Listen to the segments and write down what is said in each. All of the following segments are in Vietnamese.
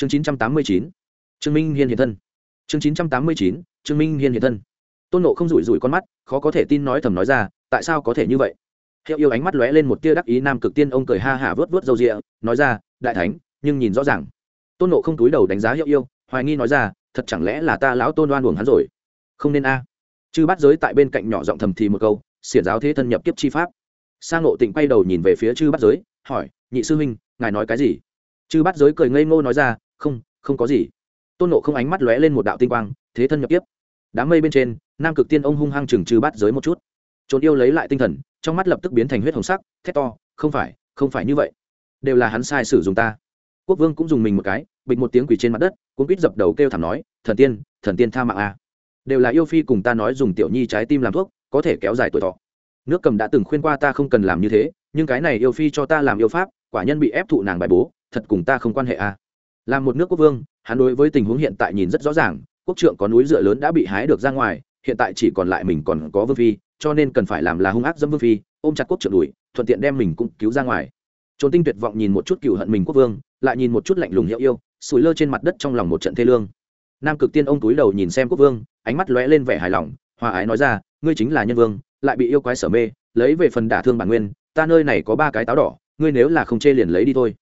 chương chín trăm tám mươi chín, trương minh hiên hiện thân. Chương chín trăm tám mươi chín, trương minh hiên hiện thân. Tôn nộ không rủi rủi con mắt, khó có thể tin nói thầm nói ra, tại sao có thể như vậy? Hiệu yêu ánh mắt lóe lên một tia đắc ý nam cực tiên, ông cười ha hả vớt vớt râu rịa, nói ra, đại thánh, nhưng nhìn rõ ràng. Tôn nộ không túi đầu đánh giá hiệu yêu, hoài nghi nói ra, thật chẳng lẽ là ta lão tôn đoan uổng hắn rồi? Không nên a. À. chư bắt giới tại bên cạnh nhỏ giọng thầm thì một câu, xiển giáo thế thân nhập kiếp chi pháp. Sang nộ tịnh quay đầu nhìn về phía chư bắt giới, hỏi, nhị sư huynh, ngài nói cái gì? Chư bắt giới cười ngây ngô nói ra không không có gì. Tôn nộ không ánh mắt lóe lên một đạo tinh quang, thế thân nhập tiếp. đám mây bên trên, nam cực tiên ông hung hăng trừng chư bắt giới một chút. Trốn yêu lấy lại tinh thần, trong mắt lập tức biến thành huyết hồng sắc, thét to, không phải không phải như vậy. Đều là hắn sai sử dụng ta. Quốc vương cũng dùng mình một cái, bịch một tiếng quỳ trên mặt đất cũng quýt dập đầu kêu thảm nói, thần tiên thần tiên tha mạng a. Đều là yêu phi cùng ta nói dùng tiểu nhi trái tim làm thuốc, có thể kéo dài tuổi thọ. Nước cầm đã từng khuyên qua ta không cần làm như thế, nhưng cái này yêu phi cho ta làm yêu pháp, quả nhân bị ép thụ nàng bài bố, thật cùng ta không quan hệ a làm một nước quốc vương, hắn đối với tình huống hiện tại nhìn rất rõ ràng, quốc trượng có núi dựa lớn đã bị hái được ra ngoài, hiện tại chỉ còn lại mình còn có vương phi, cho nên cần phải làm là hung ác dâm vương phi, ôm chặt quốc trượng đuổi, thuận tiện đem mình cũng cứu ra ngoài. Trốn tinh tuyệt vọng nhìn một chút cựu hận mình quốc vương, lại nhìn một chút lạnh lùng hiệu yêu, sủi lơ trên mặt đất trong lòng một trận thê lương. Nam cực tiên ông túi đầu nhìn xem quốc vương, ánh mắt lóe lên vẻ hài lòng, hòa ái nói ra, ngươi chính là nhân vương, lại bị yêu quái sở mê, lấy về phần đả thương bản nguyên, ta nơi này có ba cái táo đỏ, ngươi nếu là không chê liền lấy đi thôi.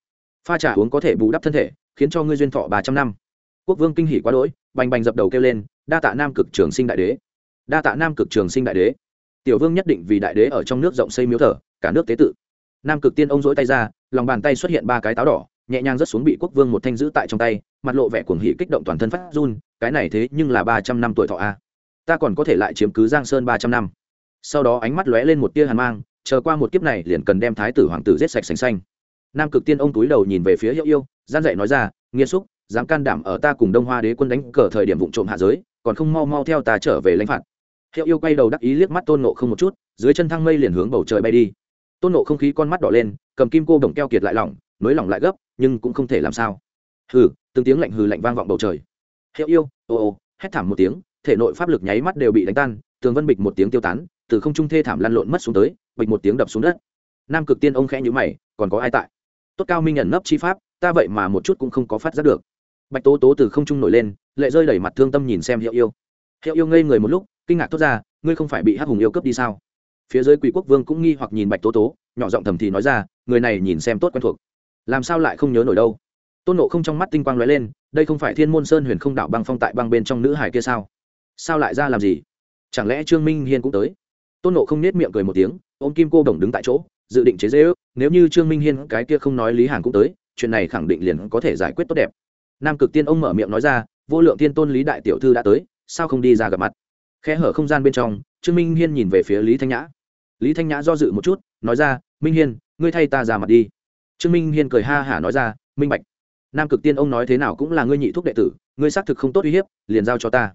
Pha trà uống có thể bù đắp thân thể khiến cho ngươi duyên thọ ba trăm năm. Quốc vương kinh hỉ quá đỗi, bành bành dập đầu kêu lên, đa tạ nam cực trường sinh đại đế. Đa tạ nam cực trường sinh đại đế. Tiểu vương nhất định vì đại đế ở trong nước rộng xây miếu thờ, cả nước tế tự. Nam cực tiên ông dỗi tay ra, lòng bàn tay xuất hiện ba cái táo đỏ, nhẹ nhàng rớt xuống bị quốc vương một thanh giữ tại trong tay, mặt lộ vẻ cuồng hỉ kích động toàn thân phát run, cái này thế nhưng là ba trăm năm tuổi thọ a. Ta còn có thể lại chiếm cứ giang sơn ba trăm năm. Sau đó ánh mắt lóe lên một tia hàn mang, chờ qua một kiếp này liền cần đem thái tử hoàng tử giết sạch sành xanh. Nam cực tiên ông túi đầu nhìn về phía hiệu yêu gian dạy nói ra nghiêm xúc, dám can đảm ở ta cùng đông hoa đế quân đánh cờ thời điểm vụ trộm hạ giới, còn không mau mau theo ta trở về lãnh phạt. Hiệu yêu quay đầu đắc ý liếc mắt tôn nộ không một chút, dưới chân thang mây liền hướng bầu trời bay đi. Tôn nộ không khí con mắt đỏ lên, cầm kim cô đồng keo kiệt lại lỏng nối lỏng lại gấp, nhưng cũng không thể làm sao. Hừ, từng tiếng lạnh hừ lạnh vang vọng bầu trời. Hiệu yêu, ô ô, hét thảm một tiếng, thể nội pháp lực nháy mắt đều bị đánh tan, tường vân bịch một tiếng tiêu tán, từ không trung thê thảm lăn lộn mất xuống tới, bịch một tiếng đập xuống đất. Nam cực tiên ông khẽ nhữ mày, còn có ai tại? Tốt cao minh nhận nấp chi pháp ta vậy mà một chút cũng không có phát giác được. Bạch tố tố từ không trung nổi lên, lệ rơi đẩy mặt thương tâm nhìn xem hiệu yêu. Hiệu yêu ngây người một lúc, kinh ngạc thốt ra, ngươi không phải bị hắc hùng yêu cướp đi sao? Phía dưới quỷ quốc vương cũng nghi hoặc nhìn bạch tố tố, nhỏ giọng thầm thì nói ra, người này nhìn xem tốt quen thuộc. Làm sao lại không nhớ nổi đâu? Tôn nộ không trong mắt tinh quang lóe lên, đây không phải thiên môn sơn huyền không đạo băng phong tại băng bên trong nữ hải kia sao? Sao lại ra làm gì? Chẳng lẽ trương minh hiên cũng tới? Tôn nộ không nết miệng cười một tiếng, ôm kim cô đồng đứng tại chỗ, dự định chế dễ ước nếu như trương minh hiên cái kia không nói lý hàn cũng tới chuyện này khẳng định liền có thể giải quyết tốt đẹp. Nam cực tiên ông mở miệng nói ra, vô lượng tiên tôn lý đại tiểu thư đã tới, sao không đi ra gặp mặt? Khe hở không gian bên trong, trương minh hiên nhìn về phía lý thanh nhã. Lý thanh nhã do dự một chút, nói ra, minh hiên, ngươi thay ta ra mặt đi. Trương minh hiên cười ha hả nói ra, minh bạch. Nam cực tiên ông nói thế nào cũng là ngươi nhị thuốc đệ tử, ngươi xác thực không tốt uy hiếp, liền giao cho ta.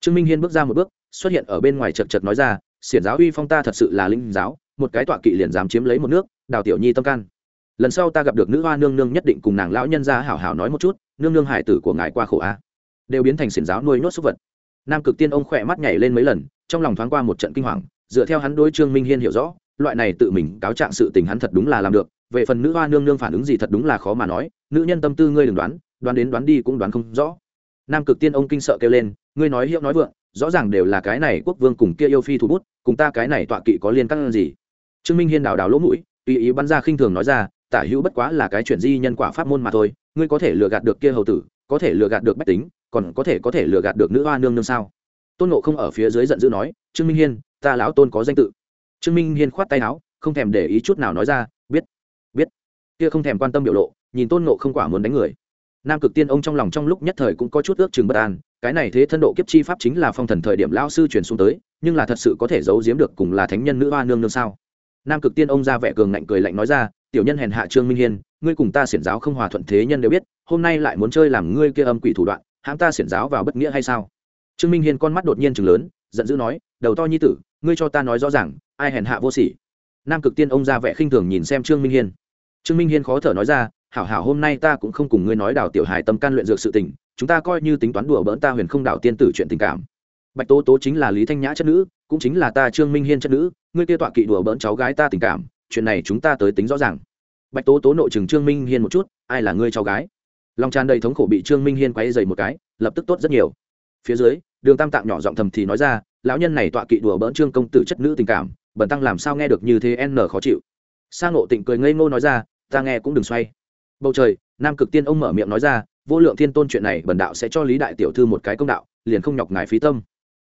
Trương minh hiên bước ra một bước, xuất hiện ở bên ngoài chật chật nói ra, xiển giáo uy phong ta thật sự là linh giáo, một cái tọa kỵ liền dám chiếm lấy một nước, đào tiểu nhi tâm can lần sau ta gặp được nữ hoa nương nương nhất định cùng nàng lão nhân ra hảo hảo nói một chút, nương nương hải tử của ngài qua khổ a. Đều biến thành xiển giáo nuôi nhốt súc vật. Nam cực tiên ông khỏe mắt nhảy lên mấy lần, trong lòng thoáng qua một trận kinh hoàng, dựa theo hắn đối trương minh hiên hiểu rõ, loại này tự mình cáo trạng sự tình hắn thật đúng là làm được, về phần nữ hoa nương nương phản ứng gì thật đúng là khó mà nói, nữ nhân tâm tư ngươi đừng đoán đoán đến đoán đi cũng đoán không rõ. Nam cực tiên ông kinh sợ kêu lên, ngươi nói hiệu nói vượng, rõ ràng đều là cái này quốc vương cùng kia yêu phi thủ bút, cùng ta cái này tọa kỵ có liên căng gì? Trương minh hiên đào đào lỗ mũi, tùy ý bắn ra khinh thường nói ra tả hữu bất quá là cái chuyện di nhân quả pháp môn mà thôi, ngươi có thể lừa gạt được kia hầu tử, có thể lừa gạt được bách tính, còn có thể có thể lừa gạt được nữ hoa nương nương sao? Tôn nộ không ở phía dưới giận dữ nói, trương minh hiên, ta lão tôn có danh tự. Trương minh hiên khoát tay áo, không thèm để ý chút nào nói ra, biết biết. Kia không thèm quan tâm biểu lộ, nhìn tôn nộ không quả muốn đánh người. Nam cực tiên ông trong lòng trong lúc nhất thời cũng có chút ước chừng bất an, cái này thế thân độ kiếp chi pháp chính là phong thần thời điểm lao sư truyền xuống tới, nhưng là thật sự có thể giấu giếm được cùng là thánh nhân nữ hoa nương nương sao? Nam cực tiên ông ra vẻ cường ngạnh cười lạnh nói ra tiểu nhân hèn hạ trương minh hiên, ngươi cùng ta xiển giáo không hòa thuận thế nhân đều biết, hôm nay lại muốn chơi làm ngươi kia âm quỷ thủ đoạn hãng ta xiển giáo vào bất nghĩa hay sao? Trương minh hiên con mắt đột nhiên chừng lớn, giận dữ nói, đầu to nhi tử, ngươi cho ta nói rõ ràng, ai hèn hạ vô sỉ? Nam cực tiên ông ra vẻ khinh thường nhìn xem trương minh hiên. Trương minh hiên khó thở nói ra, hảo hảo hôm nay ta cũng không cùng ngươi nói đào tiểu hài tâm can luyện dược sự tình, chúng ta coi như tính toán đùa bỡn ta huyền không đảo tiên tử chuyện tình cảm. Bạch tố tố chính là lý thanh nhã chất nữ, cũng chính là ta trương minh hiên chất nữ, ngươi kia tọa kỵ đùa bỡn cháu gái ta tình cảm chuyện này chúng ta tới tính rõ ràng. Bạch tố tố nội chừng trương minh hiên một chút, ai là ngươi cháu gái? Lòng tràn đầy thống khổ bị trương minh hiên quay dày một cái, lập tức tốt rất nhiều. Phía dưới, đường tam tạng nhỏ giọng thầm thì nói ra, lão nhân này tọa kỵ đùa bỡn trương công tử chất nữ tình cảm bẩn tăng làm sao nghe được như thế n khó chịu. Sa ngộ tịnh cười ngây ngô nói ra, ta nghe cũng đừng xoay. Bầu trời, nam cực tiên ông mở miệng nói ra, vô lượng thiên tôn chuyện này bần đạo sẽ cho lý đại tiểu thư một cái công đạo, liền không nhọc ngài phí tâm.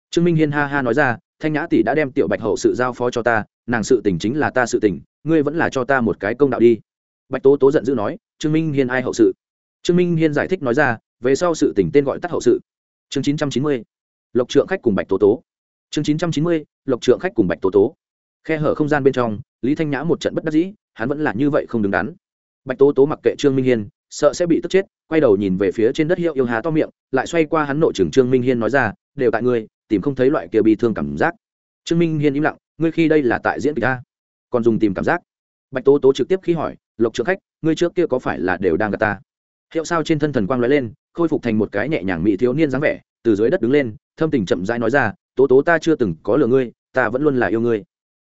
Trương minh hiên ha ha nói ra thanh nhã tỷ đã đem tiểu bạch hậu sự giao phó cho ta, nàng sự tình chính là ta sự tình, ngươi vẫn là cho ta một cái công đạo đi. Bạch tố tố giận dữ nói, trương minh hiên ai hậu sự? Trương minh hiên giải thích nói ra, về sau sự tình tên gọi tắt hậu sự. Chương chín trăm chín mươi, lộc trượng khách cùng bạch tố tố. Chương chín trăm chín mươi, lộc trượng khách cùng bạch tố tố. Khe hở không gian bên trong, lý thanh nhã một trận bất đắc dĩ, hắn vẫn là như vậy không đứng đắn. Bạch tố tố mặc kệ trương minh hiên, sợ sẽ bị tức chết, quay đầu nhìn về phía trên đất hiệu yêu há to miệng, lại xoay qua hắn nội trưởng trương minh hiên nói ra, đều tại ngươi tìm không thấy loại kia bi thương cảm giác. Trương minh hiên im lặng, ngươi khi đây là tại diễn kịch ta còn dùng tìm cảm giác. Bạch tố tố trực tiếp khi hỏi, lộc trượng khách, ngươi trước kia có phải là đều đang gặp ta? Hiệu sao trên thân thần quang lóe lên, khôi phục thành một cái nhẹ nhàng mỹ thiếu niên dáng vẻ, từ dưới đất đứng lên, thâm tình chậm rãi nói ra, tố tố ta chưa từng có lừa ngươi, ta vẫn luôn là yêu ngươi.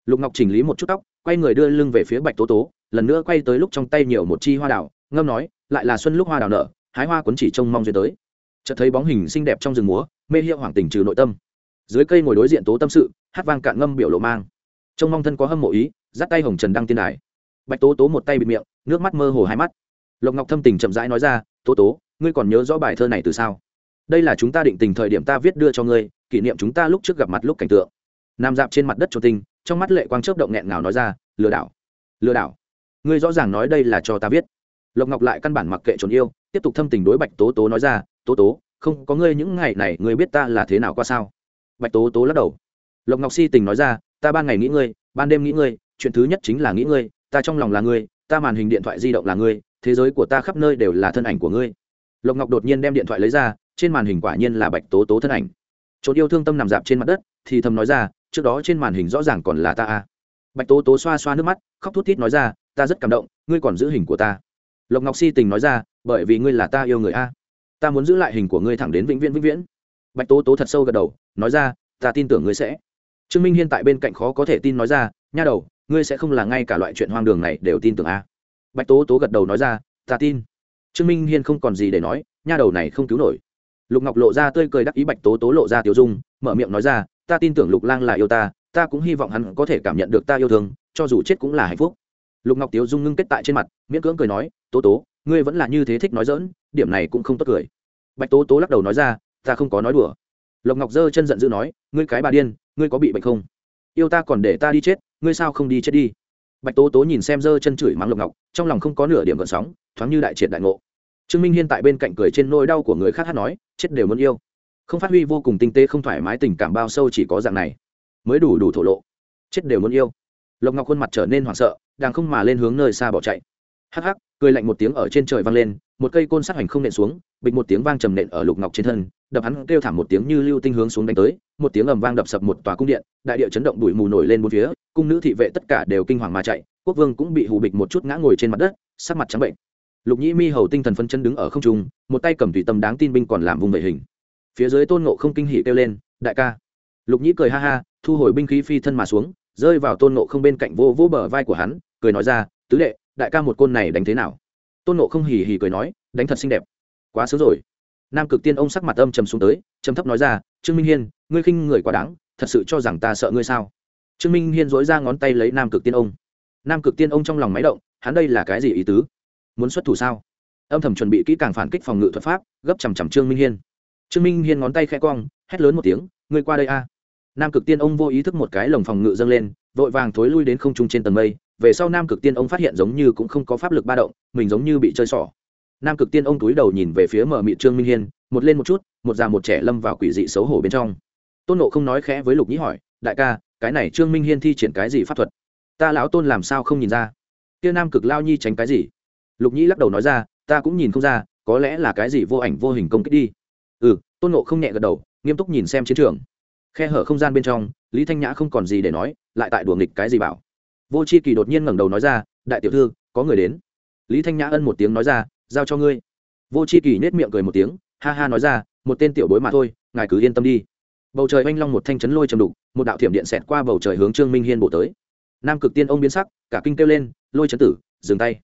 Lục ngọc chỉnh lý một chút tóc, quay người đưa lưng về phía bạch tố tố, lần nữa quay tới lúc trong tay nhiều một chi hoa đào, ngâm nói, lại là xuân lúc hoa đào nở, hái hoa cuốn chỉ trông mong duyên tới. Chợt thấy bóng hình xinh đẹp trong rừng múa, mê hiệu hoàng tình trừ nội tâm dưới cây ngồi đối diện tố tâm sự, hát vang cạn ngâm biểu lộ mang. Trông mong thân có hâm mộ ý, dắt tay hồng trần đăng tiên đài. Bạch tố tố một tay bịt miệng, nước mắt mơ hồ hai mắt. Lộc ngọc thâm tình chậm rãi nói ra, tố tố, ngươi còn nhớ rõ bài thơ này từ sao? Đây là chúng ta định tình thời điểm ta viết đưa cho ngươi, kỷ niệm chúng ta lúc trước gặp mặt lúc cảnh tượng. Nam dạp trên mặt đất trôn tinh, trong mắt lệ quang chớp động nghẹn ngào nói ra, lừa đảo lừa đảo. Ngươi rõ ràng nói đây là cho ta viết. Lộc ngọc lại căn bản mặc kệ trốn yêu, tiếp tục thâm tình đối bạch tố tố nói ra, tố tố, không có ngươi những ngày này, ngươi biết ta là thế nào qua sao? Bạch tố tố lắc đầu. Lộc ngọc si tình nói ra, ta ban ngày nghĩ ngươi, ban đêm nghĩ ngươi, chuyện thứ nhất chính là nghĩ ngươi, ta trong lòng là ngươi, ta màn hình điện thoại di động là ngươi, thế giới của ta khắp nơi đều là thân ảnh của ngươi. Lộc ngọc đột nhiên đem điện thoại lấy ra, trên màn hình quả nhiên là bạch tố tố thân ảnh. Trốn yêu thương tâm nằm dạp trên mặt đất, thì thầm nói ra, trước đó trên màn hình rõ ràng còn là ta a bạch tố tố xoa xoa nước mắt, khóc thút thít nói ra, ta rất cảm động, ngươi còn giữ hình của ta. Lộc ngọc si tình nói ra, bởi vì ngươi là ta yêu người a, ta muốn giữ lại hình của ngươi thẳng đến vĩnh viễn vĩnh viễn bạch tố tố thật sâu gật đầu, nói ra, ta tin tưởng ngươi sẽ. Trương minh hiên tại bên cạnh khó có thể tin nói ra, nha đầu, ngươi sẽ không là ngay cả loại chuyện hoang đường này đều tin tưởng a bạch tố tố gật đầu nói ra, ta tin. Trương minh hiên không còn gì để nói, nha đầu này không cứu nổi. Lục ngọc lộ ra tươi cười đắc ý, bạch tố tố lộ ra tiểu dung, mở miệng nói ra, ta tin tưởng lục lang là yêu ta ta cũng hy vọng hắn có thể cảm nhận được ta yêu thương, cho dù chết cũng là hạnh phúc. Lục ngọc Tiểu dung ngưng kết tại trên mặt, miễn cưỡng cười nói, tố tố, ngươi vẫn là như thế thích nói dỡn điểm này cũng không tốt cười. Bạch tố tố lắc đầu nói ra ta không có nói đùa. Lộc ngọc giơ chân giận dữ nói, ngươi cái bà điên, ngươi có bị bệnh không? Yêu ta còn để ta đi chết, ngươi sao không đi chết đi? Bạch tố tố nhìn xem giơ chân chửi mắng lộc ngọc, trong lòng không có nửa điểm gợn sóng, thoáng như đại triệt đại ngộ. Trương minh hiên tại bên cạnh cười trên nỗi đau của người khác hát nói, chết đều muốn yêu. Không phát huy vô cùng tinh tế, không thoải mái tình cảm bao sâu chỉ có dạng này. Mới đủ đủ thổ lộ. Chết đều muốn yêu. Lộc ngọc khuôn mặt trở nên hoảng sợ, đang không mà lên hướng nơi xa bỏ chạy. Hắc hắc cười lạnh một tiếng ở trên trời vang lên, một cây côn sát hành không nện xuống, bịch một tiếng vang trầm nện ở lục ngọc trên thân, đập hắn kêu thảm một tiếng như lưu tinh hướng xuống đánh tới, một tiếng ầm vang đập sập một tòa cung điện, đại địa chấn động bụi mù nổi lên bốn phía, cung nữ thị vệ tất cả đều kinh hoàng mà chạy, quốc vương cũng bị hù bịch một chút ngã ngồi trên mặt đất, sắc mặt trắng bệnh. Lục nhĩ mi hầu tinh thần phân chân đứng ở không trung, một tay cầm tùy tâm đáng tin binh còn làm vùng vệ hình. Phía dưới tôn ngộ không kinh hỉ kêu lên, đại ca. Lục nhĩ cười ha ha, thu hồi binh khí phi thân mà xuống, rơi vào tôn ngộ không bên cạnh vô vô bờ vai của hắn, cười nói ra, tứ đệ đại ca một côn này đánh thế nào? Tôn nộ không hì hì cười nói, đánh thật xinh đẹp. Quá sớm rồi. Nam cực tiên ông sắc mặt âm trầm xuống tới, trầm thấp nói ra, trương minh hiên, ngươi khinh người quá đáng, thật sự cho rằng ta sợ ngươi sao? Trương minh hiên dối ra ngón tay lấy nam cực tiên ông. Nam cực tiên ông trong lòng máy động, hắn đây là cái gì ý tứ? Muốn xuất thủ sao? Âm thầm chuẩn bị kỹ càng phản kích phòng ngự thuật pháp, gấp chằm chằm trương minh hiên. Trương minh hiên ngón tay khẽ cong, hét lớn một tiếng, ngươi qua đây a. Nam cực tiên ông vô ý thức một cái lồng phòng ngự dâng lên, vội vàng thối lui đến không trung trên tầng mây về sau nam cực tiên ông phát hiện giống như cũng không có pháp lực ba động, mình giống như bị chơi xỏ. Nam cực tiên ông túi đầu nhìn về phía mở mị trương minh hiên, một lên một chút, một già một trẻ lâm vào quỷ dị xấu hổ bên trong. Tôn nộ không nói khẽ với lục nhĩ hỏi, đại ca, cái này trương minh hiên thi triển cái gì pháp thuật? Ta lão tôn làm sao không nhìn ra? Kia nam cực lao nhi tránh cái gì? Lục nhĩ lắc đầu nói ra, ta cũng nhìn không ra, có lẽ là cái gì vô ảnh vô hình công kích đi. Ừ tôn nộ không nhẹ gật đầu, nghiêm túc nhìn xem chiến trường. Khe hở không gian bên trong, lý thanh nhã không còn gì để nói, lại tại đùa nghịch cái gì bảo vô c h i kỳ đột nhiên ngẩng đầu nói ra, đại tiểu thư, có người đến. Lý thanh nhã ân một tiếng nói ra, giao cho ngươi. Vô c h i kỳ nết miệng cười một tiếng, ha ha nói ra, một tên tiểu bối mà thôi, ngài cứ yên tâm đi. Bầu trời oanh long một thanh chấn lôi chầm đục, một đạo thiểm điện xẹt qua bầu trời hướng trương minh hiên bổ tới. Nam cực tiên ông biến sắc, cả kinh kêu lên, lôi chấn tử, dừng tay.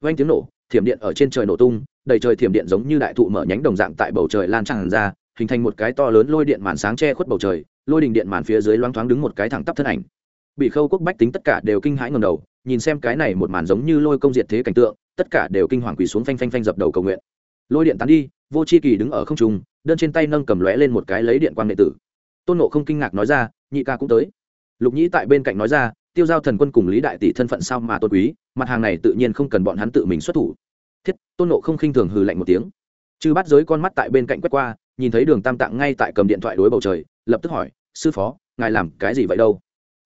Oanh tiếng nổ, thiểm điện ở trên trời nổ tung, đầy trời thiểm điện giống như đại thụ mở nhánh đồng dạng tại bầu trời lan tràn ra, hình thành một cái to lớn lôi điện màn sáng che khuất bầu trời, lôi đình điện màn phía dưới loáng thoáng đứng một cái thẳng tắp thân ảnh bị khâu quốc bách tính tất cả đều kinh hãi ngầm đầu, nhìn xem cái này một màn giống như lôi công diệt thế cảnh tượng, tất cả đều kinh hoàng quỳ xuống phanh phanh phanh dập đầu cầu nguyện. Lôi điện tán đi, vô c h i kỳ đứng ở không trung, đơn trên tay nâng cầm lóe lên một cái lấy điện quan đệ tử. Tôn nộ không kinh ngạc nói ra, nhị ca cũng tới. Lục nhĩ tại bên cạnh nói ra, tiêu giao thần quân cùng lý đại tỷ thân phận sao mà tôn quý, mặt hàng này tự nhiên không cần bọn hắn tự mình xuất thủ. Thiết, tôn nộ không khinh thường hừ lạnh một tiếng. Chư bắt giới con mắt tại bên cạnh quét qua, nhìn thấy đường tam tạng ngay tại cầm điện thoại đối bầu trời, lập tức hỏi, sư phó, ngài làm cái gì vậy đâu?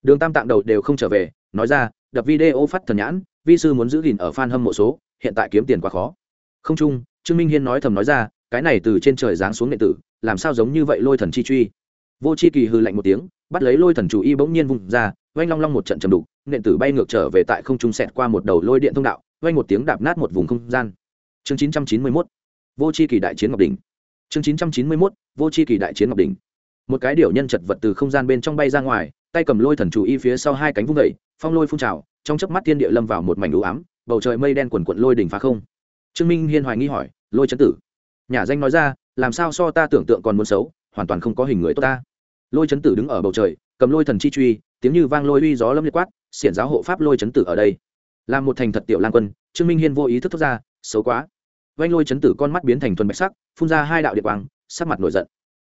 Đường tam tạng đầu đều không trở về, nói ra, đập video phát thần nhãn, vi sư muốn giữ gìn ở f a n hâm mộ số, hiện tại kiếm tiền quá khó. Không chung, trương minh hiên nói thầm nói ra, cái này từ trên trời giáng xuống nệ tử, làm sao giống như vậy lôi thần chi truy. Vô c h i kỳ hư lạnh một tiếng, bắt lấy lôi thần chủ y bỗng nhiên vùng ra, oanh long long một trận chầm đục nện tử bay ngược trở về tại không trung sẹt qua một đầu lôi điện thông đạo, oanh một tiếng đạp nát một vùng không gian. Chương chín trăm chín mươi mốt, vô c h i kỳ đại chiến ngọc đỉnh. Chương chín trăm chín mươi mốt, vô c h i kỳ đại chiến ngọc đỉnh. Một cái điểu nhân chật vật từ không gian bên trong bay ra ngoài tay cầm lôi thần chủ y phía sau hai cánh vung vẩy phong lôi phun trào, trong chớp mắt thiên địa lâm vào một mảnh đủ ám, bầu trời mây đen quần quận lôi đỉnh phá không. Trương minh hiên hoài nghi hỏi, lôi chấn tử, nhà danh nói ra, làm sao so ta tưởng tượng còn muốn xấu, hoàn toàn không có hình người tốt ta. Lôi chấn tử đứng ở bầu trời, cầm lôi thần chi truy, tiếng như vang lôi uy gió lâm liệt quát, xiển giáo hộ pháp lôi chấn tử ở đây. Làm một thành thật tiểu lan quân, trương minh hiên vô ý thức thoát ra, xấu quá. Vanh lôi chấn tử con mắt biến thành thuần bạch sắc, phun ra hai đạo điện quang, sắc mặt nổi giận.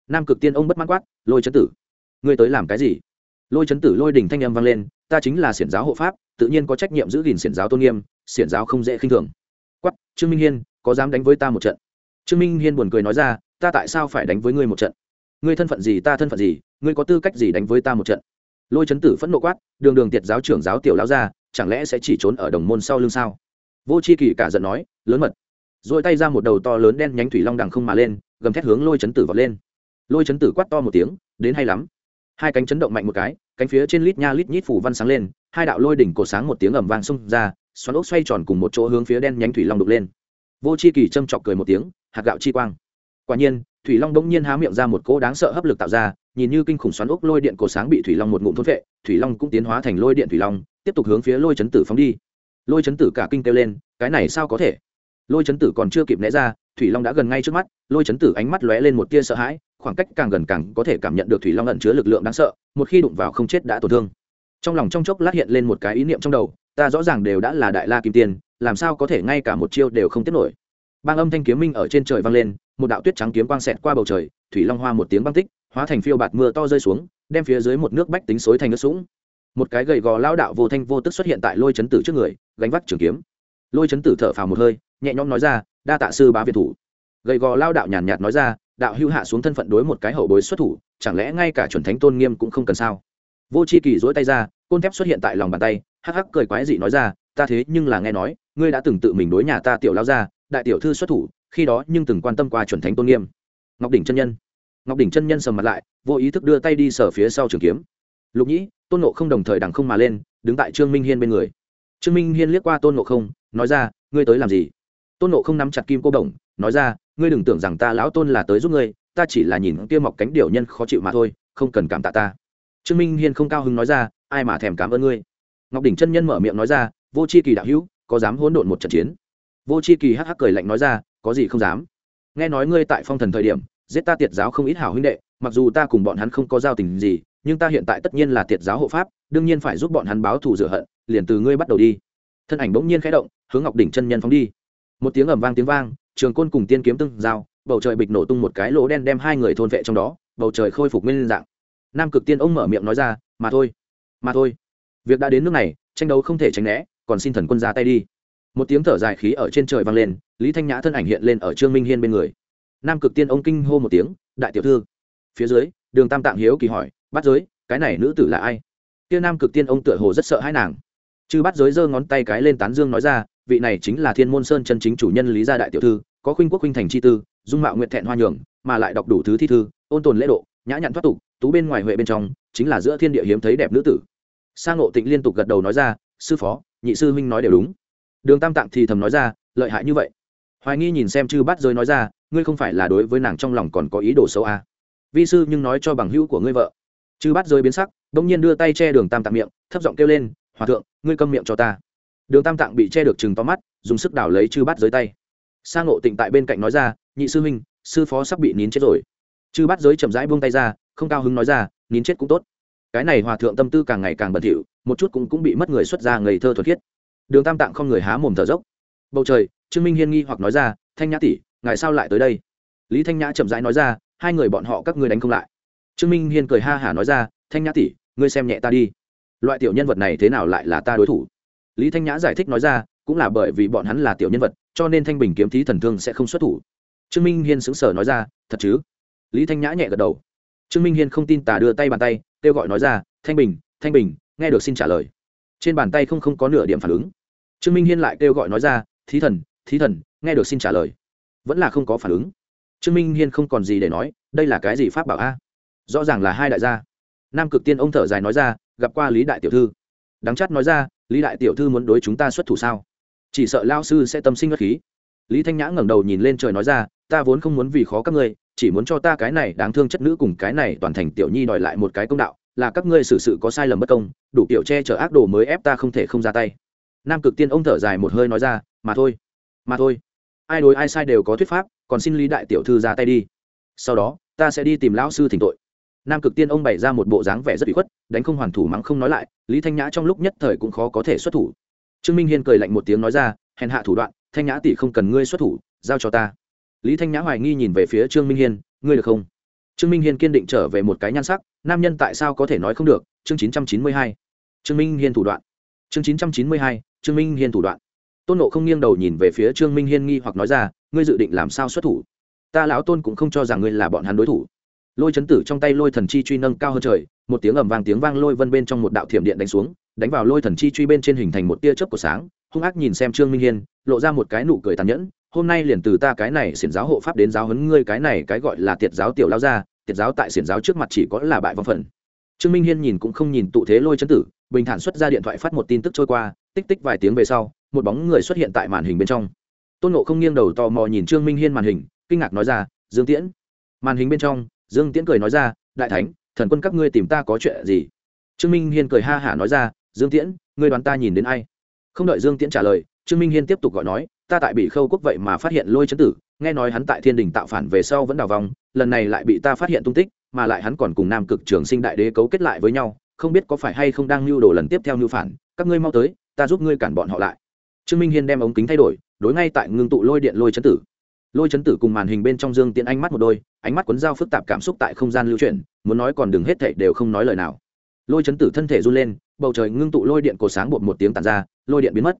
Nam cực tiên ông bất mãn quát, lôi chấn tử, ngươi tới làm cái gì? Lôi chấn tử lôi đỉnh thanh âm vang lên, ta chính là xiển giáo hộ pháp, tự nhiên có trách nhiệm giữ gìn xiển giáo tôn nghiêm, xiển giáo không dễ khinh thường. Quát trương minh hiên, có dám đánh với ta một trận? Trương minh hiên buồn cười nói ra, ta tại sao phải đánh với ngươi một trận? Ngươi thân phận gì, ta thân phận gì, ngươi có tư cách gì đánh với ta một trận? Lôi chấn tử phẫn nộ quát, đường đường tiệt giáo trưởng giáo tiểu lão ra chẳng lẽ sẽ chỉ trốn ở đồng môn sau lưng sao? Vô c h i kỳ cả giận nói, lớn mật. Rồi tay ra một đầu to lớn đen nhánh thủy long đằng không mà lên, gầm thét hướng lôi chấn tử vọt lên. Lôi chấn tử quát to một tiếng, đến hay lắm hai cánh chấn động mạnh một cái, cánh phía trên lít nha lít nhít phủ văn sáng lên, hai đạo lôi đỉnh cột sáng một tiếng ẩm vang xông ra, xoắn ốc xoay tròn cùng một chỗ hướng phía đen nhánh thủy long đục lên. Vô c h i kỳ châm chọc cười một tiếng, hạt gạo chi quang. Quả nhiên, thủy long bỗng nhiên há miệng ra một cỗ đáng sợ hấp lực tạo ra, nhìn như kinh khủng xoắn ốc lôi điện cổ sáng bị thủy long một ngụm thốt vệ thủy long cũng tiến hóa thành lôi điện thủy long, tiếp tục hướng phía lôi chấn tử phóng đi. Lôi chấn tử cả kinh kêu lên, cái này sao có thể? Lôi chấn tử còn chưa kịp né ra, thủy long đã gần ngay trước mắt, lôi chấn tử ánh mắt lóe lên một tia sợ hãi khoảng cách càng gần càng có thể cảm nhận được thủy long ẩn chứa lực lượng đáng sợ, một khi đụng vào không chết đã tổn thương. Trong lòng trong chốc lát hiện lên một cái ý niệm trong đầu, ta rõ ràng đều đã là đại la kim tiên, làm sao có thể ngay cả một chiêu đều không tiếp nổi. Bang âm thanh kiếm minh ở trên trời vang lên, một đạo tuyết trắng kiếm quang xẹt qua bầu trời, thủy long hoa một tiếng băng tích, hóa thành phiêu bạt mưa to rơi xuống, đem phía dưới một nước bách tính xối thành nước sũng. Một cái gầy gò lao đạo vô thanh vô tức xuất hiện tại lôi chấn tử trước người, gánh vác trường kiếm. Lôi chấn tử thở phào một hơi, nhẹ nhõm nói ra, đa tạ sư bá việt thủ gầy gò lao đạo nhàn nhạt nói ra, đạo hưu hạ xuống thân phận đối một cái hậu bối xuất thủ, chẳng lẽ ngay cả chuẩn thánh tôn nghiêm cũng không cần sao? Vô c h i kỳ dỗi tay ra, côn thép xuất hiện tại lòng bàn tay, hắc hắc cười quái dị nói ra, ta thế nhưng là nghe nói, ngươi đã từng tự mình đối nhà ta tiểu lao ra, đại tiểu thư xuất thủ, khi đó nhưng từng quan tâm qua chuẩn thánh tôn nghiêm. Ngọc đỉnh chân nhân. Ngọc đỉnh chân nhân sầm mặt lại, vô ý thức đưa tay đi sở phía sau trường kiếm. Lục nhĩ, tôn nộ không đồng thời đằng không mà lên, đứng tại trương minh hiên bên người. Trương minh hiên liếc qua tôn nộ không, nói ra, ngươi tới làm gì? Tôn nộ không nắm chặt kim cô đồng nói ra ngươi đừng tưởng rằng ta lão tôn là tới giúp ngươi, ta chỉ là nhìn kia mọc cánh điểu nhân khó chịu mà thôi, không cần cảm tạ ta. Trương minh hiên không cao hứng nói ra, ai mà thèm cảm ơn ngươi? Ngọc đỉnh chân nhân mở miệng nói ra, vô c h i kỳ đạo hữu, có dám hỗn độn một trận chiến? Vô c h i kỳ hắc hắc cười lạnh nói ra, có gì không dám. Nghe nói ngươi tại phong thần thời điểm, giết ta tiệt giáo không ít hảo huynh đệ, mặc dù ta cùng bọn hắn không có giao tình gì, nhưng ta hiện tại tất nhiên là tiệt giáo hộ pháp, đương nhiên phải giúp bọn hắn báo thù rửa hận, liền từ ngươi bắt đầu đi. Thân ảnh bỗng nhiên khẽ động, hướng ngọc đỉnh chân nhân phóng đi một tiếng ầm vang tiếng vang, trường côn cùng tiên kiếm tương giao, bầu trời bịch nổ tung một cái lỗ đen đem hai người thôn vệ trong đó, bầu trời khôi phục nguyên dạng. Nam cực tiên ông mở miệng nói ra, mà thôi mà thôi. Việc đã đến nước này, tranh đấu không thể tránh né, còn xin thần quân ra tay đi. Một tiếng thở dài khí ở trên trời vang lên, lý thanh nhã thân ảnh hiện lên ở trương minh hiên bên người. Nam cực tiên ông kinh hô một tiếng, đại tiểu thư. Phía dưới, đường tam tạng hiếu kỳ hỏi bắt giới, cái này nữ tử là ai? Kia nam cực tiên ông tựa hồ rất sợ hãi nàng. Chư bắt giới giơ ngón tay cái lên tán dương nói ra vị này chính là thiên môn sơn chân chính chủ nhân lý gia đại tiểu thư, có khuynh quốc khuynh thành chi tư, dung mạo nguyện thẹn hoa nhường, mà lại đọc đủ thứ thi thư, ôn tồn lễ độ, nhã nhặn thoát tục, tú bên ngoài huệ bên trong, chính là giữa thiên địa hiếm thấy đẹp nữ tử. Sang ngộ tịnh liên tục gật đầu nói ra, sư phó, nhị sư huynh nói đều đúng. Đường tam tạng thì thầm nói ra, lợi hại như vậy. Hoài nghi nhìn xem chư bát giới nói ra, ngươi không phải là đối với nàng trong lòng còn có ý đồ xấu à. vi sư nhưng nói cho bằng hữu của ngươi vợ. Chư bát giới biến sắc bỗng nhiên đưa tay che đường tam tạng miệng, thấp giọng kêu lên, hòa thượng, ngươi câm miệng cho ta đường tam tạng bị che được chừng to mắt, dùng sức đảo lấy chư Bát giới tay. Sang ngộ tịnh tại bên cạnh nói ra, nhị sư huynh, sư phó sắp bị nín chết rồi. Chư Bát giới chậm rãi buông tay ra, không cao hứng nói ra, nín chết cũng tốt. Cái này hòa thượng tâm tư càng ngày càng bẩn thỉu, một chút cũng cũng bị mất người xuất ra ngây thơ thuật thiết. đường tam tạng không người há mồm thở dốc. Bầu trời, trương minh hiên nghi hoặc nói ra, thanh nhã tỷ, ngài sao lại tới đây? Lý thanh nhã chậm rãi nói ra, hai người bọn họ các ngươi đánh không lại. Trương minh hiên cười ha hả nói ra, thanh nhã tỷ, ngươi xem nhẹ ta đi. Loại tiểu nhân vật này thế nào lại là ta đối thủ? Lý thanh nhã giải thích nói ra, cũng là bởi vì bọn hắn là tiểu nhân vật, cho nên thanh bình kiếm thí thần thương sẽ không xuất thủ. Trương minh hiên xứng sở nói ra, thật chứ? Lý thanh nhã nhẹ gật đầu. Trương minh hiên không tin tà đưa tay bàn tay, kêu gọi nói ra, thanh bình thanh bình, nghe được xin trả lời. Trên bàn tay không không có nửa điểm phản ứng. Trương minh hiên lại kêu gọi nói ra, thí thần thí thần, nghe được xin trả lời. Vẫn là không có phản ứng. Trương minh hiên không còn gì để nói, đây là cái gì pháp bảo a? Rõ ràng là hai đại gia. Nam cực tiên ông thở dài nói ra, gặp qua lý đại tiểu thư. Đáng chắt nói ra lý đại tiểu thư muốn đối chúng ta xuất thủ sao? Chỉ sợ lao sư sẽ tâm sinh bất khí. Lý thanh nhã ngẩng đầu nhìn lên trời nói ra, ta vốn không muốn vì khó các ngươi, chỉ muốn cho ta cái này đáng thương chất nữ cùng cái này toàn thành tiểu nhi đòi lại một cái công đạo, là các ngươi xử sự có sai lầm bất công, đủ kiểu che chở ác đồ mới ép ta không thể không ra tay. Nam cực tiên ông thở dài một hơi nói ra, mà thôi mà thôi. Ai đối ai sai đều có thuyết pháp, còn xin lý đại tiểu thư ra tay đi. Sau đó, ta sẽ đi tìm lão sư thỉnh tội nam cực tiên ông bày ra một bộ dáng vẻ rất bị khuất, đánh không hoàn thủ mắng không nói lại, lý thanh nhã trong lúc nhất thời cũng khó có thể xuất thủ. Trương minh hiên cười lạnh một tiếng nói ra, hèn hạ thủ đoạn, thanh nhã tỷ không cần ngươi xuất thủ, giao cho ta. Lý thanh nhã hoài nghi nhìn về phía trương minh hiên, ngươi được không? Trương minh hiên kiên định trở về một cái nhan sắc, nam nhân tại sao có thể nói không được? Chương chín trăm chín mươi hai. Trương minh hiên thủ đoạn. Chương chín trăm chín mươi hai, trương minh hiên thủ đoạn. Tôn nộ không nghiêng đầu nhìn về phía trương minh hiên nghi hoặc nói ra, ngươi dự định làm sao xuất thủ? Ta lão tôn cũng không cho rằng ngươi là bọn hắn đối thủ lôi chấn tử trong tay lôi thần chi truy nâng cao hơn trời, một tiếng ầm vang tiếng vang lôi vân bên trong một đạo thiểm điện đánh xuống, đánh vào lôi thần chi truy bên trên hình thành một tia chớp của sáng, hung ác nhìn xem trương minh hiên, lộ ra một cái nụ cười tàn nhẫn, hôm nay liền từ ta cái này xiển giáo hộ pháp đến giáo huấn ngươi cái này cái gọi là tiệt giáo tiểu lao ra tiệt giáo tại xiển giáo trước mặt chỉ có là bại vong phần. Trương minh hiên nhìn cũng không nhìn tụ thế lôi chấn tử, bình thản xuất ra điện thoại phát một tin tức trôi qua, tích tích vài tiếng về sau, một bóng người xuất hiện tại màn hình bên trong. Tôn nộ không nghiêng đầu tò mò nhìn trương minh hiên màn hình, kinh ngạc nói ra, dương tiễn. Màn hình bên trong dương tiễn cười nói ra, đại thánh, thần quân các ngươi tìm ta có chuyện gì? Trương minh hiên cười ha hả nói ra, dương tiễn, ngươi đoán ta nhìn đến ai? Không đợi dương tiễn trả lời, trương minh hiên tiếp tục gọi nói, ta tại bị khâu quốc vậy mà phát hiện lôi chấn tử, nghe nói hắn tại thiên đình tạo phản về sau vẫn đào vòng lần này lại bị ta phát hiện tung tích, mà lại hắn còn cùng nam cực trường sinh đại đế cấu kết lại với nhau, không biết có phải hay không đang lưu đồ lần tiếp theo lưu phản, các ngươi mau tới, ta giúp ngươi cản bọn họ lại. Trương minh hiên đem ống kính thay đổi, đối ngay tại ngưng tụ lôi điện lôi chấn tử lôi chấn tử cùng màn hình bên trong dương tiễn ánh mắt một đôi, ánh mắt cuốn dao phức tạp cảm xúc tại không gian lưu chuyển, muốn nói còn đừng hết thảy đều không nói lời nào. Lôi chấn tử thân thể run lên, bầu trời ngưng tụ lôi điện cổ sáng bột một tiếng tàn ra, lôi điện biến mất.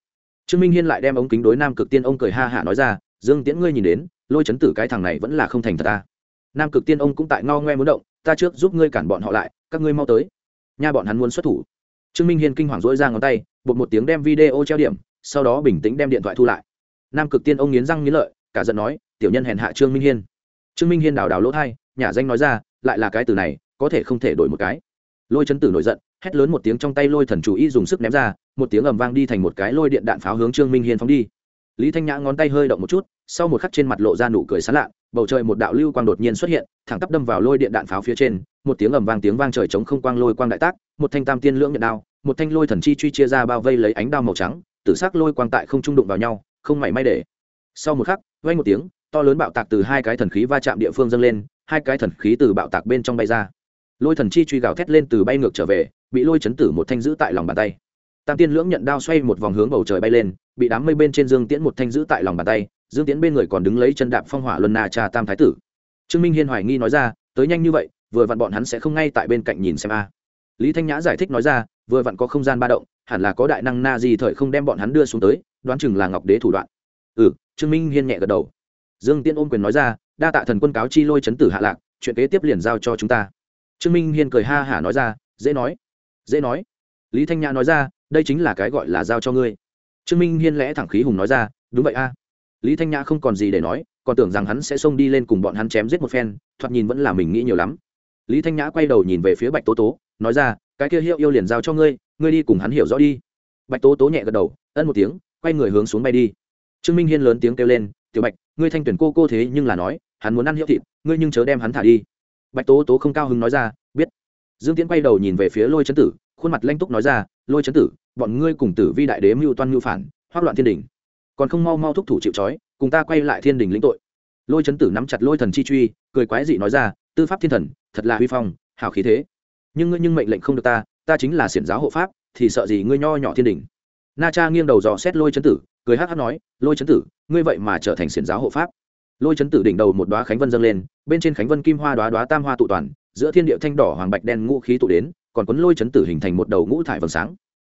Trương minh hiên lại đem ống kính đối nam cực tiên ông cười ha hả nói ra, dương tiễn ngươi nhìn đến, lôi chấn tử cái thằng này vẫn là không thành thật ta. Nam cực tiên ông cũng tại ngao ngoe muốn động, ta trước giúp ngươi cản bọn họ lại, các ngươi mau tới. Nha bọn hắn muốn xuất thủ. Trương minh hiên kinh hoàng dỗi ra ngón tay, bột một tiếng đem video treo điểm, sau đó bình tĩnh đem điện thoại thu lại. Nam cực tiên ông nghiến răng nghiến lợi cả giận nói, tiểu nhân hèn hạ trương minh hiên. Trương minh hiên đào đào lỗ thai nhà danh nói ra, lại là cái từ này, có thể không thể đổi một cái. Lôi chấn tử nổi giận, hét lớn một tiếng trong tay lôi thần chủ y dùng sức ném ra, một tiếng ầm vang đi thành một cái lôi điện đạn pháo hướng trương minh hiên phóng đi. Lý thanh nhã ngón tay hơi động một chút, sau một khắc trên mặt lộ ra nụ cười sán lạ, bầu trời một đạo lưu quang đột nhiên xuất hiện, thẳng tắp đâm vào lôi điện đạn pháo phía trên, một tiếng ầm vang tiếng vang trời chống không quang lôi quang đại tác, một thanh tam tiên lưỡng nhận đao, một thanh lôi thần chi truy chia ra bao vây lấy ánh đao màu trắng tự xác lôi quang tại không trung đụng vào nhau, không mảy may để. Sau một khắc vang một tiếng, to lớn bạo tạc từ hai cái thần khí va chạm địa phương dâng lên, hai cái thần khí từ bạo tạc bên trong bay ra. Lôi thần chi truy gào thét lên từ bay ngược trở về, bị lôi chấn tử một thanh giữ tại lòng bàn tay. Tam tiên lưỡng nhận đao xoay một vòng hướng bầu trời bay lên, bị đám mây bên trên dương tiễn một thanh giữ tại lòng bàn tay, dương tiễn bên người còn đứng lấy chân đạp phong hỏa luân na cha tam thái tử. Trương minh hiên hoài nghi nói ra, tới nhanh như vậy, vừa vặn bọn hắn sẽ không ngay tại bên cạnh nhìn xem a. Lý thanh nhã giải thích nói ra, vừa vặn có không gian ba động, hẳn là có đại năng na gì thời không đem bọn hắn đưa xuống tới, đoán chừng là ngọc đế thủ đoạn. Ừ trương minh hiên nhẹ gật đầu. Dương tiễn ôm quyền nói ra, đa tạ thần quân cáo chi lôi chấn tử hạ lạc, chuyện kế tiếp liền giao cho chúng ta. Trương minh hiên cười ha hả nói ra, dễ nói dễ nói. Lý thanh nhã nói ra, đây chính là cái gọi là giao cho ngươi. Trương minh hiên lẽ thẳng khí hùng nói ra, đúng vậy a. Lý thanh nhã không còn gì để nói, còn tưởng rằng hắn sẽ xông đi lên cùng bọn hắn chém giết một phen, thoạt nhìn vẫn là mình nghĩ nhiều lắm. Lý thanh nhã quay đầu nhìn về phía bạch tố tố, nói ra, cái kia hiệu yêu liền giao cho ngươi ngươi đi cùng hắn hiểu rõ đi. Bạch tố tố nhẹ gật đầu, ân một tiếng, quay người hướng xuống bay đi trương minh hiên lớn tiếng kêu lên, tiểu bạch, ngươi thanh tuyển cô cô thế nhưng là nói, hắn muốn ăn hiệu thịt, ngươi nhưng chớ đem hắn thả đi. Bạch tố tố không cao hứng nói ra, biết. Dương tiễn quay đầu nhìn về phía lôi trấn tử, khuôn mặt lanh túc nói ra, lôi trấn tử, bọn ngươi cùng tử vi đại đế mưu toan mưu phản, hoác loạn thiên đình. Còn không mau mau thúc thủ chịu trói, cùng ta quay lại thiên đình lĩnh tội. Lôi chấn tử nắm chặt lôi thần chi truy, cười quái dị nói ra, tư pháp thiên thần, thật là huy phong, hảo khí thế. Nhưng ngươi nhưng mệnh lệnh không được ta ta chính là xiển giáo hộ pháp, thì sợ gì ngươi nho nhỏ thiên đình. Na cha nghiêng đầu dò xét lôi chấn tử cười hát hát nói, lôi chấn tử, ngươi vậy mà trở thành xiển giáo hộ pháp. Lôi chấn tử đỉnh đầu một đoá khánh vân dâng lên, bên trên khánh vân kim hoa đoá đoá tam hoa tụ toàn, giữa thiên địa thanh đỏ hoàng bạch đen ngũ khí tụ đến, còn quấn lôi chấn tử hình thành một đầu ngũ thải vầng sáng.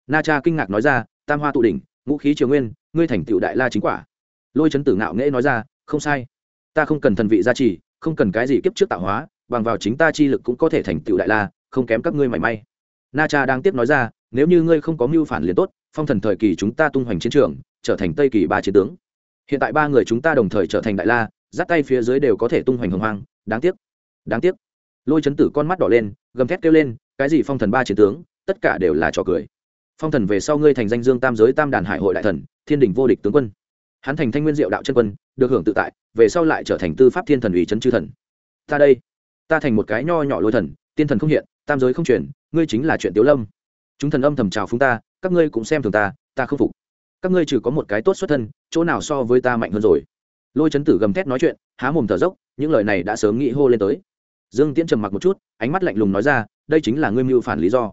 Na cha kinh ngạc nói ra, tam hoa tụ đỉnh, ngũ khí triều nguyên, ngươi thành tựu đại la chính quả. Lôi chấn tử ngạo nghễ nói ra, không sai. Ta không cần thần vị gia trì, không cần cái gì kiếp trước tạo hóa, bằng vào chính ta chi lực cũng có thể thành tựu đại la, không kém các ngươi mảy may. Na cha đang tiếp nói ra, nếu như ngươi không có mưu phản liền tốt, phong thần thời kỳ chúng ta tung hoành chiến trường trở thành tây kỳ ba chiến tướng. Hiện tại ba người chúng ta đồng thời trở thành đại la, giáp tay phía dưới đều có thể tung hoành hồng hoang. Đáng tiếc đáng tiếc. Lôi chấn tử con mắt đỏ lên, gầm thét kêu lên, cái gì phong thần ba chiến tướng? Tất cả đều là trò cười. Phong thần về sau ngươi thành danh dương tam giới tam đàn hải hội đại thần, thiên đình vô địch tướng quân. Hắn thành thanh nguyên diệu đạo chân quân, được hưởng tự tại, về sau lại trở thành tư pháp thiên thần ủy trấn chư thần. Ta đây, ta thành một cái nho nhỏ lôi thần, tiên thần không hiện, tam giới không chuyển ngươi chính là chuyện tiếu lâm. Chúng thần âm thầm chào phúng ta, các ngươi cũng xem thường ta ta không phục các ngươi trừ có một cái tốt xuất thân, chỗ nào so với ta mạnh hơn rồi? Lôi chấn tử gầm thét nói chuyện, há mồm thở dốc, những lời này đã sớm nghĩ hô lên tới. Dương tiễn trầm mặc một chút, ánh mắt lạnh lùng nói ra, đây chính là ngươi mưu phản lý do.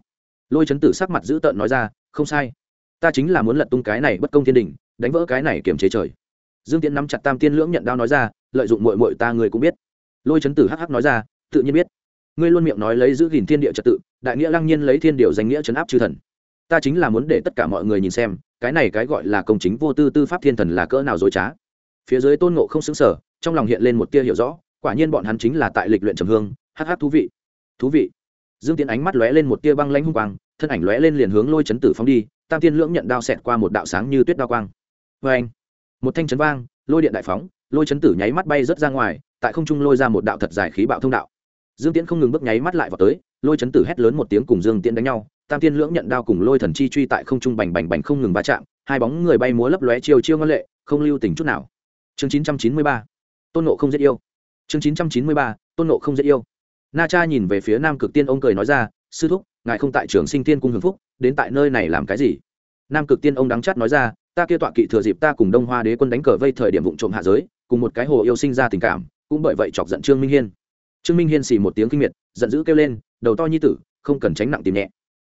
Lôi chấn tử sắc mặt dữ tợn nói ra, không sai. Ta chính là muốn lật tung cái này bất công thiên đình, đánh vỡ cái này kiềm chế trời. Dương tiễn nắm chặt tam tiên lưỡng nhận đao nói ra, lợi dụng mội mội ta ngươi cũng biết. Lôi chấn tử hắc hắc nói ra, tự nhiên biết. Ngươi luôn miệng nói lấy giữ gìn thiên địa trật tự, đại nghĩa lăng nhiên lấy thiên điều danh nghĩa chấn áp chư thần. Ta chính là muốn để tất cả mọi người nhìn xem cái này cái gọi là công chính vô tư tư pháp thiên thần là cỡ nào dối trá. Phía dưới tôn ngộ không xứng sở trong lòng hiện lên một tia hiểu rõ, quả nhiên bọn hắn chính là tại lịch luyện trầm hương hh thú vị. Thú vị. Dương tiến ánh mắt lóe lên một tia băng lanh hung quang, thân ảnh lóe lên liền hướng lôi chấn tử phóng đi, tam tiên lưỡng nhận đao xẹt qua một đạo sáng như tuyết đao quang. Vê anh, một thanh chấn vang, lôi điện đại phóng, lôi chấn tử nháy mắt bay rớt ra ngoài, tại không trung lôi ra một đạo thật dài khí bạo thông đạo dương tiễn không ngừng bước nháy mắt lại vào tới, lôi chấn tử hét lớn một tiếng cùng dương tiễn đánh nhau, tam tiên lưỡng nhận đao cùng lôi thần chi truy tại không trung bành bành bành không ngừng va chạm, hai bóng người bay múa lấp lóe chiêu chiêu ngân lệ, không lưu tình chút nào. Chương chín trăm chín mươi ba, tôn nộ không giết yêu. Chương chín trăm chín mươi ba, tôn nộ không giết yêu. Na cha nhìn về phía nam cực tiên, ông cười nói ra, sư thúc, ngài không tại trường sinh tiên cung hưng phúc, đến tại nơi này làm cái gì? Nam cực tiên, ông đắng chát nói ra, ta kia tọa kỵ thừa dịp ta cùng đông hoa đế quân đánh cờ vây thời điểm vụ trộm hạ giới, cùng một cái hồ yêu sinh ra tình cảm, cũng bởi vậy chọc giận trương minh hiên trương minh hiên xì một tiếng kinh miệt, giận dữ kêu lên, đầu to như tử, không cần tránh nặng tìm nhẹ.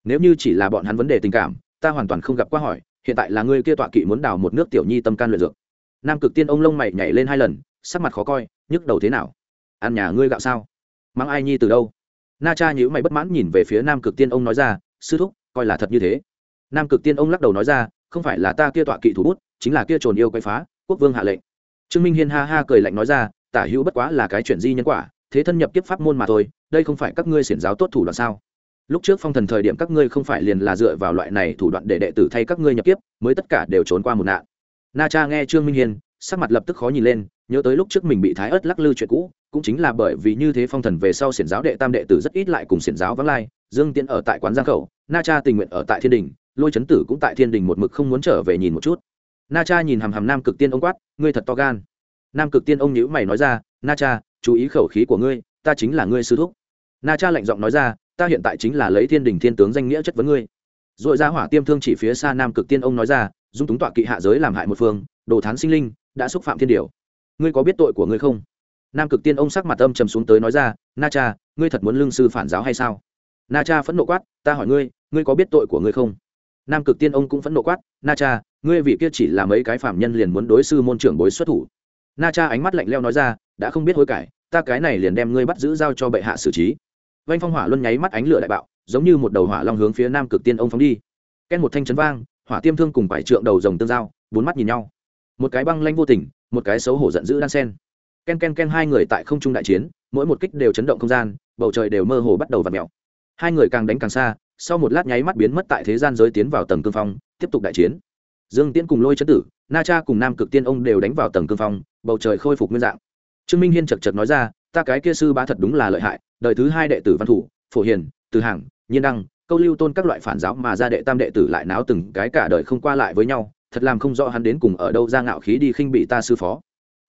Nếu như chỉ là bọn hắn vấn đề tình cảm, ta hoàn toàn không gặp qua hỏi, hiện tại là ngươi kia tọa kỵ muốn đào một nước tiểu nhi tâm can luyện dược. Nam cực tiên ông lông mày nhảy lên hai lần, sắc mặt khó coi, nhức đầu thế nào? Ăn nhà ngươi gạo sao? Mang ai nhi từ đâu? Na cha nhữ mày bất mãn nhìn về phía nam cực tiên ông nói ra, sư thúc, coi là thật như thế. Nam cực tiên ông lắc đầu nói ra, không phải là ta kia tọa kỵ thủ bút, chính là kia trồn yêu quay phá, quốc vương hạ lệnh. Trương minh hiên ha ha cười lạnh nói ra, tả hữu bất quá là cái chuyện di nhân quả thế thân nhập kiếp pháp môn mà thôi, đây không phải các ngươi xiển giáo tốt thủ đoạn sao? Lúc trước phong thần thời điểm các ngươi không phải liền là dựa vào loại này thủ đoạn để đệ tử thay các ngươi nhập kiếp, mới tất cả đều trốn qua một nạn. Na cha nghe trương minh hiên, sắc mặt lập tức khó nhìn lên, nhớ tới lúc trước mình bị thái ớt lắc lư chuyện cũ, cũng chính là bởi vì như thế phong thần về sau xiển giáo đệ tam đệ tử rất ít lại cùng xiển giáo vắng lai, dương tiễn ở tại quán giang khẩu, na cha tình nguyện ở tại thiên đình, lôi chấn tử cũng tại thiên đình một mực không muốn trở về nhìn một chút. Na cha nhìn hàm hàm nam cực tiên ông quát, ngươi thật to gan. Nam cực tiên ông nhữ mày nói ra, na cha chú ý khẩu khí của ngươi, ta chính là ngươi sư thúc. Na cha lạnh giọng nói ra, ta hiện tại chính là lấy thiên đình thiên tướng danh nghĩa chất vấn ngươi. Rồi ra hỏa tiêm thương chỉ phía xa nam cực tiên ông nói ra, dung túng tọa kỵ hạ giới làm hại một phương, đồ thán sinh linh, đã xúc phạm thiên điều. Ngươi có biết tội của ngươi không? Nam cực tiên ông sắc mặt âm trầm xuống tới nói ra, na cha, ngươi thật muốn lương sư phản giáo hay sao? Na cha phẫn nộ quát, ta hỏi ngươi ngươi có biết tội của ngươi không? Nam cực tiên ông cũng phẫn nộ quát, na cha, ngươi vị kia chỉ là mấy cái phạm nhân liền muốn đối sư môn trưởng bối xuất thủ. Na cha ánh mắt lạnh leo nói ra đã không biết hối cải, ta cái này liền đem ngươi bắt giữ giao cho bệ hạ xử trí. Vanh phong hỏa luân nháy mắt ánh lửa đại bạo, giống như một đầu hỏa long hướng phía nam cực tiên ông phóng đi. Ken một thanh chấn vang, hỏa tiêm thương cùng bảy trượng đầu rồng tương giao, bốn mắt nhìn nhau. Một cái băng lanh vô tình, một cái xấu hổ giận dữ đan sen. Ken ken ken hai người tại không trung đại chiến, mỗi một kích đều chấn động không gian, bầu trời đều mơ hồ bắt đầu v ặ mẹo hai người càng đánh càng xa, sau một lát nháy mắt biến mất tại thế gian giới tiến vào tầng cương phong, tiếp tục đại chiến. Dương tiễn cùng lôi chấn tử, na cha cùng nam cực tiên ông đều đánh vào tầng cương phong, bầu trời khôi phục nguyên dạng trương minh hiên chật chật nói ra, ta cái kia sư bá thật đúng là lợi hại, đời thứ hai đệ tử văn thủ, phổ hiền, từ hàng, nhiên đăng, câu lưu tôn các loại phản giáo mà ra đệ tam đệ tử lại náo từng cái cả đời không qua lại với nhau, thật làm không rõ hắn đến cùng ở đâu ra ngạo khí đi khinh bị ta sư phó.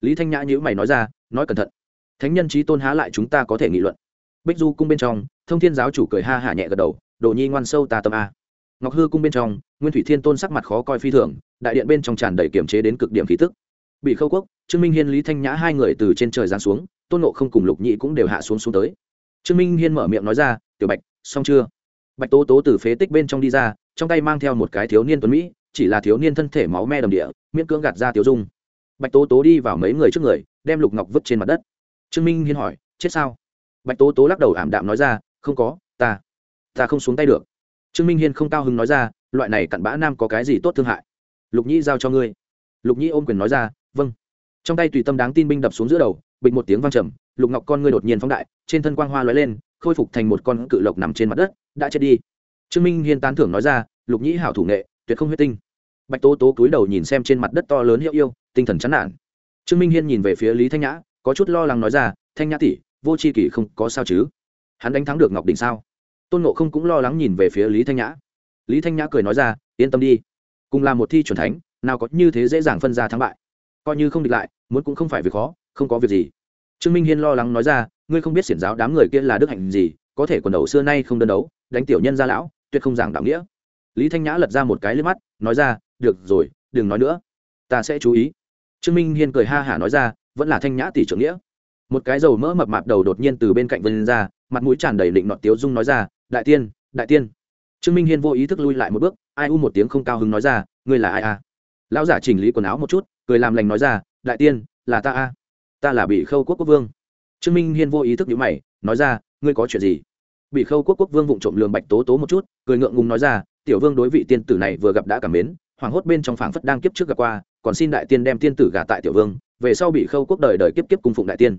Lý thanh nhã nhữ mày nói ra, nói cẩn thận, thánh nhân trí tôn há lại chúng ta có thể nghị luận. Bích du cung bên trong, thông thiên giáo chủ cười ha hả nhẹ gật đầu, đồ nhi ngoan sâu ta tâm a. Ngọc hư cung bên trong, nguyên thủy thiên tôn sắc mặt khó coi phi thường, đại điện bên trong tràn đầy kiểm chế đến cực điểm khí tức bị khâu quốc, trương minh hiên, lý thanh nhã hai người từ trên trời giáng xuống, tôn nộ không cùng lục nhị cũng đều hạ xuống xuống tới. Trương minh hiên mở miệng nói ra, tiểu bạch, xong chưa? Bạch tố tố từ phế tích bên trong đi ra, trong tay mang theo một cái thiếu niên tuấn mỹ, chỉ là thiếu niên thân thể máu me đầm địa, miễn cưỡng gạt ra tiểu dung. Bạch tố tố đi vào mấy người trước người, đem lục ngọc vứt trên mặt đất. Trương minh hiên hỏi, chết sao? Bạch tố tố lắc đầu ảm đạm nói ra, không có, ta ta không xuống tay được. Trương minh hiên không cao hứng nói ra, loại này cặn bã nam có cái gì tốt thương hại? Lục nhĩ giao cho ngươi. Lục nhĩ ôm quyền nói ra vâng. Trong tay tùy tâm đáng tin binh đập xuống giữa đầu, bịch một tiếng vang trầm, lục ngọc con ngươi đột nhiên phóng đại, trên thân quang hoa lóe lên, khôi phục thành một con cự lộc nằm trên mặt đất, đã chết đi. Trương minh hiên tán thưởng nói ra, lục nhĩ hảo thủ nghệ, tuyệt không huyết tinh. Bạch tố tố cúi đầu nhìn xem trên mặt đất to lớn hiệu yêu, tinh thần chán nản. Trương minh hiên nhìn về phía lý thanh nhã, có chút lo lắng nói ra, thanh nhã tỷ, vô c h i kỷ không có sao chứ? Hắn đánh thắng được ngọc đình sao? Tôn nộ không cũng lo lắng nhìn về phía lý thanh nhã. Lý thanh nhã cười nói ra, yên tâm đi, cùng là một thi c thánh, nào có như thế dễ dàng phân ra thắng bại coi như không địch lại, muốn cũng không phải việc khó, không có việc gì. Trương minh hiên lo lắng nói ra, ngươi không biết xiển giáo đám người kia là đức hạnh gì, có thể quần đầu xưa nay không đơn đấu, đánh tiểu nhân gia lão, tuyệt không giảng đạo nghĩa. Lý thanh nhã lật ra một cái lên mắt, nói ra, được rồi, đừng nói nữa, ta sẽ chú ý. Trương minh hiên cười ha hả nói ra, vẫn là thanh nhã tỷ trưởng nghĩa. Một cái dầu mỡ mập mạp đầu đột nhiên từ bên cạnh vân ra, mặt mũi tràn đầy định nọt tiếu dung nói ra, đại tiên đại tiên. Trương minh hiên vô ý thức lui lại một bước, ai u một tiếng không cao hứng nói ra, ngươi là ai à? lão giả chỉnh lý quần áo một chút cười làm lành nói ra, đại tiên, là ta a. Ta là bị khâu quốc quốc vương. Trương minh hiên vô ý thức nhữ mày, nói ra, ngươi có chuyện gì? Bị khâu quốc quốc vương vụng trộm lường bạch tố tố một chút, cười ngượng ngùng nói ra, tiểu vương đối vị tiên tử này vừa gặp đã cảm mến, hoảng hốt bên trong phảng phất đang kiếp trước gặp qua, còn xin đại tiên đem tiên tử gả tại tiểu vương, về sau bị khâu quốc đời đời kiếp kiếp cung phụng đại tiên.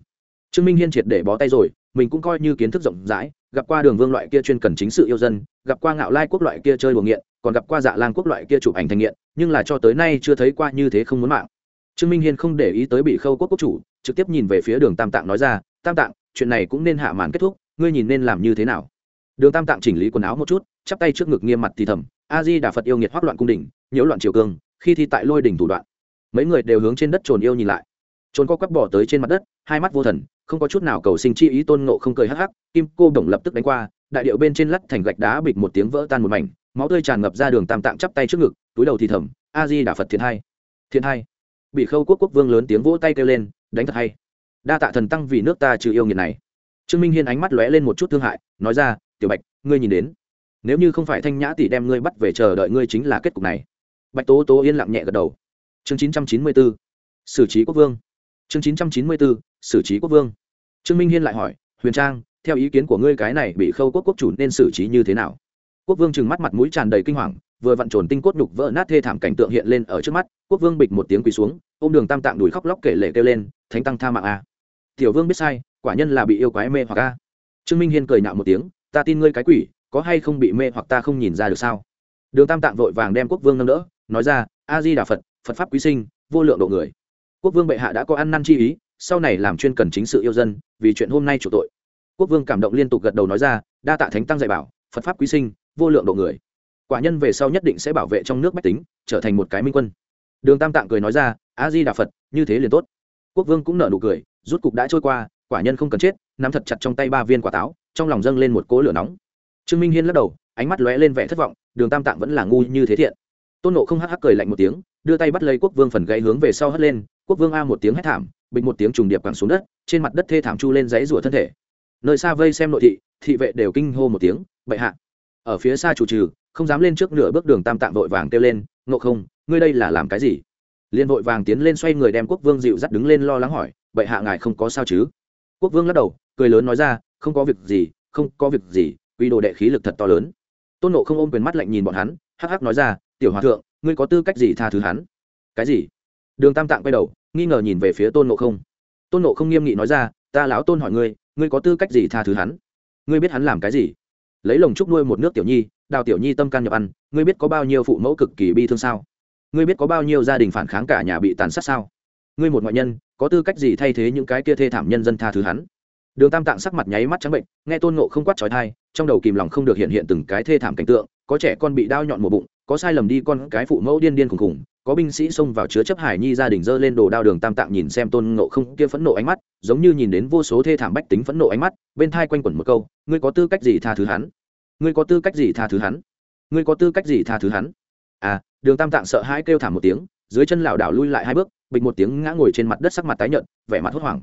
Trương minh hiên triệt để bó tay rồi, mình cũng coi như kiến thức rộng rãi, gặp qua đường vương loại kia chuyên cần chính sự yêu dân, gặp qua ngạo lai quốc loại kia chơi buồng nghiện, còn gặp qua dạ lang quốc loại kia chụp ảnh thành nghiện, nhưng là cho tới nay chưa thấy qua như thế không muốn mạng trương minh hiên không để ý tới bị khâu quốc quốc chủ, trực tiếp nhìn về phía đường tam tạng nói ra, tam tạng, chuyện này cũng nên hạ màn kết thúc, ngươi nhìn nên làm như thế nào? Đường tam tạng chỉnh lý quần áo một chút, chắp tay trước ngực nghiêm mặt thì thầm, a di đà phật yêu nghiệt hoác loạn cung đình nhiễu loạn triều cương khi thi tại lôi đỉnh thủ đoạn. Mấy người đều hướng trên đất trồn yêu nhìn lại. Trồn co quắp bỏ tới trên mặt đất, hai mắt vô thần, không có chút nào cầu sinh chi ý tôn ngộ không cười hắc hắc, kim cô đồng lập tức đánh qua, đại điệu bên trên lắt thành gạch đá bịch một tiếng vỡ tan một mảnh, máu tươi tràn ngập ra đường tam tạng chắp tay trước ngực, túi đầu thì thầm, a di đà phật thiện hai thiện hai bị khâu quốc quốc vương lớn tiếng vỗ tay kêu lên, đánh thật hay. Đa tạ thần tăng vì nước ta trừ yêu nghiệt này. Trương minh hiên ánh mắt lóe lên một chút thương hại, nói ra, tiểu bạch, ngươi nhìn đến. Nếu như không phải thanh nhã tỷ đem ngươi bắt về chờ đợi ngươi chính là kết cục này. Bạch tố tố yên lặng nhẹ gật đầu. Chương chín trăm chín mươi bốn xử trí quốc vương. Chương chín trăm chín mươi bốn xử trí quốc vương. Trương minh hiên lại hỏi, huyền trang, theo ý kiến của ngươi cái này bị khâu quốc quốc chủ nên xử trí như thế nào? Quốc vương trừng mắt mặt mũi tràn đầy kinh hoàng, vừa vặn trồn tinh cốt nhục vỡ nát thê thảm cảnh tượng hiện lên ở trước mắt, quốc vương bịch một tiếng quỳ xuống ôm đường tam tạng đùi khóc lóc kể lệ kêu lên, thánh tăng tha mạng a. Tiểu vương biết sai, quả nhân là bị yêu quái mê hoặc a. Trương minh hiên cười nhạo một tiếng, ta tin ngươi cái quỷ, có hay không bị mê hoặc ta không nhìn ra được sao? Đường tam tạng vội vàng đem quốc vương nâng đỡ, nói ra, a di đà phật phật pháp quý sinh, vô lượng độ người. Quốc vương bệ hạ đã có ăn năn chi ý, sau này làm chuyên cần chính sự yêu dân, vì chuyện hôm nay chủ tội. Quốc vương cảm động liên tục gật đầu nói ra, đa tạ thánh tăng dạy bảo, phật pháp quý sinh, vô lượng độ người. Quả nhân về sau nhất định sẽ bảo vệ trong nước bách tính, trở thành một cái minh quân đường tam tạng cười nói ra, a di đà phật, như thế liền tốt. Quốc vương cũng nở nụ cười, rút cục đã trôi qua, quả nhân không cần chết, nắm thật chặt trong tay ba viên quả táo, trong lòng dâng lên một cỗ lửa nóng. Trương minh hiên lắc đầu, ánh mắt lóe lên vẻ thất vọng, đường tam tạng vẫn là ngu như thế thiện. Tôn nộ không hắc hắc cười lạnh một tiếng, đưa tay bắt lấy quốc vương phần gãy hướng về sau hất lên, quốc vương a một tiếng hét thảm, bịch một tiếng trùng điệp quẳng xuống đất, trên mặt đất thê thảm chu lên giấy rủa thân thể. Nơi xa vây xem nội thị thị vệ đều kinh hô một tiếng, bệ hạ. Ở phía xa chủ trừ, không dám lên trước nửa bước đường tam tạng vội vàng kêu lên, ngộ không ngươi đây là làm cái gì? Liên vội vàng tiến lên xoay người đem quốc vương dịu dắt đứng lên lo lắng hỏi, bệ hạ ngài không có sao chứ? Quốc vương lắc đầu, cười lớn nói ra, không có việc gì, không có việc gì, quy đồ đệ khí lực thật to lớn. Tôn nộ không ôm quyền mắt lạnh nhìn bọn hắn, hắc hắc nói ra, tiểu hòa thượng, ngươi có tư cách gì tha thứ hắn? Cái gì? Đường tam tạng quay đầu, nghi ngờ nhìn về phía tôn nộ không. Tôn nộ không nghiêm nghị nói ra, ta lão tôn hỏi ngươi ngươi có tư cách gì tha thứ hắn? Ngươi biết hắn làm cái gì? Lấy lồng trúc nuôi một nước tiểu nhi, đào tiểu nhi tâm can nhập ăn, ngươi biết có bao nhiêu phụ mẫu cực kỳ bi thương sao? Ngươi biết có bao nhiêu gia đình phản kháng cả nhà bị tàn sát sao? Ngươi một ngoại nhân, có tư cách gì thay thế những cái kia thê thảm nhân dân tha thứ hắn? Đường tam tạng sắc mặt nháy mắt trắng bệnh, nghe tôn nộ không quát trói thai trong đầu kìm lòng không được hiện hiện từng cái thê thảm cảnh tượng, có trẻ con bị đao nhọn một bụng, có sai lầm đi con cái phụ mẫu điên điên khùng khùng, có binh sĩ xông vào chứa chấp hải nhi gia đình dơ lên đồ đao đường tam tạng nhìn xem tôn ngộ không kia phẫn nộ ánh mắt, giống như nhìn đến vô số thê thảm bách tính phẫn nộ ánh mắt, bên thai quanh quẩn một câu, ngươi có tư cách gì tha thứ hắn? Ngươi có tư cách gì tha thứ hắn? Ngươi có tư cách gì tha thứ hắn? À đường tam tạng sợ hãi kêu thảm một tiếng, dưới chân lảo đảo lui lại hai bước, bịch một tiếng ngã ngồi trên mặt đất sắc mặt tái nhợt, vẻ mặt hốt hoảng.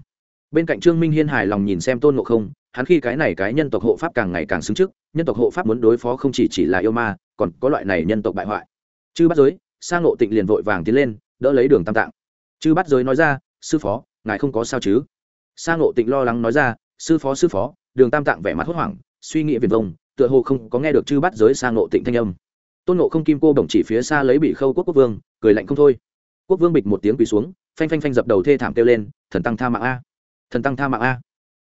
Bên cạnh trương minh hiên hài lòng nhìn xem tôn ngộ không, hắn khi cái này cái nhân tộc hộ pháp càng ngày càng xứng trước, nhân tộc hộ pháp muốn đối phó không chỉ chỉ là yêu ma, còn có loại này nhân tộc bại hoại. Chư bắt giới sang ngộ tịnh liền vội vàng tiến lên, đỡ lấy đường tam tạng. Chư bắt giới nói ra, sư phó, ngài không có sao chứ? Sang ngộ tịnh lo lắng nói ra, sư phó sư phó. Đường tam tạng vẻ mặt hốt hoảng, suy nghĩ viền vông, tựa hồ không có nghe được chư bắt giới sang ngộ tịnh thanh âm tôn nộ không kim cô bổng chỉ phía xa lấy bị khâu quốc quốc vương, cười lạnh không thôi. Quốc vương bịch một tiếng quỳ xuống, phanh phanh phanh dập đầu thê thảm kêu lên, thần tăng tha mạng a! Thần tăng tha mạng a!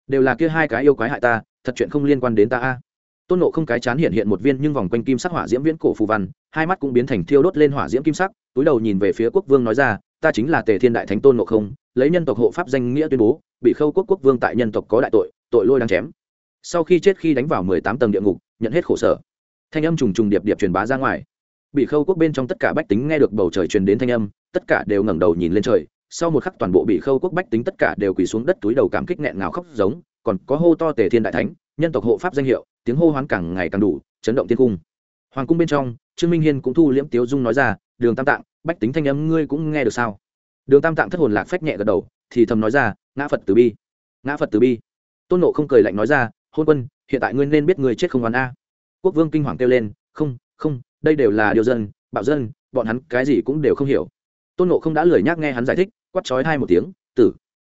Đều là kia hai cái yêu quái hại ta, thật chuyện không liên quan đến ta a! Tôn nộ không cái chán hiện hiện một viên nhưng vòng quanh kim sắc hỏa diễm viễn cổ phù văn, hai mắt cũng biến thành thiêu đốt lên hỏa diễm kim sắc, túi đầu nhìn về phía quốc vương nói ra, ta chính là tề thiên đại thánh tôn nộ không, lấy nhân tộc hộ pháp danh nghĩa tuyên bố, bị khâu quốc quốc vương tại nhân tộc có đại tội tội lôi đang chém. Sau khi chết khi đánh vào mười tám tầng địa ngục, nhận hết khổ sở thanh âm trùng trùng điệp điệp truyền bá ra ngoài. Bị khâu quốc bên trong tất cả bách tính nghe được bầu trời truyền đến thanh âm, tất cả đều ngẩng đầu nhìn lên trời. Sau một khắc toàn bộ bị khâu quốc bách tính tất cả đều quỳ xuống đất túi đầu cảm kích nghẹn ngào khóc giống, còn có hô to tề thiên đại thánh, nhân tộc hộ pháp danh hiệu, tiếng hô hoán càng ngày càng đủ, chấn động thiên cung. Hoàng cung bên trong, trương minh hiên cũng thu liễm tiếu dung nói ra, đường tam tạng, bách tính thanh âm ngươi cũng nghe được sao? Đường tam tạng thất hồn lạc phách nhẹ gật đầu, thì thầm nói ra, ngã phật từ bi, ngã phật từ bi. Tôn nộ không cười lạnh nói ra, hôn quân, hiện tại ngươi nên biết người chết không oán a quốc vương kinh hoàng kêu lên, không không, đây đều là điều dân, bạo dân, bọn hắn cái gì cũng đều không hiểu. Tôn nộ không đã lười nhác nghe hắn giải thích quắt chói hai một tiếng, tử.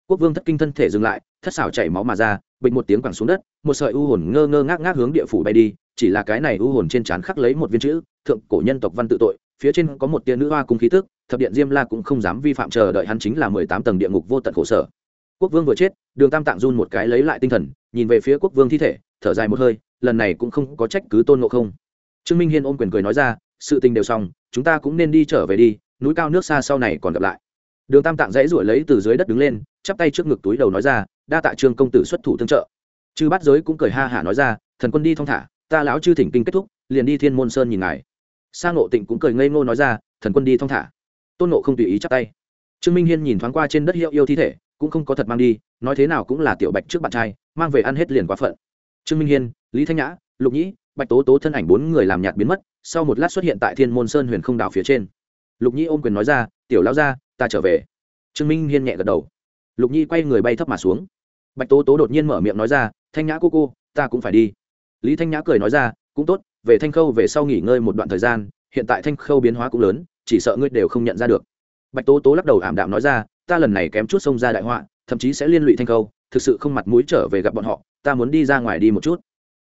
Quốc vương thất kinh thân thể dừng lại, thất xảo chảy máu mà ra bịch một tiếng quẳng xuống đất, một sợi u hồn ngơ ngơ ngác ngác hướng địa phủ bay đi, chỉ là cái này u hồn trên trán khắc lấy một viên chữ, thượng cổ nhân tộc văn tự tội. Phía trên có một tia nữ hoa cung khí tức, thập điện diêm la cũng không dám vi phạm chờ đợi hắn chính là mười tám tầng địa ngục vô tận khổ sở. Quốc vương vừa chết, đường tam tạng run một cái lấy lại tinh thần, nhìn về phía quốc vương thi thể, thở dài một hơi lần này cũng không có trách cứ tôn ngộ không. Trương minh hiên ôm quyền cười nói ra, sự tình đều xong, chúng ta cũng nên đi trở về đi, núi cao nước xa sau này còn gặp lại. Đường tam tạng dãy ruổi lấy từ dưới đất đứng lên, chắp tay trước ngực túi đầu nói ra, đa tạ trương công tử xuất thủ tương trợ. Chư bát giới cũng cười ha hả nói ra, thần quân đi thong thả, ta lão chư thỉnh kinh kết thúc, liền đi thiên môn sơn nhìn ngài. Sa ngộ tịnh cũng cười ngây ngô nói ra, thần quân đi thong thả. Tôn nộ không tùy ý chắp tay. Trương minh hiên nhìn thoáng qua trên đất hiệu yêu thi thể, cũng không có thật mang đi, nói thế nào cũng là tiểu bạch trước bạn trai, mang về ăn hết liền quá phận. Trương minh hiên lý thanh nhã, lục nhĩ, bạch tố tố thân ảnh bốn người làm nhạt biến mất, sau một lát xuất hiện tại thiên môn sơn huyền không đảo phía trên. Lục nhĩ ôm quyền nói ra, tiểu lao ra ta trở về. Trương minh hiên nhẹ gật đầu. Lục nhi quay người bay thấp mà xuống. Bạch tố tố đột nhiên mở miệng nói ra, thanh nhã cô cô, ta cũng phải đi. Lý thanh nhã cười nói ra, cũng tốt, về thanh khâu về sau nghỉ ngơi một đoạn thời gian, hiện tại thanh khâu biến hóa cũng lớn, chỉ sợ ngươi đều không nhận ra được. Bạch tố tố lắc đầu ảm đạm nói ra, ta lần này kém chút xông ra đại họa, thậm chí sẽ liên lụy thanh khâu, thực sự không mặt mũi trở về gặp bọn họ, ta muốn đi ra ngoài đi một chút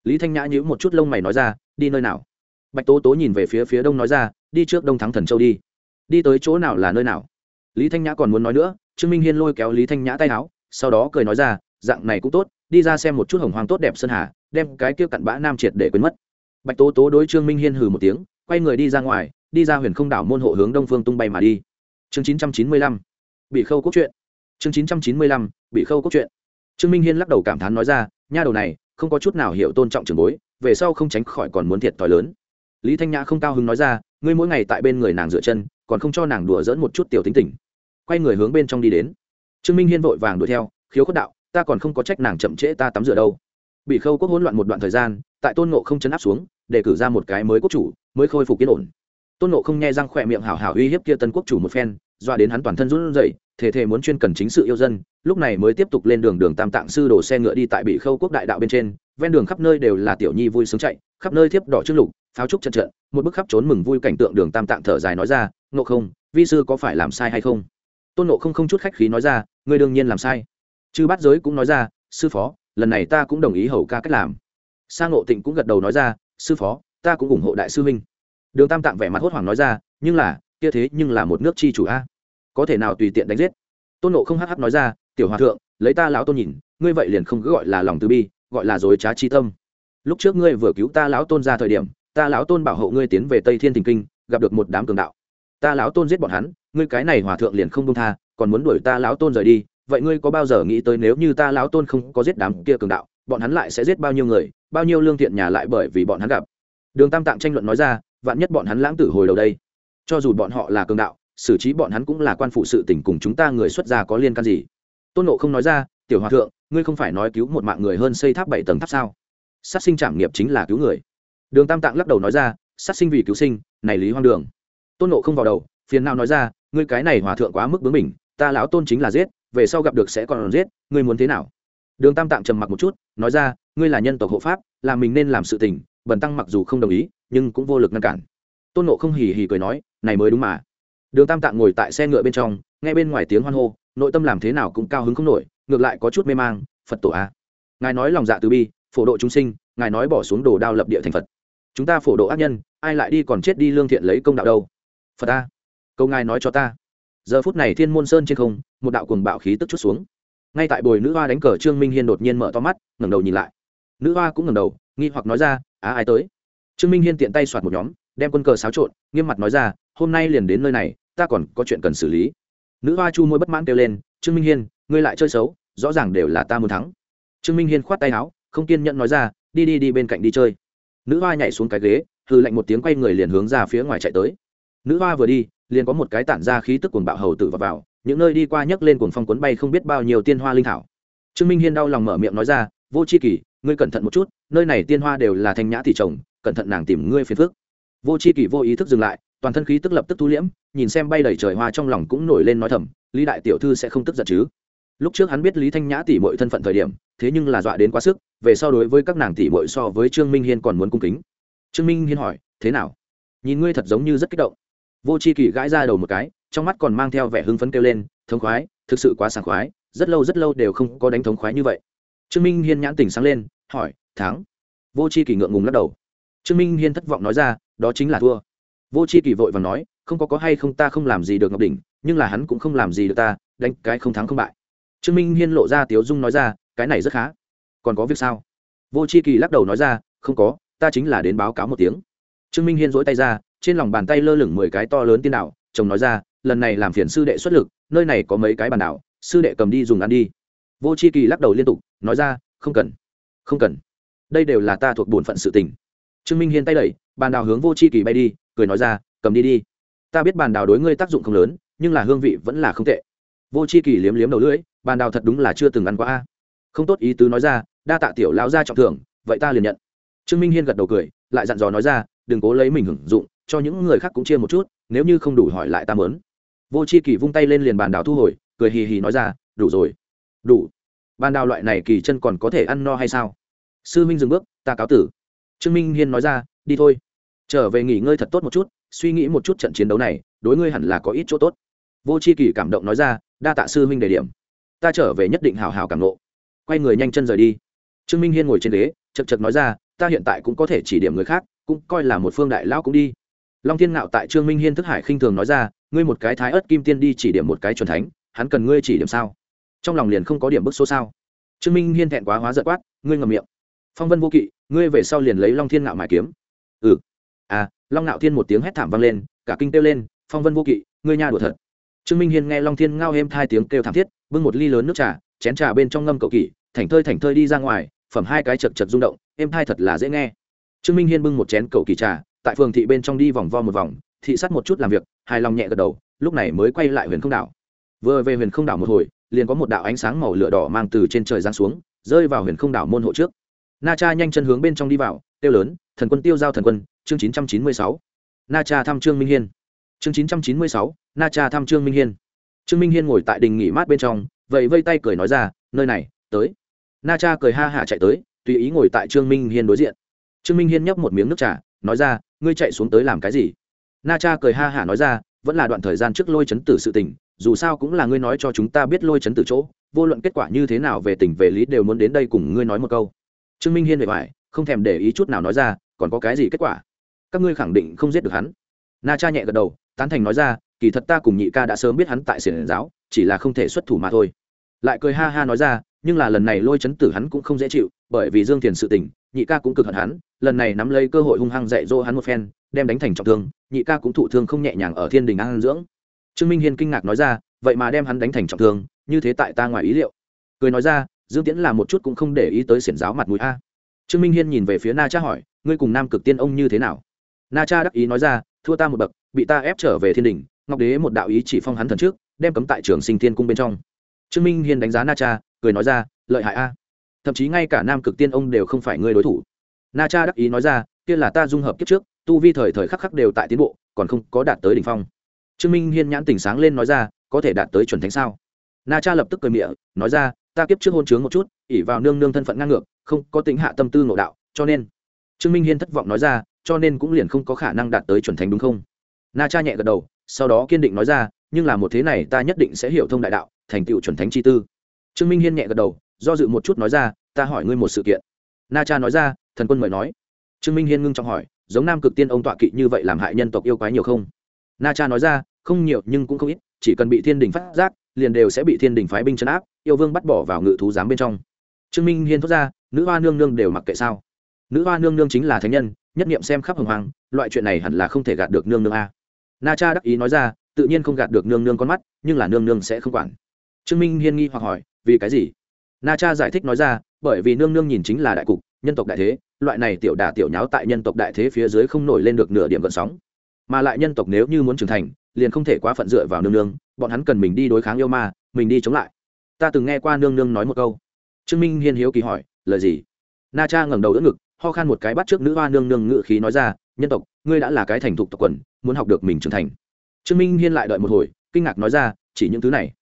lý thanh nhã nhữ một chút lông mày nói ra, đi nơi nào? Bạch tố tố nhìn về phía phía đông nói ra, đi trước đông thắng thần châu đi. Đi tới chỗ nào là nơi nào? Lý thanh nhã còn muốn nói nữa, trương minh hiên lôi kéo lý thanh nhã tay áo, sau đó cười nói ra, dạng này cũng tốt, đi ra xem một chút hồng hoang tốt đẹp sơn hà, đem cái kia cặn bã nam triệt để quên mất. Bạch tố tố đối trương minh hiên hừ một tiếng, quay người đi ra ngoài, đi ra huyền không đảo môn hộ hướng đông phương tung bay mà đi. Chương chín trăm chín mươi lăm, bị khâu cốt truyện. Chương chín trăm chín mươi lăm, bị khâu cốt truyện. Trương minh hiên lắc đầu cảm thán nói ra, nha đầu này không có chút nào hiểu tôn trọng trường bối, về sau không tránh khỏi còn muốn thiệt thòi lớn. Lý thanh nhã không cao hứng nói ra, ngươi mỗi ngày tại bên người nàng dựa chân, còn không cho nàng đùa dỡn một chút tiểu tính tình. Quay người hướng bên trong đi đến. Trương minh hiên vội vàng đuổi theo, khiếu khuất đạo, ta còn không có trách nàng chậm trễ ta tắm rửa đâu. Bị khâu quốc hỗn loạn một đoạn thời gian, tại tôn nộ không chấn áp xuống, để cử ra một cái mới quốc chủ, mới khôi phục yên ổn. Tôn nộ không nghe răng khỏe miệng hảo hảo uy hiếp kia tân quốc chủ một phen dọa đến hắn toàn thân run rẩy thể thể muốn chuyên cần chính sự yêu dân, lúc này mới tiếp tục lên đường đường tam tạng sư đổ xe ngựa đi tại bị khâu quốc đại đạo bên trên, ven đường khắp nơi đều là tiểu nhi vui sướng chạy, khắp nơi thiếp đỏ trước lục, pháo trúc trận trận, một bức khắp trốn mừng vui cảnh tượng đường tam tạng thở dài nói ra nộ không, vi sư có phải làm sai hay không? Tôn nộ không không chút khách khí nói ra, ngươi đương nhiên làm sai. Chư bát giới cũng nói ra, sư phó, lần này ta cũng đồng ý hầu ca cách làm. Sa ngộ tịnh cũng gật đầu nói ra, sư phó, ta cũng ủng hộ đại sư huynh. Đường tam tạng vẻ mặt hốt hoảng nói ra, nhưng là, kia thế nhưng là một nước chi chủ a có thể nào tùy tiện đánh giết. Tôn nộ không hắc hắc nói ra, tiểu hòa thượng, lấy ta lão tôn nhìn, ngươi vậy liền không cứ gọi là lòng từ bi, gọi là dối trá chi tâm. Lúc trước ngươi vừa cứu ta lão tôn ra thời điểm, ta lão tôn bảo hộ ngươi tiến về tây thiên thình kinh, gặp được một đám cường đạo. Ta lão tôn giết bọn hắn, ngươi cái này hòa thượng liền không công tha, còn muốn đuổi ta lão tôn rời đi, vậy ngươi có bao giờ nghĩ tới nếu như ta lão tôn không có giết đám kia cường đạo, bọn hắn lại sẽ giết bao nhiêu người, bao nhiêu lương thiện nhà lại bởi vì bọn hắn gặp? Đường tam tạng tranh luận nói ra, vạn nhất bọn hắn lãng tử hồi đầu đây, cho dù bọn họ là cường đạo xử trí bọn hắn cũng là quan phụ sự tình cùng chúng ta người xuất gia có liên can gì. Tôn nộ không nói ra, tiểu hòa thượng, ngươi không phải nói cứu một mạng người hơn xây tháp bảy tầng tháp sao? Sát sinh trảm nghiệp chính là cứu người. Đường tam tạng lắc đầu nói ra, sát sinh vì cứu sinh, này lý hoang đường. Tôn nộ không vào đầu, phiền nào nói ra, ngươi cái này hòa thượng quá mức bướng mình ta lão tôn chính là giết, về sau gặp được sẽ còn giết, ngươi muốn thế nào? Đường tam tạng trầm mặc một chút, nói ra, ngươi là nhân tộc hộ pháp, là mình nên làm sự tình, bần tăng mặc dù không đồng ý, nhưng cũng vô lực ngăn cản. Tôn nộ không hì hì cười nói, này mới đúng mà đường tam tạng ngồi tại xe ngựa bên trong, nghe bên ngoài tiếng hoan hô, nội tâm làm thế nào cũng cao hứng không nổi, ngược lại có chút mê mang, phật tổ a. Ngài nói lòng dạ từ bi, phổ độ chúng sinh, ngài nói bỏ xuống đồ đao lập địa thành phật. Chúng ta phổ độ ác nhân, ai lại đi còn chết đi lương thiện lấy công đạo đâu? Phật a câu ngài nói cho ta. Giờ phút này thiên môn sơn trên không, một đạo cuồng bạo khí tức chút xuống. Ngay tại bồi nữ hoa đánh cờ, trương minh hiên đột nhiên mở to mắt, ngẩng đầu nhìn lại. Nữ hoa cũng ngẩng đầu, nghi hoặc nói ra, á, ai tới? Trương minh hiên tiện tay soạt một nhóm, đem quân cờ xáo trộn, nghiêm mặt nói ra, hôm nay liền đến nơi này ta còn có chuyện cần xử lý. Nữ hoa chu môi bất mãn kêu lên trương minh hiên ngươi lại chơi xấu rõ ràng đều là ta muốn thắng. Trương minh hiên khoát tay áo không kiên nhẫn nói ra đi đi đi bên cạnh đi chơi. Nữ hoa nhảy xuống cái ghế hư lạnh một tiếng quay người liền hướng ra phía ngoài chạy tới. Nữ hoa vừa đi liền có một cái tản ra khí tức cuồng bạo hầu tử vào, vào những nơi đi qua nhấc lên cuồng phong cuốn bay không biết bao nhiêu tiên hoa linh thảo. Trương minh hiên đau lòng mở miệng nói ra vô c h i kỳ ngươi cẩn thận một chút nơi này tiên hoa đều là thanh nhã tỷ trồng cẩn thận nàng tìm ngươi phiền phước vô c h i kỳ vô ý thức dừng lại toàn thân khí tức lập tức thu liễm nhìn xem bay đầy trời hoa trong lòng cũng nổi lên nói thầm, lý đại tiểu thư sẽ không tức giận chứ? Lúc trước hắn biết lý thanh nhã tỷ mọi thân phận thời điểm, thế nhưng là dọa đến quá sức, về so đối với các nàng tỷ mọi so với trương minh hiên còn muốn cung kính. Trương minh hiên hỏi, thế nào? Nhìn ngươi thật giống như rất kích động. Vô c h i kỳ gãi ra đầu một cái, trong mắt còn mang theo vẻ hưng phấn kêu lên, thống khoái, thực sự quá sảng khoái, rất lâu rất lâu đều không có đánh thống khoái như vậy. Trương minh hiên nhãn tỉnh sáng lên, hỏi, thắng? Vô c h i kỳ ngượng ngùng lắc đầu. Trương minh hiên thất vọng nói ra, đó chính là thua. Vô c h i kỳ vội và nói không có có hay không ta không làm gì được ngọc đỉnh, nhưng là hắn cũng không làm gì được ta, đánh cái không thắng không bại. Trương minh hiên lộ ra tiếu dung nói ra, cái này rất khá. Còn có việc sao? Vô c h i kỳ lắc đầu nói ra, không có, ta chính là đến báo cáo một tiếng. Trương minh hiên dỗi tay ra, trên lòng bàn tay lơ lửng mười cái to lớn tiên đạo, chồng nói ra, lần này làm phiền sư đệ xuất lực, nơi này có mấy cái bàn đảo sư đệ cầm đi dùng ăn đi. Vô c h i kỳ lắc đầu liên tục, nói ra, không cần không cần. Đây đều là ta thuộc bổn phận sự tình. Trương minh hiên tay đẩy, bàn đào hướng vô c h i kỳ bay đi, cười nói ra, cầm đi đi ta biết bàn đào đối ngươi tác dụng không lớn, nhưng là hương vị vẫn là không tệ. Vô c h i kỳ liếm liếm đầu lưỡi, bàn đào thật đúng là chưa từng ăn qua a. Không tốt ý tứ nói ra, đa tạ tiểu lão ra trọng thưởng, vậy ta liền nhận. Trương minh hiên gật đầu cười, lại dặn dò nói ra, đừng cố lấy mình hưởng dụng, cho những người khác cũng chia một chút, nếu như không đủ hỏi lại ta mớn. Vô c h i kỳ vung tay lên liền bàn đào thu hồi, cười hì hì nói ra, đủ rồi. Đủ. Bàn đào loại này kỳ chân còn có thể ăn no hay sao? Sư minh dừng bước, ta cáo tử. Trương minh hiên nói ra, đi thôi trở về nghỉ ngơi thật tốt một chút, suy nghĩ một chút trận chiến đấu này, đối ngươi hẳn là có ít chỗ tốt. Vô c h i kỳ cảm động nói ra, đa tạ sư minh đề điểm. Ta trở về nhất định hào hào cảm lộ quay người nhanh chân rời đi. Trương minh hiên ngồi trên ghế chật chật nói ra, ta hiện tại cũng có thể chỉ điểm người khác, cũng coi là một phương đại lão cũng đi. Long thiên ngạo tại trương minh hiên thức hải khinh thường nói ra, ngươi một cái thái ớt kim tiên đi chỉ điểm một cái c thánh, hắn cần ngươi chỉ điểm sao? Trong lòng liền không có điểm bức số sao. Trương minh hiên thẹn quá hóa giật quát, ngươi ngầm miệng. Phong vân vô kỵ, ngươi về sau liền lấy long thiên ngạo mài kiếm. Ừ long ngạo thiên một tiếng hét thảm vang lên, cả kinh kêu lên, phong vân vô kỵ, ngươi nha đùa thật. Trương minh hiên nghe long thiên ngao êm hai tiếng kêu thảm thiết, bưng một ly lớn nước trà, chén trà bên trong ngâm cậu kỷ, thảnh thơi thảnh thơi đi ra ngoài, phẩm hai cái chật chật rung động, êm hai thật là dễ nghe. Trương minh hiên bưng một chén cậu kỳ trà, tại phường thị bên trong đi vòng vo một vòng, thị sát một chút làm việc, hài lòng nhẹ gật đầu, lúc này mới quay lại huyền không đảo. Vừa về huyền không đảo một hồi, liền có một đạo ánh sáng màu lửa đỏ mang từ trên trời giáng xuống, rơi vào huyền không đảo môn hộ trước. Na cha nhanh chân hướng bên trong đi vào tiêu lớn, thần quân tiêu giao thần quân, chương chín trăm chín mươi sáu. Na cha thăm trương minh hiên. Chương chín trăm chín mươi sáu, na cha thăm trương minh hiên. Trương minh hiên ngồi tại đình nghỉ mát bên trong vậy vây tay cười nói ra, nơi này, tới. Na cha cười ha hả chạy tới, tùy ý ngồi tại trương minh hiên đối diện. Trương minh hiên nhấp một miếng nước trà, nói ra, ngươi chạy xuống tới làm cái gì? Na cha cười ha hả nói ra, vẫn là đoạn thời gian trước lôi chấn tử sự tình, dù sao cũng là ngươi nói cho chúng ta biết lôi chấn tử chỗ, vô luận kết quả như thế nào về tình về lý đều muốn đến đây cùng ngươi nói một câu. Trương minh hiên về vải không thèm để ý chút nào nói ra, còn có cái gì kết quả? Các ngươi khẳng định không giết được hắn. Na cha nhẹ gật đầu, tán thành nói ra, kỳ thật ta cùng nhị ca đã sớm biết hắn tại xiển giáo, chỉ là không thể xuất thủ mà thôi. Lại cười ha ha nói ra, nhưng là lần này lôi chấn tử hắn cũng không dễ chịu, bởi vì dương thiền sự tình, nhị ca cũng cực hận hắn, lần này nắm lấy cơ hội hung hăng dạy dỗ hắn một phen, đem đánh thành trọng thương, nhị ca cũng thụ thương không nhẹ nhàng ở thiên đình an dưỡng. Trương minh hiên kinh ngạc nói ra, vậy mà đem hắn đánh thành trọng thương, như thế tại ta ngoài ý liệu. Cười nói ra, dương tiễn là một chút cũng không để ý tới xiển giáo mặt mũi a trương minh hiên nhìn về phía na cha hỏi, ngươi cùng nam cực tiên ông như thế nào? Na cha đắc ý nói ra, thua ta một bậc, bị ta ép trở về thiên đình ngọc đế một đạo ý chỉ phong hắn thần trước, đem cấm tại trường sinh Tiên cung bên trong. Trương minh hiên đánh giá na cha, cười nói ra, lợi hại a. Thậm chí ngay cả nam cực tiên ông đều không phải ngươi đối thủ. Na cha đắc ý nói ra, kia là ta dung hợp kiếp trước, tu vi thời thời khắc khắc đều tại tiến bộ, còn không có đạt tới đỉnh phong. Trương minh hiên nhãn tỉnh sáng lên nói ra, có thể đạt tới chuẩn thánh sao? Na cha lập tức cười miệng nói ra ta kiếp trước hôn chướng một chút ỉ vào nương nương thân phận ngang ngược, không có tính hạ tâm tư ngộ đạo, cho nên. Trương minh hiên thất vọng nói ra, cho nên cũng liền không có khả năng đạt tới chuẩn thánh đúng không? Na cha nhẹ gật đầu, sau đó kiên định nói ra, nhưng là một thế này ta nhất định sẽ hiểu thông đại đạo, thành tựu chuẩn thánh chi tư. Trương minh hiên nhẹ gật đầu, do dự một chút nói ra, ta hỏi ngươi một sự kiện. Na cha nói ra, thần quân mời nói. Trương minh hiên ngưng trọng hỏi, giống nam cực tiên ông tọa kỵ như vậy làm hại nhân tộc yêu quái nhiều không? Na cha nói ra, không nhiều nhưng cũng không ít, chỉ cần bị thiên đình phát giác liền đều sẽ bị thiên đình phái binh chấn áp, yêu vương bắt bỏ vào ngự thú giám bên trong. Trương minh hiên thốt ra, nữ hoa nương nương đều mặc kệ sao? Nữ hoa nương nương chính là thánh nhân, nhất nghiệm xem khắp hồng hoàng, loại chuyện này hẳn là không thể gạt được nương nương a. Na cha đắc ý nói ra, tự nhiên không gạt được nương nương con mắt, nhưng là nương nương sẽ không quản. Trương minh hiên nghi hoặc hỏi, vì cái gì? Na cha giải thích nói ra, bởi vì nương nương nhìn chính là đại cục, nhân tộc đại thế, loại này tiểu đả tiểu nháo tại nhân tộc đại thế phía dưới không nổi lên được nửa điểm gợn sóng. Mà lại nhân tộc nếu như muốn trưởng thành liền không thể quá phận dựa vào nương nương, bọn hắn cần mình đi đối kháng yêu ma, mình đi chống lại. Ta từng nghe qua nương nương nói một câu. Trương minh hiên hiếu kỳ hỏi, lời gì? Na cha ngẩng đầu đỡ ngực, ho khan một cái bắt trước nữ hoa nương nương ngự khí nói ra, nhân tộc, ngươi đã là cái thành thục tộc quần, muốn học được mình trưởng thành. Trương minh hiên lại đợi một hồi, kinh ngạc nói ra, chỉ những thứ này.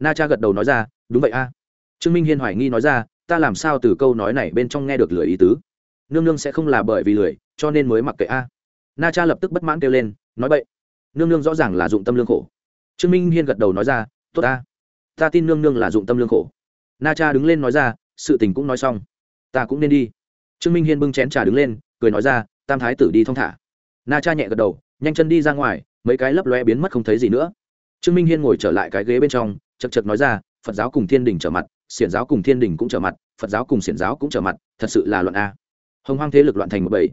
Na cha gật đầu nói ra, đúng vậy a. Trương minh hiên hoài nghi nói ra, ta làm sao từ câu nói này bên trong nghe được lười ý tứ? Nương nương sẽ không là bởi vì lười, cho nên mới mặc kệ a. Na cha lập tức bất mãn kêu lên, nói vậy nương nương rõ ràng là dụng tâm lương khổ. Trương minh hiên gật đầu nói ra, tốt ta ta tin nương nương là dụng tâm lương khổ. Na cha đứng lên nói ra, sự tình cũng nói xong, ta cũng nên đi. Trương minh hiên bưng chén trà đứng lên, cười nói ra, tam thái tử đi thong thả. Na cha nhẹ gật đầu, nhanh chân đi ra ngoài, mấy cái lấp loe biến mất không thấy gì nữa. Trương minh hiên ngồi trở lại cái ghế bên trong, chật chật nói ra, phật giáo cùng thiên đình trở mặt, xiển giáo cùng thiên đình cũng trở mặt, phật giáo cùng xiển giáo cũng trở mặt, thật sự là loạn a. Hồng hoang thế lực loạn thành một bầy.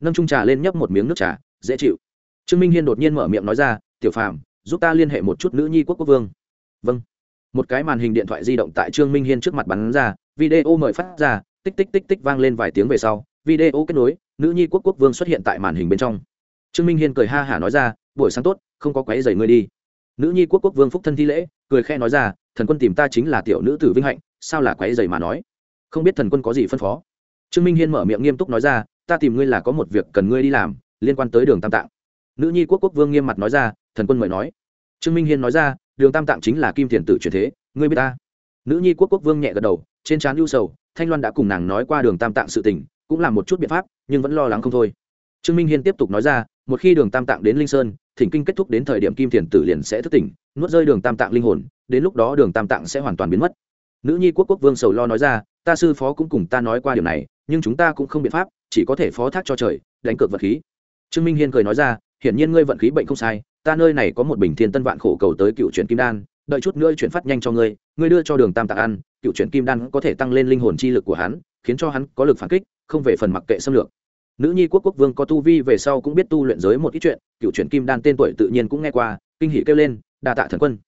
Nâng trung trà lên nhấp một miếng nước trà, dễ chịu trương minh hiên đột nhiên mở miệng nói ra, tiểu phàm, giúp ta liên hệ một chút nữ nhi quốc quốc vương. Vâng. Một cái màn hình điện thoại di động tại trương minh hiên trước mặt bắn ra, video mời phát ra, tích tích tích tích vang lên vài tiếng về sau, video kết nối, nữ nhi quốc quốc vương xuất hiện tại màn hình bên trong. Trương minh hiên cười ha hả nói ra, buổi sáng tốt, không có quấy dày ngươi đi. Nữ nhi quốc quốc vương phúc thân thi lễ, cười khe nói ra, thần quân tìm ta chính là tiểu nữ tử vinh hạnh, sao là quấy dày mà nói? Không biết thần quân có gì phân phó. Trương minh hiên mở miệng nghiêm túc nói ra, ta tìm ngươi là có một việc cần ngươi đi làm, liên quan tới đường tam tạng nữ nhi quốc quốc vương nghiêm mặt nói ra, thần quân mời nói. Trương minh hiên nói ra, đường tam tạng chính là kim thiền tử truyền thế, ngươi biết ta. Nữ nhi quốc quốc vương nhẹ gật đầu, trên trán ưu sầu, thanh loan đã cùng nàng nói qua đường tam tạng sự tình, cũng là một chút biện pháp, nhưng vẫn lo lắng không thôi. Trương minh hiên tiếp tục nói ra, một khi đường tam tạng đến linh sơn, thỉnh kinh kết thúc đến thời điểm kim thiền tử liền sẽ thức tỉnh, nuốt rơi đường tam tạng linh hồn, đến lúc đó đường tam tạng sẽ hoàn toàn biến mất. Nữ nhi quốc quốc vương sầu lo nói ra, ta sư phó cũng cùng ta nói qua điều này, nhưng chúng ta cũng không biện pháp, chỉ có thể phó thác cho trời, đánh cược vật khí. Trương minh hiên cười nói ra hiển nhiên ngươi vận khí bệnh không sai, ta nơi này có một bình thiên tân vạn khổ cầu tới cựu chuyển kim đan, đợi chút nữa chuyển phát nhanh cho ngươi ngươi đưa cho đường tam tạng ăn, cựu chuyển kim đan có thể tăng lên linh hồn chi lực của hắn, khiến cho hắn có lực phản kích, không về phần mặc kệ xâm lược. Nữ nhi quốc quốc vương có tu vi về sau cũng biết tu luyện giới một ít chuyện, cựu chuyển kim đan tên tuổi tự nhiên cũng nghe qua, kinh hỷ kêu lên, đa tạ thần quân.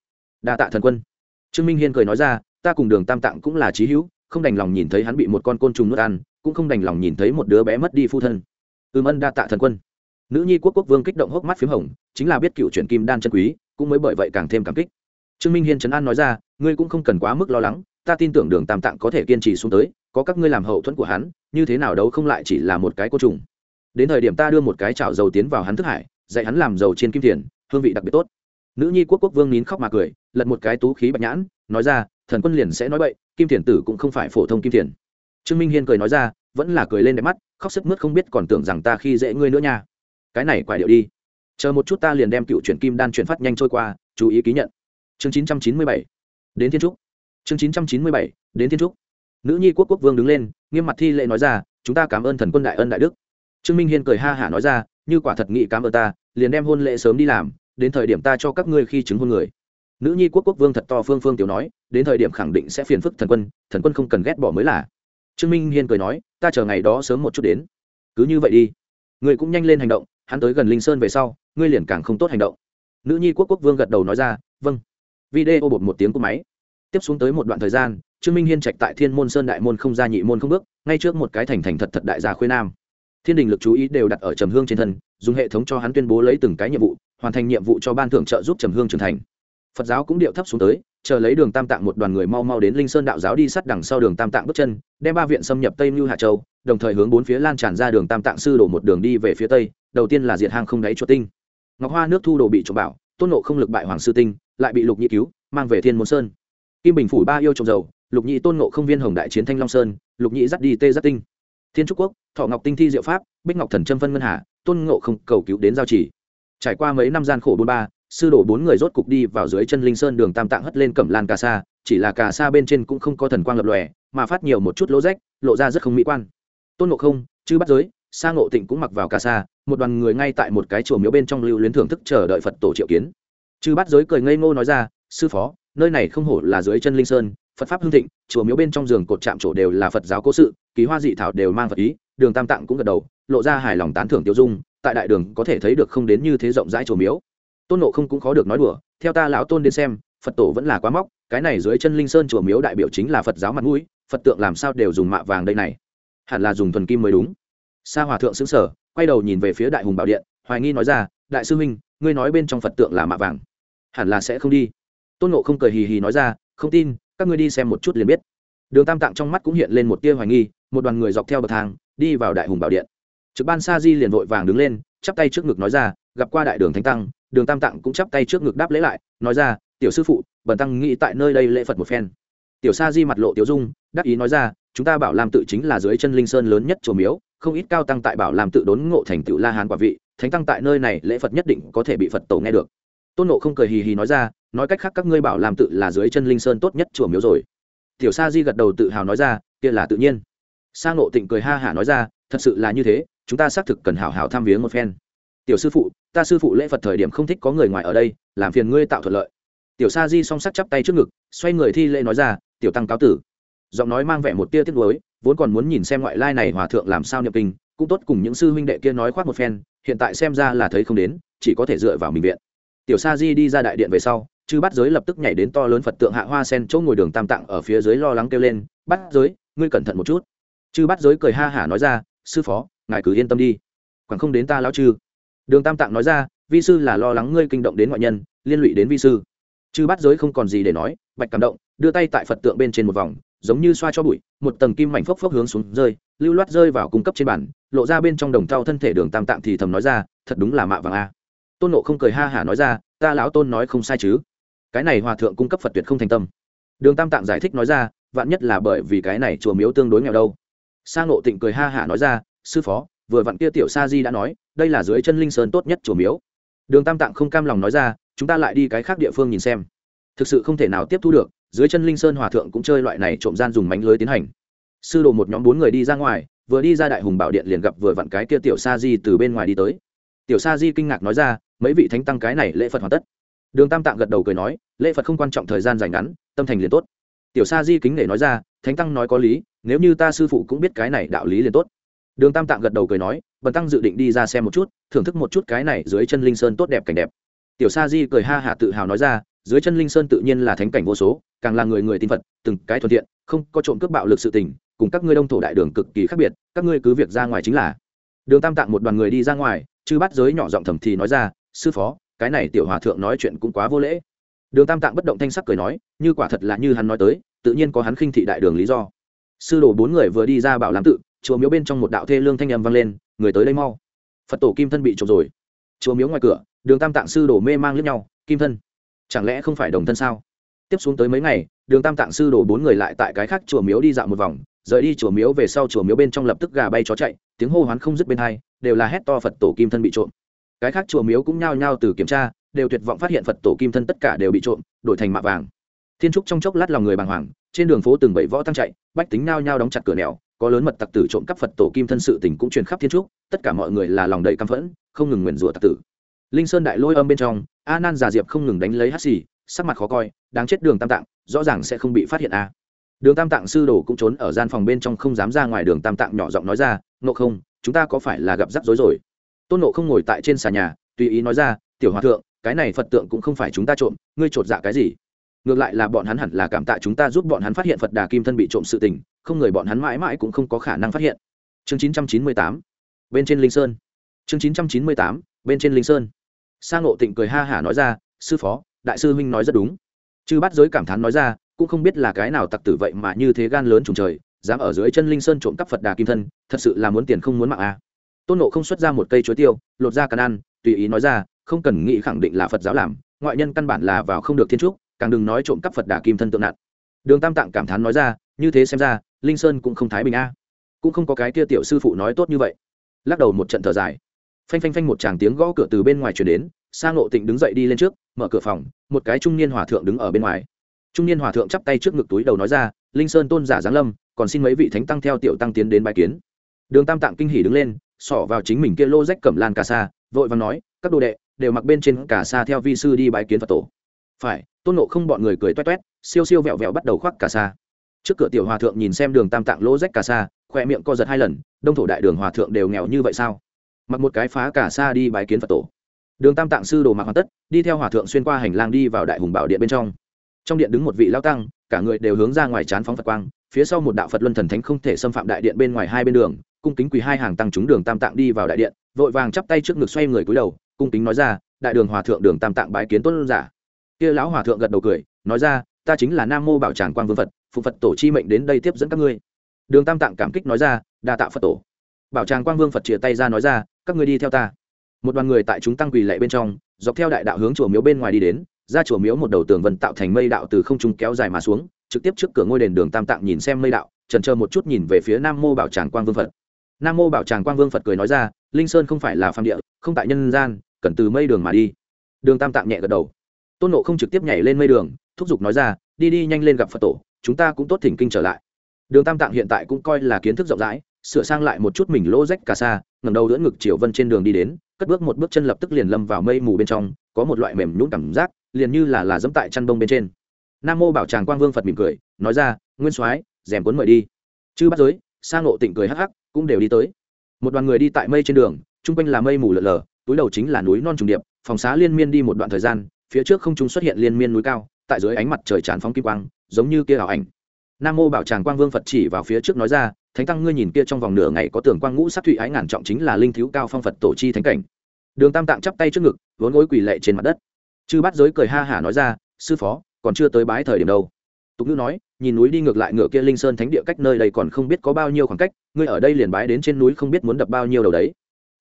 Đa tạ thần quân. Trương minh hiên cười nói ra, ta cùng đường tam tạng cũng là trí hữu, không đành lòng nhìn thấy hắn bị một con côn trùng nuốt ăn, cũng không đành lòng nhìn thấy một đứa bé mất đi phu thân. Ừm ân, đa tạ thần quân nữ nhi quốc quốc vương kích động hốc mắt p h í m hồng, chính là biết cựu chuyển kim đan chân quý, cũng mới bởi vậy càng thêm cảm kích. Trương minh hiên trấn an nói ra, ngươi cũng không cần quá mức lo lắng, ta tin tưởng đường tam tạng có thể kiên trì xuống tới, có các ngươi làm hậu thuẫn của hắn, như thế nào đâu không lại chỉ là một cái cô trùng. Đến thời điểm ta đưa một cái chảo dầu tiến vào hắn thức hải, dạy hắn làm dầu trên kim tiền, hương vị đặc biệt tốt. Nữ nhi quốc quốc vương nín khóc mà cười, lật một cái tú khí bạch nhãn, nói ra, thần quân liền sẽ nói vậy kim thiền tử cũng không phải phổ thông kim thiền trương minh hiên cười nói ra, vẫn là cười lên đẹp mắt, khóc sức mướt không biết còn tưởng rằng ta khi dễ ngươi nữa nha cái này quả điệu đi. Chờ một chút ta liền đem cựu chuyển kim đan chuyển phát nhanh trôi qua, chú ý ký nhận. Chương chín trăm chín mươi bảy. Đến thiên trúc. Chương chín trăm chín mươi bảy. Đến thiên trúc. Nữ nhi quốc quốc vương đứng lên, nghiêm mặt thi lệ nói ra, chúng ta cảm ơn thần quân đại ân đại đức. Trương minh hiên cười ha hả nói ra, như quả thật nghị cảm ơn ta, liền đem hôn lễ sớm đi làm, đến thời điểm ta cho các ngươi khi chứng hôn người. Nữ nhi quốc quốc vương thật to phương phương tiểu nói, đến thời điểm khẳng định sẽ phiền phức thần quân thần quân không cần ghét bỏ mới là. Trương minh hiên cười nói, ta chờ ngày đó sớm một chút đến. Cứ như vậy đi. Người cũng nhanh lên hành động hắn tới gần linh sơn về sau, ngươi liền càng không tốt hành động. Nữ nhi quốc quốc vương gật đầu nói ra vâng. Video bột một tiếng của máy. Tiếp xuống tới một đoạn thời gian, trương minh hiên trạch tại thiên môn sơn đại môn không ra nhị môn không bước, ngay trước một cái thành thành thật thật đại gia khuê nam. Thiên đình lực chú ý đều đặt ở trầm hương trên thân, dùng hệ thống cho hắn tuyên bố lấy từng cái nhiệm vụ, hoàn thành nhiệm vụ cho ban thượng trợ giúp trầm hương trưởng thành. Phật giáo cũng điệu thấp xuống tới, chờ lấy đường tam tạng một đoàn người mau mau đến linh sơn đạo giáo đi sát đằng sau đường tam tạng bước chân, đem ba viện xâm nhập tây mưu hạ châu, đồng thời hướng bốn phía lan tràn ra đường tam tạng sư đổ một đường đi về phía tây đầu tiên là diệt hang không đáy chuột tinh. Ngọc hoa nước thu đồ bị trộm bảo, tôn nộ không lực bại hoàng sư tinh, lại bị lục nhị cứu, mang về thiên môn sơn. Kim bình phủ ba yêu trồng dầu, lục nhị tôn nộ không viên hồng đại chiến thanh long sơn, lục nhị dắt đi tê dắt tinh. Thiên trúc quốc, thọ ngọc tinh thi diệu pháp, bích ngọc thần trâm phân ngân hà, tôn ngộ không cầu cứu đến giao chỉ trải qua mấy năm gian khổ bốn ba, sư đổ bốn người rốt cục đi vào dưới chân linh sơn đường tam tạng hất lên cẩm lan cà sa, chỉ là cà sa bên trên cũng không có thần quang lập lòe, mà phát nhiều một chút lỗ rách, lộ ra rất không mỹ quan. Tôn ngộ không chứ bắt giới sa ngộ tịnh cũng mặc vào cà sa, một đoàn người ngay tại một cái chùa miếu bên trong lưu luyến thưởng thức chờ đợi phật tổ triệu kiến. Chư bắt giới cười ngây ngô nói ra, sư phó, nơi này không hổ là dưới chân linh sơn, phật pháp hưng thịnh, chùa miếu bên trong giường cột chạm chỗ đều là phật giáo cố sự ký hoa dị thảo đều mang phật ý, đường tam tạng cũng gật đầu, lộ ra hài lòng tán thưởng tiêu dung, tại đại đường có thể thấy được không đến như thế rộng rãi chùa miếu. Tôn nộ không cũng khó được nói đùa, theo ta lão tôn đến xem, phật tổ vẫn là quá móc, cái này dưới chân linh sơn chùa miếu đại biểu chính là phật giáo mặt mũi, phật tượng làm sao đều dùng mạ vàng đây này? Hẳn là dùng thuần kim mới đúng sa hòa thượng xứng sở quay đầu nhìn về phía đại hùng bảo điện, hoài nghi nói ra, đại sư huynh, ngươi nói bên trong phật tượng là mạ vàng. Hẳn là sẽ không đi. Tôn nộ không cười hì hì nói ra, không tin, các ngươi đi xem một chút liền biết. Đường tam tạng trong mắt cũng hiện lên một tia hoài nghi, một đoàn người dọc theo bậc thang, đi vào đại hùng bảo điện. Trực ban sa di liền vội vàng đứng lên, chắp tay trước ngực nói ra, gặp qua đại đường thánh tăng. Đường tam tạng cũng chắp tay trước ngực đáp lễ lại, nói ra, tiểu sư phụ, bần tăng nghĩ tại nơi đây lễ phật một phen. Tiểu sa di mặt lộ tiểu dung, đắc ý nói ra, chúng ta bảo làm tự chính là dưới chân linh sơn lớn nhất chùa miếu không ít cao tăng tại bảo làm tự đốn ngộ thành tựu la hán quả vị, thánh tăng tại nơi này lễ phật nhất định có thể bị phật tổ nghe được. Tôn nộ không cười hì hì nói ra, nói cách khác các ngươi bảo làm tự là dưới chân linh sơn tốt nhất chùa miếu rồi. Tiểu sa di gật đầu tự hào nói ra, kia là tự nhiên. Sa ngộ tịnh cười ha hả nói ra, thật sự là như thế, chúng ta xác thực cần hảo hảo tham viếng một phen. Tiểu sư phụ, ta sư phụ lễ phật thời điểm không thích có người ngoài ở đây, làm phiền ngươi tạo thuận lợi. Tiểu sa di song sắc chắp tay trước ngực, xoay người thi lễ nói ra, tiểu tăng cáo tử. Giọng nói mang vẻ một tia tiếc nuối vốn còn muốn nhìn xem ngoại lai này hòa thượng làm sao nhập kinh, cũng tốt cùng những sư huynh đệ kia nói khoác một phen, hiện tại xem ra là thấy không đến, chỉ có thể dựa vào mình viện. Tiểu sa di đi ra đại điện về sau, chư bắt giới lập tức nhảy đến to lớn phật tượng hạ hoa sen chỗ ngồi đường tam tạng ở phía dưới lo lắng kêu lên bắt giới, ngươi cẩn thận một chút. Chư bắt giới cười ha hả nói ra, sư phó, ngài cứ yên tâm đi. Còn không đến ta lão chư. Đường tam tạng nói ra, vi sư là lo lắng ngươi kinh động đến ngoại nhân, liên lụy đến vi sư. Chư bắt giới không còn gì để nói, bạch cảm động, đưa tay tại phật tượng bên trên một vòng giống như xoa cho bụi, một tầng kim mảnh phốc phốc hướng xuống rơi, lưu loát rơi vào cung cấp trên bản lộ ra bên trong đồng thau thân thể đường tam tạm thì thầm nói ra, thật đúng là mạ vàng a. Tôn nộ không cười ha hả nói ra, ta lão tôn nói không sai chứ. Cái này hòa thượng cung cấp phật tuyệt không thành tâm. Đường tam tạng giải thích nói ra, vạn nhất là bởi vì cái này chùa miếu tương đối nghèo đâu. Sa ngộ tịnh cười ha hả nói ra, sư phó, vừa vặn kia tiểu sa di đã nói, đây là dưới chân linh sơn tốt nhất chùa miếu. Đường tam tạng không cam lòng nói ra, chúng ta lại đi cái khác địa phương nhìn xem. Thực sự không thể nào tiếp thu được dưới chân linh sơn hòa thượng cũng chơi loại này trộm gian dùng mánh lưới tiến hành. Sư đồ một nhóm bốn người đi ra ngoài, vừa đi ra đại hùng bảo điện liền gặp vừa vặn cái kia tiểu sa di từ bên ngoài đi tới. Tiểu sa di kinh ngạc nói ra, mấy vị thánh tăng cái này lễ phật hoàn tất. Đường tam tạng gật đầu cười nói, lễ phật không quan trọng thời gian dài ngắn, tâm thành liền tốt. Tiểu sa di kính nể nói ra, thánh tăng nói có lý, nếu như ta sư phụ cũng biết cái này đạo lý liền tốt. Đường tam tạng gật đầu cười nói, bần tăng dự định đi ra xem một chút, thưởng thức một chút cái này dưới chân linh sơn tốt đẹp cảnh đẹp. Tiểu sa di cười ha hả tự hào nói ra dưới chân linh sơn tự nhiên là thánh cảnh vô số, càng là người người tin phật, từng cái thuận tiện không có trộm cướp bạo lực sự tình, cùng các ngươi đông thổ đại đường cực kỳ khác biệt, các ngươi cứ việc ra ngoài chính là. Đường tam tạng một đoàn người đi ra ngoài, chư bắt giới nhỏ giọng thầm thì nói ra, sư phó, cái này tiểu hòa thượng nói chuyện cũng quá vô lễ. Đường tam tạng bất động thanh sắc cười nói, như quả thật là như hắn nói tới, tự nhiên có hắn khinh thị đại đường lý do. Sư đồ bốn người vừa đi ra bảo lãm tự, chùa miếu bên trong một đạo thê lương thanh âm vang lên, người tới đây mau. Phật tổ kim thân bị trộm rồi. Chùa miếu ngoài cửa, đường tam tạng sư đồ mê mang lẫn nhau, kim thân chẳng lẽ không phải đồng thân sao? Tiếp xuống tới mấy ngày, đường tam tạng sư đồ bốn người lại tại cái khác chùa miếu đi dạo một vòng, rời đi chùa miếu về sau chùa miếu bên trong lập tức gà bay chó chạy, tiếng hô hoán không dứt bên hai, đều là hét to phật tổ kim thân bị trộm. Cái khác chùa miếu cũng nhao nhao từ kiểm tra, đều tuyệt vọng phát hiện phật tổ kim thân tất cả đều bị trộm, đổi thành mạ vàng. Thiên trúc trong chốc lát lòng người bàng hoàng, trên đường phố từng bảy võ tăng chạy, bách tính nao nhao đóng chặt cửa nẻo, có lớn mật tặc tử trộm cắp phật tổ kim thân sự tình cũng truyền khắp thiên trúc, tất cả mọi người là lòng đầy căm phẫn, không ngừng nguyền rủa tặc tử linh sơn đại lôi âm bên trong a nan già diệp không ngừng đánh lấy hát xì, sắc mặt khó coi, đáng chết đường tam tạng, rõ ràng sẽ không bị phát hiện a đường tam tạng sư đồ cũng trốn ở gian phòng bên trong không dám ra ngoài, đường tam tạng nhỏ giọng nói ra nộ không, chúng ta có phải là gặp rắc rối rồi? Tôn nộ không ngồi tại trên xà nhà, tùy ý nói ra, tiểu hòa thượng, cái này phật tượng cũng không phải chúng ta trộm, ngươi trột dạ cái gì? Ngược lại là bọn hắn hẳn là cảm tạ chúng ta giúp bọn hắn phát hiện phật đà kim thân bị trộm sự tình, không người bọn hắn mãi mãi cũng không có khả năng phát hiện. Chương chín trăm chín mươi tám, bên trên linh sơn. Chương chín trăm chín mươi tám, bên trên linh sơn sa ngộ tịnh cười ha hả nói ra, sư phó, đại sư huynh nói rất đúng chư bắt giới cảm thán nói ra, cũng không biết là cái nào tặc tử vậy mà như thế gan lớn trùng trời, dám ở dưới chân linh sơn trộm cắp phật đà kim thân, thật sự là muốn tiền không muốn mạng à. tôn nộ không xuất ra một cây chuối tiêu, lột ra cần ăn, tùy ý nói ra, không cần nghĩ khẳng định là phật giáo làm, ngoại nhân căn bản là vào không được thiên trúc, càng đừng nói trộm cắp phật đà kim thân tượng nạn. đường tam tạng cảm thán nói ra, như thế xem ra, linh sơn cũng không thái bình a cũng không có cái kia tiểu sư phụ nói tốt như vậy lắc đầu một trận thở dài phanh phanh phanh một tràng tiếng gõ cửa từ bên ngoài chuyển đến sang ngộ tịnh đứng dậy đi lên trước, mở cửa phòng, một cái trung niên hòa thượng đứng ở bên ngoài. Trung niên hòa thượng chắp tay trước ngực túi đầu nói ra, linh sơn tôn giả giáng lâm, còn xin mấy vị thánh tăng theo tiểu tăng tiến đến bài kiến. Đường tam tạng kinh hỉ đứng lên, xỏ vào chính mình kia lô rách cẩm lan cà sa, vội và nói, các đồ đệ, đều mặc bên trên cà sa theo vi sư đi bài kiến phật tổ. Phải. Tôn nộ không bọn người cười toét toét, siêu siêu vẹo vẹo bắt đầu khoác cà sa. Trước cửa tiểu hòa thượng nhìn xem đường tam tạng lỗ rách cà sa, khoe miệng co giật hai lần, đông thổ đại đường hòa thượng đều nghèo như vậy sao? Mặc một cái phá cả xa đi bái kiến phật tổ. Đường tam tạng sư đồ mặc hoàn tất, đi theo hòa thượng xuyên qua hành lang đi vào đại hùng bảo điện bên trong. Trong điện đứng một vị lao tăng, cả người đều hướng ra ngoài chán phóng phật quang, phía sau một đạo phật luân thần thánh không thể xâm phạm đại điện bên ngoài hai bên đường, cung kính quỳ hai hàng tăng chúng đường tam tạng đi vào đại điện, vội vàng chắp tay trước ngực xoay người cúi đầu, cung kính nói ra, đại đường hòa thượng, đường tam tạng bái kiến tuân giả. Kia lão hòa thượng gật đầu cười, nói ra, ta chính là nam mô bảo tràng quang vương phật, phụ phật tổ chi mệnh đến đây tiếp dẫn các ngươi. Đường tam tạng cảm kích nói ra, đa tạ phật tổ bảo tràng quang vương phật chia tay ra nói ra, các ngươi đi theo ta. Một đoàn người tại chúng tăng quỳ lệ bên trong, dọc theo đại đạo hướng chùa miếu bên ngoài đi đến, ra chùa miếu một đầu tường vân tạo thành mây đạo từ không trung kéo dài mà xuống, trực tiếp trước cửa ngôi đền đường tam tạng nhìn xem mây đạo trần chờ một chút nhìn về phía nam mô bảo tràng quang vương phật. Nam mô bảo tràng quang vương phật cười nói ra, linh sơn không phải là phạm địa, không tại nhân gian, cần từ mây đường mà đi. Đường tam tạng nhẹ gật đầu. Tôn nộ không trực tiếp nhảy lên mây đường, thúc giục nói ra, đi đi nhanh lên gặp phật tổ, chúng ta cũng tốt thỉnh kinh trở lại. Đường tam tạng hiện tại cũng coi là kiến thức rộng rãi sửa sang lại một chút mình lỗ rách cà sa ngầm đầu đỡ ngực triều vân trên đường đi đến, cất bước một bước chân lập tức liền lâm vào mây mù bên trong, có một loại mềm nhún cảm giác, liền như là là dẫm tại chăn bông bên trên. Nam mô bảo tràng quang vương phật mỉm cười, nói ra, nguyên soái, rèm cuốn mời đi. Chư bắt giới sang ngộ tịnh cười hắc hắc, cũng đều đi tới. Một đoàn người đi tại mây trên đường, chung quanh là mây mù lợn lờ túi đầu chính là núi non trùng điệp, phòng xá liên miên đi một đoạn thời gian, phía trước không trung xuất hiện liên miên núi cao, tại dưới ánh mặt trời tràn phóng kim quang, giống như kia ảo ảnh nam mô bảo tràng quang vương phật chỉ vào phía trước nói ra, thánh tăng, ngươi nhìn kia trong vòng nửa ngày có tường quang ngũ sắc thụy ái ngàn trọng chính là linh thiếu cao phong phật tổ chi thánh cảnh. Đường tam tạng chắp tay trước ngực, vốn gối quỳ lệ trên mặt đất. Chư bát giới cười ha hả nói ra, sư phó, còn chưa tới bái thời điểm đâu. Tục ngữ nói, nhìn núi đi ngược lại ngựa kia linh sơn thánh địa cách nơi đây còn không biết có bao nhiêu khoảng cách, ngươi ở đây liền bái đến trên núi không biết muốn đập bao nhiêu đầu đấy.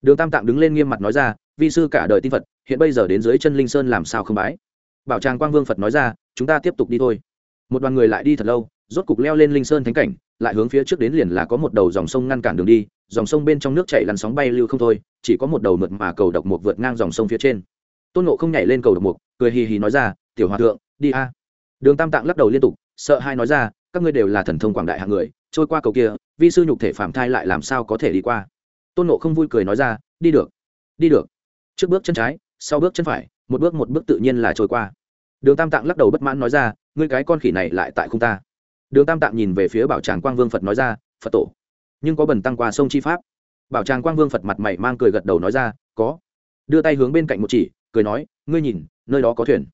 Đường tam tạng đứng lên nghiêm mặt nói ra, vi sư cả đời tin phật, hiện bây giờ đến dưới chân linh sơn làm sao không bái? Bảo tràng quang vương phật nói ra, chúng ta tiếp tục đi thôi. Một đoàn người lại đi thật lâu rốt cục leo lên linh sơn thánh cảnh, lại hướng phía trước đến liền là có một đầu dòng sông ngăn cản đường đi, dòng sông bên trong nước chảy lăn sóng bay lưu không thôi, chỉ có một đầu mượt mà cầu độc mục vượt ngang dòng sông phía trên. Tôn nộ không nhảy lên cầu độc mục, cười hì hì nói ra, tiểu hòa thượng, đi a. Đường tam tạng lắc đầu liên tục, sợ hai nói ra, các ngươi đều là thần thông quảng đại hạng người, trôi qua cầu kia, vi sư nhục thể phạm thai lại làm sao có thể đi qua? Tôn nộ không vui cười nói ra, đi được đi được. Trước bước chân trái, sau bước chân phải, một bước một bước tự nhiên là trôi qua. Đường tam tạng lắc đầu bất mãn nói ra, ngươi cái con khỉ này lại tại không ta đường tam tạng nhìn về phía bảo tràng quang vương phật nói ra, phật tổ, nhưng có bần tăng qua sông chi pháp. Bảo tràng quang vương phật mặt mày mang cười gật đầu nói ra, có. Đưa tay hướng bên cạnh một chỉ, cười nói, ngươi nhìn, nơi đó có thuyền.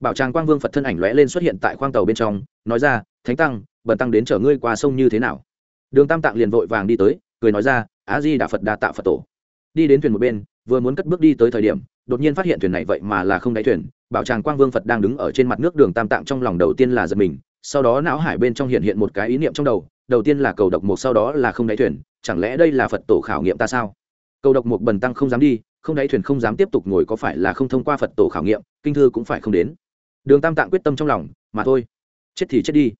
Bảo tràng quang vương phật thân ảnh lóe lên xuất hiện tại khoang tàu bên trong, nói ra, thánh tăng, bần tăng đến chở ngươi qua sông như thế nào? Đường tam tạng liền vội vàng đi tới, cười nói ra á di đà phật đà tạ phật tổ. Đi đến thuyền một bên, vừa muốn cất bước đi tới thời điểm, đột nhiên phát hiện thuyền này vậy mà là không đáy thuyền. Bảo tràng quang vương phật đang đứng ở trên mặt nước, đường tam tạng trong lòng đầu tiên là giật mình sau đó não hải bên trong hiện hiện một cái ý niệm trong đầu đầu tiên là cầu độc mục, sau đó là không đáy thuyền, chẳng lẽ đây là phật tổ khảo nghiệm ta sao? Cầu độc mục bần tăng không dám đi, không đáy thuyền không dám tiếp tục ngồi có phải là không thông qua phật tổ khảo nghiệm, kinh thư cũng phải không đến. Đường tam tạng quyết tâm trong lòng, mà thôi, chết thì chết đi.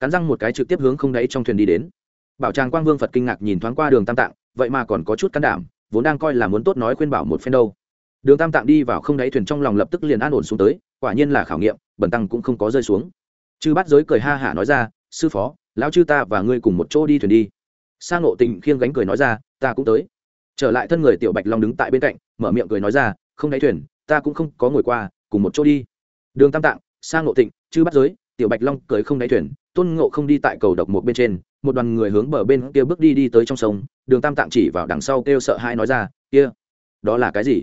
Cắn răng một cái trực tiếp hướng không đáy trong thuyền đi đến. Bảo tràng quang vương phật kinh ngạc nhìn thoáng qua đường tam tạng, vậy mà còn có chút can đảm, vốn đang coi là muốn tốt nói khuyên bảo một phen đâu. Đường tam tạng đi vào không đáy thuyền trong lòng lập tức liền an ổn xuống tới, quả nhiên là khảo nghiệm bẩn tăng cũng không có rơi xuống chư bát giới cười ha hả nói ra, sư phó, lão chư ta và ngươi cùng một chỗ đi thuyền đi. Sang ngộ tịnh khiêng gánh cười nói ra, ta cũng tới. Trở lại thân người tiểu bạch long đứng tại bên cạnh, mở miệng cười nói ra, không đáy thuyền, ta cũng không có ngồi qua, cùng một chỗ đi. Đường tam tạng sang ngộ tịnh, chư bắt giới, tiểu bạch long cười không đáy thuyền, tôn ngộ không đi tại cầu độc một bên trên, một đoàn người hướng bờ bên kia bước đi đi tới trong sông. Đường tam tạng chỉ vào đằng sau kêu sợ hai nói ra, kia, đó là cái gì?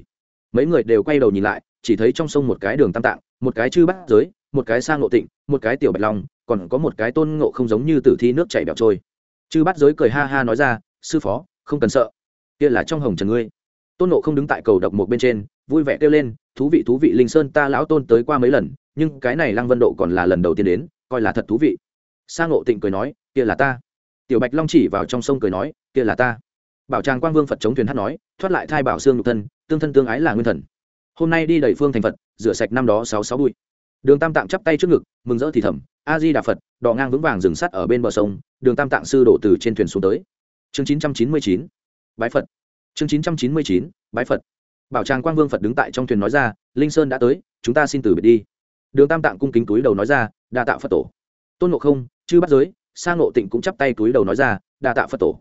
Mấy người đều quay đầu nhìn lại, chỉ thấy trong sông một cái đường tam tạng, một cái chư bát giới một cái sang ngộ tịnh, một cái tiểu bạch long, còn có một cái tôn ngộ không giống như tử thi nước chảy bẹo trôi. Chư bát giới cười ha ha nói ra, sư phó, không cần sợ. Kia là trong hồng trần ngươi. Tôn ngộ không đứng tại cầu độc một bên trên, vui vẻ kêu lên, thú vị thú vị, linh sơn ta lão tôn tới qua mấy lần, nhưng cái này lăng vân độ còn là lần đầu tiên đến, coi là thật thú vị. Sang ngộ tịnh cười nói, kia là ta. Tiểu bạch long chỉ vào trong sông cười nói, kia là ta. Bảo tràng quang vương phật chống thuyền hát nói, thoát lại thai bảo xương nhục thân, tương thân tương ái là nguyên thần. Hôm nay đi đầy phương thành phật, rửa sạch năm đó sáu sáu bụi đường tam tạng chắp tay trước ngực, mừng rỡ thì thầm a di đà phật đò ngang vững vàng rừng sắt ở bên bờ sông, đường tam tạng sư đổ từ trên thuyền xuống tới. Chương chín trăm chín mươi chín, bái phật. Chương chín trăm chín mươi chín, bái phật. Bảo tràng quang vương phật đứng tại trong thuyền nói ra, linh sơn đã tới, chúng ta xin từ biệt đi. Đường tam tạng cung kính túi đầu nói ra, đa Tạo phật tổ. Tôn ngộ không, chư bắt giới sang ngộ tịnh cũng chắp tay túi đầu nói ra, đa Tạo phật tổ.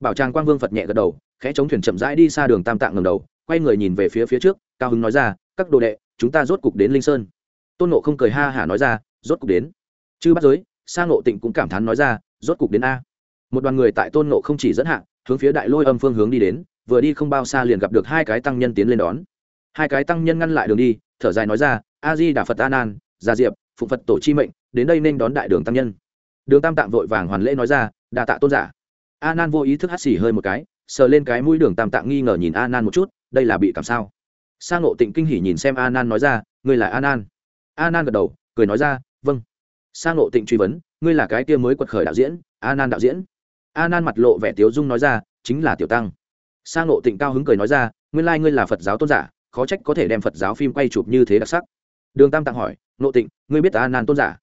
Bảo tràng quang vương phật nhẹ gật đầu, khẽ chống thuyền chậm rãi đi xa đường tam tạng ngầm đầu, quay người nhìn về phía phía trước, cao hứng nói ra, các đồ đệ, chúng ta rốt cục đến linh sơn tôn nộ không cười ha hả nói ra, rốt cục đến. Chư bắt giới sang ngộ tịnh cũng cảm thán nói ra, rốt cục đến a. Một đoàn người tại tôn nộ không chỉ dẫn hạ, hướng phía đại lôi âm phương hướng đi đến, vừa đi không bao xa liền gặp được hai cái tăng nhân tiến lên đón. Hai cái tăng nhân ngăn lại đường đi, thở dài nói ra a di đà phật a nan gia diệp phụ phật tổ chi mệnh, đến đây nên đón đại đường tăng nhân. Đường tam tạng vội vàng hoàn lễ nói ra đà tạ tôn giả. A nan vô ý thức hắt xì hơi một cái, sờ lên cái mũi đường tam tạng nghi ngờ nhìn a nan một chút, đây là bị cảm sao? Sang ngộ tịnh kinh hỉ nhìn xem a nan nói ra, ngươi là a nan a nan gật đầu, cười nói ra vâng. Sang ngộ tịnh truy vấn, ngươi là cái kia mới quật khởi đạo diễn a nan đạo diễn? A nan mặt lộ vẻ tiếu dung nói ra, chính là tiểu tăng. Sang ngộ tịnh cao hứng cười nói ra, nguyên lai ngươi là phật giáo tôn giả, khó trách có thể đem phật giáo phim quay chụp như thế đặc sắc. Đường tam tạng hỏi, ngộ tịnh, ngươi biết a nan tôn giả?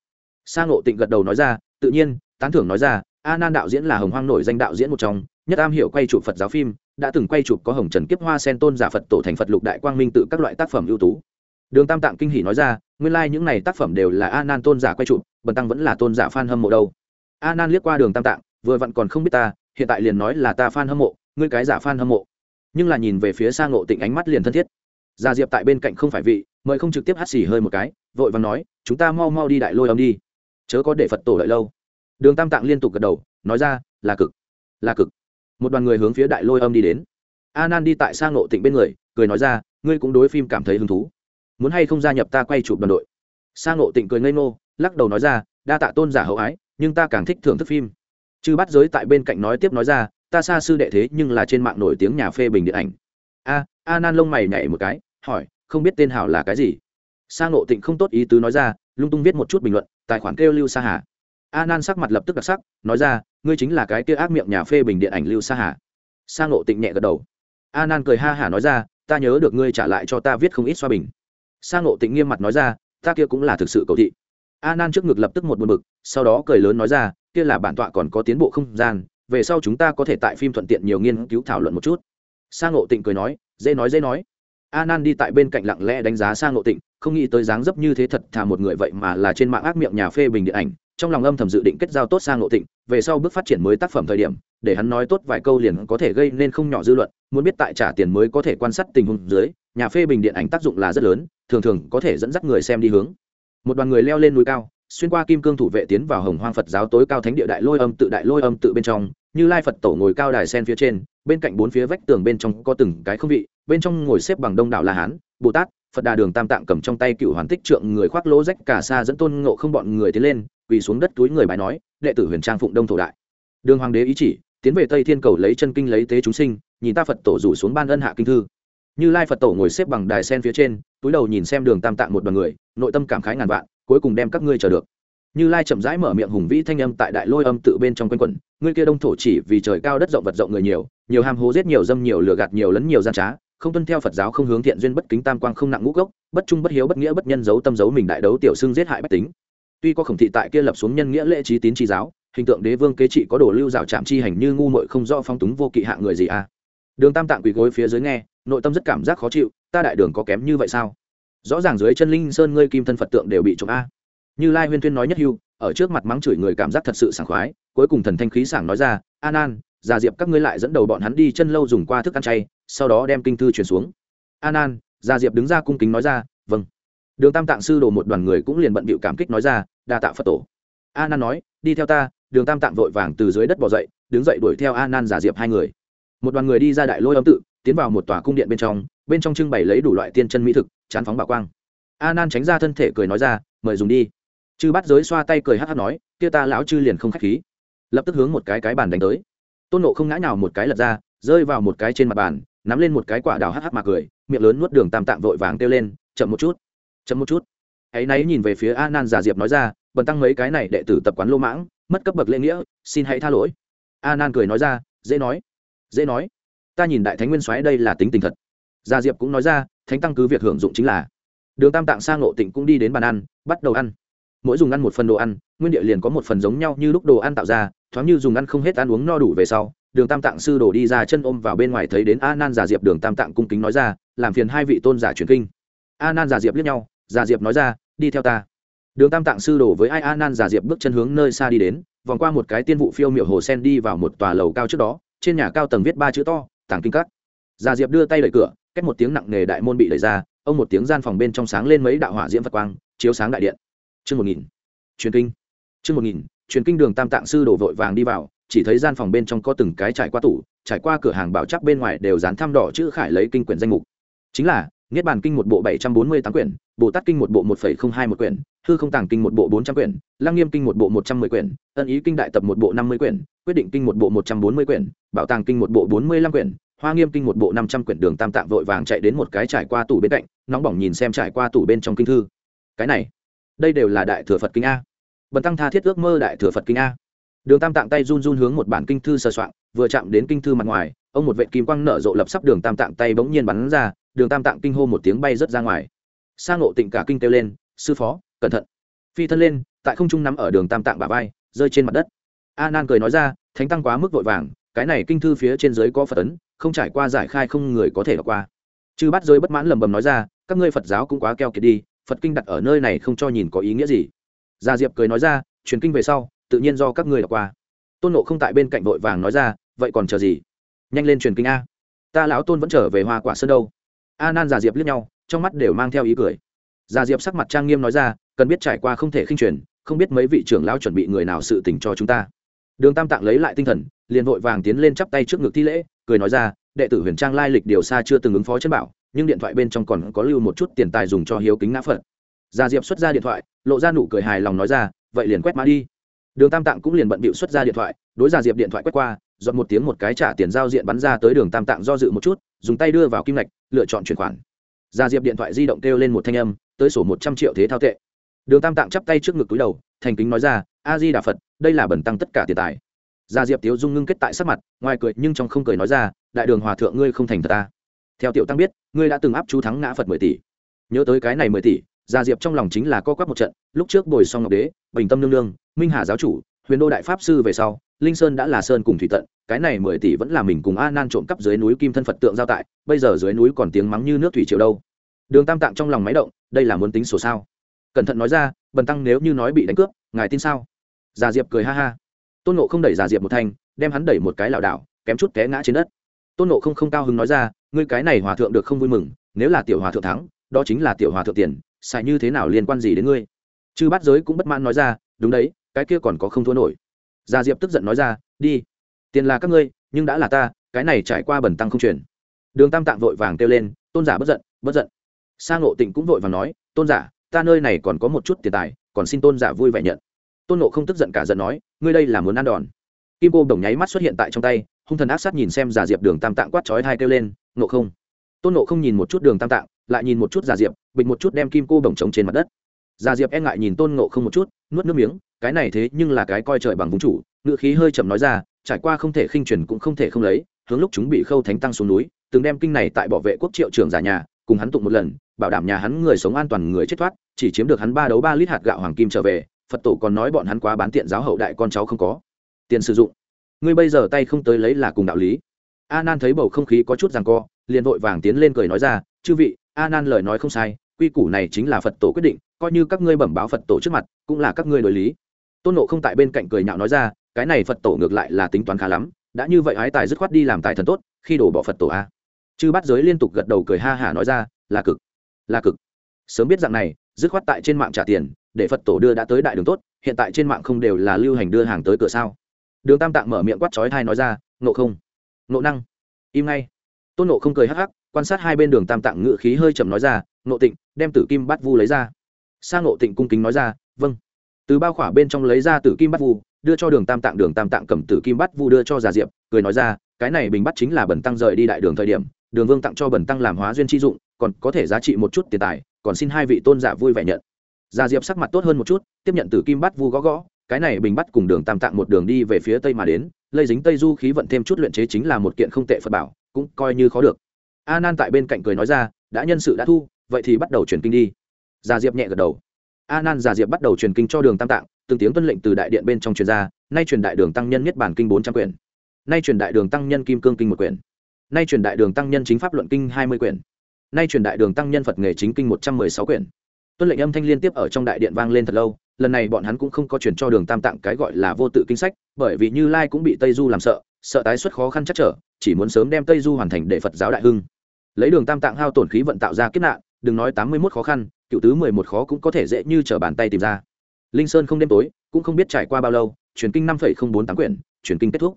Sang ngộ tịnh gật đầu nói ra, tự nhiên, tán thưởng nói ra a nan đạo diễn là hồng hoang nổi danh đạo diễn một trong, nhất am hiểu quay chụp phật giáo phim, đã từng quay chụp có hồng trần kiếp hoa sen tôn giả phật tổ thành phật lục đại quang minh tự các loại tác phẩm ưu tú đường tam tạng kinh hỷ nói ra, nguyên lai、like、những này tác phẩm đều là a nan tôn giả quay chụp, bần tăng vẫn là tôn giả f a n hâm mộ đâu. A nan liếc qua đường tam tạng, vừa vặn còn không biết ta, hiện tại liền nói là ta f a n hâm mộ, ngươi cái giả f a n hâm mộ. Nhưng là nhìn về phía sang ngộ tịnh ánh mắt liền thân thiết. Gia diệp tại bên cạnh không phải vị, mời không trực tiếp hắt xì hơi một cái, vội và nói, chúng ta mau mau đi đại lôi âm đi. Chớ có để phật tổ đợi lâu. Đường tam tạng liên tục gật đầu, nói ra, là cực là cực. Một đoàn người hướng phía đại lôi âm đi đến. A nan đi tại sang ngộ tịnh bên người, cười nói ra, ngươi cũng đối phim cảm thấy hứng thú muốn hay không gia nhập ta quay chụp đoàn đội? Sang ngộ tịnh cười ngây ngô, lắc đầu nói ra, đa tạ tôn giả hậu ái, nhưng ta càng thích thưởng thức phim. Chư bắt giới tại bên cạnh nói tiếp nói ra, ta xa sư đệ thế nhưng là trên mạng nổi tiếng nhà phê bình điện ảnh. A a nan lông mày nhảy một cái, hỏi, không biết tên hảo là cái gì? Sang ngộ tịnh không tốt ý tứ nói ra, lung tung viết một chút bình luận, tài khoản kêu lưu sa hà. A nan sắc mặt lập tức đặc sắc, nói ra, ngươi chính là cái kia ác miệng nhà phê bình điện ảnh lưu sa hà. Sang ngộ tịnh nhẹ gật đầu. A nan cười ha hả nói ra, ta nhớ được ngươi trả lại cho ta viết không ít xoa bình. Sa ngộ tịnh nghiêm mặt nói ra, ta kia cũng là thực sự cầu thị. A nan trước ngực lập tức một buồn bực, sau đó cười lớn nói ra, kia là bản tọa còn có tiến bộ không gian, về sau chúng ta có thể tại phim thuận tiện nhiều nghiên cứu thảo luận một chút. Sa ngộ tịnh cười nói, dễ nói dễ nói. A nan đi tại bên cạnh lặng lẽ đánh giá Sa ngộ tịnh, không nghĩ tới dáng dấp như thế thật thà một người vậy mà là trên mạng ác miệng nhà phê bình điện ảnh trong lòng âm thầm dự định kết giao tốt sang ngộ tịnh về sau bước phát triển mới tác phẩm thời điểm, để hắn nói tốt vài câu liền có thể gây nên không nhỏ dư luận, muốn biết tại trả tiền mới có thể quan sát tình huống dưới, nhà phê bình điện ảnh tác dụng là rất lớn, thường thường có thể dẫn dắt người xem đi hướng. Một đoàn người leo lên núi cao, xuyên qua kim cương thủ vệ tiến vào hồng hoang phật giáo tối cao thánh địa đại lôi âm tự đại lôi âm tự bên trong, như lai phật tổ ngồi cao đài sen phía trên, bên cạnh bốn phía vách tường bên trong có từng cái không vị, bên trong ngồi xếp bằng đông đảo la hán, bồ tát, phật đà đường tam tạng cầm trong tay cựu hoàn tích trượng người khoác lỗ rách cả xa dẫn tôn ngộ không bọn người tiến lên quỳ xuống đất túi người bài nói, đệ tử huyền trang phụng đông thổ đại. Đường hoàng đế ý chỉ, tiến về tây thiên cầu lấy chân kinh lấy tế chúng sinh, nhìn ta phật tổ rủ xuống ban ân hạ kinh thư. Như lai phật tổ ngồi xếp bằng đài sen phía trên, túi đầu nhìn xem đường tam tạng một đoàn người, nội tâm cảm khái ngàn vạn, cuối cùng đem các ngươi chờ được. Như lai chậm rãi mở miệng hùng vĩ thanh âm tại đại lôi âm tự bên trong quanh quẩn, ngươi kia đông thổ chỉ vì trời cao đất rộng vật rộng người nhiều nhiều ham hố giết nhiều dâm nhiều lừa gạt nhiều lấn nhiều gian trá, không tuân theo phật giáo không hướng thiện duyên bất kính tam quang không nặng ngũ gốc, bất trung bất hiếu bất nghĩa bất nhân giấu tâm giấu mình đại đấu tiểu xưng giết hại bách tính tuy có khổng thị tại kia lập xuống nhân nghĩa lễ trí tín trí giáo, hình tượng đế vương kế trị có đồ lưu rào trạm chi hành như ngu muội không do phong túng vô kỵ hạ người gì à? Đường tam tạng quỳ gối phía dưới nghe, nội tâm rất cảm giác khó chịu, ta đại đường có kém như vậy sao? Rõ ràng dưới chân linh sơn ngươi kim thân phật tượng đều bị trộm a. Như lai huyên tuyên nói nhất hưu, ở trước mặt mắng chửi người cảm giác thật sự sảng khoái, cuối cùng thần thanh khí sảng nói ra an an già diệp các ngươi lại dẫn đầu bọn hắn đi chân lâu dùng qua thức ăn chay, sau đó đem kinh thư truyền xuống. An an già diệp đứng ra cung kính nói ra vâng. Đường tam tạng sư đồ một đoàn người cũng liền bận bịu cảm kích nói ra đa tạ phật tổ a nan nói đi theo ta đường tam tạng vội vàng từ dưới đất bỏ dậy đứng dậy đuổi theo a nan giả diệp hai người một đoàn người đi ra đại lôi âm tự tiến vào một tòa cung điện bên trong bên trong trưng bày lấy đủ loại tiên chân mỹ thực chán phóng bảo quang a nan tránh ra thân thể cười nói ra mời dùng đi chư bắt giới xoa tay cười hát hát nói kia ta lão chư liền không k h á c h khí lập tức hướng một cái cái bàn đánh tới tôn nộ không ngã nào một cái lật ra rơi vào một cái trên mặt bàn nắm lên một cái quả đào hát hát mà cười miệng lớn nuốt đường tam tạng vội vàng kêu lên chậm một chút chậm một chút hãy náy nhìn về phía a nan giả diệp nói ra, bần tăng mấy cái này đệ tử tập quán lô mãng, mất cấp bậc lễ nghĩa, xin hãy tha lỗi. A nan cười nói ra, dễ nói dễ nói. Ta nhìn đại thánh nguyên soái đây là tính tình thật. Gia diệp cũng nói ra, thánh tăng cứ việc hưởng dụng chính là. Đường tam tạng sang ngộ tịnh cũng đi đến bàn ăn, bắt đầu ăn. Mỗi dùng ăn một phần đồ ăn, nguyên địa liền có một phần giống nhau như lúc đồ ăn tạo ra, thoáng như dùng ăn không hết ăn uống no đủ về sau, đường tam tạng sư đổ đi ra chân ôm vào bên ngoài thấy đến a nan giả diệp, đường tam tạng cung kính nói ra, làm phiền hai vị tôn giả truyền kinh. A nan giả diệp liếc nhau giả diệp nói ra đi theo ta. Đường tam tạng sư đổ với ai a nan giả diệp bước chân hướng nơi xa đi đến, vòng qua một cái tiên vụ phiêu miệu hồ sen đi vào một tòa lầu cao trước đó, trên nhà cao tầng viết ba chữ to, tàng kinh các. Giả diệp đưa tay đẩy cửa cách một tiếng nặng nề đại môn bị đẩy ra, ông một tiếng gian phòng bên trong sáng lên mấy đạo hỏa diễm phật quang, chiếu sáng đại điện. Chương một nghìn. Truyền kinh. Chương một nghìn, truyền kinh đường tam tạng sư đổ vội vàng đi vào, chỉ thấy gian phòng bên trong có từng cái trải qua tủ, trải qua cửa hàng bảo chắc bên ngoài đều dán thăm đỏ chữ khải lấy kinh quyển danh mục. Chính là, niết bàn kinh một bộ bảy trăm bốn mươi tám quyển bồ tát kinh một bộ một phẩy không hai một quyển, hư không tàng kinh một bộ bốn trăm quyển, lăng nghiêm kinh một bộ một trăm mười quyển, ân ý kinh đại tập một bộ năm mươi quyển, quyết định kinh một bộ một trăm bốn mươi quyển, bảo tàng kinh một bộ bốn mươi lăm quyển, hoa nghiêm kinh một bộ năm trăm quyển đường tam tạng vội vàng chạy đến một cái trải qua tủ bên cạnh, nóng bỏng nhìn xem trải qua tủ bên trong kinh thư. Cái này, đây đều là đại thừa phật kinh a. Bần tăng tha thiết ước mơ đại thừa phật kinh a. Đường tam tạng tay run run hướng một bản kinh thư sờ soạn vừa chạm đến kinh thư mặt ngoài, ông một vệ kim quang nở rộ lập sắp đường tam tạng tay bỗng nhiên bắn ra, đường tam tạng kinh hô một tiếng bay rớt ra ngoài sang ngộ tịnh cả kinh kêu lên, sư phó, cẩn thận. Phi thân lên, tại không trung nắm ở đường tam tạng bà vai, rơi trên mặt đất. A nan cười nói ra, thánh tăng quá mức vội vàng, cái này kinh thư phía trên giới có phật ấn, không trải qua giải khai không người có thể đọc qua. Chư bắt giới bất mãn lầm bầm nói ra, các ngươi phật giáo cũng quá keo kiệt đi, phật kinh đặt ở nơi này không cho nhìn có ý nghĩa gì. Gia diệp cười nói ra, truyền kinh về sau, tự nhiên do các ngươi đọc qua. Tôn nộ không tại bên cạnh vội vàng nói ra, vậy còn chờ gì? Nhanh lên truyền kinh a. Ta lão tôn vẫn trở về hoa quả sơn đâu. A nan già diệp liếc nhau trong mắt đều mang theo ý cười. Già diệp sắc mặt trang nghiêm nói ra, cần biết trải qua không thể khinh truyền, không biết mấy vị trưởng lão chuẩn bị người nào sự tình cho chúng ta. Đường tam tạng lấy lại tinh thần, liền vội vàng tiến lên chắp tay trước ngực thi lễ, cười nói ra, đệ tử huyền trang lai lịch điều xa chưa từng ứng phó chân bảo, nhưng điện thoại bên trong còn có lưu một chút tiền tài dùng cho hiếu kính ngã phật. Gia diệp xuất ra điện thoại, lộ ra nụ cười hài lòng nói ra, vậy liền quét mã đi. Đường tam tạng cũng liền bận bịu xuất ra điện thoại, đối gia diệp điện thoại quét qua dọn một tiếng một cái trả tiền giao diện bắn ra tới đường tam tạng do dự một chút, dùng tay đưa vào kim lạch lựa chọn chuyển khoản gia diệp điện thoại di động kêu lên một thanh âm, tới sổ một trăm triệu thế thao tệ. Đường tam tạng chắp tay trước ngực túi đầu, thành kính nói ra, a di đà phật, đây là bẩn tăng tất cả tiền tài. Gia diệp tiếu dung ngưng kết tại sắc mặt, ngoài cười nhưng trong không cười nói ra, đại đường hòa thượng ngươi không thành thật ta. Theo tiểu tăng biết, ngươi đã từng áp chú thắng ngã phật mười tỷ. Nhớ tới cái này mười tỷ, gia diệp trong lòng chính là co quắp một trận, lúc trước bồi xong ngọc đế, bình tâm nương nương, minh hà giáo chủ huyền đô đại pháp sư về sau, linh sơn đã là sơn cùng thủy tận, cái này mười tỷ vẫn là mình cùng a nan trộm cắp dưới núi kim thân phật tượng giao tại, bây giờ dưới núi còn tiếng mắng như nước thủy triều đâu. Đường tam tạng trong lòng máy động, đây là muốn tính sổ sao? Cẩn thận nói ra, bần tăng nếu như nói bị đánh cướp, ngài tin sao? Già diệp cười ha ha. Tôn nộ không đẩy già diệp một thanh, đem hắn đẩy một cái lảo đảo, kém chút té ngã trên đất. Tôn nộ không không cao hứng nói ra, ngươi cái này hòa thượng được không vui mừng, nếu là tiểu hòa thượng thắng, đó chính là tiểu hòa thượng tiền, xài như thế nào liên quan gì đến ngươi? Chư bát giới cũng bất mãn nói ra, đúng đấy cái kia còn có không thua nổi. Gia diệp tức giận nói ra, đi, tiền là các ngươi, nhưng đã là ta, cái này trải qua bẩn tăng không truyền. Đường tam tạng vội vàng kêu lên, tôn giả bất giận bất giận. Sa ngộ tịnh cũng vội vàng nói, tôn giả, ta nơi này còn có một chút tiền tài, còn xin tôn giả vui vẻ nhận. Tôn nộ không tức giận cả giận nói, ngươi đây là muốn ăn đòn. Kim cô đồng nháy mắt xuất hiện tại trong tay, hung thần ác sát nhìn xem giả diệp đường tam tạng quát chói hai kêu lên nộ không. Tôn nộ không nhìn một chút đường tam tạng, lại nhìn một chút giả diệp, bịch một chút đem kim cô đồng trống trên mặt đất. Gia diệp e ngại nhìn tôn ngộ không một chút, nuốt nước miếng, cái này thế nhưng là cái coi trời bằng vúng chủ ngựa khí hơi chậm nói ra, trải qua không thể khinh truyền cũng không thể không lấy, hướng lúc chúng bị khâu thánh tăng xuống núi, từng đem kinh này tại bảo vệ quốc triệu trưởng giả nhà, cùng hắn tụng một lần, bảo đảm nhà hắn người sống an toàn người chết thoát, chỉ chiếm được hắn ba đấu ba lít hạt gạo hoàng kim trở về, phật tổ còn nói bọn hắn quá bán tiện giáo hậu đại con cháu không có tiền sử dụng. Ngươi bây giờ tay không tới lấy là cùng đạo lý. A nan thấy bầu không khí có chút rằng co, liền vội vàng tiến lên cười nói ra, chư vị a nan lời nói không sai quy củ này chính là phật tổ quyết định, coi như các ngươi bẩm báo phật tổ trước mặt, cũng là các ngươi đối lý. Tôn nộ không tại bên cạnh cười nhạo nói ra, cái này phật tổ ngược lại là tính toán khá lắm, đã như vậy ái tài dứt khoát đi làm tài thần tốt, khi đổ bỏ phật tổ a. Chư bắt giới liên tục gật đầu cười ha hả nói ra, là cực là cực. Sớm biết dạng này, dứt khoát tại trên mạng trả tiền, để phật tổ đưa đã tới đại đường tốt, hiện tại trên mạng không đều là lưu hành đưa hàng tới cửa sao? Đường tam tạng mở miệng quát chói thai nói ra nộ không nộ năng, im ngay. Tôn nộ không cười hắc hắc, quan sát hai bên đường tam tạng ngự khí hơi chậm nói ra ngộ tịnh đem tử kim bát vu lấy ra. Sang ngộ tịnh cung kính nói ra vâng. Từ bao khỏa bên trong lấy ra tử kim bát vu, đưa cho đường tam tạng, đường tam tạng cầm tử kim bát vu đưa cho già diệp, cười nói ra, cái này bình bắt chính là bẩn tăng rời đi đại đường thời điểm, đường vương tặng cho bẩn tăng làm hóa duyên chi dụng, còn có thể giá trị một chút tiền tài, còn xin hai vị tôn giả vui vẻ nhận. Gia diệp sắc mặt tốt hơn một chút, tiếp nhận Tử kim Bát vu gõ gõ, cái này bình bắt cùng đường tam tạng một đường đi về phía tây mà đến lây dính tây du khí vận thêm chút luyện chế chính là một kiện không tệ phật bảo, cũng coi như khó được. A nan tại bên cạnh cười nói ra, đã nhân sự đã thu vậy thì bắt đầu truyền kinh đi. Già diệp nhẹ gật đầu. A nan già diệp bắt đầu truyền kinh cho đường tam tạng, từng tiếng tuân lệnh từ đại điện bên trong truyền ra, nay truyền đại đường tăng nhân nhất bản kinh bốn trăm quyển. Nay truyền đại đường tăng nhân kim cương kinh một quyển. Nay truyền đại đường tăng nhân chính pháp luận kinh hai mươi quyển. Nay truyền đại đường tăng nhân phật nghề chính kinh một trăm mười sáu quyển. Tuân lệnh âm thanh liên tiếp ở trong đại điện vang lên thật lâu, lần này bọn hắn cũng không có chuyển cho đường tam tạng cái gọi là vô tự kinh sách, bởi vì như lai cũng bị tây du làm sợ sợ tái xuất khó khăn chắc trở, chỉ muốn sớm đem tây du hoàn thành để phật giáo đại hưng. Lấy đường tam tạng hao tổn khí vận tạo ra kiếp nạn đừng nói tám mươi mốt khó khăn, cựu tứ mười một khó cũng có thể dễ như t r ở bàn tay tìm ra. Linh sơn không đêm tối, cũng không biết trải qua bao lâu, truyền kinh năm phẩy không bốn tám quyển, truyền kinh kết thúc.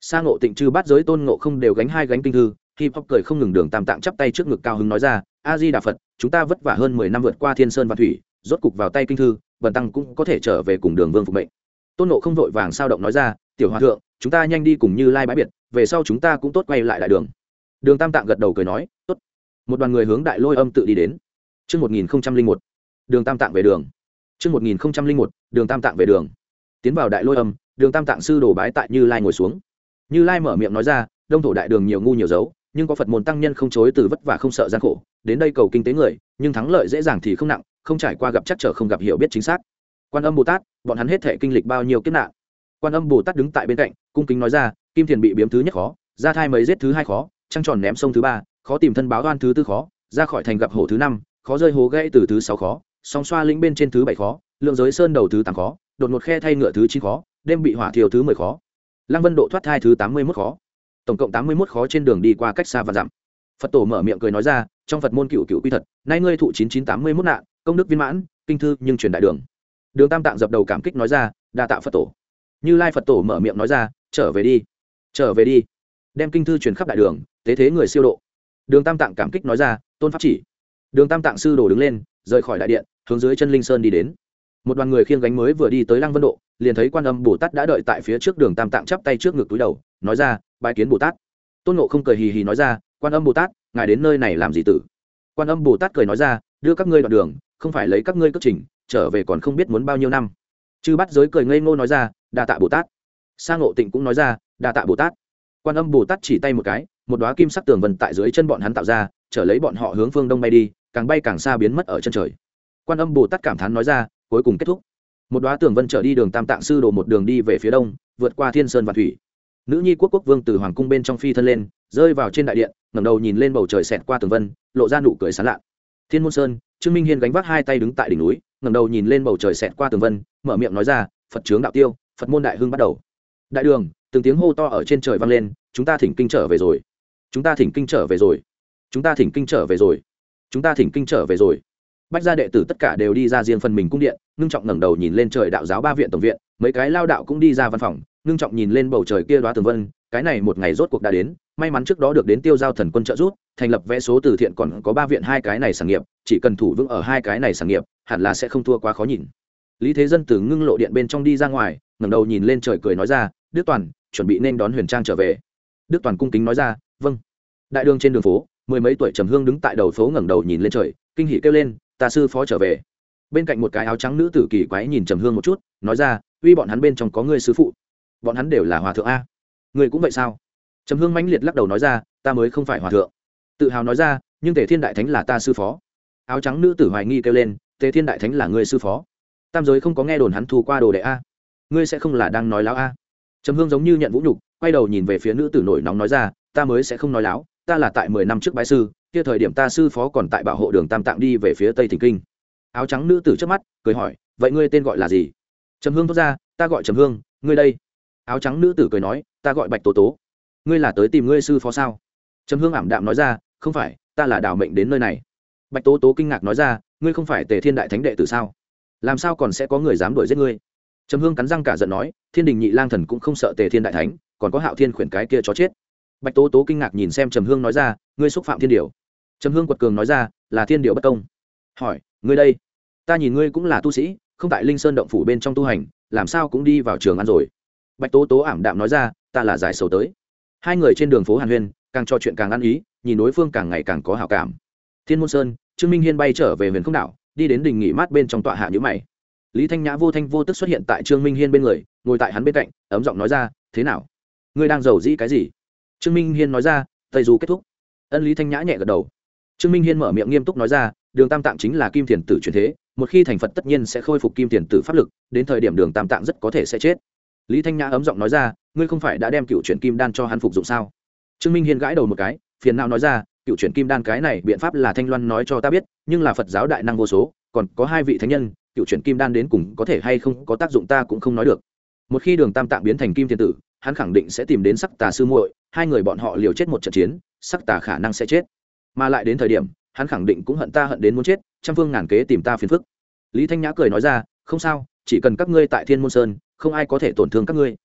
Sa ngộ tịnh chư bát giới tôn ngộ không đều gánh hai gánh kinh thư, hip hop cười không ngừng đường tam tạng chắp tay trước ngực cao hứng nói ra, a di đà phật, chúng ta vất vả hơn mười năm vượt qua thiên sơn và thủy, rốt cục vào tay kinh thư, bần tăng cũng có thể trở về cùng đường vương phục mệnh. Tôn nộ không vội vàng sao động nói ra, tiểu hòa thượng, chúng ta nhanh đi cùng như lai bãi biệt, về sau chúng ta cũng tốt quay lại đại đường. Đường tam tạng gật đầu cười nói, tốt một đoàn người hướng đại lôi âm tự đi đến Trước 1001, đường tam tạng về đường. Trước 1001, đường tam tạng về đường. Tiến vào đại lôi âm, đường tam tạng sư đổ bái tại Như Lai ngồi xuống. Như Lai mở miệng nói ra, đông thổ đại đường nhiều ngu nhiều dấu, nhưng có Phật môn tăng nhân không chối từ vất vả không sợ gian khổ, đến đây cầu kinh tế người, nhưng thắng lợi dễ dàng thì không nặng, không trải qua gặp chắc trở không gặp hiểu biết chính xác quan âm bồ tát bọn hắn hết thể kinh lịch bao nhiêu kiếp nạn quan âm bồ tát đứng tại bên cạnh cung kính nói ra kim thiền bị biếm thứ nhất khó ra thai mấy giết thứ hai khó trăng tròn ném sông thứ ba khó tìm thân báo oan thứ tư khó, ra khỏi thành gặp hổ thứ năm, khó rơi hố gãy từ thứ sáu khó song xoa lĩnh bên trên thứ bảy khó, lượng giới sơn đầu thứ tám khó, đột một khe thay ngựa thứ chín khó, đêm bị hỏa thiều thứ mười khó. Lăng vân độ thoát thai thứ tám mươi mốt khó. Tổng cộng tám mươi mốt khó trên đường đi qua cách xa và dặm. Phật tổ mở miệng cười nói ra, trong phật môn cựu cựu quy thật, nay ngươi thụ chín chín tám mươi mốt nạn, công đức viên mãn, kinh thư nhưng truyền đại đường. Đường tam tạng dập đầu cảm kích nói ra, đa tạ phật tổ. Như lai phật tổ mở miệng nói ra, trở về đi, trở về đi. Đem kinh thư truyền khắp đại đường, tế thế người siêu độ đường tam tạng cảm kích nói ra, tôn pháp chỉ. Đường tam tạng sư đồ đứng lên, rời khỏi đại điện, hướng dưới chân linh sơn đi đến. Một đoàn người khiêng gánh mới vừa đi tới lăng vân độ, liền thấy quan âm bồ tát đã đợi tại phía trước đường tam tạng chắp tay trước ngực túi đầu, nói ra bài kiến bồ tát. Tôn nộ không cười hì hì nói ra, quan âm bồ tát, ngài đến nơi này làm gì tử? Quan âm bồ tát cười nói ra, đưa các ngươi đoạn đường, không phải lấy các ngươi cất trình, trở về còn không biết muốn bao nhiêu năm. Chư bắt giới cười ngây ngô nói ra, đa tạ bồ tát. Sa ngộ tịnh cũng nói ra, đa tạ bồ tát quan âm bồ tát chỉ tay một cái, một đoá kim sắc tường vần tại dưới chân bọn hắn tạo ra, trở lấy bọn họ hướng phương đông bay đi, càng bay càng xa biến mất ở chân trời. Quan âm bồ tát cảm thán nói ra, cuối cùng kết thúc. Một đoá tường vân trở đi đường tam tạng sư đổ một đường đi về phía đông, vượt qua thiên sơn và thủy. Nữ nhi quốc quốc vương từ hoàng cung bên trong phi thân lên, rơi vào trên đại điện, ngẩng đầu nhìn lên bầu trời xẹt qua tường vân, lộ ra nụ cười sán lạ. Thiên môn sơn, trương minh hiên gánh vác hai tay đứng tại đỉnh núi, ngẩng đầu nhìn lên bầu trời xẹt qua tường vân, mở miệng nói ra, phật trướng đạo tiêu, phật môn đại hưng bắt đầu. Đại đường từng tiếng hô to ở trên trời vang lên, chúng ta thỉnh kinh trở về rồi. Chúng ta thỉnh kinh trở về rồi. Chúng ta thỉnh kinh trở về rồi. Chúng ta thỉnh kinh trở về rồi. Bách gia đệ tử tất cả đều đi ra riêng phần mình cung điện, ngưng trọng ngẩng đầu nhìn lên trời đạo giáo ba viện tổng viện, mấy cái lao đạo cũng đi ra văn phòng, ngưng trọng nhìn lên bầu trời kia đoá tường vân, cái này một ngày rốt cuộc đã đến, may mắn trước đó được đến tiêu giao thần quân trợ giúp, thành lập vẽ số từ thiện còn có ba viện hai cái này sản nghiệp, chỉ cần thủ vững ở hai cái này sản nghiệp, hẳn là sẽ không thua quá khó nhìn. Lý thế dân từ ngưng lộ điện bên trong đi ra ngoài, ngẩng đầu nhìn lên trời cười nói ra, đức toàn chuẩn bị nên đón huyền trang trở về. Đức toàn cung kính nói ra vâng. Đại đường trên đường phố, mười mấy tuổi trầm hương đứng tại đầu phố ngẩng đầu nhìn lên trời, kinh hỉ kêu lên, ta sư phó trở về. Bên cạnh một cái áo trắng nữ tử kỳ quái nhìn trầm hương một chút, nói ra, uy bọn hắn bên trong có người sư phụ. Bọn hắn đều là hòa thượng a. Người cũng vậy sao? Trầm hương mãnh liệt lắc đầu nói ra, ta mới không phải hòa thượng. Tự hào nói ra, nhưng tề thiên đại thánh là ta sư phó. Áo trắng nữ tử hoài nghi kêu lên, tề thiên đại thánh là người sư phó? Tam giới không có nghe đồn hắn thu qua đồ đệ a. Ngươi sẽ không là đang nói láo a trầm hương giống như nhận vũ nhục, quay đầu nhìn về phía nữ tử nổi nóng nói ra, ta mới sẽ không nói láo, ta là tại mười năm trước bái sư, kia thời điểm ta sư phó còn tại bảo hộ đường tam tạng đi về phía tây thỉnh kinh. Áo trắng nữ tử trước mắt, cười hỏi, vậy ngươi tên gọi là gì? Trầm hương thốt ra, ta gọi trầm hương, ngươi đây. Áo trắng nữ tử cười nói, ta gọi bạch tố tố, ngươi là tới tìm ngươi sư phó sao? Trầm hương ảm đạm nói ra, không phải, ta là đảo mệnh đến nơi này. Bạch tố tố kinh ngạc nói ra, ngươi không phải tề thiên đại thánh đệ tử sao? Làm sao còn sẽ có người dám đuổi giết ngươi? Trầm hương cắn răng cả giận nói, thiên đình nhị lang thần cũng không sợ tề thiên đại thánh, còn có hạo thiên khuyển cái kia chó chết. Bạch tố tố kinh ngạc nhìn xem trầm hương nói ra, ngươi xúc phạm thiên điều. Trầm hương quật cường nói ra, là thiên điều bất công. Hỏi, ngươi đây, ta nhìn ngươi cũng là tu sĩ, không tại linh sơn động phủ bên trong tu hành, làm sao cũng đi vào trường ăn rồi? Bạch tố tố ảm đạm nói ra, ta là giải sầu tới. Hai người trên đường phố hàn huyên, càng trò chuyện càng ăn ý, nhìn đối phương càng ngày càng có hào cảm. Thiên môn sơn, trương minh hiên bay trở về huyền không đảo đi đến đình nghỉ mát bên trong tọa hạ nhữ mày lý thanh nhã vô thanh vô tức xuất hiện tại trương minh hiên bên người, ngồi tại hắn bên cạnh, ấm giọng nói ra, thế nào? Ngươi đang giàu dĩ cái gì? Trương minh hiên nói ra, tây du kết thúc. Ân lý thanh nhã nhẹ gật đầu. Trương minh hiên mở miệng nghiêm túc nói ra, đường tam tạng chính là kim thiền tử truyền thế, một khi thành phật tất nhiên sẽ khôi phục kim thiền tử pháp lực, đến thời điểm đường tam tạng rất có thể sẽ chết. Lý thanh nhã ấm giọng nói ra, ngươi không phải đã đem cựu truyền kim đan cho hắn phục dụng sao? Trương minh hiên gãi đầu một cái, phiền não nói ra cựu chuyển kim đan cái này biện pháp là thanh loan nói cho ta biết, nhưng là phật giáo đại năng vô số, còn có hai vị thánh nhân, cựu chuyển kim đan đến cùng có thể hay không có tác dụng ta cũng không nói được. Một khi đường tam tạng biến thành kim thiên tử, hắn khẳng định sẽ tìm đến sắc tà sư muội, hai người bọn họ liều chết một trận chiến, sắc tà khả năng sẽ chết. Mà lại đến thời điểm, hắn khẳng định cũng hận ta hận đến muốn chết, trăm phương ngàn kế tìm ta phiền phức. Lý thanh nhã cười nói ra, không sao, chỉ cần các ngươi tại thiên môn sơn, không ai có thể tổn thương các ngươi.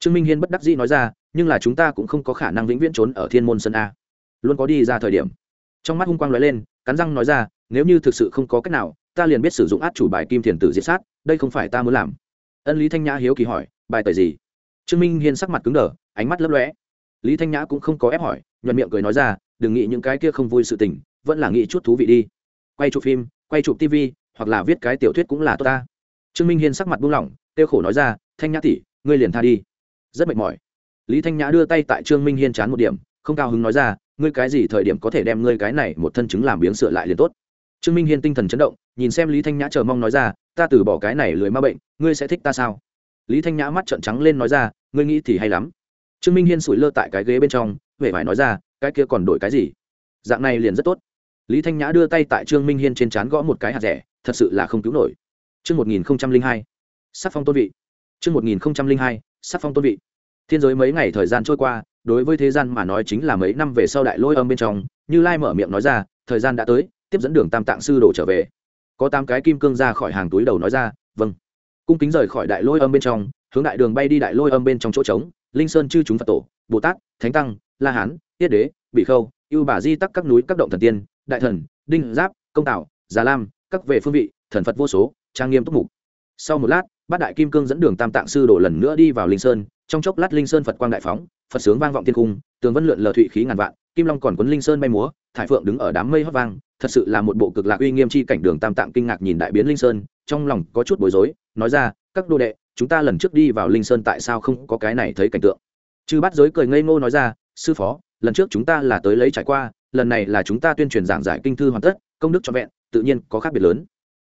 Trương minh hiên bất đắc dĩ nói ra, nhưng là chúng ta cũng không có khả năng vĩnh viễn trốn ở thiên môn sơn a luôn có đi ra thời điểm. Trong mắt hung quang lóe lên, cắn răng nói ra, nếu như thực sự không có cách nào, ta liền biết sử dụng át chủ bài kim thiền tử diệt sát, đây không phải ta muốn làm. Ân lý thanh nhã hiếu kỳ hỏi, bài tời gì? Trương minh hiên sắc mặt cứng đờ, ánh mắt lấp lóe. Lý thanh nhã cũng không có ép hỏi, nhuận miệng cười nói ra, đừng nghĩ những cái kia không vui sự tình, vẫn là nghĩ chút thú vị đi. Quay chụp phim, quay chụp tv hoặc là viết cái tiểu thuyết cũng là tốt ta. Trương minh hiên sắc mặt buông lỏng tiêu khổ nói ra, thanh nhã tỷ, ngươi liền tha đi. Rất mệt mỏi. Lý thanh nhã đưa tay tại trương minh hiên chán một điểm, không cao hứng nói ra ngươi cái gì thời điểm có thể đem ngươi cái này một thân chứng làm biếng sửa lại liền tốt trương minh hiên tinh thần chấn động nhìn xem lý thanh nhã chờ mong nói ra ta từ bỏ cái này lười ma bệnh ngươi sẽ thích ta sao lý thanh nhã mắt trợn trắng lên nói ra ngươi nghĩ thì hay lắm trương minh hiên sủi lơ tại cái ghế bên trong huệ phải nói ra cái kia còn đổi cái gì dạng này liền rất tốt lý thanh nhã đưa tay tại trương minh hiên trên trán gõ một cái hạt rẻ thật sự là không cứu nổi Chương 1002. Sắc phong tôn vị. Chương 1002. Sắc phong tôn vị. Thiên giới mấy ngày thời gian trôi qua, đối với thế gian mà nói chính là mấy năm về sau đại lôi âm bên trong, Như Lai mở miệng nói ra, thời gian đã tới, tiếp dẫn đường Tam Tạng sư đổ trở về. Có tám cái kim cương ra khỏi hàng túi đầu nói ra, "Vâng." Cung kính rời khỏi đại lôi âm bên trong, hướng đại đường bay đi đại lôi âm bên trong chỗ trống, Linh Sơn chư chúng Phật tổ, Bồ Tát, Thánh Tăng, La Hán, Tiết Đế, Bị Khâu, Ưu Bà Di tắc các núi các động thần tiên, đại thần, đinh giáp, công tạo, già lam, các về phương vị, thần Phật vô số, trang nghiêm túc mục sau một lát bát đại kim cương dẫn đường tam tạng sư đổ lần nữa đi vào linh sơn trong chốc lát linh sơn phật quang đại phóng phật sướng vang vọng thiên cung, tường vân lượn lờ thụy khí ngàn vạn, kim long còn quấn linh sơn bay múa, thải phượng đứng ở đám mây hót vang, thật sự là một bộ cực lạc uy nghiêm chi cảnh đường tam tạng kinh ngạc nhìn đại biến linh sơn, trong lòng có chút bối rối, nói ra, các đô đệ, chúng ta lần trước đi vào linh sơn tại sao không có cái này thấy cảnh tượng? Chư bắt giới cười ngây ngô nói ra, sư phó, lần trước chúng ta là tới lấy trải qua, lần này là chúng ta tuyên truyền giảng giải kinh thư hoàn tất, công đức cho vẹn, tự nhiên có khác biệt lớn.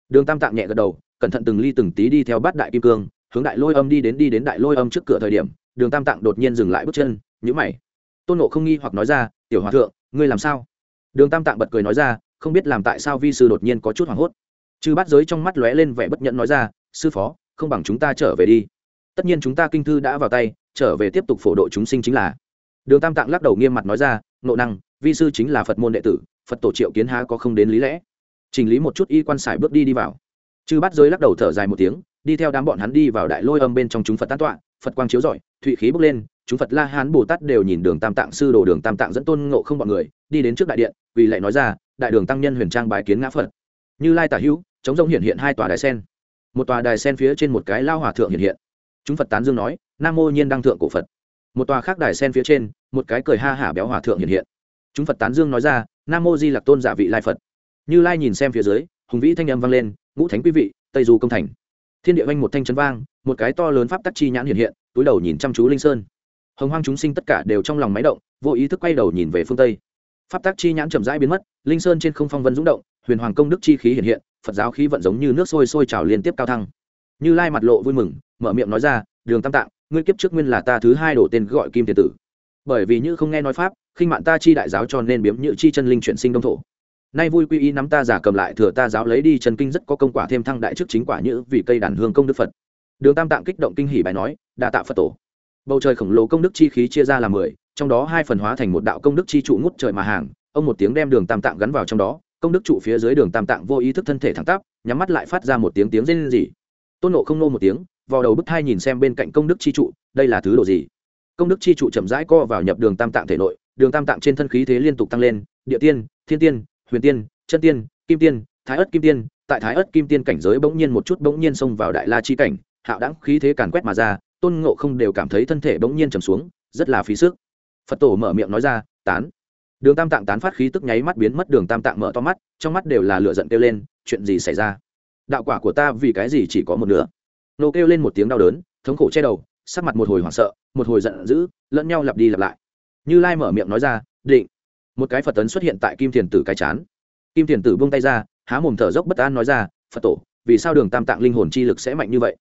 Đường tam tạng nhẹ gật đầu, cẩn thận từng ly từng tí đi theo bát đại kim cương, hướng đại lôi âm đi đến đi đến đại lôi âm trước cửa thời điểm đường tam tạng đột nhiên dừng lại bước chân nhữ mày. Tôn nộ không nghi hoặc nói ra, tiểu hòa thượng, ngươi làm sao? Đường tam tạng bật cười nói ra, không biết làm tại sao vi sư đột nhiên có chút hoảng hốt. Chư bát giới trong mắt lóe lên vẻ bất nhẫn nói ra, sư phó, không bằng chúng ta trở về đi. Tất nhiên chúng ta kinh thư đã vào tay, trở về tiếp tục phổ độ chúng sinh chính là. Đường tam tạng lắc đầu nghiêm mặt nói ra nộ năng, vi sư chính là phật môn đệ tử, phật tổ triệu kiến há có không đến lý lẽ? Chỉnh lý một chút y quan sải bước đi đi vào. Chư Bát giới lắc đầu thở dài một tiếng đi theo đám bọn hắn đi vào đại lôi âm bên trong chúng phật tán tọa, phật quang chiếu rọi, thụy khí bốc lên, chúng phật la hán bồ tát đều nhìn đường tam tạng sư đồ, đường tam tạng dẫn tôn ngộ không bọn người, đi đến trước đại điện, vì lại nói ra, đại đường tăng nhân huyền trang bài kiến ngã phật. Như lai tả hữu, chống rông hiện hiện hai tòa đài sen. Một tòa đài sen phía trên một cái lao hòa thượng hiện hiện. Chúng phật tán dương nói, nam mô nhiên đăng thượng cổ phật. Một tòa khác đài sen phía trên, một cái cười ha hả béo hòa thượng hiện hiện. Chúng phật tán dương nói ra, nam mô di lạc tôn giả vị lai phật. Như lai nhìn xem phía dưới, hùng vĩ thanh âm vang lên, ngũ thánh quý vị, tây du công thành thiên địa oanh một thanh chấn vang, một cái to lớn pháp tắc chi nhãn hiện hiện, túi đầu nhìn chăm chú linh sơn. Hồng hoang chúng sinh tất cả đều trong lòng máy động, vô ý thức quay đầu nhìn về phương tây. Pháp tắc chi nhãn chậm rãi biến mất, linh sơn trên không phong vân rúng động, huyền hoàng công đức chi khí hiện hiện, phật giáo khí vận giống như nước sôi sôi trào liên tiếp cao thăng. Như lai mặt lộ vui mừng, mở miệng nói ra, đường tam tạng, ngươi kiếp trước nguyên là ta thứ hai đổ tên gọi kim tiền tử. Bởi vì như không nghe nói pháp, khinh mạn ta chi đại giáo cho nên biếm nhự chi chân linh chuyển sinh đông thổ nay vui quy y nắm ta giả cầm lại thừa ta giáo lấy đi trần kinh rất có công quả thêm thăng đại chức chính quả như vì cây đàn hương công đức phật. Đường tam tạng kích động kinh hỉ bài nói đà tạ phật tổ. Bầu trời khổng lồ công đức chi khí chia ra làm mười, trong đó hai phần hóa thành một đạo công đức chi trụ ngút trời mà hàng. Ông một tiếng đem đường tam tạng gắn vào trong đó, công đức trụ phía dưới đường tam tạng vô ý thức thân thể thẳng tắp, nhắm mắt lại phát ra một tiếng tiếng rên rỉ. Tôn nộ không nô một tiếng vào đầu bức thai nhìn xem bên cạnh công đức chi trụ, đây là thứ đồ gì? Công đức chi trụ chậm rãi co vào nhập đường tam tạng thể nội, đường tam tạng trên thân khí thế liên tục tăng lên, địa tiên, thiên tiên huyền tiên, chân tiên, kim tiên, thái ất kim tiên. Tại thái ất kim tiên cảnh giới bỗng nhiên một chút bỗng nhiên xông vào đại la chi cảnh, hạo đẳng khí thế càn quét mà ra, tôn ngộ không đều cảm thấy thân thể bỗng nhiên trầm xuống, rất là phí sức. Phật tổ mở miệng nói ra, tán. Đường tam tạng tán phát khí tức nháy mắt biến mất, đường tam tạng mở to mắt, trong mắt đều là lửa giận kêu lên, chuyện gì xảy ra? Đạo quả của ta vì cái gì chỉ có một nửa? Nô kêu lên một tiếng đau đớn, thống khổ che đầu, sắc mặt một hồi hoảng sợ, một hồi giận dữ, lẫn nhau lặp đi lặp lại. Như lai mở miệng nói ra, định một cái phật tấn xuất hiện tại kim thiền tử cái chán. Kim thiền tử buông tay ra, há mồm thở dốc bất an nói ra, phật tổ, vì sao đường tam tạng linh hồn chi lực sẽ mạnh như vậy?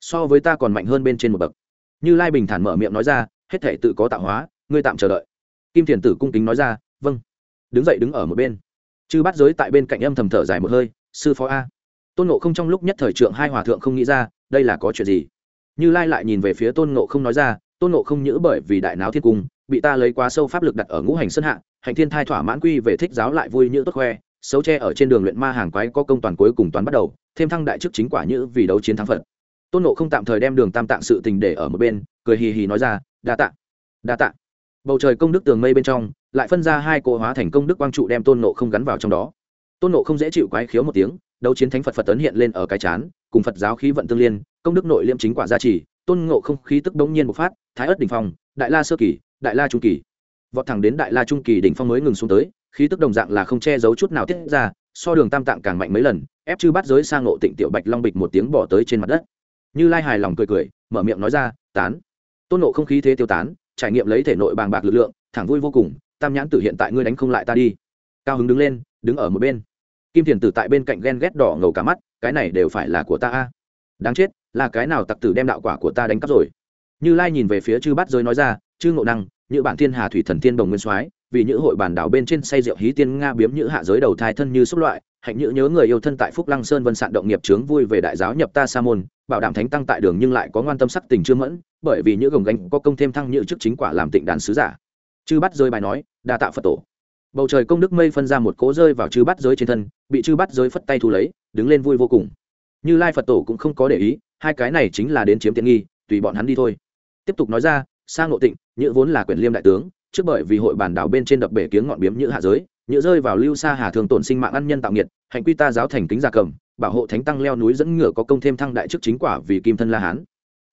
So với ta còn mạnh hơn bên trên một bậc. Như lai bình thản mở miệng nói ra, hết thể tự có tạo hóa, ngươi tạm chờ đợi. Kim thiền tử cung kính nói ra vâng. Đứng dậy đứng ở một bên. Chư bắt giới tại bên cạnh âm thầm thở dài một hơi, sư phó a. Tôn nộ không trong lúc nhất thời trượng hai hòa thượng không nghĩ ra, đây là có chuyện gì? Như lai lại nhìn về phía tôn nộ không nói ra, tôn nộ không nhữ bởi vì đại náo thiên cung, bị ta lấy quá sâu pháp lực đặt ở ngũ hành sân hạ hành thiên thai thỏa mãn quy về thích giáo lại vui như tốt khoe, xấu tre ở trên đường luyện ma hàng quái có công toàn cuối cùng toán bắt đầu, thêm thăng đại chức chính quả như vì đấu chiến thắng phật. Tôn nộ không tạm thời đem đường tam tạng sự tình để ở một bên, cười hì hì nói ra, đa tạ đa tạ. Bầu trời công đức tường mây bên trong, lại phân ra hai cỗ hóa thành công đức quang trụ đem tôn nộ không gắn vào trong đó. Tôn nộ không dễ chịu quái khiếu một tiếng, đấu chiến thánh phật phật tấn hiện lên ở cái chán, cùng phật giáo khí vận tương liên, công đức nội liêm chính quả gia trì, tôn ngộ không khí tức đống nhiên bộc phát, thái ất đỉnh phong, đại la sơ kỳ, đại la trung kỳ vọt thẳng đến đại la trung kỳ đỉnh phong mới ngừng xuống tới, khí tức đồng dạng là không che giấu chút nào tiết ra, so đường tam tạng càng mạnh mấy lần, ép chư bắt giới sang ngộ tịnh tiểu bạch long bịch một tiếng bỏ tới trên mặt đất. Như lai hài lòng cười cười, mở miệng nói ra, tán. Tôn nộ không khí thế tiêu tán, trải nghiệm lấy thể nội bàng bạc lực lượng, thẳng vui vô cùng, tam nhãn tử hiện tại ngươi đánh không lại ta đi. Cao hứng đứng lên, đứng ở một bên. Kim thiền tử tại bên cạnh ghen ghét đỏ ngầu cả mắt, cái này đều phải là của ta a. Đáng chết, là cái nào tặc tử đem đạo quả của ta đánh cắp rồi? Như lai nhìn về phía chư bát giới nói ra, chư ngộ năng như bản thiên hà thủy thần tiên đồng nguyên soái, vì những hội bản đảo bên trên say rượu hí tiên nga biếm nhữ hạ giới đầu thai thân như xúc loại, hạnh nhữ nhớ người yêu thân tại phúc lăng sơn vân sạn động nghiệp trướng vui về đại giáo nhập ta sa môn, bảo đảm thánh tăng tại đường nhưng lại có ngoan tâm sắc tình chưa mẫn, bởi vì những gồng gánh có công thêm thăng nhữ chức chính quả làm tịnh đàn sứ giả. Chư bắt rơi bài nói, đa tạ phật tổ. Bầu trời công đức mây phân ra một cỗ rơi vào chư bắt giới trên thân, bị chư bắt giới phất tay thu lấy, đứng lên vui vô cùng. Như lai phật tổ cũng không có để ý, hai cái này chính là đến chiếm tiện nghi, tùy bọn hắn đi thôi. Tiếp tục nói ra sang nội tịnh nhữ vốn là quyền liêm đại tướng trước bởi vì hội bản đảo bên trên đập bể kiếng ngọn biếm nhữ hạ giới nhữ rơi vào lưu xa hà thường tổn sinh mạng ăn nhân tạo nghiệt hành quy ta giáo thành kính gia cầm bảo hộ thánh tăng leo núi dẫn ngựa có công thêm thăng đại chức chính quả vì kim thân la hán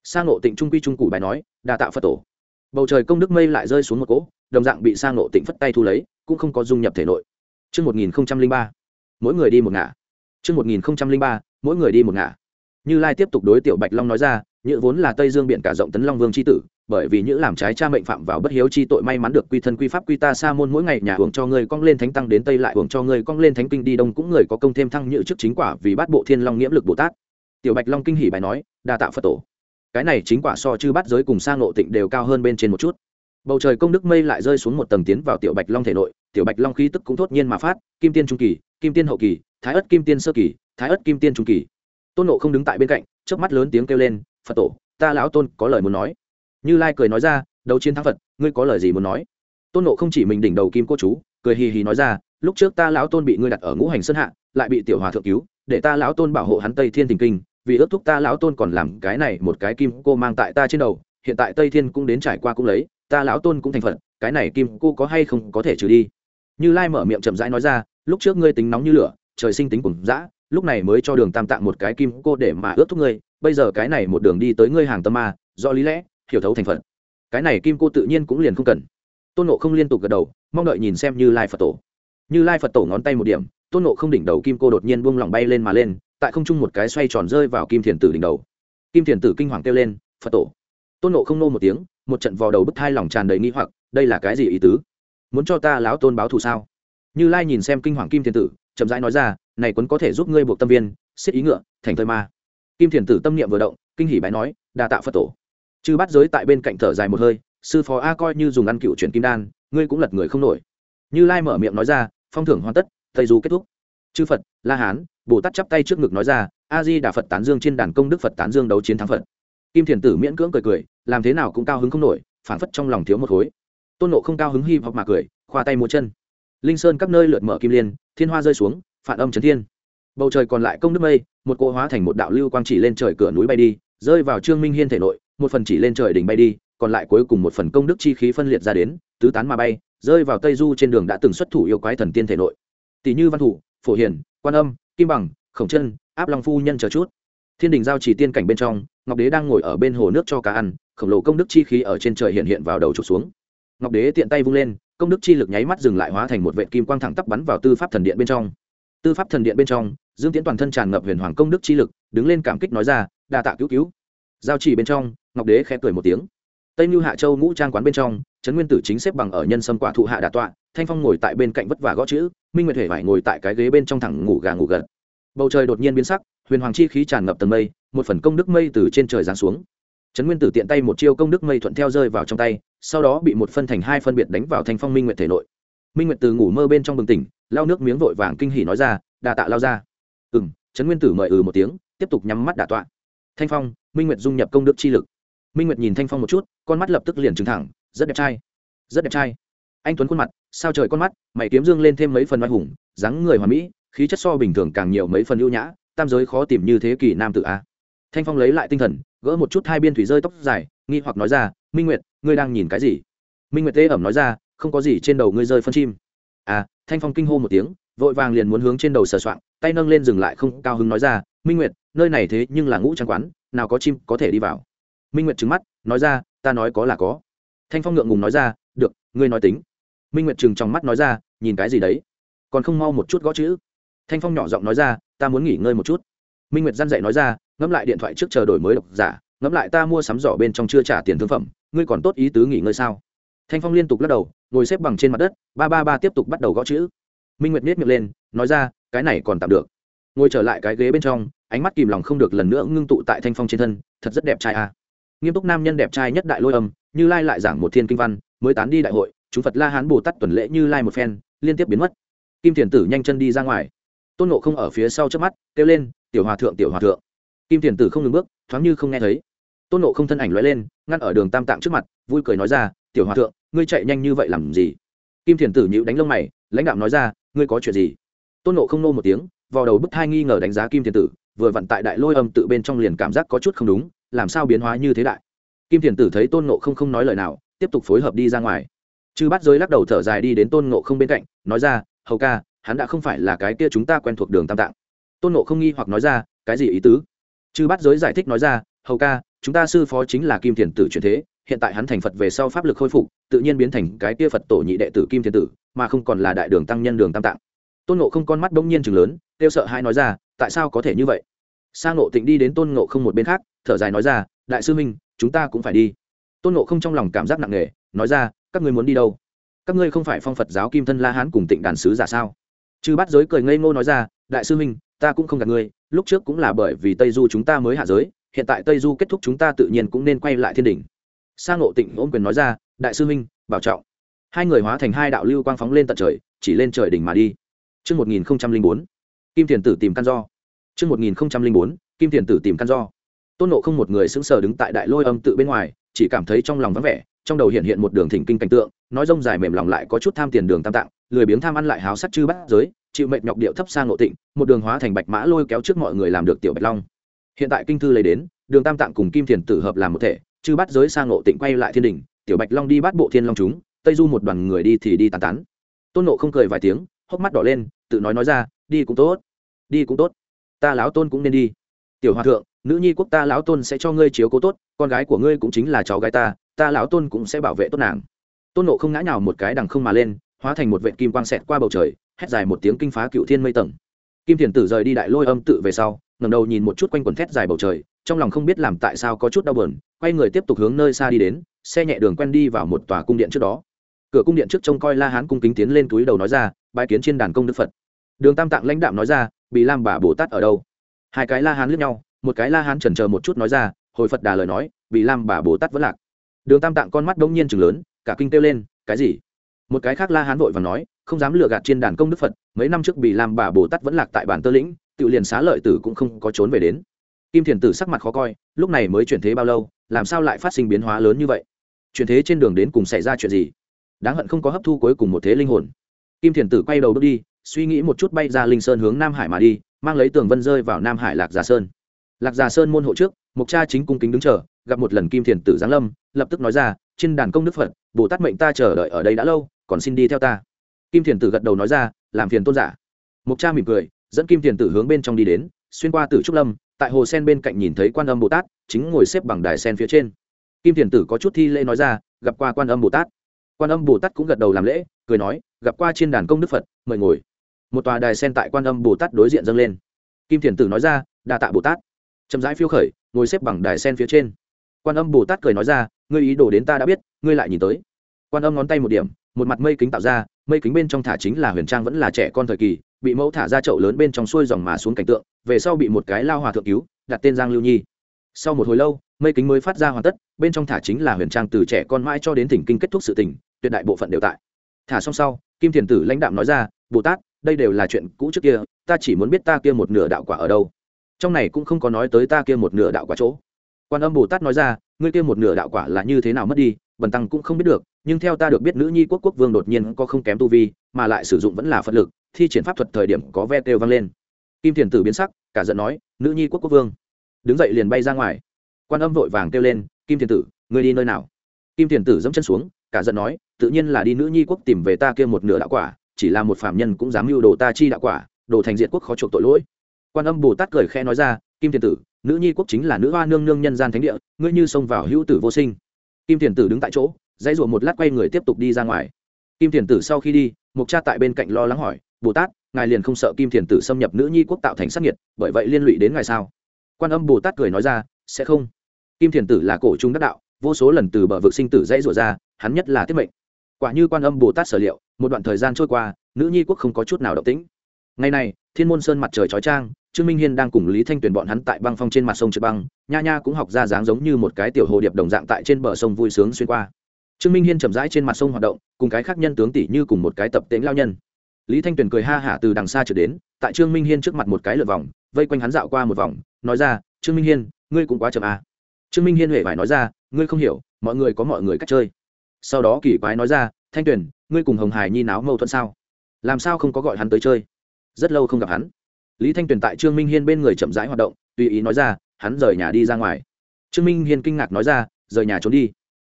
sang nội tịnh trung quy trung cụ bài nói đa tạo phật tổ bầu trời công đức mây lại rơi xuống một cỗ đồng dạng bị sang nội tịnh phất tay thu lấy cũng không có dung nhập thể nội Trước 1003, mỗi người đi một ngả. Trước 1003, mỗi người đi một ngả. Như Lai tiếp tục đối tiểu Bạch Long nói ra, Nhữ vốn là Tây Dương biển cả rộng tấn Long Vương chi tử, bởi vì Nhữ làm trái cha mệnh phạm vào bất hiếu chi tội may mắn được quy thân quy pháp quy ta sa môn mỗi ngày nhà hưởng cho người cong lên thánh tăng đến Tây lại hưởng cho người cong lên thánh kinh đi đông cũng người có công thêm thăng nhữ chức chính quả vì bát bộ thiên long nghiễm lực Bồ Tát. Tiểu Bạch Long kinh hỉ bài nói, đa tạ Phật tổ. Cái này chính quả so chư bát giới cùng sang ngộ tịnh đều cao hơn bên trên một chút bầu trời công đức mây lại rơi xuống một tầng tiến vào tiểu bạch long thể nội tiểu bạch long khí tức cũng thốt nhiên mà phát kim tiên trung kỳ kim tiên hậu kỳ thái ất kim tiên sơ kỳ thái ất kim tiên trung kỳ tôn nộ không đứng tại bên cạnh trước mắt lớn tiếng kêu lên, phật tổ, ta lão tôn có lời muốn nói. Như lai cười nói ra, đấu chiến thắng phật, ngươi có lời gì muốn nói? Tôn nộ không chỉ mình đỉnh đầu kim cô chú, cười hì hì nói ra, lúc trước ta lão tôn bị ngươi đặt ở ngũ hành sơn hạ, lại bị tiểu hòa thượng cứu, để ta lão tôn bảo hộ hắn tây thiên tình kinh, vì ước thúc ta lão tôn còn làm cái này một cái kim cô mang tại ta trên đầu, hiện tại tây thiên cũng đến trải qua cũng lấy, ta lão tôn cũng thành phật, cái này kim cô có hay không có thể trừ đi? Như lai mở miệng chậm rãi nói ra, lúc trước ngươi tính nóng như lửa, trời sinh tính cùng dã lúc này mới cho đường tam tạng một cái kim cô để mà ướt thúc ngươi bây giờ cái này một đường đi tới ngươi hàng tâm ma do lý lẽ hiểu thấu thành phận, cái này kim cô tự nhiên cũng liền không cần. Tôn nộ không liên tục gật đầu mong đợi nhìn xem như lai phật tổ. Như lai phật tổ ngón tay một điểm tôn nộ không đỉnh đầu kim cô đột nhiên buông lỏng bay lên mà lên tại không trung một cái xoay tròn rơi vào kim thiền tử đỉnh đầu. Kim thiền tử kinh hoàng kêu lên phật tổ. Tôn nộ không nô một tiếng một trận vò đầu bức thai lòng tràn đầy nghi hoặc đây là cái gì ý tứ? Muốn cho ta lão tôn báo thù sao? Như lai nhìn xem kinh hoàng kim thiền tử chậm rãi nói ra này quấn có thể giúp ngươi buộc tâm viên, xiết ý ngựa, thành thơi ma. Kim thiền tử tâm niệm vừa động, kinh hỉ bái nói, đa tạ phật tổ. Chư bắt giới tại bên cạnh thở dài một hơi, sư phó a coi như dùng ăn cựu chuyển kim đan, ngươi cũng lật người không nổi. Như lai mở miệng nói ra, phong thưởng hoàn tất, thầy du kết thúc. Chư phật, la hán, bồ tát chắp tay trước ngực nói ra, a di đà phật tán dương trên đàn công đức phật tán dương đấu chiến thắng phật. Kim thiền tử miễn cưỡng cười cười, làm thế nào cũng cao hứng không nổi phản phất trong lòng thiếu một khối. Tôn nộ không cao hứng hi hoặc mà cười, khoa tay múa chân. Linh sơn các nơi lượt mở kim liên, thiên hoa rơi xuống phản âm trấn thiên. Bầu trời còn lại công đức mây, một cỗ hóa thành một đạo lưu quang chỉ lên trời cửa núi bay đi, rơi vào trương minh hiên thể nội, một phần chỉ lên trời đỉnh bay đi, còn lại cuối cùng một phần công đức chi khí phân liệt ra đến, tứ tán mà bay, rơi vào tây du trên đường đã từng xuất thủ yêu quái thần tiên thể nội. Tỷ như văn thủ, phổ hiền quan âm, kim bằng, khổng chân, áp long phu nhân chờ chút. Thiên đình giao chỉ tiên cảnh bên trong, ngọc đế đang ngồi ở bên hồ nước cho cá ăn, khổng lồ công đức chi khí ở trên trời hiện hiện vào đầu trục xuống. Ngọc đế tiện tay vung lên, công đức chi lực nháy mắt dừng lại hóa thành một vệ kim quang thẳng tắp bắn vào tư pháp thần điện bên trong tư pháp thần điện bên trong, dương tiễn toàn thân tràn ngập huyền hoàng công đức chi lực, đứng lên cảm kích nói ra, đa tạ cứu cứu. Giao chỉ bên trong, ngọc đế khẽ cười một tiếng. Tây mưu hạ châu ngũ trang quán bên trong, trấn nguyên tử chính xếp bằng ở nhân sâm quả thụ hạ đà tọa, thanh phong ngồi tại bên cạnh vất vả gõ chữ, minh nguyệt hề phải ngồi tại cái ghế bên trong thẳng ngủ gà ngủ gật. Bầu trời đột nhiên biến sắc, huyền hoàng chi khí tràn ngập tầng mây, một phần công đức mây từ trên trời giáng xuống. Trấn nguyên tử tiện tay một chiêu công đức mây thuận theo rơi vào trong tay, sau đó bị một phân thành hai phân biệt đánh vào thanh phong minh nguyệt thể nội minh nguyệt từ ngủ mơ bên trong bừng tỉnh lao nước miếng vội vàng kinh hỉ nói ra đà tạ lao ra ừ m trấn nguyên tử mời ừ một tiếng, tiếp tục nhắm mắt đà tọa. Thanh phong, minh nguyệt dung nhập công đức chi lực. Minh nguyệt nhìn thanh phong một chút, con mắt lập tức liền trừng thẳng, rất đẹp trai, rất đẹp trai. Anh tuấn khuôn mặt, sao trời con mắt, mày kiếm dương lên thêm mấy phần mai hùng, dáng người hoàn mỹ, khí chất so bình thường càng nhiều mấy phần ưu nhã, tam giới khó tìm như thế kỷ nam tự a. Thanh phong lấy lại tinh thần, gỡ một chút hai biên thủy rơi tóc dài, nghi hoặc nói ra, minh nguyệt, ngươi đang nhìn cái gì? Minh nguyệt tê ẩm nói ra không có gì trên đầu ngươi rơi phân chim. À thanh phong kinh hô một tiếng, vội vàng liền muốn hướng trên đầu sờ soạng, tay nâng lên dừng lại không, cao hứng nói ra, minh nguyệt, nơi này thế nhưng là ngũ trang quán, nào có chim có thể đi vào. Minh nguyệt trứng mắt, nói ra, ta nói có là có. Thanh phong ngượng ngùng nói ra, được, ngươi nói tính. Minh nguyệt trừng trong mắt nói ra, nhìn cái gì đấy? Còn không mau một chút gõ chữ. Thanh phong nhỏ giọng nói ra, ta muốn nghỉ ngơi một chút. Minh nguyệt gian dậy nói ra, ngẫm lại điện thoại trước chờ đổi mới độc giả, ngẫm lại ta mua sắm giỏ bên trong chưa trả tiền thương phẩm, ngươi còn tốt ý tứ nghỉ ngơi sao? Thanh phong liên tục lắc đầu ngồi xếp bằng trên mặt đất, ba ba ba tiếp tục bắt đầu gõ chữ. Minh nguyệt miết miệng lên, nói ra, cái này còn tạm được. Ngồi trở lại cái ghế bên trong, ánh mắt kìm lòng không được lần nữa ngưng tụ tại thanh phong trên thân, thật rất đẹp trai à. nghiêm túc nam nhân đẹp trai nhất đại lôi âm, như lai lại giảng một thiên kinh văn, mới tán đi đại hội, chúng phật la hán bồ tát tuần lễ như lai một phen, liên tiếp biến mất. Kim thiền tử nhanh chân đi ra ngoài. Tôn nộ không ở phía sau trước mắt, kêu lên, tiểu hòa thượng, tiểu hòa thượng. Kim thiền tử không ngừng bước, thoáng như không nghe thấy. Tôn nộ không thân ảnh l lên, ngăn ở đường tam tạng trước mặt, vui cười nói ra, tiểu hòa thượng ngươi chạy nhanh như vậy làm gì? Kim thiền tử nhịu đánh lông mày, lãnh đạo nói ra, ngươi có chuyện gì? Tôn nộ không nô một tiếng, vào đầu bức thai nghi ngờ đánh giá kim thiền tử, vừa vặn tại đại lôi âm tự bên trong liền cảm giác có chút không đúng, làm sao biến hóa như thế đại? Kim thiền tử thấy tôn nộ không không nói lời nào, tiếp tục phối hợp đi ra ngoài. Chư bắt giới lắc đầu thở dài đi đến tôn nộ không bên cạnh, nói ra, hầu ca, hắn đã không phải là cái kia chúng ta quen thuộc đường tam tạng. Tôn nộ không nghi hoặc nói ra, cái gì ý tứ? Chư bắt giới giải thích nói ra, hầu ca, chúng ta sư phó chính là kim thiền tử truyền thế hiện tại hắn thành phật về sau pháp lực khôi phục, tự nhiên biến thành cái kia phật tổ nhị đệ tử kim thiên tử, mà không còn là đại đường tăng nhân đường tam tạng. Tôn nộ không con mắt bỗng nhiên chừng lớn, kêu sợ hai nói ra, tại sao có thể như vậy? Sang nộ tịnh đi đến tôn nộ không một bên khác, thở dài nói ra, đại sư minh, chúng ta cũng phải đi. Tôn nộ không trong lòng cảm giác nặng nề, nói ra, các ngươi muốn đi đâu? Các ngươi không phải phong phật giáo kim thân la hán cùng tịnh đàn sứ giả sao? Chư bắt giới cười ngây ngô nói ra, đại sư minh, ta cũng không gạt ngươi, lúc trước cũng là bởi vì tây du chúng ta mới hạ giới, hiện tại tây du kết thúc chúng ta tự nhiên cũng nên quay lại thiên đình Sa ngộ tịnh ôm quyền nói ra đại sư minh bảo trọng hai người hóa thành hai đạo lưu quang phóng lên tận trời chỉ lên trời đỉnh mà đi Trước 1004, Kim Thiền Tử tìm căn do. Trước 1004, Kim Thiền Tử tìm căn do. Tôn Ngộ không một người sững sờ đứng tại đại lôi âm tự bên ngoài, chỉ cảm thấy trong lòng vắng vẻ, trong đầu hiện hiện một đường thỉnh kinh cảnh tượng, nói rông dài mềm lòng lại có chút tham tiền đường tam tạng, lười biếng tham ăn lại háo sắc chư bát giới, chịu mệnh nhọc điệu thấp sang ngộ tịnh, một đường hóa thành bạch mã lôi kéo trước mọi người làm được tiểu bạch long. Hiện tại kinh thư lấy đến, đường tam tạng cùng kim thiền tử hợp làm một thể, chư bắt giới sang ngộ tịnh quay lại thiên đình, tiểu bạch long đi bắt bộ thiên long chúng, tây du một đoàn người đi thì đi tàn tán. Tôn Ngộ không cười vài tiếng, hốc mắt đỏ lên, tự nói nói ra, đi cũng tốt, đi cũng tốt, ta lão tôn cũng nên đi. Tiểu hòa thượng, nữ nhi quốc ta lão tôn sẽ cho ngươi chiếu cố tốt, con gái của ngươi cũng chính là cháu gái ta, ta lão tôn cũng sẽ bảo vệ tốt nàng tôn nộ không ngã nhào một cái đằng không mà lên hóa thành một vệ kim quang xẹt qua bầu trời hét dài một tiếng kinh phá cựu thiên mây tầng kim thiền tử rời đi đại lôi âm tự về sau ngầm đầu nhìn một chút quanh quần thét dài bầu trời trong lòng không biết làm tại sao có chút đau bờn quay người tiếp tục hướng nơi xa đi đến, xe nhẹ đường quen đi vào một tòa cung điện trước đó. Cửa cung điện trước trông coi la hán cung kính tiến lên túi đầu nói ra bài kiến trên đàn công đức phật. Đường tam tạng lãnh đạm nói ra bị lam bà bồ tát ở đâu? Hai cái la hán lướt nhau, một cái la hán chần chờ một chút nói ra, hồi phật đà lời nói bị lam bà bồ tát vẫn lạc. Đường tam tạng con mắt đông nhiên chừng lớn, cả kinh kêu lên, cái gì? Một cái khác la hán vội và nói, không dám lừa gạt trên đàn công đức phật, mấy năm trước bị Lam bà bồ tát vẫn lạc tại bản tơ lĩnh, tự liền xá lợi tử cũng không có trốn về đến. Kim thiền tử sắc mặt khó coi, lúc này mới chuyển thế bao lâu làm sao lại phát sinh biến hóa lớn như vậy? Chuyển thế trên đường đến cùng xảy ra chuyện gì? Đáng hận không có hấp thu cuối cùng một thế linh hồn. Kim thiền tử quay đầu bước đi, suy nghĩ một chút bay ra linh sơn hướng nam hải mà đi, mang lấy tường vân rơi vào nam hải lạc già sơn. Lạc già sơn môn hộ trước, mục cha chính cung kính đứng chờ, gặp một lần kim thiền tử giáng lâm, lập tức nói ra, trên đàn công đức phật, bồ tát mệnh ta chờ đợi ở đây đã lâu, còn xin đi theo ta. Kim thiền tử gật đầu nói ra, làm phiền tôn giả. Mục cha mỉm cười, dẫn kim thiền tử hướng bên trong đi đến, xuyên qua tử trúc lâm tại hồ sen bên cạnh nhìn thấy quan âm bồ tát, chính ngồi xếp bằng đài sen phía trên. Kim thiền tử có chút thi lễ nói ra, gặp qua quan âm bồ tát. Quan âm bồ tát cũng gật đầu làm lễ, cười nói, gặp qua trên đàn công đức phật, mời ngồi. Một tòa đài sen tại quan âm bồ tát đối diện dâng lên. Kim thiền tử nói ra, đa tạ bồ tát. Chậm rãi phiêu khởi, ngồi xếp bằng đài sen phía trên. Quan âm bồ tát cười nói ra, ngươi ý đồ đến ta đã biết, ngươi lại nhìn tới. Quan âm ngón tay một điểm, một mặt mây kính tạo ra, mây kính bên trong thả chính là huyền trang vẫn là trẻ con thời kỳ bị mẫu thả ra chậu lớn bên trong xuôi dòng mà xuống cảnh tượng, về sau bị một cái lao hòa thượng cứu, đặt tên giang lưu nhi. Sau một hồi lâu, mây kính mới phát ra hoàn tất, bên trong thả chính là huyền trang từ trẻ con mãi cho đến thỉnh kinh kết thúc sự tình, tuyệt đại bộ phận đều tại. Thả xong sau, kim thiền tử lãnh đạm nói ra, bồ tát, đây đều là chuyện cũ trước kia, ta chỉ muốn biết ta kia một nửa đạo quả ở đâu. Trong này cũng không có nói tới ta kia một nửa đạo quả chỗ. Quan âm bồ tát nói ra, ngươi kia một nửa đạo quả là như thế nào mất đi, bần tăng cũng không biết được, nhưng theo ta được biết nữ nhi quốc quốc vương đột nhiên có không kém tu vi, mà lại sử dụng vẫn là phật lực thi triển pháp thuật thời điểm có ve kêu vang lên. Kim thiền tử biến sắc, cả giận nói, nữ nhi quốc quốc vương. Đứng dậy liền bay ra ngoài. Quan âm vội vàng kêu lên, kim thiền tử, ngươi đi nơi nào? Kim thiền tử dẫm chân xuống, cả giận nói, tự nhiên là đi nữ nhi quốc tìm về ta kia một nửa đạo quả, chỉ là một phạm nhân cũng dám mưu đồ ta chi đạo quả, đồ thành diện quốc khó chuộc tội lỗi. Quan âm bồ tát cười khẽ nói ra, kim thiền tử, nữ nhi quốc chính là nữ hoa nương nương nhân gian thánh địa, ngươi như xông vào hữu tử vô sinh. Kim thiền tử đứng tại chỗ, dãy ruộng một lát quay người tiếp tục đi ra ngoài. Kim thiền tử sau khi đi, mục cha tại bên cạnh lo lắng hỏi bồ tát, ngài liền không sợ kim thiền tử xâm nhập nữ nhi quốc tạo thành sắc nhiệt bởi vậy liên lụy đến ngài sao? Quan âm bồ tát cười nói ra, sẽ không. Kim thiền tử là cổ trung đắc đạo, vô số lần từ bờ vực sinh tử dãy rủa ra, hắn nhất là tiết mệnh. Quả như quan âm bồ tát sở liệu, một đoạn thời gian trôi qua, nữ nhi quốc không có chút nào động tĩnh. Ngày này, thiên môn sơn mặt trời chói trang trương minh hiên đang cùng lý thanh tuyền bọn hắn tại băng phong trên mặt sông trượt băng, nha nha cũng học ra dáng giống như một cái tiểu hồ điệp đồng dạng tại trên bờ sông vui sướng xuyên qua. Trương minh hiên chậm rãi trên mặt sông hoạt động, cùng cái khác nhân tướng tỷ như cùng một cái tập tễnh lao nhân lý thanh tuyền cười ha hả từ đằng xa trở đến, tại trương minh hiên trước mặt một cái lượt vòng, vây quanh hắn dạo qua một vòng, nói ra, trương minh hiên, ngươi cũng quá chậm à. trương minh hiên huệ phải nói ra, ngươi không hiểu, mọi người có mọi người cách chơi. Sau đó kỳ quái nói ra, thanh tuyền, ngươi cùng hồng hải nhi náo mâu thuẫn sao? Làm sao không có gọi hắn tới chơi? Rất lâu không gặp hắn. Lý thanh tuyền tại trương minh hiên bên người chậm rãi hoạt động, tùy ý nói ra, hắn rời nhà đi ra ngoài. Trương minh hiên kinh ngạc nói ra, rời nhà trốn đi.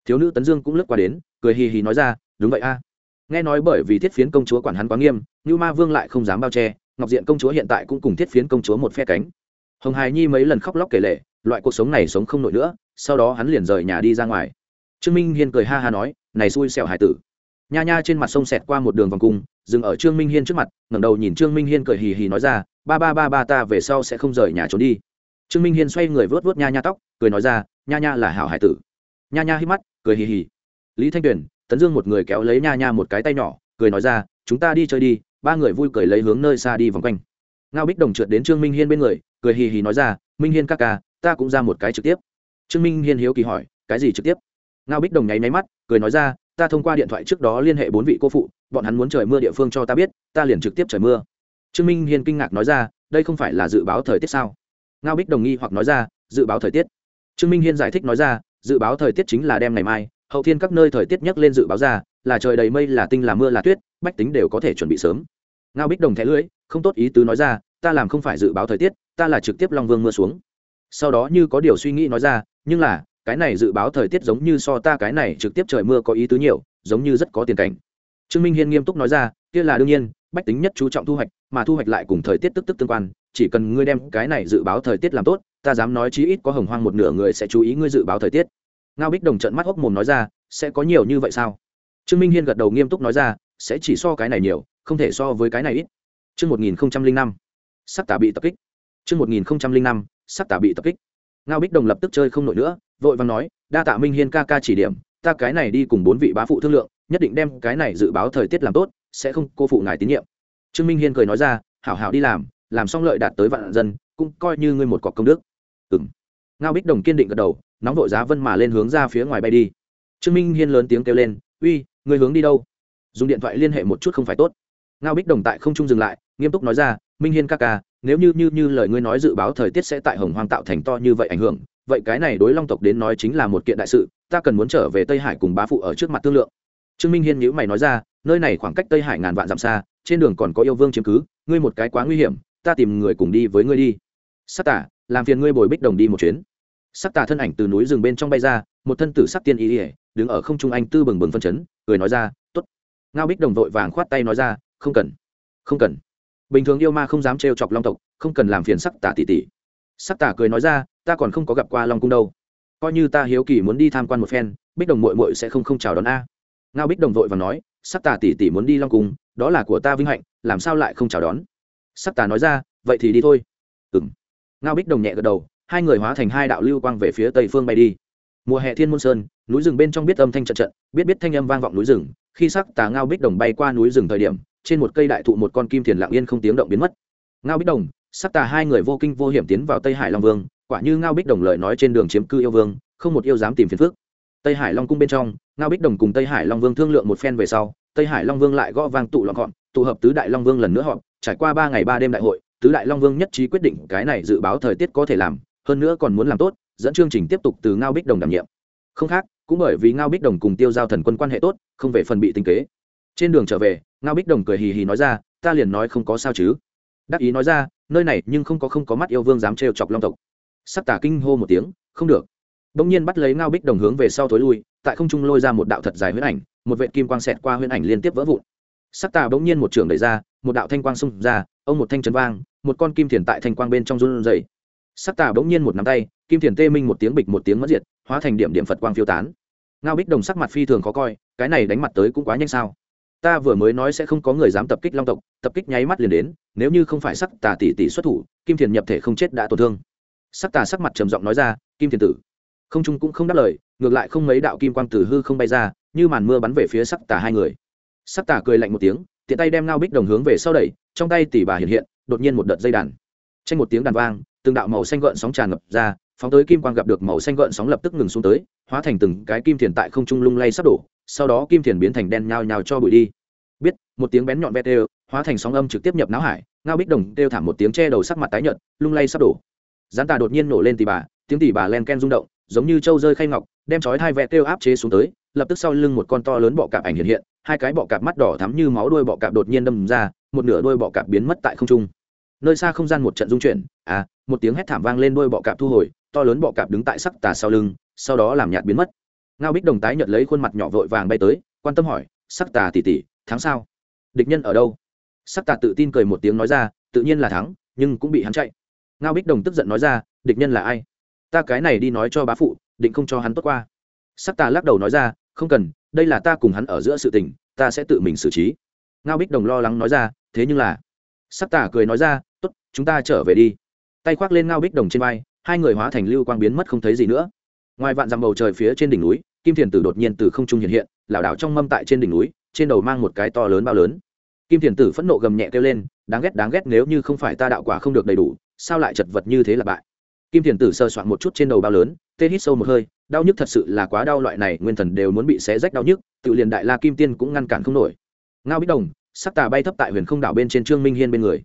Thiếu nữ tấn dương cũng lướt qua đến, cười hì hì nói ra, đúng vậy a nghe nói bởi vì thiết phiến công chúa quản hắn quá nghiêm như ma vương lại không dám bao che, ngọc diện công chúa hiện tại cũng cùng thiết phiến công chúa một phe cánh. Hồng hài nhi mấy lần khóc lóc kể lệ loại cuộc sống này sống không nổi nữa, sau đó hắn liền rời nhà đi ra ngoài. Trương minh hiên cười ha ha nói, này xui xẻo hải tử. Nha nha trên mặt sông xẹt qua một đường vòng cung, dừng ở trương minh hiên trước mặt, ngẩng đầu nhìn trương minh hiên cười hì hì nói ra, ba ba ba ba ta về sau sẽ không rời nhà trốn đi. Trương minh hiên xoay người vớt vớt nha nha tóc, cười nói ra, nha nha là hảo hải tử. Nha nha hít mắt, cười hì hì. Lý thanh tuyền tấn dương một người kéo lấy nha nha một cái tay nhỏ, cười nói ra, chúng ta đi chơi đi. Ba người vui cười lấy hướng nơi xa đi vòng quanh. Ngao bích đồng trượt đến trương minh hiên bên người, cười hì hì nói ra, minh hiên ca ca, ta cũng ra một cái trực tiếp. Trương minh hiên hiếu kỳ hỏi, cái gì trực tiếp? Ngao bích đồng nháy máy mắt, cười nói ra, ta thông qua điện thoại trước đó liên hệ bốn vị cô phụ, bọn hắn muốn trời mưa địa phương cho ta biết, ta liền trực tiếp trời mưa. Trương minh hiên kinh ngạc nói ra, đây không phải là dự báo thời tiết sao? Ngao bích đồng nghi hoặc nói ra, dự báo thời tiết. Trương minh hiên giải thích nói ra, dự báo thời tiết chính là đêm ngày mai hậu thiên các nơi thời tiết nhắc lên dự báo ra, là trời đầy mây, là tinh, là mưa, là tuyết, bách tính đều có thể chuẩn bị sớm. Ngao bích đồng thẻ lưỡi không tốt ý tứ nói ra, ta làm không phải dự báo thời tiết, ta là trực tiếp long vương mưa xuống. Sau đó như có điều suy nghĩ nói ra, nhưng là, cái này dự báo thời tiết giống như so ta cái này trực tiếp trời mưa có ý tứ nhiều, giống như rất có tiền cảnh. Trương minh hiên nghiêm túc nói ra, kia là đương nhiên, bách tính nhất chú trọng thu hoạch, mà thu hoạch lại cùng thời tiết tức tức tương quan, chỉ cần ngươi đem cái này dự báo thời tiết làm tốt, ta dám nói chí ít có hồng hoang một nửa người sẽ chú ý ngươi dự báo thời tiết ngao bích đồng trận mắt hốc mồm nói ra sẽ có nhiều như vậy sao trương minh hiên gật đầu nghiêm túc nói ra sẽ chỉ so cái này nhiều không thể so với cái này ít chương một nghìn năm sắc tả bị tập kích. chương một nghìn năm sắc tả bị tập kích. Ngao Bích Đồng lập tức chơi không nổi nữa, vội vàng nói, đa tạ Minh Hiên ca ca chỉ điểm, ta cái này đi cùng bốn vị bá phụ thương lượng, nhất định đem cái này dự báo thời tiết làm tốt, sẽ không cô phụ ngài tín nhiệm. Trương Minh Hiên cười nói ra, hảo hảo đi làm, làm xong lợi đạt tới vạn dân, cũng coi như ngươi một cọc công đức. ừng Ngao Bích Đồng kiên định gật đầu, nóng vội giá vân mà lên hướng ra phía ngoài bay đi. Trương Minh Hiên lớn tiếng kêu lên, "Uy, ngươi hướng đi đâu?" Dùng điện thoại liên hệ một chút không phải tốt. Ngao Bích Đồng tại không trung dừng lại, nghiêm túc nói ra, "Minh Hiên ca ca, nếu như như như lời ngươi nói dự báo thời tiết sẽ tại Hồng Hoang tạo thành to như vậy ảnh hưởng, vậy cái này đối long tộc đến nói chính là một kiện đại sự ta cần muốn trở về tây hải cùng bá phụ ở trước mặt thương lượng trương minh hiên nhữ mày nói ra nơi này khoảng cách tây hải ngàn vạn dặm xa trên đường còn có yêu vương chiếm cứ ngươi một cái quá nguy hiểm ta tìm người cùng đi với ngươi đi sắc tả làm phiền ngươi bồi bích đồng đi một chuyến sắc tả thân ảnh từ núi rừng bên trong bay ra, một thân tử sắc tiên ý ỉa đứng ở không trung anh tư bừng bừng phân chấn, cười nói ra t ố t ngao bích đồng vội vàng khoát tay nói ra, không cần không cần. Bình thường yêu ma không dám trêu chọc long tộc, không cần làm phiền sắc tả tỷ tỷ. Sắc tả cười nói ra, ta còn không có gặp qua long cung đâu. Coi như ta hiếu kỳ muốn đi tham quan một phen, bích đồng mội mội sẽ không không chào đón a. Ngao bích đồng vội và nói, sắc tà tỷ tỷ muốn đi long cung, đó là của ta vinh hạnh, làm sao lại không chào đón? Sắc tà nói ra, vậy thì đi thôi. Ừng ngao bích đồng nhẹ gật đầu hai người hóa thành hai đạo lưu quang về phía tây phương bay đi. Mùa hè thiên môn sơn, núi rừng bên trong biết âm thanh trận trận, biết biết thanh âm vang vọng núi rừng, khi sắc tà ngao bích đồng bay qua núi rừng thời điểm, trên một cây đại thụ một con kim thiền lặng yên không tiếng động biến mất. Ngao bích đồng, sắc tà hai người vô kinh vô hiểm tiến vào tây hải long vương, quả như ngao bích đồng lời nói trên đường chiếm cư yêu vương, không một yêu dám tìm phiền phước tây hải long cung bên trong, ngao bích đồng cùng tây hải long vương thương lượng một phen về sau, tây hải long vương lại gõ vang tụ lọn gọn, tụ hợp tứ đại long vương lần nữa họp, trải qua ba ngày ba đêm đại hội, tứ đại long vương nhất trí quyết định cái này dự báo thời tiết có thể làm hơn nữa còn muốn làm tốt, dẫn chương trình tiếp tục từ ngao bích đồng đảm nhiệm. Không khác, cũng bởi vì ngao bích đồng cùng tiêu giao thần quân quan hệ tốt, không về phần bị tinh kế. Trên đường trở về, ngao bích đồng cười hì hì nói ra, ta liền nói không có sao chứ. Đắc ý nói ra, nơi này nhưng không có không có mắt yêu vương dám trêu chọc long tộc. Sắc tả kinh hô một tiếng, không được. Bỗng nhiên bắt lấy ngao bích đồng hướng về sau thối lui, tại không trung lôi ra một đạo thật dài huyễn ảnh, một vệ kim quang xẹt qua huyễn ảnh liên tiếp vỡ vụn. Sắc tà bỗng nhiên một trường đẩy ra, một đạo thanh quang xung ra, ông một thanh chấn vang, một con kim thiền tại thanh quang bên trong run rẩy sắc tà bỗng nhiên một nắm tay, kim thiền tê minh một tiếng bịch một tiếng mất diệt, hóa thành điểm điểm phật quang phiêu tán. Ngao bích đồng sắc mặt phi thường khó coi, cái này đánh mặt tới cũng quá nhanh sao? Ta vừa mới nói sẽ không có người dám tập kích long tộc, tập kích nháy mắt liền đến, nếu như không phải sắc tà tỷ tỷ xuất thủ, kim thiền nhập thể không chết đã tổn thương. Sắc tà sắc mặt trầm giọng nói ra, kim thiền tử. Không trung cũng không đáp lời, ngược lại không mấy đạo kim quang tử hư không bay ra, như màn mưa bắn về phía sắc tà hai người. Sắc tà cười lạnh một tiếng, tiện tay đem ngao bích đồng hướng về sau đẩy, trong tay tỷ bà hiện hiện, đột nhiên một đợt dây đàn. Tranh một tiếng đàn vang từng đạo màu xanh gợn sóng tràn ngập ra, phóng tới kim quang gặp được màu xanh gợn sóng lập tức ngừng xuống tới, hóa thành từng cái kim thiền tại không trung lung lay sắp đổ, sau đó kim thiền biến thành đen nhào nhào cho bụi đi. Biết, một tiếng bén nhọn vét đều, hóa thành sóng âm trực tiếp nhập não hải, ngao bích đồng kêu thảm một tiếng che đầu sắc mặt tái nhợt, lung lay sắp đổ. Gián tà đột nhiên nổ lên tỷ bà, tiếng tỷ bà len ken rung động, giống như trâu rơi khay ngọc, đem chói hai vẹt kêu áp chế xuống tới, lập tức sau lưng một con to lớn bọ cạp ảnh hiện hiện, hai cái bọ cạp mắt đỏ thắm như máu đuôi bọ cạp đột nhiên đâm ra, một nửa đuôi bọ cạp biến mất tại không trung. Nơi xa không gian một trận rung chuyển à một tiếng hét thảm vang lên đôi bọ cạp thu hồi, to lớn bọ cạp đứng tại sắc tà sau lưng, sau đó làm nhạt biến mất. Ngao bích đồng tái nhợt lấy khuôn mặt nhỏ vội vàng bay tới, quan tâm hỏi, sắc tà tỉ tỉ thắng sao? Địch nhân ở đâu? Sắc tà tự tin cười một tiếng nói ra, tự nhiên là thắng, nhưng cũng bị hắn chạy. Ngao bích đồng tức giận nói ra, địch nhân là ai? Ta cái này đi nói cho bá phụ, định không cho hắn tốt qua. Sắc tà lắc đầu nói ra, không cần, đây là ta cùng hắn ở giữa sự tình, ta sẽ tự mình xử trí. Ngao bích đồng lo lắng nói ra, thế nhưng là sắc tà cười nói ra t ố t chúng ta trở về đi tay khoác lên ngao bích đồng trên vai, hai người hóa thành lưu quang biến mất không thấy gì nữa. Ngoài vạn dặm bầu trời phía trên đỉnh núi, kim thiền tử đột nhiên từ không trung hiện hiện, lảo đảo trong mâm tại trên đỉnh núi, trên đầu mang một cái to lớn bao lớn. Kim thiền tử phẫn nộ gầm nhẹ kêu lên, đáng ghét đáng ghét, nếu như không phải ta đạo quả không được đầy đủ, sao lại chật vật như thế là bại? Kim thiền tử sơ soạn một chút trên đầu bao lớn, tê hít sâu một hơi, đau nhức thật sự là quá đau, loại này nguyên thần đều muốn bị xé rách đau nhức, tự liền đại la kim tiên cũng ngăn cản không nổi. Ngao bích đồng, sắc tà bay thấp tại huyền không đảo bên trên trương minh hiên bên người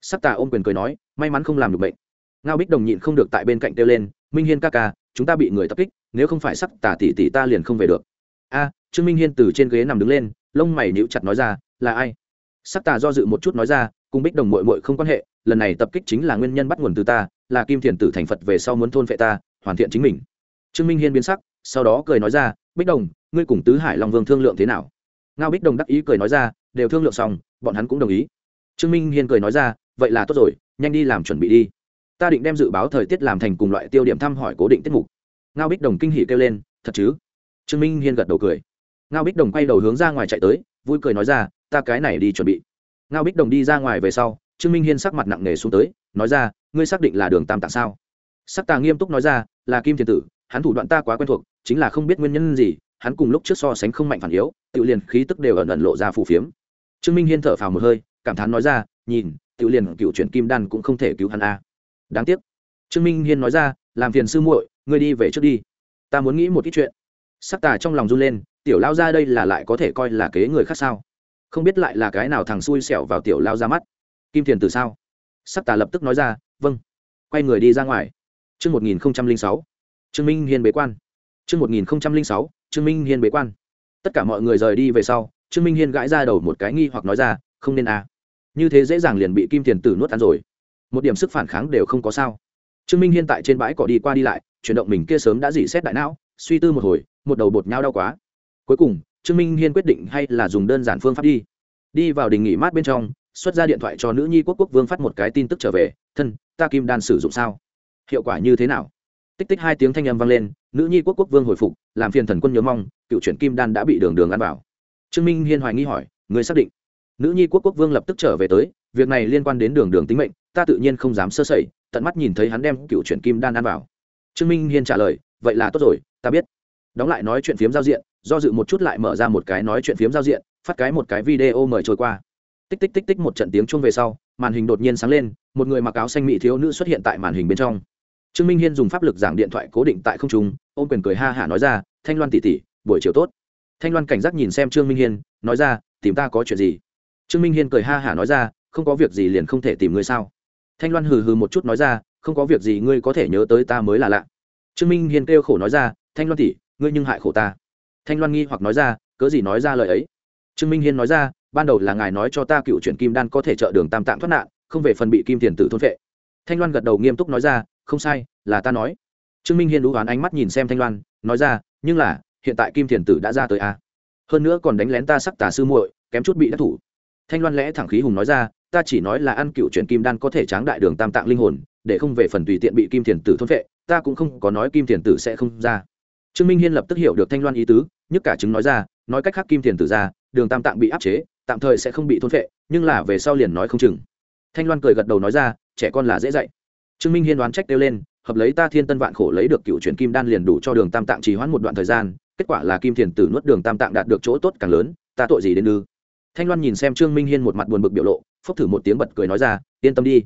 sắc tà ôm quyền cười nói, may mắn không làm được bệnh ngao bích đồng nhịn không được tại bên cạnh kêu lên, minh hiên ca ca, chúng ta bị người tập kích, nếu không phải sắc tà tỷ tỷ ta liền không về được. A à, trương minh hiên từ trên ghế nằm đứng lên, lông mày níu chặt nói ra, là ai? Sắc tà do dự một chút nói ra, cùng bích đồng mội mội không quan hệ, lần này tập kích chính là nguyên nhân bắt nguồn từ ta, là kim thiền tử thành phật về sau muốn thôn phệ ta, hoàn thiện chính mình. Trương minh hiên biến sắc, sau đó cười nói ra, bích đồng, ngươi cùng tứ hải long vương thương lượng thế nào? Ngao bích đồng đắc ý cười nói ra, đều thương lượng xong, bọn hắn cũng đồng ý. Trương minh hiên cười nói ra vậy là tốt rồi, nhanh đi làm chuẩn bị đi. Ta định đem dự báo thời tiết làm thành cùng loại tiêu điểm thăm hỏi cố định tiết mục. Ngao bích đồng kinh hỉ kêu lên, thật chứ? Trương minh hiên gật đầu cười. Ngao bích đồng quay đầu hướng ra ngoài chạy tới, vui cười nói ra, ta cái này đi chuẩn bị. Ngao bích đồng đi ra ngoài về sau, trương minh hiên sắc mặt nặng nề xuống tới, nói ra, ngươi xác định là đường tam tạng sao? Sắc tà nghiêm túc nói ra, là kim thiên tử, hắn thủ đoạn ta quá quen thuộc, chính là không biết nguyên nhân gì, hắn cùng lúc trước so sánh không mạnh phản yếu, tự liền khí tức đều ẩn ẩn lộ ra phù phiếm. Trương minh hiên thở phào một hơi, cảm thán nói ra, nhìn tự liền cựu chuyển kim đan cũng không thể cứu hắn a đáng tiếc trương minh hiên nói ra làm phiền sư muội ngươi đi về trước đi ta muốn nghĩ một ít chuyện sắc tà trong lòng run lên tiểu lao ra đây là lại có thể coi là kế người khác sao không biết lại là cái nào thằng xui xẻo vào tiểu lao ra mắt kim thiền từ sao sắc tà lập tức nói ra vâng quay người đi ra ngoài Chương 1006. Trương Minh Hiên bế quan. Chương 1006. Trương Minh Hiên bế quan. Tất cả mọi người rời đi về sau, Trương Minh Hiên gãi ra đầu một cái nghi hoặc nói ra, không nên à. Như thế dễ dàng liền bị Kim Tiền Tử nuốt ăn rồi. Một điểm sức phản kháng đều không có sao. Trương Minh Hiên tại trên bãi cỏ đi qua đi lại, chuyển động mình kia sớm đã dị xét đại não, suy tư một hồi, một đầu bột nhau đau quá. Cuối cùng, Trương Minh Hiên quyết định hay là dùng đơn giản phương pháp đi. Đi vào đình nghỉ mát bên trong, xuất ra điện thoại cho nữ nhi quốc quốc vương phát một cái tin tức trở về, thân, ta kim đan sử dụng sao? hiệu quả như thế nào tích tích hai tiếng thanh âm vang lên nữ nhi quốc quốc vương hồi phục làm phiền thần quân nhớ mong cựu chuyển kim đan đã bị đường đường ăn vào trương minh hiên hoài nghi hỏi người xác định nữ nhi quốc quốc vương lập tức trở về tới, việc này liên quan đến đường đường tính mệnh, ta tự nhiên không dám sơ sẩy, tận mắt nhìn thấy hắn đem cựu chuyển kim đan ăn vào. Trương minh hiên trả lời, vậy là tốt rồi, ta biết. Đóng lại nói chuyện phiếm giao diện, do dự một chút lại mở ra một cái nói chuyện phiếm giao diện, phát cái một cái video mời trôi qua. Tích tích tích tích một trận tiếng chuông về sau, màn hình đột nhiên sáng lên, một người mặc áo xanh mỹ thiếu nữ xuất hiện tại màn hình bên trong. Trương minh hiên dùng pháp lực giảng điện thoại cố định tại không trung, ôm quyền cười ha hả nói ra, thanh loan tỷ tỷ, buổi chiều tốt. Thanh loan cảnh giác nhìn xem trương minh hiên, nói ra, tìm ta có chuyện gì? Trương minh hiên cười ha hả nói ra, không có việc gì liền không thể tìm ngươi sao? Thanh loan hừ hừ một chút nói ra, không có việc gì ngươi có thể nhớ tới ta mới là lạ. Trương minh hiên kêu khổ nói ra, thanh loan tỷ, ngươi nhưng hại khổ ta. Thanh loan nghi hoặc nói ra, cớ gì nói ra lời ấy? Trương minh hiên nói ra, ban đầu là ngài nói cho ta cựu chuyện kim đan có thể trợ đường tam tạng thoát nạn, không về phần bị kim tiền tử thôn vệ. Thanh loan gật đầu nghiêm túc nói ra, không sai, là ta nói. Trương minh hiên đũ oán ánh mắt nhìn xem thanh loan, nói ra, nhưng là, hiện tại kim thiền tử đã ra tới a hơn nữa còn đánh lén ta sắc tà sư muội, kém chút bị đắc thủ thanh loan lẽ thẳng khí hùng nói ra, ta chỉ nói là ăn cựu chuyện kim đan có thể tráng đại đường tam tạng linh hồn, để không về phần tùy tiện bị kim thiền tử thôn vệ ta cũng không có nói kim thiền tử sẽ không ra. Trương minh hiên lập tức hiểu được thanh loan ý tứ nhất cả chứng nói ra, nói cách khác kim thiền tử ra, đường tam tạng bị áp chế, tạm thời sẽ không bị thôn vệ nhưng là về sau liền nói không chừng. Thanh loan cười gật đầu nói ra, trẻ con là dễ dạy. Trương minh hiên đoán trách kêu lên, hợp lấy ta thiên tân vạn khổ lấy được cựu truyền kim đan liền đủ cho đường tam tạng trì hoãn một đoạn thời gian, kết quả là kim thiền tử nuốt đường tam tạng đạt được chỗ tốt càng lớn, ta tội gì đến ư? Thanh loan nhìn xem trương minh hiên một mặt buồn bực biểu lộ, phốc thử một tiếng bật cười nói ra, yên tâm đi,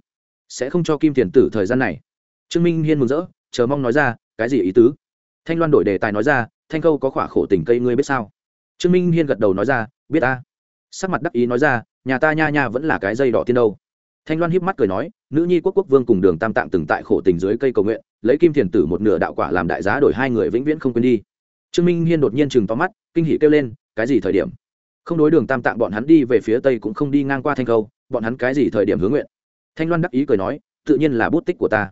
sẽ không cho kim thiền tử thời gian này. Trương minh hiên mừng rỡ, chờ mong nói ra, cái gì ý tứ? Thanh loan đổi đề tài nói ra, thanh câu có khỏa khổ tình cây ngươi biết sao? Trương minh hiên gật đầu nói ra, biết ta. Sắc mặt đắc ý nói ra, nhà ta nha nha vẫn là cái dây đỏ tiên đâu. Thanh loan híp mắt cười nói, nữ nhi quốc quốc vương cùng đường tam tạng từng tại khổ tình dưới cây cầu nguyện, lấy kim thiền tử một nửa đạo quả làm đại giá đổi hai người vĩnh viễn không quên đi. Trương minh hiên đột nhiên chừng to mắt, kinh hỉ kêu lên, cái gì thời điểm? Không đối đường tam tạng bọn hắn đi về phía tây cũng không đi ngang qua thanh khâu bọn hắn cái gì thời điểm hướng nguyện? Thanh loan đắc ý cười nói, tự nhiên là bút tích của ta.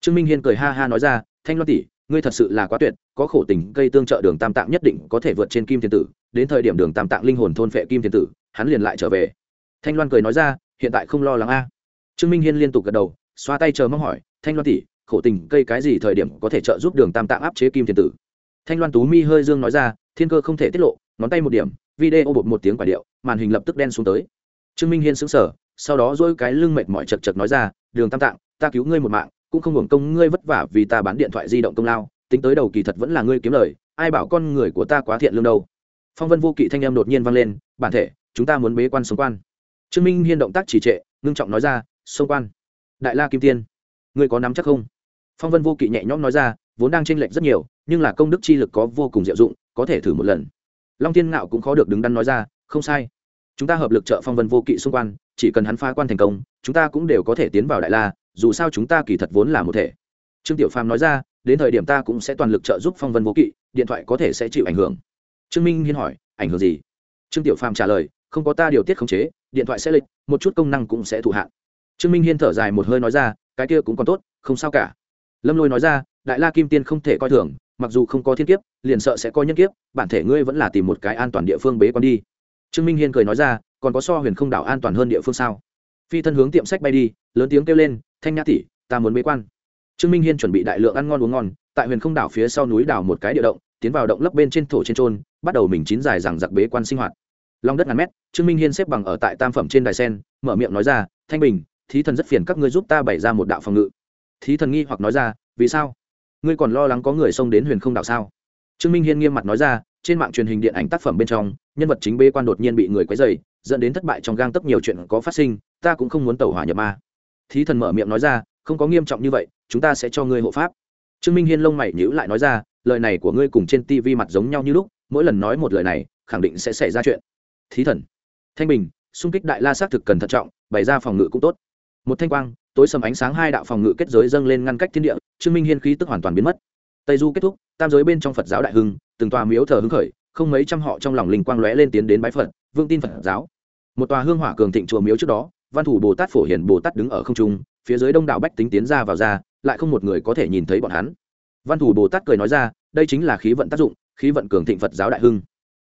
Trương minh hiên cười ha ha nói ra, thanh loan tỷ, ngươi thật sự là quá tuyệt, có khổ tình cây tương trợ đường tam tạng nhất định có thể vượt trên kim thiên tử, đến thời điểm đường tam tạng linh hồn thôn phệ kim thiên tử, hắn liền lại trở về. Thanh loan cười nói ra, hiện tại không lo lắng a. Trương minh hiên liên tục gật đầu, xoa tay chờ mong hỏi, thanh loan tỷ, khổ tình cây cái gì thời điểm có thể trợ giúp đường tam tạng áp chế kim thiên tử? Thanh loan tú mi hơi dương nói ra, thiên cơ không thể tiết lộ, ngón tay một điểm video bột một tiếng quả điệu, màn hình lập tức đen xuống tới. Trương minh hiên sững sờ, sau đó dỗi cái lưng mệt mỏi chật chật nói ra, đường tam tạng, ta cứu ngươi một mạng, cũng không hưởng công ngươi vất vả vì ta bán điện thoại di động công lao, tính tới đầu kỳ thật vẫn là ngươi kiếm lời, ai bảo con người của ta quá thiện lương đâu. Phong vân vô kỵ thanh em đột nhiên vang lên, bản thể, chúng ta muốn bế quan sống quan. Trương minh hiên động tác chỉ trệ, ngưng trọng nói ra sông quan. Đại la kim tiên, ngươi có nắm chắc không? Phong vân vô kỵ nhẹ nhõm nói ra, vốn đang tranh lệch rất nhiều, nhưng là công đức chi lực có vô cùng diệu dụng, có thể thử một lần long thiên ngạo cũng khó được đứng đắn nói ra, không sai. Chúng ta hợp lực trợ phong vân vô kỵ xung quan chỉ cần hắn phá quan thành công, chúng ta cũng đều có thể tiến vào đại la, dù sao chúng ta kỳ thật vốn là một thể. Trương tiểu phàm nói ra, đến thời điểm ta cũng sẽ toàn lực trợ giúp phong vân vô kỵ, điện thoại có thể sẽ chịu ảnh hưởng. Trương minh hiên hỏi, ảnh hưởng gì? Trương tiểu phàm trả lời, không có ta điều tiết khống chế, điện thoại sẽ lệch, một chút công năng cũng sẽ thụ hạn. Trương minh hiên thở dài một hơi nói ra, cái kia cũng còn tốt, không sao cả. Lâm lôi nói ra, đại la kim tiên không thể coi thường mặc dù không có thiên kiếp, liền sợ sẽ có nhân kiếp, bản thể ngươi vẫn là tìm một cái an toàn địa phương bế con đi. Trương minh hiên cười nói ra, còn có so huyền không đảo an toàn hơn địa phương sao? Phi thân hướng tiệm sách bay đi, lớn tiếng kêu lên, thanh nhã tỷ, ta muốn bế quan. Trương minh hiên chuẩn bị đại lượng ăn ngon uống ngon, tại huyền không đảo phía sau núi đảo một cái địa động, tiến vào động lấp bên trên thổ trên trôn, bắt đầu mình chín dài rằng giặc bế quan sinh hoạt. Lòng đất ngàn mét, trương minh hiên xếp bằng ở tại tam phẩm trên đài sen, mở miệng nói ra, thanh bình, thí thần rất phiền các ngươi giúp ta bày ra một đạo phòng ngự. Thí thần nghi hoặc nói ra, vì sao? Ngươi còn lo lắng có người xông đến huyền không đảo sao? Trương minh hiên nghiêm mặt nói ra, trên mạng truyền hình điện ảnh tác phẩm bên trong, nhân vật chính bê quan đột nhiên bị người quấy dày dẫn đến thất bại trong gang tấp nhiều chuyện có phát sinh, ta cũng không muốn tàu hỏa nhập ma. Thí thần mở miệng nói ra, không có nghiêm trọng như vậy, chúng ta sẽ cho ngươi hộ pháp. Trương minh hiên lông mày nhữ lại nói ra, lời này của ngươi cùng trên tv mặt giống nhau như lúc, mỗi lần nói một lời này, khẳng định sẽ xảy ra chuyện. Thí thần. Thanh bình, xung kích đại la xác thực cần thận trọng, bày ra phòng ngự cũng tốt. Một thanh quang, tối sầm ánh sáng hai đạo phòng ngự kết giới dâng lên ngăn cách thiên địa trương minh hiên khí tức hoàn toàn biến mất. Tây du kết thúc, tam giới bên trong phật giáo đại hưng, từng tòa miếu thờ hưng khởi, không mấy trăm họ trong lòng linh quang lóe lên tiến đến bái phật vương tin phật giáo. Một tòa hương hỏa cường thịnh chùa miếu trước đó, văn thủ bồ tát phổ hiển bồ tát đứng ở không trung, phía dưới đông đảo bách tính tiến ra vào ra, lại không một người có thể nhìn thấy bọn hắn. Văn thủ bồ tát cười nói ra, đây chính là khí vận tác dụng, khí vận cường thịnh phật giáo đại hưng.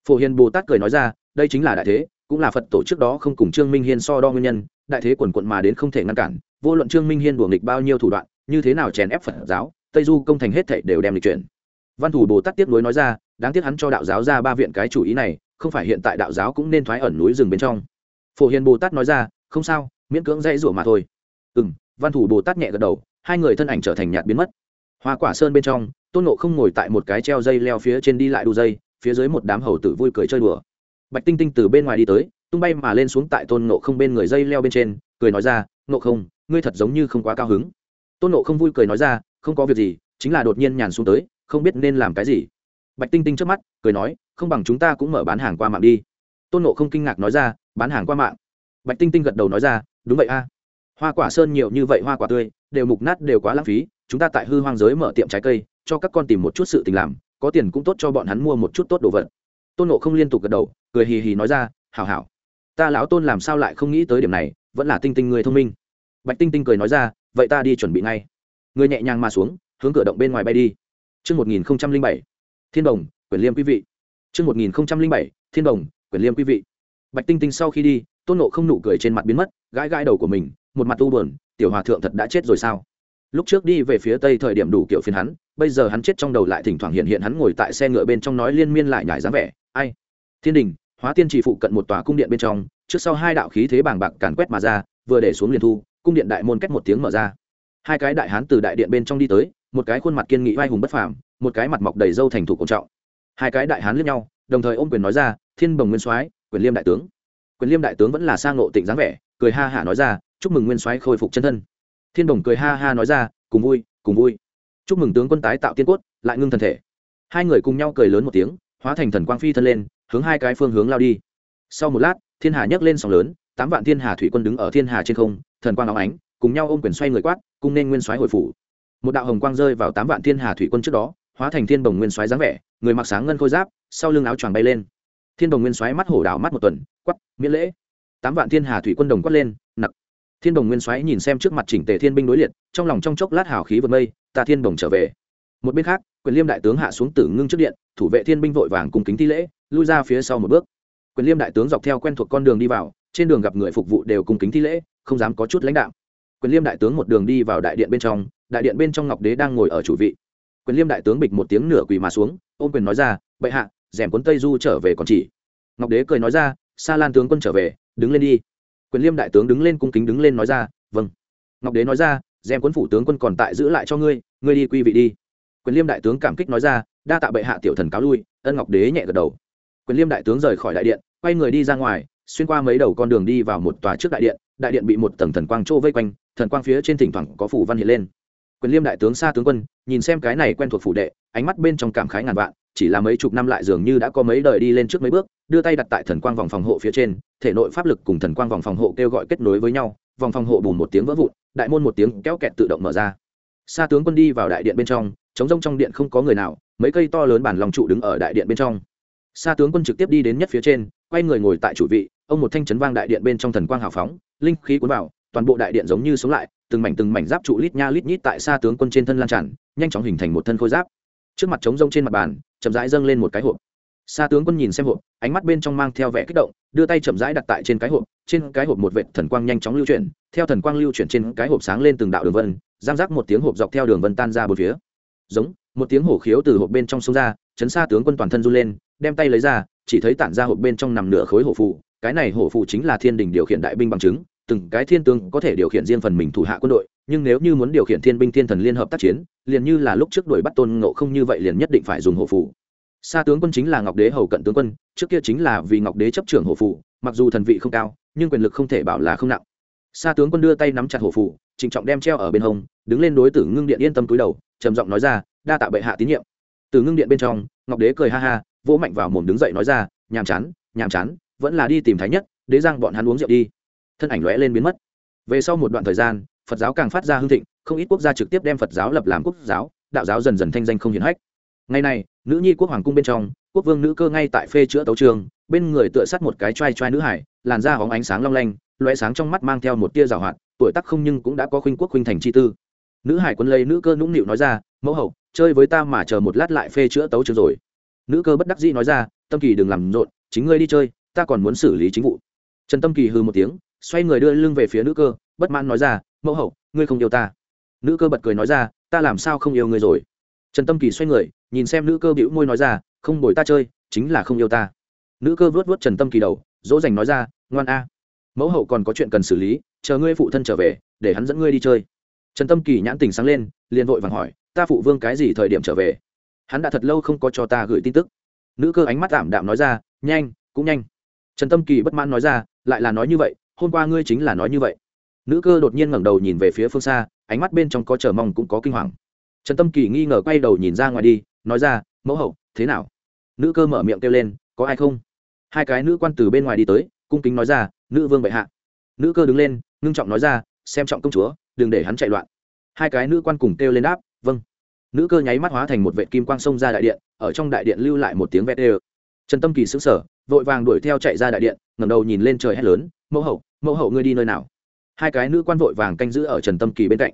Phổ hiền bồ tát cười nói ra, đây chính là đại thế, cũng là phật tổ trước đó không cùng trương minh hiên so đo nguyên nhân, đại thế quần quận mà đến không thể ngăn cản, vô luận trương minh hiên đùa nghịch bao nhiêu thủ đoạn như thế nào chèn ép phật giáo, tây du công thành hết thảy đều đem lịch chuyển. Văn thủ bồ tát tiếp nối nói ra, đáng tiếc hắn cho đạo giáo ra ba viện cái chủ ý này, không phải hiện tại đạo giáo cũng nên thoái ẩn núi rừng bên trong. Phổ hiền bồ tát nói ra, không sao, miễn cưỡng dãy rủa mà thôi. Ừ m văn thủ bồ tát nhẹ gật đầu, hai người thân ảnh trở thành nhạt biến mất. Hoa quả sơn bên trong, tôn nộ không ngồi tại một cái treo dây leo phía trên đi lại đu dây, phía dưới một đám hầu tử vui cười chơi đùa. Bạch tinh tinh từ bên ngoài đi tới, tung bay mà lên xuống tại tôn nộ không bên người dây leo bên trên, cười nói ra nộ không, ngươi thật giống như không quá cao hứng tôn nộ không vui cười nói ra, không có việc gì, chính là đột nhiên nhàn xuống tới, không biết nên làm cái gì. Bạch tinh tinh trước mắt, cười nói, không bằng chúng ta cũng mở bán hàng qua mạng đi. Tôn nộ không kinh ngạc nói ra, bán hàng qua mạng? Bạch tinh tinh gật đầu nói ra, đúng vậy a. Hoa quả sơn nhiều như vậy, hoa quả tươi, đều mục nát đều quá lãng phí, chúng ta tại hư hoang giới mở tiệm trái cây, cho các con tìm một chút sự tình làm, có tiền cũng tốt cho bọn hắn mua một chút tốt đồ vật. Tôn nộ không liên tục gật đầu, cười hì hì nói ra, hảo hảo. Ta lão tôn làm sao lại không nghĩ tới điểm này, vẫn là tinh tinh người thông minh. Bạch tinh tinh cười nói ra vậy ta đi chuẩn bị ngay người nhẹ nhàng mà xuống hướng cửa động bên ngoài bay đi Trước 1007, Thiên Đồng, Quyển Liêm quý vị. Trước 1007, Thiên Đồng, Quyển Liêm quý vị. Bạch Tinh Tinh sau khi đi, Tôn Nộ không nụ cười trên mặt biến mất, gãi gãi đầu của mình, một mặt u buồn, tiểu hòa thượng thật đã chết rồi sao? Lúc trước đi về phía tây thời điểm đủ kiểu phiền hắn, bây giờ hắn chết trong đầu lại thỉnh thoảng hiện hiện hắn ngồi tại xe ngựa bên trong nói liên miên lại nhải dáng vẻ, ai? Thiên đình, Hóa Tiên chỉ phụ cận một tòa cung điện bên trong, trước sau hai đạo khí thế bàng bạc càn quét mà ra, vừa để xuống liền thu, cung điện đại môn cách một tiếng mở ra. Hai cái đại hán từ đại điện bên trong đi tới, một cái khuôn mặt kiên nghị vai hùng bất phàm, một cái mặt mọc đầy râu thành thủ cổ trọng. Hai cái đại hán liếc nhau, đồng thời ôm quyền nói ra, "Thiên Bồng Nguyên Soái, Quyền Liêm đại tướng." Quyền Liêm đại tướng vẫn là sang ngộ tịnh dáng vẻ, cười ha hả nói ra, "Chúc mừng Nguyên Soái khôi phục chân thân." Thiên Bồng cười ha ha nói ra, "Cùng vui, cùng vui." Chúc mừng tướng quân tái tạo tiên cốt, lại ngưng thần thể. Hai người cùng nhau cười lớn một tiếng, hóa thành thần quang phi thân lên, hướng hai cái phương hướng lao đi. Sau một lát, Thiên Hà nhấc lên sóng lớn, tám vạn Thiên Hà thủy quân đứng ở Thiên Hà trên không, thần quang óng ánh, cùng nhau ôm quyền xoay người quát, cùng nên Nguyên Soái hồi phủ. Một đạo hồng quang rơi vào tám vạn thiên hà thủy quân trước đó hóa thành thiên bồng nguyên xoáy dáng vẻ người mặc sáng ngân khôi giáp sau lưng áo choàng bay lên. Thiên đồng nguyên xoáy mắt hổ đảo mắt một tuần quắp miễn lễ. Tám vạn thiên hà thủy quân đồng quát lên nặc. Thiên đồng nguyên xoáy nhìn xem trước mặt chỉnh tề thiên binh đối liệt trong lòng trong chốc lát hào khí vượt mây ta thiên đồng trở về. Một bên khác quyền liêm đại tướng hạ xuống tử ngưng trước điện thủ vệ thiên binh vội vàng cùng kính thi lễ lui ra phía sau một bước. Quyền liêm đại tướng dọc theo quen thuộc con đường đi vào trên đường gặp người phục vụ đều cùng kính thi lễ, không dám có chút lãnh đạo quyền liêm đại tướng một đường đi vào đại điện bên trong, đại điện bên trong ngọc đế đang ngồi ở chủ vị. Quyền liêm đại tướng bịch một tiếng nửa quỳ mà xuống, ôm quyền nói ra, bệ hạ, rèm cuốn tây du trở về còn chỉ. Ngọc đế cười nói ra, sa lan tướng quân trở về, đứng lên đi. Quyền liêm đại tướng đứng lên cung kính đứng lên nói ra vâng. Ngọc đế nói ra, rèm cuốn phủ tướng quân còn tại giữ lại cho ngươi ngươi đi quy vị đi. Quyền liêm đại tướng cảm kích nói ra, đa tạ bệ hạ tiểu thần cáo lui. Ân ngọc đế nhẹ gật đầu. Quyền liêm đại tướng rời khỏi đại điện, quay người đi ra ngoài xuyên qua mấy đầu con đường đi vào một tòa trước đại điện đại điện bị một tầng thần quang trô vây quanh, thần quang phía trên thỉnh thoảng có phủ văn hiện lên. Quyền liêm đại tướng xa tướng quân, nhìn xem cái này quen thuộc phủ đệ, ánh mắt bên trong cảm khái ngàn vạn, chỉ là mấy chục năm lại dường như đã có mấy đời đi lên trước mấy bước, đưa tay đặt tại thần quang vòng phòng hộ phía trên, thể nội pháp lực cùng thần quang vòng phòng hộ kêu gọi kết nối với nhau, vòng phòng hộ bùn một tiếng vỡ vụn, đại môn một tiếng kéo kẹt tự động mở ra. Xa tướng quân đi vào đại điện bên trong chống rông trong điện không có người nào, mấy cây to lớn bản lòng trụ đứng ở đại điện bên trong. Xa tướng quân trực tiếp đi đến nhất phía trên quay người ngồi tại chủ vị, ông một thanh chấn vang đại điện bên trong thần quang hào phóng, linh khí cuốn vào, toàn bộ đại điện giống như sống lại, từng mảnh từng mảnh giáp trụ lít nha lít nhít tại xa tướng quân trên thân lan tràn, nhanh chóng hình thành một thân khôi giáp. Trước mặt trống rông trên mặt bàn, chậm rãi dâng lên một cái hộp. Xa tướng quân nhìn xem hộp, ánh mắt bên trong mang theo vẻ kích động, đưa tay chậm rãi đặt tại trên cái hộp, trên cái hộp một vệt thần quang nhanh chóng lưu chuyển, theo thần quang lưu chuyển trên cái hộp sáng lên từng đạo đường vân, giang rác một tiếng hộp dọc theo đường vân tan ra bốn phía. Giống, một tiếng hổ khiếu từ hộp bên trong sông ra, chấn xa tướng quân toàn thân run lên đem tay lấy ra, chỉ thấy tản ra hộp bên trong nằm nửa khối hổ phụ cái này hổ phụ chính là thiên đình điều khiển đại binh bằng chứng. Từng cái thiên tướng có thể điều khiển riêng phần mình thủ hạ quân đội, nhưng nếu như muốn điều khiển thiên binh thiên thần liên hợp tác chiến, liền như là lúc trước đuổi bắt tôn ngộ không như vậy liền nhất định phải dùng hổ phụ xa tướng quân chính là ngọc đế hầu cận tướng quân, trước kia chính là vì ngọc đế chấp trưởng hổ phụ mặc dù thần vị không cao, nhưng quyền lực không thể bảo là không nặng. Xa tướng quân đưa tay nắm chặt hổ phụ trịnh trọng đem treo ở bên hông, đứng lên đối tử ngưng điện yên tâm cúi đầu, trầm giọng nói ra, đa tạ bệ hạ tín nhiệm. Từ ngưng điện bên trong, ngọc đế cười ha ha vỗ mạnh vào mồm đứng dậy nói ra, nhàm chán nhàm chán, vẫn là đi tìm thái nhất, đế giang bọn hắn uống rượu đi. Thân ảnh lóe lên biến mất. Về sau một đoạn thời gian, phật giáo càng phát ra hưng thịnh, không ít quốc gia trực tiếp đem phật giáo lập làm quốc giáo, đạo giáo dần dần thanh danh không hiển hách. Ngày nay nữ nhi quốc hoàng cung bên trong, quốc vương nữ cơ ngay tại phê chữa tấu trường, bên người tựa sắt một cái t r a i t r a i nữ hải, làn da hóng ánh sáng long lanh loe sáng trong mắt mang theo một tia rào hoạt, tuổi tắc không nhưng cũng đã có khuynh quốc khuynh thành chi tư. Nữ hải quân lấy nữ cơ nũng nịu nói ra, mẫu hậu, chơi với ta mà chờ một lát lại phê chữa tấu trường rồi nữ cơ bất đắc dĩ nói ra, tâm kỳ đừng làm rộn, chính ngươi đi chơi, ta còn muốn xử lý chính vụ. Trần tâm kỳ hư một tiếng, xoay người đưa lưng về phía nữ cơ, bất mãn nói ra, mẫu hậu, ngươi không yêu ta. Nữ cơ bật cười nói ra, ta làm sao không yêu ngươi rồi? Trần tâm kỳ xoay người, nhìn xem nữ cơ bĩu môi nói ra, không bồi ta chơi, chính là không yêu ta. Nữ cơ vớt vớt trần tâm kỳ đầu, dỗ dành nói ra, ngoan a, mẫu hậu còn có chuyện cần xử lý, chờ ngươi phụ thân trở về, để hắn dẫn ngươi đi chơi. Trần tâm kỳ nhãn tình sáng lên, liền vội vàng hỏi, ta phụ vương cái gì thời điểm trở về? Hắn đã thật lâu không có cho ta gửi tin tức. Nữ cơ ánh mắt tạm đạm nói ra, nhanh, cũng nhanh. Trần tâm kỳ bất mãn nói ra, lại là nói như vậy, hôm qua ngươi chính là nói như vậy. Nữ cơ đột nhiên ngẩng đầu nhìn về phía phương xa, ánh mắt bên trong có chờ mong cũng có kinh hoàng. Trần tâm kỳ nghi ngờ quay đầu nhìn ra ngoài đi, nói ra, mẫu hậu, thế nào? Nữ cơ mở miệng kêu lên, có ai không? Hai cái nữ quan từ bên ngoài đi tới, cung kính nói ra, nữ vương bệ hạ. Nữ cơ đứng lên, ngưng trọng nói ra, xem trọng công chúa, đừng để hắn chạy loạn. Hai cái nữ quan cùng kêu lên đáp vâng nữ cơ nháy mắt hóa thành một vệ kim quang xông ra đại điện, ở trong đại điện lưu lại một tiếng vét ê trần tâm kỳ xứng sở vội vàng đuổi theo chạy ra đại điện, ngẩng đầu nhìn lên trời hét lớn, mẫu hậu mẫu hậu ngươi đi nơi nào? Hai cái nữ quan vội vàng canh giữ ở trần tâm kỳ bên cạnh.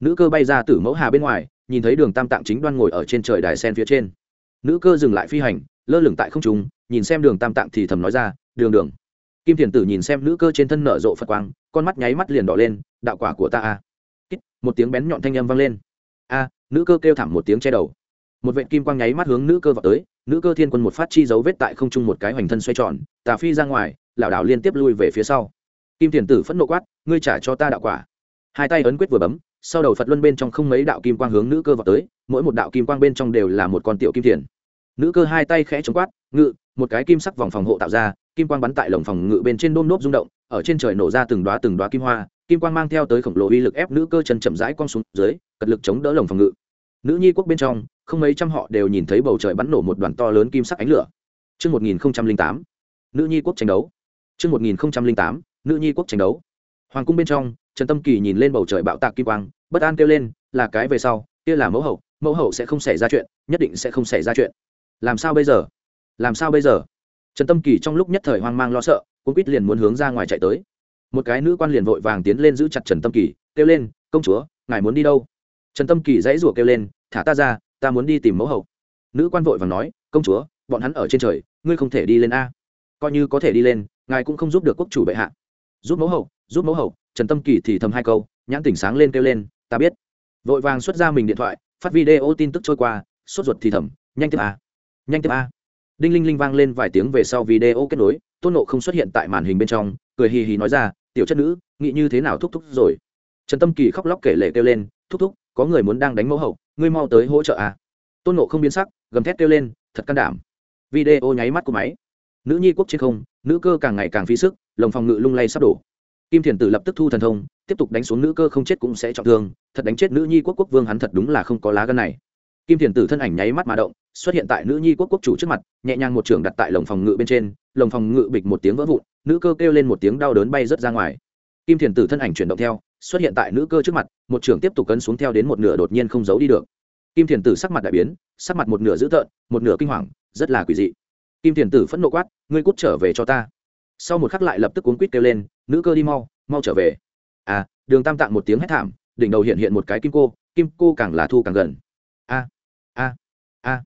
Nữ cơ bay ra từ mẫu hà bên ngoài, nhìn thấy đường tam tạng chính đoan ngồi ở trên trời đài sen phía trên. Nữ cơ dừng lại phi hành, lơ lửng tại không trung, nhìn xem đường tam tạng thì thầm nói ra, đường đường. Kim thiền tử nhìn xem nữ cơ trên thân nở rộ phật quang, con mắt nháy mắt liền đỏ lên, đạo quả của ta a. Một tiếng bén nhọn thanh âm vang lên. A nữ cơ kêu thảm một tiếng che đầu. Một vệt kim quang nháy mắt hướng nữ cơ vào tới, nữ cơ thiên quân một phát chi dấu vết tại không trung một cái hoành thân xoay tròn, tà phi ra ngoài, lảo đảo liên tiếp lui về phía sau. Kim thiền tử phẫn nộ quát, ngươi trả cho ta đạo quả. Hai tay ấn quyết vừa bấm, sau đầu phật luân bên trong không mấy đạo kim quang hướng nữ cơ vào tới, mỗi một đạo kim quang bên trong đều là một con tiểu kim thiền. Nữ cơ hai tay khẽ chống quát, ngự! Một cái kim sắc vòng phòng hộ tạo ra, kim quang bắn tại lồng phòng ngự bên trên đôm nốt rung động, ở trên trời nổ ra từng đoá từng đoá kim hoa, kim quang mang theo tới khổng lồ uy lực ép nữ cơ chân chậm rãi cong xuống dưới, cật lực chống đỡ lồng phòng ngự nữ nhi quốc bên trong không mấy trăm họ đều nhìn thấy bầu trời bắn nổ một đoàn to lớn kim sắc ánh lửa Trước 1008, nữ nhi quốc tranh đấu. Trước 1008, nữ nhi quốc tranh đấu. Hoàng cung bên trong, Trần Tâm Kỳ nhìn lên bầu trời bạo tạc kim quang, bất an kêu lên, là cái về sau, kia là mẫu hậu, mẫu hậu sẽ không xảy ra chuyện, nhất định sẽ không xảy ra chuyện. Làm sao bây giờ? Làm sao bây giờ? Trần Tâm Kỳ trong lúc nhất thời hoang mang lo sợ, cũng quýt liền muốn hướng ra ngoài chạy tới. Một cái nữ quan liền vội vàng tiến lên giữ chặt Trần Tâm Kỳ, kêu lên, "Công chúa, ngài muốn đi đâu?" Trần Tâm Kỳ dãy rủa kêu lên, "Thả ta ra, ta muốn đi tìm mẫu hậu." Nữ quan vội vàng nói, "Công chúa, bọn hắn ở trên trời, ngươi không thể đi lên a." Coi như có thể đi lên, ngài cũng không giúp được quốc chủ bệ hạ. Giúp mẫu hậu, giúp mẫu hậu, Trần Tâm Kỳ thì thầm hai câu, nhãn tỉnh sáng lên kêu lên, "Ta biết." Vội vàng xuất ra mình điện thoại, phát video tin tức trôi qua, sốt ruột thì thầm, "Nhanh tiếp a." "Nhanh tiếp a." Đinh linh linh vang lên vài tiếng về sau video kết nối, Tôn Nộ không xuất hiện tại màn hình bên trong, cười hì hì nói ra, "Tiểu chất nữ, nghĩ như thế nào thúc thúc rồi?" Trần Tâm Kỳ khóc lóc kể lệ kêu lên, "Thúc thúc, có người muốn đang đánh mẫu hậu, ngươi mau tới hỗ trợ à? Tôn Nộ không biến sắc, gầm thét kêu lên, thật can đảm. Video nháy mắt của máy. Nữ nhi quốc trên không, nữ cơ càng ngày càng phí sức, lồng phòng ngự lung lay sắp đổ kim thiền tử lập tức thu thần thông tiếp tục đánh xuống nữ cơ không chết cũng sẽ trọng thương thật đánh chết nữ nhi quốc quốc vương hắn thật đúng là không có lá gân này kim thiền tử thân ảnh nháy mắt mà động xuất hiện tại nữ nhi quốc quốc chủ trước mặt nhẹ nhàng một trường đặt tại lồng phòng ngự bên trên lồng phòng ngự bịch một tiếng vỡ vụn nữ cơ kêu lên một tiếng đau đớn bay rớt ra ngoài kim thiền tử thân ảnh chuyển động theo xuất hiện tại nữ cơ trước mặt, một trường tiếp tục cấn xuống theo đến một nửa đột nhiên không giấu đi được. Kim thiền tử sắc mặt đại biến, sắc mặt một nửa dữ tợn, một nửa kinh hoàng, rất là quỷ dị. Kim thiền tử phẫn nộ quát, ngươi cút trở về cho ta. Sau một khắc lại lập tức cuốn quýt kêu lên, nữ cơ đi mau mau trở về. À đường tam tạng một tiếng hét thảm, đỉnh đầu hiện hiện một cái kim cô kim cô càng là thu càng gần. A a a.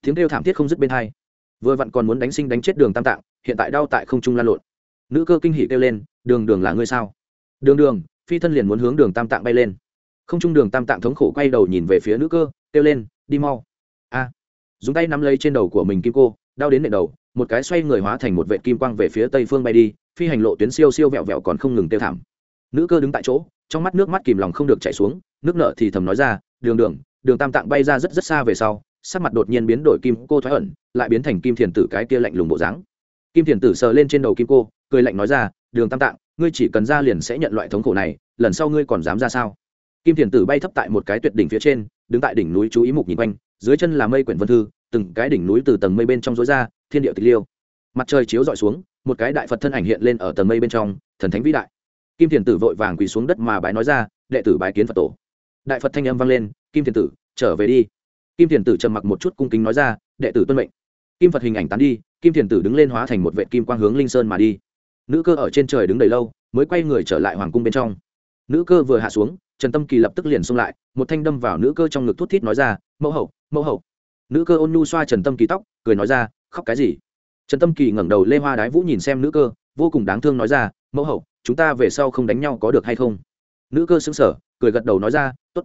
Tiếng kêu thảm thiết không dứt bên hai. Vừa vặn còn muốn đánh sinh đánh chết đường tam tạng, hiện tại đau tại không trung lan lộn. Nữ cơ kinh hỉ kêu lên, đường đường là ngươi sao? Đường đường phi thân liền muốn hướng đường tam tạng bay lên. Không trung đường tam tạng thống khổ quay đầu nhìn về phía nữ cơ, kêu lên, đi mau. A. Dùng tay nắm lấy trên đầu của mình kim cô, đau đến nệ đầu, một cái xoay người hóa thành một vệ kim quang về phía tây phương bay đi, phi hành lộ tuyến siêu siêu vẹo vẹo còn không ngừng tiêu thảm. Nữ cơ đứng tại chỗ, trong mắt nước mắt kìm lòng không được chảy xuống, nước nợ thì thầm nói ra, đường đường đường tam tạng bay ra rất rất xa về sau, sắc mặt đột nhiên biến đổi kim cô thoái ẩn, lại biến thành kim thiền tử cái kia lạnh lùng bộ dáng. Kim thiền tử sờ lên trên đầu kim cô, cười lạnh nói ra, đường tam tạng ngươi chỉ cần ra liền sẽ nhận loại thống khổ này, lần sau ngươi còn dám ra sao? Kim thiền tử bay thấp tại một cái tuyệt đỉnh phía trên, đứng tại đỉnh núi chú ý mục nhìn quanh, dưới chân là mây quyển vân thư, từng cái đỉnh núi từ tầng mây bên trong rối ra, thiên địa tịch liêu. Mặt trời chiếu dọi xuống, một cái đại phật thân ảnh hiện lên ở tầng mây bên trong, thần thánh vĩ đại. Kim thiền tử vội vàng quỳ xuống đất mà bái nói ra, đệ tử bái kiến phật tổ. Đại phật thanh âm vang lên, kim thiền tử, trở về đi. Kim thiền tử trầm mặc một chút cung kính nói ra, đệ tử tuân mệnh. Kim phật hình ảnh tán đi, kim thiền tử đứng lên hóa thành một vệ kim quang hướng linh sơn mà đi nữ cơ ở trên trời đứng đầy lâu, mới quay người trở lại hoàng cung bên trong. Nữ cơ vừa hạ xuống, trần tâm kỳ lập tức liền xông lại, một thanh đâm vào nữ cơ trong ngực thút thít nói ra, mẫu hậu mẫu hậu. Nữ cơ ôn nhu xoa trần tâm kỳ tóc, cười nói ra, khóc cái gì? Trần tâm kỳ ngẩng đầu lê hoa đái vũ nhìn xem nữ cơ, vô cùng đáng thương nói ra, mẫu hậu, chúng ta về sau không đánh nhau có được hay không? Nữ cơ xứng sở cười gật đầu nói ra t ố t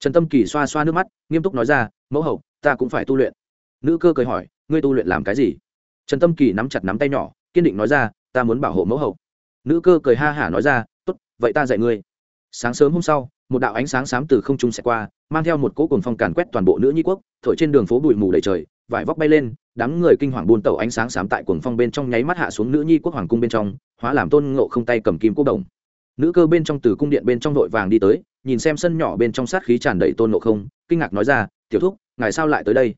trần tâm kỳ xoa xoa nước mắt, nghiêm túc nói ra, mẫu hậu, ta cũng phải tu luyện. Nữ cơ cười hỏi, ngươi tu luyện làm cái gì? Trần tâm kỳ nắm chặt nắm tay nhỏ, kiên định nói ra ta muốn bảo hộ mẫu hậu. Nữ cơ cười ha hả nói ra tốt, vậy ta dạy ngươi. Sáng sớm hôm sau một đạo ánh sáng xám từ không trung sẽ qua mang theo một cỗ cồn phong càn quét toàn bộ nữ nhi quốc thổi trên đường phố bụi mù đầy trời vải vóc bay lên đám người kinh hoàng buôn tẩu ánh sáng xám tại cuồng phong bên trong nháy mắt hạ xuống nữ nhi quốc hoàng cung bên trong hóa làm tôn ngộ không tay cầm kim quốc đồng. Nữ cơ bên trong từ cung điện bên trong vội vàng đi tới nhìn xem sân nhỏ bên trong sát khí tràn đầy tôn ngộ không kinh ngạc nói ra tiểu thúc ngài sao lại tới đây?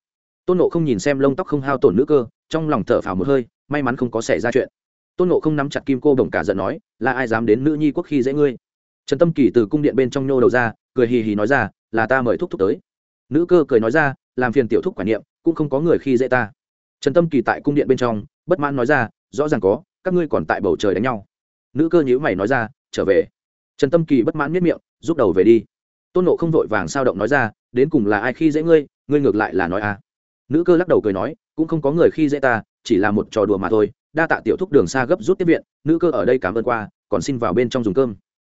Tôn ngộ không nhìn xem lông tóc không hao tổn nữ cơ trong lòng thở phào một hơi may mắn không có xảy ra chuyện tôn nộ không nắm chặt kim cô đồng cả giận nói, là ai dám đến nữ nhi quốc khi dễ ngươi? Trần tâm kỳ từ cung điện bên trong nhô đầu ra, cười hì hì nói ra, là ta mời thúc thúc tới. Nữ cơ cười nói ra, làm phiền tiểu thúc quản niệm, cũng không có người khi dễ ta. Trần tâm kỳ tại cung điện bên trong, bất mãn nói ra, rõ ràng có, các ngươi còn tại bầu trời đánh nhau. Nữ cơ nhữ mày nói ra, trở về. Trần tâm kỳ bất mãn miết miệng, rút đầu về đi. Tôn nộ không vội vàng sao động nói ra, đến cùng là ai khi dễ ngươi ngươi ngược lại là nói à. Nữ cơ lắc đầu cười nói, cũng không có người khi dễ ta chỉ là một trò đùa mà thôi, đa tạ tiểu thúc đường xa gấp rút tiếp viện, nữ cơ ở đây cảm ơn qua, còn xin vào bên trong dùng cơm.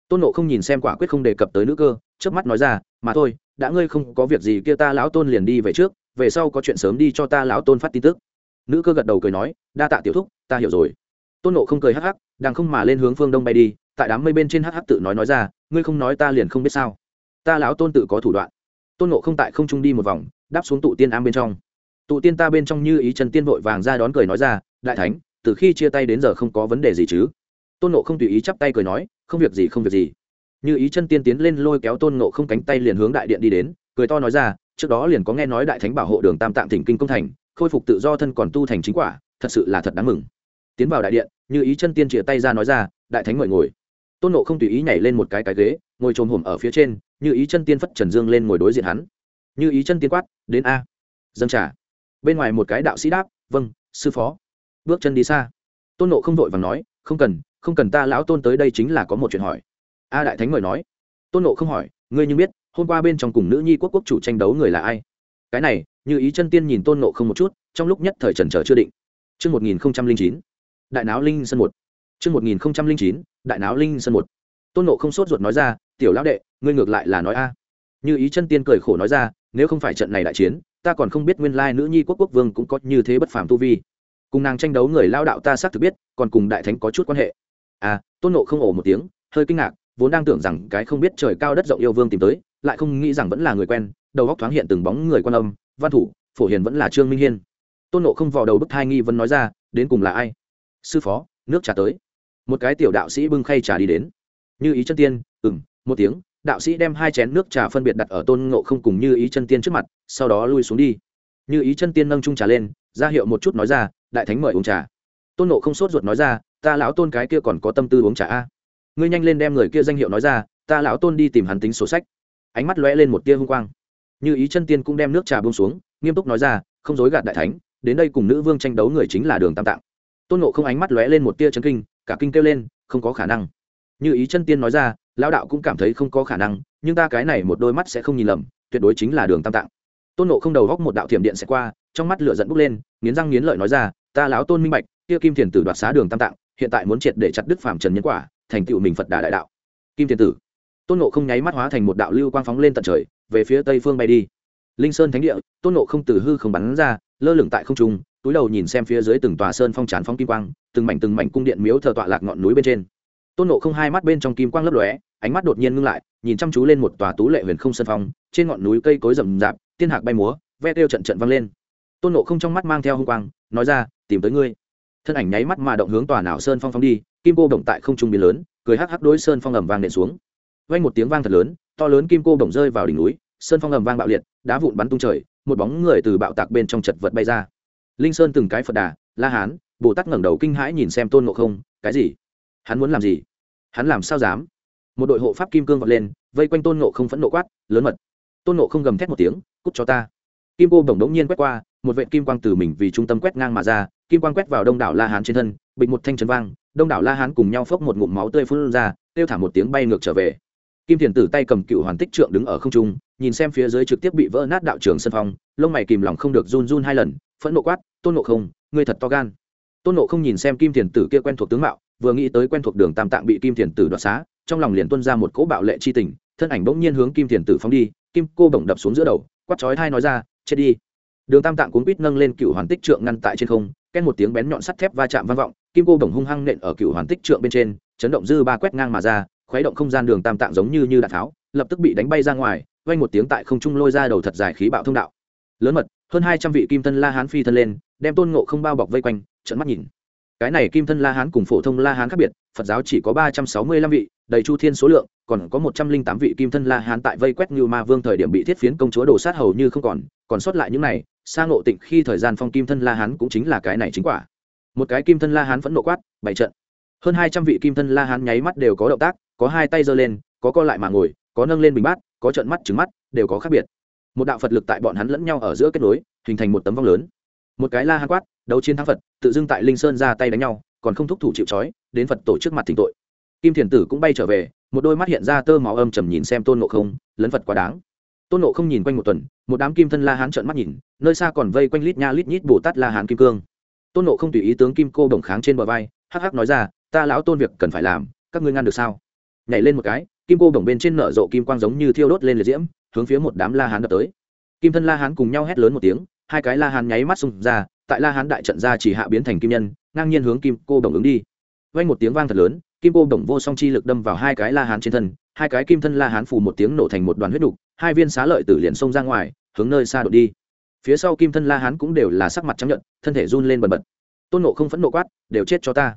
Tôn nộ không nhìn xem quả quyết không đề cập tới nữ cơ trước mắt nói ra, mà thôi, đã ngươi không có việc gì kia ta lão tôn liền đi về trước, về sau có chuyện sớm đi cho ta lão tôn phát tin tức. Nữ cơ gật đầu cười nói, đa tạ tiểu thúc, ta hiểu rồi. Tôn nộ không cười hắc hắc đang không mà lên hướng phương đông bay đi, tại đám mây bên trên hắc hắc tự nói nói ra, ngươi không nói ta liền không biết sao. Ta lão tôn tự có thủ đoạn. Tôn nộ không tại không trung đi một vòng, đáp xuống tụ tiên am bên trong tụ tiên ta bên trong như ý trần tiên vội vàng ra đón cười nói ra, đại thánh, từ khi chia tay đến giờ không có vấn đề gì chứ? Tôn nộ không tùy ý chắp tay cười nói, không việc gì, không việc gì. Như ý chân tiên tiến lên lôi kéo tôn nộ không cánh tay liền hướng đại điện đi đến, cười to nói ra, trước đó liền có nghe nói đại thánh bảo hộ đường tam tạng thỉnh kinh công thành, khôi phục tự do thân còn tu thành chính quả, thật sự là thật đáng mừng. Tiến vào đại điện, như ý chân tiên chia tay ra nói ra, đại thánh mời ngồi. Tôn nộ không tùy ý nhảy lên một cái cái ghế, ngồi trồm hổm ở phía trên, như ý chân tiên phất trần dương lên ngồi đối diện hắn. Như ý chân tiên quát, đến a, dâng trả bên ngoài một cái đạo sĩ đáp vâng sư phó bước chân đi xa tôn nộ không vội và nói không cần không cần ta lão tôn tới đây chính là có một chuyện hỏi a đại thánh mời nói tôn nộ không hỏi ngươi nhưng biết hôm qua bên trong cùng nữ nhi quốc quốc chủ tranh đấu người là ai cái này như ý chân tiên nhìn tôn nộ không một chút trong lúc nhất thời trần trờ chưa định Trước 1009, đại náo linh sân một. Trước 1009, đại náo linh sân một. Tôn nộ không sốt ruột nói ra, tiểu lão đệ, ngươi ngược lại là nói a. Như ý chân tiên cười khổ nói ra, nếu không phải trận này đại chiến, ta còn không biết nguyên lai nữ nhi quốc quốc vương cũng có như thế bất phàm tu vi. Cùng nàng tranh đấu người lao đạo ta xác thực biết, còn cùng đại thánh có chút quan hệ. À, tôn nộ không ổ một tiếng, hơi kinh ngạc, vốn đang tưởng rằng cái không biết trời cao đất rộng yêu vương tìm tới, lại không nghĩ rằng vẫn là người quen, đầu góc thoáng hiện từng bóng người quan âm, văn thủ, phổ hiền vẫn là trương minh hiên. Tôn nộ không vào đầu bức thai nghi vấn nói ra, đến cùng là ai? Sư phó, nước trà tới. Một cái tiểu đạo sĩ bưng khay trà đi đến. Như ý chân tiên, ừm, một tiếng, đạo sĩ đem hai chén nước trà phân biệt đặt ở tôn ngộ không cùng như ý chân tiên trước mặt, sau đó lui xuống đi. Như ý chân tiên nâng trung trà lên, ra hiệu một chút nói ra, đại thánh mời uống trà. Tôn ngộ không sốt ruột nói ra, ta lão tôn cái kia còn có tâm tư uống trà a. Ngươi nhanh lên đem người kia danh hiệu nói ra, ta lão tôn đi tìm hắn tính sổ sách. Ánh mắt lóe lên một tia hung quang. Như ý chân tiên cũng đem nước trà bông xuống, nghiêm túc nói ra, không dối gạt đại thánh, đến đây cùng nữ vương tranh đấu người chính là đường tam tạng. Tôn nộ không ánh mắt lóe lên một tia chấn kinh, cả kinh kêu lên, không có khả năng. Như ý chân tiên nói ra lão đạo cũng cảm thấy không có khả năng, nhưng ta cái này một đôi mắt sẽ không nhìn lầm, tuyệt đối chính là đường tam tạng. Tôn nộ không đầu góc một đạo thiểm điện sẽ qua, trong mắt lửa giận bốc lên, nghiến răng nghiến lợi nói ra, ta lão tôn minh bạch, kia kim thiền tử đoạt xá đường tam tạng, hiện tại muốn triệt để chặt đức phàm trần nhân quả, thành tựu mình phật đà đại đạo. Kim thiền tử. Tôn nộ không nháy mắt hóa thành một đạo lưu quang phóng lên tận trời, về phía tây phương bay đi. Linh sơn thánh địa, tôn nộ không từ hư không bắn ra, lơ lửng tại không trung, túi đầu nhìn xem phía dưới từng tòa sơn phong trán phong kim quang, từng mảnh từng mảnh cung điện miếu thờ tọa lạc ngọn núi bên trên. Tôn nộ không hai mắt bên trong kim quang lấp lóe ánh mắt đột nhiên ngưng lại, nhìn chăm chú lên một tòa tú lệ huyền không sân phong, trên ngọn núi cây cối rậm rạp, tiên hạc bay múa, ve tiêu trận trận vang lên. Tôn nộ không trong mắt mang theo h ư n g quang, nói ra, tìm tới ngươi. Thân ảnh nháy mắt mà động hướng tòa nào sơn phong phong đi, kim cô động tại không trung biến lớn, cười hắc hắc đối sơn phong ầm vang nện xuống. Vang một tiếng vang thật lớn, to lớn kim cô động rơi vào đỉnh núi, sơn phong ầm vang bạo liệt, đá vụn bắn tung trời, một bóng người từ bạo tạc bên trong chật vật bay ra. Linh sơn từng cái phật đà, la hán, bồ tát ngẩng đầu kinh hãi nhìn xem tôn ngộ không, cái gì? Hắn muốn làm gì? Hắn làm sao dám? Một đội hộ pháp kim cương vọt lên, vây quanh tôn nộ không phẫn nộ quát, lớn mật. Tôn nộ không gầm thét một tiếng, cút cho ta. Kim cô bổng đống nhiên quét qua, một vệ kim quang từ mình vì trung tâm quét ngang mà ra, kim quang quét vào đông đảo la hán trên thân bịch một thanh trấn vang, đông đảo la hán cùng nhau phốc một ngụm máu tươi phun ra, kêu thả một tiếng bay ngược trở về. Kim thiền tử tay cầm cựu hoàn tích trượng đứng ở không trung, nhìn xem phía dưới trực tiếp bị vỡ nát đạo trường sân phong, lông mày kìm lòng không được run run hai lần, phẫn nộ quát, tôn nộ không, ngươi thật to gan. Tôn nộ không nhìn xem kim thiền tử kia quen thuộc tướng mạo, vừa nghĩ tới quen thuộc đường tam tạng bị kim thiền tử đoạt xá trong lòng liền tuân ra một cỗ bạo lệ chi tình, thân ảnh bỗng nhiên hướng kim thiền tử phóng đi, kim cô bổng đập xuống giữa đầu quắt chói thai nói ra, chết đi. Đường tam tạng cuốn quýt nâng lên cựu hoàn tích trượng ngăn tại trên không, két một tiếng bén nhọn sắt thép va chạm vang vọng, kim cô bổng hung hăng nện ở cựu hoàn tích trượng bên trên, chấn động dư ba quét ngang mà ra, khuấy động không gian đường tam tạng giống như như đạn tháo, lập tức bị đánh bay ra ngoài, vang một tiếng tại không trung lôi ra đầu thật dài khí bạo thông đạo. Lớn mật, hơn hai trăm vị kim thân la hán phi thân lên, đem tôn ngộ không bao bọc vây quanh trận mắt nhìn. Cái này kim thân la hán cùng phổ thông la hán khác biệt, phật giáo chỉ có ba trăm sáu mươi lăm vị đầy chu thiên số lượng, còn có một trăm linh tám vị kim thân la hán tại vây quét như ma vương thời điểm bị thiết phiến công chúa đồ sát hầu như không còn còn sót lại những này sang ngộ tịnh khi thời gian phong kim thân la hán cũng chính là cái này chính quả. Một cái kim thân la hán vẫn nộ quát bảy trận. Hơn hai trăm vị kim thân la hán nháy mắt đều có động tác, có hai tay giơ lên, có co lại mà ngồi, có nâng lên bình bát, có trận mắt trứng mắt, đều có khác biệt. Một đạo phật lực tại bọn hắn lẫn nhau ở giữa kết nối, hình thành một tấm vong lớn. Một cái la hán quát, đấu chiến thắng phật, tự dưng tại linh sơn ra tay đánh nhau, còn không thúc thủ chịu trói, đến phật tổ trước mặt thỉnh tội kim thiền tử cũng bay trở về, một đôi mắt hiện ra tơ máu âm trầm nhìn xem tôn nộ không, lấn phật quá đáng. Tôn nộ không nhìn quanh một tuần, một đám kim thân la hán trợn mắt nhìn, nơi xa còn vây quanh lít nha lít nhít bồ tát la hán kim cương. Tôn nộ không tùy ý tướng kim cô đồng kháng trên bờ vai, hắc hắc nói ra, ta lão tôn việc cần phải làm, các ngươi ngăn được sao? Nhảy lên một cái, kim cô đồng bên trên nở rộ kim quang giống như thiêu đốt lên liệt diễm, hướng phía một đám la hán đập tới. Kim thân la hán cùng nhau hét lớn một tiếng, hai cái la hán nháy mắt xung ra, tại la hán đại trận ra chỉ hạ biến thành kim nhân, ngang nhiên hướng kim cô đồng ứng đi. Vang một tiếng vang thật lớn kim cô đồng vô song chi lực đâm vào hai cái la hán trên thân, hai cái kim thân la hán phù một tiếng nổ thành một đoàn huyết đục, hai viên xá lợi tử liền xông ra ngoài, hướng nơi xa đột đi. Phía sau kim thân la hán cũng đều là sắc mặt trắng nhận thân thể run lên bần bật. Tôn nộ không phẫn nộ quát, đều chết cho ta.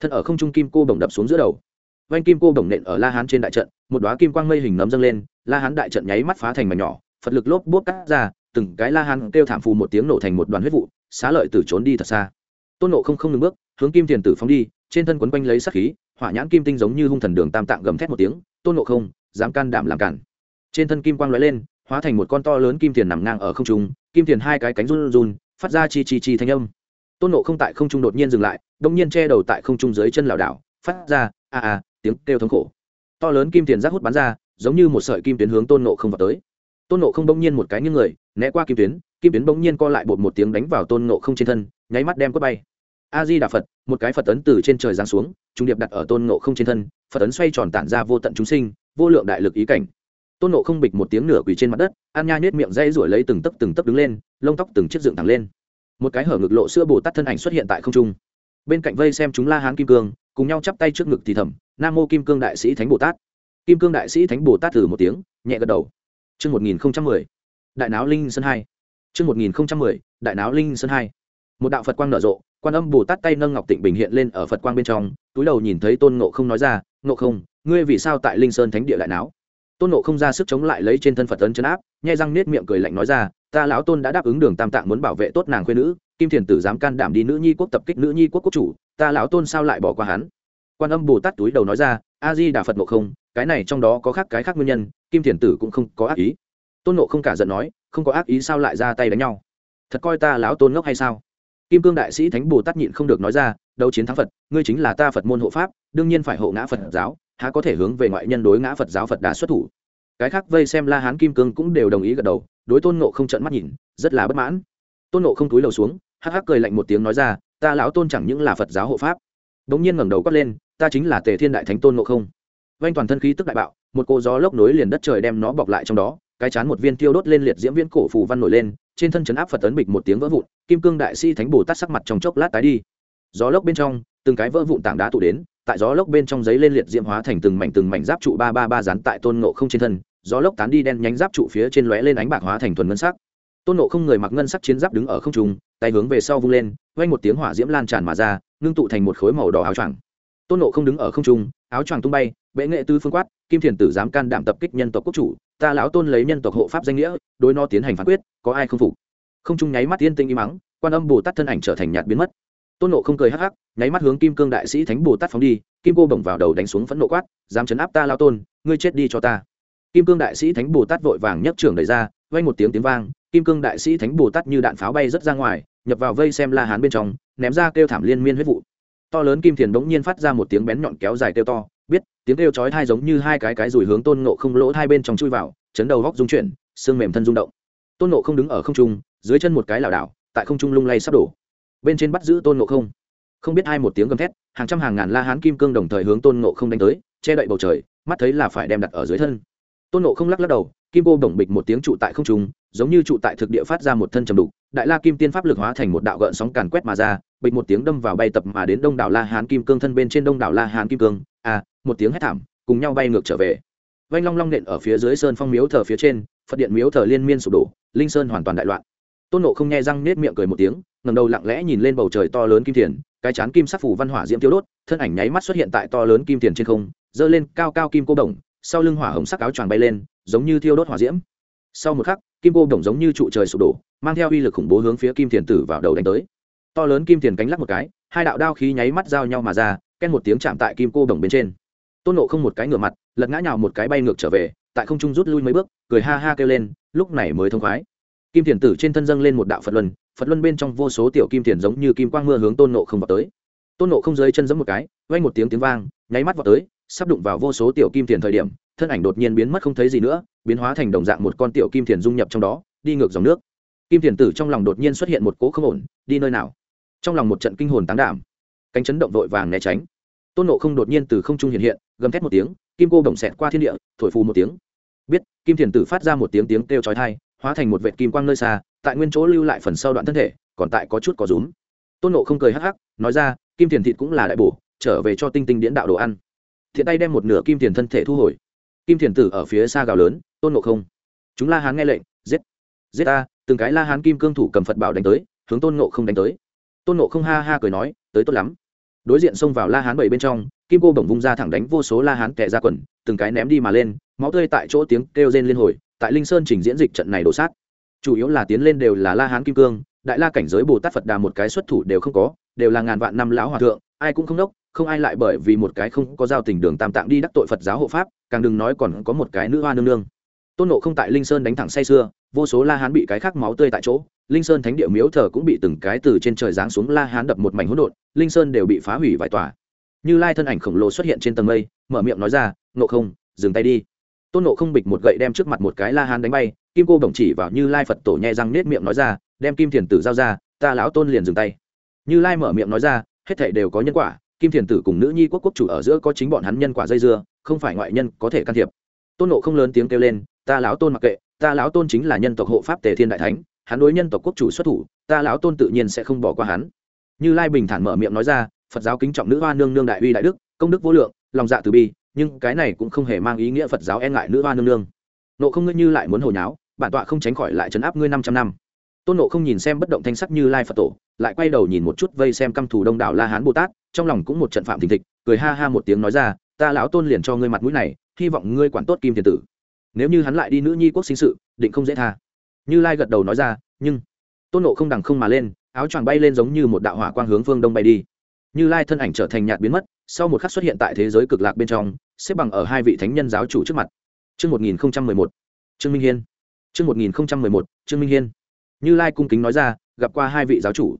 Thân ở không trung kim cô bồng đập xuống giữa đầu. Vanh kim cô bồng nện ở la hán trên đại trận, một đoá kim quang mây hình nấm dâng lên, la hán đại trận nháy mắt phá thành mảnh nhỏ, phật lực lốp bốp cắt ra, từng cái la hán kêu thảm phù một tiếng nổ thành một đoàn huyết vụ, xá lợi tử trốn đi thật xa. Tôn nộ không không ngừng bước, hướng kim tiền tử phóng đi, trên thân quấn quanh lấy sắc khí hỏa nhãn kim tinh giống như hung thần đường tam tạng gầm thét một tiếng, tôn nộ không, dám can đảm làm cản. Trên thân kim quang lóe lên, hóa thành một con to lớn kim tiền nằm ngang ở không trung, kim tiền hai cái cánh run run, phát ra chi chi chi thanh âm. Tôn nộ không tại không trung đột nhiên dừng lại đông nhiên che đầu tại không trung dưới chân lảo đảo, phát ra, a a, tiếng kêu thống khổ. To lớn kim tiền rác hút bắn ra, giống như một sợi kim tuyến hướng tôn nộ không vào tới. Tôn nộ không bỗng nhiên một cái như người, né qua kim tuyến kim tuyến bỗng nhiên co lại bột một tiếng đánh vào tôn nộ không trên thân, nháy mắt đem quất bay a di đà phật một cái phật tấn từ trên trời giáng xuống, trung điệp đặt ở tôn nộ không trên thân, phật tấn xoay tròn tản ra vô tận chúng sinh, vô lượng đại lực ý cảnh. Tôn nộ không bịch một tiếng nửa quỳ trên mặt đất, an nha nhét miệng dây rủi lấy từng tấc từng tấc đứng lên, lông tóc từng chiếc dựng thẳng lên. Một cái hở ngực lộ sữa bồ tát thân ảnh xuất hiện tại không trung. Bên cạnh vây xem chúng la hán kim cương, cùng nhau chắp tay trước ngực thì thầm, nam mô kim cương đại sĩ thánh bồ tát. Kim cương đại sĩ thánh bồ tát thử một tiếng, nhẹ gật đầu. Chương một nghìn mười, đại náo linh sơn hai. Chương một nghìn mười, đại náo linh sơn hai. Một đạo phật quang nở rộ quan âm bồ tát tay nâng ngọc tịnh bình hiện lên ở phật quang bên trong túi đầu nhìn thấy tôn ngộ không nói ra ngộ không ngươi vì sao tại linh sơn thánh địa đại não? tôn ngộ không ra sức chống lại lấy trên thân phật ấn chấn áp nhai răng nết miệng cười lạnh nói ra ta lão tôn đã đáp ứng đường tam tạng muốn bảo vệ tốt nàng khuyên nữ kim thiền tử dám can đảm đi nữ nhi quốc tập kích nữ nhi quốc quốc chủ ta lão tôn sao lại bỏ qua hắn quan âm bồ tát túi đầu nói ra a di đà phật ngộ không cái này trong đó có khác cái khác nguyên nhân kim thiền tử cũng không có ác ý tôn nộ không cả giận nói không có ác ý sao lại ra tay đánh nhau thật coi ta lão tôn ngốc hay sao kim cương đại sĩ thánh bồ tát nhịn không được nói ra, đấu chiến thắng phật, ngươi chính là ta phật môn hộ pháp, đương nhiên phải hộ ngã phật giáo, há có thể hướng về ngoại nhân đối ngã phật giáo phật đà xuất thủ? Cái khác vây xem la hán kim cương cũng đều đồng ý gật đầu, đối tôn nộ không trận mắt nhìn, rất là bất mãn. Tôn nộ không túi đầu xuống, hắc hắc cười lạnh một tiếng nói ra, ta lão tôn chẳng những là phật giáo hộ pháp. Đ ỗ n g nhiên ngẩng đầu quát lên, ta chính là tề thiên đại thánh tôn nộ không. Vanh toàn thân khí tức đại bạo, một cô gió lốc nối liền đất trời đem nó bọc lại trong đó cái chán một viên tiêu đốt lên liệt diễm viễn cổ phù văn nổi lên, trên thân chấn áp phật tấn bịch một tiếng vỡ vụn, kim cương đại sĩ thánh bồ tát sắc mặt trong chốc lát tái đi. Gió lốc bên trong, từng cái vỡ vụn tảng đá tụ đến, tại gió lốc bên trong giấy lên liệt diễm hóa thành từng mảnh từng mảnh giáp trụ ba ba ba dán tại tôn nộ không trên thân, gió lốc tán đi đen nhánh giáp trụ phía trên lóe lên ánh bạc hóa thành thuần ngân sắc. Tôn nộ không người mặc ngân sắc chiến giáp đứng ở không trung, tay hướng về sau vung lên quanh một tiếng hỏa diễm lan tràn mà ra, ngưng tụ thành một khối màu đỏ áo choàng tôn nộ không đứng ở không trung, áo choàng tung bay, bệ nghệ tư phương quát, kim thiền tử dám can đảm tập kích nhân tộc quốc chủ, ta lão tôn lấy nhân tộc hộ pháp danh nghĩa, đối nó tiến hành phán quyết, có ai không phục? Không trung nháy mắt yên tinh im mắng quan âm bồ tát thân ảnh trở thành nhạt biến mất. Tôn nộ không cười hắc hắc, nháy mắt hướng kim cương đại sĩ thánh bồ tát phóng đi, kim cô bổng vào đầu đánh xuống phẫn nộ quát, dám chấn áp ta lao tôn, ngươi chết đi cho ta. Kim cương đại sĩ thánh bồ tát vội vàng nhấc trưởng đẩy ra vay một tiếng tiếng vang, kim cương đại sĩ thánh bồ tát như đạn pháo bay rất ra ngoài, nhập vào vây xem la hán bên trong, ném ra kêu thảm liên miên huyết vụ to lớn kim thiền bỗng nhiên phát ra một tiếng bén nhọn kéo dài kêu to, biết, tiếng kêu chói thai giống như hai cái cái rùi hướng tôn nộ không lỗ hai bên trong chui vào, chấn đầu góc rung chuyển, xương mềm thân rung động. Tôn nộ không đứng ở không trung, dưới chân một cái lảo đảo, tại không trung lung lay sắp đổ. Bên trên bắt giữ tôn nộ không. Không biết hai một tiếng gầm thét, hàng trăm hàng ngàn la hán kim cương đồng thời hướng tôn nộ không đánh tới, che đậy bầu trời, mắt thấy là phải đem đặt ở dưới thân. Tôn nộ không lắc lắc đầu, kim cô bổng bịch một tiếng trụ tại không trung, giống như trụ tại thực địa phát ra một thân trầm đục, đại la kim tiên pháp lực hóa thành một đạo gợn sóng càn quét mà ra bịch một tiếng đâm vào bay tập mà đến đông đảo la hán kim cương thân bên trên đông đảo la hán kim cương. À một tiếng hét thảm, cùng nhau bay ngược trở về. Vanh long long nện ở phía dưới sơn phong miếu thờ phía trên, phật điện miếu thờ liên miên sụp đổ, linh sơn hoàn toàn đại loạn. Tôn nộ không nghe răng nết miệng cười một tiếng ngầm đầu lặng lẽ nhìn lên bầu trời to lớn kim thiền, cái chán kim sắc phủ văn hỏa diễm tiêu đốt, thân ảnh nháy mắt xuất hiện tại to lớn kim thiền trên không, giơ lên cao cao kim cô đồng, sau lưng hỏa hồng sắc áo choàng bay lên, giống như thiêu đốt hỏa diễm. Sau một khắc, kim cô đồng giống như trụ trời sụp đổ, mang theo uy lực khủng bố hướng phía kim thiền tử vào đầu đánh tới to lớn kim tiền cánh lắc một cái, hai đạo đao khí nháy mắt giao nhau mà ra, ken một tiếng chạm tại kim cô đồng bên trên. Tôn nộ không một cái ngửa mặt, lật ngã nhào một cái bay ngược trở về, tại không trung rút lui mấy bước, cười ha ha kêu lên, lúc này mới thông khoái. Kim thiền tử trên thân dâng lên một đạo phật luân phật luân bên trong vô số tiểu kim thiền giống như kim quang mưa hướng tôn nộ không vào tới. Tôn nộ không dưới chân giẫm một cái vay một tiếng tiếng vang, nháy mắt vào tới, sắp đụng vào vô số tiểu kim thiền thời điểm, thân ảnh đột nhiên biến mất không thấy gì nữa, biến hóa thành đồng dạng một con tiểu kim thiền dung nhập trong đó, đi ngược dòng nước. Kim thiền tử trong lòng đột nhiên xuất hiện một cố không ổn, đi nơi nào? Trong lòng một trận kinh hồn tán đảm, cánh chấn động vội vàng né tránh. Tôn nộ không đột nhiên từ không trung hiện hiện, gầm thét một tiếng, kim cô đồng xẹt qua thiên địa, thổi phù một tiếng. Biết, kim thiền tử phát ra một tiếng tiếng kêu chói thai hóa thành một vệt kim quang nơi xa, tại nguyên chỗ lưu lại phần sau đoạn thân thể, còn tại có chút có rúm. Tôn nộ không cười hắc hắc, nói ra, kim thiền thịt cũng là đại bổ, trở về cho tinh tinh điễn đạo đồ ăn. Thiện tay đem một nửa kim thiền thân thể thu hồi. Kim thiền tử ở phía xa gào lớn, tôn nộ không. Chúng la hán nghe lệnh, giết. Giết ta, từng cái la hán kim cương thủ cầm phật bảo đánh tới, hướng tôn nộ không đánh tới tôn nộ không ha ha cười nói tới tốt lắm. Đối diện xông vào la hán bảy bên trong kim cô bổng vung ra thẳng đánh vô số la hán kẻ ra quần từng cái ném đi mà lên máu tươi tại chỗ tiếng kêu rên liên hồi tại linh sơn trình diễn dịch trận này đổ sát. Chủ yếu là tiến lên đều là la hán kim cương đại la cảnh giới bồ tát phật đà một cái xuất thủ đều không có đều là ngàn vạn năm lão hòa thượng ai cũng không đốc không ai lại bởi vì một cái không có giao tình đường tam tạng đi đắc tội phật giáo hộ pháp càng đừng nói còn có một cái nữ hoa nương nương. Tôn nộ không tại linh sơn đánh thẳng say sưa, vô số la hán bị cái khác máu tươi tại chỗ linh sơn thánh địa miếu thờ cũng bị từng cái từ trên trời giáng xuống la hán đập một mảnh hỗn độn, linh sơn đều bị phá hủy vài tòa. Như lai thân ảnh khổng lồ xuất hiện trên tầng mây, mở miệng nói ra nộ không, dừng tay đi. Tôn nộ không bịch một gậy đem trước mặt một cái la hán đánh bay, kim cô bổng chỉ vào như lai phật tổ nhẹ răng nết miệng nói ra, đem kim thiền tử giao ra, ta lão tôn liền dừng tay. Như lai mở miệng nói ra, hết thảy đều có nhân quả, kim thiền tử cùng nữ nhi quốc quốc chủ ở giữa có chính bọn hắn nhân quả dây dưa, không phải ngoại nhân có thể can thiệp. Tôn nộ không lớn tiếng kêu lên, ta lão tôn mặc kệ, ta lão tôn chính là nhân tộc hộ pháp tề thiên đại thánh hắn đối nhân tộc quốc chủ xuất thủ, ta lão tôn tự nhiên sẽ không bỏ qua hắn. Như lai bình thản mở miệng nói ra, phật giáo kính trọng nữ hoa nương nương đại uy đại đức, công đức vô lượng, lòng dạ từ bi, nhưng cái này cũng không hề mang ý nghĩa phật giáo e ngại nữ hoa nương nương. Nộ không ngươi như lại muốn hồi nháo, bản tọa không tránh khỏi lại chấn áp ngươi năm trăm năm. Tôn nộ không nhìn xem bất động thanh sắc như lai phật tổ, lại quay đầu nhìn một chút vây xem căm thù đông đảo la hán bồ tát, trong lòng cũng một trận phạm thình thịch, cười ha ha một tiếng nói ra, ta lão tôn liền cho ngươi mặt mũi này, hy vọng ngươi quản tốt kim thiền tử. Nếu như hắn lại đi nữ nhi quốc sinh sự, định không dễ tha như lai gật đầu nói ra nhưng tôn nộ không đằng không mà lên áo choàng bay lên giống như một đạo hỏa quang hướng phương đông bay đi như lai thân ảnh trở thành nhạt biến mất sau một khắc xuất hiện tại thế giới cực lạc bên trong xếp bằng ở hai vị thánh nhân giáo chủ trước mặt Chương 1011, Trương Minh Hiên. Chương 1011, Trương Minh Hiên. Như Lai cung kính nói ra, gặp qua hai vị giáo chủ.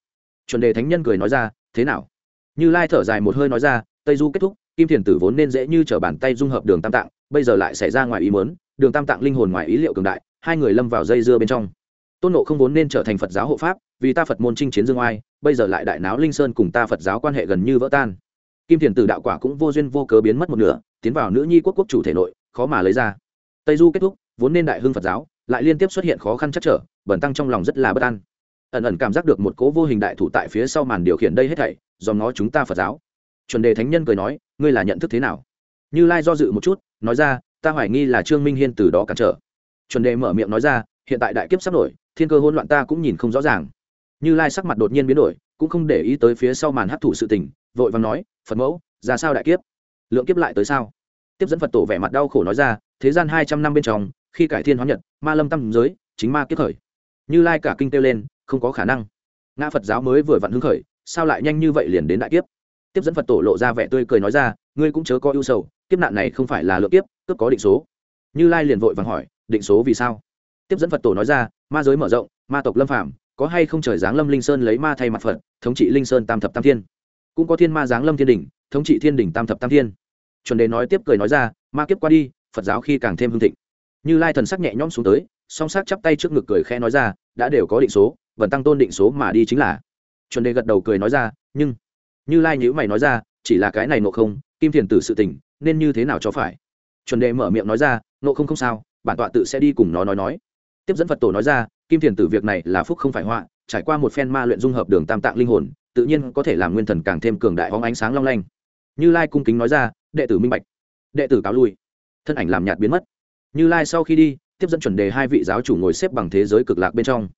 Chuẩn đề thánh nhân cười nói ra, thế nào? Như Lai thở dài một hơi nói ra, Tây Du kết thúc, Kim Thiền Tử vốn nên dễ như trở bàn tay dung hợp Đường Tam Tạng, bây giờ lại xảy ra ngoài ý muốn, Đường Tam Tạng linh hồn ngoài ý liệu cường đại, hai người lâm vào dây dưa bên trong. Tôn Ngộ không vốn nên trở thành Phật giáo hộ pháp, vì ta Phật môn chinh chiến dương oai, bây giờ lại đại náo Linh Sơn cùng ta Phật giáo quan hệ gần như vỡ tan. Kim Thiền Tử đạo quả cũng vô duyên vô cớ biến mất một nửa, tiến vào nữ nhi quốc quốc chủ thể nội, khó mà lấy ra. Tây du kết thúc vốn nên đại hưng phật giáo lại liên tiếp xuất hiện khó khăn chắc trở bẩn tăng trong lòng rất là bất an. Ẩn ẩn cảm giác được một cố vô hình đại thủ tại phía sau màn điều khiển đây hết thảy dòm nó chúng ta phật giáo. Chuẩn đề thánh nhân cười nói ngươi là nhận thức thế nào? Như lai do dự một chút nói ra ta hoài nghi là trương minh hiên từ đó cản trở chuẩn đề mở miệng nói ra, hiện tại đại kiếp sắp nổi, thiên cơ hỗn loạn ta cũng nhìn không rõ ràng. Như lai sắc mặt đột nhiên biến đổi, cũng không để ý tới phía sau màn hấp thụ sự tình, vội vàng nói, phật mẫu, ra sao đại kiếp? Lượng kiếp lại tới sao? Tiếp dẫn phật tổ vẻ mặt đau khổ nói ra, thế gian hai trăm năm bên trong, khi cải thiên hóa nhật, ma lâm tâm giới, chính ma kiếp khởi. Như lai cả kinh kêu lên, không có khả năng. Ngã phật giáo mới vừa vặn hưng khởi, sao lại nhanh như vậy liền đến đại kiếp? Tiếp dẫn phật tổ lộ ra vẻ tươi cười nói ra, ngươi cũng chớ có ưu sầu, kiếp nạn này không phải là lượng kiếp, cướp có định số. Như lai liền vội vàng hỏi định số vì sao? Tiếp dẫn phật tổ nói ra, ma giới mở rộng, ma tộc lâm phạm có hay không trời giáng lâm linh sơn lấy ma thay mặt phật, thống trị linh sơn tam thập tam thiên? Cũng có thiên ma giáng lâm thiên đình thống trị thiên đình tam thập tam thiên. Chuẩn đề nói tiếp cười nói ra, ma kiếp qua đi, phật giáo khi càng thêm hưng thịnh. Như lai thần sắc nhẹ nhõm xuống tới, song sắc chắp tay trước ngực cười khẽ nói ra, đã đều có định số, vẫn tăng tôn định số mà đi chính là. Chuẩn đề gật đầu cười nói ra, nhưng, như lai nhữ mày nói ra, chỉ là cái này nộ không, kim thiền tử sự tình, nên như thế nào cho phải? Chuẩn đề mở miệng nói ra nộ không không sao bản tọa tự sẽ đi cùng nó nói nói. Tiếp dẫn phật tổ nói ra, kim thiền tử việc này là phúc không phải họa, trải qua một phen ma luyện dung hợp đường tam tạng linh hồn, tự nhiên có thể làm nguyên thần càng thêm cường đại hóng ánh sáng long lanh. Như lai cung kính nói ra, đệ tử minh bạch, đệ tử cáo lui. Thân ảnh làm nhạt biến mất. Như lai sau khi đi, tiếp dẫn chuẩn đề hai vị giáo chủ ngồi xếp bằng thế giới cực lạc bên trong.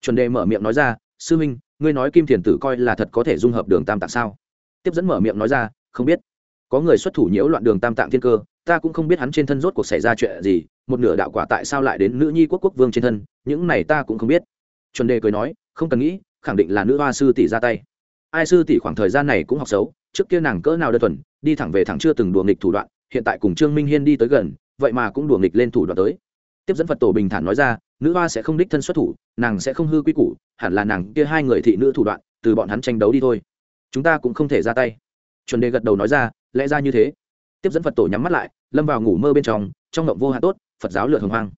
Chuẩn đề mở miệng nói ra, sư minh, ngươi nói kim thiền tử coi là thật có thể dung hợp đường tam tạng sao? Tiếp dẫn mở miệng nói ra, không biết. Có người xuất thủ nhiễu loạn đường tam tạng thiên cơ ta cũng không biết hắn trên thân rốt cuộc xảy ra chuyện gì, một nửa đạo quả tại sao lại đến nữ nhi quốc quốc vương trên thân, những này ta cũng không biết. Chuẩn đề cười nói, không cần nghĩ, khẳng định là nữ hoa sư tỷ ra tay. Ai sư tỷ khoảng thời gian này cũng học xấu, trước kia nàng cỡ nào đơn thuần, đi thẳng về thẳng chưa từng đùa nghịch thủ đoạn, hiện tại cùng trương minh hiên đi tới gần, vậy mà cũng đùa nghịch lên thủ đoạn tới. Tiếp dẫn phật tổ bình thản nói ra, nữ hoa sẽ không đích thân xuất thủ, nàng sẽ không hư quy củ, hẳn là nàng kia hai người thị nữ thủ đoạn, từ bọn hắn tranh đấu đi thôi. Chúng ta cũng không thể ra tay. Chuẩn đề gật đầu nói ra, lẽ ra như thế tiếp dẫn phật tổ nhắm mắt lại, lâm vào ngủ mơ bên trong trong ngộng vô hạn tốt, phật giáo lượt hồng hoang.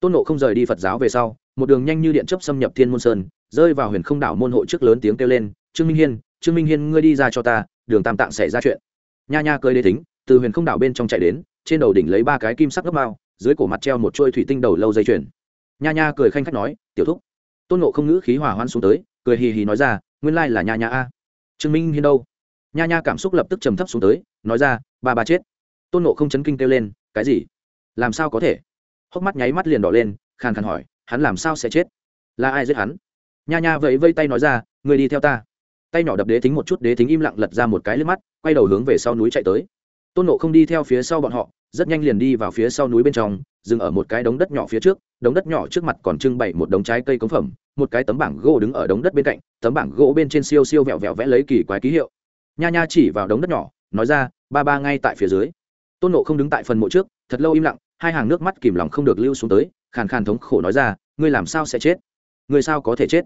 Tôn nộ không rời đi phật giáo về sau, một đường nhanh như điện chấp xâm nhập thiên môn sơn, rơi vào huyền không đảo môn hộ trước lớn tiếng kêu lên, trương minh hiên, trương minh hiên, ngươi đi ra cho ta, đường tam tạng xảy ra chuyện. Nha nha cơi đế tính từ huyền không đảo bên trong chạy đến, trên đầu đỉnh lấy ba cái kim sắc gấp bao dưới cổ mặt treo một chuôi thủy tinh đầu lâu dây chuyền. Nha nha cười khanh khách nói, tiểu thúc. Tôn nộ không ngữ khí hỏa hoan xuống tới, cười hì hì nói ra, nguyên lai là nha nha a. Trương minh hiên đâu? Nha nha cảm xúc lập tức trầm thấp xuống tới, nói ra, ba ba chết. Tôn nộ không chấn kinh kêu lên, cái gì? Làm sao có thể? Hốc mắt nháy mắt liền đỏ lên, khàn khàn hỏi, hắn làm sao sẽ chết? Là ai giết hắn? Nha nha vẫy vây tay nói ra, người đi theo ta. Tay nhỏ đập đế thính một chút, đế thính im lặng lật ra một cái lên mắt, quay đầu hướng về sau núi chạy tới. Tôn nộ không đi theo phía sau bọn họ, rất nhanh liền đi vào phía sau núi bên trong, dừng ở một cái đống đất nhỏ phía trước, đống đất nhỏ trước mặt còn trưng bày một đống trái cây cống phẩm, một cái tấm bảng gỗ đứng ở đống đất bên cạnh, tấm bảng gỗ bên trên siêu siêu vẹo vẹo vẽ lấy kỳ quái ký hiệu nha nha chỉ vào đống đất nhỏ, nói ra, ba ba ngay tại phía dưới. Tôn nộ không đứng tại phần mộ trước, thật lâu im lặng, hai hàng nước mắt kìm lòng không được lưu xuống tới, khàn khàn thống khổ nói ra, ngươi làm sao sẽ chết? Ngươi sao có thể chết?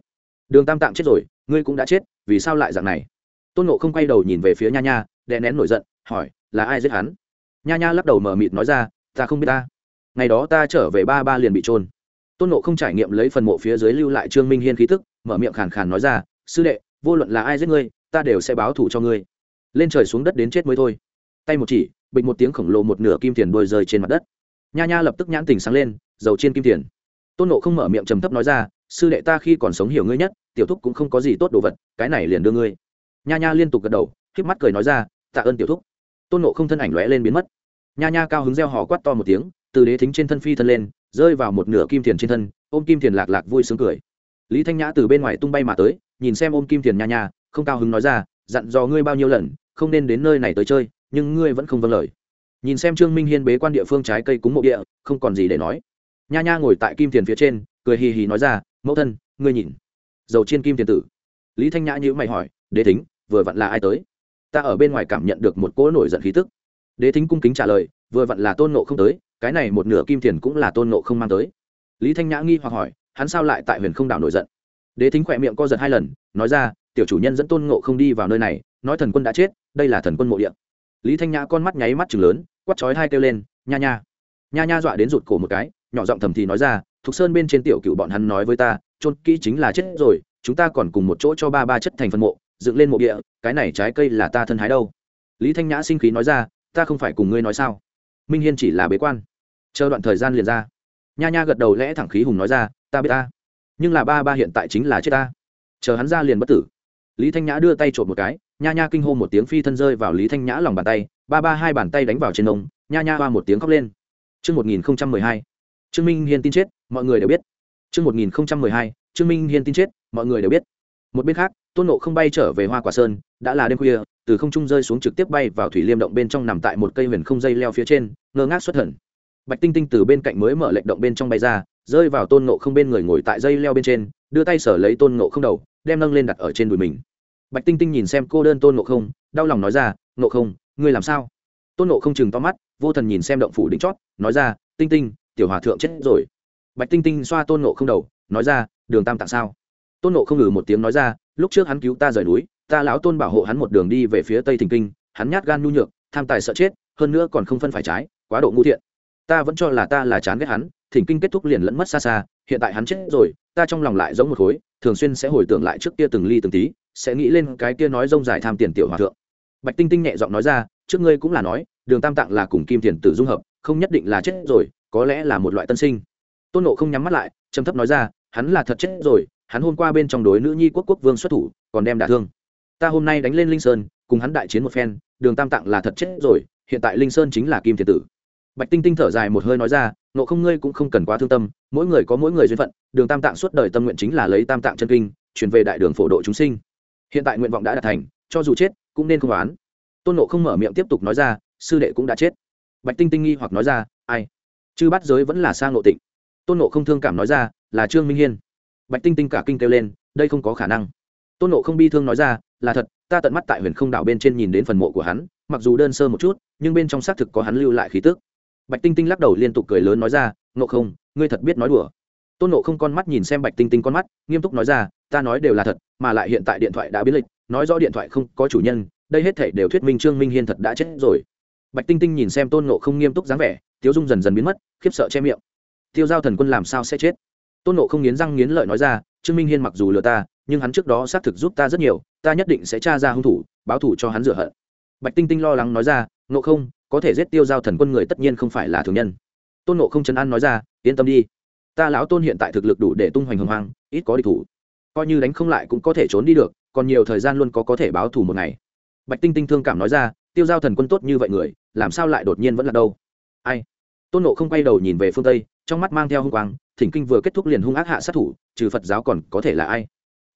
Đường tam tạng chết rồi, ngươi cũng đã chết, vì sao lại dạng này? Tôn nộ không quay đầu nhìn về phía nha nha, đè nén nổi giận, hỏi, là ai giết hắn? Nha nha lắc đầu mờ mịt nói ra, ta không biết ta. Ngày đó ta trở về ba ba liền bị trôn tôn nộ không trải nghiệm lấy phần mộ phía dưới lưu lại trương minh hiên khí tức, mở miệng khàn khàn nói ra, sư đệ, vô luận là ai giết ngươi ta đều sẽ báo thù cho ngươi. Lên trời xuống đất đến chết mới thôi. Tay một chỉ, bịch một tiếng khổng lồ một nửa kim tiền đôi rơi trên mặt đất. Nha nha lập tức nhãn tình sáng lên dầu trên kim tiền. Tôn nộ không mở miệng trầm thấp nói ra, sư đệ ta khi còn sống hiểu ngươi nhất, tiểu thúc cũng không có gì tốt đồ vật, cái này liền đưa ngươi. Nha nha liên tục gật đầu k mắt cười nói ra, tạ ơn tiểu thúc. Tôn nộ không thân ảnh lóe lên biến mất. Nha nha cao hứng reo hò quát to một tiếng, từ đế thính trên thân phi thân lên, rơi vào một nửa kim tiền trên thân, ôm kim tiền lạc lạc vui sướng cười. Lý thanh nhã từ bên ngoài tung bay mà tới, nhìn xem ôm kim tiền nha nha không cao hứng nói ra, dặn dò ngươi bao nhiêu lần, không nên đến nơi này tới chơi, nhưng ngươi vẫn không vâng lời. Nhìn xem trương minh hiên bế quan địa phương trái cây cúng mộ địa, không còn gì để nói. Nha nha ngồi tại kim tiền phía trên, cười hì hì nói ra, mẫu thân, ngươi nhìn. Dầu trên kim tiền tử. Lý thanh nhã nhữ mày hỏi, đế thính, vừa vặn là ai tới? Ta ở bên ngoài cảm nhận được một cỗ nổi giận khí tức. Đế thính cung kính trả lời, vừa vặn là tôn nộ không tới, cái này một nửa kim tiền cũng là tôn nộ không mang tới. Lý thanh nhã nghi hoặc hỏi, hắn sao lại tại huyền không đảo nổi giận? Đế thính khỏe miệng co giật hai lần, nói ra tiểu chủ nhân dẫn tôn ngộ không đi vào nơi này, nói thần quân đã chết, đây là thần quân mộ địa. Lý thanh nhã con mắt nháy mắt chừng lớn quắt chói hai kêu lên, nha nha. Nha nha dọa đến rụt cổ một cái, nhỏ giọng thầm thì nói ra, thục sơn bên trên tiểu cựu bọn hắn nói với ta trôn kỹ chính là chết rồi, chúng ta còn cùng một chỗ cho ba ba chất thành phân mộ, dựng lên mộ địa, cái này trái cây là ta thân hái đâu. Lý thanh nhã sinh khí nói ra, ta không phải cùng ngươi nói sao? Minh hiên chỉ là bế quan. Chờ đoạn thời gian liền ra. Nha nha gật đầu lẽ thẳng khí hùng nói ra, ta biết ta, nhưng là ba ba hiện tại chính là chết ta. Chờ hắn ra liền bất tử lý thanh nhã đưa tay trộm một cái nha nha kinh hô một tiếng phi thân rơi vào lý thanh nhã lòng bàn tay ba ba hai bàn tay đánh vào trên ông, nha nha hoa một tiếng khóc lên Trước 1012, Trương Minh Hiên tin chết, mọi người đều biết. Trước 1012, Trương Minh Hiên tin chết, mọi người đều biết. Một bên khác, Tôn Nộ không bay trở về Hoa Quả Sơn, đã là đêm khuya, từ không trung rơi xuống trực tiếp bay vào thủy liêm động bên trong nằm tại một cây huyền không dây leo phía trên, ngơ ngác xuất thần. Bạch Tinh Tinh từ bên cạnh mới mở lệnh động bên trong bay ra, rơi vào Tôn Nộ không bên người ngồi tại dây leo bên trên, đưa tay sở lấy Tôn Nộ không đầu, đem nâng lên đặt ở trên đùi mình. Bạch Tinh Tinh nhìn xem cô đơn Tôn Nộ không, đau lòng nói ra, "Nộ không, ngươi làm sao?" Tôn Nộ không chừng to mắt, vô thần nhìn xem động phủ đỉnh chót, nói ra, "Tinh Tinh, tiểu hòa thượng chết rồi." Bạch Tinh Tinh xoa Tôn Nộ không đầu, nói ra, "Đường Tam tạng sao?" Tôn Nộ không ngừ một tiếng nói ra, "Lúc trước hắn cứu ta rời núi, ta lão tôn bảo hộ hắn một đường đi về phía tây thình kinh hắn nhát gan nhu nhược tham tài sợ chết hơn nữa còn không phân phải trái quá độ ngu thiện ta vẫn cho là ta là chán ghét hắn thỉnh kinh kết thúc liền lẫn mất xa xa hiện tại hắn chết rồi ta trong lòng lại giống một khối, thường xuyên sẽ hồi tưởng lại trước kia từng ly từng tí, sẽ nghĩ lên cái kia nói rông dài tham tiền tiểu hòa thượng. Bạch tinh tinh nhẹ giọng nói ra, trước ngươi cũng là nói, đường tam tạng là cùng kim tiền tử dung hợp, không nhất định là chết rồi, có lẽ là một loại tân sinh. Tôn nộ không nhắm mắt lại, trầm thấp nói ra, hắn là thật chết rồi, hắn hôm qua bên trong đối nữ nhi quốc quốc vương xuất thủ, còn đem đả thương. Ta hôm nay đánh lên linh sơn, cùng hắn đại chiến một phen, đường tam tạng là thật chết rồi, hiện tại linh sơn chính là kim thiền tử bạch tinh tinh thở dài một hơi nói ra nộ không ngươi cũng không cần quá thương tâm, mỗi người có mỗi người duyên phận, đường tam tạng suốt đời tâm nguyện chính là lấy tam tạng chân kinh, chuyển về đại đường phổ độ chúng sinh. Hiện tại nguyện vọng đã đạt thành, cho dù chết, cũng nên không oán. Tôn nộ không mở miệng tiếp tục nói ra, sư đệ cũng đã chết. Bạch tinh tinh nghi hoặc nói ra, ai? Chư bắt giới vẫn là sang nộ tịnh. Tôn nộ không thương cảm nói ra, là trương minh hiên. Bạch tinh tinh cả kinh kêu lên, đây không có khả năng. Tôn nộ không bi thương nói ra, là thật, ta tận mắt tại huyền không đảo bên trên nhìn đến phần mộ của hắn, mặc dù đơn sơ một chút, nhưng bên trong xác thực có hắn lưu lại khí tức bạch tinh tinh lắc đầu liên tục cười lớn nói ra nộ không, ngươi thật biết nói đùa. Tôn nộ không con mắt nhìn xem bạch tinh tinh con mắt, nghiêm túc nói ra, ta nói đều là thật, mà lại hiện tại điện thoại đã biến lịch, nói rõ điện thoại không có chủ nhân, đây hết thể đều thuyết minh trương minh hiên thật đã chết rồi. Bạch tinh tinh nhìn xem tôn nộ không nghiêm túc dáng vẻ, tiếu dung dần dần biến mất, khiếp sợ che miệng. Tiêu giao thần quân làm sao sẽ chết? Tôn nộ không nghiến răng nghiến lợi nói ra, trương minh hiên mặc dù lừa ta, nhưng hắn trước đó xác thực giúp ta rất nhiều, ta nhất định sẽ tra ra hung thủ, báo thủ cho hắn rửa hận. Bạch tinh tinh lo lắng nói ra nộ không có thể giết tiêu giao thần quân người tất nhiên không phải là thường nhân. Tôn nộ không chấn an nói ra, yên tâm đi. Ta lão tôn hiện tại thực lực đủ để tung hoành hồng hoang, ít có địch thủ. Coi như đánh không lại cũng có thể trốn đi được, còn nhiều thời gian luôn có có thể báo thù một ngày. Bạch tinh tinh thương cảm nói ra, tiêu giao thần quân tốt như vậy người, làm sao lại đột nhiên vẫn là đâu? Ai? Tôn nộ không quay đầu nhìn về phương tây, trong mắt mang theo h ư n g quang, thỉnh kinh vừa kết thúc liền hung ác hạ sát thủ, trừ phật giáo còn có thể là ai?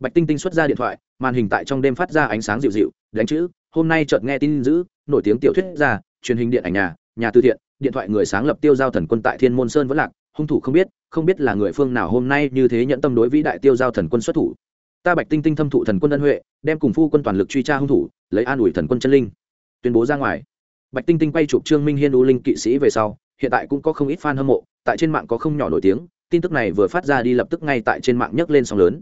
Bạch tinh tinh xuất ra điện thoại, màn hình tại trong đêm phát ra ánh sáng dịu dịu, đánh chữ, hôm nay chợt nghe tin dữ, nổi tiếng tiểu thuyết ra truyền hình điện ảnh nhà nhà từ thiện, điện thoại người sáng lập tiêu giao thần quân tại thiên môn sơn vẫn lạc, hung thủ không biết không biết là người phương nào hôm nay như thế nhận tâm đối vĩ đại tiêu giao thần quân xuất thủ. Ta bạch tinh tinh thâm thụ thần quân ân huệ, đem cùng phu quân toàn lực truy tra hung thủ, lấy an ủi thần quân chân linh. Tuyên bố ra ngoài. Bạch tinh tinh quay chụp trương minh hiên u linh kỵ sĩ về sau, hiện tại cũng có không ít fan hâm mộ, tại trên mạng có không nhỏ nổi tiếng, tin tức này vừa phát ra đi lập tức ngay tại trên mạng nhấc lên sóng lớn.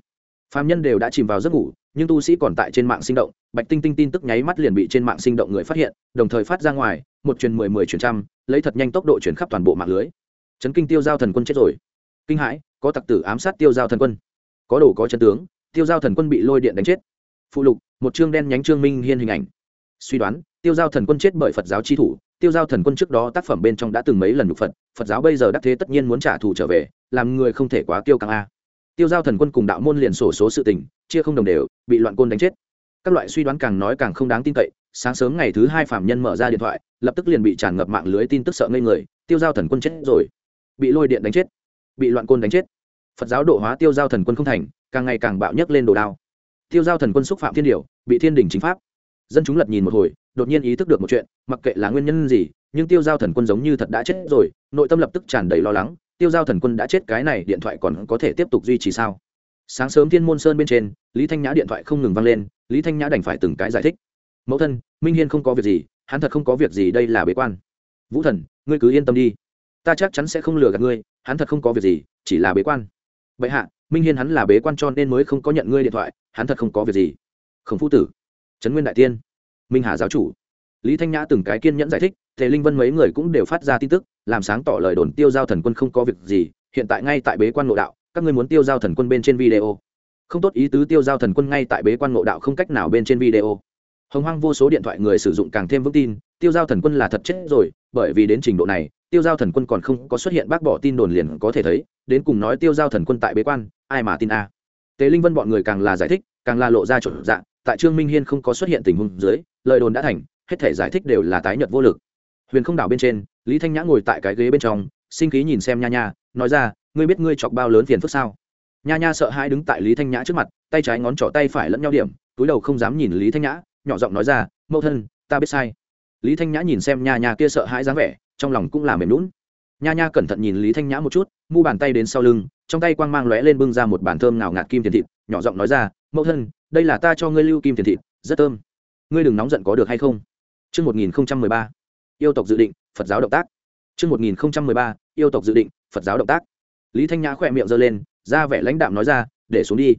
Phạm nhân đều đã chìm vào giấc ngủ nhưng tu sĩ còn tại trên mạng sinh động, bạch tinh tinh tin tức nháy mắt liền bị trên mạng sinh động người phát hiện, đồng thời phát ra ngoài, một truyền mười mười truyền trăm, lấy thật nhanh tốc độ chuyển khắp toàn bộ mạng lưới. Chấn kinh tiêu giao thần quân chết rồi. Kinh hãi, có tặc tử ám sát tiêu giao thần quân. Có đồ có chân tướng, tiêu giao thần quân bị lôi điện đánh chết. Phụ lục, một chương đen nhánh trương minh hiên hình ảnh. Suy đoán, tiêu giao thần quân chết bởi phật giáo chi thủ, tiêu giao thần quân trước đó tác phẩm bên trong đã từng mấy lần nhục phật phật giáo bây giờ đắc thế tất nhiên muốn trả thù trở về, làm người không thể quá tiêu căng a. Tiêu giao thần quân cùng đạo môn liền sổ số sự tình chia không đồng đều, bị loạn côn đánh chết. Các loại suy đoán càng nói càng không đáng tin cậy, sáng sớm ngày thứ hai phạm nhân mở ra điện thoại, lập tức liền bị tràn ngập mạng lưới tin tức sợ ngây người, tiêu giao thần quân chết rồi. Bị lôi điện đánh chết. Bị loạn côn đánh chết. Phật giáo độ hóa tiêu giao thần quân không thành, càng ngày càng bạo nhấc lên đồ đao. Tiêu giao thần quân xúc phạm thiên điều, bị thiên đình chính pháp. Dân chúng lật nhìn một hồi, đột nhiên ý thức được một chuyện, mặc kệ là nguyên nhân gì, nhưng tiêu giao thần quân giống như thật đã chết rồi, nội tâm lập tức tràn đầy lo lắng, tiêu giao thần quân đã chết cái này điện thoại còn có thể tiếp tục duy trì sao? Sáng sớm thiên môn sơn bên trên, lý thanh nhã điện thoại không ngừng vang lên, lý thanh nhã đành phải từng cái giải thích. Mẫu thân, minh hiên không có việc gì, hắn thật không có việc gì, đây là bế quan. Vũ thần, ngươi cứ yên tâm đi. Ta chắc chắn sẽ không lừa gạt ngươi, hắn thật không có việc gì, chỉ là bế quan. Vậy hạ, minh hiên hắn là bế quan cho nên mới không có nhận ngươi điện thoại, hắn thật không có việc gì. Khổng phu tử, trấn nguyên đại tiên, minh hà giáo chủ. Lý thanh nhã từng cái kiên nhẫn giải thích, tề linh vân mấy người cũng đều phát ra tin tức, làm sáng tỏ lời đồn tiêu giao thần quân không có việc gì, hiện tại ngay tại bế quan nội đạo các ngươi muốn tiêu giao thần quân bên trên video. Không tốt ý tứ tiêu giao thần quân ngay tại bế quan ngộ đạo không cách nào bên trên video. Hồng hoang vô số điện thoại người sử dụng càng thêm vững tin, tiêu giao thần quân là thật chết rồi, bởi vì đến trình độ này, tiêu giao thần quân còn không có xuất hiện bác bỏ tin đồn liền có thể thấy, đến cùng nói tiêu giao thần quân tại bế quan, ai mà tin a? À. tế linh vân bọn người càng là giải thích, càng là lộ ra chuẩn dạng, tại trương minh hiên không có xuất hiện tình huống dưới, lời đồn đã thành, hết thể giải thích đều là tái nhật vô lực. Huyền không đảo bên trên, lý thanh nhã ngồi tại cái ghế bên trong, sinh khí nhìn xem nha nha, nói ra ngươi biết ngươi chọc bao lớn phiền phức sao? Nha nha sợ hãi đứng tại lý thanh nhã trước mặt tay trái ngón trỏ tay phải lẫn nhau điểm túi đầu không dám nhìn lý thanh nhã nhỏ giọng nói ra mẫu thân ta biết sai. Lý thanh nhã nhìn xem nha nha kia sợ hãi dáng vẻ trong lòng cũng là mềm lún nha nha cẩn thận nhìn lý thanh nhã một chút mu bàn tay đến sau lưng trong tay quang mang lóe lên bưng ra một bàn thơm nào ngạt kim tiền thịt nhỏ giọng nói ra mẫu thân đây là ta cho ngươi lưu kim tiền thịt rất thơm. Ngươi đừng nóng giận có được hay không? Trước 1013, yêu tộc dự định, Phật giáo động tác. Trước 1013, yêu tộc dự định, Phật giáo động tác. Lý Thanh Nhã khỏe miệng giơ lên, ra vẻ lãnh đạm nói ra, để xuống đi.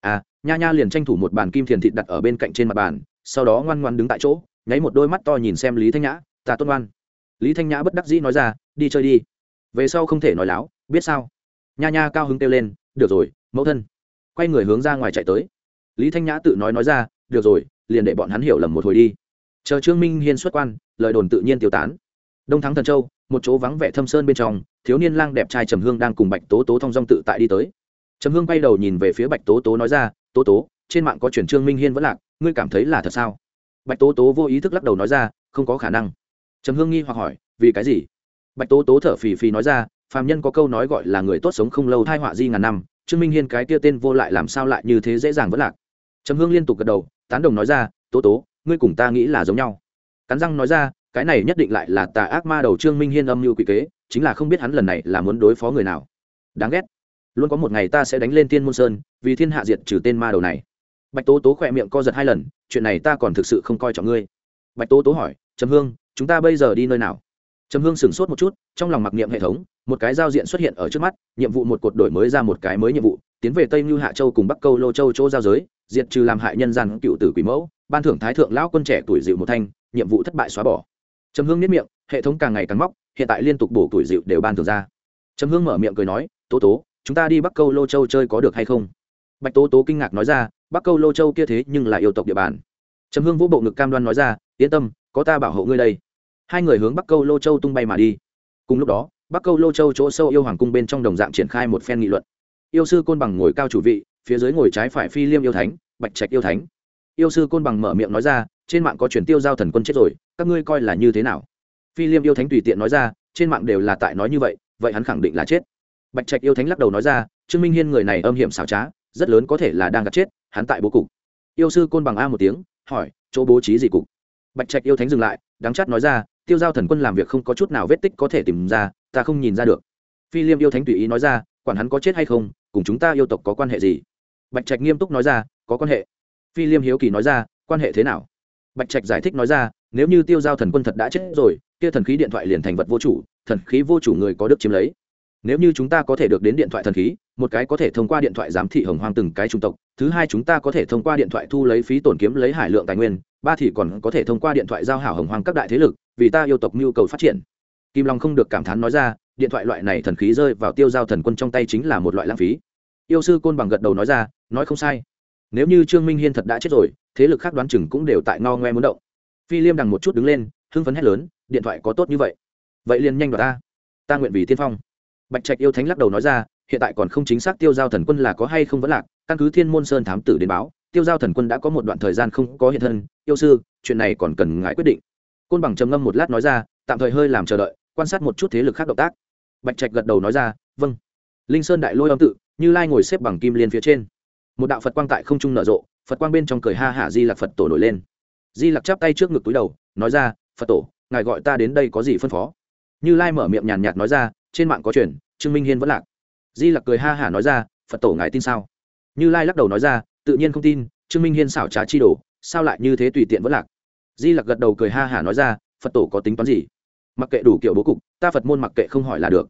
À, nha nha liền tranh thủ một bàn kim thiền thịt đặt ở bên cạnh trên mặt bàn, sau đó ngoan ngoan đứng tại chỗ, nháy một đôi mắt to nhìn xem Lý Thanh Nhã, ta tốt ngoan. Lý thanh nhã bất đắc dĩ nói ra đi chơi đi. Về sau không thể nói láo biết sao? Nha nha cao hứng kêu lên được rồi mẫu thân. Quay người hướng ra ngoài chạy tới. Lý thanh nhã tự nói nói ra được rồi liền để bọn hắn hiểu lầm một hồi đi. Chờ trương minh hiên xuất quan lời đồn tự nhiên tiêu tán đông thắng thần châu, một chỗ vắng vẻ thâm sơn bên trong, thiếu niên lang đẹp trai trầm hương đang cùng bạch tố tố thong dong tự tại đi tới. Trầm hương quay đầu nhìn về phía bạch tố tố nói ra, tố tố, trên mạng có chuyển trương minh hiên vẫn lạc, ngươi cảm thấy là thật sao? Bạch tố tố vô ý thức lắc đầu nói ra, không có khả năng. Trầm hương nghi hoặc hỏi, vì cái gì? Bạch tố tố thở phì phì nói ra, phàm nhân có câu nói gọi là người tốt sống không lâu thai họa di ngàn năm, trương minh hiên cái kia tên vô lại làm sao lại như thế dễ dàng vẫn lạc? Trầm hương liên tục gật đầu, tán đồng nói ra, tố tố, ngươi cùng ta nghĩ là giống nhau. Cắn răng nói ra cái này nhất định lại là tà ác ma đầu trương minh hiên âm mưu quỷ kế, chính là không biết hắn lần này là muốn đối phó người nào. Đáng ghét. Luôn có một ngày ta sẽ đánh lên tiên môn sơn, vì thiên hạ diệt trừ tên ma đầu này. Bạch tố tố khỏe miệng co giật hai lần, chuyện này ta còn thực sự không coi trọng ngươi. Bạch tố tố hỏi, trầm hương, chúng ta bây giờ đi nơi nào? Trầm hương sửng sốt một chút, trong lòng mặc niệm hệ thống, một cái giao diện xuất hiện ở trước mắt, nhiệm vụ một cột đổi mới ra một cái mới nhiệm vụ, tiến về tây như hạ châu cùng bắc câu lô châu chỗ giao giới, diệt trừ làm hại nhân gian cựu tử quỷ mẫu, ban thưởng thái thượng lão quân trẻ tuổi dịu một thanh, nhiệm vụ thất bại xóa bỏ trầm hương nếp miệng, hệ thống càng ngày càng móc, hiện tại liên tục bổ tuổi dịu đều ban thường ra. Trầm hương mở miệng cười nói, tố tố, chúng ta đi bắc câu lô châu chơi có được hay không? Bạch tố tố kinh ngạc nói ra, bắc câu lô châu kia thế nhưng là yêu tộc địa bàn. Trầm hương vũ bộ ngực cam đoan nói ra, yên tâm, có ta bảo hộ ngươi đây. Hai người hướng bắc câu lô châu tung bay mà đi. Cùng lúc đó, bắc câu lô châu chỗ sâu yêu hoàng cung bên trong đồng dạng triển khai một phen nghị luận. Yêu sư côn bằng ngồi cao chủ vị, phía dưới ngồi trái phải phi liêm yêu thánh, bạch trạch yêu thánh. Yêu sư côn bằng mở miệng nói ra, trên mạng có chuyển tiêu giao thần quân chết rồi các ngươi coi là như thế nào? Phi liêm yêu thánh tùy tiện nói ra, trên mạng đều là tại nói như vậy vậy hắn khẳng định là chết. Bạch trạch yêu thánh lắc đầu nói ra, trương minh hiên người này âm hiểm xảo trá, rất lớn có thể là đang gạt chết, hắn tại bố cục. Yêu sư côn bằng a một tiếng, hỏi, chỗ bố trí gì cục? Bạch trạch yêu thánh dừng lại đáng chát nói ra, tiêu giao thần quân làm việc không có chút nào vết tích có thể tìm ra, ta không nhìn ra được. Phi liêm yêu thánh tùy ý nói ra, quản hắn có chết hay không, cùng chúng ta yêu tộc có quan hệ gì? Bạch trạch nghiêm túc nói ra, có quan hệ. Phi liêm hiếu kỳ nói ra, quan hệ thế nào? Bạch trạch giải thích nói ra nếu như tiêu giao thần quân thật đã chết rồi, kia thần khí điện thoại liền thành vật vô chủ, thần khí vô chủ người có đức chiếm lấy. Nếu như chúng ta có thể được đến điện thoại thần khí, một cái có thể thông qua điện thoại giám thị hồng hoang từng cái trung tộc, thứ hai chúng ta có thể thông qua điện thoại thu lấy phí tổn kiếm lấy hải lượng tài nguyên, ba thì còn có thể thông qua điện thoại giao hảo hồng hoang các đại thế lực, vì ta yêu tộc nhu cầu phát triển. Kim long không được cảm thán nói ra, điện thoại loại này thần khí rơi vào tiêu giao thần quân trong tay chính là một loại lãng phí. Yêu sư côn bằng gật đầu nói ra, nói không sai. Nếu như trương minh hiên thật đã chết rồi, thế lực khác đoán chừng cũng đều tại ngao ngoe muốn động phi liêm đằng một chút đứng lên, hưng phấn hét lớn, điện thoại có tốt như vậy. Vậy liền nhanh vào ta. Ta nguyện vì tiên phong. Bạch trạch yêu thánh lắc đầu nói ra, hiện tại còn không chính xác tiêu giao thần quân là có hay không vẫn lạc, căn cứ thiên môn sơn thám tử đến báo, tiêu giao thần quân đã có một đoạn thời gian không có hiện thân. Yêu sư, chuyện này còn cần ngại quyết định. Côn bằng trầm ngâm một lát nói ra, tạm thời hơi làm chờ đợi, quan sát một chút thế lực khác động tác. Bạch trạch gật đầu nói ra vâng. Linh sơn đại lôi âm tự, như lai ngồi xếp bằng kim liên phía trên. Một đạo phật quang tại không trung nở rộ, phật quang bên trong cười ha hả di lạc phật tổ nổi lên di lặc chắp tay trước ngực túi đầu, nói ra, phật tổ, ngài gọi ta đến đây có gì phân phó? Như lai mở miệng nhàn nhạt nói ra, trên mạng có chuyện trương minh hiên vẫn lạc. Di lặc cười ha hả nói ra, phật tổ ngài tin sao? Như lai lắc đầu nói ra, tự nhiên không tin, trương minh hiên xảo trá chi đồ, sao lại như thế tùy tiện vẫn lạc? Di lặc gật đầu cười ha hả nói ra, phật tổ có tính toán gì? Mặc kệ đủ kiểu bố cục, ta phật môn mặc kệ không hỏi là được.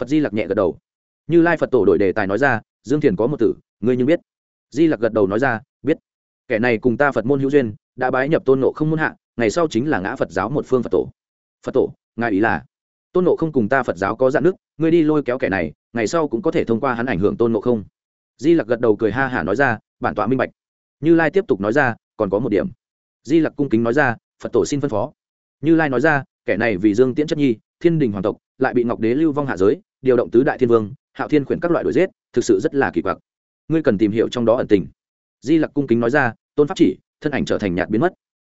Phật di lặc nhẹ gật đầu. Như lai phật tổ đổi đề tài nói ra, dương thiền có một tử, ngươi nhưng biết. Di lặc gật đầu nói ra, biết. Kẻ này cùng ta phật môn hữu duyên đã bái nhập tôn nộ không muốn hạ, ngày sau chính là ngã phật giáo một phương phật tổ. Phật tổ, ngài ý là? Tôn nộ không cùng ta phật giáo có dạn nước, ngươi đi lôi kéo kẻ này, ngày sau cũng có thể thông qua hắn ảnh hưởng tôn nộ không. Di lặc gật đầu cười ha hả nói ra, bản tọa minh bạch. Như lai tiếp tục nói ra, còn có một điểm. Di lặc cung kính nói ra, phật tổ xin phân phó. Như lai nói ra, kẻ này vì dương tiễn chất nhi, thiên đình hoàng tộc, lại bị ngọc đế lưu vong hạ giới, điều động tứ đại thiên vương, hạo thiên khuyển các loại đuổi giết, thực sự rất là kỳ quặc. Ngươi cần tìm hiểu trong đó ẩn tình. Di lặc cung kính nói ra, tôn pháp chỉ thân ảnh trở thành nhạt biến mất.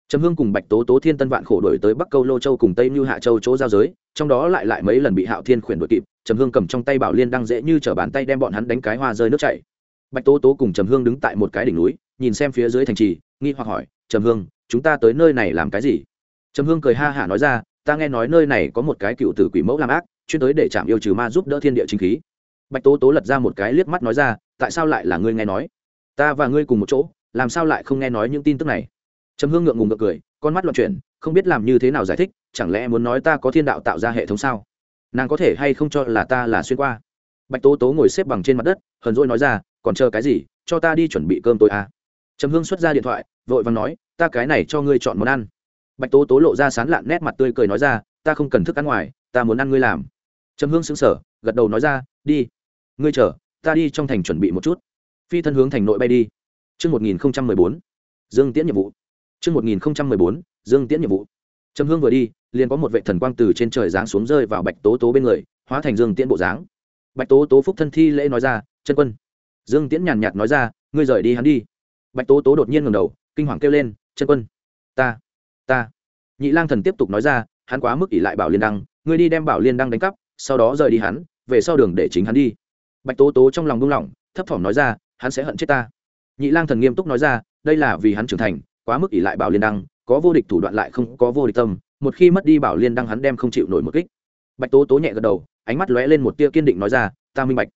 Trầm hương cùng bạch tố tố thiên tân vạn khổ đổi tới bắc câu lô châu cùng tây như hạ châu chỗ giao giới, trong đó lại lại mấy lần bị hạo thiên khuyển đội kịp, trầm hương cầm trong tay bảo liên đang dễ như t bàn tay đem bọn hắn đánh cái hoa rơi nước chảy. Bạch tố tố cùng trầm hương đứng tại một cái đỉnh núi, nhìn xem phía dưới thành trì, nghi hoặc hỏi, trầm hương, chúng ta tới nơi này làm cái gì? Trầm hương cười ha hả nói ra, ta nghe nói nơi này có một cái cựu tử quỷ mẫu làm ác, chuyên tới để chạm yêu trừ ma giúp đỡ thiên địa chính khí. Bạch tố tố lật ra một cái liếc mắt nói ra, tại sao lại là ngươi nghe nói? Ta và ngươi cùng một chỗ làm sao lại không nghe nói những tin tức này? Trầm hương ngượng ngùng ngượng cười, con mắt loạn chuyển, không biết làm như thế nào giải thích, chẳng lẽ muốn nói ta có thiên đạo tạo ra hệ thống sao? Nàng có thể hay không cho là ta là xuyên qua? Bạch tố tố ngồi xếp bằng trên mặt đất, hờn dỗi nói ra, còn chờ cái gì, cho ta đi chuẩn bị cơm tối à. trầm hương xuất ra điện thoại, vội và nói, ta cái này cho ngươi chọn món ăn. Bạch tố tố lộ ra sán lạn nét mặt tươi cười nói ra, ta không cần thức ăn ngoài, ta muốn ăn ngươi làm. Trầm hương xứng sở gật đầu nói ra, đi. Ngươi chờ, ta đi trong thành chuẩn bị một chút. Phi thân hướng thành nội bay đi. Trước 1014, Dương Tiễn nhiệm vụ. Trước 1014, Dương Tiễn nhiệm vụ. Trầm Hương vừa đi, liền có một vệ thần quang từ trên trời giáng xuống rơi vào Bạch Tố Tố bên người, hóa thành Dương Tiễn bộ dáng. Bạch Tố Tố phúc thân thi lễ nói ra, "Chân quân." Dương Tiễn nhàn nhạt nói ra, "Ngươi rời đi hắn đi." Bạch Tố Tố đột nhiên ngẩng đầu, kinh hoàng kêu lên, "Chân quân, ta, ta." Nhị Lang thần tiếp tục nói ra, hắn quá mức ỷ lại bảo liên đăng, ngươi đi đem bảo liên đăng đánh cắp sau đó rời đi hắn về sau đường để chính hắn đi bạch tố tố trong lòng buông lòng, thấp thỏm nói ra hắn sẽ hận chết ta nhị lang thần nghiêm túc nói ra, đây là vì hắn trưởng thành, quá mức ỷ lại bảo liên đăng, có vô địch thủ đoạn lại không có vô địch tâm, một khi mất đi bảo liên đăng hắn đem không chịu nổi một kích. Bạch tố tố nhẹ gật đầu, ánh mắt lóe lên một tia kiên định nói ra, ta minh bạch.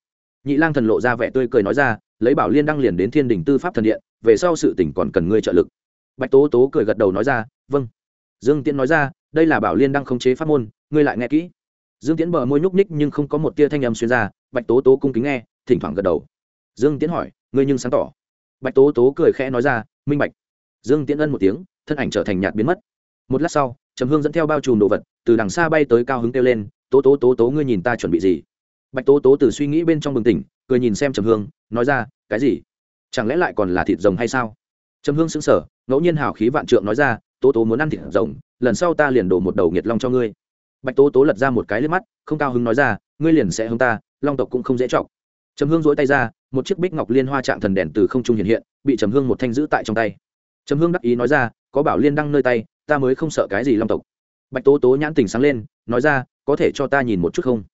Nhị lang thần lộ ra vẻ tươi cười nói ra, lấy bảo liên đăng liền đến thiên đình tư pháp thần điện, về sau sự tỉnh còn cần ngươi trợ lực. Bạch tố tố cười gật đầu nói ra vâng. Dương tiễn nói ra, đây là bảo liên đăng khống chế pháp môn, ngươi lại nghe kỹ. Dương tiễn bờ môi nhúc ních nhưng không có một tia thanh âm xuyên ra, bạch tố tố cung kính nghe, thỉnh thoảng gật đầu. Dương tiễn hỏi, ngươi nhưng sáng tỏ? Bạch tố tố cười khẽ nói ra, minh bạch. Dương tiễn ân một tiếng, thân ảnh trở thành nhạt biến mất. Một lát sau, trầm hương dẫn theo bao trùm đồ vật, từ đằng xa bay tới cao hứng kêu lên, tố tố tố tố ngươi nhìn ta chuẩn bị gì? Bạch tố tố từ suy nghĩ bên trong bừng tỉnh, cười nhìn xem trầm hương, nói ra, cái gì? Chẳng lẽ lại còn là thịt rồng hay sao? Trầm hương sững sờ, ngẫu nhiên hào khí vạn trượng nói ra, tố tố muốn ăn thịt rồng, lần sau ta liền đổ một đầu nghiệt long cho ngươi. Bạch tố tố lật ra một cái lên mắt, không cao hứng nói ra, ngươi liền sẽ hông ta, long tộc cũng không dễ chọc trầm hương dỗi tay ra, một chiếc bích ngọc liên hoa trạng thần đèn từ không trung hiện hiện, bị trầm hương một thanh giữ tại trong tay. Trầm hương đắc ý nói ra, có bảo liên đăng nơi tay, ta mới không sợ cái gì long tộc. Bạch tố tố nhãn tình sáng lên, nói ra, có thể cho ta nhìn một chút không?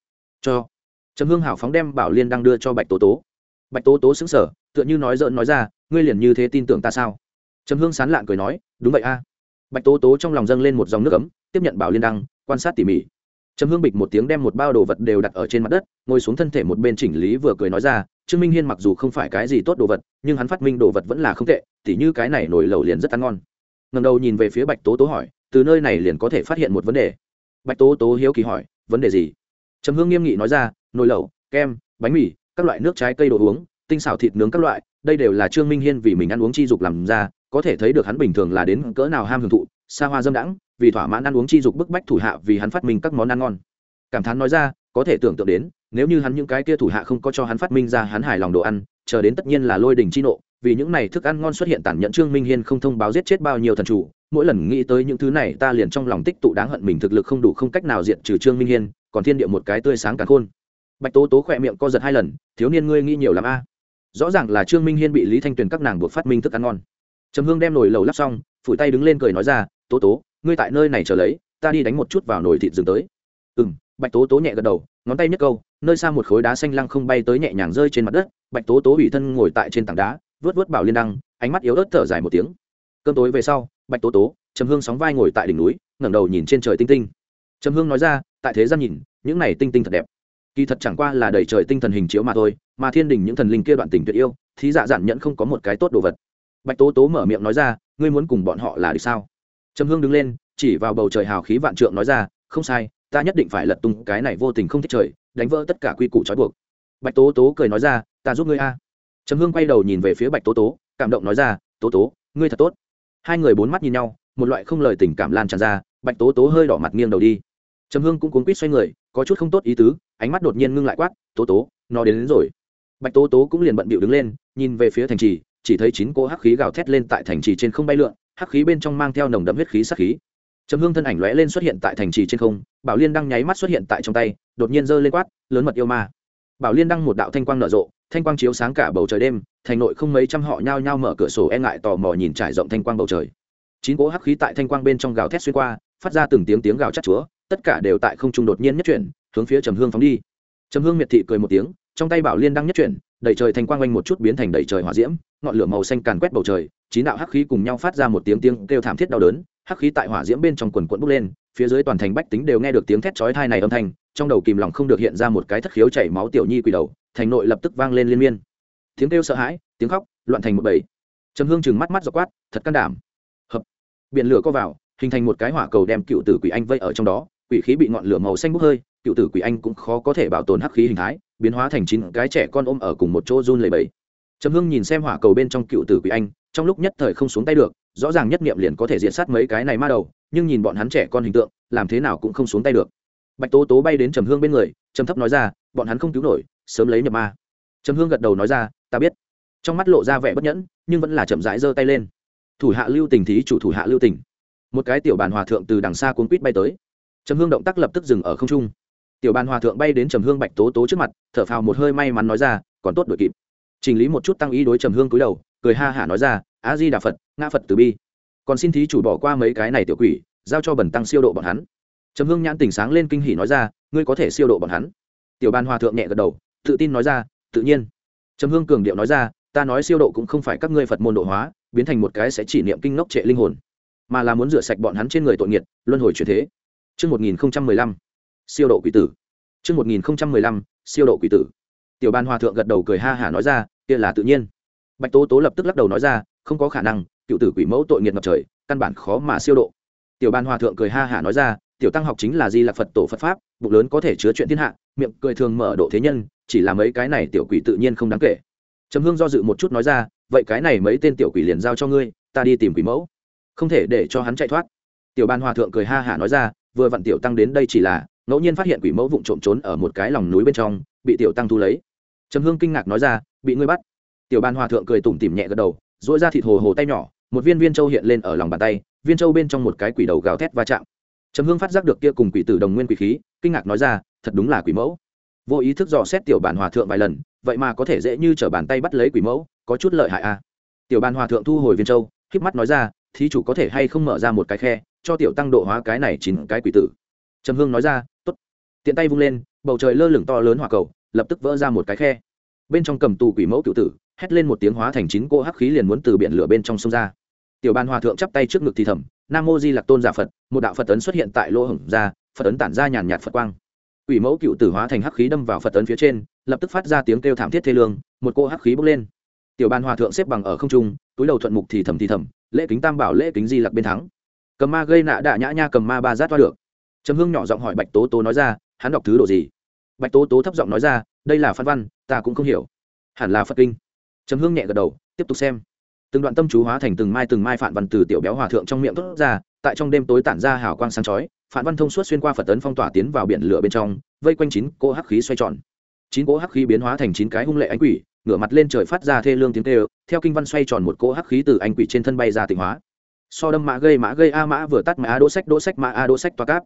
Cho. Trầm hương hảo phóng đem bảo liên đăng đưa cho bạch tố tố. Bạch tố tố xứng sở tựa như nói dợn nói ra, ngươi liền như thế tin tưởng ta sao? Trầm hương sán lạn cười nói, đúng vậy a. Bạch tố tố trong lòng dâng lên một dòng nước ấm, tiếp nhận bảo liên đăng, quan sát tỉ mỉ trầm hương bịch một tiếng đem một bao đồ vật đều đặt ở trên mặt đất, ngồi xuống thân thể một bên chỉnh lý vừa cười nói ra, trương minh hiên mặc dù không phải cái gì tốt đồ vật, nhưng hắn phát minh đồ vật vẫn là không tệ, tỉ như cái này nổi lầu liền rất ăn ngon. Ngầm đầu nhìn về phía bạch tố tố hỏi, từ nơi này liền có thể phát hiện một vấn đề? Bạch tố tố hiếu kỳ hỏi, vấn đề gì? Trầm hương nghiêm nghị nói ra, nồi lẩu, kem, bánh mì, các loại nước trái cây đồ uống, tinh xào thịt nướng các loại, đây đều là trương minh hiên vì mình ăn uống chi dục làm ra, có thể thấy được hắn bình thường là đến cỡ nào ham hưởng thụ xa hoa dâm đãng, vì thỏa mãn ăn uống chi dục bức bách thủ hạ vì hắn phát minh các món ăn ngon. Cảm thán nói ra, có thể tưởng tượng đến, nếu như hắn những cái kia thủ hạ không có cho hắn phát minh ra hắn hài lòng đồ ăn, chờ đến tất nhiên là lôi đình chi nộ, vì những này thức ăn ngon xuất hiện tàn nhẫn trương minh hiên không thông báo giết chết bao nhiêu thần chủ, mỗi lần nghĩ tới những thứ này ta liền trong lòng tích tụ đáng hận mình thực lực không đủ không cách nào diện trừ trương minh hiên, còn thiên địa một cái tươi sáng càng khôn. Bạch tố tố khỏe miệng co giật hai lần, thiếu niên ngươi nghĩ nhiều làm a. Rõ ràng là trương minh hiên bị lý thanh tuyền các nàng buộc phát minh thức ăn ngon. Trầm hương đem nồi lầu lắp xong, phủi tay đứng lên cười nói ra tố tố, ngươi tại nơi này chờ lấy, ta đi đánh một chút vào nồi thịt rừng tới. Ừ m bạch tố tố nhẹ gật đầu, ngón tay nhấc câu, nơi xa một khối đá xanh lăng không bay tới nhẹ nhàng rơi trên mặt đất. Bạch tố tố ủy thân ngồi tại trên tảng đá, vớt vớt bảo liên đăng, ánh mắt yếu ớt thở dài một tiếng. Cơn tối về sau, bạch tố tố, trầm hương sóng vai ngồi tại đỉnh núi, ngẩng đầu nhìn trên trời tinh tinh. Trầm hương nói ra, tại thế gian nhìn, những này tinh tinh thật đẹp. Kỳ thật chẳng qua là đầy trời tinh thần hình chiếu mà thôi, mà thiên đình những thần linh kia đoạn tình tuyệt yêu thì dạ dạn nhẫn không có một cái tốt đồ vật. Bạch tố tố mở miệng nói ra, ngươi muốn cùng bọn họ là được sao? Trầm hương đứng lên chỉ vào bầu trời hào khí vạn trượng nói ra không sai ta nhất định phải lật tung cái này vô tình không thích trời đánh vỡ tất cả quy củ trói buộc. Bạch tố tố cười nói ra ta giúp ngươi a. Trầm hương quay đầu nhìn về phía bạch tố tố cảm động nói ra tố tố ngươi thật tốt. Hai người bốn mắt nhìn nhau một loại không lời tình cảm lan tràn ra bạch tố tố hơi đỏ mặt nghiêng đầu đi. Trầm hương cũng cuốn quýt xoay người có chút không tốt ý tứ ánh mắt đột nhiên ngưng lại quát tố tố nó đến, đến rồi. Bạch tố tố cũng liền bận bịu đứng lên nhìn về phía thành trì chỉ thấy chín cỗ hắc khí gào thét lên tại thành trì trên không bay lượn, hắc khí bên trong mang theo nồng đậm huyết khí sắc khí. Trầm hương thân ảnh lóe lên xuất hiện tại thành trì trên không, bảo liên đang nháy mắt xuất hiện tại trong tay, đột nhiên giơ lên quát, lớn mật yêu ma. Bảo liên đăng một đạo thanh quang nở rộ, thanh quang chiếu sáng cả bầu trời đêm, thành nội không mấy trăm họ nhao nhao mở cửa sổ e ngại tò mò nhìn trải rộng thanh quang bầu trời. Chín cỗ hắc khí tại thanh quang bên trong gào thét xuyên qua, phát ra từng tiếng tiếng gào chát chúa, tất cả đều tại không trung đột nhiên nhất chuyển, hướng phía trầm hương phóng đi. Trầm hương miệt thị cười một tiếng, trong tay bảo liên đăng nhất chuyển, đầy trời thanh quang quanh một chút biến thành đầy trời hỏa diễm ngọn lửa màu xanh càn quét bầu trời, chín đạo hắc khí cùng nhau phát ra một tiếng tiếng kêu thảm thiết đau đớn, hắc khí tại hỏa diễm bên trong quần quận bốc lên, phía dưới toàn thành bách tính đều nghe được tiếng thét chói tai này âm thanh, trong đầu kìm lòng không được hiện ra một cái thất khiếu chảy máu tiểu nhi quỷ đầu, thành nội lập tức vang lên liên miên. Tiếng kêu sợ hãi, tiếng khóc, loạn thành một bầy. Trầm hương chừng mắt mắt dọc quát, thật can đảm. Hợp. Biển lửa co vào, hình thành một cái hỏa cầu đem cựu tử quỷ anh vây ở trong đó, quỷ khí bị ngọn lửa màu xanh bốc hơi, cựu tử quỷ anh cũng khó có thể bảo tồn hắc khí hình thái, biến hóa thành chín cái trẻ con ôm ở cùng một chỗ run lầy bầy trầm hương nhìn xem hỏa cầu bên trong cựu tử quỷ anh, trong lúc nhất thời không xuống tay được, rõ ràng nhất niệm liền có thể diện sát mấy cái này ma đầu, nhưng nhìn bọn hắn trẻ con hình tượng, làm thế nào cũng không xuống tay được. Bạch tố tố bay đến trầm hương bên người, trầm thấp nói ra, bọn hắn không cứu nổi, sớm lấy nhập ma. Trầm hương gật đầu nói ra, ta biết. Trong mắt lộ ra vẻ bất nhẫn, nhưng vẫn là chậm rãi giơ tay lên. Thủ hạ lưu tình thí chủ thủ hạ lưu tình. Một cái tiểu bàn hòa thượng từ đằng xa cuốn quýt bay tới. Trầm hương động tác lập tức dừng ở không trung. Tiểu bàn hòa thượng bay đến trầm hương bạch tố tố trước mặt, thở phào một hơi may mắn nói ra, còn tốt đuổi kịp chỉnh lý một chút tăng ý đối trầm hương cúi đầu cười ha hả nói ra a di đà phật ngã phật từ bi. Còn xin thí chủ bỏ qua mấy cái này tiểu quỷ giao cho bẩn tăng siêu độ bọn hắn. Trầm hương nhãn tình sáng lên kinh hỉ nói ra ngươi có thể siêu độ bọn hắn. Tiểu ban hòa thượng nhẹ gật đầu tự tin nói ra tự nhiên. Trầm hương cường điệu nói ra ta nói siêu độ cũng không phải các ngươi phật môn độ hóa biến thành một cái sẽ chỉ niệm kinh ngốc trệ linh hồn mà là muốn rửa sạch bọn hắn trên người tội nghiệt luân hồi chuyển thế. Trước 1015, siêu độ quỷ tử. Trước 1015, siêu độ quỷ tử. Tiểu ban hòa thượng gật đầu cười ha hả nói ra, kia là tự nhiên. Bạch Tố Tố lập tức lắc đầu nói ra, không có khả năng, cựu tử quỷ mẫu tội nghiệt ngập trời, căn bản khó mà siêu độ. Tiểu ban hòa thượng cười ha hả nói ra, tiểu tăng học chính là di lạc phật tổ phật pháp bụng lớn có thể chứa chuyện thiên hạ miệng cười thường mở độ thế nhân chỉ là mấy cái này tiểu quỷ tự nhiên không đáng kể trầm hương do dự một chút nói ra vậy cái này mấy tên tiểu quỷ liền giao cho ngươi ta đi tìm quỷ mẫu không thể để cho hắn chạy thoát tiểu ban hòa thượng cười ha hả nói ra vừa vặn tiểu tăng đến đây chỉ là ngẫu nhiên phát hiện quỷ mẫu vụng trộm trốn ở một cái lòng núi bên trong bị tiểu tăng thu lấy trầm hương kinh ngạc nói ra bị ngươi bắt. Tiểu ban hòa thượng cười tủm tỉm nhẹ gật đầu dỗi ra thịt hồ hồ tay nhỏ, một viên viên châu hiện lên ở lòng bàn tay, viên châu bên trong một cái quỷ đầu gào thét va chạm. Trầm hương phát giác được kia cùng quỷ tử đồng nguyên quỷ khí, kinh ngạc nói ra, thật đúng là quỷ mẫu. Vô ý thức dò xét tiểu bản hòa thượng vài lần, vậy mà có thể dễ như t r ở bàn tay bắt lấy quỷ mẫu, có chút lợi hại à. tiểu bản hòa thượng thu hồi viên châu k mắt nói ra, thí chủ có thể hay không mở ra một cái khe, cho tiểu tăng độ hóa cái này chín cái quỷ tử. Trầm hương nói ra t ố t tiện tay vung lên, bầu trời lơ lửng to lớn hỏa cầu, lập tức vỡ ra một cái khe bên trong cầm tù quỷ mẫu cựu tử, hét lên một tiếng hóa thành chín cô hắc khí liền muốn từ biển lửa bên trong sông ra. Tiểu ban hòa thượng chắp tay trước ngực thì thầm, nam mô di lạc tôn giả phật, một đạo phật ấn xuất hiện tại lỗ hổng ra, phật ấn tản ra nhàn nhạt phật quang. Quỷ mẫu cựu tử hóa thành hắc khí đâm vào phật ấn phía trên, lập tức phát ra tiếng kêu thảm thiết thê lương, một cô hắc khí bốc lên. Tiểu ban hòa thượng xếp bằng ở không trung, túi đầu thuận mục thì thầm thì thầm, lễ kính tam bảo, lễ kính di lạc bên thắng. Cầm ma gây nạ đạ nhã nha cầm ma ba giát toa được. Trầm hương nhỏ giọng hỏi bạch tố tố nói ra, hắn đọc thứ đồ gì? Bạch tố tố thấp giọng nói ra, đây là phan văn, ta cũng không hiểu. Hẳn là phật kinh. Trầm hương nhẹ gật đầu, tiếp tục xem. Từng đoạn tâm chú hóa thành từng mai từng mai phản văn từ tiểu béo hòa thượng trong miệng thốt ra, tại trong đêm tối tản ra hào quang sáng chói, phản văn thông suốt xuyên qua phật tấn phong tỏa tiến vào biển lửa bên trong, vây quanh chín cỗ hắc khí xoay tròn. Chín cỗ hắc khí biến hóa thành chín cái hung lệ ánh quỷ, ngửa mặt lên trời phát ra thê lương tiếng kêu, theo kinh văn xoay tròn một cỗ hắc khí từ ánh quỷ trên thân bay ra tịnh hóa. So đâm mã gây mã gây, a mã vừa tắt mã a đỗ sách đỗ sách, mã a đỗ sách toa cáp.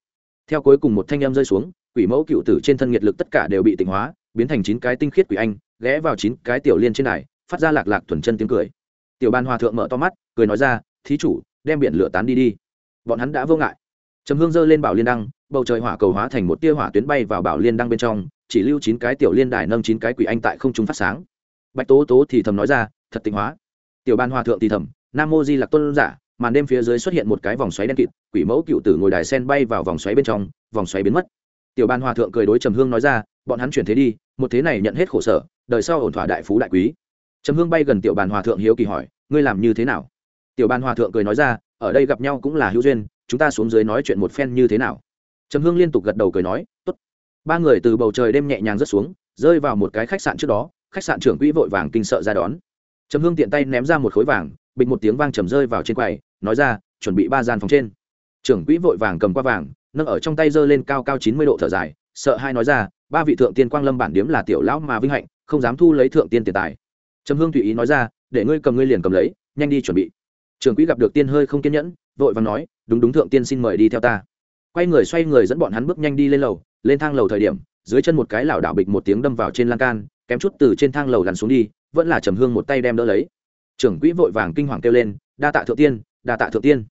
Theo cuối cùng một thanh âm rơi xuống quỷ mẫu cựu tử trên thân nhiệt lực tất cả đều bị tịnh hóa, biến thành chín cái tinh khiết quỷ anh, ghé vào chín cái tiểu liên trên này phát ra lạc lạc thuần chân tiếng cười. Tiểu ban hòa thượng mở to mắt, cười nói ra, thí chủ, đem biển lửa tán đi đi. Bọn hắn đã vô ngại. Trầm hương giơ lên bảo liên đăng, bầu trời hỏa cầu hóa thành một tia hỏa tuyến bay vào bảo liên đăng bên trong, chỉ lưu chín cái tiểu liên đài nâng chín cái quỷ anh tại không trung phát sáng. Bạch tố tố thì thầm nói ra, thật tịnh hóa. Tiểu ban hòa thượng thì thầm, nam mô di lạc tôn giả, màn đêm phía dưới xuất hiện một cái vòng xoáy đen kịt, quỷ mẫu cựu tử ngồi đài sen bay vào vòng xoáy bên trong, vòng xoáy biến mất tiểu ban hòa thượng cười đối trầm hương nói ra, bọn hắn chuyển thế đi, một thế này nhận hết khổ sở, đời sau ổn thỏa đại phú đại quý. Trầm hương bay gần tiểu bàn hòa thượng hiếu kỳ hỏi, ngươi làm như thế nào? Tiểu Ban hòa thượng cười nói ra, ở đây gặp nhau cũng là hữu duyên, chúng ta xuống dưới nói chuyện một phen như thế nào? Trầm hương liên tục gật đầu cười nói, tốt. Ba người từ bầu trời đêm nhẹ nhàng rớt xuống, rơi vào một cái khách sạn trước đó, khách sạn trưởng quỹ vội vàng kinh sợ ra đón. Trầm hương tiện tay ném ra một khối vàng bịch một tiếng vang trầm rơi vào trên quầy, nói ra, chuẩn bị ba gian phòng trên. Trưởng quỹ vội vàng cầm qua vàng nâng ở trong tay giơ lên cao cao chín mươi độ thở dài, sợ hai nói ra, ba vị thượng tiên quang lâm bản điếm là tiểu lão mà vinh hạnh, không dám thu lấy thượng tiên tiền tài. Trầm hương tùy ý nói ra, để ngươi cầm ngươi liền cầm lấy, nhanh đi chuẩn bị. Trưởng quỹ gặp được tiên hơi không kiên nhẫn, vội vàng nói, đúng đúng thượng tiên xin mời đi theo ta. Quay người xoay người dẫn bọn hắn bước nhanh đi lên lầu, lên thang lầu thời điểm, dưới chân một cái lảo đảo bịch một tiếng đâm vào trên lan can, kém chút từ trên thang lầu lăn xuống đi, vẫn là trầm hương một tay đem đỡ lấy. Trưởng quỹ vội vàng kinh hoàng kêu lên, đa tạ thượng tiên, đa tạ thượng tiên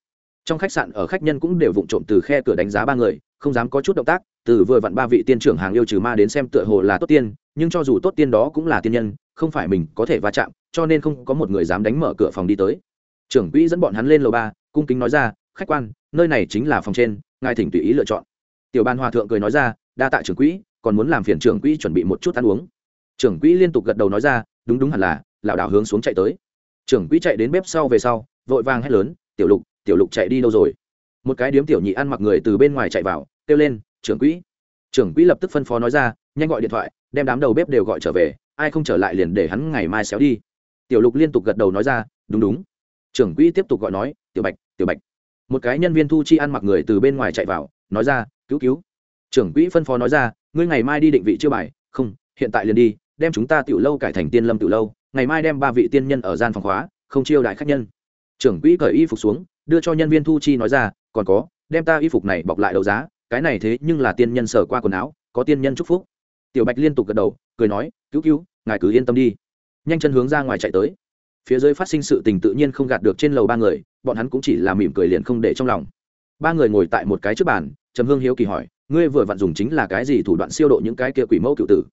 trong khách sạn ở khách nhân cũng đều vụng trộm từ khe cửa đánh giá ba người, không dám có chút động tác, từ vừa vặn ba vị tiên trưởng hàng yêu trừ ma đến xem tựa hồ là tốt tiên, nhưng cho dù tốt tiên đó cũng là tiên nhân, không phải mình có thể va chạm, cho nên không có một người dám đánh mở cửa phòng đi tới. Trưởng quỹ dẫn bọn hắn lên lầu ba, cung kính nói ra, khách quan, nơi này chính là phòng trên, ngài thỉnh tùy ý lựa chọn. Tiểu ban hòa thượng cười nói ra, đa tạ trưởng quỹ, còn muốn làm phiền trưởng quỹ chuẩn bị một chút ăn uống. Trưởng quỹ liên tục gật đầu nói ra, đúng đúng hẳn là. Lảo đảo hướng xuống chạy tới. Trưởng quỹ chạy đến bếp sau về sau, vội vàng hét lớn, tiểu lục tiểu lục chạy đi đâu rồi? Một cái điếm tiểu nhị ăn mặc người từ bên ngoài chạy vào, kêu lên, trưởng quỹ. Trưởng quỹ lập tức phân phó nói ra, nhanh gọi điện thoại, đem đám đầu bếp đều gọi trở về, ai không trở lại liền để hắn ngày mai xéo đi. Tiểu lục liên tục gật đầu nói ra, đúng đúng. Trưởng quỹ tiếp tục gọi nói, tiểu bạch tiểu bạch. Một cái nhân viên thu chi ăn mặc người từ bên ngoài chạy vào, nói ra, cứu cứu. Trưởng quỹ phân phó nói ra, ngươi ngày mai đi định vị chưa bài. Không, hiện tại liền đi, đem chúng ta tiểu lâu cải thành tiên lâm tiểu lâu, ngày mai đem ba vị tiên nhân ở gian phòng khóa, không chiêu đại khách nhân. Trưởng quỹ cởi y phục xuống đưa cho nhân viên thu chi nói ra, còn có, đem ta y phục này bọc lại đấu giá, cái này thế nhưng là tiên nhân sở qua quần áo, có tiên nhân chúc phúc. Tiểu bạch liên tục gật đầu, cười nói, cứu cứu, ngài cứ yên tâm đi. Nhanh chân hướng ra ngoài chạy tới. Phía dưới phát sinh sự tình tự nhiên không gạt được trên lầu ba người, bọn hắn cũng chỉ là mỉm cười liền không để trong lòng. Ba người ngồi tại một cái trước bàn, trầm hương hiếu kỳ hỏi, ngươi vừa vặn dùng chính là cái gì thủ đoạn siêu độ những cái kia quỷ mẫu cựu tử?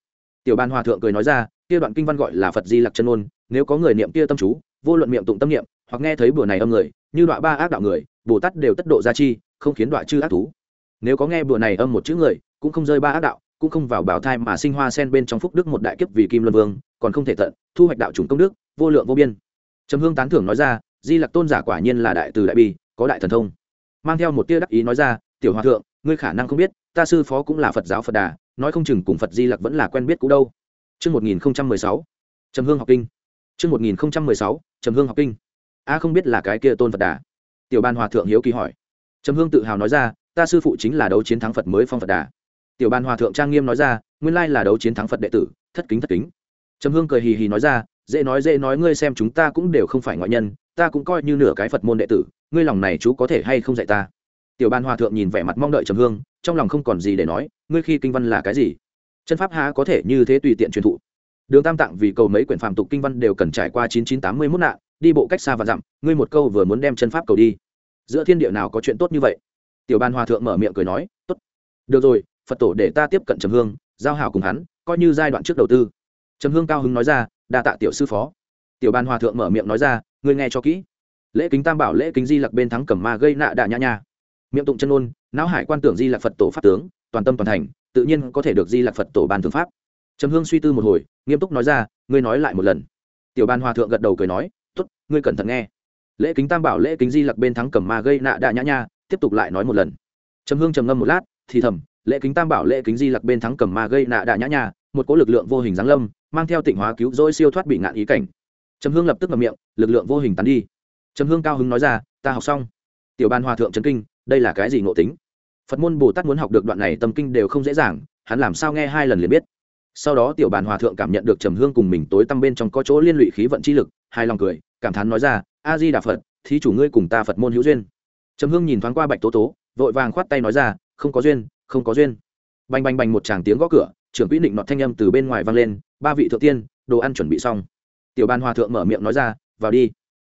Tiểu ban hòa thượng cười nói ra, kia đoạn kinh văn gọi là phật di lặc chân ôn nếu có người niệm kia tâm chú, vô luận miệng tụng tâm niệm hoặc nghe thấy bữa này âm người như đoạn ba ác đạo người bồ tát đều tất độ gia chi không khiến đoạn chư ác thú. Nếu có nghe bữa này âm một chữ người cũng không rơi ba ác đạo cũng không vào bảo thai mà sinh hoa sen bên trong phúc đức một đại kiếp vì kim luân vương còn không thể tận thu hoạch đạo chủng công đức vô lượng vô biên. Trầm hương tán thưởng nói ra di lặc tôn giả quả nhiên là đại từ đại bi có đại thần thông. Mang theo một tia đắc ý nói ra tiểu hòa thượng ngươi khả năng không biết ta sư phó cũng là phật giáo phật đà nói không chừng cùng phật di lặc vẫn là quen biết cũ đâu. Trước 1016, Trầm Hương học kinh. Trước 1016, Trầm Hương học kinh. A không biết là cái kia tôn Phật Đà. Tiểu Ban Hòa thượng hiếu kỳ hỏi. Trầm Hương tự hào nói ra, ta sư phụ chính là đấu chiến thắng Phật mới phong Phật Đà. Tiểu Ban Hòa thượng trang nghiêm nói ra, nguyên lai là đấu chiến thắng Phật đệ tử, thất kính thất kính. Trầm Hương cười hì hì nói ra, dễ nói dễ nói ngươi xem chúng ta cũng đều không phải ngoại nhân, ta cũng coi như nửa cái Phật môn đệ tử, ngươi lòng này chú có thể hay không dạy ta? Tiểu Ban Hòa thượng nhìn vẻ mặt mong đợi Trầm Hương, trong lòng không còn gì để nói, ngươi khi kinh văn là cái gì? chân pháp há có thể như thế tùy tiện truyền thụ đường tam tạng vì cầu mấy quyển phạm tục kinh văn đều cần trải qua chín chín tám mươi mốt nạn đi bộ cách xa và dặm, ngươi một câu vừa muốn đem chân pháp cầu đi. Giữa thiên địa nào có chuyện tốt như vậy? Tiểu ban hòa thượng mở miệng cười nói, tốt. Được rồi, phật tổ để ta tiếp cận trầm hương, giao hảo cùng hắn, coi như giai đoạn trước đầu tư. Trầm hương cao hứng nói ra, đa tạ tiểu sư phó. Tiểu ban hòa thượng mở miệng nói ra, ngươi nghe cho kỹ. Lễ kính tam bảo, lễ kính di lặc bên thắng cầm ma gây nạ đạ nhã nha. Miệng tụng chân ôn, não hải quan tưởng di lặc phật tổ pháp tướng, toàn tâm toàn thành, tự nhiên có thể được di lạc phật tổ ban thượng pháp. Trầm hương suy tư một hồi, nghiêm túc nói ra, ngươi nói lại một lần. Tiểu ban hòa thượng gật đầu cười nói tốt, ngươi cẩn thận nghe. Lễ kính tam bảo, lễ kính di lặc bên thắng cầm ma gây nạ đạ nhã nha, tiếp tục lại nói một lần. Trầm hương trầm ngâm một lát, thì thầm, lễ kính tam bảo, lễ kính di lặc bên thắng cầm ma gây nạ đạ nhã nha, một cỗ lực lượng vô hình giáng lâm, mang theo tịnh hóa cứu rỗi siêu thoát bị ngạn ý cảnh. Trầm hương lập tức ngậm miệng, lực lượng vô hình tắn đi. Trầm hương cao hứng nói ra, ta học xong. Tiểu ban hòa thượng trấn kinh, đây là cái gì ngộ tính? Phật môn bồ tát muốn học được đoạn này tâm kinh đều không dễ dàng, hắn làm sao nghe hai lần liền biết. Sau đó tiểu bàn hòa thượng cảm nhận được trầm hương cùng mình tối tăm bên trong có chỗ liên lụy khí vận chi lực hai lòng cười cảm thán nói ra, a di đà phật, thí chủ ngươi cùng ta phật môn hữu duyên. Trầm hương nhìn thoáng qua bạch tố tố, vội vàng khoát tay nói ra, không có duyên, không có duyên. Bành bành bành một tràng tiếng gõ cửa, trưởng quỹ định nọt thanh âm từ bên ngoài vang lên, ba vị thượng tiên, đồ ăn chuẩn bị xong. Tiểu ban hòa thượng mở miệng nói ra, vào đi.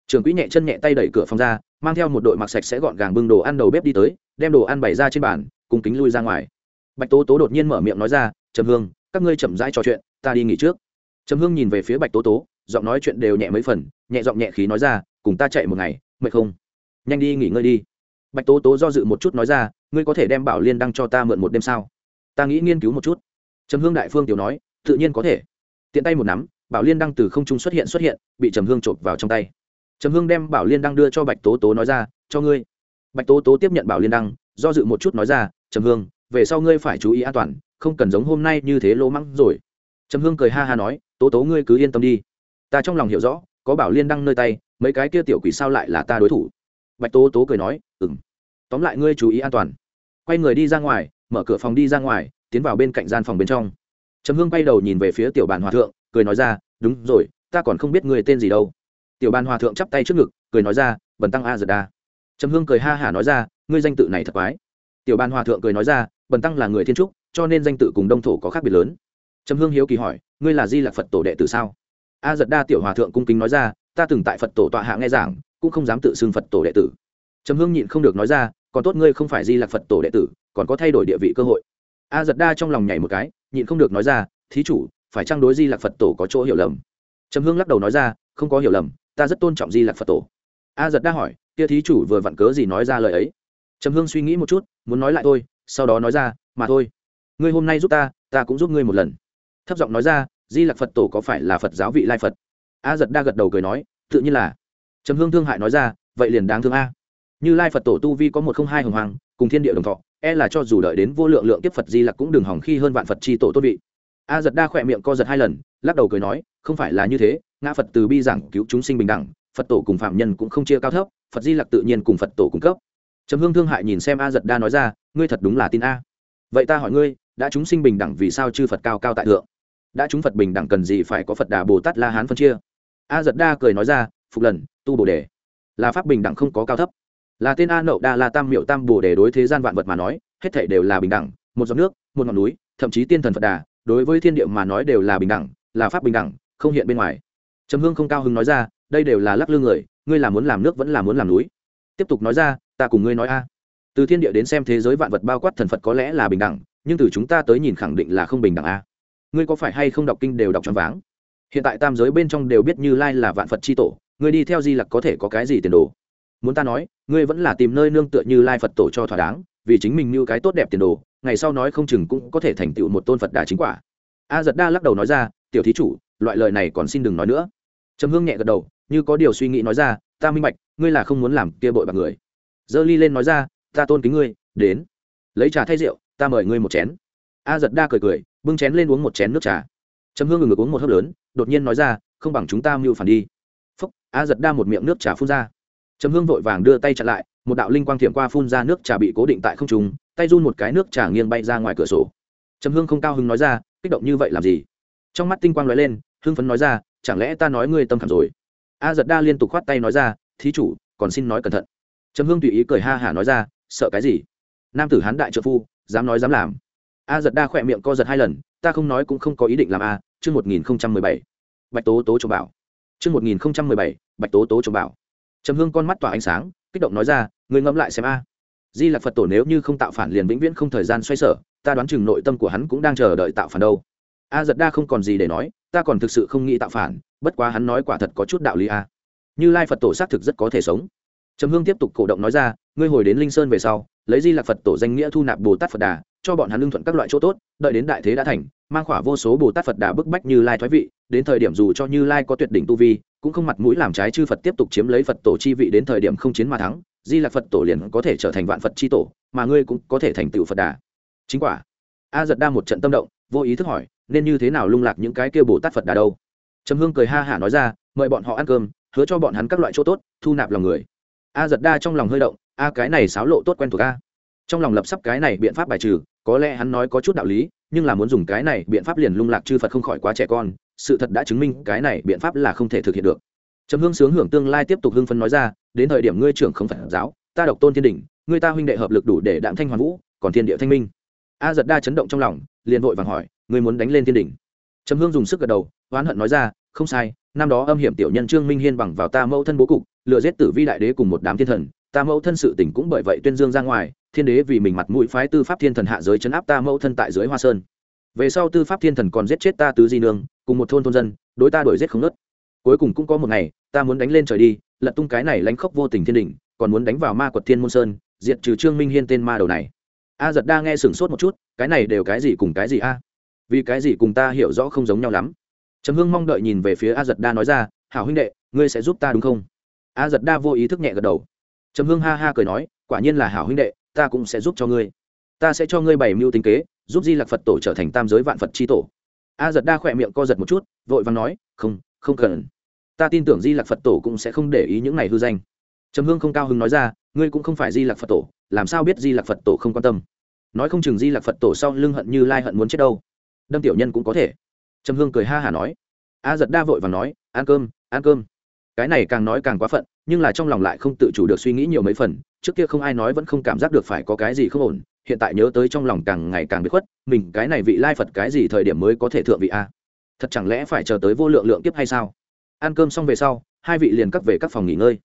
Trưởng quỹ nhẹ chân nhẹ tay đẩy cửa phòng ra, mang theo một đội mặc sạch sẽ gọn gàng bưng đồ ăn đầu bếp đi tới, đem đồ ăn bày ra trên bàn cùng kính lui ra ngoài. Bạch tố tố đột nhiên mở miệng nói ra, trầm hương, các ngươi chậm rãi trò chuyện, ta đi nghỉ trước. Trầm hương nhìn về phía bạch tố tố giọng nói chuyện đều nhẹ mấy phần, nhẹ giọng nhẹ khí nói ra, cùng ta chạy một ngày, mệt không? Nhanh đi nghỉ ngơi đi. Bạch tố tố do dự một chút nói ra, ngươi có thể đem bảo liên đăng cho ta mượn một đêm sao? Ta nghĩ nghiên cứu một chút. Trầm hương đại phương tiểu nói, tự nhiên có thể. Tiện tay một nắm, bảo liên đăng từ không trung xuất hiện xuất hiện, bị trầm hương chộp vào trong tay. Trầm hương đem bảo liên đăng đưa cho bạch tố tố nói ra, cho ngươi. Bạch tố tố tiếp nhận bảo liên đăng, do dự một chút nói ra, trầm hương, về sau ngươi phải chú ý an toàn, không cần giống hôm nay như thế lỗ mắng rồi. Trầm hương cười ha ha nói, tố tố ngươi cứ yên tâm đi ta trong lòng hiểu rõ, có bảo liên đăng nơi tay, mấy cái kia tiểu quỷ sao lại là ta đối thủ. Bạch tố tố cười nói ừng tóm lại ngươi chú ý an toàn. Quay người đi ra ngoài, mở cửa phòng đi ra ngoài, tiến vào bên cạnh gian phòng bên trong. Trầm hương quay đầu nhìn về phía tiểu bàn hòa thượng, cười nói ra, đúng rồi, ta còn không biết người tên gì đâu. Tiểu bàn hòa thượng chắp tay trước ngực, cười nói ra, bần tăng a giật đa trầm hương cười ha hả nói ra, ngươi danh tự này thật quái. Tiểu bàn hòa thượng cười nói ra, bần tăng là người thiên trúc, cho nên danh tự cùng đông thổ có khác biệt lớn. Trầm hương hiếu kỳ hỏi, ngươi là di lạc phật tổ đệ tử sao? A giật đa tiểu hòa thượng cung kính nói ra, ta từng tại phật tổ tọa hạ nghe giảng, cũng không dám tự xưng phật tổ đệ tử. Trầm hương nhịn không được nói ra, còn tốt ngươi không phải di lạc phật tổ đệ tử, còn có thay đổi địa vị cơ hội. A giật đa trong lòng nhảy một cái, nhịn không được nói ra, thí chủ, phải trang đối di lạc phật tổ có chỗ hiểu lầm? Trầm hương lắc đầu nói ra, không có hiểu lầm, ta rất tôn trọng di lạc phật tổ. A giật đa hỏi, kia thí chủ vừa vặn cớ gì nói ra lời ấy? Trầm hương suy nghĩ một chút, muốn nói lại thôi, sau đó nói ra, mà thôi, ngươi hôm nay giúp ta ta cũng giúp ngươi một lần. Thấp giọng nói ra di lạc phật tổ có phải là phật giáo vị lai phật? A giật đa gật đầu cười nói, tự nhiên là. Trầm hương thương hại nói ra, vậy liền đáng thương a. Như lai phật tổ tu vi có một không hai hồng hoàng, cùng thiên địa đồng thọ e là cho dù đợi đến vô lượng lượng tiếp phật di lặc cũng đừng hỏng khi hơn vạn phật c h i tổ tốt vị. A giật đa khỏe miệng co giật hai lần, lắc đầu cười nói, không phải là như thế, ngã phật từ bi giảng cứu chúng sinh bình đẳng, phật tổ cùng phạm nhân cũng không chia cao thấp, phật di lặc tự nhiên cùng phật tổ cung cấp. Trầm hương thương hại nhìn xem a giật đa nói ra, ngươi thật đúng là tin a. Vậy ta hỏi ngươi, đã chúng sinh bình đẳng vì sao chư phật cao cao tại thượng? Đã chúng phật bình đẳng cần gì phải có phật đà bồ tát la hán phân chia. A giật đa cười nói ra, phục lần, tu bồ đề. Là pháp bình đẳng không có cao thấp. Là tên a nậu đa la tam miệu tam bồ đề đối thế gian vạn vật mà nói, hết thể đều là bình đẳng, một giọt nước, một ngọn núi, thậm chí tiên thần phật đà, đối với thiên địa mà nói đều là bình đẳng, là pháp bình đẳng, không hiện bên ngoài. Trầm hương không cao hứng nói ra, đây đều là lắc lư người, ngươi là muốn làm nước vẫn là muốn làm núi? Tiếp tục nói ra, ta cùng ngươi nói a. Từ thiên địa đến xem thế giới vạn vật bao quát thần phật có lẽ là bình đẳng, nhưng từ chúng ta tới nhìn khẳng định là không bình đẳng a ngươi có phải hay không đọc kinh đều đọc tròn váng? Hiện tại tam giới bên trong đều biết như lai là vạn phật c h i tổ, ngươi đi theo di lặc có thể có cái gì tiền đồ? Muốn ta nói, ngươi vẫn là tìm nơi nương tựa như lai phật tổ cho thỏa đáng, vì chính mình như cái tốt đẹp tiền đồ, ngày sau nói không chừng cũng có thể thành tựu một tôn phật đà chính quả. A giật đa lắc đầu nói ra, tiểu thí chủ, loại lời này còn xin đừng nói nữa. Trầm hương nhẹ gật đầu, như có điều suy nghĩ nói ra, ta minh bạch, ngươi là không muốn làm kia bội bạc người. Dơ ly lên nói ra, ta tôn kính ngươi, đến, lấy trà thay rượu, ta mời ngươi một chén. A giật đa cười cười bưng chén lên uống một chén nước trà. Trầm hương ngừng ngực uống một hớp lớn, đột nhiên nói ra, không bằng chúng ta mưu phản đi. Phúc, a giật đa một miệng nước trà phun ra. Trầm hương vội vàng đưa tay chặn lại, một đạo linh quang thiểm qua phun ra nước trà bị cố định tại không trung, tay run một cái nước trà nghiêng bay ra ngoài cửa sổ. Trầm hương không cao hứng nói ra, kích động như vậy làm gì? Trong mắt tinh quang nói lên, hưng phấn nói ra, chẳng lẽ ta nói ngươi tâm khảm rồi? A giật đa liên tục khoát tay nói ra, thí chủ, còn xin nói cẩn thận. Trầm hương tùy ý cười ha hả nói ra, sợ cái gì? Nam tử hán đại trợ phu, dám nói dám làm a giật đa khỏe miệng co giật hai lần, ta không nói cũng không có ý định làm a, chương một nghìn mười bảy. Bạch tố tố trồng bảo. Chương một nghìn mười bảy, bạch tố tố trồng bảo. Trầm hương con mắt tỏa ánh sáng, kích động nói ra người ngẫm lại xem a. Di lạc phật tổ nếu như không tạo phản liền vĩnh viễn không thời gian xoay sở, ta đoán chừng nội tâm của hắn cũng đang chờ đợi tạo phản đâu. A giật đa không còn gì để nói, ta còn thực sự không nghĩ tạo phản, bất quá hắn nói quả thật có chút đạo lý a. Như lai phật tổ xác thực rất có thể sống. Trầm hương tiếp tục cổ động nói ra ngươi hồi đến linh sơn về sau, lấy di lạc phật tổ danh nghĩa thu nạp bồ tát phật đà, cho bọn hắn lương thuận các loại chỗ tốt, đợi đến đại thế đã thành, mang khỏa vô số bồ tát phật đà bức bách như lai thoái vị, đến thời điểm dù cho như lai có tuyệt đỉnh tu vi, cũng không mặt mũi làm trái chư phật tiếp tục chiếm lấy phật tổ chi vị đến thời điểm không chiến mà thắng, di lạc phật tổ liền có thể trở thành vạn phật chi tổ, mà ngươi cũng có thể thành tựu phật đà. Chính quả. A giật đa một trận tâm động, vô ý thức hỏi, nên như thế nào lung lạc những cái kia bồ tát phật đà đâu? Trầm hương cười ha hả nói ra, mời bọn họ ăn cơm, hứa cho bọn hắn các loại chỗ tốt, thu nạp lòng người. A giật đa trong lòng hơi động a, cái này xáo lộ tốt quen thuộc a. Trong lòng lập sắp cái này biện pháp bài trừ, có lẽ hắn nói có chút đạo lý, nhưng là muốn dùng cái này biện pháp liền lung lạc chư phật không khỏi quá trẻ con, sự thật đã chứng minh cái này biện pháp là không thể thực hiện được. Trầm hương sướng hưởng tương lai tiếp tục hưng phấn nói ra, đến thời điểm ngươi trưởng không phải giáo, ta độc tôn thiên đình ngươi ta huynh đệ hợp lực đủ để đạm thanh hoàn vũ, còn thiên địa thanh minh. A giật đa chấn động trong lòng, liền vội vàng hỏi, ngươi muốn đánh lên thiên đình trầm hương dùng sức gật đầu, oán hận nói ra, không sai, năm đó âm hiểm tiểu nhân trương minh hiên bằng vào ta mẫu thân bố cục, lừa giết tử vi đại đế cùng một đám thiên thần ta mẫu thân sự tỉnh cũng bởi vậy tuyên dương ra ngoài, thiên đế vì mình mặt mũi phái tư pháp thiên thần hạ giới chấn áp ta mẫu thân tại dưới hoa sơn. Về sau tư pháp thiên thần còn giết chết ta tứ di nương, cùng một thôn thôn dân, đối ta đổi giết không nớt. Cuối cùng cũng có một ngày, ta muốn đánh lên trời đi, lật tung cái này lánh khóc vô tình thiên đình còn muốn đánh vào ma quật thiên môn sơn, diệt trừ trương minh hiên tên ma đầu này. A giật đa nghe sửng sốt một chút, cái này đều cái gì cùng cái gì a? Vì cái gì cùng ta hiểu rõ không giống nhau lắm. Trầm hương mong đợi nhìn về phía a giật đa nói ra, hảo huynh đệ, ngươi sẽ giúp ta đúng không? A giật đa vô ý thức nhẹ gật đầu trầm hương ha ha cười nói, quả nhiên là hảo huynh đệ, ta cũng sẽ giúp cho ngươi. Ta sẽ cho ngươi bày mưu tính kế, giúp di lạc phật tổ trở thành tam giới vạn phật c tổ. A giật đa khỏe miệng co giật một chút, vội vàng nói, không không cần. Ta tin tưởng di lạc phật tổ cũng sẽ không để ý những này hư danh. Trầm hương không cao hứng nói ra, ngươi cũng không phải di lạc phật tổ, làm sao biết di lạc phật tổ không quan tâm? Nói không chừng di lạc phật tổ sau lưng hận như lai hận muốn chết đâu. Đâm tiểu nhân cũng có thể. Trầm hương cười ha hả nói. A giật đa vội và nói, ăn cơm ăn cơm cái này càng nói càng quá phận, nhưng là trong lòng lại không tự chủ được suy nghĩ nhiều mấy phần, trước kia không ai nói vẫn không cảm giác được phải có cái gì không ổn, hiện tại nhớ tới trong lòng càng ngày càng bị khuất, mình cái này vị lai phật cái gì thời điểm mới có thể thượng vị a? Thật chẳng lẽ phải chờ tới vô lượng lượng tiếp hay sao? Ăn cơm xong về sau, hai vị liền cắt về các phòng nghỉ ngơi.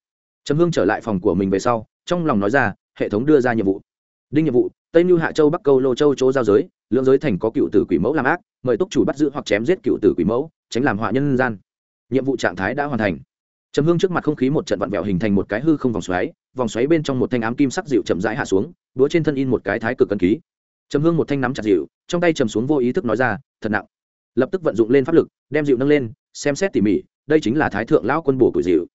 Trầm hương trở lại phòng của mình về sau, trong lòng nói ra, hệ thống đưa ra nhiệm vụ. Đinh nhiệm vụ, tây mưu hạ châu bắc câu lô châu chỗ giao giới, lưỡng giới thành có cựu tử quỷ mẫu làm ác, mời túc chủ bắt giữ hoặc chém giết cựu tử quỷ mẫu, tránh làm họa nhân gian. Nhiệm vụ trạng thái đã hoàn thành trầm hương trước mặt không khí một trận vặn vẹo hình thành một cái hư không vòng xoáy vòng xoáy bên trong một thanh ám kim sắc dịu chậm rãi hạ xuống đũa trên thân in một cái thái cực cân ký. Trầm hương một thanh nắm chặt dịu, trong tay trầm xuống vô ý thức nói ra, thật nặng. Lập tức vận dụng lên pháp lực, đem dịu nâng lên, xem xét tỉ mỉ, đây chính là thái thượng lão quân bổ của dịu.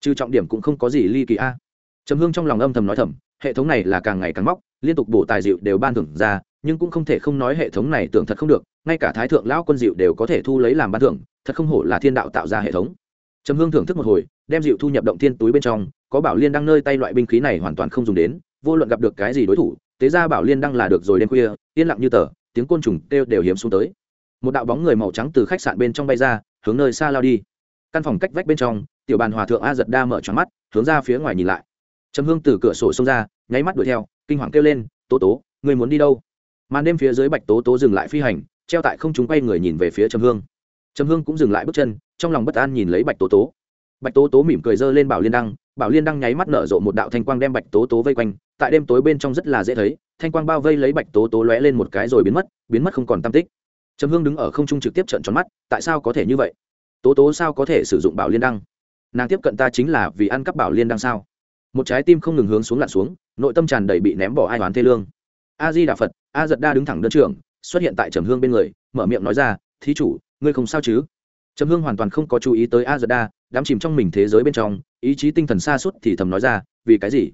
Trừ trọng điểm cũng không có gì ly kỳ a. Trầm hương trong lòng âm thầm nói thầm, hệ thống này là càng ngày càng móc, liên tục bổ tài dịu đều ban thưởng ra, nhưng cũng không thể không nói hệ thống này tưởng thật không được, ngay cả thái thượng lão quân dịu đều có thể thu lấy làm ban thưởng, thật không hổ là thiên đạo tạo ra hệ thống trầm hương thưởng thức một hồi, đem dịu thu nhập động thiên túi bên trong, có bảo liên đang nơi tay loại binh khí này hoàn toàn không dùng đến, vô luận gặp được cái gì đối thủ, tế ra bảo liên đang là được rồi đêm khuya, yên lặng như tờ, tiếng côn trùng kêu đều hiếm xuống tới. Một đạo bóng người màu trắng từ khách sạn bên trong bay ra, hướng nơi xa lao đi. Căn phòng cách vách bên trong, tiểu bàn hòa thượng a giật đa mở tròn mắt, hướng ra phía ngoài nhìn lại. Trầm hương từ cửa sổ xông ra, nháy mắt đuổi theo, kinh hoàng kêu lên, tố tố người muốn đi đâu? Màn đêm phía dưới bạch tố tố dừng lại phi hành, treo tại không chúng quay người nhìn về phía trầm hương trầm hương cũng dừng lại bước chân, trong lòng bất an nhìn lấy bạch tố tố. Bạch tố tố mỉm cười dơ lên bảo liên đăng, bảo liên đăng nháy mắt nở rộ một đạo thanh quang đem bạch tố tố vây quanh, tại đêm tối bên trong rất là dễ thấy, thanh quang bao vây lấy bạch tố tố lóe lên một cái rồi biến mất biến mất không còn tam tích. Trầm hương đứng ở không trung trực tiếp trận tròn mắt, tại sao có thể như vậy? Tố tố sao có thể sử dụng bảo liên đăng? Nàng tiếp cận ta chính là vì ăn cắp bảo liên đăng sao? Một trái tim không ngừng hướng xuống lặn xuống, nội tâm tràn đầy bị ném bỏ ai toán thê lương. A di đà phật, a giật đa đứng thẳng đơn trưởng, xuất hiện tại trầm hương bên người, mở miệng nói ra, thí chủ ngươi không sao chứ? Trầm hương hoàn toàn không có chú ý tới a giật đa đắm chìm trong mình thế giới bên trong, ý chí tinh thần xa suốt thì thầm nói ra, vì cái gì?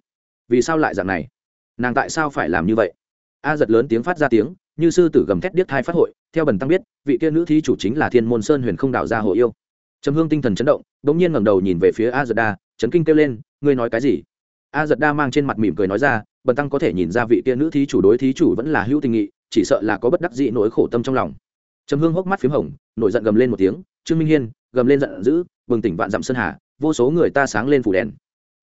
Vì sao lại dạng này? Nàng tại sao phải làm như vậy? A giật lớn tiếng phát ra tiếng, như sư tử gầm thét điếc thai phát hội, theo bần tăng biết, vị kia nữ thí chủ chính là thiên môn sơn huyền không đạo gia hồ yêu. Trầm hương tinh thần chấn động đ ỗ n g nhiên ngẩng đầu nhìn về phía a giật đa chấn kinh kêu lên, ngươi nói cái gì? A giật đa mang trên mặt mỉm cười nói ra, bần tăng có thể nhìn ra vị kia nữ thí chủ đối thí chủ vẫn là hữu tình nghị, chỉ sợ là có bất đắc dị nỗi khổ tâm trong lòng trầm hương hốc mắt p h í m hồng, nổi giận gầm lên một tiếng, trương minh hiên, gầm lên giận dữ, bừng tỉnh vạn dặm sơn hà, vô số người ta sáng lên phủ đèn.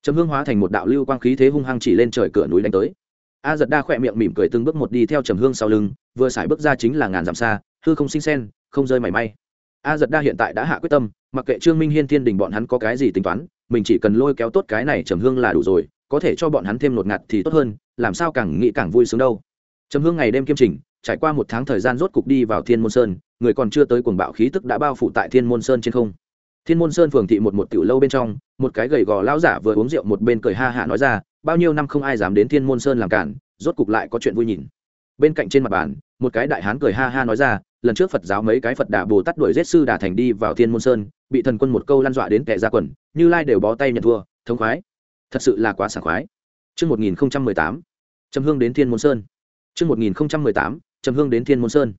Trầm hương hóa thành một đạo lưu quang khí thế hung hăng chỉ lên trời cửa núi đánh tới. A giật đa khỏe miệng mỉm cười từng bước một đi theo trầm hương sau lưng, vừa xài bước ra chính là ngàn dặm xa, hư không sinh sen, không rơi mảy may. A giật đa hiện tại đã hạ quyết tâm, mặc kệ trương minh hiên, thiên đình bọn hắn có cái gì tính toán, mình chỉ cần lôi kéo tốt cái này trầm hương là đủ rồi, có thể cho bọn hắn thêm nột ngạt thì tốt hơn, làm sao càng nghĩ càng vui sướng đâu. Trầm hương ngày đêm kiêm trình trải qua một tháng thời gian rốt cục đi vào thiên môn sơn người còn chưa tới cuồng bạo khí tức đã bao phủ tại thiên môn sơn trên không. Thiên môn sơn phường thị một một tiểu lâu bên trong một cái gầy gò lão giả vừa uống rượu một bên cười ha hạ nói ra bao nhiêu năm không ai dám đến thiên môn sơn làm cản rốt cục lại có chuyện vui nhìn. Bên cạnh trên mặt bàn một cái đại hán cười ha ha nói ra lần trước phật giáo mấy cái phật đà bồ tát đuổi giết sư đà thành đi vào thiên môn sơn bị thần quân một câu lăn dọa đến kẻ ra quần như lai đều bó tay nhận thua thống khoái. Thật sự là quá sảng khoái. Trước 1018, Trầm Hương đến Thiên Môn Sơn. Trước 1018, Trầm Hương đến Thiên Môn Sơn.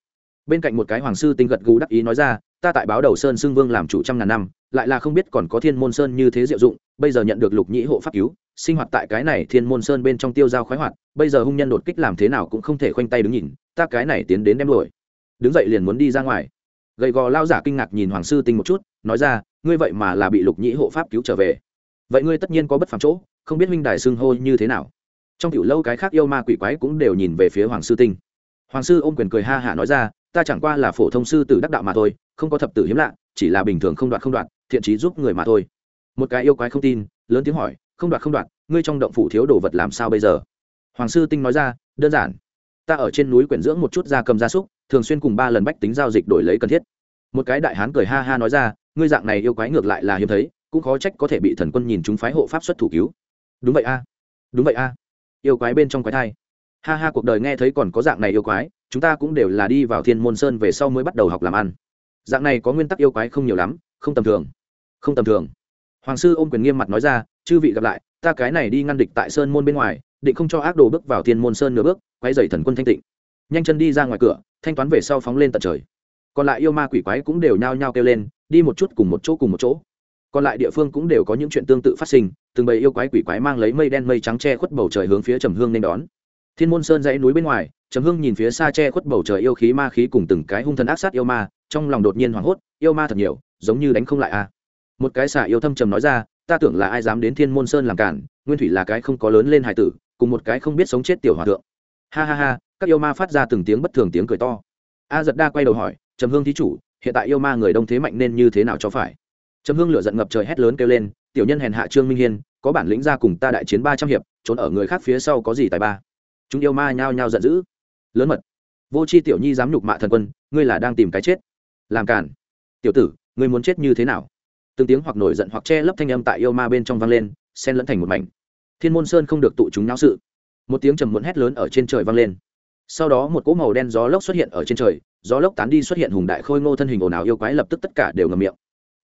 Bên cạnh một cái hoàng sư tinh gật gù đắc ý nói ra, ta tại báo đầu Sơn Xưng Vương làm chủ trăm ngàn năm, lại là không biết còn có Thiên Môn Sơn như thế diệu dụng, bây giờ nhận được Lục Nhĩ hộ pháp cứu, sinh hoạt tại cái này Thiên Môn Sơn bên trong tiêu giao khoái hoạt, bây giờ hung nhân đột kích làm thế nào cũng không thể khoanh tay đứng nhìn, ta cái này tiến đến đem đuổi. Đứng dậy liền muốn đi ra ngoài. Gầy gò lao giả kinh ngạc nhìn hoàng sư tinh một chút nói ra ngươi vậy mà là bị lục nhĩ hộ pháp cứu trở về. Vậy ngươi tất nhiên có bất phàm chỗ không biết huynh đài xưng hô như thế nào. Trong tiểu lâu cái khác yêu ma quỷ quái cũng đều nhìn về phía hoàng sư tinh hoàng sư ôm quyền cười ha hả nói ra, ta chẳng qua là phổ thông sư tử đắc đạo mà thôi, không có thập tử hiếm lạ, chỉ là bình thường không đoạt không đoạt, thiện trí giúp người mà thôi. Một cái yêu quái không tin, lớn tiếng hỏi, không đoạt không đoạt, ngươi trong động phủ thiếu đồ vật làm sao bây giờ? Hoàng sư tinh nói ra, đơn giản, ta ở trên núi quyển dưỡng một chút da cầm gia súc, thường xuyên cùng ba lần bách tính giao dịch đổi lấy cần thiết. Một cái đại hán cười ha ha nói ra, ngươi dạng này yêu quái ngược lại là hiếm thấy, cũng khó trách có thể bị thần quân nhìn chúng phái hộ pháp xuất thủ cứu. Đúng vậy a, đúng vậy a. Yêu quái bên trong quái thai ha ha, cuộc đời nghe thấy còn có dạng này yêu quái, chúng ta cũng đều là đi vào thiên môn sơn về sau mới bắt đầu học làm ăn. Dạng này có nguyên tắc yêu quái không nhiều lắm, không tầm thường. Không tầm thường. Hoàng sư ôm quyền nghiêm mặt nói ra, chư vị gặp lại, ta cái này đi ngăn địch tại sơn môn bên ngoài, định không cho ác đồ bước vào thiên môn sơn nửa bước quay dày thần quân thanh tịnh. Nhanh chân đi ra ngoài cửa, thanh toán về sau phóng lên tận trời. Còn lại yêu ma quỷ quái cũng đều nhao nhao kêu lên, đi một chút cùng một chỗ cùng một chỗ. Còn lại địa phương cũng đều có những chuyện tương tự phát sinh, từng bầy yêu quái quỷ quái mang lấy mây đen mây trắng che khuất bầu trời hướng phía trầm hương nên đón thiên môn sơn dãy núi bên ngoài, trầm hương nhìn phía xa che khuất bầu trời yêu khí ma khí cùng từng cái hung thần ác sát yêu ma, trong lòng đột nhiên hoảng hốt, yêu ma thật nhiều, giống như đánh không lại a. À. một cái xả yêu thâm trầm nói ra, ta tưởng là ai dám đến thiên môn sơn làm cản, nguyên thủy là cái không có lớn lên hải tử, cùng một cái không biết sống chết tiểu hòa thượng. Ha ha ha, các yêu ma phát ra từng tiếng bất thường tiếng cười to. A giật đa quay đầu hỏi, trầm hương thí chủ, hiện tại yêu ma người đông thế mạnh nên như thế nào cho phải? Trầm hương lửa giận ngập trời hét lớn kêu lên, tiểu nhân hèn hạ trương minh hiên, có bản lĩnh ra cùng ta đại chiến ba trăm hiệp, trốn ở người khác phía sau có gì tài ba? Chúng yêu ma nhao nhao giận dữ. Lớn mật. Vô c h i tiểu nhi dám nhục mạ thần quân, ngươi là đang tìm cái chết. Làm cản tiểu tử, ngươi muốn chết như thế nào? Từng tiếng hoặc nổi giận hoặc che lấp thanh âm tại yêu ma bên trong vang lên, xen lẫn thành một mảnh. Thiên môn sơn không được tụ chúng náo sự. Một tiếng trầm muộn hét lớn ở trên trời vang lên. Sau đó một cỗ màu đen gió lốc xuất hiện ở trên trời, gió lốc tán đi xuất hiện hùng đại khôi ngô thân hình ồn ào yêu quái lập tức tất cả đều ngầm miệng.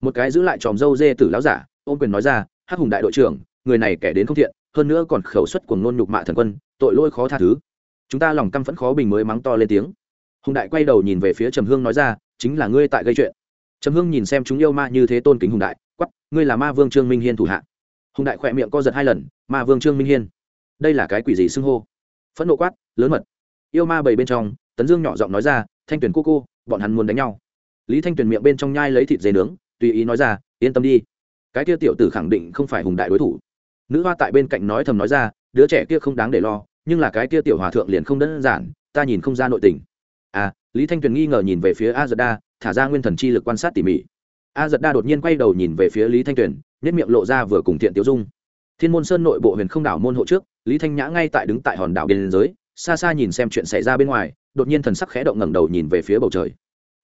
Một cái giữ lại tròm dâu dê tử láo giả, ôm quyền nói ra, hắc hùng đại đội trưởng, người này kẻ đến không thiện hơn nữa còn khẩu suất của ngôn nhục mạ thần quân, tội lỗi khó tha thứ. Chúng ta lòng căm phẫn khó bình mới mắng to lên tiếng. Hùng đại quay đầu nhìn về phía trầm hương nói ra, chính là ngươi tại gây chuyện. Trầm hương nhìn xem chúng yêu ma như thế tôn kính hùng đại quắp ngươi là ma vương trương minh hiên thủ hạ. Hùng đại khỏe miệng co giật hai lần, ma vương trương minh hiên, đây là cái quỷ gì xưng hô? Phẫn nộ quát, lớn mật. Yêu ma bảy bên trong, tấn dương nhỏ giọng nói ra, thanh tuyển cô cô, bọn hắn muốn đánh nhau. Lý thanh tuyển miệng bên trong nhai lấy thịt dê nướng, tùy ý nói ra, yên tâm đi. Cái kia tiểu tử khẳng định không phải hùng đại đối thủ nữ hoa tại bên cạnh nói thầm nói ra, đứa trẻ kia không đáng để lo, nhưng là cái kia tiểu hòa thượng liền không đơn giản, ta nhìn không ra nội tình. À lý thanh tuyền nghi ngờ nhìn về phía a giật đa, thả ra nguyên thần chi lực quan sát tỉ mỉ. A giật đa đột nhiên quay đầu nhìn về phía lý thanh tuyền nhất miệng lộ ra vừa cùng thiện tiêu dung. Thiên môn sơn nội bộ huyền không đảo môn hộ trước, lý thanh nhã ngay tại đứng tại hòn đảo biên giới, xa xa nhìn xem chuyện xảy ra bên ngoài, đột nhiên thần sắc khẽ động ngẩng đầu nhìn về phía bầu trời.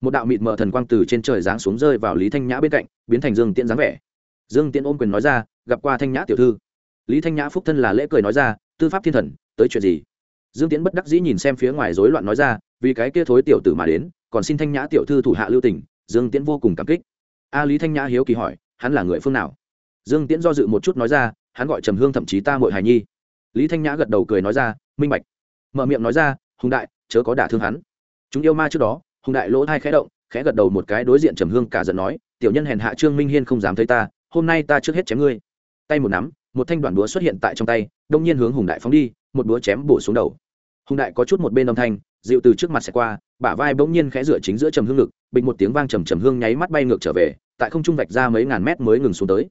Một đạo mịt mờ thần quang từ trên trời giáng xuống rơi vào lý thanh nhã bên cạnh, biến thành dương tiễn dáng vẻ. Dương tiễn ôm quyền nói ra, gặp qua thanh nhã tiểu thư lý thanh nhã phúc thân là lễ cười nói ra, tư pháp thiên thần, tới chuyện gì? Dương tiễn bất đắc dĩ nhìn xem phía ngoài rối loạn nói ra, vì cái kia thối tiểu tử mà đến, còn xin thanh nhã tiểu thư thủ hạ lưu tỉnh dương tiễn vô cùng cảm kích. A lý thanh nhã hiếu kỳ hỏi, hắn là người phương nào? Dương tiễn do dự một chút nói ra, hắn gọi trầm hương thậm chí ta mội hài nhi. Lý thanh nhã gật đầu cười nói ra, minh bạch. Mở miệng nói ra, hùng đại, chớ có đả thương hắn. Chúng yêu ma trước đó, hùng đại lỗ thai khẽ động, khẽ gật đầu một cái đối diện trầm hương cả giận nói, tiểu nhân hèn hạ trương minh hiên không dám thấy ta, hôm nay ta trước hết chém ngươi. Tay một nắm một thanh đoạn đũa xuất hiện tại trong tay, đông nhiên hướng hùng đại phóng đi, một đũa chém bổ xuống đầu. Hùng đại có chút một bên âm thanh, dịu từ trước mặt sẽ qua, bả vai bỗng nhiên khẽ dựa chính giữa trầm hương lực, bình một tiếng vang trầm trầm hương nháy mắt bay ngược trở về, tại không trung vạch ra mấy ngàn mét mới ngừng xuống tới.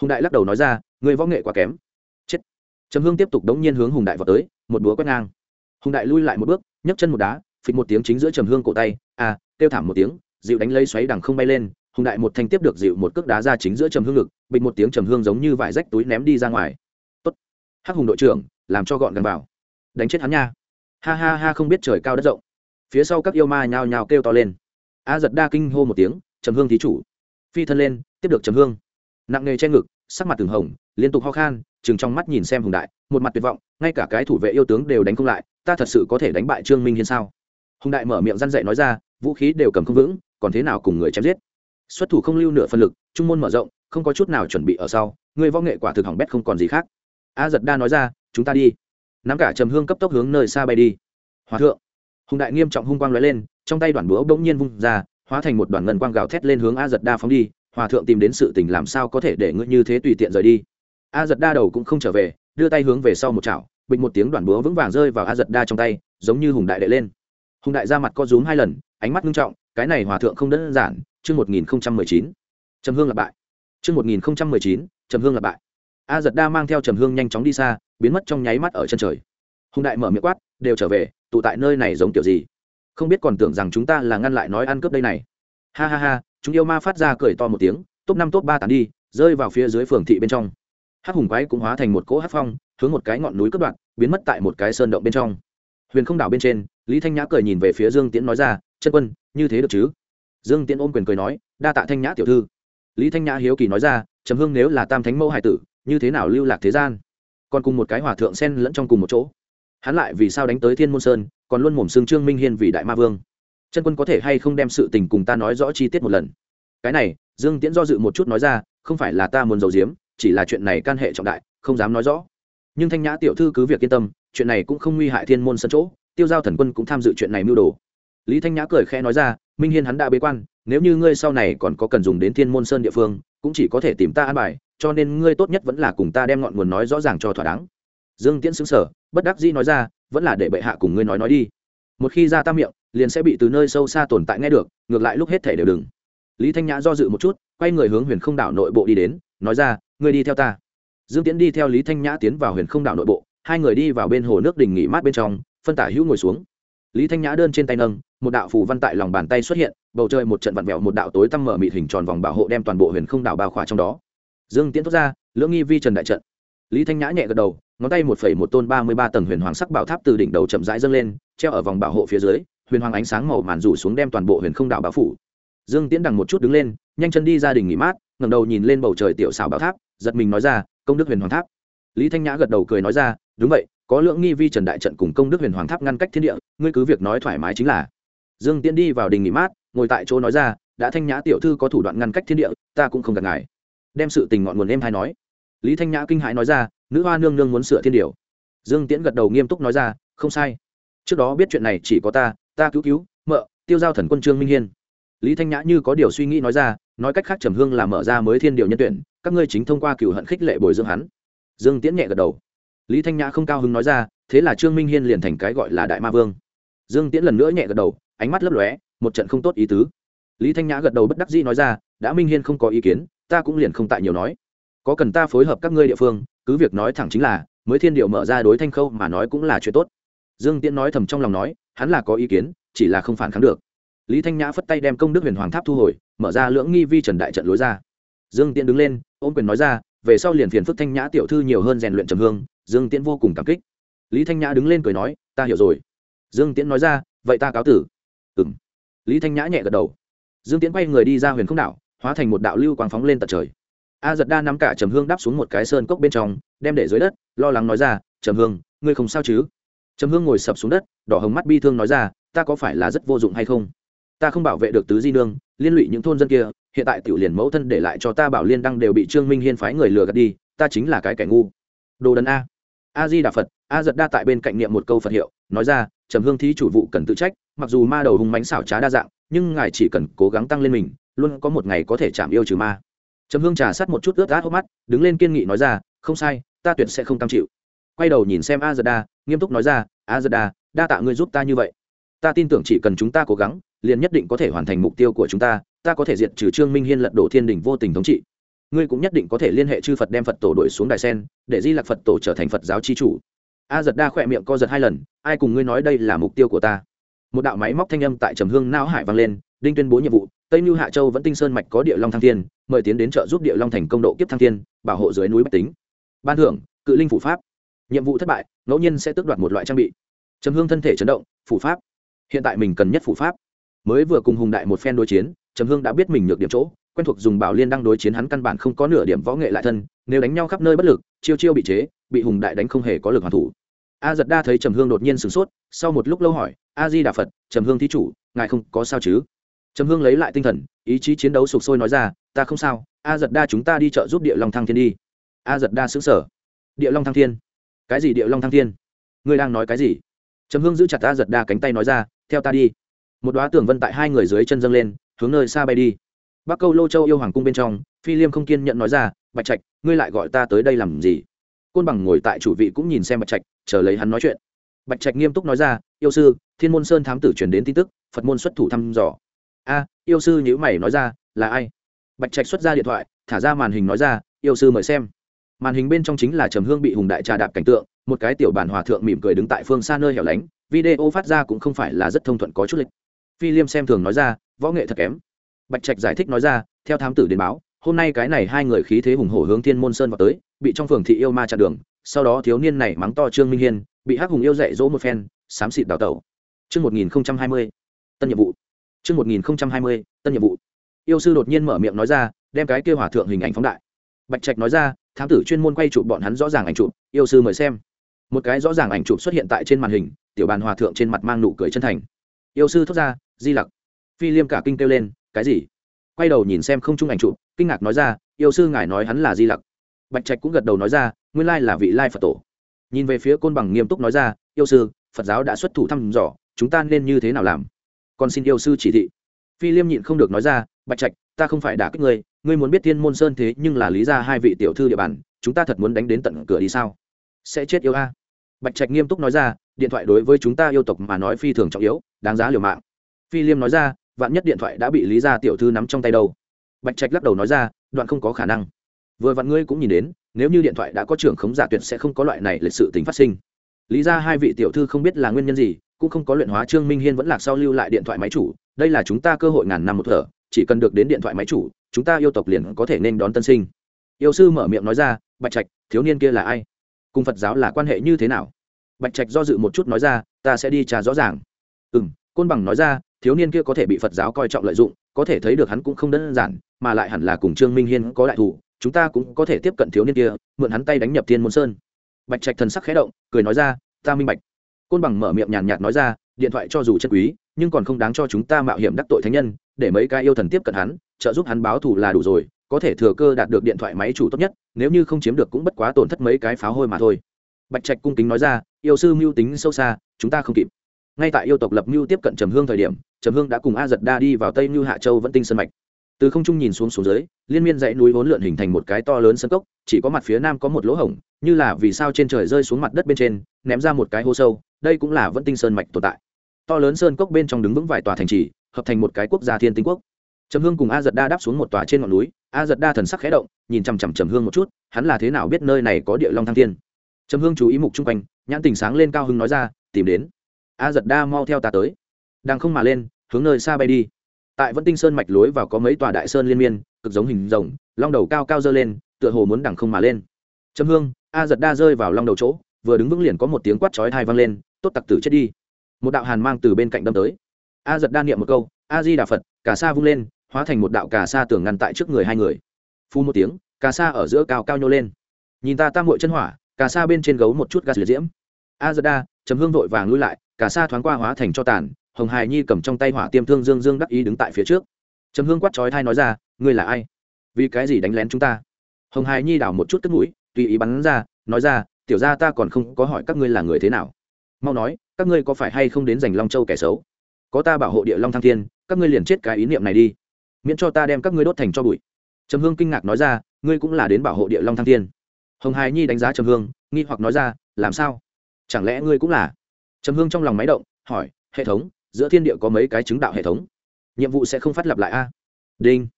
Hùng đại lắc đầu nói ra người võ nghệ quá kém. Chết. Trầm hương tiếp tục đống nhiên hướng hùng đại vào tới, một búa quét ngang. Hùng đại lui lại một bước, nhấc chân một đá, phịch một tiếng chính giữa trầm hương cổ tay à kêu thảm một tiếng, dịu đánh lấy xoáy đằng không bay lên hùng đại một thanh tiếp được dịu một cước đá ra chính giữa trầm hương ngực, bịch một tiếng trầm hương giống như vải rách túi ném đi ra ngoài. Tốt. Hắc hùng đội trưởng, làm cho gọn gần vào. Đánh chết hắn nha. Ha ha ha, không biết trời cao đất rộng. Phía sau các yêu ma nhao nhao kêu to lên. A giật đa kinh hô một tiếng, trầm hương thí chủ. Phi thân lên, tiếp được trầm hương. Nặng nề che ngực, sắc mặt từng hồng, liên tục ho khan chừng trong mắt nhìn xem hùng đại, một mặt tuyệt vọng, ngay cả cái thủ vệ yêu tướng đều đánh không lại, ta thật sự có thể đánh bại trương minh hiên sao? Hùng đại mở miệng răn dậy nói ra, vũ khí đều cầm không vững, còn thế nào cùng người chém giết? Xuất thủ không lưu nửa phân lực, trung môn mở rộng, không có chút nào chuẩn bị ở sau, người võ nghệ quả thực hỏng bét không còn gì khác. A giật đa nói ra, chúng ta đi. Nắm cả trầm hương cấp tốc hướng nơi xa bay đi. Hòa thượng. Hùng đại nghiêm trọng hung quang lóe lên, trong tay đoàn búa bỗng nhiên vung ra, hóa thành một đoàn ngân quang gào thét lên hướng a giật đa phóng đi. Hòa thượng tìm đến sự tình làm sao có thể để ngươi như thế tùy tiện rời đi. A giật đa đầu cũng không trở về, đưa tay hướng về sau một chảo, bịch một tiếng đoàn búa vững vàng rơi vào a giật đa trong tay, giống như hùng đại đệ lên. Hùng đại ra mặt co rúm hai lần, ánh mắt nghiêm trọng cái này hòa thượng không đơn giản, chương một nghìn mười chín, trầm hương là bại. Chương một nghìn mười chín, trầm hương là bại. A giật đa mang theo trầm hương nhanh chóng đi xa, biến mất trong nháy mắt ở chân trời. Hùng đại mở miệng quát, đều trở về, tụ tại nơi này giống kiểu gì? Không biết còn tưởng rằng chúng ta là ngăn lại nói ăn cướp đây này. Ha ha ha, chúng yêu ma phát ra cười to một tiếng, top năm, top ba tàn đi, rơi vào phía dưới phường thị bên trong. Hắc hùng quái cũng hóa thành một cỗ hát phong, hướng một cái ngọn núi cướp đoạn biến mất tại một cái sơn động bên trong. Huyền không đảo bên trên, lý thanh nhã cười nhìn về phía dương tiễn nói ra, chân quân như thế được chứ? Dương tiễn ôm quyền cười nói, đa tạ thanh nhã tiểu thư. Lý thanh nhã hiếu kỳ nói ra, trầm hương nếu là tam thánh mẫu hải tử, như thế nào lưu lạc thế gian? Còn cùng một cái hòa thượng sen lẫn trong cùng một chỗ. Hắn lại vì sao đánh tới thiên môn sơn, còn luôn mồm xương trương minh hiên vì đại ma vương? Chân quân có thể hay không đem sự tình cùng ta nói rõ chi tiết một lần? Cái này, dương tiễn do dự một chút nói ra, không phải là ta muốn giấu giếm, chỉ là chuyện này can hệ trọng đại, không dám nói rõ. Nhưng thanh nhã tiểu thư cứ việc yên tâm, chuyện này cũng không nguy hại thiên môn sân chỗ, tiêu giao thần quân cũng tham dự chuyện này mưu đồ lý thanh nhã cười khẽ nói ra, minh hiên hắn đã bế quan, nếu như ngươi sau này còn có cần dùng đến thiên môn sơn địa phương, cũng chỉ có thể tìm ta an bài, cho nên ngươi tốt nhất vẫn là cùng ta đem ngọn nguồn nói rõ ràng cho thỏa đáng. Dương tiễn xứng sở bất đắc dĩ nói ra, vẫn là để bệ hạ cùng ngươi nói nói đi. Một khi ra ta miệng, liền sẽ bị từ nơi sâu xa tồn tại nghe được, ngược lại lúc hết thể đều đừng. Lý thanh nhã do dự một chút, quay người hướng huyền không đảo nội bộ đi đến, nói ra, ngươi đi theo ta. Dương tiễn đi theo lý thanh nhã tiến vào huyền không đảo nội bộ, hai người đi vào bên hồ nước đình nghỉ mát bên trong, phân tả hữu ngồi xuống lý thanh nhã đơn trên tay nâng, một đạo phù văn tại lòng bàn tay xuất hiện, bầu trời một trận vặn vẹo một đạo tối tăm mở mịt hình tròn vòng bảo hộ đem toàn bộ huyền không đảo bao khỏa trong đó. Dương tiễn thốt ra, lưỡng nghi vi trần đại trận. Lý thanh nhã nhẹ gật đầu, ngón tay một phẩy một tôn ba mươi ba tầng huyền hoàng sắc bảo tháp từ đỉnh đầu chậm rãi dâng lên, treo ở vòng bảo hộ phía dưới, huyền hoàng ánh sáng màu màn rủ xuống đem toàn bộ huyền không đảo bao phủ. Dương tiễn đằng một chút đứng lên, nhanh chân đi ra đình nghỉ mát, ngẩng đầu nhìn lên bầu trời tiểu xảo bảo tháp, giật mình nói ra, công đức huyền hoàng tháp. Lý thanh nhã gật đầu cười nói ra, đúng vậy có lượng nghi vi trần đại trận cùng công đức huyền hoàng tháp ngăn cách thiên địa, ngươi cứ việc nói thoải mái chính là. Dương tiễn đi vào đình nghỉ mát, ngồi tại chỗ nói ra, đã thanh nhã tiểu thư có thủ đoạn ngăn cách thiên địa, ta cũng không gặp ngài. Đem sự tình ngọn nguồn em hay nói. Lý thanh nhã kinh hãi nói ra, nữ hoa nương nương muốn sửa thiên điều. Dương tiễn gật đầu nghiêm túc nói ra, không sai. Trước đó biết chuyện này chỉ có ta ta cứu cứu, mợ, tiêu giao thần quân trương minh hiên. Lý thanh nhã như có điều suy nghĩ nói ra, nói cách khác trầm hương là mở ra mới thiên điều nhân tuyển, các ngươi chính thông qua cựu hận khích lệ bồi dưỡng hắn. Dương tiễn nhẹ gật đầu lý thanh nhã không cao hứng nói ra, thế là trương minh hiên liền thành cái gọi là đại ma vương. Dương tiễn lần nữa nhẹ gật đầu, ánh mắt lấp lóe, một trận không tốt ý tứ. Lý thanh nhã gật đầu bất đắc dĩ nói ra, đã minh hiên không có ý kiến, ta cũng liền không tại nhiều nói. Có cần ta phối hợp các ngươi địa phương, cứ việc nói thẳng chính là, mới thiên điệu mở ra đối thanh khâu mà nói cũng là chuyện tốt. Dương tiễn nói thầm trong lòng nói, hắn là có ý kiến, chỉ là không phản kháng được. Lý thanh nhã phất tay đem công đức huyền hoàng tháp thu hồi, mở ra lưỡng nghi vi trần đại trận lối ra. Dương tiễn đứng lên, ôm quyền nói ra, về sau liền phiền phức thanh nhã tiểu thư nhiều hơn rèn luyện trầm hương dương tiễn vô cùng cảm kích. Lý thanh nhã đứng lên cười nói, ta hiểu rồi. Dương tiễn nói ra, vậy ta cáo tử. Ừ m lý thanh nhã nhẹ gật đầu. Dương tiễn quay người đi ra huyền không đảo, hóa thành một đạo lưu quang phóng lên tận trời. A giật đa nắm cả trầm hương đáp xuống một cái sơn cốc bên trong, đem để dưới đất, lo lắng nói ra, trầm hương, ngươi không sao chứ? Trầm hương ngồi sập xuống đất, đỏ hồng mắt bi thương nói ra, ta có phải là rất vô dụng hay không? Ta không bảo vệ được tứ di nương, liên lụy những thôn dân kia, hiện tại tiểu liền mẫu thân để lại cho ta bảo liên đăng đều bị trương minh hiên phái người lừa gạt đi, ta chính là cái kẻ ngu. Đồ đần a a di đà phật, a giật đa tại bên cạnh niệm một câu phật hiệu, nói ra, trầm hương thí chủ vụ cần tự trách, mặc dù ma đầu hùng mánh xảo trá đa dạng, nhưng ngài chỉ cần cố gắng tăng lên mình, luôn có một ngày có thể chạm yêu trừ ma. Trầm hương trà sát một chút ướt át hốc mắt, đứng lên kiên nghị nói ra, không sai, ta tuyệt sẽ không cam chịu. Quay đầu nhìn xem a giật đa, nghiêm túc nói ra, a giật đa đa tạ ngươi giúp ta như vậy. Ta tin tưởng chỉ cần chúng ta cố gắng, liền nhất định có thể hoàn thành mục tiêu của chúng ta ta có thể diệt trừ trương minh hiên lật đổ thiên đình vô tình thống trị ngươi cũng nhất định có thể liên hệ chư phật đem phật tổ đổi xuống đài sen, để di lạc phật tổ trở thành phật giáo chi chủ. A giật đa khỏe miệng co giật hai lần, ai cùng ngươi nói đây là mục tiêu của ta? Một đạo máy móc thanh âm tại trầm hương não hải vang lên, đinh tuyên bố nhiệm vụ, tây mưu hạ châu vẫn tinh sơn mạch có địa long thăng thiên, mời tiến đến trợ giúp địa long thành công độ kiếp thăng thiên, bảo hộ dưới núi bách tính. Ban thưởng, cự linh phủ pháp. Nhiệm vụ thất bại, ngẫu nhiên sẽ tước đoạt một loại trang bị. Trầm hương thân thể chấn động, phủ pháp. Hiện tại mình cần nhất phủ pháp. Mới vừa cùng hùng đại một phen đối chiến, trầm hương đã biết mình nhược điểm chỗ quen thuộc dùng bảo liên đang đối chiến hắn căn bản không có nửa điểm võ nghệ lại thân, nếu đánh nhau khắp nơi bất lực, chiêu chiêu bị chế, bị hùng đại đánh không hề có lực hoàn thủ. A giật đa thấy trầm hương đột nhiên sửng sốt, sau một lúc lâu hỏi, a di đà phật, trầm hương thí chủ, ngài không có sao chứ? Trầm hương lấy lại tinh thần, ý chí chiến đấu sục sôi nói ra, ta không sao, a giật đa chúng ta đi chợ giúp địa long thăng thiên đi. A giật đa xứng sở địa long thăng thiên? Cái gì địa long thăng thiên? Ngươi đang nói cái gì? Trầm hương giữ chặt a giật đa cánh tay nói ra, theo ta đi. Một đoá tường vân tại hai người dưới chân dâng lên, hướng nơi xa bay đi bắc câu lô châu yêu hoàng cung bên trong, phi liêm không kiên nhận nói ra, bạch trạch, ngươi lại gọi ta tới đây làm gì? Côn bằng ngồi tại chủ vị cũng nhìn xem bạch trạch, chờ lấy hắn nói chuyện. Bạch trạch nghiêm túc nói ra, yêu sư, thiên môn sơn thám tử truyền đến tin tức, phật môn xuất thủ thăm dò. A, yêu sư nhữ mày nói ra, là ai? Bạch trạch xuất ra điện thoại, thả ra màn hình nói ra, yêu sư mời xem. Màn hình bên trong chính là trầm hương bị hùng đại trà đạp cảnh tượng, một cái tiểu bản hòa thượng mỉm cười đứng tại phương xa nơi hẻo lánh, video phát ra cũng không phải là rất thông thuận có chút lịch. Phi liêm xem thường nói ra, võ nghệ thật kém bạch trạch giải thích nói ra theo thám tử đến báo hôm nay cái này hai người khí thế hùng hổ hướng thiên môn sơn vào tới bị trong phường thị yêu ma chặn đường sau đó thiếu niên này mắng to trương minh hiên bị hắc hùng yêu dạy dỗ một phen xám xịt đào tẩu Trước 1020, tân nhiệm vụ. Trước 1020, tân nhiệm vụ. Yêu sư đột nhiên mở miệng nói ra, đem cái kia hỏa thượng hình ảnh phóng đại. Bạch Trạch nói ra, thám tử chuyên môn quay chụp bọn hắn rõ ràng ảnh chụp, yêu sư mời xem. Một cái rõ ràng ảnh chụp xuất hiện tại trên màn hình, tiểu bàn hòa thượng trên mặt mang nụ cười chân thành. Yêu sư thốt ra, "Di Lặc." Phi Liêm cả kinh kêu lên, "Cái gì?" Quay đầu nhìn xem không chung ảnh chụp, kinh ngạc nói ra, "Yêu sư ngài nói hắn là Di Lặc." Bạch Trạch cũng gật đầu nói ra, "Nguyên lai là vị lai Phật tổ." Nhìn về phía Côn Bằng nghiêm túc nói ra, "Yêu sư, Phật giáo đã xuất thủ thăm dò, chúng ta nên như thế nào làm?" Còn xin yêu sư chỉ thị. Phi Liêm nhịn không được nói ra, "Bạch Trạch, ta không phải đả kích ngươi, ngươi muốn biết Thiên Môn Sơn thế nhưng là lý ra hai vị tiểu thư địa bàn, chúng ta thật muốn đánh đến tận cửa đi sao?" Sẽ chết yêu a. Bạch Trạch nghiêm túc nói ra, điện thoại đối với chúng ta yêu tộc mà nói phi thường trọng yếu, đáng giá liều mạng. Phi Liêm nói ra, vạn nhất điện thoại đã bị lý gia tiểu thư nắm trong tay đâu. Bạch Trạch lắc đầu nói ra, đoạn không có khả năng. Vừa vặn ngươi cũng nhìn đến, nếu như điện thoại đã có trưởng khống giả tuyệt sẽ không có loại này lịch sự tình phát sinh. Lý gia hai vị tiểu thư không biết là nguyên nhân gì, cũng không có luyện hóa Trương Minh Hiên vẫn lạc sau lưu lại điện thoại máy chủ, đây là chúng ta cơ hội ngàn năm một thở, chỉ cần được đến điện thoại máy chủ, chúng ta yêu tộc liền có thể nên đón tân sinh. Yêu sư mở miệng nói ra, Bạch Trạch, thiếu niên kia là ai? Cùng Phật giáo là quan hệ như thế nào? Bạch Trạch do dự một chút nói ra, ta sẽ đi trả rõ ràng. Ừm, Côn Bằng nói ra, thiếu niên kia có thể bị Phật giáo coi trọng lợi dụng, có thể thấy được hắn cũng không đơn giản, mà lại hẳn là cùng Trương Minh Hiên có đại thủ, chúng ta cũng có thể tiếp cận thiếu niên kia, mượn hắn tay đánh nhập Thiên Môn Sơn. Bạch Trạch thần sắc khé động, cười nói ra, ta minh bạch. Côn Bằng mở miệng nhàn nhạt nói ra, điện thoại cho dù chân quý, nhưng còn không đáng cho chúng ta mạo hiểm đắc tội thánh nhân, để mấy cái yêu thần tiếp cận hắn, trợ giúp hắn báo thù là đủ rồi, có thể thừa cơ đạt được điện thoại máy chủ tốt nhất, nếu như không chiếm được cũng bất quá tổn thất mấy cái pháo hôi mà thôi. Bạch Trạch cung kính nói ra, yêu sư mưu tính sâu xa, chúng ta không kịp. Ngay tại yêu tộc lập mưu tiếp cận Trầm Hương thời điểm, Trầm Hương đã cùng A Giật Đa đi vào Tây Như Hạ Châu vẫn tinh sơn mạch. Từ không trung nhìn xuống xuống dưới, liên miên dãy núi vốn lượn hình thành một cái to lớn sân cốc, chỉ có mặt phía nam có một lỗ hổng, như là vì sao trên trời rơi xuống mặt đất bên trên, ném ra một cái hô sâu, đây cũng là vẫn tinh sơn mạch tồn tại. To lớn sơn cốc bên trong đứng vững vài tòa thành trì, hợp thành một cái quốc gia thiên tinh quốc. Trầm Hương cùng A Giật Đa đáp xuống một tòa trên ngọn núi, A Giật Đa thần sắc khẽ động, nhìn chằm chằm Trầm Hương một chút, hắn là thế nào biết nơi này có địa long thăng thiên? Trầm Hương chú ý mục trung quanh, nhãn tình sáng lên cao hưng nói ra, tìm đến. A Giật Đa mau theo ta tới. Đang không mà lên, hướng nơi xa bay đi. Tại vẫn Tinh Sơn mạch lối vào có mấy tòa đại sơn liên miên, cực giống hình rồng, long đầu cao cao dơ lên, tựa hồ muốn đằng không mà lên. Trầm hương a giật đa rơi vào long đầu chỗ vừa đứng vững liền có một tiếng quát chói thai vang lên tốt tặc tử chết đi. Một đạo hàn mang từ bên cạnh đâm tới. A giật đa niệm một câu a di đà phật cả sa vung lên hóa thành một đạo cà sa tường ngăn tại trước người hai người. Phu một tiếng cà sa ở giữa cao cao nhô lên. Nhìn ta tam hội chân hỏa cà sa bên trên gấu một chút gas liệt diễm. A giật đa chấm hương vội vàng lui lại cả sa thoáng qua hóa thành cho tàn, hồng hài nhi cầm trong tay hỏa tiêm thương dương dương đắc ý đứng tại phía trước. Trầm hương quát chói thai nói ra, ngươi là ai? Vì cái gì đánh lén chúng ta? Hồng hài nhi đảo một chút tức mũi, tùy ý bắn ra, nói ra, tiểu ra ta còn không có hỏi các ngươi là người thế nào. Mau nói, các ngươi có phải hay không đến giành long châu kẻ xấu? Có ta bảo hộ địa long thăng thiên, các ngươi liền chết cái ý niệm này đi. Miễn cho ta đem các ngươi đốt thành cho bụi. Trầm hương kinh ngạc nói ra, ngươi cũng là đến bảo hộ địa long thăng thiên. Hồng hài nhi đánh giá trầm hương, nghi hoặc nói ra, làm sao? Chẳng lẽ ngươi cũng là trầm hương trong lòng máy động, hỏi, hệ thống, giữa thiên địa có mấy cái chứng đạo hệ thống? Nhiệm vụ sẽ không phát lập lại a? Đinh.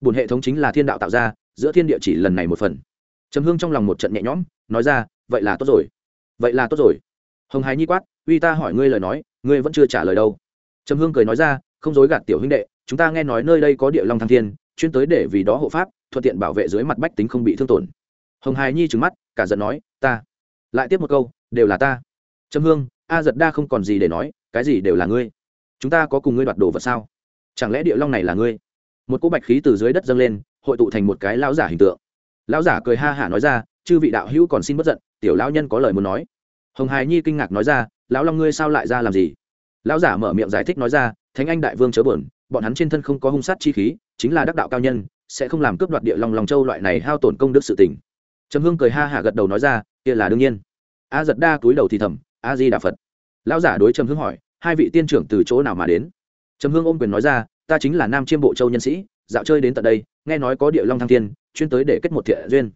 Bùn hệ thống chính là thiên đạo tạo ra, giữa thiên địa chỉ lần này một phần. Trầm hương trong lòng một trận nhẹ nhõm, nói ra, vậy là tốt rồi. Vậy là tốt rồi. Hồng Hải nhi quát, uy ta hỏi ngươi lời nói, ngươi vẫn chưa trả lời đâu. Trầm hương cười nói ra, không dối gạt tiểu huynh đệ, chúng ta nghe nói nơi đây có địa long thăng thiên, chuyên tới để vì đó hộ pháp, thuận tiện bảo vệ dưới mặt bách tính không bị thương tổn. Hồng hài nhi trừng mắt, cả giận nói, ta. Lại tiếp một câu, đều là ta. Trầm hương a giật đa không còn gì để nói, cái gì đều là ngươi. Chúng ta có cùng ngươi đoạt đồ vật sao? Chẳng lẽ địa long này là ngươi? Một cỗ bạch khí từ dưới đất dâng lên, hội tụ thành một cái lão giả hình tượng. Lão giả cười ha hả nói ra, chư vị đạo hữu còn xin bất giận, tiểu lão nhân có lời muốn nói. Hồng hài nhi kinh ngạc nói ra, lão long ngươi sao lại ra làm gì? Lão giả mở miệng giải thích nói ra, thánh anh đại vương chớ buồn, bọn hắn trên thân không có hung sát chi khí, chính là đắc đạo cao nhân, sẽ không làm cướp đoạt địa long lòng châu loại này hao tổn công đức sự tình. Trầm hương cười ha hả gật đầu nói ra, kia là đương nhiên. A giật đa túi đầu thì thầm a di đà phật. Lão giả đối trầm hương hỏi, hai vị tiên trưởng từ chỗ nào mà đến? Trầm hương ôm quyền nói ra, ta chính là nam chiêm bộ châu nhân sĩ, dạo chơi đến tận đây, nghe nói có địa long thăng thiên, chuyên tới để kết một thiện duyên.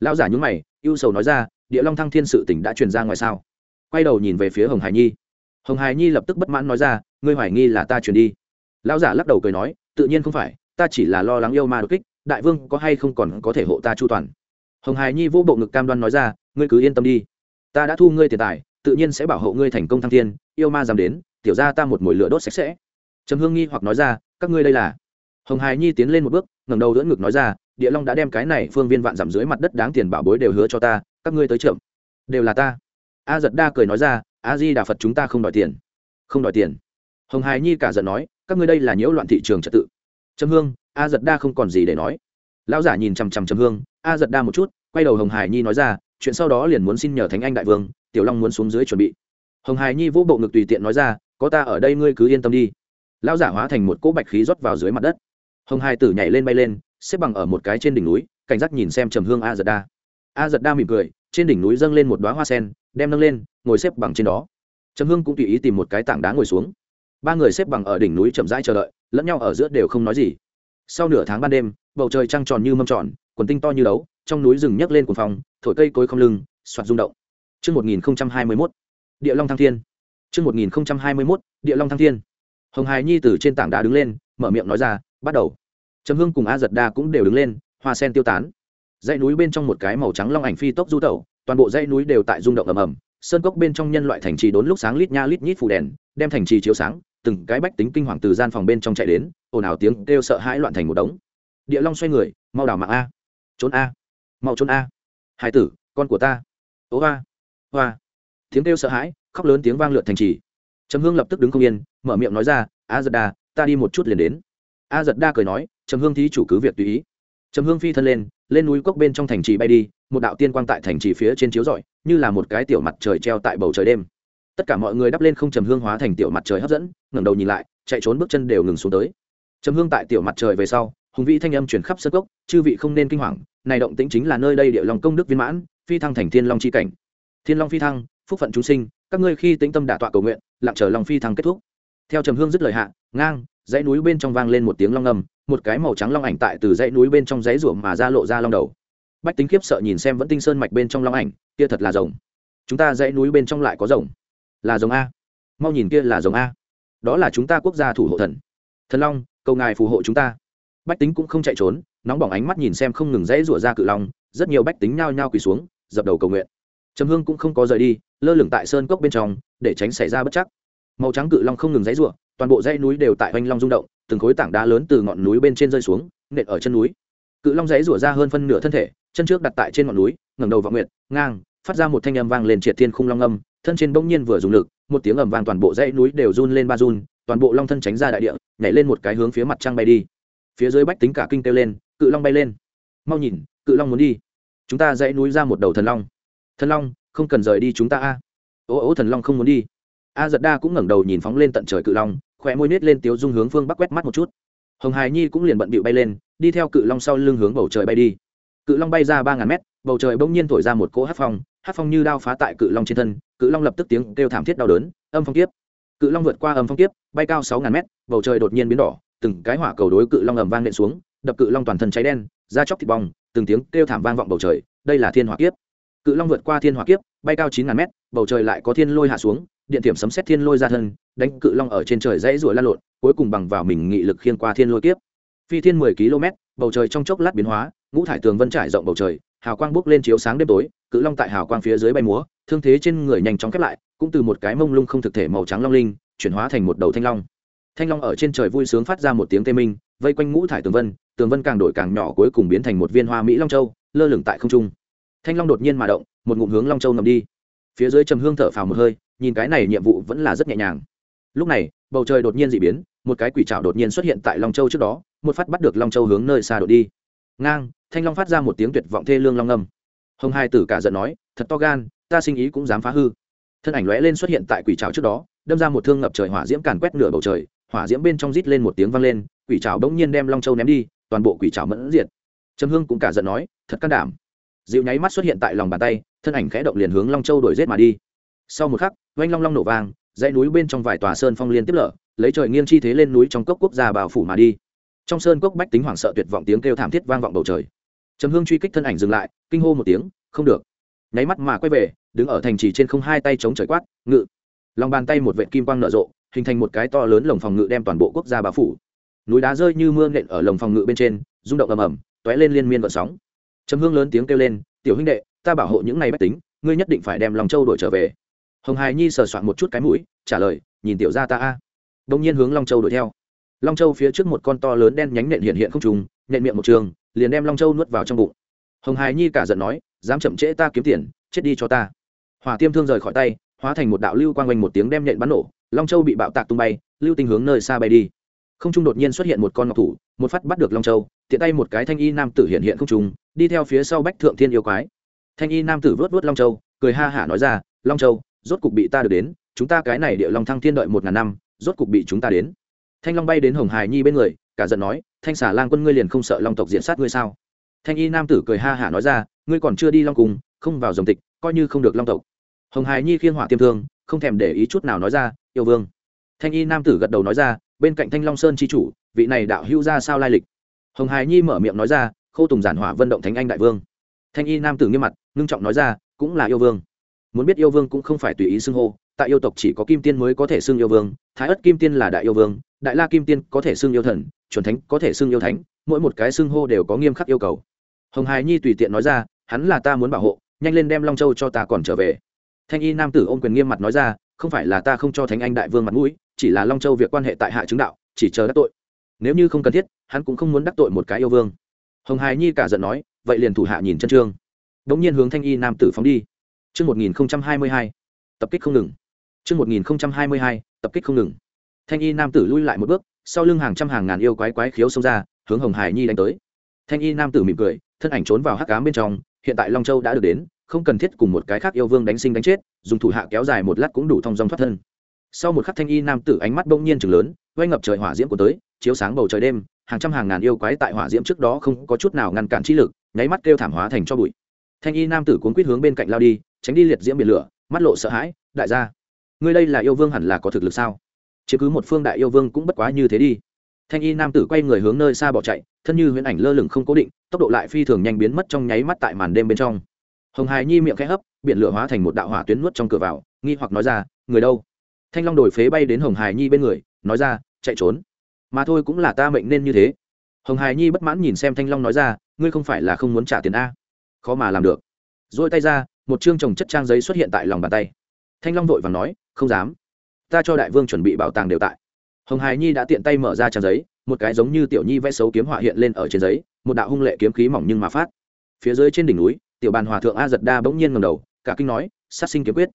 Lão giả nhúng mày, ưu sầu nói ra, địa long thăng thiên sự tỉnh đã truyền ra ngoài sao? Quay đầu nhìn về phía hồng hải nhi. Hồng hải nhi lập tức bất mãn nói ra, ngươi hoài nghi là ta truyền đi. Lão giả lắc đầu cười nói, tự nhiên không phải, ta chỉ là lo lắng yêu ma đột kích, đại vương có hay không còn có thể hộ ta chu toàn? Hồng hải nhi vô bộ ngực cam đoan nói ra, ngươi cứ yên tâm đi. Ta đã thu ngươi tiền tài tự nhiên sẽ bảo hộ ngươi thành công thăng thiên, yêu ma dám đến, tiểu ra ta một mồi lửa đốt sạch sẽ. Trầm hương nghi hoặc nói ra, các ngươi đây là. Hồng hải nhi tiến lên một bước, ngẩng đầu đỡ ngực nói ra, địa long đã đem cái này phương viên vạn giảm dưới mặt đất đáng tiền bảo bối đều hứa cho ta, các ngươi tới trưởng đều là ta. A giật đa cười nói ra, a di đà phật chúng ta không đòi tiền. Không đòi tiền. Hồng hải nhi cả giận nói, các ngươi đây là nhiễu loạn thị trường trật tự. Trầm hương, a giật đa không còn gì để nói. Lão giả nhìn chằm chằm trầm hương, a giật đa một chút, quay đầu hồng hải nhi nói ra, chuyện sau đó liền muốn xin nhờ thánh anh đại vương tiểu long muốn xuống dưới chuẩn bị. Hồng hài nhi vũ bộ ngực tùy tiện nói ra, có ta ở đây ngươi cứ yên tâm đi. Lão giả hóa thành một cỗ bạch khí rót vào dưới mặt đất. Hồng Hai tử nhảy lên bay lên, xếp bằng ở một cái trên đỉnh núi, cảnh giác nhìn xem trầm hương a giật đa. A giật đa mỉm cười, trên đỉnh núi dâng lên một đoá hoa sen, đem nâng lên, ngồi xếp bằng trên đó. Trầm hương cũng tùy ý tìm một cái tảng đá ngồi xuống. Ba người xếp bằng ở đỉnh núi chậm rãi chờ đợi, lẫn nhau ở giữa đều không nói gì. Sau nửa tháng ban đêm, bầu trời trăng tròn như mâm tròn, quần tinh to như đấu, trong núi rừng nhấc lên cuồng phòng thổi cây cối không lưng, soạt rung động. Chương 1021, Địa Long Thăng Thiên. Chương 1021, Địa Long Thăng Thiên. Hồng Hải Nhi từ trên tảng đá đứng lên, mở miệng nói ra, bắt đầu. Trầm Hương cùng A Giật Đa cũng đều đứng lên, hoa sen tiêu tán. Dãy núi bên trong một cái màu trắng long ảnh phi tốc du tẩu, toàn bộ dãy núi đều tại rung động ầm ầm, sơn cốc bên trong nhân loại thành trì đốn lúc sáng lít nha lít nhít phủ đèn, đem thành trì chiếu sáng, từng cái bách tính kinh hoàng từ gian phòng bên trong chạy đến, ồn ào tiếng kêu sợ hãi loạn thành một đống. Địa Long xoay người, mau đảo mạng a, trốn a, mau trốn a. Hải tử, con của ta. Tố a hoa. Tiếng kêu sợ hãi, khóc lớn tiếng vang lượn thành trì. Trầm Hương lập tức đứng không yên, mở miệng nói ra, "A Giật Đa, ta đi một chút liền đến." A Giật Đa cười nói, "Trầm Hương thí chủ cứ việc tùy ý." Trầm Hương phi thân lên, lên núi cốc bên trong thành trì bay đi, một đạo tiên quang tại thành trì phía trên chiếu rọi, như là một cái tiểu mặt trời treo tại bầu trời đêm tất cả mọi người đắp lên không trầm hương hóa thành tiểu mặt trời hấp dẫn ngẩng đầu nhìn lại chạy trốn bước chân đều ngừng xuống tới trầm hương tại tiểu mặt trời về sau hùng vĩ thanh âm chuyển khắp sơ cốc chư vị không nên kinh hoàng này động tĩnh chính là nơi đây địa lòng công đức viên mãn phi thăng thành thiên long chi cảnh thiên long phi thăng, phúc phận chúng sinh, các ngươi khi tĩnh tâm đả tọa cầu nguyện, lặng chờ long phi thăng kết thúc. Theo trầm hương dứt lời hạ, ngang, dãy núi bên trong vang lên một tiếng long ngầm một cái màu trắng long ảnh tại từ dãy núi bên trong dãy ruộng mà ra lộ ra long đầu. Bách tính khiếp sợ nhìn xem vẫn tinh sơn mạch bên trong long ảnh, kia thật là rồng. Chúng ta dãy núi bên trong lại có rồng. Là rồng a. Mau nhìn kia là rồng a. Đó là chúng ta quốc gia thủ hộ thần. Thần long, cầu ngài phù hộ chúng ta. Bách tính cũng không chạy trốn, nóng bỏng ánh mắt nhìn xem không ngừng dãy rủa ra cự long, rất nhiều bách tính nhao nhao quỳ xuống, dập đầu cầu nguyện trầm hương cũng không có rời đi, lơ lửng tại sơn cốc bên trong, để tránh xảy ra bất chắc. Màu trắng cự long không ngừng dãy rủa, toàn bộ dãy núi đều tại oanh long rung động, từng khối tảng đá lớn từ ngọn núi bên trên rơi xuống, nện ở chân núi. Cự long dãy rủa ra hơn phân nửa thân thể, chân trước đặt tại trên ngọn núi, ngẩng đầu vào nguyện ngang, phát ra một thanh âm vang lên triệt thiên khung long âm, thân trên bỗng nhiên vừa dùng lực, một tiếng ầm vang toàn bộ dãy núi đều run lên ba run, toàn bộ long thân tránh ra đại địa, nhảy lên một cái hướng phía mặt trăng bay đi. Phía dưới bách tính cả kinh kêu lên, cự long bay lên. Mau nhìn, cự long muốn đi. Chúng ta dãy núi ra một đầu thần long thần long không cần rời đi chúng ta a. Ô ô thần long không muốn đi. A giật đa cũng ngẩng đầu nhìn phóng lên tận trời cự long khỏe môi nết lên tiếu dung hướng phương bắc quét mắt một chút. Hồng hải nhi cũng liền bận bịu bay lên đi theo cự long sau lưng hướng bầu trời bay đi. Cự long bay ra ba ngàn mét bầu trời bỗng nhiên thổi ra một cỗ hát phong hát phong như đao phá tại cự long trên thân cự long lập tức tiếng kêu thảm thiết đau đớn âm phong kiếp. cự long vượt qua âm phong kiếp, bay cao sáu ngàn mét bầu trời đột nhiên biến đỏ từng cái hỏa cầu đối cự long ầm vang nện xuống đập cự long toàn thân cháy đen da chóc thịt bong từng tiếng kêu thảm vang vọng bầu trời đây là thiên hỏa kiếp cự long vượt qua thiên hỏa kiếp, bay cao chín ngàn mét, bầu trời lại có thiên lôi hạ xuống, điện thiểm sấm xét thiên lôi ra thân, đánh cự long ở trên trời dãy ruổi lan lộn, cuối cùng bằng vào mình nghị lực khiên qua thiên lôi kiếp. Phi thiên mười km, bầu trời trong chốc lát biến hóa, ngũ thải tường vân trải rộng bầu trời, hào quang bốc lên chiếu sáng đêm tối, cự long tại hào quang phía dưới bay múa, thương thế trên người nhanh chóng khép lại, cũng từ một cái mông lung không thực thể màu trắng long linh, chuyển hóa thành một đầu thanh long. Thanh long ở trên trời vui sướng phát ra một tiếng tê minh, vây quanh ngũ thải tường vân tường vân càng đổi càng nhỏ cuối cùng biến thành một viên hoa mỹ long châu, lơ lửng tại không trung thanh long đột nhiên mà động, một ngụm hướng long châu ngầm đi. Phía dưới trầm hương thở phào một hơi, nhìn cái này nhiệm vụ vẫn là rất nhẹ nhàng. Lúc này, bầu trời đột nhiên dị biến, một cái quỷ trảo đột nhiên xuất hiện tại long châu trước đó, một phát bắt được long châu hướng nơi xa đột đi. Ngang, thanh long phát ra một tiếng tuyệt vọng thê lương long âm hồng hai tử cả giận nói, thật to gan, ta sinh ý cũng dám phá hư. Thân ảnh lóe lên xuất hiện tại quỷ trào trước đó, đâm ra một thương ngập trời hỏa diễm càn quét nửa bầu trời, hỏa diễm bên trong rít lên một tiếng vang lên, quỷ trào đống nhiên đem long châu ném đi, toàn bộ quỷ trào mẫn diệt. Trầm hương cũng cả giận nói, thật can đảm dịu nháy mắt xuất hiện tại lòng bàn tay, thân ảnh khẽ động liền hướng long châu đổi rết mà đi. Sau một khắc, oanh long long nổ vang, dãy núi bên trong vài tòa sơn phong liên tiếp lở, lấy trời nghiêng chi thế lên núi trong cốc quốc gia bào phủ mà đi. Trong sơn cốc bách tính hoảng sợ tuyệt vọng tiếng kêu thảm thiết vang vọng bầu trời. Trầm hương truy kích thân ảnh dừng lại, kinh hô một tiếng, không được. Nháy mắt mà quay về, đứng ở thành trì trên không hai tay chống trời quát, ngự. Lòng bàn tay một vệ kim quang nở rộ, hình thành một cái to lớn lồng phòng ngự đem toàn bộ quốc gia bao phủ. Núi đá rơi như mưa nện ở lồng phòng ngự bên trên, rung động ầm ầm t lên liên miên vận sóng trầm hương lớn tiếng kêu lên, tiểu huynh đệ, ta bảo hộ những ngày bách tính, ngươi nhất định phải đem lòng châu đổi trở về. Hồng hài nhi sờ soạn một chút cái mũi, trả lời, nhìn tiểu ra ta a. Đông nhiên hướng long châu đuổi theo. Long châu phía trước một con to lớn đen nhánh nện hiện hiện không trùng nện miệng một trường, liền đem long châu nuốt vào trong bụng. Hồng hài nhi cả giận nói, dám chậm trễ ta kiếm tiền, chết đi cho ta. Hỏa tiêm thương rời khỏi tay, hóa thành một đạo lưu quang quanh một tiếng đem nện bắn nổ, long châu bị bạo tạc tung bay, lưu tinh hướng nơi xa bay đi. Không trung đột nhiên xuất hiện một con ngọc thủ, một phát bắt được long châu tiện tay một cái thanh y nam tử hiện hiện không trùng đi theo phía sau bách thượng thiên yêu quái. Thanh y nam tử vớt vớt long châu, cười ha hả nói ra, long châu, rốt cục bị ta được đến, chúng ta cái này địa long thăng thiên đợi một ngàn năm, rốt cục bị chúng ta đến. Thanh long bay đến hồng hải nhi bên người, cả giận nói, thanh xả lang quân ngươi liền không sợ long tộc diện sát ngươi sao? Thanh y nam tử cười ha hả nói ra, ngươi còn chưa đi long cùng không vào dòng tịch, coi như không được long tộc. Hồng hải nhi khiên hỏa tiêm thương, không thèm để ý chút nào nói ra, yêu vương. Thanh y nam tử gật đầu nói ra, bên cạnh thanh long sơn chi chủ, vị này đạo hữu ra sao lai lịch? Hồng hải nhi mở miệng nói ra khâu tùng giản hỏa vận động thánh anh đại vương. Thanh y nam tử nghiêm mặt, ngưng trọng nói ra, cũng là yêu vương. Muốn biết yêu vương cũng không phải tùy ý xưng hô, tại yêu tộc chỉ có kim tiên mới có thể xưng yêu vương, thái ất kim tiên là đại yêu vương, đại la kim tiên có thể xưng yêu thần, chuẩn thánh có thể xưng yêu thánh, mỗi một cái xưng hô đều có nghiêm khắc yêu cầu. Hồng hài nhi tùy tiện nói ra, hắn là ta muốn bảo hộ, nhanh lên đem long châu cho ta còn trở về. Thanh y nam tử ôm quyền nghiêm mặt nói ra, không phải là ta không cho thánh anh đại vương mặt mũi, chỉ là long châu việc quan hệ tại hạ chứng đạo, chỉ chờ đắc tội nếu như không cần thiết hắn cũng không muốn đắc tội một cái yêu vương hồng hài nhi cả giận nói vậy liền thủ hạ nhìn chân trương đ ỗ n g nhiên hướng thanh y nam tử phóng đi Trước 1022, tập kích không ngừng. Trước 1022, tập kích không ngừng. Thanh y nam tử lui lại một bước, sau lưng hàng trăm hàng ngàn yêu quái quái khiếu xông ra, hướng Hồng Hải Nhi đánh tới. Thanh y nam tử mỉm cười, thân ảnh trốn vào hắc ám bên trong, hiện tại Long Châu đã được đến, không cần thiết cùng một cái khác yêu vương đánh sinh đánh chết, dùng thủ hạ kéo dài một lát cũng đủ thông dong thoát thân. Sau một khắc thanh y nam tử ánh mắt bỗng nhiên trừng lớn, quay ngập trời hỏa diễm của tới, chiếu sáng bầu trời đêm, hàng trăm hàng ngàn yêu quái tại hỏa diễm trước đó không có chút nào ngăn cản chi lực nháy mắt kêu thảm hóa thành cho bụi. Thanh y nam tử cuốn quýt hướng bên cạnh lao đi tránh đi liệt diễm biển lửa mắt lộ sợ hãi đại gia ngươi đây là yêu vương hẳn là có thực lực sao? Chứ cứ một phương đại yêu vương cũng bất quá như thế đi. Thanh y nam tử quay người hướng nơi xa bỏ chạy thân như huyễn ảnh lơ lửng không cố định tốc độ lại phi thường nhanh biến mất trong nháy mắt tại màn đêm bên trong. Hồng hài nhi miệng khẽ hấp biển lửa hóa thành một đạo hỏa tuyến nuốt trong cửa vào nghi hoặc nói ra người đâu? Thanh long đổi phế bay đến hồng hài nhi bên người nói ra chạy trốn mà thôi cũng là ta mệnh nên như thế. Hồng hài nhi bất mãn nhìn xem thanh long nói ra, ngươi không phải là không muốn trả tiền a. Khó mà làm được. Dội tay ra, một chương trồng chất trang giấy xuất hiện tại lòng bàn tay. Thanh long vội và nói, không dám. Ta cho đại vương chuẩn bị bảo tàng đều tại. Hồng hài nhi đã tiện tay mở ra trang giấy, một cái giống như tiểu nhi vẽ xấu kiếm họa hiện lên ở trên giấy, một đạo hung lệ kiếm khí mỏng nhưng mà phát. Phía dưới trên đỉnh núi, tiểu bàn hòa thượng a giật đa bỗng nhiên ngầm đầu, cả kinh nói, sát sinh kiếm quyết.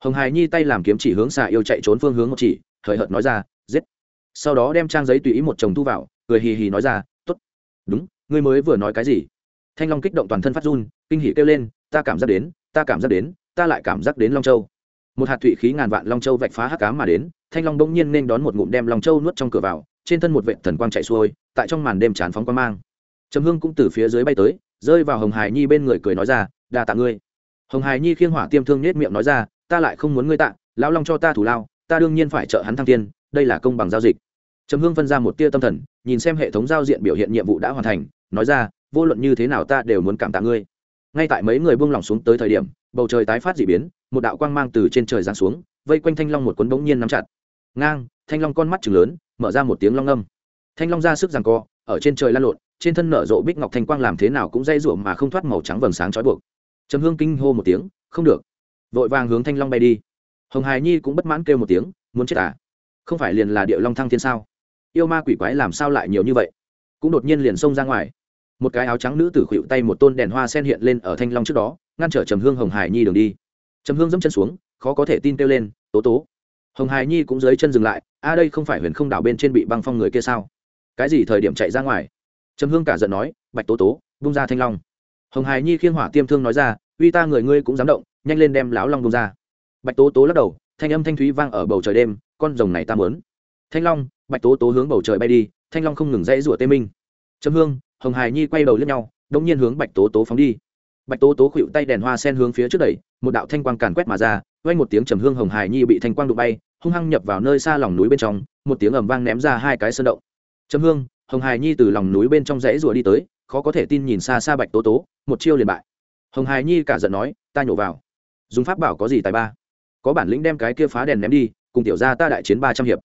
Hồng hài nhi tay làm kiếm chỉ hướng xà yêu chạy trốn phương hướng một chỉ, hời hợt nói ra sau đó đem trang giấy tùy ý một chồng thu vào, cười hì hì nói ra t ố t đúng, ngươi mới vừa nói cái gì? Thanh long kích động toàn thân phát run, kinh hỉ kêu lên, ta cảm giác đến, ta cảm giác đến, ta lại cảm giác đến long châu. Một hạt thụy khí ngàn vạn long châu vạch phá hắc cám mà đến, thanh long bỗng nhiên nên đón một ngụm đem long châu nuốt trong cửa vào, trên thân một vệ thần quang chạy xuôi, tại trong màn đêm tràn phóng quang mang. Trầm hương cũng từ phía dưới bay tới, rơi vào hồng hải nhi bên người cười nói ra, đa tạ ngươi. Hồng hải nhi khiêng hỏa tiêm thương nết miệng nói ra, ta lại không muốn ngươi tạ, lão long cho ta thủ lao, ta đương nhiên phải trợ hắn thăng tiên đây là công bằng giao dịch. Trầm hương phân ra một tia tâm thần, nhìn xem hệ thống giao diện biểu hiện nhiệm vụ đã hoàn thành, nói ra, vô luận như thế nào ta đều muốn cảm tạ ngươi. Ngay tại mấy người buông lỏng xuống tới thời điểm, bầu trời tái phát d ị biến, một đạo quang mang từ trên trời giáng xuống, vây quanh thanh long một cuốn bỗng nhiên nắm chặt. Ngang, thanh long con mắt chừng lớn, mở ra một tiếng long âm. Thanh long ra sức rằng co, ở trên trời lan lộn, trên thân nở rộ bích ngọc thanh quang làm thế nào cũng dây ruộng mà không thoát màu trắng vầng sáng trói buộc. Trầm hương kinh hô một tiếng, không được. Vội vàng hướng thanh long bay đi. Hồng hài nhi cũng bất mãn kêu một tiếng, muốn chết à? Không phải liền là địa long thăng thiên sao? Yêu ma quỷ quái làm sao lại nhiều như vậy? Cũng đột nhiên liền xông ra ngoài. Một cái áo trắng nữ tử khuỵu tay một tôn đèn hoa sen hiện lên ở thanh long trước đó, ngăn trở trầm hương hồng hải nhi đường đi. Trầm hương dẫm chân xuống, khó có thể tin kêu lên, tố tố. Hồng hải nhi cũng dưới chân dừng lại, a, đây không phải huyền không đảo bên trên bị băng phong người kia sao? Cái gì thời điểm chạy ra ngoài? Trầm hương cả giận nói, bạch tố tố, bung ra thanh long. Hồng hải nhi khiêng hỏa tiêm thương nói ra, uy ta người ngươi cũng dám động, nhanh lên đem lão long bung ra. Bạch tố tố lắc đầu, thanh âm thanh thúy vang ở bầu trời đêm con rồng này ta mớn thanh long, bạch tố tố hướng bầu trời bay đi, thanh long không ngừng dãy rủa tê minh. Trầm hương, hồng hải nhi quay đầu lên nhau đông nhiên hướng bạch tố tố phóng đi. Bạch tố tố khuỵu tay đèn hoa sen hướng phía trước đẩy, một đạo thanh quang càn quét mà ra, vang một tiếng trầm hương, hồng hải nhi bị thanh quang đụng bay, hung hăng nhập vào nơi xa lòng núi bên trong, một tiếng ầm vang ném ra hai cái sơn động. Trầm hương, hồng hải nhi từ lòng núi bên trong rẽ rùa đi tới, khó có thể tin nhìn xa xa bạch tố tố, một chiêu liền bại. Hồng hải nhi cả giận nói, ta nhổ vào. Dùng pháp bảo có gì tài ba? Có bản lĩnh đem cái kia phá đèn ném đi cùng tiểu gia ta đại chiến ba trăm hiệp.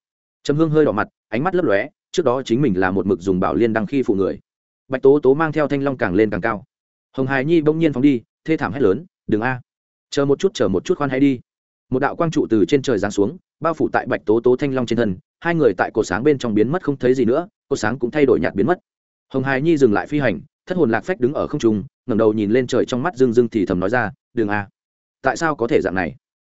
Trầm hương hơi đỏ mặt, ánh mắt lấp lóe, trước đó chính mình là một mực dùng bảo liên đăng khi phụ người. Bạch tố tố mang theo thanh long càng lên càng cao. Hồng hải nhi bỗng nhiên phóng đi, thê thảm hét lớn, đừng a! Chờ một chút, chờ một chút khoan hay đi. Một đạo quang trụ từ trên trời giáng xuống, bao phủ tại bạch tố tố thanh long trên thân, hai người tại cột sáng bên trong biến mất không thấy gì nữa cột sáng cũng thay đổi nhạt biến mất. Hồng hải nhi dừng lại phi hành, thất hồn lạc phách đứng ở không trung, ngẩng đầu nhìn lên trời trong mắt rưng rưng thì thầm nói ra đường a! Tại sao có thể dạng này?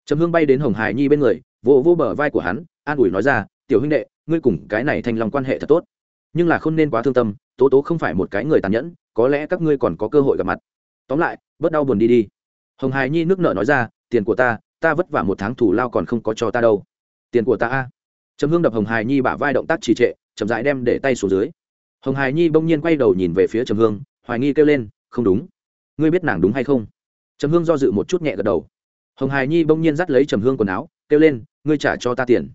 Trầm hương bay đến hồng hải nhi bên người vỗ vỗ bờ vai của hắn, an ủi nói ra, tiểu huynh đệ, ngươi cùng cái này thanh lòng quan hệ thật tốt. Nhưng là không nên quá thương tâm, tố tố không phải một cái người tàn nhẫn, có lẽ các ngươi còn có cơ hội gặp mặt. Tóm lại, bớt đau buồn đi đi. Hồng hải nhi nước nợ nói ra, tiền của ta ta vất vả một tháng thủ lao còn không có cho ta đâu. Tiền của ta a? Trầm hương đập hồng hải nhi bả vai động tác trì trệ, chậm rãi đem để tay xuống dưới. Hồng hải nhi bỗng nhiên quay đầu nhìn về phía trầm hương, hoài nghi kêu lên, không đúng. Ngươi biết nàng đúng hay không? Trầm hương do dự một chút nhẹ gật đầu. Hồng hải nhi bỗng nhiên dắt lấy trầm hương quần áo, kêu lên ngươi trả cho ta tiền.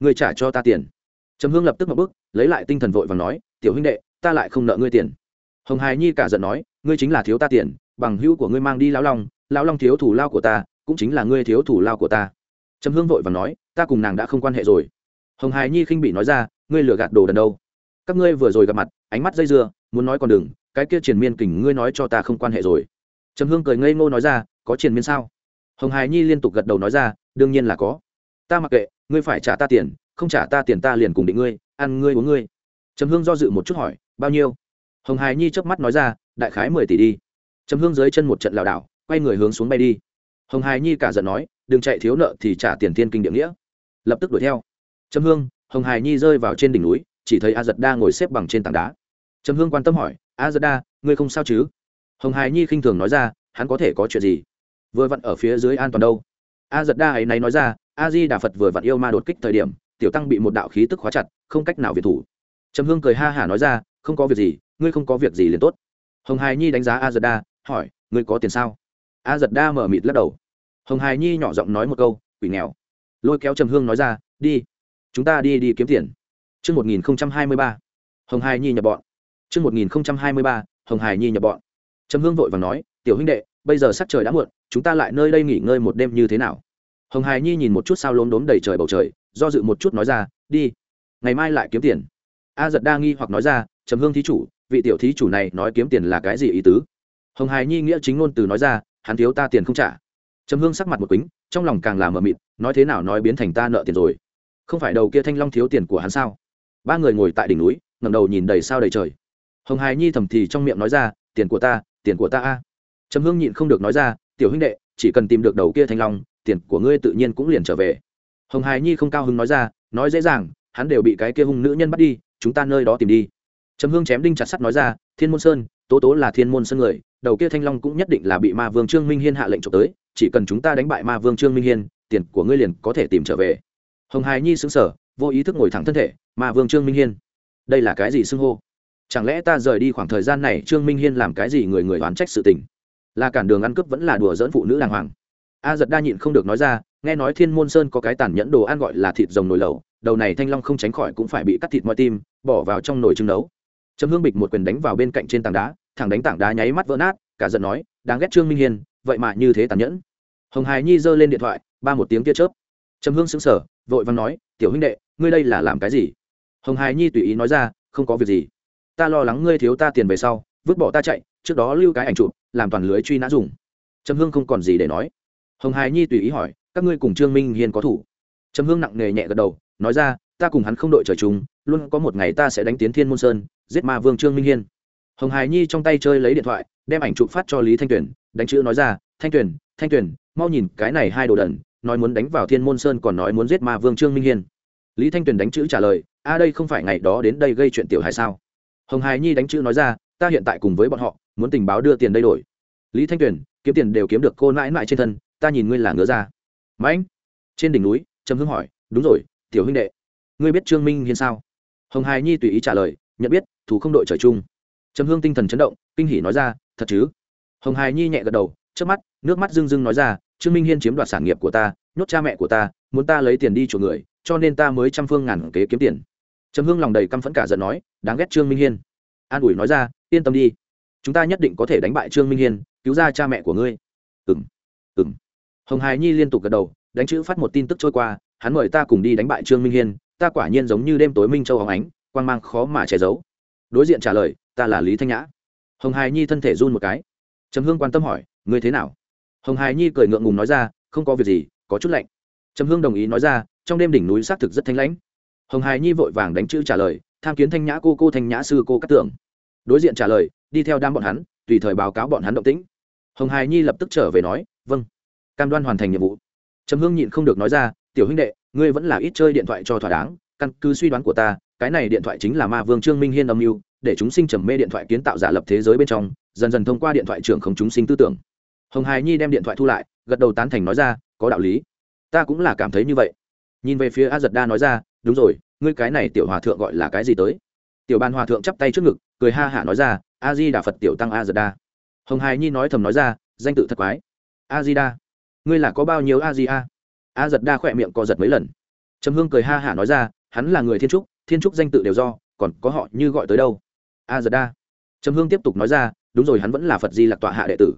Ngươi trả cho ta tiền. Trầm hương lập tức một bước, lấy lại tinh thần vội và nói, tiểu huynh đệ, ta lại không nợ ngươi tiền. Hồng hải nhi cả giận nói, ngươi chính là thiếu ta tiền, bằng hữu của ngươi mang đi lão long lão long thiếu thủ lao của ta, cũng chính là ngươi thiếu thủ lao của ta. Trầm hương vội và nói, ta cùng nàng đã không quan hệ rồi. Hồng hải nhi khinh bị nói ra, ngươi lừa gạt đồ đần đâu. Các ngươi vừa rồi gặp mặt, ánh mắt dây dưa, muốn nói còn đừng, cái kia triền miên kình ngươi nói cho ta không quan hệ rồi. Trầm hương cười ngây ngô nói ra, có triền miên sao? Hồng hải nhi liên tục gật đầu nói ra, đương nhiên là có ta mặc kệ, ngươi phải trả ta tiền, không trả ta tiền ta liền cùng định ngươi, ăn ngươi uống ngươi. Trầm hương do dự một chút hỏi, bao nhiêu? Hồng hải nhi chớp mắt nói ra, đại khái mười tỷ đi. Trầm hương dưới chân một trận lảo đảo, quay người hướng xuống bay đi. Hồng hải nhi cả giận nói, đừng chạy thiếu nợ thì trả tiền thiên kinh địa nghĩa. Lập tức đuổi theo. Trầm hương, hồng hải nhi rơi vào trên đỉnh núi, chỉ thấy a giật đa ngồi xếp bằng trên tảng đá. Trầm hương quan tâm hỏi, a giật đa, ngươi không sao chứ? Hồng hải nhi khinh thường nói ra, hắn có thể có chuyện gì? Vừa vặn ở phía dưới an toàn đâu. A giật đa ấy náy nói ra a di đà phật vừa vặn yêu ma đột kích thời điểm tiểu tăng bị một đạo khí tức khóa chặt không cách nào việt thủ. Trầm hương cười ha hả nói ra không có việc gì ngươi không có việc gì liền tốt. Hồng hải nhi đánh giá a giật đa hỏi ngươi có tiền sao? A giật đa mở mịt lắc đầu. Hồng hải nhi nhỏ giọng nói một câu quỷ nghèo. Lôi kéo trầm hương nói ra đi chúng ta đi đi kiếm tiền. Trước 1023, Hồng Hải Nhi nhập bọn. Trước 1023, Hồng Hải Nhi nhập bọn. Trầm Hương vội vàng nói, "Tiểu huynh đệ, bây giờ sắc trời đã muộn, chúng ta lại nơi đây nghỉ ngơi một đêm như thế nào?" Hồng Hải Nhi nhìn một chút sao lốm đốm đầy trời bầu trời, do dự một chút nói ra, "Đi, ngày mai lại kiếm tiền." A giật đa nghi hoặc nói ra, "Trầm Hương thí chủ, vị tiểu thí chủ này nói kiếm tiền là cái gì ý tứ?" Hồng Hải Nhi nghĩa chính ngôn từ nói ra, "Hắn thiếu ta tiền không trả." Trầm Hương sắc mặt một quĩnh, trong lòng càng là mờ mịt, nói thế nào nói biến thành ta nợ tiền rồi không phải đầu kia thanh long thiếu tiền của hắn sao ba người ngồi tại đỉnh núi ngẩng đầu nhìn đầy sao đầy trời hồng hài nhi thầm thì trong miệng nói ra tiền của ta tiền của ta a trầm hương nhịn không được nói ra tiểu huynh đệ chỉ cần tìm được đầu kia thanh long tiền của ngươi tự nhiên cũng liền trở về. Hồng hài nhi không cao hứng nói ra, nói dễ dàng, hắn đều bị cái kia hung nữ nhân bắt đi, chúng ta nơi đó tìm đi. Trầm hương chém đinh chặt sắt nói ra, thiên môn sơn, tố tố là thiên môn sơn người, đầu kia thanh long cũng nhất định là bị ma vương trương minh hiên hạ lệnh trộm tới, chỉ cần chúng ta đánh bại ma vương trương minh hiên, tiền của ngươi liền có thể tìm trở về. Hồng hài nhi xứng sở vô ý thức ngồi thẳng thân thể, ma vương trương minh hiên. Đây là cái gì xưng hô? Chẳng lẽ ta rời đi khoảng thời gian này trương minh hiên làm cái gì người người đoán trách sự tình? Là cản đường ăn cướp vẫn là đùa dỡn phụ nữ đàng hoàng a giật đa nhịn không được nói ra nghe nói thiên môn sơn có cái tàn nhẫn đồ ăn gọi là thịt rồng nồi lẩu đầu này thanh long không tránh khỏi cũng phải bị cắt thịt mọi tim bỏ vào trong nồi trứng nấu. Trầm hương bịch một quyền đánh vào bên cạnh trên tảng đá thẳng đánh tảng đá nháy mắt vỡ nát cả giận nói đáng ghét trương minh Hiền, vậy mà như thế tàn nhẫn. Hồng hài nhi giơ lên điện thoại ba một tiếng tia chớp. Trầm hương sững sờ vội vàng nói tiểu huynh đệ ngươi đây là làm cái gì? Hồng hài nhi tùy ý nói ra không có việc gì. Ta lo lắng ngươi thiếu ta tiền về sau vứt bỏ ta chạy trước đó lưu cái ảnh chụp làm toàn lưới truy nã dùng. Trầm hương không còn gì để nói hồng hài nhi tùy ý hỏi, các ngươi cùng trương minh hiên có thủ? Trầm hương nặng nề nhẹ gật đầu, nói ra, ta cùng hắn không đội trời chung, luôn có một ngày ta sẽ đánh tiến thiên môn sơn, giết ma vương trương minh hiên. Hồng hài nhi trong tay chơi lấy điện thoại, đem ảnh chụp phát cho lý thanh tuyền, đánh chữ nói ra, thanh tuyền thanh tuyền, mau nhìn cái này hai đồ đần, nói muốn đánh vào thiên môn sơn còn nói muốn giết ma vương trương minh hiên. Lý thanh tuyền đánh chữ trả lời, a đây không phải ngày đó đến đây gây chuyện tiểu hài sao? Hồng hài nhi đánh chữ nói ra, ta hiện tại cùng với bọn họ, muốn tình báo đưa tiền đây đổi. Lý thanh tuyền, kiếm tiền đều kiếm được cô nãi nãi trên thân ta nhìn ngươi là ngứa ra mãnh trên đỉnh núi, trầm hưng hỏi, đúng rồi, tiểu huynh đệ. Ngươi biết trương minh hiên sao? Hồng hài nhi tùy ý trả lời, nhận biết, thủ không đội trời chung. Trầm hương tinh thần chấn động, kinh hỉ nói ra, thật chứ? Hồng hài nhi nhẹ gật đầu, trước mắt, nước mắt rưng rưng nói ra, trương minh hiên chiếm đoạt sản nghiệp của ta, nhốt cha mẹ của ta, muốn ta lấy tiền đi chuộc người, cho nên ta mới trăm phương ngàn kế kiếm tiền. Trầm hương lòng đầy căm phẫn cả giận nói, đáng ghét trương minh hiên. An ủi nói ra, yên tâm đi. Chúng ta nhất định có thể đánh bại trương minh hiên, cứu ra cha mẹ của ngươi. Ừng ừng hồng hài nhi liên tục gật đầu, đánh chữ phát một tin tức trôi qua, hắn mời ta cùng đi đánh bại trương minh hiên, ta quả nhiên giống như đêm tối minh châu hóng ánh, quang mang khó mà che giấu. Đối diện trả lời, ta là lý thanh nhã. Hồng hài nhi thân thể run một cái. Trầm hương quan tâm hỏi, ngươi thế nào? Hồng hài nhi cười ngượng ngùng nói ra, không có việc gì, có chút lạnh. Trầm hương đồng ý nói ra, trong đêm đỉnh núi xác thực rất thanh lãnh. Hồng hài nhi vội vàng đánh chữ trả lời, tham kiến thanh nhã cô cô thanh nhã sư cô cát tưởng đối diện trả lời, đi theo đám bọn hắn, tùy thời báo cáo bọn hắn động tĩnh. Hồng hài nhi lập tức trở về nói vâng cam đoan hoàn thành nhiệm vụ. Trầm hương nhịn không được nói ra, tiểu huynh đệ, ngươi vẫn là ít chơi điện thoại cho thỏa đáng, căn cứ suy đoán của ta, cái này điện thoại chính là ma vương trương minh hiên âm mưu, để chúng sinh trầm mê điện thoại kiến tạo giả lập thế giới bên trong, dần dần thông qua điện thoại trưởng không chúng sinh tư tưởng. Hồng hài nhi đem điện thoại thu lại, gật đầu tán thành nói ra, có đạo lý. Ta cũng là cảm thấy như vậy. Nhìn về phía a giật đa nói ra, đúng rồi, ngươi cái này tiểu hòa thượng gọi là cái gì tới? Tiểu ban hòa thượng chắp tay trước ngực, cười ha hả nói ra, a di đà phật tiểu tăng a giật đa. Hồng hài nhi nói thầm nói ra, danh tự thật quái. A di đa ngươi là có bao nhiêu a di a? A giật đa khỏe miệng co giật mấy lần. Trầm hương cười ha hả nói ra, hắn là người thiên trúc thiên trúc danh tự đều do, còn có họ như gọi tới đâu? A giật đa. Trầm hương tiếp tục nói ra, đúng rồi hắn vẫn là phật di lặc tọa hạ đệ tử.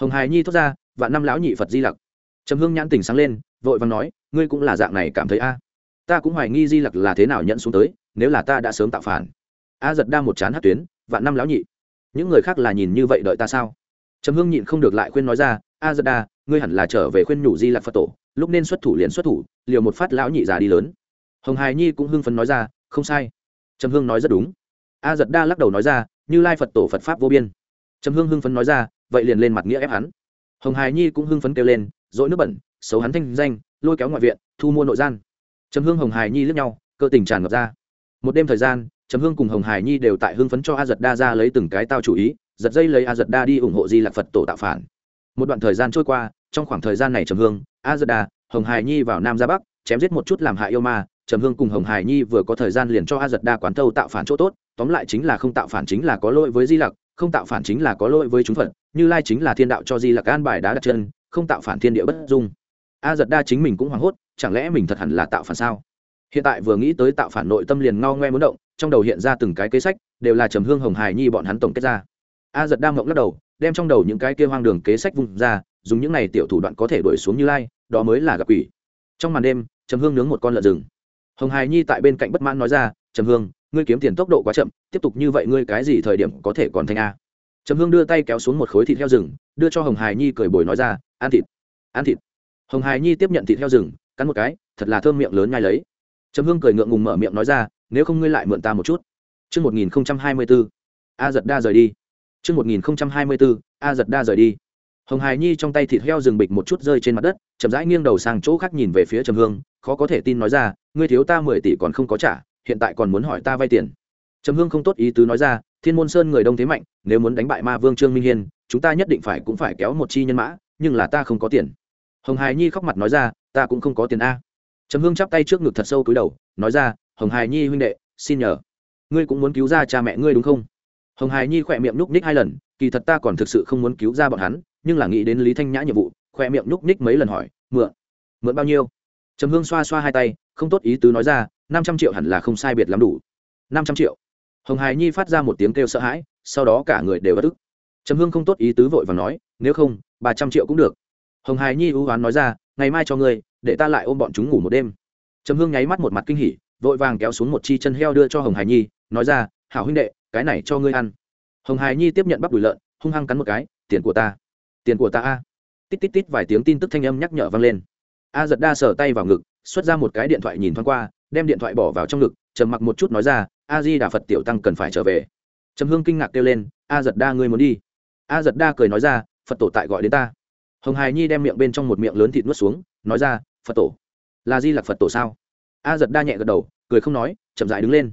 Hồng hài nhi thốt ra, vạn năm lão nhị phật di lặc. Trầm hương nhãn tình sáng lên, vội vàng nói, ngươi cũng là dạng này cảm thấy a? Ta cũng hoài nghi di lặc là thế nào nhận xuống tới, nếu là ta đã sớm tạo phản. A giật đa một chán hát tuyến, vạn năm lão nhị. Những người khác là nhìn như vậy đợi ta sao? Trầm hương nhịn không được lại khuyên nói ra a giật đa, ngươi hẳn là trở về khuyên nhủ di lặc phật tổ, lúc nên xuất thủ liền xuất thủ, liều một phát lão nhị già đi lớn. Hồng hài nhi cũng hưng phấn nói ra, không sai. Trầm hương nói rất đúng. A giật đa lắc đầu nói ra, như lai phật tổ phật pháp vô biên. Trầm hương hưng phấn nói ra, vậy liền lên mặt nghĩa ép hắn. Hồng hài nhi cũng hưng phấn kêu lên dội nước bẩn, xấu hắn thanh danh, lôi kéo ngoại viện, thu mua nội gian. Trầm hương hồng hài nhi lướt nhau, cơ tình tràn ngập ra. Một đêm thời gian, trầm hương cùng hồng hài nhi đều tại hưng phấn cho a giật đa ra lấy từng cái tao chủ ý, giật dây lấy a giật đa đi ủng hộ di lạc phật tổ tạo phản một đoạn thời gian trôi qua, trong khoảng thời gian này trầm hương a dơ đà hồng Hải nhi vào nam ra bắc, chém giết một chút làm hại yêu ma, trầm hương cùng hồng Hải nhi vừa có thời gian liền cho a giật đa quán thâu tạo phản chỗ tốt, tóm lại chính là không tạo phản chính là có lỗi với di lặc, không tạo phản chính là có lỗi với chúng phật, như lai chính là thiên đạo cho di lặc an bài đá đặt chân, không tạo phản thiên địa bất dung. A giật đa chính mình cũng hoảng hốt, chẳng lẽ mình thật hẳn là tạo phản sao? Hiện tại vừa nghĩ tới tạo phản nội tâm liền ngao ngoe muốn động, trong đầu hiện ra từng cái kế sách, đều là trầm hương, hồng Hải nhi bọn hắn tổng kết ra. A giật đa mộng lắc đầu đem trong đầu những cái kia hoang đường kế sách vung ra dùng những này tiểu thủ đoạn có thể đuổi xuống như lai đó mới là gặp quỷ. Trong màn đêm trầm hương nướng một con lợn rừng. Hồng hài nhi tại bên cạnh bất mãn nói ra trầm hương ngươi kiếm tiền tốc độ quá chậm tiếp tục như vậy ngươi cái gì thời điểm có thể còn thanh a? Trầm hương đưa tay kéo xuống một khối thịt heo rừng đưa cho hồng hài nhi cười bồi nói ra ăn thịt ăn thịt. Hồng hài nhi tiếp nhận thịt heo rừng cắn một cái thật là thơm miệng lớn ngay lấy. Trầm hương cười ngượng ngùng mở miệng nói ra nếu không ngươi lại mượn ta một chút. Trước 1024, A giật đa rời đi. Chương 1024, A giật đa rời đi. Hồng Hải Nhi trong tay thịt heo rừng bịch một chút rơi trên mặt đất, chậm rãi nghiêng đầu sang chỗ khác nhìn về phía Trầm Hương, khó có thể tin nói ra, ngươi thiếu ta mười tỷ còn không có trả, hiện tại còn muốn hỏi ta vay tiền. Trầm Hương không tốt ý tứ nói ra, Thiên Môn Sơn người đông thế mạnh, nếu muốn đánh bại Ma Vương Trương Minh Hiên, chúng ta nhất định phải cũng phải kéo một chi nhân mã, nhưng là ta không có tiền. Hồng Hải Nhi khóc mặt nói ra, ta cũng không có tiền a. Trầm Hương chắp tay trước ngực thật sâu cúi đầu, nói ra, Hồng Hải Nhi huynh đệ, xin nhờ, ngươi cũng muốn cứu ra cha mẹ ngươi đúng không? Hồng Hải Nhi khỏe miệng nhúc ních hai lần, kỳ thật ta còn thực sự không muốn cứu ra bọn hắn, nhưng là nghĩ đến lý thanh nhã nhiệm vụ khoe miệng nhúc ních mấy lần hỏi mượn mượn bao nhiêu? Trầm hương xoa xoa hai tay không tốt ý tứ nói ra năm trăm triệu hẳn là không sai biệt lắm đủ. Năm trăm triệu? Hồng hải nhi phát ra một tiếng kêu sợ hãi sau đó cả người đều bất ức. Trầm hương không tốt ý tứ vội và nói nếu không ba trăm triệu cũng được. Hồng hải nhi ưu oán nói ra ngày mai cho ngươi để ta lại ôm bọn chúng ngủ một đêm. Trầm hương nháy mắt một mặt kinh hỉ vội vàng kéo xuống một chi chân heo đưa cho hồng hải nhi nói ra hảo huynh đệ cái này cho ngươi ăn. Hồng hải nhi tiếp nhận bắp đùi lợn, hung hăng cắn một cái, tiền của ta, tiền của ta a. Tít tít tít vài tiếng tin tức thanh âm nhắc nhở vang lên. A giật đa sờ tay vào ngực, xuất ra một cái điện thoại nhìn thoáng qua, đem điện thoại bỏ vào trong ngực, trầm mặc một chút nói ra, a di đà phật tiểu tăng cần phải trở về. Trầm hương kinh ngạc kêu lên, a giật đa ngươi muốn đi? A giật đa cười nói ra, phật tổ tại gọi đến ta. Hồng hài nhi đem miệng bên trong một miệng lớn thịt nuốt xuống, nói ra, phật tổ, là di lặc phật tổ sao? A giật đa nhẹ gật đầu, cười không nói, chậm dại đứng lên.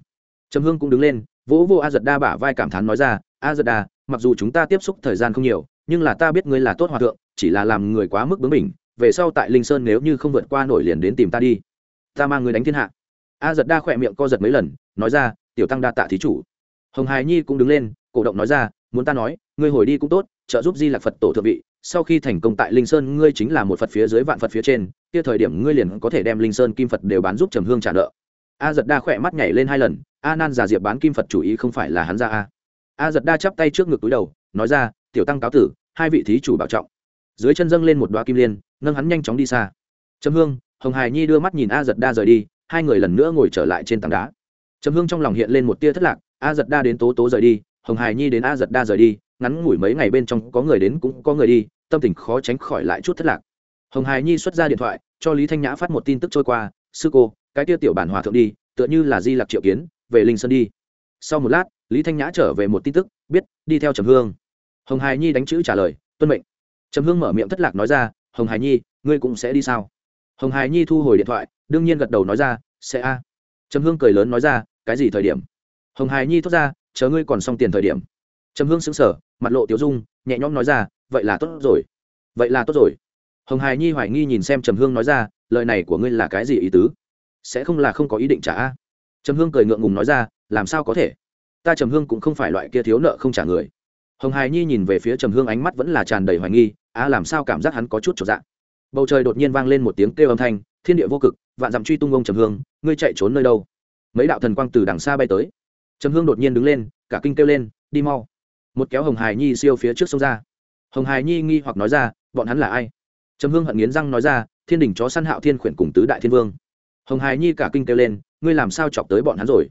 Trầm hương cũng đứng lên vỗ vô a giật đa bả vai cảm thán nói ra, a giật đa, mặc dù chúng ta tiếp xúc thời gian không nhiều, nhưng là ta biết ngươi là tốt hòa thượng, chỉ là làm người quá mức bướng bỉnh, về sau tại linh sơn nếu như không vượt qua nổi liền đến tìm ta đi. Ta mang người đánh thiên hạ. A giật đa khỏe miệng co giật mấy lần, nói ra, tiểu tăng đa tạ thí chủ. Hồng hài nhi cũng đứng lên, cổ động nói ra, muốn ta nói, ngươi hồi đi cũng tốt, trợ giúp di lạc phật tổ thượng vị, sau khi thành công tại linh sơn ngươi chính là một phật phía dưới vạn phật phía trên, kia thời điểm ngươi liền có thể đem linh sơn kim phật đều bán giúp trầm hương trả nợ a giật đa khỏe mắt nhảy lên hai lần, a nan giả diệp bán kim phật chủ ý không phải là hắn ra a. A giật đa chắp tay trước ngực túi đầu, nói ra, tiểu tăng cáo tử, hai vị thí chủ bảo trọng. Dưới chân dâng lên một đoá kim liên, nâng hắn nhanh chóng đi xa. Trầm hương, hồng hải nhi đưa mắt nhìn a giật đa rời đi, hai người lần nữa ngồi trở lại trên tảng đá. Trầm hương trong lòng hiện lên một tia thất lạc, a giật đa đến tố tố rời đi, hồng hải nhi đến a giật đa rời đi, ngắn ngủi mấy ngày bên trong có người đến cũng có người đi, tâm tình khó tránh khỏi lại chút thất lạc. Hồng hải nhi xuất ra điện thoại, cho lý thanh nhã phát một tin tức trôi qua, sư cô cái tia tiểu bản hòa thượng đi, tựa như là di lạc triệu kiến, về linh sơn đi. Sau một lát, lý thanh nhã trở về một tin tức, biết, đi theo trầm hương. Hồng hải nhi đánh chữ trả lời, tuân mệnh. Trầm hương mở miệng thất lạc nói ra, hồng hải nhi, ngươi cũng sẽ đi sao? Hồng hải nhi thu hồi điện thoại, đương nhiên gật đầu nói ra, sẽ a. Trầm hương cười lớn nói ra, cái gì thời điểm? Hồng hải nhi thốt ra, chờ ngươi còn xong tiền thời điểm. Trầm hương xứng sở mặt lộ tiểu dung, nhẹ nhõm nói ra, vậy là tốt rồi. Vậy là tốt rồi. Hồng hải nhi hoài nghi nhìn xem trầm hương nói ra, lời này của ngươi là cái gì ý tứ? Sẽ không là không có ý định trả a. Trầm hương cười ngượng ngùng nói ra, làm sao có thể? Ta trầm hương cũng không phải loại kia thiếu nợ không trả người. Hồng hài nhi nhìn về phía trầm hương ánh mắt vẫn là tràn đầy hoài nghi, a, làm sao cảm giác hắn có chút trọn dạng bầu trời đột nhiên vang lên một tiếng kêu âm thanh, thiên địa vô cực, vạn dặm truy tung ông trầm hương, ngươi chạy trốn nơi đâu? Mấy đạo thần quang từ đằng xa bay tới. Trầm hương đột nhiên đứng lên, cả kinh kêu lên, đi mau. Một kéo hồng hài nhi siêu phía trước sông ra. Hồng hài nhi nghi hoặc nói ra, bọn hắn là ai? Trầm hương hận nghiến răng nói ra, thiên đình chó săn hạo thiên khuyển cùng tứ đại thiên vương hồng hài nhi cả kinh kêu lên, ngươi làm sao chọc tới bọn hắn rồi?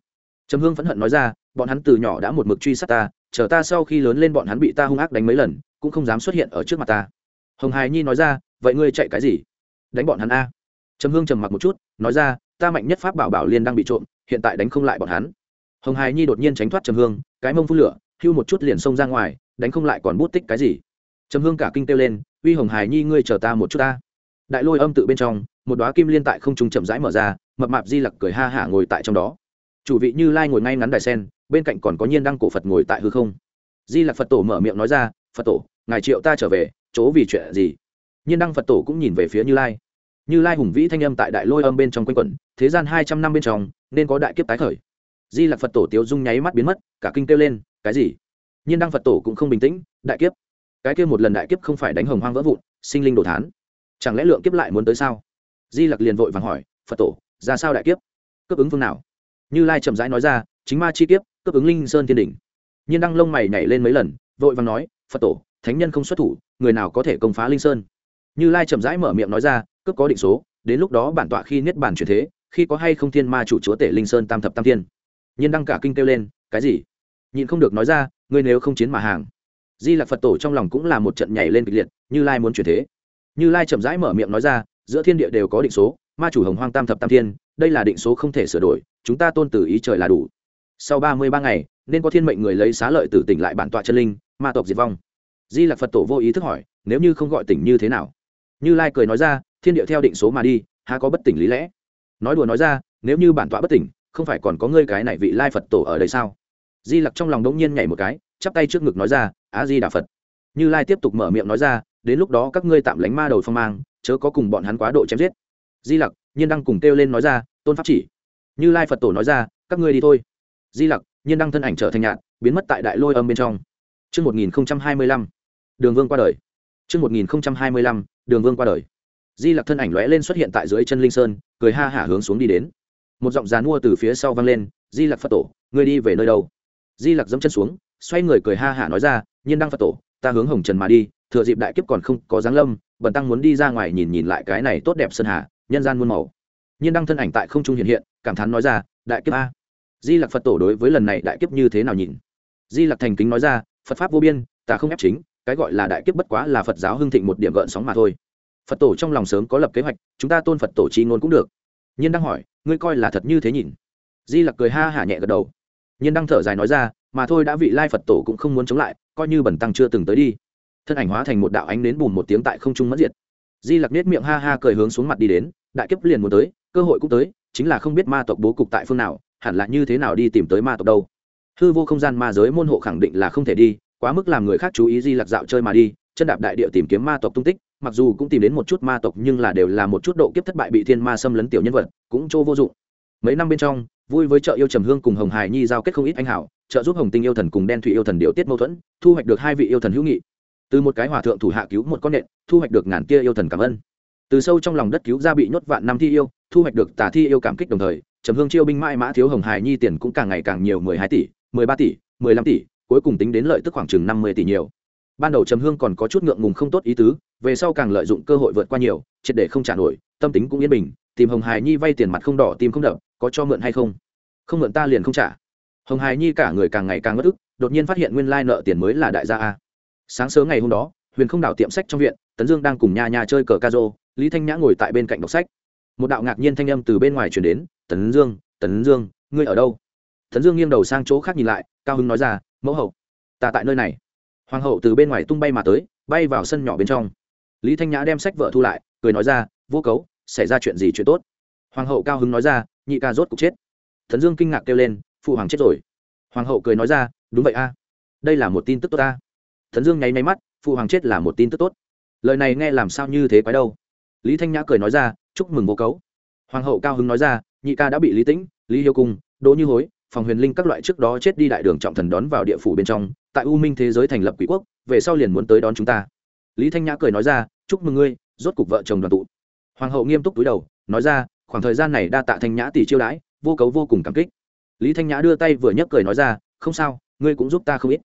Trầm hương phẫn hận nói ra, bọn hắn từ nhỏ đã một mực truy sát ta, chờ ta sau khi lớn lên bọn hắn bị ta hung ác đánh mấy lần, cũng không dám xuất hiện ở trước mặt ta. Hồng hài nhi nói ra, vậy ngươi chạy cái gì? Đánh bọn hắn a. Trầm hương trầm mặc một chút, nói ra, ta mạnh nhất pháp bảo bảo liên đang bị trộm, hiện tại đánh không lại bọn hắn. Hồng hài nhi đột nhiên tránh thoát trầm hương, cái mông phun lửa, hưu một chút liền xông ra ngoài, đánh không lại còn bút tích cái gì. Trầm hương cả kinh kêu lên, uy hồng hài nhi, ngươi chờ ta một chút ta. Đại lôi âm tự bên trong một đoá kim liên tại không trung chậm rãi mở ra, mập mạp di lặc cười ha hả ngồi tại trong đó. Chủ vị như lai ngồi ngay ngắn đài sen, bên cạnh còn có nhiên đăng cổ phật ngồi tại hư không. Di lặc phật tổ mở miệng nói ra, phật tổ, ngài triệu ta trở về, chỗ vì chuyện gì? Nhiên đăng phật tổ cũng nhìn về phía như lai. Như lai hùng vĩ thanh âm tại đại lôi âm bên trong quanh quẩn, thế gian hai trăm năm bên trong, nên có đại kiếp tái khởi. Di lặc phật tổ tiếu dung nháy mắt biến mất, cả kinh kêu lên, cái gì? Nhiên đăng phật tổ cũng không bình tĩnh, đại kiếp? Cái kia một lần đại kiếp không phải đánh hồng hoang vỡ vụn, sinh linh đồ thán. Chẳng lẽ lượng kiếp lại muốn tới sao? Di lặc liền vội vàng hỏi, phật tổ, ra sao đại kiếp? Cấp ứng phương nào? Như lai chậm rãi nói ra, chính ma chi kiếp cấp ứng linh sơn thiên Đình. nhiên đăng lông mày nhảy lên mấy lần, vội vàng nói, phật tổ, thánh nhân không xuất thủ, người nào có thể công phá linh sơn? Như lai chậm rãi mở miệng nói ra cấp có định số, đến lúc đó bản tọa khi niết bản chuyển thế, khi có hay không thiên ma chủ chúa tể linh sơn tam thập tam thiên. Nhiên đăng cả kinh kêu lên, cái gì? Nhịn không được nói ra, ngươi nếu không chiến mà hàng. Di lạc phật tổ trong lòng cũng là một trận nhảy lên kịch liệt, như lai muốn chuyển thế. Như lai chậm rãi mở miệng nói ra giữa thiên địa đều có định số, ma chủ hồng hoang tam thập tam thiên, đây là định số không thể sửa đổi, chúng ta tôn tử ý trời là đủ. Sau ba mươi ba ngày, nên có thiên mệnh người lấy xá lợi tử tỉnh lại bản tọa chân linh, ma tộc diệt vong. Di lạc phật tổ vô ý thức hỏi, nếu như không gọi tỉnh như thế nào? Như lai cười nói ra, thiên địa theo định số mà đi, há có bất tỉnh lý lẽ? Nói đùa nói ra, nếu như bản tọa bất tỉnh, không phải còn có ngươi cái này vị lai phật tổ ở đây sao? Di lặc trong lòng đống nhiên nhảy một cái, chắp tay trước ngực nói ra á di đà phật. Như lai tiếp tục mở miệng nói ra đến lúc đó các ngươi tạm lánh ma đầu phong mang chớ có cùng bọn hắn quá độ chém giết di lặc nhiên đăng cùng kêu lên nói ra tôn pháp chỉ như lai phật tổ nói ra các ngươi đi thôi di lặc nhiên đăng thân ảnh trở thành nhạn biến mất tại đại lôi âm bên trong Trước 1025, đường vương qua đời. Trước 1025, đường vương qua đời. Di lặc thân ảnh lóe lên xuất hiện tại dưới chân linh sơn, cười ha hả hướng xuống đi đến. Một giọng giàn mua từ phía sau vang lên, "Di lặc Phật tổ, ngươi đi về nơi đâu?" Di lặc dẫm chân xuống, xoay người cười ha hả nói ra, "Nhiên đăng Phật tổ, ta hướng Hồng Trần mà đi, thừa dịp đại kiếp còn không có giáng lâm, bần tăng muốn đi ra ngoài nhìn nhìn lại cái này tốt đẹp sơn hà, nhân gian muôn màu." Nhiên đăng thân ảnh tại không trung hiện hiện, cảm thán nói ra, "Đại kiếp a." Di lặc Phật tổ đối với lần này đại kiếp như thế nào nhìn? Di lặc thành kính nói ra, "Phật pháp vô biên, ta không ép chính, cái gọi là đại kiếp bất quá là phật giáo hưng thịnh một điểm gợn sóng mà thôi phật tổ trong lòng sớm có lập kế hoạch chúng ta tôn phật tổ chi ngôn cũng được nhiên đăng hỏi ngươi coi là thật như thế nhìn di lặc cười ha hả nhẹ gật đầu nhiên đăng thở dài nói ra mà thôi đã vị lai phật tổ cũng không muốn chống lại coi như bẩn tăng chưa từng tới đi thân ảnh hóa thành một đạo ánh đến bùn một tiếng tại không trung mất diệt. Di lặc nết miệng ha ha cười hướng xuống mặt đi đến, đại kiếp liền muốn tới, cơ hội cũng tới, chính là không biết ma tộc bố cục tại phương nào, hẳn là như thế nào đi tìm tới ma tộc đâu. Hư vô không gian ma giới môn hộ khẳng định là không thể đi, quá mức làm người khác chú ý di lặc dạo chơi mà đi, chân đạp đại địa tìm kiếm ma tộc tung tích, mặc dù cũng tìm đến một chút ma tộc nhưng là đều là một chút độ kiếp thất bại bị thiên ma xâm lấn tiểu nhân vật, cũng chỗ vô dụng. Mấy năm bên trong, vui với chợ yêu trầm hương cùng hồng hải nhi giao kết không ít anh hảo, trợ giúp hồng tinh yêu thần cùng đen thủy yêu thần điều tiết mâu thuẫn, thu hoạch được hai vị yêu thần hữu nghị từ một cái hòa thượng thủ hạ cứu một con nện, thu hoạch được ngàn kia yêu thần cảm ơn. Từ sâu trong lòng đất cứu ra bị nhốt vạn năm thi yêu, thu hoạch được tà thi yêu cảm kích đồng thời, trầm hương chiêu binh mãi mã thiếu hồng hài nhi tiền cũng càng ngày càng nhiều, mười hai tỷ, mười ba tỷ, mười lăm tỷ, cuối cùng tính đến lợi tức khoảng chừng năm mươi tỷ nhiều. Ban đầu trầm hương còn có chút ngượng ngùng không tốt ý tứ, về sau càng lợi dụng cơ hội vượt qua nhiều, triệt để không trả nổi, tâm tính cũng yên bình, tìm hồng hài nhi vay tiền mặt không đỏ tim không đậm có cho mượn hay không? Không mượn ta liền không trả. Hồng hài nhi cả người càng ngày càng ngất ức, đột nhiên phát hiện nguyên lai nợ tiền mới là đại gia a sáng sớm ngày hôm đó, huyền không đảo tiệm sách trong viện, tấn dương đang cùng Nha Nha chơi cờ ca rô lý thanh nhã ngồi tại bên cạnh đọc sách. Một đạo ngạc nhiên thanh âm từ bên ngoài chuyển đến, tấn dương tấn dương, ngươi ở đâu? Tấn dương nghiêng đầu sang chỗ khác nhìn lại, cao hưng nói ra, mẫu hậu, ta tại nơi này. Hoàng hậu từ bên ngoài tung bay mà tới, bay vào sân nhỏ bên trong. Lý thanh nhã đem sách vợ thu lại, cười nói ra, vô cấu, xảy ra chuyện gì chuyện tốt? Hoàng hậu cao Hưng nói ra, nhị ca rốt cục chết. Tấn dương kinh ngạc kêu lên, phụ hoàng chết rồi. Hoàng hậu cười nói ra, đúng vậy a, đây là một tin tức tốt ta thần dương nháy máy mắt, phụ hoàng chết là một tin tức tốt. Lời này nghe làm sao như thế quái đâu? Lý thanh nhã cười nói ra, chúc mừng vô cấu. Hoàng hậu cao hứng nói ra, nhị ca đã bị lý tĩnh, lý hiếu cung, đỗ như hối, phòng huyền linh các loại trước đó chết đi đại đường trọng thần đón vào địa phủ bên trong, tại u minh thế giới thành lập quỷ quốc, về sau liền muốn tới đón chúng ta. Lý thanh nhã cười nói ra, chúc mừng ngươi, rốt cục vợ chồng đoàn tụ. Hoàng hậu nghiêm túc túi đầu, nói ra, khoảng thời gian này đa tạ thanh nhã tỷ chiêu đãi, vô cấu vô cùng cảm kích. Lý thanh nhã đưa tay vừa nhấc cười nói ra, không sao, ngươi cũng giúp ta không ít.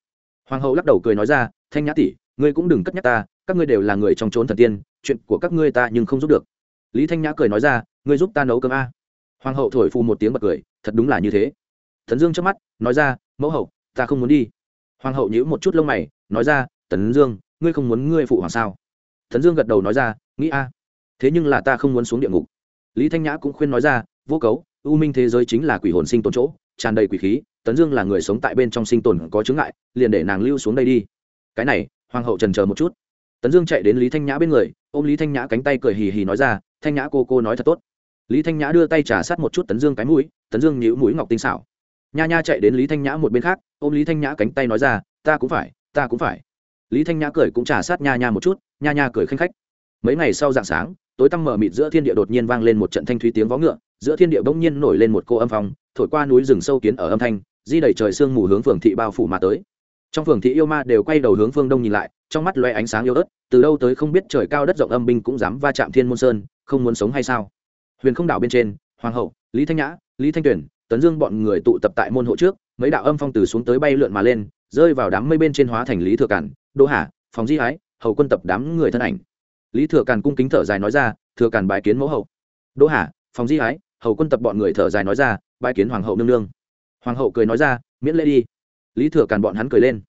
Hoàng hậu lắc đầu cười nói ra thanh nhã tỷ, ngươi cũng đừng cất nhắc ta, các ngươi đều là người trong trốn thần tiên, chuyện của các ngươi ta nhưng không giúp được. Lý thanh nhã cười nói ra, ngươi giúp ta nấu cơm a. Hoàng hậu thổi phù một tiếng bật cười, thật đúng là như thế. Thần dương trước mắt, nói ra, mẫu hậu, ta không muốn đi. Hoàng hậu nhíu một chút lông mày, nói ra, tấn dương, ngươi không muốn ngươi phụ hoàng sao? Thần dương gật đầu nói ra, nghĩ a. Thế nhưng là ta không muốn xuống địa ngục. Lý thanh nhã cũng khuyên nói ra, vô cấu, u minh thế giới chính là quỷ hồn sinh tồn chỗ, tràn đầy quỷ khí, tấn dương là người sống tại bên trong sinh tồn có chứng ngại, liền để nàng lưu xuống đây đi cái này, hoàng hậu trần chờ một chút. Tấn dương chạy đến lý thanh nhã bên người, ôm lý thanh nhã cánh tay cười hì hì nói ra, thanh nhã cô cô nói thật tốt. Lý thanh nhã đưa tay trả sát một chút tấn dương cái mũi, tấn dương nhíu mũi ngọc tinh xảo. Nha nha chạy đến lý thanh nhã một bên khác, ôm lý thanh nhã cánh tay nói ra, ta cũng phải, ta cũng phải. Lý thanh nhã cười cũng trả sát nha nha một chút, nha nha cười khanh khách. Mấy ngày sau dạng sáng, tối tăm mở mịt giữa thiên địa đột nhiên vang lên một trận thanh thúy tiếng vó ngựa, giữa thiên địa bỗng nhiên nổi lên một cô âm phong, thổi qua núi rừng sâu kiến ở âm thanh, di đẩy trời sương mù hướng phường thị bao phủ mà tới trong phường thị yêu ma đều quay đầu hướng phương đông nhìn lại, trong mắt loe ánh sáng yêu ớt, từ đâu tới không biết trời cao đất rộng âm binh cũng dám va chạm thiên môn sơn, không muốn sống hay sao? Huyền không đảo bên trên, hoàng hậu, lý thanh nhã, lý thanh tuyển, tấn dương bọn người tụ tập tại môn hộ trước, mấy đạo âm phong từ xuống tới bay lượn mà lên, rơi vào đám mây bên trên hóa thành lý thừa cản đỗ hà phòng di ái, hầu quân tập đám người thân ảnh. Lý thừa càn cung kính thở dài nói ra, thừa càn bái kiến mẫu hậu. Đỗ hà phòng di ái, hầu quân tập bọn người thở dài nói ra, bái kiến hoàng hậu nương nương. Hoàng hậu cười nói ra, miễn lễ đi lý thừa càn bọn hắn cười lên.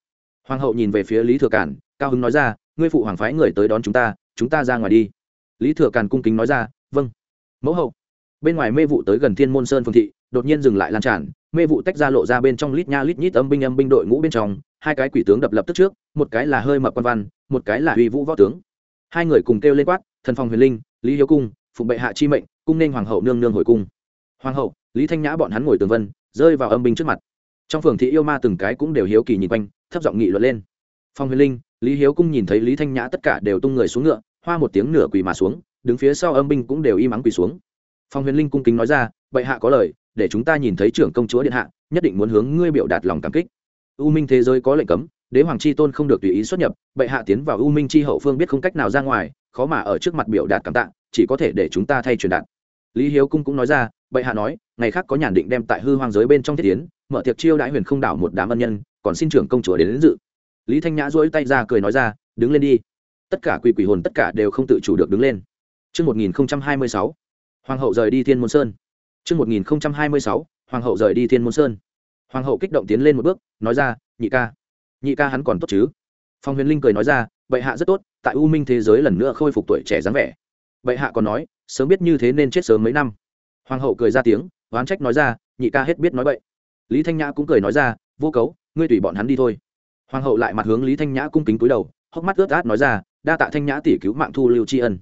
Hoàng hậu nhìn về phía lý thừa càn, cao hứng nói ra, ngươi phụ hoàng phái người tới đón chúng ta chúng ta ra ngoài đi. Lý thừa càn cung kính nói ra vâng. Mẫu hậu. Bên ngoài mê vụ tới gần thiên môn sơn phương thị, đột nhiên dừng lại lan tràn, mê vụ tách ra lộ ra bên trong lít nha lít nhít âm binh âm binh đội ngũ bên trong, hai cái quỷ tướng đập lập tức trước, một cái là hơi mập quan văn, một cái là uy vũ võ tướng. Hai người cùng kêu lên quát, thần phong huyền linh, lý hiếu cung, phụng bệ hạ chi mệnh, cung nên hoàng hậu nương nương hồi cung. Hoàng hậu, lý thanh nhã bọn hắn ngồi tường vân, rơi vào âm binh trước mặt trong phường thị yêu ma từng cái cũng đều hiếu kỳ nhìn quanh, thấp giọng nghị luận lên. Phong huyền linh, lý hiếu cung nhìn thấy lý thanh nhã tất cả đều tung người xuống ngựa, hoa một tiếng nửa quỳ mà xuống, đứng phía sau âm binh cũng đều im ắng quỳ xuống. Phong huyền linh cung kính nói ra, bệ hạ có lời, để chúng ta nhìn thấy trưởng công chúa điện hạ, nhất định muốn hướng ngươi biểu đạt lòng cảm kích. U minh thế giới có lệnh cấm, đế hoàng chi tôn không được tùy ý xuất nhập, bệ hạ tiến vào u minh chi hậu phương biết không cách nào ra ngoài, khó mà ở trước mặt biểu đạt cảm tạ, chỉ có thể để chúng ta thay truyền đạt. Lý hiếu cung cũng nói ra, bệ hạ nói, ngày khác có nhàn định đem tại hư hoang giới bên trong thiết tiến mở tiệc chiêu đãi huyền không đảo một đám ân nhân còn xin trưởng công chúa đến, đến dự lý thanh nhã duỗi tay ra cười nói ra đứng lên đi tất cả quỷ quỷ hồn tất cả đều không tự chủ được đứng lên Trước 1026, Hoàng hậu rời đi Thiên Môn Sơn. Trước 1026, Hoàng hậu rời đi Thiên Môn Sơn. Hoàng hậu kích động tiến lên một bước, nói ra, nhị ca. Nhị ca hắn còn tốt chứ? Phong Huyền Linh cười nói ra, bệ hạ rất tốt, tại U Minh thế giới lần nữa khôi phục tuổi trẻ dáng vẻ. Bệ hạ còn nói, sớm biết như thế nên chết sớm mấy năm. Hoàng hậu cười ra tiếng, oán trách nói ra, nhị ca hết biết nói bậy. Lý Thanh Nhã cũng cười nói ra, vô cấu, ngươi tùy bọn hắn đi thôi. Hoàng hậu lại mặt hướng Lý Thanh Nhã cung kính cúi đầu, hốc mắt ướt át nói ra, đa tạ Thanh Nhã tỷ cứu mạng thu lưu tri ân.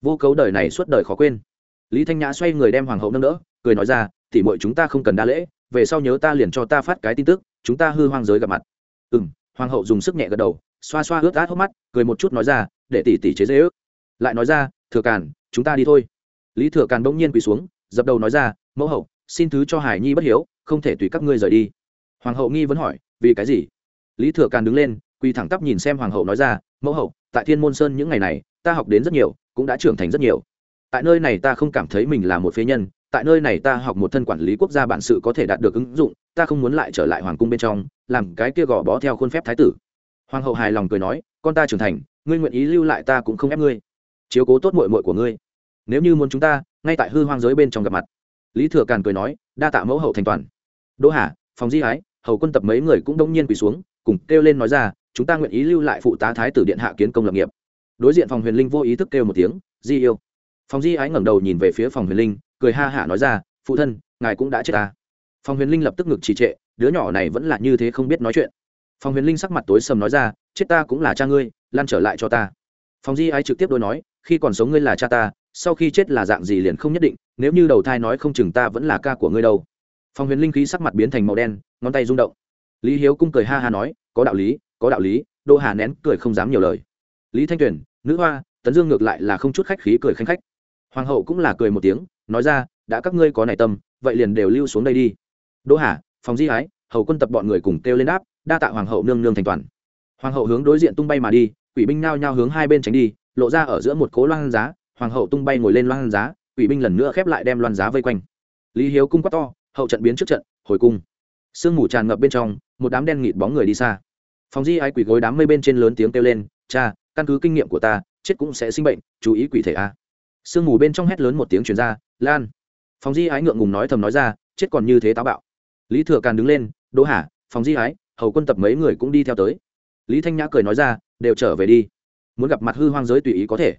Vô cấu đời này suốt đời khó quên lý thanh nhã xoay người đem hoàng hậu nâng đỡ cười nói ra tỉ muội chúng ta không cần đa lễ về sau nhớ ta liền cho ta phát cái tin tức chúng ta hư hoang giới gặp mặt ừ m hoàng hậu dùng sức nhẹ gật đầu xoa xoa ướt át hốc mắt cười một chút nói ra để tỷ tỷ chế dễ ước lại nói ra thừa càn chúng ta đi thôi lý thừa càn bỗng nhiên quỳ xuống dập đầu nói ra mẫu hậu xin thứ cho hải nhi bất hiếu, không thể tùy các ngươi rời đi. Hoàng hậu nghi vẫn hỏi, vì cái gì? Lý thừa càn đứng lên, quỳ thẳng tắp nhìn xem hoàng hậu nói ra, mẫu hậu, tại thiên môn sơn những ngày này, ta học đến rất nhiều, cũng đã trưởng thành rất nhiều. Tại nơi này ta không cảm thấy mình là một phế nhân, tại nơi này ta học một thân quản lý quốc gia bản sự có thể đạt được ứng dụng, ta không muốn lại trở lại hoàng cung bên trong, làm cái kia gò bó theo khuôn phép thái tử. Hoàng hậu hài lòng cười nói, con ta trưởng thành, ngươi nguyện ý lưu lại ta cũng không ép ngươi. Chiếu cố tốt mội mội của ngươi. Nếu như muốn chúng ta, ngay tại hư hoang giới bên trong gặp mặt lý thừa càn cười nói, đa tạ mẫu hậu thành toàn. Đỗ hà, phòng di ái hầu quân tập mấy người cũng đông nhiên quỳ xuống, cùng kêu lên nói ra, chúng ta nguyện ý lưu lại phụ tá thái tử điện hạ kiến công lập nghiệp. Đối diện phòng huyền linh vô ý thức kêu một tiếng, di yêu. Phòng di ái ngẩng đầu nhìn về phía phòng huyền linh, cười ha hả nói ra, phụ thân, ngài cũng đã chết ta. Phòng huyền linh lập tức ngực trì trệ, đứa nhỏ này vẫn là như thế không biết nói chuyện. Phòng huyền linh sắc mặt tối sầm nói ra, chết ta cũng là cha ngươi lan trở lại cho ta. Phòng di ái trực tiếp đôi nói, khi còn sống ngươi là cha ta sau khi chết là dạng gì liền không nhất định, nếu như đầu thai nói không chừng ta vẫn là ca của ngươi đâu. Phòng huyền linh khí sắc mặt biến thành màu đen, ngón tay rung động. Lý hiếu cung cười ha ha nói, có đạo lý, có đạo lý đô hà nén cười không dám nhiều lời. Lý thanh tuyền, nữ hoa, tấn dương ngược lại là không chút khách khí cười khanh khách. Hoàng hậu cũng là cười một tiếng, nói ra, đã các ngươi có này tâm, vậy liền đều lưu xuống đây đi. Đỗ hà phòng di ái, hầu quân tập bọn người cùng kêu lên đáp, đa tạ hoàng hậu nương nương thành toàn. Hoàng hậu hướng đối diện tung bay mà đi, quỷ binh nao nhao hướng hai bên tránh đi, lộ ra ở giữa một cố loang giá hoàng hậu tung bay ngồi lên loan giá, quỷ binh lần nữa khép lại đem loan giá vây quanh. Lý hiếu cung quát to, hậu trận biến trước trận, hồi cung. Sương mù tràn ngập bên trong, một đám đen nghịt bóng người đi xa. Phòng di ái quỷ gối đám mây bên trên lớn tiếng kêu lên, cha, căn cứ kinh nghiệm của ta, chết cũng sẽ sinh bệnh, chú ý quỷ thể a. Sương mù bên trong hét lớn một tiếng chuyển ra, lan. Phòng di ái ngượng ngùng nói thầm nói ra, chết còn như thế táo bạo. Lý thừa càn đứng lên, đỗ hà phòng di ái, hầu quân tập mấy người cũng đi theo tới. Lý thanh nhã cười nói ra, đều trở về đi. Muốn gặp mặt hư hoang giới tùy ý có thể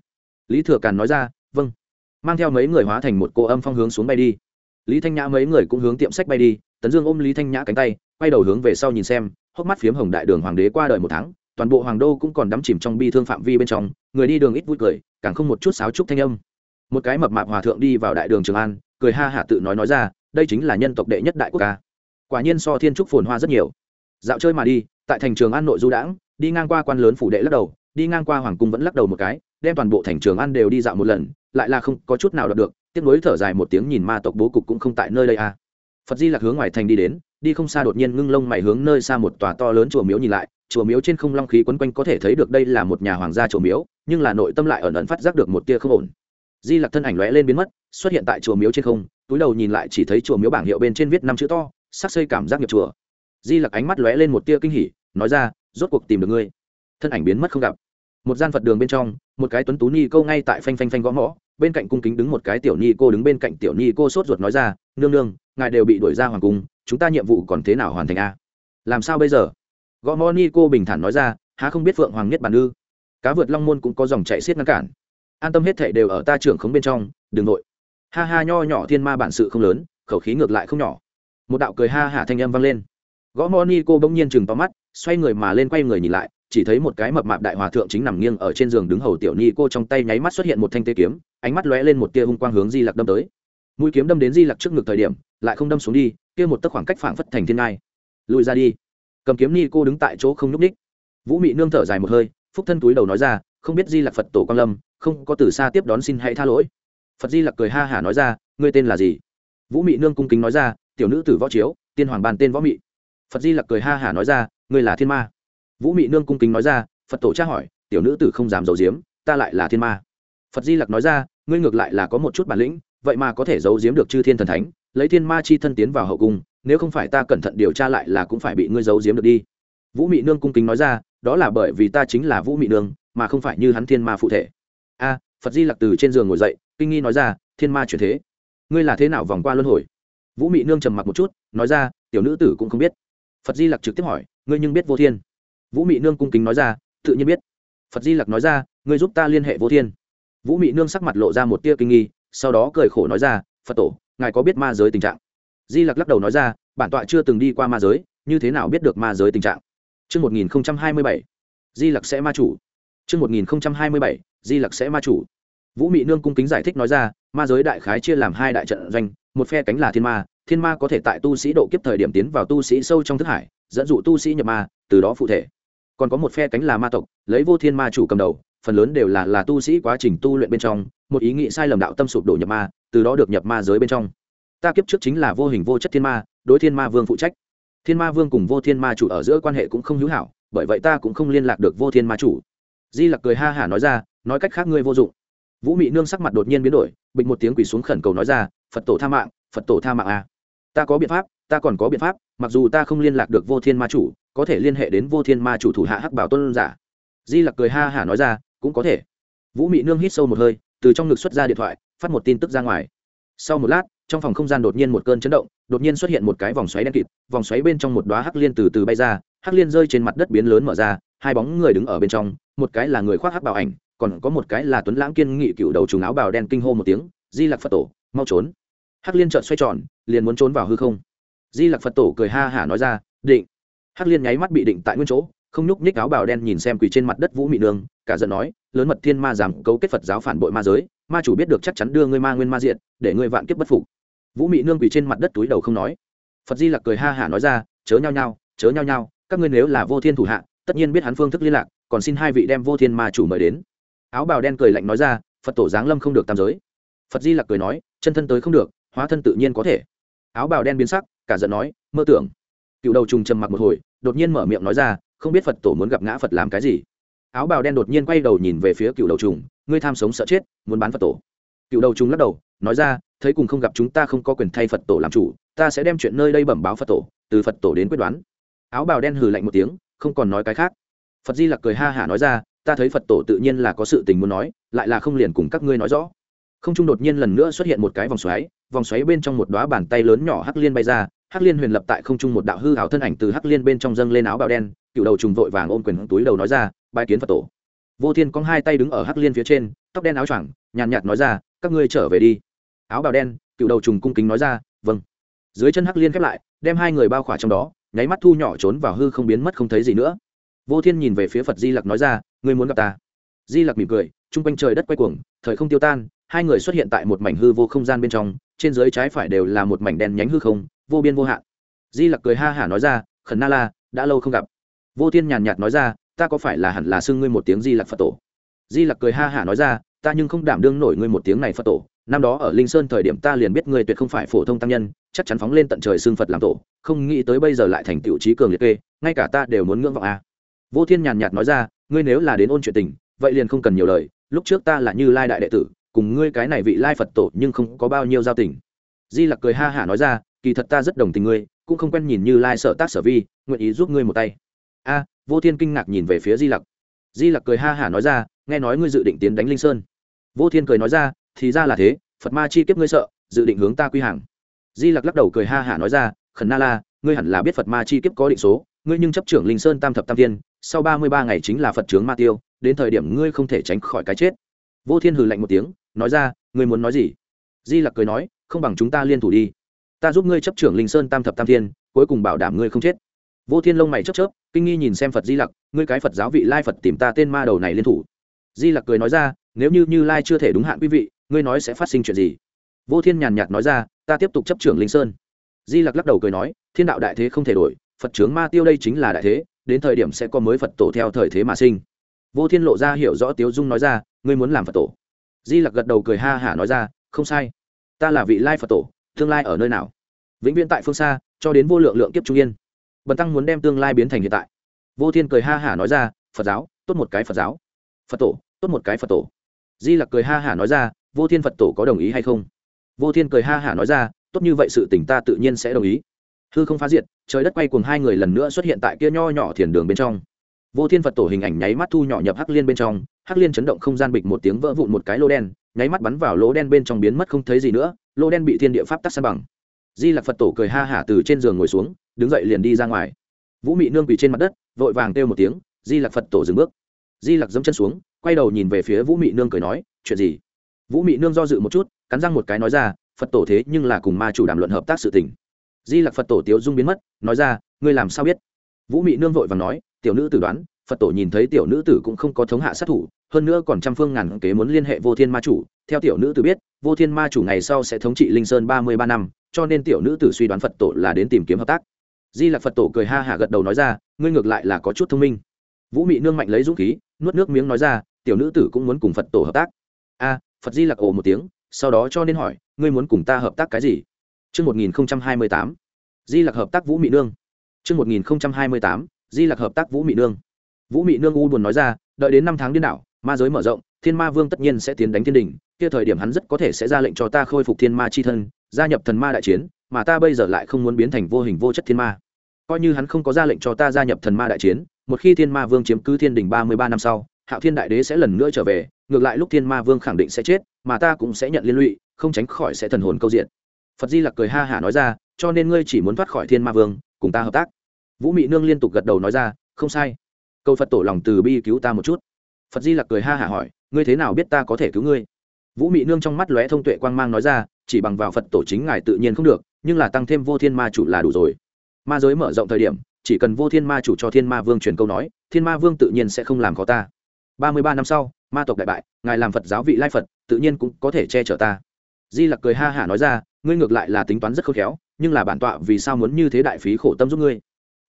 lý thừa càn nói ra vâng. Mang theo mấy người hóa thành một cô âm phong hướng xuống bay đi. Lý thanh nhã mấy người cũng hướng tiệm sách bay đi, tấn dương ôm lý thanh nhã cánh tay, quay đầu hướng về sau nhìn xem, hốc mắt phiếm hồng đại đường hoàng đế qua đời một tháng, toàn bộ hoàng đô cũng còn đắm chìm trong bi thương phạm vi bên trong, người đi đường ít vui cười, càng không một chút sáo trúc thanh âm. Một cái mập mạp hòa thượng đi vào đại đường trường an, cười ha hạ tự nói nói ra, đây chính là nhân tộc đệ nhất đại quốc ca quả nhiên so thiên trúc phồn hoa rất nhiều. Dạo chơi mà đi, tại thành trường an nội du đãng, đi ngang qua quan lớn phủ đệ lắc đầu, đi ngang qua hoàng cung vẫn lắc đầu một cái đem toàn bộ thành trường ăn đều đi dạo một lần, lại là không có chút nào đọc được, tiếc nối thở dài một tiếng nhìn ma tộc bố cục cũng không tại nơi đây à. phật di lạc hướng ngoài thành đi đến, đi không xa đột nhiên ngưng lông mày hướng nơi xa một tòa to lớn chùa miếu nhìn lại, chùa miếu trên không long khí quấn quanh có thể thấy được đây là một nhà hoàng gia chùa miếu, nhưng là nội tâm lại ẩn ẩn phát giác được một tia không ổn. Di lặc thân ảnh lóe lên biến mất, xuất hiện tại chùa miếu trên không, túi đầu nhìn lại chỉ thấy chùa miếu bảng hiệu bên trên viết năm chữ to, sắc xây cảm giác nghiệp chùa. Di lặc ánh mắt lóe lên một tia kinh hỉ, nói ra, rốt cuộc tìm được ngươi. Thân ảnh biến mất không gặp một gian phật đường bên trong, một cái tuấn tú ni câu ngay tại phanh phanh phanh gõ mõ, bên cạnh cung kính đứng một cái tiểu ni cô đứng bên cạnh tiểu ni cô sốt ruột nói ra, nương nương, ngài đều bị đuổi ra hoàng cung, chúng ta nhiệm vụ còn thế nào hoàn thành a? Làm sao bây giờ? Gõ mõ ni cô bình thản nói ra, há không biết phượng hoàng nhất bản ư? Cá vượt long môn cũng có dòng chạy xiết ngăn cản. An tâm hết thảy đều ở ta trưởng khống bên trong, đừng nội. Ha ha, nho nhỏ thiên ma bản sự không lớn, khẩu khí ngược lại không nhỏ. Một đạo cười ha hả thanh âm vang lên. Gõ mõ ni cô bỗng nhiên chừng to mắt, xoay người mà lên quay người nhìn lại chỉ thấy một cái mập mạp đại hòa thượng chính nằm nghiêng ở trên giường đứng hầu tiểu ni cô trong tay nháy mắt xuất hiện một thanh tê kiếm, ánh mắt lóe lên một tia hung quang hướng di lặc đâm tới. Mũi kiếm đâm đến di lặc trước ngực thời điểm, lại không đâm xuống đi, kia một tấc khoảng cách phảng phất thành thiên ngai. Lùi ra đi. Cầm kiếm ni cô đứng tại chỗ không nhúc ních vũ mị nương thở dài một hơi, phúc thân túi đầu nói ra, không biết di lặc phật tổ quan lâm, không có từ xa tiếp đón xin hãy tha lỗi. Phật di lặc cười ha hả nói ra, ngươi tên là gì? Vũ mị nương cung kính nói ra, tiểu nữ tử võ chiếu, tiên hoàng bàn tên võ mị. Phật di lặc cười ha hả nói ra, ngươi là thiên ma vũ mị nương cung kính nói ra, phật tổ tra hỏi, tiểu nữ tử không dám giấu giếm, ta lại là thiên ma. Phật di lặc nói ra, ngươi ngược lại là có một chút bản lĩnh, vậy mà có thể giấu giếm được chư thiên thần thánh, lấy thiên ma chi thân tiến vào hậu cung, nếu không phải ta cẩn thận điều tra lại là cũng phải bị ngươi giấu giếm được đi. Vũ mị nương cung kính nói ra, đó là bởi vì ta chính là vũ mị nương, mà không phải như hắn thiên ma phụ thể. A, phật di lặc từ trên giường ngồi dậy, kinh nghi nói ra, thiên ma chuyển thế, ngươi là thế nào vòng qua luân hồi? Vũ mị nương trầm mặc một chút, nói ra, tiểu nữ tử cũng không biết. Phật di lặc trực tiếp hỏi, ngươi nhưng biết vô thiên? Vũ mị nương cung kính nói ra tự nhiên biết phật di lặc nói ra ngươi giúp ta liên hệ vô thiên vũ mị nương sắc mặt lộ ra một tia kinh nghi sau đó cười khổ nói ra phật tổ ngài có biết ma giới tình trạng di lặc lắc đầu nói ra bản tọa chưa từng đi qua ma giới như thế nào biết được ma giới tình trạng Trước 1027, di lặc sẽ ma chủ. Trước 1027, di lặc sẽ ma chủ. Vũ Mị Nương cung kính giải thích nói ra, ma giới đại khái chia làm hai đại trận doanh, một phe cánh là thiên ma, thiên ma có thể tại tu sĩ độ kiếp thời điểm tiến vào tu sĩ sâu trong thức hải, dẫn dụ tu sĩ nhập ma, từ đó phụ thể. Còn có một phe cánh là ma tộc, lấy vô thiên ma chủ cầm đầu, phần lớn đều là là tu sĩ quá trình tu luyện bên trong, một ý nghĩ sai lầm đạo tâm sụp đổ nhập ma, từ đó được nhập ma giới bên trong. Ta kiếp trước chính là vô hình vô chất thiên ma, đối thiên ma vương phụ trách. Thiên ma vương cùng vô thiên ma chủ ở giữa quan hệ cũng không hữu hảo, bởi vậy ta cũng không liên lạc được vô thiên ma chủ. Di Lặc cười ha hả nói ra, nói cách khác ngươi vô dụng vũ mị nương sắc mặt đột nhiên biến đổi bịch một tiếng quỳ xuống khẩn cầu nói ra phật tổ tha mạng phật tổ tha mạng à. ta có biện pháp ta còn có biện pháp mặc dù ta không liên lạc được vô thiên ma chủ có thể liên hệ đến vô thiên ma chủ thủ hạ hắc bảo tôn giả. Di lặc cười ha hả nói ra, cũng có thể. Vũ mị nương hít sâu một hơi, từ trong ngực xuất ra điện thoại, phát một tin tức ra ngoài. Sau một lát, trong phòng không gian đột nhiên một cơn chấn động, đột nhiên xuất hiện một cái vòng xoáy đen kịt, vòng xoáy bên trong một đoá hắc liên từ từ bay ra, hắc liên rơi trên mặt đất biến lớn mở ra, hai bóng người đứng ở bên trong, một cái là người khoác hắc bảo ảnh, còn có một cái là tuấn lãng kiên nghị cựu đầu trùng áo bào đen kinh hô một tiếng, di lặc phật tổ, mau trốn. Hắc liên trợn xoay tròn, liền muốn trốn vào hư không. Di lặc phật tổ cười ha hả nói ra, định hắc liên nháy mắt bị định tại nguyên chỗ, không nhúc nhích áo bào đen nhìn xem quỳ trên mặt đất vũ mị nương, cả giận nói, lớn mật thiên ma giảm cấu kết phật giáo phản bội ma giới, ma chủ biết được chắc chắn đưa ngươi ma nguyên ma diện, để ngươi vạn kiếp bất phục. Vũ mị nương quỳ trên mặt đất túi đầu không nói. Phật di lặc cười ha hả nói ra, chớ nhau nhau chớ nhau nhau các ngươi nếu là vô thiên thủ hạ, tất nhiên biết hắn phương thức liên lạc, còn xin hai vị đem vô thiên ma chủ mời đến. Áo bào đen cười lạnh nói ra, phật tổ giáng lâm không được tam giới. Phật di lặc cười nói, chân thân tới không được, hóa thân tự nhiên có thể. Áo bào đen biến sắc, cả giận nói, mơ tưởng cựu đầu trùng trầm mặc một hồi, đột nhiên mở miệng nói ra, không biết phật tổ muốn gặp ngã phật làm cái gì? Áo bào đen đột nhiên quay đầu nhìn về phía cựu đầu trùng, ngươi tham sống sợ chết, muốn bán phật tổ. Cựu đầu trùng lắc đầu, nói ra, thấy cùng không gặp chúng ta không có quyền thay phật tổ làm chủ, ta sẽ đem chuyện nơi đây bẩm báo phật tổ, từ phật tổ đến quyết đoán. Áo bào đen hừ lạnh một tiếng, không còn nói cái khác. Phật di lặc cười ha hả nói ra, ta thấy phật tổ tự nhiên là có sự tình muốn nói, lại là không liền cùng các ngươi nói rõ. Không trung đột nhiên lần nữa xuất hiện một cái vòng xoáy vòng xoáy bên trong một đoá bàn tay lớn nhỏ hắc liên bay ra hắc liên huyền lập tại không trung một đạo hư hảo thân ảnh từ hắc liên bên trong dâng lên áo bào đen, cựu đầu trùng vội vàng ôm quyền túi đầu nói ra bài kiến phật tổ. Vô thiên cong hai tay đứng ở hắc liên phía trên, tóc đen áo choàng, nhàn nhạt nói ra, các ngươi trở về đi. Áo bào đen, cựu đầu trùng cung kính nói ra vâng. Dưới chân hắc liên khép lại, đem hai người bao khỏa trong đó, nháy mắt thu nhỏ trốn vào hư không biến mất không thấy gì nữa. Vô thiên nhìn về phía phật di lặc nói ra, ngươi muốn gặp ta? Di lặc mỉm cười, chung quanh trời đất quay cuồng, thời không tiêu tan, hai người xuất hiện tại một mảnh hư vô không gian bên trong, trên dưới trái phải đều là một mảnh đen nhánh hư không vô biên vô hạn. Di lặc cười ha hả nói ra, khẩn na la, đã lâu không gặp. Vô thiên nhàn nhạt nói ra, ta có phải là hẳn là xưng ngươi một tiếng di lặc phật tổ? Di lặc cười ha hả nói ra, ta nhưng không đảm đương nổi ngươi một tiếng này phật tổ. Năm đó ở linh sơn thời điểm ta liền biết ngươi tuyệt không phải phổ thông tăng nhân, chắc chắn phóng lên tận trời xưng phật làm tổ. Không nghĩ tới bây giờ lại thành tiểu trí cường liệt kê, ngay cả ta đều muốn ngưỡng vọng a. Vô thiên nhàn nhạt nói ra, ngươi nếu là đến ôn chuyện tình, vậy liền không cần nhiều lời. Lúc trước ta là như lai đại đệ tử, cùng ngươi cái này vị lai phật tổ nhưng không có bao nhiêu giao tình. Di lặc cười ha hả nói ra kỳ thật ta rất đồng tình ngươi, cũng không quen nhìn như lai sở tác sở vi, nguyện ý giúp ngươi một tay. A, vô thiên kinh ngạc nhìn về phía di lặc. Di lặc cười ha hả nói ra, nghe nói ngươi dự định tiến đánh linh sơn. Vô thiên cười nói ra, thì ra là thế, phật ma chi kiếp ngươi sợ, dự định hướng ta quy hàng. Di lặc lắc đầu cười ha hả nói ra, khẩn na la, ngươi hẳn là biết phật ma chi kiếp có định số, ngươi nhưng chấp trưởng linh sơn tam thập tam tiên sau ba mươi ba ngày chính là phật trướng ma tiêu, đến thời điểm ngươi không thể tránh khỏi cái chết. Vô thiên hừ lạnh một tiếng, nói ra, ngươi muốn nói gì? Di lặc cười nói, không bằng chúng ta liên thủ đi ta giúp ngươi chấp trưởng linh sơn tam thập tam thiên, cuối cùng bảo đảm ngươi không chết. Vô thiên lông mày chớp chớp, kinh nghi nhìn xem phật di lặc, ngươi cái phật giáo vị lai phật tìm ta tên ma đầu này liên thủ. Di lặc cười nói ra, nếu như như lai chưa thể đúng hạn quý vị, ngươi nói sẽ phát sinh chuyện gì? Vô thiên nhàn nhạt nói ra, ta tiếp tục chấp trưởng linh sơn. Di lặc lắc đầu cười nói, thiên đạo đại thế không thể đổi, phật trướng ma tiêu đây chính là đại thế, đến thời điểm sẽ có mới phật tổ theo thời thế mà sinh. Vô thiên lộ ra hiểu rõ tiếu dung nói ra, ngươi muốn làm phật tổ. Di lặc gật đầu cười ha hả nói ra, không sai. Ta là vị lai phật tổ tương lai ở nơi nào? Vĩnh viễn tại phương xa, cho đến vô lượng lượng kiếp trung yên. Bần tăng muốn đem tương lai biến thành hiện tại. Vô thiên cười ha hả nói ra, phật giáo, tốt một cái phật giáo. Phật tổ, tốt một cái phật tổ. Di lặc cười ha hả nói ra, vô thiên phật tổ có đồng ý hay không? Vô thiên cười ha hả nói ra, tốt như vậy sự tỉnh ta tự nhiên sẽ đồng ý. Hư không phá diệt, trời đất quay cùng hai người lần nữa xuất hiện tại kia nho nhỏ thiền đường bên trong. Vô thiên phật tổ hình ảnh nháy mắt thu nhỏ nhập hắc liên bên trong, hắc liên chấn động không gian bịch một tiếng vỡ vụn một cái lô đen nháy mắt bắn vào lỗ đen bên trong biến mất không thấy gì nữa, lỗ đen bị thiên địa pháp tắc san bằng. Di lặc phật tổ cười ha hả từ trên giường ngồi xuống, đứng dậy liền đi ra ngoài. Vũ mị nương quỳ trên mặt đất, vội vàng kêu một tiếng, di lặc phật tổ dừng bước. Di lặc dẫm chân xuống, quay đầu nhìn về phía vũ mị nương cười nói, chuyện gì? Vũ mị nương do dự một chút, cắn răng một cái nói ra, phật tổ thế nhưng là cùng ma chủ đàm luận hợp tác sự tình. Di lặc phật tổ tiếu dung biến mất, nói ra, ngươi làm sao biết? Vũ mị nương vội và nói, tiểu nữ tử đoán phật tổ nhìn thấy tiểu nữ tử cũng không có thống hạ sát thủ hơn nữa còn trăm phương ngàn kế muốn liên hệ vô thiên ma chủ. Theo tiểu nữ tử biết vô thiên ma chủ ngày sau sẽ thống trị linh sơn ba mươi ba năm cho nên tiểu nữ tử suy đoán phật tổ là đến tìm kiếm hợp tác. Di lạc phật tổ cười ha hả gật đầu nói ra ngươi ngược lại là có chút thông minh. Vũ mị nương mạnh lấy dũng khí nuốt nước miếng nói ra tiểu nữ tử cũng muốn cùng phật tổ hợp tác. A phật di lạc ồ một tiếng sau đó cho nên hỏi ngươi muốn cùng ta hợp tác cái gì? Trước 1028, di lạc hợp tác vũ mị nương. Trước 1028, di lạc hợp tác vũ mị nương. Vũ mị nương u buồn nói ra, đợi đến năm tháng điên đảo, ma giới mở rộng, thiên ma vương tất nhiên sẽ tiến đánh thiên đình, kia thời điểm hắn rất có thể sẽ ra lệnh cho ta khôi phục thiên ma chi thân, gia nhập thần ma đại chiến, mà ta bây giờ lại không muốn biến thành vô hình vô chất thiên ma. Coi như hắn không có ra lệnh cho ta gia nhập thần ma đại chiến, một khi thiên ma vương chiếm cứ thiên đình ba mươi ba năm sau, hạo thiên đại đế sẽ lần nữa trở về ngược lại lúc thiên ma vương khẳng định sẽ chết mà ta cũng sẽ nhận liên lụy không tránh khỏi sẽ thần hồn câu diện. Phật di lặc cười ha hả nói ra cho nên ngươi chỉ muốn thoát khỏi thiên ma vương cùng ta hợp tác. Vũ mị nương liên tục gật đầu nói ra không sai. Cầu phật tổ lòng từ bi cứu ta một chút phật di lặc cười ha hả hỏi ngươi thế nào biết ta có thể cứu ngươi vũ mị nương trong mắt lóe thông tuệ quang mang nói ra chỉ bằng vào phật tổ chính ngài tự nhiên không được nhưng là tăng thêm vô thiên ma chủ là đủ rồi ma giới mở rộng thời điểm chỉ cần vô thiên ma chủ cho thiên ma vương truyền câu nói thiên ma vương tự nhiên sẽ không làm khó ta ba mươi ba năm sau ma tộc đại bại ngài làm phật giáo vị lai phật tự nhiên cũng có thể che chở ta di lặc cười ha hả nói ra ngươi ngược lại là tính toán rất khôn khéo nhưng là bản tọa vì sao muốn như thế đại phí khổ tâm giúp ngươi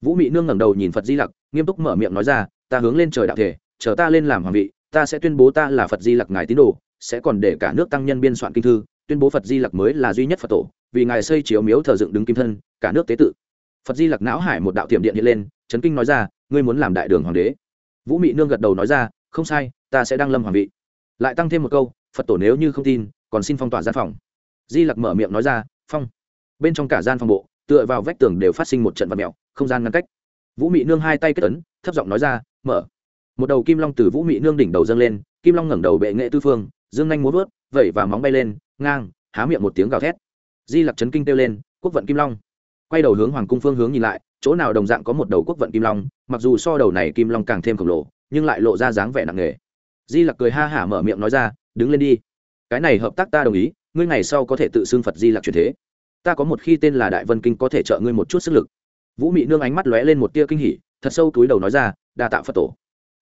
vũ mị nương ngẩng đầu nhìn phật di lặc, nghiêm túc mở miệng nói ra, ta hướng lên trời đạo thể, chờ ta lên làm hoàng vị, ta sẽ tuyên bố ta là phật di lặc ngài tín đồ, sẽ còn để cả nước tăng nhân biên soạn kinh thư, tuyên bố phật di lặc mới là duy nhất phật tổ, vì ngài xây chiếu miếu thờ dựng đứng kim thân, cả nước tế tự. Phật di lặc não hải một đạo tiệm điện hiện lên trấn kinh nói ra, ngươi muốn làm đại đường hoàng đế? Vũ mị nương gật đầu nói ra, không sai, ta sẽ đăng lâm hoàng vị. Lại tăng thêm một câu, phật tổ nếu như không tin, còn xin phong tỏa gian phòng. Di lặc mở miệng nói ra, phong. Bên trong cả gian phòng bộ tựa vào vách tường đều phát sinh một trận vật mèo, không gian ngăn cách. Vũ mị nương hai tay kết ấn, thấp giọng nói ra, mở. Một đầu kim long từ vũ mị nương đỉnh đầu dâng lên, kim long ngẩng đầu bệ nghệ tư phương, dương nhanh muốn vớt, vẩy và móng bay lên, ngang, há miệng một tiếng gào thét. Di lặc chấn kinh kêu lên, quốc vận kim long. Quay đầu hướng hoàng cung phương hướng nhìn lại, chỗ nào đồng dạng có một đầu quốc vận kim long, mặc dù so đầu này kim long càng thêm khổng lồ, nhưng lại lộ ra dáng vẻ nặng nề. Di lặc cười ha hả mở miệng nói ra, đứng lên đi. Cái này hợp tác ta đồng ý, ngươi ngày sau có thể tự xưng phật di lặc truyền thế ta có một khi tên là đại vân kinh có thể trợ ngươi một chút sức lực. Vũ mị nương ánh mắt lóe lên một tia kinh hỉ, thật sâu túi đầu nói ra, đa tạ phật tổ.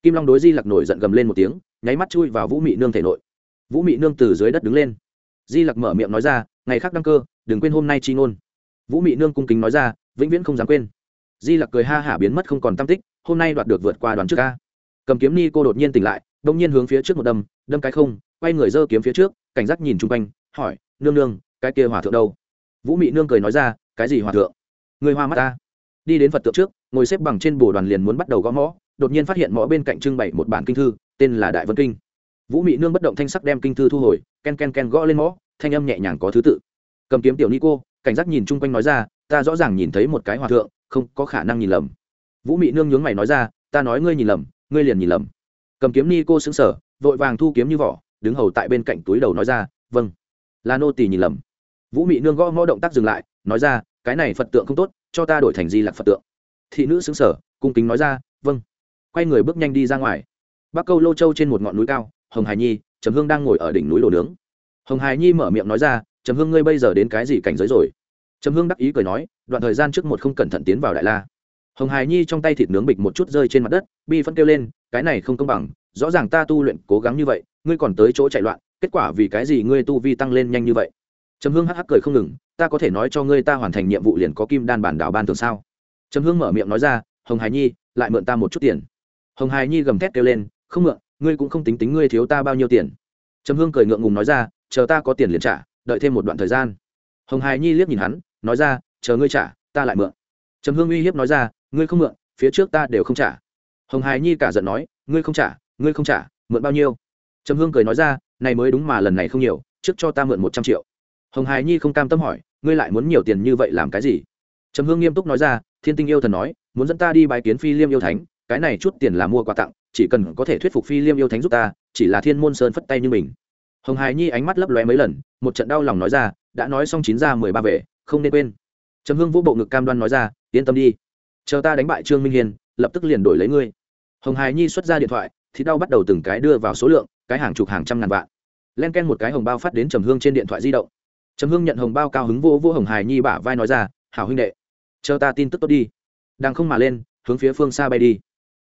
Kim long đối di lặc nổi giận gầm lên một tiếng, nháy mắt chui vào vũ mị nương thể nội. Vũ mị nương từ dưới đất đứng lên. Di lặc mở miệng nói ra, ngày khác đăng cơ, đừng quên hôm nay chi ngôn. Vũ mị nương cung kính nói ra, vĩnh viễn không dám quên. Di lặc cười ha hả biến mất không còn tam tích, hôm nay đoạt được vượt qua đoàn trước ca. Cầm kiếm ni cô đột nhiên tỉnh lại, đông nhiên hướng phía trước một đâm đâm cái không, quay người giơ kiếm phía trước, cảnh giác nhìn chung quanh, hỏi, nương nương, cái kia hỏa thượng đâu? Vũ mị nương cười nói ra, cái gì hòa thượng? Người hoa mắt ta. Đi đến phật tượng trước, ngồi xếp bằng trên bồ đoàn liền muốn bắt đầu gõ mõ, đột nhiên phát hiện mõ bên cạnh trưng bày một bản kinh thư, tên là đại vân kinh. Vũ mị nương bất động thanh sắc đem kinh thư thu hồi, ken ken ken gõ lên mõ, thanh âm nhẹ nhàng có thứ tự. Cầm kiếm tiểu ni cô, cảnh giác nhìn chung quanh nói ra, ta rõ ràng nhìn thấy một cái hòa thượng, không có khả năng nhìn lầm. Vũ mị nương nhướng mày nói ra, ta nói ngươi nhìn lầm, ngươi liền nhìn lầm. Cầm kiếm ni cô xứng sở vội vàng thu kiếm như vỏ, đứng hầu tại bên cạnh túi đầu nói ra vâng. Là nô tỳ nhìn lầm vũ mị nương gõ ngõ động tác dừng lại, nói ra, cái này phật tượng không tốt, cho ta đổi thành di lặc phật tượng. Thị nữ xứng sở cung kính nói ra vâng. Quay người bước nhanh đi ra ngoài. Bắc câu lô châu trên một ngọn núi cao, hồng hải nhi, trầm hương đang ngồi ở đỉnh núi đồ nướng. Hồng hải nhi mở miệng nói ra, trầm hương ngươi bây giờ đến cái gì cảnh giới rồi? Trầm hương đắc ý cười nói, đoạn thời gian trước một không cẩn thận tiến vào đại la. Hồng Hải nhi trong tay thịt nướng bịch một chút rơi trên mặt đất, bi phân kêu lên, cái này không công bằng, rõ ràng ta tu luyện cố gắng như vậy, ngươi còn tới chỗ chạy loạn, kết quả vì cái gì ngươi tu vi tăng lên nhanh như vậy? Trầm hương hắc hắc cười không ngừng, ta có thể nói cho ngươi ta hoàn thành nhiệm vụ liền có kim đan bản đảo ban thường sao? Trầm hương mở miệng nói ra, hồng Hải nhi, lại mượn ta một chút tiền. Hồng Hải nhi gầm thét kêu lên, không mượn, ngươi cũng không tính tính ngươi thiếu ta bao nhiêu tiền. Trầm hương cười ngượng ngùng nói ra, chờ ta có tiền liền trả, đợi thêm một đoạn thời gian. Hồng Hải nhi liếc nhìn hắn, nói ra, chờ ngươi trả, ta lại mượn. Trầm hương uy hiếp nói ra, ngươi không mượn, phía trước ta đều không trả. Hồng Hải nhi cả giận nói, ngươi không trả, ngươi không trả, mượn bao nhiêu? Trầm hương cười nói ra, này mới đúng mà lần này không nhiều, trước cho ta mượn một trăm triệu hồng hài nhi không cam tâm hỏi, ngươi lại muốn nhiều tiền như vậy làm cái gì? Trầm hương nghiêm túc nói ra, thiên tinh yêu thần nói, muốn dẫn ta đi bài kiến phi liêm yêu thánh, cái này chút tiền là mua quà tặng, chỉ cần có thể thuyết phục phi liêm yêu thánh giúp ta, chỉ là thiên môn sơn phất tay như mình. Hồng hài nhi ánh mắt lấp lóe mấy lần, một trận đau lòng nói ra, đã nói xong chín ra mười ba vệ không nên quên. Trầm hương vũ bộ ngực cam đoan nói ra, yên tâm đi, chờ ta đánh bại trương minh hiền lập tức liền đổi lấy ngươi. Hồng hài nhi xuất ra điện thoại, thì đau bắt đầu từng cái đưa vào số lượng, cái hàng chục hàng trăm ngàn vạn. Len ken một cái hồng bao phát đến trầm hương trên điện thoại di động trầm hương nhận hồng bao cao hứng vô vô hồng hài nhi bả vai nói ra, hảo huynh đệ, chờ ta tin tức tốt đi. Đang không mà lên, hướng phía phương xa bay đi.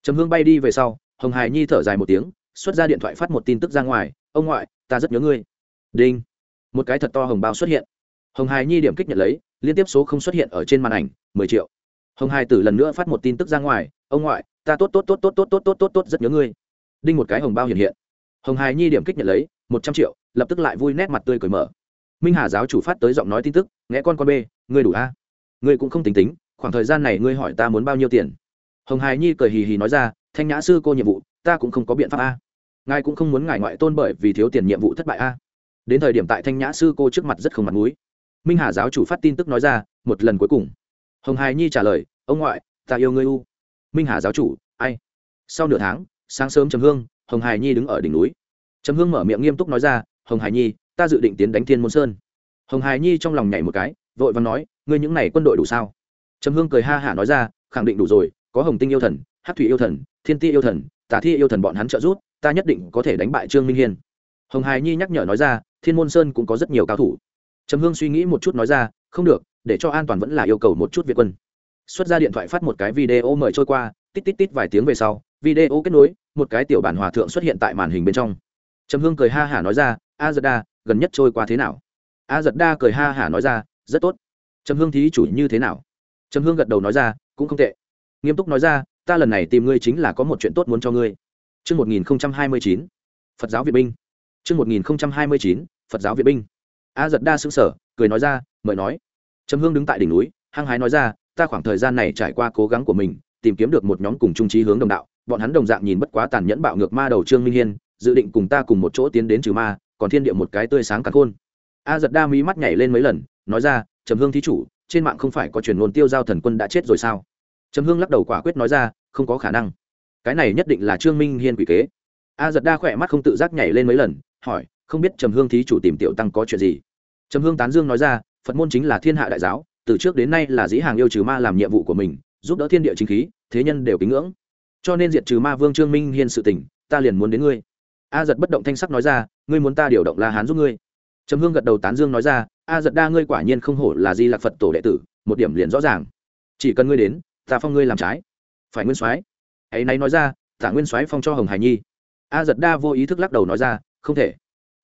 Trầm hương bay đi về sau, hồng hài nhi thở dài một tiếng, xuất ra điện thoại phát một tin tức ra ngoài, ông ngoại, ta rất nhớ ngươi. Đinh. Một cái thật to hồng bao xuất hiện. Hồng hài nhi điểm kích nhận lấy, liên tiếp số không xuất hiện ở trên màn ảnh, mười triệu. Hồng hài tử lần nữa phát một tin tức ra ngoài, ông ngoại, ta tốt tốt tốt tốt tốt tốt tốt tốt tốt rất nhớ ngươi. Đinh một cái hồng bao hiện hiện. Hồng hài nhi điểm kích nhận lấy, một trăm triệu, lập tức lại vui nét mặt tươi cởi mở minh hà giáo chủ phát tới giọng nói tin tức, nghe con con b ngươi đủ a? Ngươi cũng không tính tính, khoảng thời gian này ngươi hỏi ta muốn bao nhiêu tiền? Hồng hài nhi cười hì hì nói ra, thanh nhã sư cô nhiệm vụ, ta cũng không có biện pháp a. Ngài cũng không muốn ngài ngoại tôn bởi vì thiếu tiền nhiệm vụ thất bại a. Đến thời điểm tại thanh nhã sư cô trước mặt rất không mặt mũi. Minh hà giáo chủ phát tin tức nói ra, một lần cuối cùng. Hồng hài nhi trả lời, ông ngoại, ta yêu ngươi u. Minh hà giáo chủ, ai? Sau nửa tháng, sáng sớm trầm hương, hồng hài nhi đứng ở đỉnh núi. Trầm hương mở miệng nghiêm túc nói ra, hồng hài nhi ta dự định tiến đánh thiên môn sơn. Hồng hài nhi trong lòng nhảy một cái, vội và nói, ngươi những n à y quân đội đủ sao? Trầm hương cười ha hả nói ra, khẳng định đủ rồi, có hồng tinh yêu thần hát thủy yêu thần, thiên ti yêu thần tả thi yêu thần bọn hắn trợ giúp, ta nhất định có thể đánh bại trương minh hiên. Hồng hài nhi nhắc nhở nói ra, thiên môn sơn cũng có rất nhiều cao thủ. Trầm hương suy nghĩ một chút nói ra, không được, để cho an toàn vẫn là yêu cầu một chút việt quân. Xuất ra điện thoại phát một cái video mời trôi qua, tít tít tít vài tiếng về sau, video kết nối, một cái tiểu bản hòa thượng xuất hiện tại màn hình bên trong. Trầm hương cười ha hả nói ra, a giật đa gần nhất trôi qua thế nào a giật đa cười ha hả nói ra rất tốt trầm hương thí chủ như thế nào trầm hương gật đầu nói ra cũng không tệ nghiêm túc nói ra ta lần này tìm ngươi chính là có một chuyện tốt muốn cho ngươi Trước 1029, Phật giáo Việt binh. Trước 1029, Phật giáo Việt binh. A giật đa sững sở, cười nói ra, mời nói. Trầm Hương đứng tại đỉnh núi, hăng hái nói ra, ta khoảng thời gian này trải qua cố gắng của mình, tìm kiếm được một nhóm cùng trung trí hướng đồng đạo, bọn hắn đồng dạng nhìn bất quá tàn nhẫn bạo ngược ma đầu Trương Minh Hiên, dự định cùng ta cùng một chỗ tiến đến trừ ma, còn thiên địa một cái tươi sáng càn khôn. A giật đa mí mắt nhảy lên mấy lần, nói ra, Trầm Hương thí chủ, trên mạng không phải có truyền ngôn tiêu giao thần quân đã chết rồi sao? Trầm Hương lắc đầu quả quyết nói ra, không có khả năng. Cái này nhất định là Trương Minh Hiên quỷ kế. A giật đa khỏe mắt không tự giác nhảy lên mấy lần, hỏi, không biết Trầm Hương thí chủ tìm tiểu tăng có chuyện gì? Trầm Hương tán dương nói ra, Phật môn chính là thiên hạ đại giáo, từ trước đến nay là dĩ hàng yêu trừ ma làm nhiệm vụ của mình giúp đỡ thiên địa chính khí thế nhân đều kính ngưỡng cho nên diệt trừ ma vương trương minh hiên sự tình ta liền muốn đến ngươi a giật bất động thanh sắc nói ra, ngươi muốn ta điều động la hán giúp ngươi? Trầm hương gật đầu tán dương nói ra, a giật đa ngươi quả nhiên không hổ là di lạc phật tổ đệ tử, một điểm liền rõ ràng. Chỉ cần ngươi đến, ta phong ngươi làm trái. Phải nguyên soái. Ấy nay nói ra tả nguyên soái phong cho hồng hải nhi. A giật đa vô ý thức lắc đầu nói ra, không thể.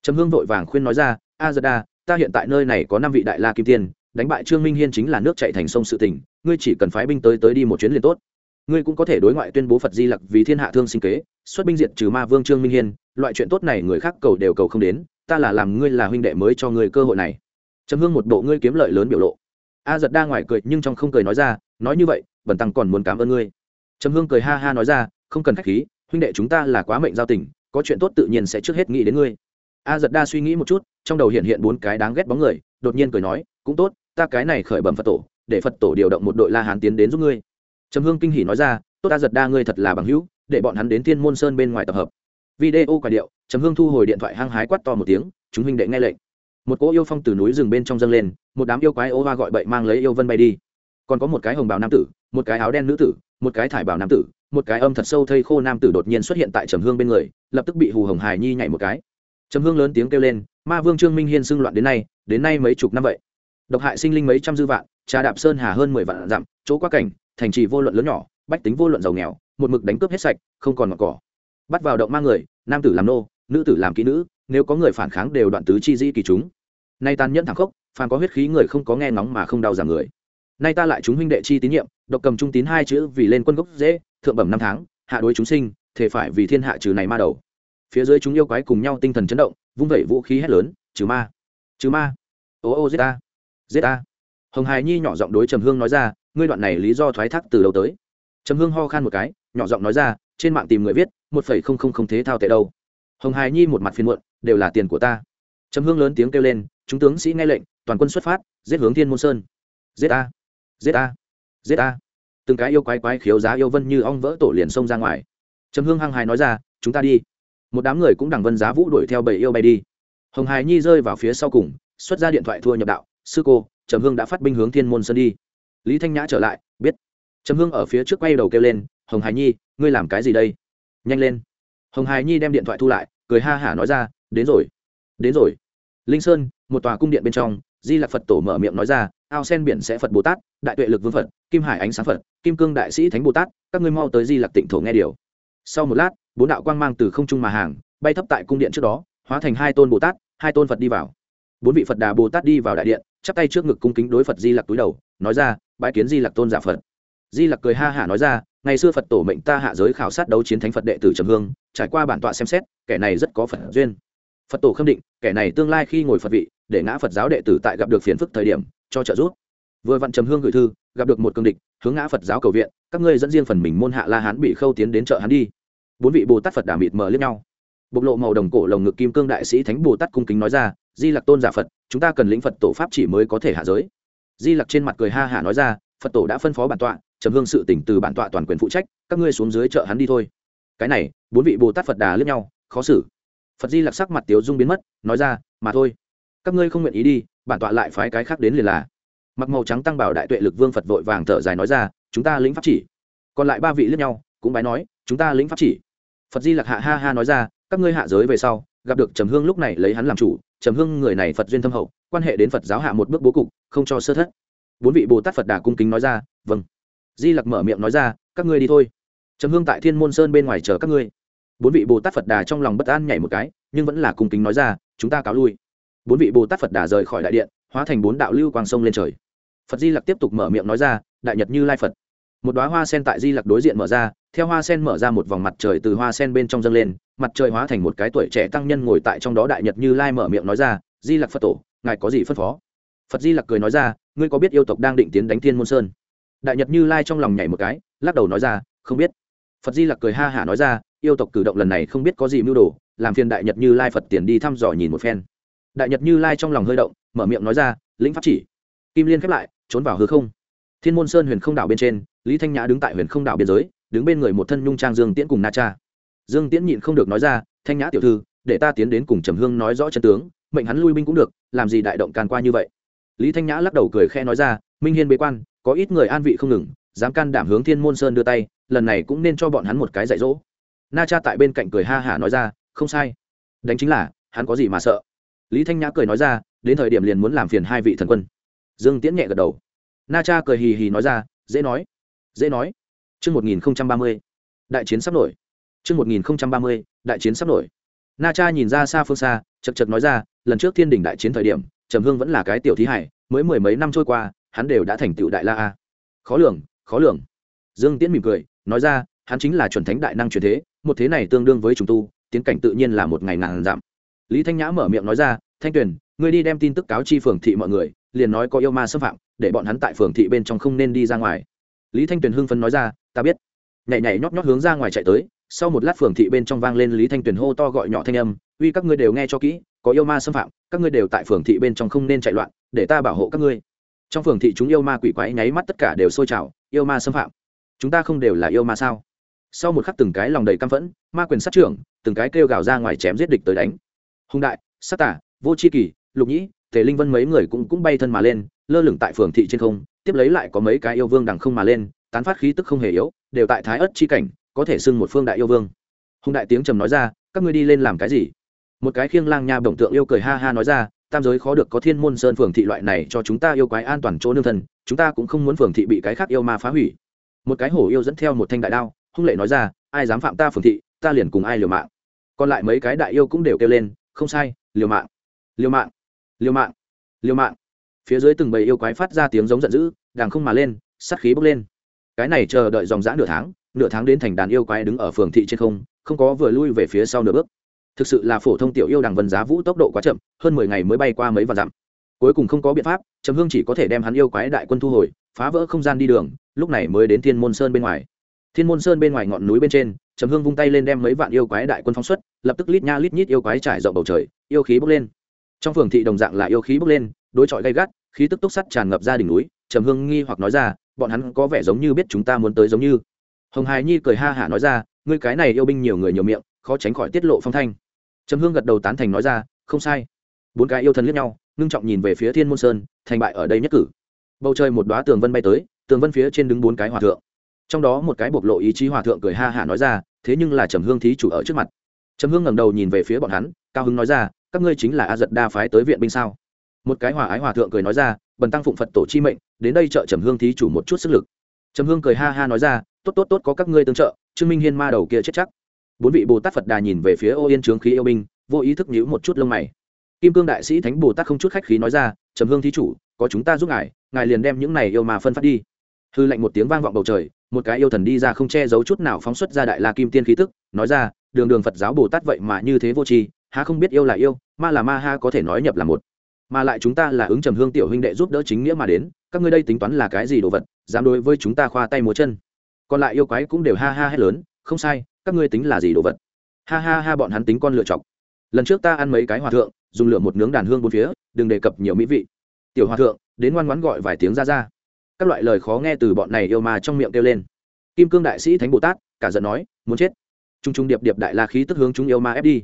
Trầm hương vội vàng khuyên nói ra, a giật đa, ta hiện tại nơi này có năm vị đại la kim tiên, đánh bại trương minh hiên chính là nước chạy thành sông sự tình, ngươi chỉ cần phái binh tới tới đi một chuyến liền tốt ngươi cũng có thể đối ngoại tuyên bố phật di lặc vì thiên hạ thương sinh kế, xuất binh diệt trừ ma vương trương minh hiên, loại chuyện tốt này người khác cầu đều cầu không đến, ta là làm ngươi là huynh đệ mới cho ngươi cơ hội này. Trầm hương một bộ ngươi kiếm lợi lớn biểu lộ. A giật đa ngoài cười nhưng trong không cười nói ra, nói như vậy, bần tăng còn muốn cảm ơn ngươi. Trầm hương cười ha ha nói ra, không cần khách khí, huynh đệ chúng ta là quá mệnh giao tình, có chuyện tốt tự nhiên sẽ trước hết nghĩ đến ngươi. A giật đa suy nghĩ một chút, trong đầu hiện hiện bốn cái đáng ghét bóng người, đột nhiên cười nói, cũng tốt, ta cái này khởi bẩm phật tổ, để phật tổ điều động một đội la hán tiến đến giúp ngươi trầm hương kinh hỉ nói ra, tốt ta giật đa ngươi thật là bằng hữu, để bọn hắn đến thiên môn sơn bên ngoài tập hợp. Video quả điệu, trầm hương thu hồi điện thoại hăng hái quát to một tiếng, chúng huynh đệ nghe lệnh. Một cỗ yêu phong từ núi rừng bên trong dâng lên, một đám yêu quái ô va gọi bậy mang lấy yêu vân bay đi. Còn có một cái hồng bào nam tử, một cái áo đen nữ tử, một cái thải bào nam tử, một cái âm thật sâu thây khô nam tử đột nhiên xuất hiện tại trầm hương bên người, lập tức bị hù hồng hải nhi nhảy một cái. Trầm hương lớn tiếng kêu lên, ma vương trương minh hiên xưng loạn đến nay đến nay mấy chục năm vậy? Độc hại sinh linh mấy trăm dư vạn, trà đạp sơn hà hơn mười vạn dặm, chỗ quá cảnh thành trì vô luận lớn nhỏ, bách tính vô luận giàu nghèo, một mực đánh cướp hết sạch, không còn ngọn cỏ. Bắt vào động mang người, nam tử làm nô, nữ tử làm kỹ nữ, nếu có người phản kháng đều đoạn tứ chi dĩ kỳ chúng. Nay tàn nhẫn thẳng khốc, phàm có huyết khí người không có nghe nóng mà không đau giảm người. Nay ta lại chúng huynh đệ chi tín nhiệm, độc cầm trung tín hai chữ vì lên quân gốc dễ, thượng bẩm năm tháng, hạ đối chúng sinh thể phải vì thiên hạ trừ này ma đầu. Phía dưới chúng yêu quái cùng nhau tinh thần chấn động, vung vẩy vũ khí hét lớn, trừ ma trừ ma, ô ô giết ta giết ta. Hồng hài nhi nhỏ giọng đối trầm hương nói ra ngươi đoạn này lý do thoái thác từ đầu tới. Trầm hương ho khan một cái, nhỏ giọng nói ra, trên mạng tìm người viết, một phẩy không không không thế thao tệ đâu. Hồng hài nhi một mặt phiền muộn, đều là tiền của ta. Trầm hương lớn tiếng kêu lên, chúng tướng sĩ nghe lệnh, toàn quân xuất phát, giết hướng thiên môn sơn. Giết a giết a giết a từng cái yêu quái quái khiếu giá yêu vân như ong vỡ tổ liền xông ra ngoài. Trầm hương hăng hài nói ra, chúng ta đi. Một đám người cũng đằng vân giá vũ đuổi theo bầy yêu bay đi. Hồng hài nhi rơi vào phía sau cùng, xuất ra điện thoại thua nhập đạo, sư cô, trầm hương đã phát binh hướng thiên môn sơn đi lý thanh nhã trở lại, biết. Trầm hương ở phía trước quay đầu kêu lên, hồng hài nhi, ngươi làm cái gì đây? Nhanh lên. Hồng hài nhi đem điện thoại thu lại, cười ha hả nói ra, đến rồi đến rồi. Linh sơn, một tòa cung điện bên trong, di lạc phật tổ mở miệng nói ra, ao sen biển sẽ phật bồ tát, đại tuệ lực vương phật, kim hải ánh sáng phật, kim cương đại sĩ thánh bồ tát, các ngươi mau tới di lạc tịnh thổ nghe điều. Sau một lát, bốn đạo quang mang từ không trung mà hàng, bay thấp tại cung điện trước đó, hóa thành hai tôn bồ tát, hai tôn phật đi vào. Bốn vị phật đà bồ tát đi vào đại điện, chắp tay trước ngực cung kính đối phật di lặc túi đầu, nói ra bái kiến di lặc tôn giả phật. Di lặc cười ha hả nói ra, ngày xưa phật tổ mệnh ta hạ giới khảo sát đấu chiến thánh phật đệ tử trầm hương, trải qua bản tọa xem xét, kẻ này rất có phật duyên. Phật tổ khâm định, kẻ này tương lai khi ngồi phật vị, để ngã phật giáo đệ tử tại gặp được phiền phức thời điểm, cho trợ giúp. Vừa vặn trầm hương gửi thư, gặp được một cương địch, hướng ngã phật giáo cầu viện, các ngươi dẫn riêng phần mình môn hạ la hán bị khâu tiến đến chợ hắn đi. Bốn vị bồ tát phật đà mịt mờ lẫn nhau. Bộc lộ màu đồng cổ lồng ngực kim cương đại sĩ thánh bồ tát cung kính nói ra, di lặc tôn giả phật, chúng ta cần lĩnh phật tổ pháp chỉ mới có thể hạ giới di lặc trên mặt cười ha hả nói ra, phật tổ đã phân phó bản tọa, trầm hương sự tỉnh từ bản tọa toàn quyền phụ trách, các ngươi xuống dưới chợ hắn đi thôi. Cái này, bốn vị bồ tát phật đà lướt nhau, khó xử. Phật di lặc sắc mặt tiếu dung biến mất, nói ra, mà thôi, các ngươi không nguyện ý đi, bản tọa lại phái cái khác đến liền là. Mặc màu trắng tăng bảo đại tuệ lực vương phật vội vàng thở dài nói ra, chúng ta lĩnh pháp chỉ. Còn lại ba vị lướt nhau, cũng bái nói, chúng ta lĩnh pháp chỉ. Phật di lặc hạ ha ha nói ra, các ngươi hạ giới về sau, gặp được trầm hương lúc này lấy hắn làm chủ trầm hương người này phật duyên thâm hậu, quan hệ đến phật giáo hạ một bước bố cục, không cho sơ thất. Bốn vị bồ tát phật đà cung kính nói ra vâng. Di lặc mở miệng nói ra, các ngươi đi thôi. Trầm hương tại thiên môn sơn bên ngoài chờ các ngươi. Bốn vị bồ tát phật đà trong lòng bất an nhảy một cái, nhưng vẫn là cung kính nói ra, chúng ta cáo lui. Bốn vị bồ tát phật đà rời khỏi đại điện, hóa thành bốn đạo lưu quang sông lên trời. Phật di lặc tiếp tục mở miệng nói ra, đại nhật như lai phật một đoá hoa sen tại di lặc đối diện mở ra, theo hoa sen mở ra một vòng mặt trời từ hoa sen bên trong dâng lên, mặt trời hóa thành một cái tuổi trẻ tăng nhân ngồi tại trong đó đại nhật như lai mở miệng nói ra, di lặc phật tổ, ngài có gì phân phó? Phật di lặc cười nói ra, ngươi có biết yêu tộc đang định tiến đánh thiên môn sơn? Đại nhật như lai trong lòng nhảy một cái, lắc đầu nói ra, không biết. Phật di lặc cười ha hả nói ra, yêu tộc cử động lần này không biết có gì mưu đồ, làm phiền đại nhật như lai phật tiền đi thăm dò nhìn một phen. Đại nhật như lai trong lòng hơi động, mở miệng nói ra, lĩnh pháp chỉ. Kim liên khép lại, trốn vào hư không thiên môn sơn huyền không đảo bên trên, lý thanh nhã đứng tại huyền không đảo biên giới, đứng bên người một thân nhung trang dương tiễn cùng na cha. Dương tiễn nhịn không được nói ra, thanh nhã tiểu thư, để ta tiến đến cùng trầm hương nói rõ chân tướng, mệnh hắn lui binh cũng được, làm gì đại động can qua như vậy? Lý thanh nhã lắc đầu cười khe nói ra, minh hiên bế quan, có ít người an vị không ngừng, dám can đảm hướng thiên môn sơn đưa tay, lần này cũng nên cho bọn hắn một cái dạy dỗ. Na cha tại bên cạnh cười ha hả nói ra, không sai. Đánh chính là, hắn có gì mà sợ? Lý thanh nhã cười nói ra, đến thời điểm liền muốn làm phiền hai vị thần quân. Dương tiễn nhẹ gật đầu na cha cười hì hì nói ra dễ nói dễ nói Trước 1030, đại chiến sắp nổi. Trước 1030, đại chiến sắp nổi. Na Cha nhìn ra xa phương xa, chật chật nói ra, lần trước Thiên đỉnh đại chiến thời điểm, Trầm Hương vẫn là cái tiểu thí hải, mới mười mấy năm trôi qua, hắn đều đã thành tựu đại la a. Khó lường, khó lường. Dương Tiễn mỉm cười, nói ra, hắn chính là chuẩn thánh đại năng truyền thế, một thế này tương đương với chúng tu, tiến cảnh tự nhiên là một ngày ngàn giảm. Lý Thanh Nhã mở miệng nói ra, Thanh Tuyền, ngươi đi đem tin tức cáo chi phường thị mọi người, liền nói có yêu ma xâm phạm, để bọn hắn tại phường thị bên trong không nên đi ra ngoài. Lý Thanh Tuyền hưng phấn nói ra, ta biết. Nhảy nhảy nhót nhót hướng ra ngoài chạy tới sau một lát phường thị bên trong vang lên lý thanh tuyền hô to gọi nhỏ thanh âm uy các ngươi đều nghe cho kỹ có yêu ma xâm phạm các ngươi đều tại phường thị bên trong không nên chạy loạn để ta bảo hộ các ngươi. Trong phường thị chúng yêu ma quỷ quái nháy mắt tất cả đều sôi trào yêu ma xâm phạm? Chúng ta không đều là yêu ma sao? Sau một khắc từng cái lòng đầy căm phẫn ma quyền sát trưởng từng cái kêu gào ra ngoài chém giết địch tới đánh. Hùng đại sát tả vô c h i kỳ lục nhĩ tề linh vân mấy người cũng cũng bay thân mà lên, lơ lửng tại phường thị trên không, tiếp lấy lại có mấy cái yêu vương đằng không mà lên, tán phát khí tức không hề yếu, đều tại thái ất chi cảnh, có thể xưng một phương đại yêu vương. Hùng đại tiếng trầm nói ra, các ngươi đi lên làm cái gì? Một cái khiêng lang nha bổng tượng yêu cười ha ha nói ra, tam giới khó được có thiên môn sơn phường thị loại này cho chúng ta yêu quái an toàn chỗ nương thân, chúng ta cũng không muốn phường thị bị cái khác yêu ma phá hủy. Một cái hổ yêu dẫn theo một thanh đại đao, hung lệ nói ra, ai dám phạm ta phường thị, ta liền cùng ai liều mạng. Còn lại mấy cái đại yêu cũng đều kêu lên, không sai, liều mạng liều mạng liều mạng liều mạng. Phía dưới từng bầy yêu quái phát ra tiếng giống giận dữ, đàng không mà lên sắt khí bốc lên. Cái này chờ đợi dòng dã nửa tháng nửa tháng đến thành đàn yêu quái đứng ở phường thị trên không không có vừa lui về phía sau nửa bước. Thực sự là phổ thông tiểu yêu đằng vân giá vũ tốc độ quá chậm, hơn mười ngày mới bay qua mấy vạn dặm. Cuối cùng không có biện pháp, trầm hương chỉ có thể đem hắn yêu quái đại quân thu hồi, phá vỡ không gian đi đường, lúc này mới đến thiên môn sơn bên ngoài. Thiên môn sơn bên ngoài ngọn núi bên trên, trầm hương vung tay lên đem mấy vạn yêu quái đại quân phóng xuất, lập tức lít nha lít nhít yêu quái trải rộng bầu trời, yêu khí bốc lên trong phường thị đồng dạng là yêu khí bốc lên, đối chọi gay gắt, khí tức túc sắt tràn ngập ra đỉnh núi, trầm hương nghi hoặc nói ra, bọn hắn có vẻ giống như biết chúng ta muốn tới giống như. Hồng hài nhi cười ha hả nói ra, ngươi cái này yêu binh nhiều người nhiều miệng, khó tránh khỏi tiết lộ phong thanh. Trầm hương gật đầu tán thành nói ra, không sai. Bốn cái yêu thần liếc nhau, ngưng trọng nhìn về phía thiên môn sơn, thành bại ở đây nhất cử. Bầu trời một đoá tường vân bay tới, tường vân phía trên đứng bốn cái hòa thượng. Trong đó một cái bộc lộ ý chí hòa thượng cười ha hả nói ra, thế nhưng là trầm hương thí chủ ở trước mặt. Trầm hương ngẩng đầu nhìn về phía bọn hắn, cao hưng nói ra các ngươi chính là a giật đa phái tới viện binh sao? Một cái hòa ái hòa thượng cười nói ra, bần tăng phụng phật tổ chi mệnh, đến đây trợ trầm hương thí chủ một chút sức lực. Trầm hương cười ha ha nói ra, tốt tốt tốt có các ngươi tương trợ, trương minh hiên ma đầu kia chết chắc. Bốn vị bồ tát phật đà nhìn về phía ô yên trướng khí yêu binh, vô ý thức nhíu một chút lông mày. Kim cương đại sĩ thánh bồ tát không chút khách khí nói ra, trầm hương thí chủ, có chúng ta giúp ngài ngài liền đem những này yêu mà phân phát đi. Hư lệnh một tiếng vang vọng bầu trời, một cái yêu thần đi ra không che giấu chút nào phóng xuất ra đại la kim tiên khí tức, nói ra, đường đường phật giáo bồ tát vậy mà như thế vô tri ha không biết yêu là yêu, ma là ma, ha có thể nói nhập là một. Mà lại chúng ta là ứng trầm hương tiểu huynh đệ giúp đỡ chính nghĩa mà đến, các ngươi đây tính toán là cái gì đồ vật, dám đối với chúng ta khoa tay múa chân. Còn lại yêu quái cũng đều ha ha hết lớn, không sai, các ngươi tính là gì đồ vật? Ha ha ha, bọn hắn tính con lựa chọc. Lần trước ta ăn mấy cái hòa thượng, dùng lửa một nướng đàn hương bốn phía, đừng đề cập nhiều mỹ vị. Tiểu hòa thượng, đến ngoan ngoãn gọi vài tiếng ra ra. Các loại lời khó nghe từ bọn này yêu mà trong miệng kêu lên. Kim cương đại sĩ thánh bồ tát, cả giận nói, muốn chết. T r u n g t r u n g điệp điệp đại la khí tức hướng chúng yêu ma ép đi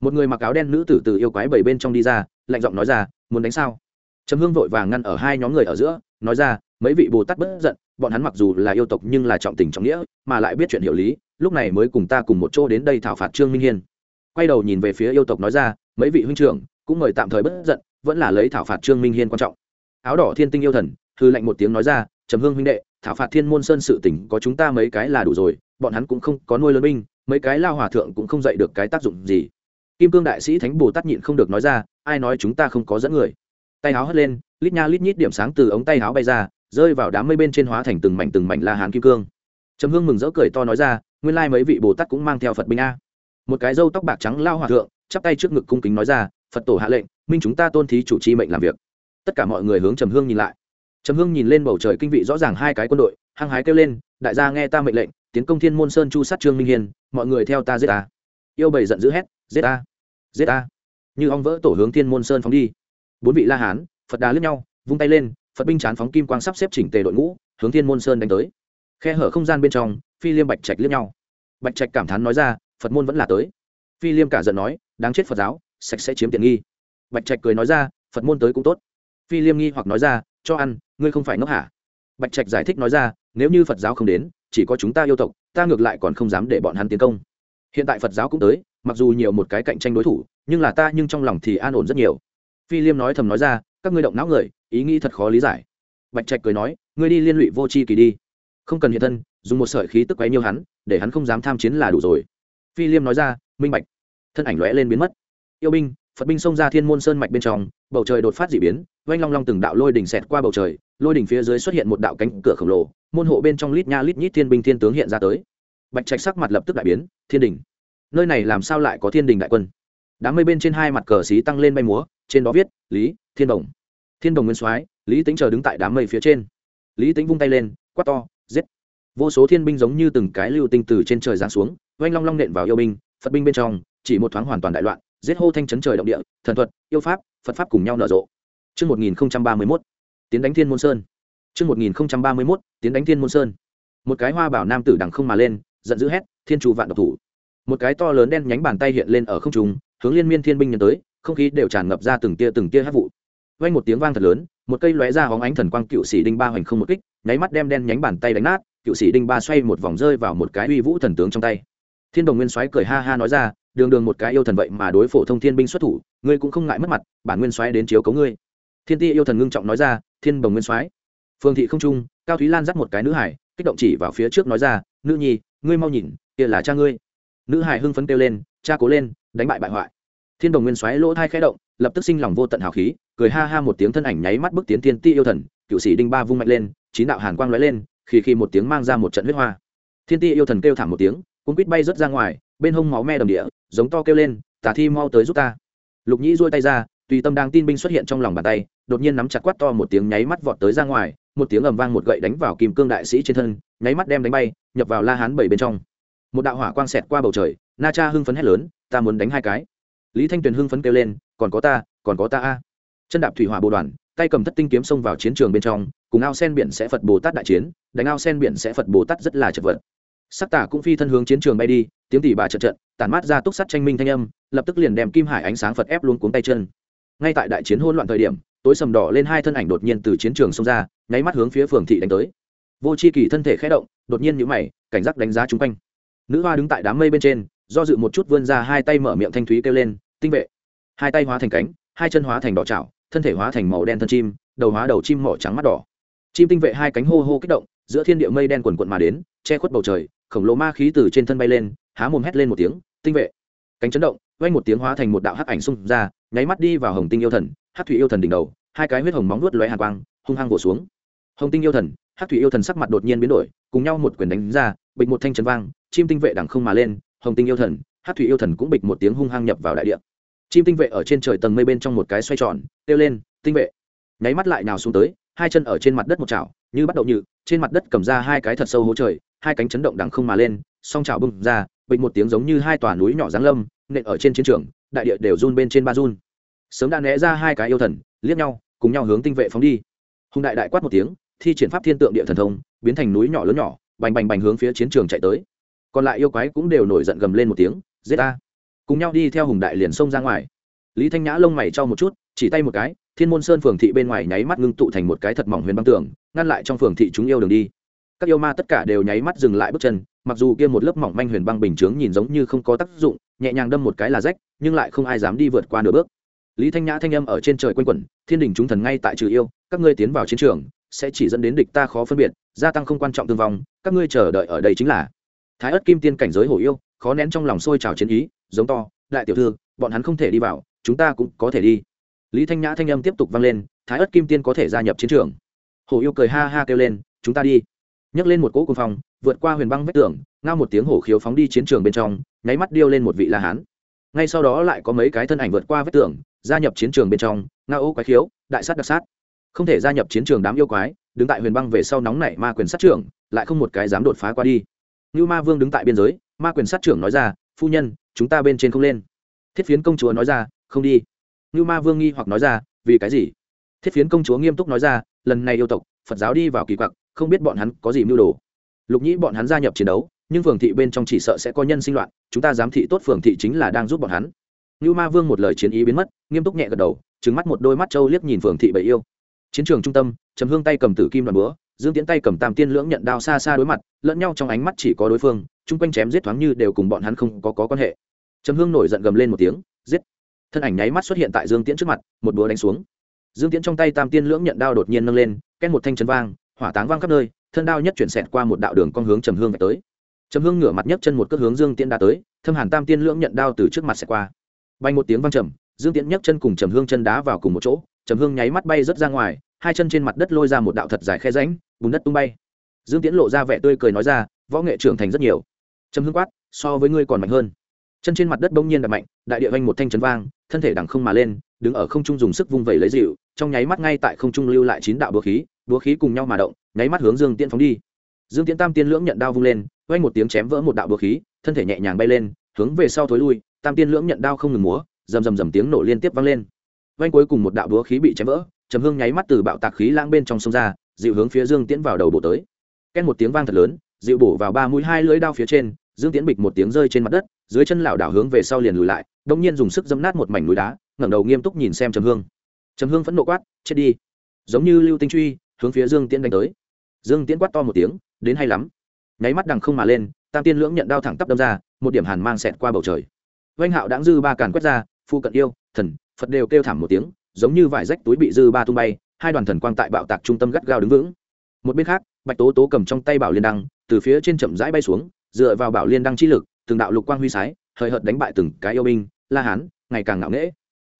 một người mặc áo đen nữ tử từ yêu quái bảy bên trong đi ra, lạnh giọng nói ra, muốn đánh sao? Trầm hương vội vàng ngăn ở hai nhóm người ở giữa, nói ra, mấy vị bồ tát bất giận, bọn hắn mặc dù là yêu tộc nhưng là trọng tình trọng nghĩa, mà lại biết chuyện hiệu lý, lúc này mới cùng ta cùng một chỗ đến đây thảo phạt trương minh hiên. Quay đầu nhìn về phía yêu tộc nói ra, mấy vị huynh trưởng, cũng mời tạm thời bất giận, vẫn là lấy thảo phạt trương minh hiên quan trọng. Áo đỏ thiên tinh yêu thần, hư lạnh một tiếng nói ra, trầm hương huynh đệ, thảo phạt thiên môn sơn sự tỉnh có chúng ta mấy cái là đủ rồi, bọn hắn cũng không có nuôi lớn binh, mấy cái lao hòa thượng cũng không dạy được cái tác dụng gì kim cương đại sĩ thánh bồ tát nhịn không được nói ra, ai nói chúng ta không có dẫn người? Tay áo hất lên, lít nha lít nhít điểm sáng từ ống tay áo bay ra, rơi vào đám mây bên trên hóa thành từng mảnh từng mảnh la hán kim cương. Trầm hương mừng rỡ cười to nói ra, nguyên lai mấy vị bồ tát cũng mang theo phật binh a. Một cái râu tóc bạc trắng lao hòa thượng, chắp tay trước ngực cung kính nói ra, phật tổ hạ lệnh, minh chúng ta tôn thí chủ chi mệnh làm việc. Tất cả mọi người hướng trầm hương nhìn lại. Trầm hương nhìn lên bầu trời kinh vị rõ ràng hai cái quân đội, hăng hái kêu lên, đại gia nghe ta mệnh lệnh, tiến công thiên môn sơn chu sát trương minh hiền mọi người theo ta giết ta. Yêu bầy giận dữ hét giết a, giết a. như ong vỡ tổ hướng thiên môn sơn phóng đi. Bốn vị la hán phật đà lướt nhau vung tay lên phật binh chán phóng kim quang sắp xếp chỉnh tề đội ngũ hướng thiên môn sơn đánh tới. Khe hở không gian bên trong phi liêm bạch trạch liếc nhau. Bạch trạch cảm thán nói ra phật môn vẫn là tới. Phi liêm cả giận nói đáng chết phật giáo sạch sẽ chiếm tiện nghi. Bạch trạch cười nói ra phật môn tới cũng tốt. Phi liêm nghi hoặc nói ra cho ăn ngươi không phải ngốc hả? Bạch trạch giải thích nói ra nếu như phật giáo không đến chỉ có chúng ta yêu tộc ta ngược lại còn không dám để bọn hắn tiến công. Hiện tại phật giáo cũng tới mặc dù nhiều một cái cạnh tranh đối thủ, nhưng là ta nhưng trong lòng thì an ổn rất nhiều. Phi liêm nói thầm nói ra, các ngươi động não người, ý nghĩ thật khó lý giải. Bạch trạch cười nói, ngươi đi liên lụy vô c h i kỳ đi. Không cần hiện thân, dùng một sợi khí tức quấy nhiêu hắn, để hắn không dám tham chiến là đủ rồi. Phi liêm nói ra, minh bạch. Thân ảnh lóe lên biến mất. Yêu binh, phật binh xông ra thiên môn sơn mạch bên trong, bầu trời đột phát d ị biến, oanh long long từng đạo lôi đỉnh xẹt qua bầu trời, lôi đỉnh phía dưới xuất hiện một đạo cánh cửa khổng lồ, môn hộ bên trong lít nha lít nhít thiên binh thiên tướng hiện ra tới. Bạch trạch sắc mặt lập tức đại biến, thiên đình nơi này làm sao lại có thiên đình đại quân đám mây bên trên hai mặt cờ xí tăng lên bay múa trên đó viết lý thiên đồng thiên đồng nguyên soái lý tính chờ đứng tại đám mây phía trên lý tính vung tay lên quát to giết vô số thiên binh giống như từng cái lưu tinh từ trên trời giáng xuống oanh long long nện vào yêu binh phật binh bên trong chỉ một thoáng hoàn toàn đại loạn giết hô thanh chấn trời động địa thần thuật yêu pháp phật pháp cùng nhau nở rộ Trước 1031, tiến đánh thiên môn sơn. Trước 1031, tiến đánh thiên môn sơn. Một cái hoa bảo nam tử đằng không mà lên, giận dữ hét, thiên chủ vạn độc thủ. Một cái to lớn đen nhánh bàn tay hiện lên ở không trung, hướng liên miên thiên binh nhân tới, không khí đều tràn ngập ra từng tia từng tia hát vụ. Vang một tiếng vang thật lớn, một cây lóe ra hóng ánh thần quang cựu sĩ đinh ba hoành không một kích, nháy mắt đem đen nhánh bàn tay đánh nát, cựu sĩ đinh ba xoay một vòng rơi vào một cái uy vũ thần tướng trong tay. Thiên đồng nguyên soái cười ha ha nói ra đường đường một cái yêu thần vậy mà đối phổ thông thiên binh xuất thủ ngươi cũng không ngại mất mặt bản nguyên soái đến chiếu cấu ngươi. Thiên ti yêu thần ngưng trọng nói ra thiên đồng nguyên soái. Phương thị không trung cao thúy lan dắt một cái nữ hải kích động chỉ vào phía trước nói ra nữ nhi ngươi mau nhìn kia là cha ngươi nữ hài hưng phấn kêu lên, cha cố lên, đánh bại bại hoại. Thiên đồng nguyên xoáy lỗ thai khẽ động, lập tức sinh lòng vô tận hào khí, cười ha ha một tiếng thân ảnh nháy mắt bước tiến thiên ti yêu thần, cựu sĩ đinh ba vung mạnh lên, chín đạo hàn quang lóe lên khi khi một tiếng mang ra một trận huyết hoa. Thiên ti yêu thần kêu thảm một tiếng, cuốn quýt bay rớt ra ngoài, bên hông máu me đầm địa, giống to kêu lên tả thi mau tới giúp ta. Lục nhĩ duỗi tay ra, tùy tâm đang tin binh xuất hiện trong lòng bàn tay, đột nhiên nắm chặt quát to một tiếng nháy mắt vọt tới ra ngoài, một tiếng ầm vang một gậy đánh vào kim cương đại sĩ trên thân, nháy mắt đem đánh bay, nhập vào la hán bảy bên trong một đạo hỏa quang xẹt qua bầu trời, na cha hưng phấn hét lớn, ta muốn đánh hai cái. Lý thanh tuyền hưng phấn kêu lên, còn có ta, còn có ta a. Chân đạp thủy hỏa bồ đoàn, tay cầm thất tinh kiếm xông vào chiến trường bên trong, cùng ao sen biển sẽ phật bồ tát đại chiến, đánh ao sen biển sẽ phật bồ tát rất là chật vật. Sắc tả cũng phi thân hướng chiến trường bay đi, tiếng tỉ bà chật trận tản mát ra túc sắt tranh minh thanh âm, lập tức liền đem kim hải ánh sáng phật ép luôn cuống tay chân. Ngay tại đại chiến hỗn loạn thời điểm, tối sầm đỏ lên hai thân ảnh đột nhiên từ chiến trường xông ra, nháy mắt hướng phía phường thị đánh tới. Vô c h i kỳ thân thể khé động, đột nhiên nhũ mày, cảnh giác đánh giá chung quanh nữ hoa đứng tại đám mây bên trên, do dự một chút vươn ra hai tay mở miệng thanh thúy kêu lên, tinh vệ. Hai tay hóa thành cánh, hai chân hóa thành đỏ chảo, thân thể hóa thành màu đen thân chim, đầu hóa đầu chim mỏ trắng mắt đỏ. Chim tinh vệ hai cánh hô hô kích động, giữa thiên địa mây đen quần quận mà đến, che khuất bầu trời, khổng lồ ma khí từ trên thân bay lên, há mồm hét lên một tiếng, tinh vệ. Cánh chấn động, vang một tiếng hóa thành một đạo hắc ảnh xung ra, nháy mắt đi vào hồng tinh yêu thần hát thủy yêu thần đỉnh đầu, hai cái huyết hồng móng nuốt lóe hàn quang, hung hăng vỗ xuống. Hồng tinh yêu thần hát thủy yêu thần sắc mặt đột nhiên biến đổi, cùng nhau một quyền đánh ra, bịch một thanh chấn vang chim tinh vệ đằng không mà lên, hồng tinh yêu thần hát thủy yêu thần cũng bịch một tiếng hung hăng nhập vào đại địa. Chim tinh vệ ở trên trời tầng mây bên trong một cái xoay tròn, kêu lên, tinh vệ! Nháy mắt lại nào xuống tới, hai chân ở trên mặt đất một chảo, như bắt đầu như trên mặt đất cầm ra hai cái thật sâu hố trời, hai cánh chấn động đằng không mà lên, song chảo bung ra, bịch một tiếng giống như hai tòa núi nhỏ giáng lâm, nện ở trên chiến trường, đại địa đều run bên trên ba run. Sớm đã né ra hai cái yêu thần, liếc nhau, cùng nhau hướng tinh vệ phóng đi. Hùng đại đại quát một tiếng, thi triển pháp thiên tượng địa thần thông, biến thành núi nhỏ lớn nhỏ, bành bành bành hướng phía chiến trường chạy tới còn lại yêu quái cũng đều nổi giận gầm lên một tiếng, giết ta! Cùng nhau đi theo hùng đại liền xông ra ngoài. Lý thanh nhã lông mày cho một chút, chỉ tay một cái, thiên môn sơn phường thị bên ngoài nháy mắt ngưng tụ thành một cái thật mỏng huyền băng tường, ngăn lại trong phường thị chúng yêu đường đi. Các yêu ma tất cả đều nháy mắt dừng lại bước chân, mặc dù kia một lớp mỏng manh huyền băng bình chướng nhìn giống như không có tác dụng, nhẹ nhàng đâm một cái là rách, nhưng lại không ai dám đi vượt qua nửa bước. Lý thanh nhã thanh âm ở trên trời quanh quẩn, thiên đình chúng thần ngay tại trừ yêu, các ngươi tiến vào chiến trường, sẽ chỉ dẫn đến địch ta khó phân biệt, gia tăng không quan trọng thương vong, các ngươi chờ đợi ở đây chính là thái ất kim tiên cảnh giới hổ yêu, khó nén trong lòng sôi trào chiến ý, giống to, đại tiểu thư, bọn hắn không thể đi vào, chúng ta cũng có thể đi. Lý thanh nhã thanh âm tiếp tục vang lên, thái ất kim tiên có thể gia nhập chiến trường. Hổ yêu cười ha ha kêu lên, chúng ta đi. Nhấc lên một cỗ cung phong, vượt qua huyền băng vách tường, ngao một tiếng hổ khiếu phóng đi chiến trường bên trong, nháy mắt điêu lên một vị la hán. Ngay sau đó lại có mấy cái thân ảnh vượt qua vách tường, gia nhập chiến trường bên trong, ngao ô quái khiếu, đại sát đặc sát. Không thể gia nhập chiến trường đám yêu quái, đứng tại huyền băng về sau nóng nảy ma quyền sát trưởng, lại không một cái dám đột phá qua đi như ma vương đứng tại biên giới, ma quyền sát trưởng nói ra, phu nhân, chúng ta bên trên không lên. Thiết phiến công chúa nói ra, không đi. Như ma vương nghi hoặc nói ra, vì cái gì? Thiết phiến công chúa nghiêm túc nói ra, lần này yêu tộc, phật giáo đi vào kỳ quặc, không biết bọn hắn có gì mưu đồ. Lục nhĩ bọn hắn gia nhập chiến đấu, nhưng phường thị bên trong chỉ sợ sẽ có nhân sinh loạn, chúng ta giám thị tốt phường thị chính là đang giúp bọn hắn. Như ma vương một lời chiến ý biến mất, nghiêm túc nhẹ gật đầu, trừng mắt một đôi mắt trâu liếc nhìn phường thị bậy yêu. Chiến trường trung tâm, trầm hương tay cầm tử kim đoàn búa dương tiễn tay cầm tam tiên lưỡng nhận đao xa xa đối mặt lẫn nhau trong ánh mắt chỉ có đối phương chung quanh chém giết thoáng như đều cùng bọn hắn không có, có quan hệ. Trầm hương nổi giận gầm lên một tiếng giết. Thân ảnh nháy mắt xuất hiện tại dương tiễn trước mặt một búa đánh xuống. Dương tiễn trong tay tam tiên lưỡng nhận đao đột nhiên nâng lên ken một thanh chấn vang hỏa táng vang khắp nơi thân đao nhất chuyển xẹt qua một đạo đường con hướng trầm hương về tới. Trầm hương ngửa mặt nhất chân một cước hướng dương tiễn đã tới thâm hàn tam tiên lưỡng nhận đao từ trước mặt xẹt qua. Bay một tiếng vang trầm dương tiễn nhấc chân cùng trầm hương chân đá vào cùng một chỗ trầm hương nháy mắt bay rớt ra ngoài hai chân trên mặt đất lôi ra một đạo thật dài khe ránh bùn đất tung bay. Dương tiễn lộ ra vẻ tươi cười nói ra, võ nghệ trưởng thành rất nhiều. Trầm hương quát, so với ngươi còn mạnh hơn. Chân trên mặt đất bỗng nhiên đập mạnh, đại địa vanh một thanh chấn vang, thân thể đằng không mà lên, đứng ở không trung dùng sức vung vẩy lấy dịu, trong nháy mắt ngay tại không trung lưu lại chín đạo búa khí búa khí cùng nhau mà động, nháy mắt hướng dương tiễn phóng đi. Dương tiễn tam tiên lưỡng nhận đao vung lên, vang một tiếng chém vỡ một đạo búa khí, thân thể nhẹ nhàng bay lên, hướng về sau thối lui, tam tiên lưỡng nhận đao không ngừng múa, rầm rầm rầm tiếng nổ liên tiếp vang lên. Vang cuối cùng một đạo búa khí bị chém vỡ trầm hương nháy mắt từ bạo tạc khí lãng bên trong sông ra, dịu hướng phía dương tiễn vào đầu bộ tới. Ken một tiếng vang thật lớn, dịu bổ vào ba mũi hai lưỡi đao phía trên, dương tiễn bịch một tiếng rơi trên mặt đất, dưới chân lảo đảo hướng về sau liền lùi lại đông nhiên dùng sức dẫm nát một mảnh núi đá, ngẩng đầu nghiêm túc nhìn xem trầm hương. Trầm hương phẫn nộ quát, chết đi! Giống như lưu tinh truy, hướng phía dương tiễn đánh tới. Dương tiễn quát to một tiếng, đến hay lắm! Nháy mắt đằng không mà lên, tam tiên lưỡng nhận đao thẳng tắp đâm ra, một điểm hàn mang xẹt qua bầu trời. Oanh hạo đáng dư ba càn quét ra, phu cận yêu, thần! Phật đều kêu thảm một tiếng giống như vải rách túi bị dư ba tung bay, hai đoàn thần quang tại bạo tạc trung tâm gắt gao đứng vững. Một bên khác, bạch tố tố cầm trong tay bảo liên đăng, từ phía trên chậm rãi bay xuống, dựa vào bảo liên đăng chi lực, từng đạo lục quang huy sái, hời hợt đánh bại từng cái yêu binh, la hán, ngày càng ngạo nghễ.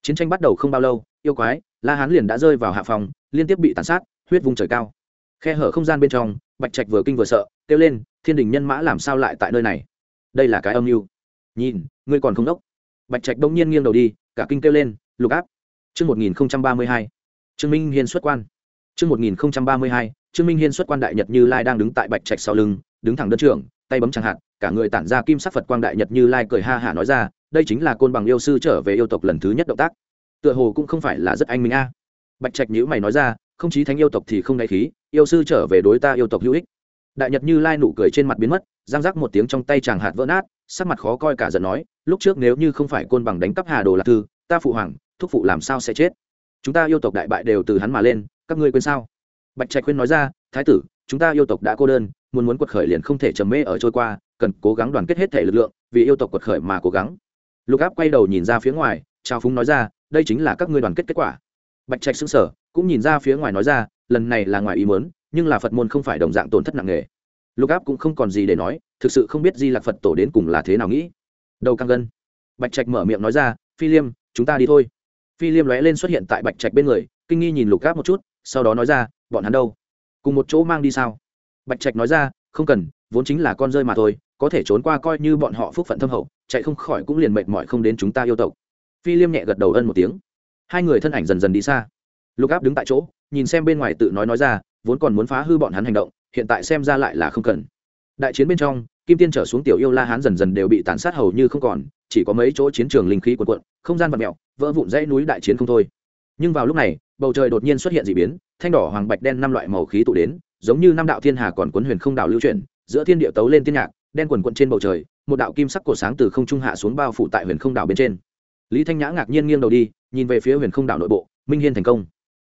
Chiến tranh bắt đầu không bao lâu, yêu quái, la hán liền đã rơi vào hạ phòng, liên tiếp bị tàn sát, huyết vùng trời cao. Khe hở không gian bên trong, bạch trạch vừa kinh vừa sợ, kêu lên, thiên đình nhân mã làm sao lại tại nơi này? Đây là cái âm mưu. Nhìn, ngươi còn không đốc. Bạch trạch đông nhiên nghiêng đầu đi, cả kinh kêu lên, lục áp chương một nghìn ba mươi hai, trương minh hiên xuất quan. Chương một nghìn ba mươi hai, trương minh hiên xuất quan đại nhật như lai đang đứng tại bạch trạch sau lưng, đứng thẳng đơn trưởng, tay bấm chẳng hạn, cả người tản ra kim sắc phật quang đại nhật như lai cười ha hả nói ra, đây chính là côn bằng yêu sư trở về yêu tộc lần thứ nhất động tác. Tựa hồ cũng không phải là rất anh minh a. Bạch trạch nhíu mày nói ra, không chí thánh yêu tộc thì không đáy khí, yêu sư trở về đối ta yêu tộc hữu ích. Đại nhật như lai nụ cười trên mặt biến mất giang rắc một tiếng trong tay chàng hạt vỡ nát, sắc mặt khó coi cả giận nói, lúc trước nếu như không phải côn bằng đánh cắp hà đồ lạc thư, ta phụ hoàng thúc phụ làm sao sẽ chết? Chúng ta yêu tộc đại bại đều từ hắn mà lên, các ngươi quên sao? Bạch trạch khuyên nói ra, thái tử, chúng ta yêu tộc đã cô đơn, muốn muốn quật khởi liền không thể trầm mê ở trôi qua, cần cố gắng đoàn kết hết thể lực lượng, vì yêu tộc quật khởi mà cố gắng. Lục áp quay đầu nhìn ra phía ngoài, trao phúng nói ra, đây chính là các ngươi đoàn kết kết quả. Bạch trạch xứng sở cũng nhìn ra phía ngoài nói ra, lần này là ngoài ý mớn nhưng là phật môn không phải đồng dạng tổn thất nặng nề. Lục áp cũng không còn gì để nói, thực sự không biết di lạc phật tổ đến cùng là thế nào nghĩ. Đầu căng gân. Bạch trạch mở miệng nói ra, phi liêm, chúng ta đi thôi phi liêm lóe lên xuất hiện tại bạch trạch bên người, kinh nghi nhìn lục áp một chút, sau đó nói ra, bọn hắn đâu? Cùng một chỗ mang đi sao? Bạch trạch nói ra, không cần, vốn chính là con rơi mà thôi, có thể trốn qua coi như bọn họ phúc phận thâm hậu, chạy không khỏi cũng liền mệt mỏi không đến chúng ta yêu tộc. Phi liêm nhẹ gật đầu ân một tiếng. Hai người thân ảnh dần dần đi xa. Lục áp đứng tại chỗ, nhìn xem bên ngoài tự nói nói ra, vốn còn muốn phá hư bọn hắn hành động, hiện tại xem ra lại là không cần. Đại chiến bên trong, kim tiên trở xuống tiểu yêu la hán dần dần đều bị tàn sát hầu như không còn chỉ có mấy chỗ chiến trường linh khí cuộn cuộn, không gian vật mẹo, vỡ vụn dãy núi đại chiến không thôi. Nhưng vào lúc này, bầu trời đột nhiên xuất hiện d ị biến, thanh đỏ, hoàng bạch, đen năm loại màu khí tụ đến, giống như năm đạo thiên hà còn quấn huyền không đạo lưu chuyển, giữa thiên địa tấu lên tiên nhạc, đen quần quận trên bầu trời, một đạo kim sắc cổ sáng từ không trung hạ xuống bao phủ tại huyền không đạo bên trên. Lý thanh nhã ngạc nhiên nghiêng đầu đi, nhìn về phía huyền không đạo nội bộ, minh hiên thành công.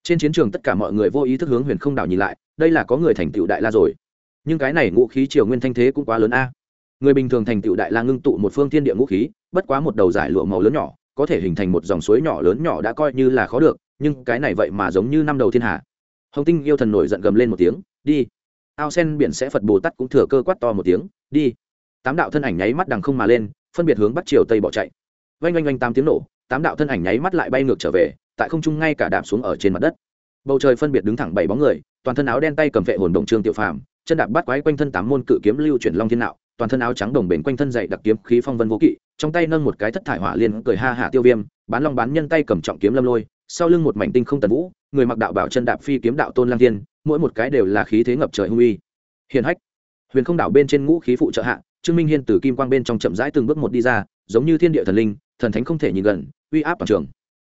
Trên chiến trường tất cả mọi người vô ý thức hướng huyền không đảo nhìn lại, đây là có người thành tựu đại la rồi. Nhưng cái này ngũ khí triều nguyên thanh thế cũng quá lớn a người bình thường thành tựu đại la ngưng tụ một phương thiên địa ngũ khí, bất quá một đầu giải lụa màu lớn nhỏ, có thể hình thành một dòng suối nhỏ lớn nhỏ đã coi như là khó được, nhưng cái này vậy mà giống như năm đầu thiên hạ. Hồng tinh yêu thần nổi giận gầm lên một tiếng, đi. Ao sen biển sẽ phật bồ tát cũng thừa cơ quát to một tiếng, đi. Tám đạo thân ảnh nháy mắt đằng không mà lên, phân biệt hướng bắc chiều tây bỏ chạy. Vanh vanh vanh tám tiếng nổ, tám đạo thân ảnh nháy mắt lại bay ngược trở về, tại không trung ngay cả đạp xuống ở trên mặt đất. Bầu trời phân biệt đứng thẳng bảy bóng người, toàn thân áo đen tay cầm vệ hồn động trương tiểu phàm, chân đạp bắt quái quanh thân tám môn cự kiếm lưu chuyển long thiên nạo toàn thân áo trắng đồng bền quanh thân dậy đặc kiếm khí phong vân vô kỵ, trong tay nâng một cái thất thải hỏa liên cười ha hạ tiêu viêm, bán long bán nhân tay cầm trọng kiếm lâm lôi, sau lưng một mảnh tinh không tần vũ, người mặc đạo bảo chân đạp phi kiếm đạo tôn lang thiên, mỗi một cái đều là khí thế ngập trời hung uy. Hiền hách. Huyền không đảo bên trên ngũ khí phụ trợ hạ, trương minh hiên từ kim quang bên trong chậm rãi từng bước một đi ra, giống như thiên địa thần linh, thần thánh không thể nhìn gần, uy áp toàn trường.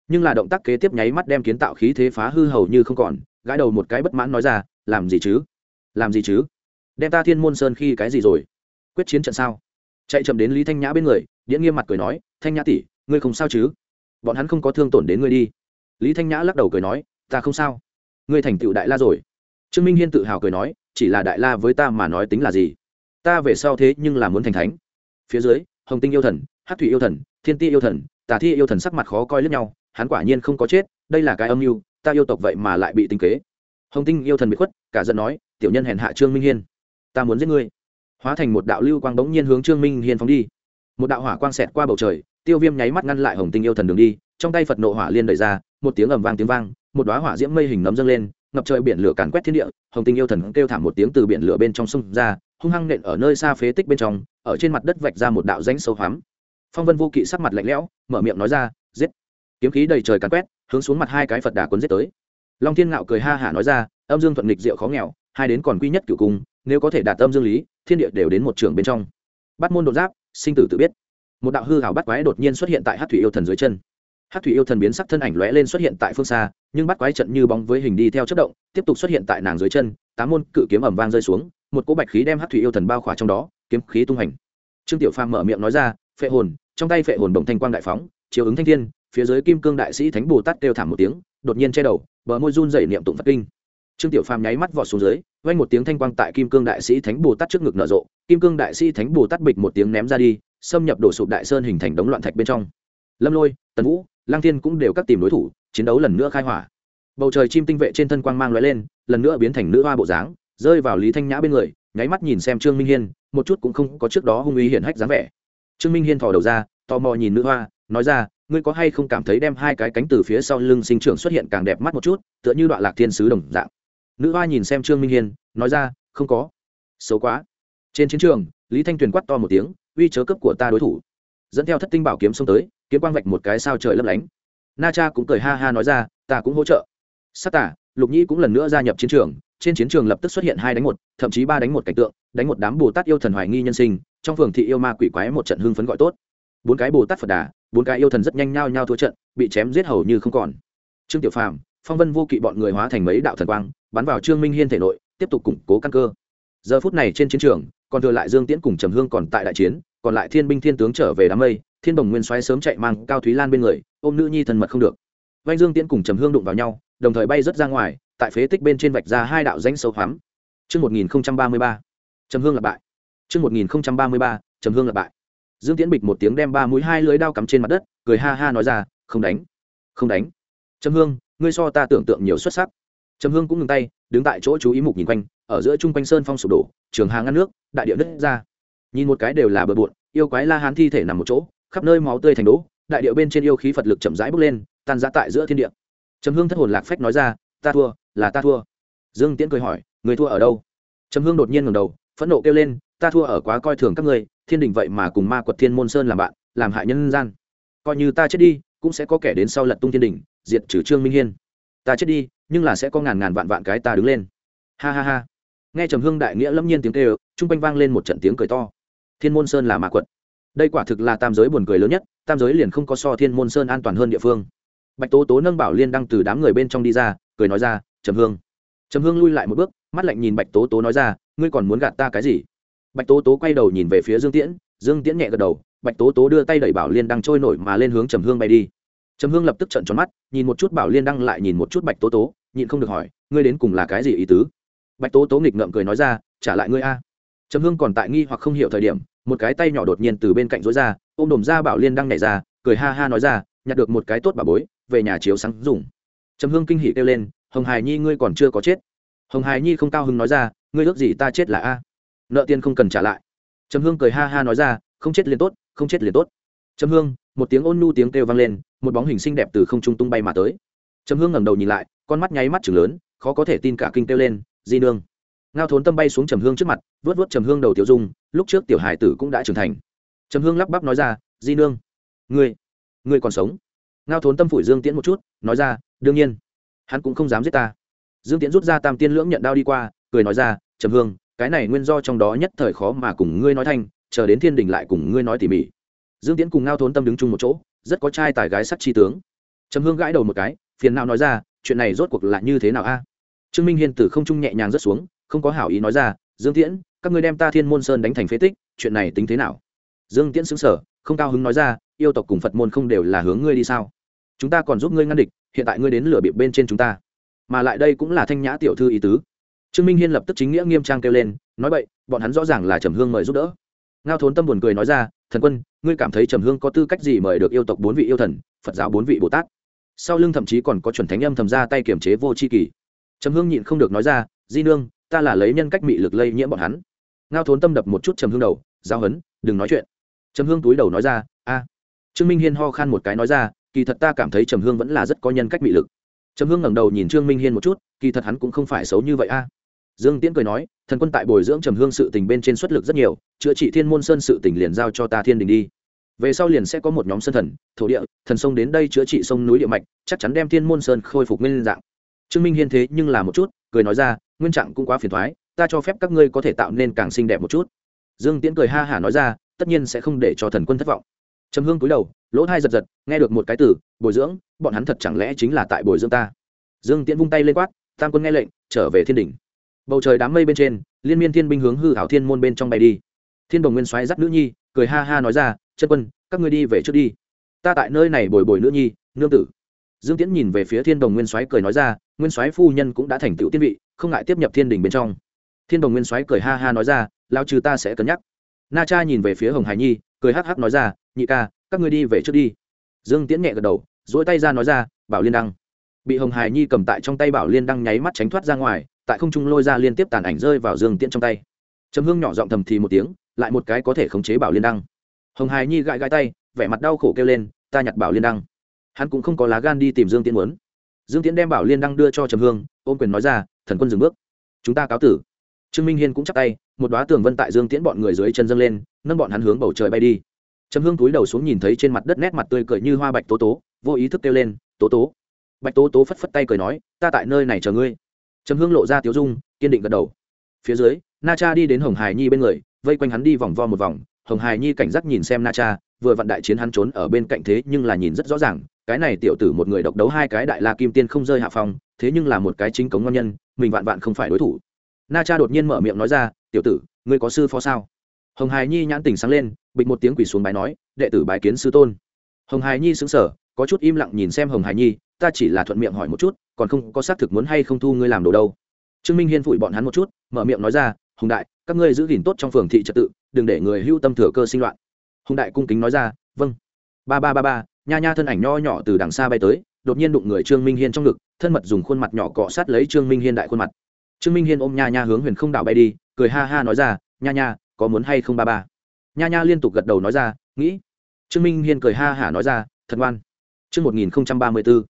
Nhưng là động tác kế tiếp nháy mắt đem kiến tạo khí thế phá hư hầu như không còn, gãi đầu một cái bất mãn nói ra, làm gì chứ? Làm gì chứ? Đem ta thiên môn sơn khi cái gì rồi? Quyết chiến trận sao? Chạy chậm đến lý thanh nhã bên người, điễn nghiêm mặt cười nói, thanh nhã tỷ, ngươi không sao chứ? Bọn hắn không có thương tổn đến ngươi đi. Lý thanh nhã lắc đầu cười nói, ta không sao. Ngươi thành tựu đại la rồi. Trương minh hiên tự hào cười nói, chỉ là đại la với ta mà nói tính là gì? Ta về sau thế nhưng là muốn thành thánh. Phía dưới, hồng tinh yêu thần hát thủy yêu thần, thiên ti yêu thần, tà thi yêu thần sắc mặt khó coi lẫn nhau, hắn quả nhiên không có chết, đây là cái âm mưu, ta yêu tộc vậy mà lại bị tính kế. Hồng tinh yêu thần bị khuất, cả giận nói, tiểu nhân hèn hạ trương minh hiên, ta muốn giết ngươi hóa thành một đạo lưu quang bỗng nhiên hướng trương minh hiên phóng đi. Một đạo hỏa quang xẹt qua bầu trời, tiêu viêm nháy mắt ngăn lại hồng tinh yêu thần đường đi, trong tay phật nộ hỏa liên đẩy ra, một tiếng ầm vang tiếng vang, một đoá hỏa diễm mây hình nấm dâng lên, ngập trời biển lửa càn quét thiên địa, hồng tinh yêu thần kêu thảm một tiếng từ biển lửa bên trong sông ra, hung hăng nện ở nơi xa phế tích bên trong, ở trên mặt đất vạch ra một đạo rãnh sâu hoắm. Phong vân vô kỵ sắc mặt lạnh lẽo, mở miệng nói ra, giết! Kiếm khí đầy trời càn quét, hướng xuống mặt hai cái phật đà cuốn giết tới. Long thiên ngạo cười ha hả nói ra, âm dương thuận nghịch diệu khó nghèo, hai đến còn quy nhất cửu cung, nếu có thể đạt âm dương lý thiên địa đều đến một trường bên trong. Bắt môn đột giáp, sinh tử tự biết. Một đạo hư hảo bắt quái đột nhiên xuất hiện tại hát thủy yêu thần dưới chân. Hát thủy yêu thần biến sắc thân ảnh lóe lên xuất hiện tại phương xa, nhưng bắt quái trận như bóng với hình đi theo chất động, tiếp tục xuất hiện tại nàng dưới chân, tám môn cự kiếm ẩm vang rơi xuống, một cỗ bạch khí đem hát thủy yêu thần bao khỏa trong đó, kiếm khí tung hành. Trương tiểu phàm mở miệng nói ra, phệ hồn. Trong tay phệ hồn đồng thanh quang đại phóng, chiếu ứng thanh thiên, phía dưới kim cương đại sĩ thánh bồ tát kêu thảm một tiếng, đột nhiên che đầu, bờ môi run dày niệm tụng phật kinh. Trương tiểu phàm nháy mắt vọt xuống dưới vang một tiếng thanh quang tại kim cương đại sĩ thánh bồ tát trước ngực nở rộ. Kim cương đại sĩ thánh bồ tát bịch một tiếng ném ra đi, xâm nhập đổ sụp đại sơn hình thành đống loạn thạch bên trong. Lâm lôi, tần vũ lang thiên cũng đều các tìm đối thủ, chiến đấu lần nữa khai hỏa. Bầu trời chim tinh vệ trên thân quang mang lóe lên, lần nữa biến thành nữ hoa bộ dáng, rơi vào lý thanh nhã bên người, nháy mắt nhìn xem trương minh hiên, một chút cũng không có trước đó hung uy hiển hách dáng vẻ. Trương minh hiên thò đầu ra, tò mò nhìn nữ hoa, nói ra, ngươi có hay không cảm thấy đem hai cái cánh từ phía sau lưng sinh trưởng xuất hiện càng đẹp mắt một chút, tựa như đoạn lạc thiên sứ đồng dạng? Nữ hoa nhìn xem trương minh hiên, nói ra, không có. Xấu quá. Trên chiến trường, lý thanh tuyền quát to một tiếng, uy chớ cấp của ta đối thủ. Dẫn theo thất tinh bảo kiếm xông tới, kiếm quang vạch một cái sao trời lấp lánh. Na cha cũng cười ha ha nói ra, ta cũng hỗ trợ. Sát tả lục nhĩ cũng lần nữa gia nhập chiến trường, trên chiến trường lập tức xuất hiện hai đánh một, thậm chí ba đánh một cảnh tượng, đánh một đám bồ tát yêu thần hoài nghi nhân sinh, trong phường thị yêu ma quỷ quái một trận hưng phấn gọi tốt. Bốn cái bồ tát phật đà, bốn cái yêu thần rất nhanh nhao nhao thua trận, bị chém giết hầu như không còn. Trương tiểu phàm, phong vân vô kỵ bọn người hóa thành mấy đạo thần quang bắn vào trương minh hiên thể nội tiếp tục củng cố căn cơ giờ phút này trên chiến trường còn thừa lại dương tiễn cùng trầm hương còn tại đại chiến còn lại thiên binh thiên tướng trở về đám mây thiên đồng nguyên xoáy sớm chạy mang cao thúy lan bên người ôm nữ nhi thân mật không được vanh dương tiễn cùng trầm hương đụng vào nhau đồng thời bay rớt ra ngoài tại phế tích bên trên vạch ra hai đạo danh sâu hoắm Trước 1033, trầm hương lặp bại. Trước 1033, trầm hương lặp bại. Dương Tiễn bịch một tiếng đem ba mũi hai lưới đao cắm trên mặt đất, cười ha ha nói ra, không đánh, không đánh. Trầm hương, ngươi so ta tưởng tượng nhiều xuất sắc. Trầm hương cũng ngừng tay, đứng tại chỗ chú ý mục nhìn quanh, ở giữa Chung quanh sơn phong sụp đổ, trường hàng ngăn nước, đại địa nứt ra. Nhìn một cái đều là bờ bộn, yêu quái la hán thi thể nằm một chỗ, khắp nơi máu tươi thành đố, đại điệu bên trên yêu khí Phật lực chậm rãi bốc lên, tan ra tại giữa thiên địa. Trầm hương thất hồn lạc phách nói ra, ta thua, là ta thua dương tiễn cười hỏi người thua ở đâu trầm hương đột nhiên ngầm đầu phẫn nộ kêu lên ta thua ở quá coi thường các ngươi thiên đình vậy mà cùng ma quật thiên môn sơn làm bạn làm hại nhân gian coi như ta chết đi cũng sẽ có kẻ đến sau lật tung thiên đình diệt trừ trương minh hiên ta chết đi nhưng là sẽ có ngàn ngàn vạn vạn cái ta đứng lên. Ha ha ha. Nghe trầm hương đại nghĩa lâm nhiên tiếng kêu, chung quanh vang lên một trận tiếng cười to. Thiên môn sơn là ma quật. Đây quả thực là tam giới buồn cười lớn nhất, tam giới liền không có so thiên môn sơn an toàn hơn địa phương. Bạch tố tố nâng bảo liên đăng từ đám người bên trong đi ra, cười nói ra, trầm hương. Trầm hương lui lại một bước, mắt lạnh nhìn bạch tố tố nói ra, ngươi còn muốn gạt ta cái gì? Bạch tố tố quay đầu nhìn về phía dương tiễn dương tiễn nhẹ gật đầu, bạch tố tố đưa tay đẩy bảo liên đăng trôi nổi mà lên hướng trầm hương bay đi trầm hương lập tức trận tròn mắt, nhìn một chút bảo liên đăng lại nhìn một chút bạch tố tố, nhịn không được hỏi, ngươi đến cùng là cái gì ý tứ? Bạch tố tố nghịch ngợm cười nói ra, trả lại ngươi a. Trầm hương còn tại nghi hoặc không hiểu thời điểm, một cái tay nhỏ đột nhiên từ bên cạnh rối ra, ôm đồm ra bảo liên đăng nhảy ra, cười ha ha nói ra, nhặt được một cái tốt bà bối, về nhà chiếu sáng dùng. Trầm hương kinh hỉ kêu lên, hồng hải nhi ngươi còn chưa có chết. Hồng hải nhi không cao hứng nói ra, ngươi ước gì ta chết là a? Nợ tiền không cần trả lại. Trầm hương cười ha ha nói ra, không chết liền tốt, không chết liền tốt trầm hương, một tiếng ôn nu tiếng kêu vang lên, một bóng hình xinh đẹp từ không trung tung bay mà tới. Trầm hương ngẩng đầu nhìn lại, con mắt nháy mắt chừng lớn, khó có thể tin cả kinh kêu lên, di nương. Ngao thốn tâm bay xuống trầm hương trước mặt, vớt vớt trầm hương đầu tiểu dung, lúc trước tiểu hải tử cũng đã trưởng thành. Trầm hương lắp bắp nói ra, di nương, ngươi ngươi còn sống. Ngao thốn tâm phủi dương tiễn một chút, nói ra, đương nhiên, hắn cũng không dám giết ta. Dương tiễn rút ra tam tiên lưỡng nhận đao đi qua, cười nói ra, trầm hương, cái này nguyên do trong đó nhất thời khó mà cùng ngươi nói thanh, chờ đến thiên đình lại cùng ngươi nói tỉ mỉ dương tiễn cùng ngao thốn tâm đứng chung một chỗ, rất có trai tài gái sắc chi tướng. Trầm hương gãi đầu một cái, phiền nào nói ra, chuyện này rốt cuộc là như thế nào a? Trương minh hiên từ không trung nhẹ nhàng rất xuống, không có hảo ý nói ra, dương tiễn, các ngươi đem ta thiên môn sơn đánh thành phế tích, chuyện này tính thế nào? Dương tiễn xứng sở không cao hứng nói ra, yêu tộc cùng phật môn không đều là hướng ngươi đi sao? Chúng ta còn giúp ngươi ngăn địch, hiện tại ngươi đến lửa bịp bên trên chúng ta. Mà lại đây cũng là thanh nhã tiểu thư ý tứ. Trương minh hiên lập tức chính nghĩa nghiêm trang kêu lên, nói vậy bọn hắn rõ ràng là trầm hương mời giúp đỡ. Ngao thốn tâm buồn cười nói ra thần quân, ngươi cảm thấy trầm hương có tư cách gì mời được yêu tộc bốn vị yêu thần, phật giáo bốn vị bồ tát? Sau lưng thậm chí còn có chuẩn thánh âm thầm ra tay kiểm chế vô c h i kỳ. Trầm hương nhịn không được nói ra, di nương, ta là lấy nhân cách mị lực lây nhiễm bọn hắn. Ngao thốn tâm đập một chút trầm hương đầu giao hấn đừng nói chuyện. Trầm hương túi đầu nói ra, a. Trương minh hiên ho khan một cái nói ra, kỳ thật ta cảm thấy trầm hương vẫn là rất có nhân cách mị lực. Trầm hương ngẩng đầu nhìn trương minh hiên một chút, kỳ thật hắn cũng không phải xấu như vậy a dương tiễn cười nói, thần quân tại bồi dưỡng trầm hương sự tình bên trên xuất lực rất nhiều, chữa trị thiên môn sơn sự tình liền giao cho ta thiên đình đi. Về sau liền sẽ có một nhóm sơn thần, thổ địa, thần sông đến đây chữa trị sông núi địa mạch, chắc chắn đem thiên môn sơn khôi phục nguyên dạng. Trương minh hiên thế nhưng là một chút, cười nói ra, nguyên trạng cũng quá phiền thoái, ta cho phép các ngươi có thể tạo nên càng xinh đẹp một chút. Dương tiễn cười ha hả nói ra, tất nhiên sẽ không để cho thần quân thất vọng. Trầm hương cúi đầu, lỗ thai giật giật, nghe được một cái từ, bồi dưỡng, bọn hắn thật chẳng lẽ chính là tại bồi dưỡng ta? Dương tiễn vung tay lên quát, tam quân nghe lệnh, trở về thiên đình bầu trời đám mây bên trên, liên miên thiên binh hướng hư hảo thiên môn bên trong bay đi. Thiên đồng nguyên xoáy dắt nữ nhi, cười ha ha nói ra, chân quân, các ngươi đi về trước đi. Ta tại nơi này bồi bồi nữ nhi, nương tử. Dương tiễn nhìn về phía thiên đồng nguyên soái cười nói ra, nguyên soái phu nhân cũng đã thành tựu tiên vị, không ngại tiếp nhập thiên đình bên trong. Thiên đồng nguyên soái cười ha ha nói ra lao trừ ta sẽ cân nhắc. Na cha nhìn về phía hồng hải nhi, cười hắc hắc nói ra, nhị ca, các ngươi đi về trước đi. Dương tiễn nhẹ gật đầu dỗi tay ra nói ra, bảo liên đăng. Bị hồng hải nhi cầm tại trong tay bảo liên đăng nháy mắt tránh thoát ra ngoài tại không trung lôi ra liên tiếp tàn ảnh rơi vào dương tiễn trong tay. Trầm hương nhỏ giọng thầm thì một tiếng, lại một cái có thể khống chế bảo liên đăng. Hồng hải nhi gãi gãi tay, vẻ mặt đau khổ kêu lên, ta nhặt bảo liên đăng. Hắn cũng không có lá gan đi tìm dương tiễn muốn. Dương tiễn đem bảo liên đăng đưa cho trầm hương, ôm quyền nói ra, thần quân dừng bước. Chúng ta cáo tử. Trương minh hiên cũng chắp tay, một đoá tường vân tại dương tiễn bọn người dưới chân dâng lên, nâng bọn hắn hướng bầu trời bay đi. Trầm hương túi đầu xuống nhìn thấy trên mặt đất nét mặt tươi cười như hoa bạch tố tố, vô ý thức kêu lên, tố tố. Bạch tố tố phất phất tay cười nói, ta tại nơi này chờ ngươi trầm hương lộ ra tiếu dung, kiên định gật đầu. Phía dưới, na cha đi đến hồng hải nhi bên người, vây quanh hắn đi vòng vo một vòng. Hồng hải nhi cảnh giác nhìn xem na cha, vừa vặn đại chiến hắn trốn ở bên cạnh thế nhưng là nhìn rất rõ ràng, cái này tiểu tử một người độc đấu hai cái đại la kim tiên không rơi hạ phong, thế nhưng là một cái chính cống ngon nhân, mình vạn vạn không phải đối thủ. Na cha đột nhiên mở miệng nói ra, tiểu tử, ngươi có sư phó sao? Hồng hải nhi nhãn tình sáng lên, bịch một tiếng quỷ xuống bài nói, đệ tử bái kiến sư tôn. Hồng hải nhi xứng sở có chút im lặng nhìn xem hồng hải nhi ta chỉ là thuận miệng hỏi một chút, còn không có xác thực muốn hay không thu ngươi làm đồ đâu. Trương minh hiên phủi bọn hắn một chút, mở miệng nói ra, hùng đại, các ngươi giữ gìn tốt trong phường thị trật tự, đừng để người hưu tâm thừa cơ sinh loạn. Hùng đại cung kính nói ra vâng. Ba ba ba ba, nha nha thân ảnh nho nhỏ từ đằng xa bay tới, đột nhiên đụng người trương minh hiên trong ngực, thân mật dùng khuôn mặt nhỏ cọ sát lấy trương minh hiên đại khuôn mặt. Trương minh hiên ôm nha nha hướng huyền không đảo bay đi, cười ha ha nói ra, nha nha, có muốn hay không ba ba? Nha nha liên tục gật đầu nói ra, nghĩ. Trương minh hiên cười ha hả nói ra, thật ngoan. Chương một nghìn ba mươi bốn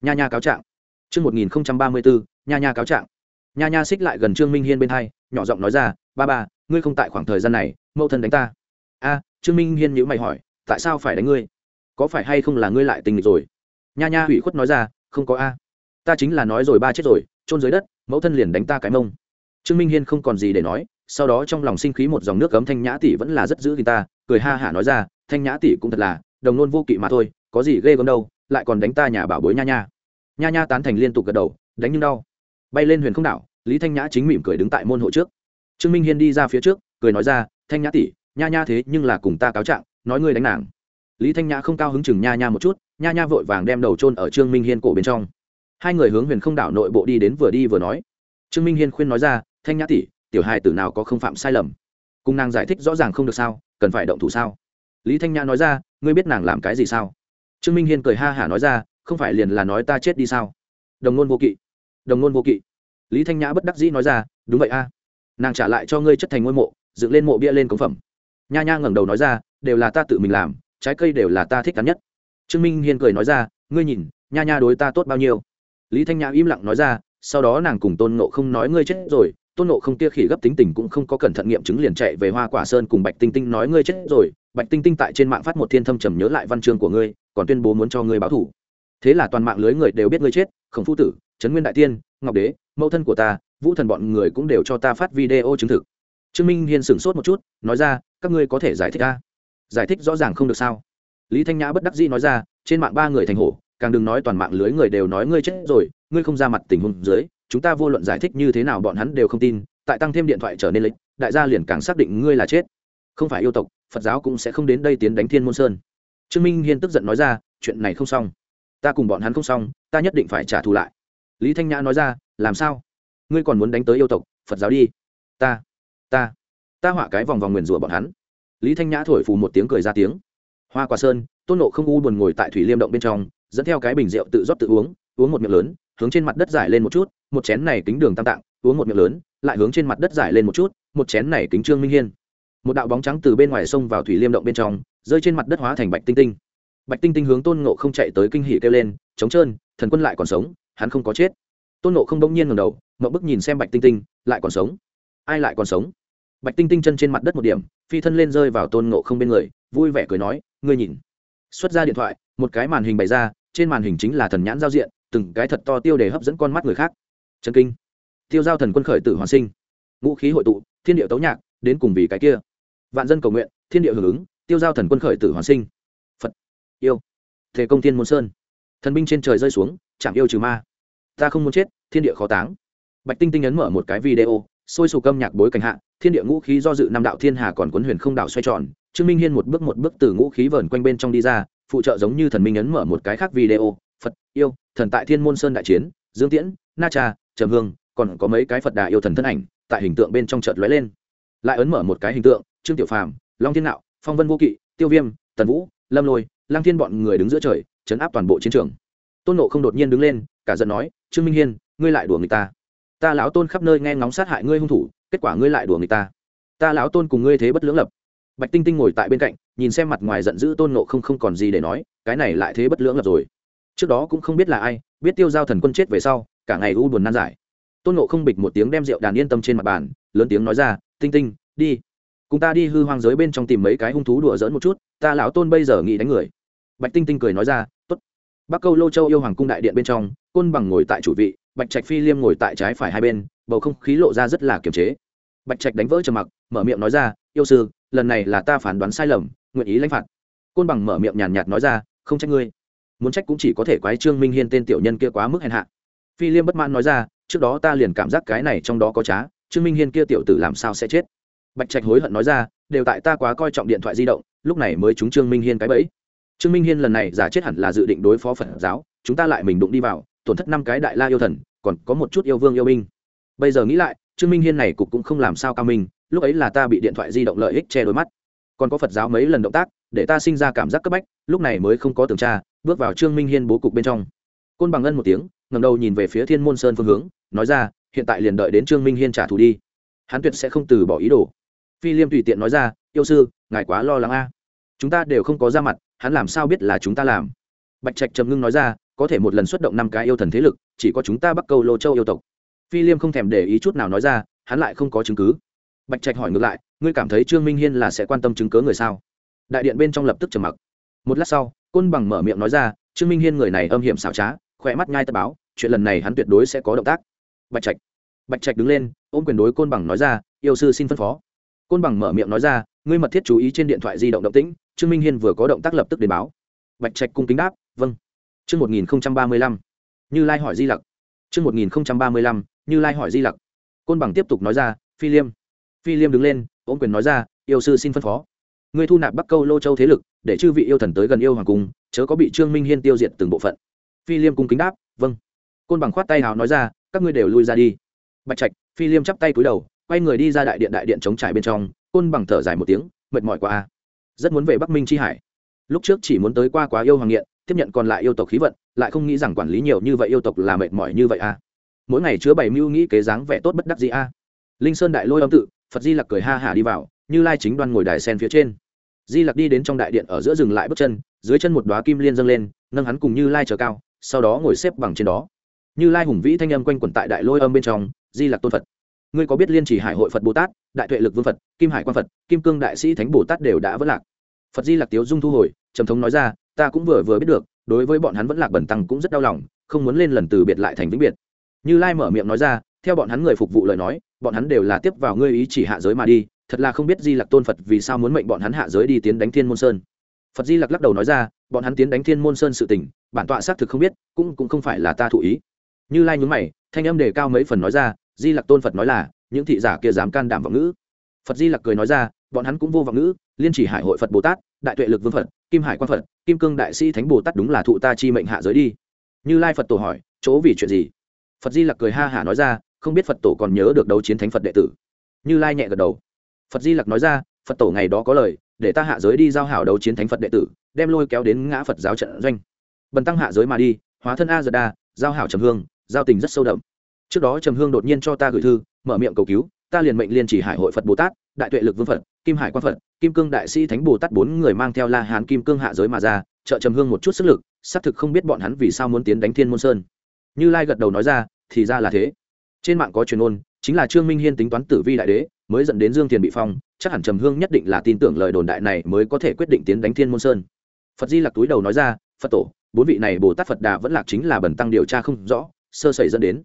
nha nha cáo trạng. Chương một nghìn ba mươi bốn nha nha cáo trạng. Nha nha xích lại gần trương minh hiên bên hai, nhỏ giọng nói ra, ba ba, ngươi không tại khoảng thời gian này, mẫu thân đánh ta. A, trương minh hiên nhữ mày hỏi, tại sao phải đánh ngươi? Có phải hay không là ngươi lại tình rồi? Nha nha hủy khuất nói ra, không có a. Ta chính là nói rồi ba chết rồi trôn dưới đất, mẫu thân liền đánh ta cái mông. Trương minh hiên không còn gì để nói, sau đó trong lòng sinh khí một dòng nước cấm thanh nhã tỷ vẫn là rất giữ gìn ta, cười ha hả nói ra, thanh nhã tỷ cũng thật là, đồng nôn vô kỵ mà thôi, có gì ghê gớm đâu lại còn đánh ta nhà bảo bối nha nha. Nha nha tán thành liên tục gật đầu, đánh nhưng đau. Bay lên huyền không đảo, lý thanh nhã chính mỉm cười đứng tại môn hộ trước. Trương minh hiên đi ra phía trước, cười nói ra, thanh nhã tỷ, nha nha thế nhưng là cùng ta cáo trạng, nói ngươi đánh nàng. Lý thanh nhã không cao hứng chừng nha nha một chút, nha nha vội vàng đem đầu trôn ở trương minh hiên cổ bên trong. Hai người hướng huyền không đảo nội bộ đi đến vừa đi vừa nói. Trương minh hiên khuyên nói ra, thanh nhã tỷ, tiểu hài tử nào có không phạm sai lầm? Cùng nàng giải thích rõ ràng không được sao, cần phải động thủ sao? Lý thanh nhã nói ra, ngươi biết nàng làm cái gì sao? Trương minh hiên cười ha hả nói ra, không phải liền là nói ta chết đi sao? Đồng nôn vô kỵ. Đồng nôn vô kỵ. Lý thanh nhã bất đắc dĩ nói ra, đúng vậy a. Nàng trả lại cho ngươi chất thành ngôi mộ, dựng lên mộ bia lên cống phẩm. Nha nha ngẩng đầu nói ra, đều là ta tự mình làm, trái cây đều là ta thích cắn nhất. Trương minh hiên cười nói ra, ngươi nhìn, nha nha đối ta tốt bao nhiêu? Lý thanh nhã im lặng nói ra, sau đó nàng cùng tôn nộ không nói ngươi chết rồi, tôn nộ không kia khỉ gấp tính tình cũng không có cẩn thận nghiệm chứng liền chạy về hoa quả sơn cùng bạch tinh tinh nói ngươi chết rồi bạch tinh tinh tại trên mạng phát một thiên thâm trầm nhớ lại văn chương của ngươi, còn tuyên bố muốn cho ngươi báo thủ. Thế là toàn mạng lưới người đều biết ngươi chết, khổng phu tử, trấn nguyên đại tiên, ngọc đế, mẫu thân của ta, vũ thần bọn người cũng đều cho ta phát video chứng thực. Trương minh hiên sửng sốt một chút, nói ra, các ngươi có thể giải thích ta giải thích rõ ràng không được sao? Lý thanh nhã bất đắc dĩ nói ra, trên mạng ba người thành hổ, càng đừng nói toàn mạng lưới người đều nói ngươi chết rồi, ngươi không ra mặt tình huống dưới, chúng ta vô luận giải thích như thế nào bọn hắn đều không tin, tại tăng thêm điện thoại trở nên lịch đại gia liền càng xác định ngươi là chết không phải yêu tộc, phật giáo cũng sẽ không đến đây tiến đánh thiên môn sơn. Trương minh hiên tức giận nói ra, chuyện này không xong. Ta cùng bọn hắn không xong, ta nhất định phải trả thù lại. Lý thanh nhã nói ra, làm sao? Ngươi còn muốn đánh tới yêu tộc, phật giáo đi. Ta ta ta họa cái vòng vòng nguyền rủa bọn hắn. Lý thanh nhã thổi phù một tiếng cười ra tiếng. Hoa quả sơn, tôn nộ không u buồn ngồi tại thủy liêm động bên trong, dẫn theo cái bình rượu tự rót tự uống uống một miệng lớn, hướng trên mặt đất giải lên một chút, một chén này kính đường tam tạng, uống một miệng lớn, lại hướng trên mặt đất giải lên một chút, một chén này kính trương minh hiên một đạo bóng trắng từ bên ngoài sông vào thủy liêm động bên trong, rơi trên mặt đất hóa thành bạch tinh tinh. Bạch tinh tinh hướng tôn nộ không chạy tới kinh hỉ kêu lên, trống trơn, thần quân lại còn sống, hắn không có chết. Tôn nộ không đông nhiên ngầm đầu mậu bức nhìn xem bạch tinh tinh, lại còn sống? Ai lại còn sống? Bạch tinh tinh chân trên mặt đất một điểm, phi thân lên rơi vào tôn nộ không bên người, vui vẻ cười nói, ngươi nhìn. Xuất ra điện thoại, một cái màn hình bày ra, trên màn hình chính là thần nhãn giao diện, từng cái thật to tiêu để hấp dẫn con mắt người khác. Trần kinh. Tiêu giao thần quân khởi tử hoàn sinh. Ngũ khí hội tụ, thiên địa tấu nhạc, đến cùng vì cái kia vạn dân cầu nguyện, thiên địa hưởng ứng, tiêu giao thần quân khởi tử hoàn sinh. Phật. Yêu. Thể công thiên môn sơn. Thần binh trên trời rơi xuống, chạm yêu trừ ma. Ta không muốn chết, thiên địa khó táng. Bạch tinh tinh ấn mở một cái video, sôi sục âm nhạc bối cảnh hạ, thiên địa ngũ khí do dự năm đạo thiên hà còn quấn huyền không đạo xoay tròn, trương minh hiên một bước một bước từ ngũ khí vờn quanh bên trong đi ra, phụ trợ giống như thần minh ấn mở một cái khác video, phật, yêu, thần tại thiên môn sơn đại chiến, dương tiễn, na cha, trầm hương, còn có mấy cái phật đà yêu thần thân ảnh, tại hình tượng bên trong chợt lóe lên. Lại ấn mở một cái hình tượng trương tiểu phàm, long thiên nạo, phong vân vô kỵ, tiêu viêm, tần vũ, lâm lôi lang thiên bọn người đứng giữa trời, chấn áp toàn bộ chiến trường. Tôn nộ không đột nhiên đứng lên, cả giận nói, trương minh hiên, ngươi lại đùa người ta. Ta lão tôn khắp nơi nghe ngóng sát hại ngươi hung thủ, kết quả ngươi lại đùa người ta. Ta lão tôn cùng ngươi thế bất lưỡng lập. Bạch tinh tinh ngồi tại bên cạnh, nhìn xem mặt ngoài giận dữ tôn nộ không không còn gì để nói, cái này lại thế bất lưỡng lập rồi. Trước đó cũng không biết là ai, biết tiêu giao thần quân chết về sau, cả ngày u buồn nan giải. Tôn nộ không bịch một tiếng đem rượu đàn yên tâm trên mặt bàn, lớn tiếng nói ra, tinh tinh, đi cùng ta đi hư hoang giới bên trong tìm mấy cái hung thú đùa dỡn một chút, ta lão tôn bây giờ nghĩ đánh người. Bạch tinh tinh cười nói ra t ố t bắc câu lô châu yêu hoàng cung đại điện bên trong, côn bằng ngồi tại chủ vị, bạch trạch phi liêm ngồi tại trái phải hai bên, bầu không khí lộ ra rất là kiềm chế. Bạch trạch đánh vỡ trầm mặc, mở miệng nói ra, yêu sư, lần này là ta phán đoán sai lầm, nguyện ý lãnh phạt. Côn bằng mở miệng nhàn nhạt nói ra, không trách ngươi. Muốn trách cũng chỉ có thể quái trương minh hiên tên tiểu nhân kia quá mức hèn hạ. Phi liêm bất mãn nói ra, trước đó ta liền cảm giác cái này trong đó có trá, trương minh hiên kia tiểu tử làm sao sẽ chết? Bạch trạch hối hận nói ra, đều tại ta quá coi trọng điện thoại di động, lúc này mới chúng trương minh hiên cái bẫy. Trương minh hiên lần này giả chết hẳn là dự định đối phó phật giáo, chúng ta lại mình đụng đi vào, tổn thất năm cái đại la yêu thần, còn có một chút yêu vương yêu binh. Bây giờ nghĩ lại, trương minh hiên này cục cũng không làm sao cao minh, lúc ấy là ta bị điện thoại di động lợi ích che đôi mắt. Còn có phật giáo mấy lần động tác, để ta sinh ra cảm giác cấp bách, lúc này mới không có tường tra, bước vào trương minh hiên bố cục bên trong. Côn bằng ân một tiếng ngầm đầu nhìn về phía thiên môn sơn phương hướng, nói ra, hiện tại liền đợi đến trương minh hiên trả thù đi. Hắn tuyệt sẽ không từ bỏ ý đồ phi liêm tùy tiện nói ra, yêu sư, ngài quá lo lắng a. Chúng ta đều không có ra mặt, hắn làm sao biết là chúng ta làm? Bạch trạch trầm ngưng nói ra, có thể một lần xuất động năm cái yêu thần thế lực, chỉ có chúng ta bắc câu lô châu yêu tộc. Phi liêm không thèm để ý chút nào nói ra, hắn lại không có chứng cứ. Bạch trạch hỏi ngược lại, ngươi cảm thấy trương minh hiên là sẽ quan tâm chứng cớ người sao? Đại điện bên trong lập tức trầm mặc. Một lát sau, côn bằng mở miệng nói ra, trương minh hiên người này âm hiểm xảo trá, khỏe mắt ngay tờ báo, chuyện lần này hắn tuyệt đối sẽ có động tác. Bạch trạch bạch trạch đứng lên, ôm quyền đối côn bằng nói ra, yêu sư xin phân phó côn bằng mở miệng nói ra ngươi mật thiết chú ý trên điện thoại di động động tĩnh trương minh hiên vừa có động tác lập tức đến báo bạch trạch cung kính đáp vâng Chương 1035. Như Lai hỏi Di Lặc. Chương 1035. Như Lai hỏi Di Lặc. Côn Bằng tiếp tục nói ra, Phi Liêm. Phi Liêm đứng lên, ôm quyền nói ra, yêu sư xin phân phó. Ngươi thu nạp Bắc Câu Lô Châu thế lực, để chư vị yêu thần tới gần yêu hoàng cung, chớ có bị Trương Minh Hiên tiêu diệt từng bộ phận. Phi Liêm cung kính đáp, vâng. Côn Bằng khoát tay hào nói ra, các ngươi đều lui ra đi. Bạch Trạch, Phi Liêm chắp tay cúi đầu, quay người đi ra đại điện đại điện chống trải bên trong, Côn Bằng thở dài một tiếng, mệt mỏi quá a. Rất muốn về Bắc Minh chi hải. Lúc trước chỉ muốn tới qua quá yêu hoàng nghiện, tiếp nhận còn lại yêu tộc khí vận lại không nghĩ rằng quản lý nhiều như vậy yêu tộc là mệt mỏi như vậy a à. mỗi ngày chứa bảy mưu nghĩ kế dáng vẻ tốt bất đắc gì a à. linh sơn đại lôi âm tự phật di lặc cười ha hả đi vào như lai chính đoan ngồi đài sen phía trên di lặc đi đến trong đại điện ở giữa dừng lại bước chân dưới chân một đoá kim liên dâng lên nâng hắn cùng như lai chờ cao sau đó ngồi xếp bằng trên đó như lai hùng vĩ thanh âm quanh quẩn tại đại lôi âm bên trong di lặc tôn phật ngươi có biết liên chỉ hải hội phật bồ tát đại tuệ lực vương phật kim hải quan phật kim cương đại sĩ thánh bồ tát đều đã vẫn lạc phật di lặc tiếu dung thu hồi trầm thống nói ra ta cũng vừa vừa biết được đối với bọn hắn vẫn lạc bẩn tăng cũng rất đau lòng không muốn lên lần từ biệt lại thành vĩnh biệt như lai mở miệng nói ra theo bọn hắn người phục vụ lời nói bọn hắn đều là tiếp vào ngươi ý chỉ hạ giới mà đi thật là không biết di lặc tôn phật vì sao muốn mệnh bọn hắn hạ giới đi tiến đánh thiên môn sơn phật di lặc lắc đầu nói ra bọn hắn tiến đánh thiên môn sơn sự tình bản tọa xác thực không biết cũng cũng không phải là ta thụ ý như lai nhún mày thanh âm đề cao mấy phần nói ra di lặc tôn phật nói là, những thị giả kia dám can đảm vọng ngữ. Phật di lặc cười nói ra, bọn hắn cũng vô vọng ngữ, liên chỉ hải hội phật bồ tát, đại tuệ lực vương phật, kim hải quan phật, kim cương đại sĩ thánh bồ tát đúng là thụ ta chi mệnh hạ giới đi. Như lai phật tổ hỏi, chỗ vì chuyện gì? Phật di lặc cười ha hả nói ra, không biết phật tổ còn nhớ được đấu chiến thánh phật đệ tử. Như lai nhẹ gật đầu. Phật di lặc nói ra, phật tổ ngày đó có lời, để ta hạ giới đi giao hảo đấu chiến thánh phật đệ tử, đem lôi kéo đến ngã phật giáo trận doanh. Bần tăng hạ giới mà đi, hóa thân a giật đa, giao hảo trầm hương, giao tình rất sâu đậm trước đó trầm hương đột nhiên cho ta gửi thư, mở miệng cầu cứu, ta liền mệnh liên chỉ hải hội phật bồ tát, đại tuệ lực vương phật, kim hải quan phật, kim cương đại sĩ thánh bồ tát bốn người mang theo la hán kim cương hạ giới mà ra, trợ trầm hương một chút sức lực, xác thực không biết bọn hắn vì sao muốn tiến đánh thiên môn sơn. Như lai gật đầu nói ra, thì ra là thế. Trên mạng có truyền ôn chính là trương minh hiên tính toán tử vi đại đế, mới dẫn đến dương thiền bị phong, chắc hẳn trầm hương nhất định là tin tưởng lời đồn đại này mới có thể quyết định tiến đánh thiên môn sơn. Phật di lặc túi đầu nói ra, phật tổ, bốn vị này bồ tát phật đà vẫn lạc chính là bần tăng điều tra không rõ, sơ sẩy dẫn đến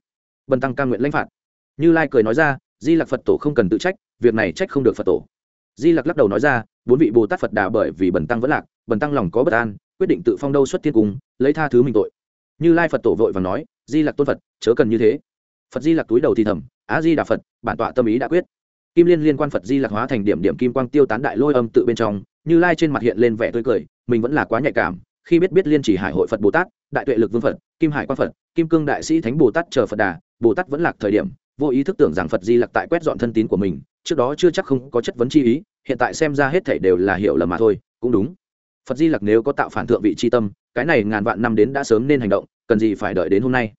bần tăng ca nguyện lãnh phạt. Như lai cười nói ra, di lặc phật tổ không cần tự trách, việc này trách không được phật tổ. Di lặc lắc đầu nói ra, bốn vị bồ tát phật đà bởi vì bần tăng vẫn lạc, bần tăng lòng có bất an, quyết định tự phong đâu xuất thiên cung, lấy tha thứ mình tội. Như lai phật tổ vội và nói, di lặc tôn phật, chớ cần như thế. Phật di lặc túi đầu thì thầm, á di đà phật, bản tọa tâm ý đã quyết. Kim liên liên quan phật di lặc hóa thành điểm điểm kim quang tiêu tán đại lôi âm tự bên trong, như lai trên mặt hiện lên vẻ tươi cười, mình vẫn là quá nhạy cảm khi biết biết liên chỉ hải hội phật bồ tát, đại tuệ lực vương phật, kim hải quan phật, kim cương đại sĩ thánh bồ tát chờ phật đà, bồ tát vẫn lạc thời điểm, vô ý thức tưởng rằng phật di lặc tại quét dọn thân tín của mình, trước đó chưa chắc không có chất vấn chi ý, hiện tại xem ra hết thảy đều là hiểu lầm mà thôi, cũng đúng. Phật di lặc nếu có tạo phản thượng vị c h i tâm, cái này ngàn vạn năm đến đã sớm nên hành động, cần gì phải đợi đến hôm nay.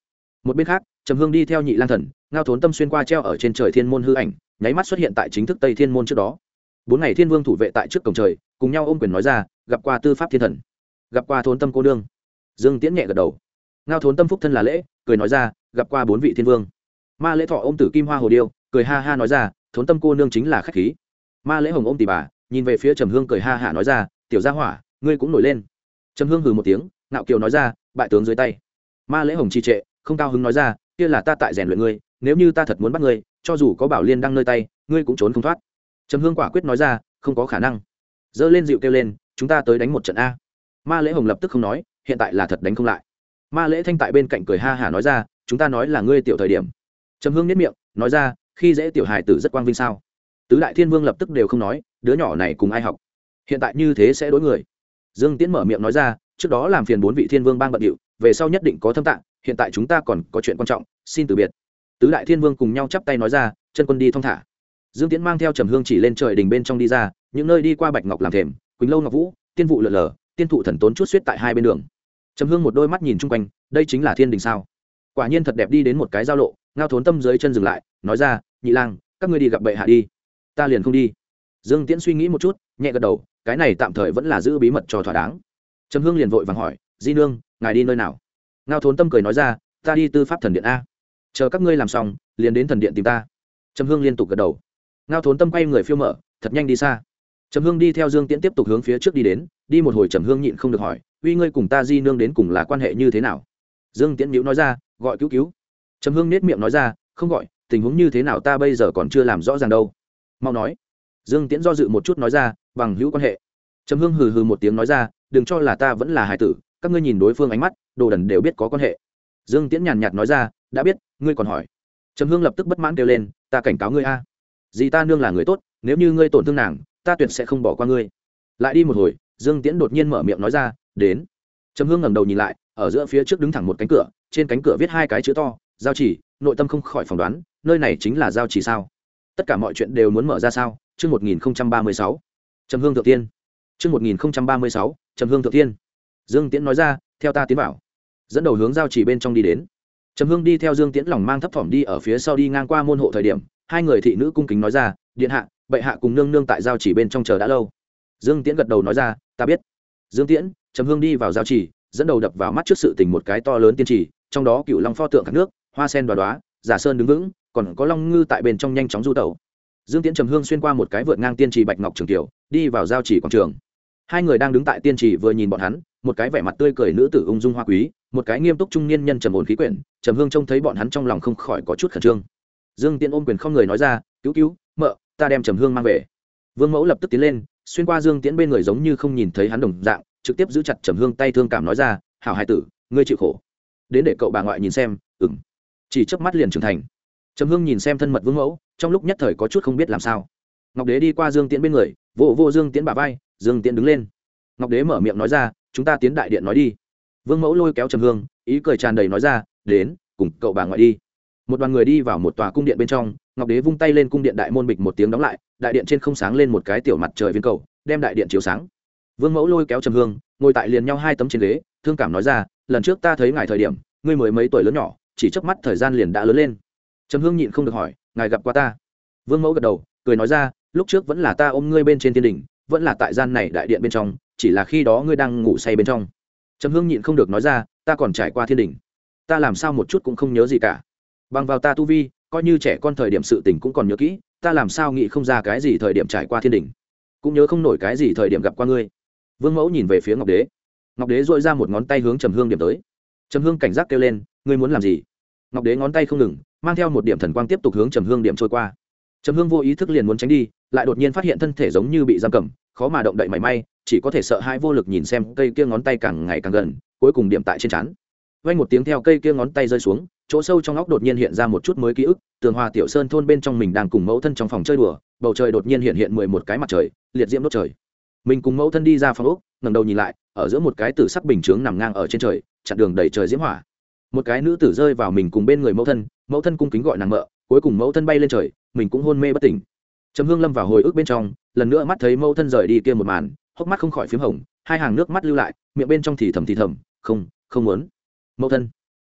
Một bên khác, trầm hương đi theo nhị lang thần, ngao thốn tâm xuyên qua treo ở trên trời thiên môn hư ảnh, nháy mắt xuất hiện tại chính thức tây thiên môn trước đó. Bốn ngày thiên vương thủ vệ tại trước cổng trời, cùng nhau ôm quyền nói ra, gặp qua tư pháp thiên thần gặp qua thốn tâm cô đương dương tiễn nhẹ gật đầu. Ngao thốn tâm phúc thân là lễ, cười nói ra, gặp qua bốn vị thiên vương. Ma lễ thọ ôm tử kim hoa hồ điêu, cười ha ha nói ra thốn tâm cô nương chính là khách khí. Ma lễ hồng ôm tỷ bà, nhìn về phía trầm hương cười ha hả nói ra, tiểu gia hỏa, ngươi cũng nổi lên. Trầm hương hừ một tiếng nạo kiều nói ra, bại tướng dưới tay. Ma lễ hồng trì trệ, không cao hứng nói ra, kia là ta tại rèn luyện ngươi, nếu như ta thật muốn bắt ngươi, cho dù có bảo liên đang nơi tay, ngươi cũng trốn không thoát. Trầm hương quả quyết nói ra, không có khả năng. Dơ lên dịu kêu lên, chúng ta tới đánh một trận a ma lễ hồng lập tức không nói, hiện tại là thật đánh không lại. Ma lễ thanh tại bên cạnh cười ha hả nói ra, chúng ta nói là ngươi tiểu thời điểm. Trầm hương nhất miệng, nói ra, khi dễ tiểu hài tử rất quang vinh sao? Tứ đại thiên vương lập tức đều không nói, đứa nhỏ này cùng ai học? Hiện tại như thế sẽ đối người. Dương tiễn mở miệng nói ra, trước đó làm phiền bốn vị thiên vương bang bận điệu, về sau nhất định có thâm tạng, hiện tại chúng ta còn có chuyện quan trọng, xin từ biệt. Tứ đại thiên vương cùng nhau chắp tay nói ra, chân quân đi thong thả. Dương tiễn mang theo trầm hương chỉ lên trời đình bên trong đi ra, những nơi đi qua bạch ngọc làm thềm, quỳnh lâu ngọc vũ, tiên vụ lượn lờ tiên thụ thần tốn chút suýt tại hai bên đường. Trầm hương một đôi mắt nhìn chung quanh, đây chính là thiên đình sao? Quả nhiên thật đẹp đi đến một cái giao lộ, ngao thốn tâm dưới chân dừng lại, nói ra, nhị lang, các ngươi đi gặp bệ hạ đi. Ta liền không đi. Dương tiễn suy nghĩ một chút, nhẹ gật đầu, cái này tạm thời vẫn là giữ bí mật cho thỏa đáng. Trầm hương liền vội vàng hỏi, di nương, ngài đi nơi nào? Ngao thốn tâm cười nói ra, ta đi tư pháp thần điện a. Chờ các ngươi làm xong, liền đến thần điện tìm ta. Trầm hương liên tục gật đầu. Ngao thốn tâm quay người phiêu mở, thật nhanh đi xa trầm hương đi theo dương tiễn tiếp tục hướng phía trước đi đến, đi một hồi trầm hương nhịn không được hỏi, uy, ngươi cùng ta di nương đến cùng là quan hệ như thế nào? Dương tiễn nhữ nói ra, gọi cứu cứu. Trầm hương nết miệng nói ra, không gọi, tình huống như thế nào ta bây giờ còn chưa làm rõ ràng đâu. Mau nói. Dương tiễn do dự một chút nói ra, bằng hữu quan hệ. Trầm hương hừ hừ một tiếng nói ra, đừng cho là ta vẫn là hải tử, các ngươi nhìn đối phương ánh mắt, đồ đần đều biết có quan hệ. Dương tiễn nhàn nhạt nói ra, đã biết, ngươi còn hỏi. Trầm hương lập tức bất mãn kêu lên, ta cảnh cáo ngươi a. Dì ta nương là người tốt, nếu như ngươi tổn thương nàng ta tuyệt sẽ không bỏ qua ngươi. Lại đi một hồi, dương tiễn đột nhiên mở miệng nói ra, đến. Trầm hương ngẩng đầu nhìn lại, ở giữa phía trước đứng thẳng một cánh cửa, trên cánh cửa viết hai cái chữ to, giao chỉ, nội tâm không khỏi phỏng đoán, nơi này chính là giao chỉ sao? Tất cả mọi chuyện đều muốn mở ra sao? Chương một nghìn ba mươi sáu. Trầm hương thượng tiên. Chương một nghìn ba mươi sáu, trầm hương thượng tiên. Dương tiễn nói ra, theo ta tiến vào. Dẫn đầu hướng giao chỉ bên trong đi đến. Trầm hương đi theo dương tiễn lòng mang thấp thỏm đi ở phía sau đi ngang qua môn hộ thời điểm, hai người thị nữ cung kính nói ra, điện hạ bệ hạ cùng nương nương tại giao chỉ bên trong chờ đã lâu. Dương tiễn gật đầu nói ra, ta biết. Dương tiễn, trầm hương đi vào giao chỉ, dẫn đầu đập vào mắt trước sự tình một cái to lớn tiên trì trong đó cựu long pho tượng các nước, hoa sen đoá đoá, giả sơn đứng vững, còn có long ngư tại bên trong nhanh chóng du tẩu. Dương tiễn trầm hương xuyên qua một cái vượt ngang tiên trì bạch ngọc trường tiểu đi vào giao chỉ quảng trường. Hai người đang đứng tại tiên trì vừa nhìn bọn hắn, một cái vẻ mặt tươi cười nữ tử ung dung hoa quý, một cái nghiêm túc trung niên nhân trầm ổn khí quyển, trầm hương trông thấy bọn hắn trong lòng không khỏi có chút khẩn trương. Dương tiễn ôm quyền không người nói ra, cứu cứu, mợ ta đem trầm hương mang về. Vương mẫu lập tức tiến lên, xuyên qua dương tiễn bên người giống như không nhìn thấy hắn đồng dạng, trực tiếp giữ chặt trầm hương tay thương cảm nói ra, hảo hai tử, ngươi chịu khổ. Đến để cậu bà ngoại nhìn xem ừng chỉ chớp mắt liền trưởng thành. Trầm hương nhìn xem thân mật vương mẫu, trong lúc nhất thời có chút không biết làm sao. Ngọc đế đi qua dương tiễn bên người vô vô dương tiễn bà vai, dương tiễn đứng lên. Ngọc đế mở miệng nói ra, chúng ta tiến đại điện nói đi. Vương mẫu lôi kéo trầm hương, ý cười tràn đầy nói ra, đến, cùng cậu bà ngoại đi một đoàn người đi vào một tòa cung điện bên trong, ngọc đế vung tay lên cung điện đại môn bịch một tiếng đóng lại, đại điện trên không sáng lên một cái tiểu mặt trời viên cầu, đem đại điện chiếu sáng. Vương mẫu lôi kéo trầm hương, ngồi tại liền nhau hai tấm trên ghế, thương cảm nói ra, lần trước ta thấy ngài thời điểm, ngươi mới mấy tuổi lớn nhỏ, chỉ chớp mắt thời gian liền đã lớn lên. Trầm hương nhịn không được hỏi, ngài gặp qua ta? Vương mẫu gật đầu, cười nói ra, lúc trước vẫn là ta ôm ngươi bên trên thiên đình vẫn là tại gian này đại điện bên trong, chỉ là khi đó ngươi đang ngủ say bên trong. Trầm hương nhịn không được nói ra, ta còn trải qua thiên đình ta làm sao một chút cũng không nhớ gì cả bằng vào ta tu vi, coi như trẻ con thời điểm sự tình cũng còn nhớ kỹ, ta làm sao nghĩ không ra cái gì thời điểm trải qua thiên đình. Cũng nhớ không nổi cái gì thời điểm gặp qua ngươi. Vương mẫu nhìn về phía ngọc đế. Ngọc đế dội ra một ngón tay hướng trầm hương điểm tới. Trầm hương cảnh giác kêu lên, ngươi muốn làm gì? Ngọc đế ngón tay không ngừng, mang theo một điểm thần quang tiếp tục hướng trầm hương điểm trôi qua. Trầm hương vô ý thức liền muốn tránh đi, lại đột nhiên phát hiện thân thể giống như bị giam cầm, khó mà động đậy mảy may, chỉ có thể sợ hai vô lực nhìn xem cây kia ngón tay càng ngày càng gần, cuối cùng điểm tại trên chắn vay một tiếng theo cây kia ngón tay rơi xuống chỗ sâu trong óc đột nhiên hiện ra một chút mới ký ức tường hòa tiểu sơn thôn bên trong mình đang cùng mẫu thân trong phòng chơi đùa bầu trời đột nhiên hiện hiện mười một cái mặt trời liệt diễm đốt trời. Mình cùng mẫu thân đi ra phòng ốc, ngầm đầu nhìn lại ở giữa một cái tử sắc bình chướng nằm ngang ở trên trời chặn đường đầy trời diễm hỏa. Một cái nữ tử rơi vào mình cùng bên người mẫu thân mẫu thân cung kính gọi nàng mợ cuối cùng mẫu thân bay lên trời mình cũng hôn mê bất tỉnh. Trầm hương lâm vào hồi ức bên trong lần nữa mắt thấy mẫu thân rời đi kia một màn hốc mắt không khỏi p h í m hồng hai hàng nước mắt lưu lại miệng bên trong thì thầm thì thầm không không muốn. Mẫu thân.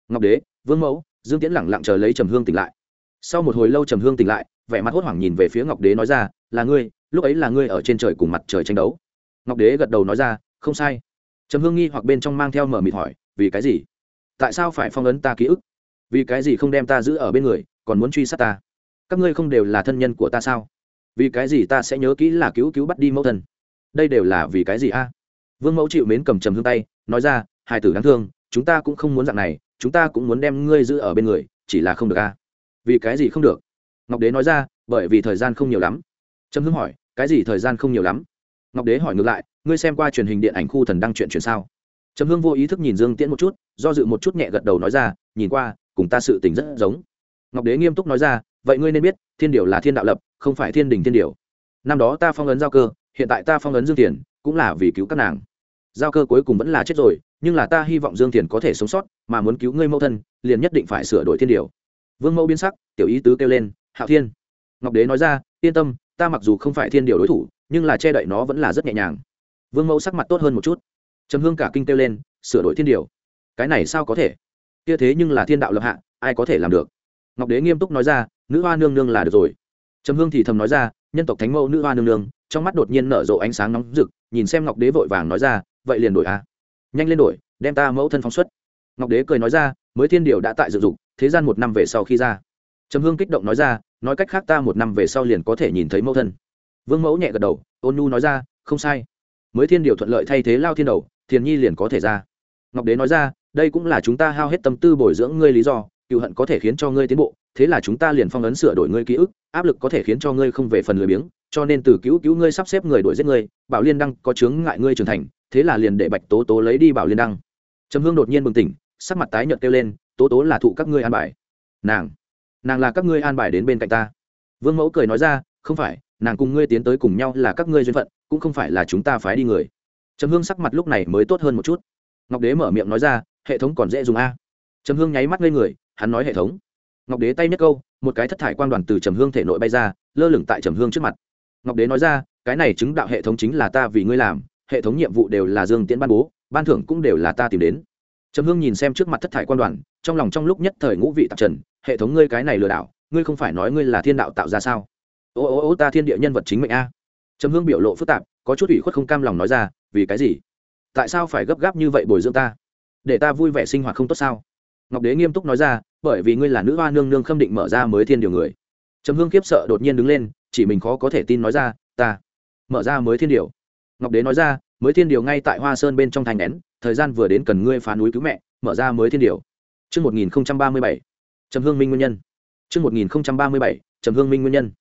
Ngọc đế vương mẫu dương tiễn lẳng lặng chờ lấy trầm hương tỉnh lại. Sau một hồi lâu trầm hương tỉnh lại, vẻ mặt hốt hoảng nhìn về phía ngọc đế nói ra, là ngươi, lúc ấy là ngươi ở trên trời cùng mặt trời tranh đấu. Ngọc đế gật đầu nói ra, không sai. Trầm hương nghi hoặc bên trong mang theo mở mịt hỏi, vì cái gì? Tại sao phải phong ấn ta ký ức? Vì cái gì không đem ta giữ ở bên người, còn muốn truy sát ta? Các ngươi không đều là thân nhân của ta sao? Vì cái gì ta sẽ nhớ kỹ là cứu cứu bắt đi mẫu thân? Đây đều là vì cái gì a? Vương mẫu chịu mến cầm trầm hương tay, nói ra hai tử đáng thương, chúng ta cũng không muốn dạng này chúng ta cũng muốn đem ngươi giữ ở bên người, chỉ là không được a vì cái gì không được? Ngọc đế nói ra, bởi vì thời gian không nhiều lắm. Trâm hương hỏi, cái gì thời gian không nhiều lắm? Ngọc đế hỏi ngược lại, ngươi xem qua truyền hình điện ảnh khu thần đăng chuyện chuyện sao? Trầm hương vô ý thức nhìn dương tiễn một chút, do dự một chút nhẹ gật đầu nói ra, nhìn qua, cùng ta sự tình rất giống. Ngọc đế nghiêm túc nói ra, vậy ngươi nên biết, thiên điều là thiên đạo lập, không phải thiên đình thiên điều. Năm đó ta phong ấn giao cơ, hiện tại ta phong ấn dương tiền cũng là vì cứu các nàng. Giao cơ cuối cùng vẫn là chết rồi nhưng là ta hy vọng dương tiền có thể sống sót, mà muốn cứu ngươi mẫu thân, liền nhất định phải sửa đổi thiên điều. Vương mẫu biến sắc, tiểu ý tứ kêu lên, hạo thiên. Ngọc đế nói ra, yên tâm, ta mặc dù không phải thiên điều đối thủ, nhưng là che đậy nó vẫn là rất nhẹ nhàng. Vương mẫu sắc mặt tốt hơn một chút. Trầm hương cả kinh kêu lên, sửa đổi thiên điều? Cái này sao có thể? Kia thế nhưng là thiên đạo lập hạ, ai có thể làm được? Ngọc đế nghiêm túc nói ra, nữ hoa nương nương là được rồi. Trầm hương thì thầm nói ra, nhân tộc thánh mẫu nữ hoa nương nương, trong mắt đột nhiên nở rộ ánh sáng nóng rực, nhìn xem ngọc đế vội vàng nói ra, vậy liền đổi a. à? Nhanh lên đổi, đem ta mẫu thân phóng xuất. Ngọc đế cười nói ra, mới thiên điều đã tại dự dục, thế gian một năm về sau khi ra. Trầm hương kích động nói ra, nói cách khác ta một năm về sau liền có thể nhìn thấy mẫu thân. Vương mẫu nhẹ gật đầu, ôn nhu nói ra, không sai. Mới thiên điều thuận lợi thay thế lao thiên đầu, thiền nhi liền có thể ra. Ngọc đế nói ra, đây cũng là chúng ta hao hết tâm tư bồi dưỡng ngươi lý do, cựu hận có thể khiến cho ngươi tiến bộ, thế là chúng ta liền phong ấn sửa đổi ngươi ký ức, áp lực có thể khiến cho ngươi không về phần lười biếng, cho nên từ cứu cứu ngươi sắp xếp người đuổi giết ngươi, bảo liên đăng có chướng ngại ngươi trưởng thành thế là liền để bạch tố tố lấy đi bảo liên đăng. Trầm hương đột nhiên bừng tỉnh, sắc mặt tái nhợt kêu lên, tố tố là thụ các ngươi an bài. Nàng nàng là các ngươi an bài đến bên cạnh ta. Vương mẫu cười nói ra, không phải, nàng cùng ngươi tiến tới cùng nhau là các ngươi duyên phận, cũng không phải là chúng ta phái đi người. Trầm hương sắc mặt lúc này mới tốt hơn một chút. Ngọc đế mở miệng nói ra, hệ thống còn dễ dùng a. Trầm hương nháy mắt ngây người, hắn nói hệ thống. Ngọc đế tay nhất câu, một cái thất thải quan đoàn từ trầm hương thể nội bay ra, lơ lửng tại trầm hương trước mặt. Ngọc đế nói ra, cái này chứng đạo hệ thống chính là ta vì ngươi làm hệ thống nhiệm vụ đều là dương tiễn ban bố, ban thưởng cũng đều là ta tìm đến. Trầm hương nhìn xem trước mặt thất thải quan đoàn, trong lòng trong lúc nhất thời ngũ vị tạp trần, hệ thống ngươi cái này lừa đảo, ngươi không phải nói ngươi là thiên đạo tạo ra sao? Ô ô ô, ta thiên địa nhân vật chính mệnh a. Trầm hương biểu lộ phức tạp, có chút ủy khuất không cam lòng nói ra, vì cái gì? Tại sao phải gấp gáp như vậy bồi dưỡng ta? Để ta vui vẻ sinh hoạt không tốt sao? Ngọc đế nghiêm túc nói ra, bởi vì ngươi là nữ hoa nương nương khâm định mở ra mới thiên điều người. Trầm hương khiếp sợ đột nhiên đứng lên, chỉ mình khó có thể tin nói ra, ta mở ra mới thiên điều ngọc đế nói ra mới thiên điều ngay tại hoa sơn bên trong thành nén thời gian vừa đến cần ngươi phá núi cứu mẹ mở ra mới thiên điều Trước 1037, Trầm Hương Minh nguyên nhân. Trước 1037, Trầm Hương Minh nguyên nhân.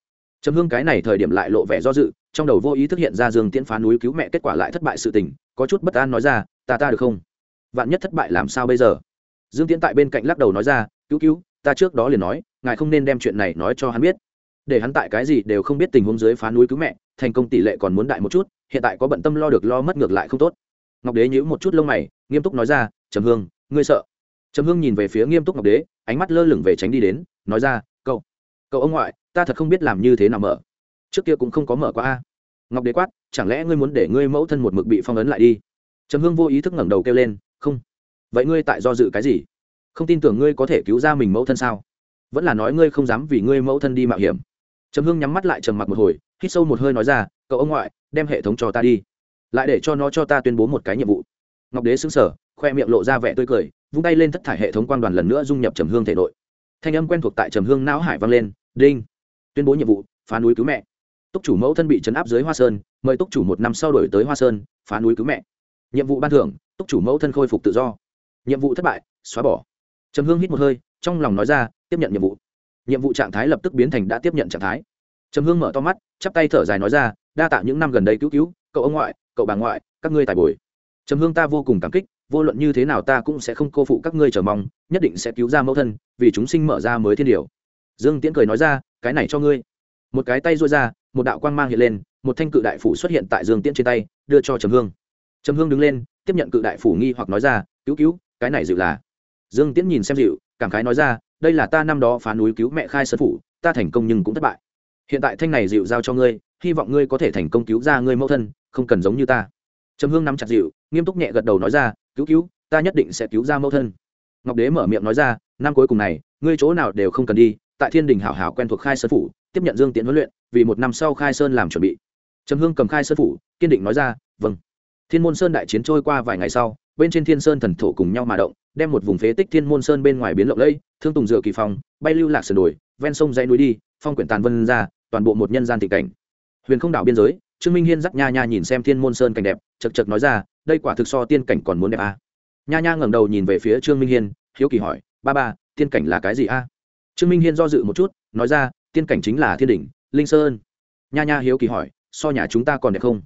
Trầm Hương cái này thời điểm lại lộ vẻ do dự, trong đầu vô ý thức hiện ra Dương Tiễn phá núi cứu mẹ kết quả lại thất bại sự tình, có chút bất an nói ra, ta ta được không? Vạn nhất thất bại làm sao bây giờ? Dương Tiễn tại bên cạnh lắc đầu nói ra, cứu cứu, ta trước đó liền nói, ngài không nên đem chuyện này nói cho hắn biết. Để hắn tại cái gì đều không biết tình huống dưới phá núi cứu mẹ, thành công tỷ lệ còn muốn đại một chút, hiện tại có bận tâm lo được lo mất ngược lại không tốt. Ngọc Đế nhíu một chút lông mày, nghiêm túc nói ra, "Trầm Hương, ngươi sợ?" Trầm Hương nhìn về phía nghiêm túc Ngọc Đế, ánh mắt lơ lửng về tránh đi đến, nói ra, "Cậu, cậu ông ngoại, ta thật không biết làm như thế nào mở. Trước kia cũng không có mở qua a." ngọc đế quát chẳng lẽ ngươi muốn để ngươi mẫu thân một mực bị phong ấn lại đi trầm hương vô ý thức ngẩng đầu kêu lên không vậy ngươi tại do dự cái gì không tin tưởng ngươi có thể cứu ra mình mẫu thân sao vẫn là nói ngươi không dám vì ngươi mẫu thân đi mạo hiểm trầm hương nhắm mắt lại trầm mặc một hồi hít sâu một hơi nói ra cậu ông ngoại, đem hệ thống cho ta đi. Lại để cho nó cho ta tuyên bố một cái nhiệm vụ. Ngọc đế xứng sở khoe miệng lộ ra vẻ tươi cười, vung tay lên thất thải hệ thống quan đoàn lần nữa dung nhập trầm hương thể nội. Thanh âm quen thuộc tại trầm hương não hải vang lên, đinh, tuyên bố nhiệm vụ, phá núi cứu mẹ. Túc chủ mẫu thân bị chấn áp dưới hoa sơn, mời túc chủ một năm sau đổi tới hoa sơn, phá núi cứu mẹ. Nhiệm vụ ban thưởng, túc chủ mẫu thân khôi phục tự do. Nhiệm vụ thất bại, xóa bỏ. Trầm hương hít một hơi, trong lòng nói ra, tiếp nhận nhiệm vụ. Nhiệm vụ trạng thái lập tức biến thành đã tiếp nhận trạng thái. Trầm hương mở to mắt, chắp tay thở dài nói ra đa tạ những năm gần đây cứu cứu, cậu ông ngoại, cậu bà ngoại, các ngươi tài bồi. Trầm hương ta vô cùng cảm kích, vô luận như thế nào ta cũng sẽ không cô phụ các ngươi chờ mong, nhất định sẽ cứu ra mẫu thân, vì chúng sinh mở ra mới thiên điều. Dương tiễn cười nói ra, cái này cho ngươi. Một cái tay rôi ra, một đạo quang mang hiện lên, một thanh cự đại phủ xuất hiện tại dương tiễn trên tay, đưa cho trầm hương. Trầm hương đứng lên, tiếp nhận cự đại phủ nghi hoặc nói ra, cứu cứu, cái này dịu là. Dương tiễn nhìn xem dịu, cảm khái nói ra, đây là ta năm đó phá núi cứu mẹ khai sơn phủ, ta thành công nhưng cũng thất bại. Hiện tại thanh này dịu giao cho ngươi hy vọng ngươi có thể thành công cứu ra ngươi mẫu thân không cần giống như ta. Trầm hương nắm chặt dịu nghiêm túc nhẹ gật đầu nói ra cứu cứu ta nhất định sẽ cứu ra mẫu thân. Ngọc đế mở miệng nói ra năm cuối cùng này ngươi chỗ nào đều không cần đi tại thiên đình hảo hảo quen thuộc khai sơn phủ tiếp nhận dương tiến huấn luyện vì một năm sau khai sơn làm chuẩn bị. Trầm hương cầm khai sơn phủ kiên định nói ra vâng. Thiên môn sơn đại chiến trôi qua vài ngày sau bên trên thiên sơn thần thổ cùng nhau mà động đem một vùng phế tích thiên môn sơn bên ngoài biến lộng lẫy thương tùng dựa kỳ phòng, bay lưu lạc sườn đồi ven sông dãy núi đi phong quyển tàn vân ra toàn bộ một nhân gian thị cảnh huyền không đảo biên giới, trương minh hiên dắt nha nha nhìn xem thiên môn sơn cảnh đẹp chật chật nói ra, đây quả thực so tiên cảnh còn muốn đẹp à. nha nha ngẩng đầu nhìn về phía trương minh hiên, hiếu kỳ hỏi, ba ba, tiên cảnh là cái gì a à? trương minh hiên do dự một chút, nói ra, tiên cảnh chính là thiên đỉnh, linh sơn nha nha hiếu kỳ hỏi, so nhà chúng ta còn đẹp không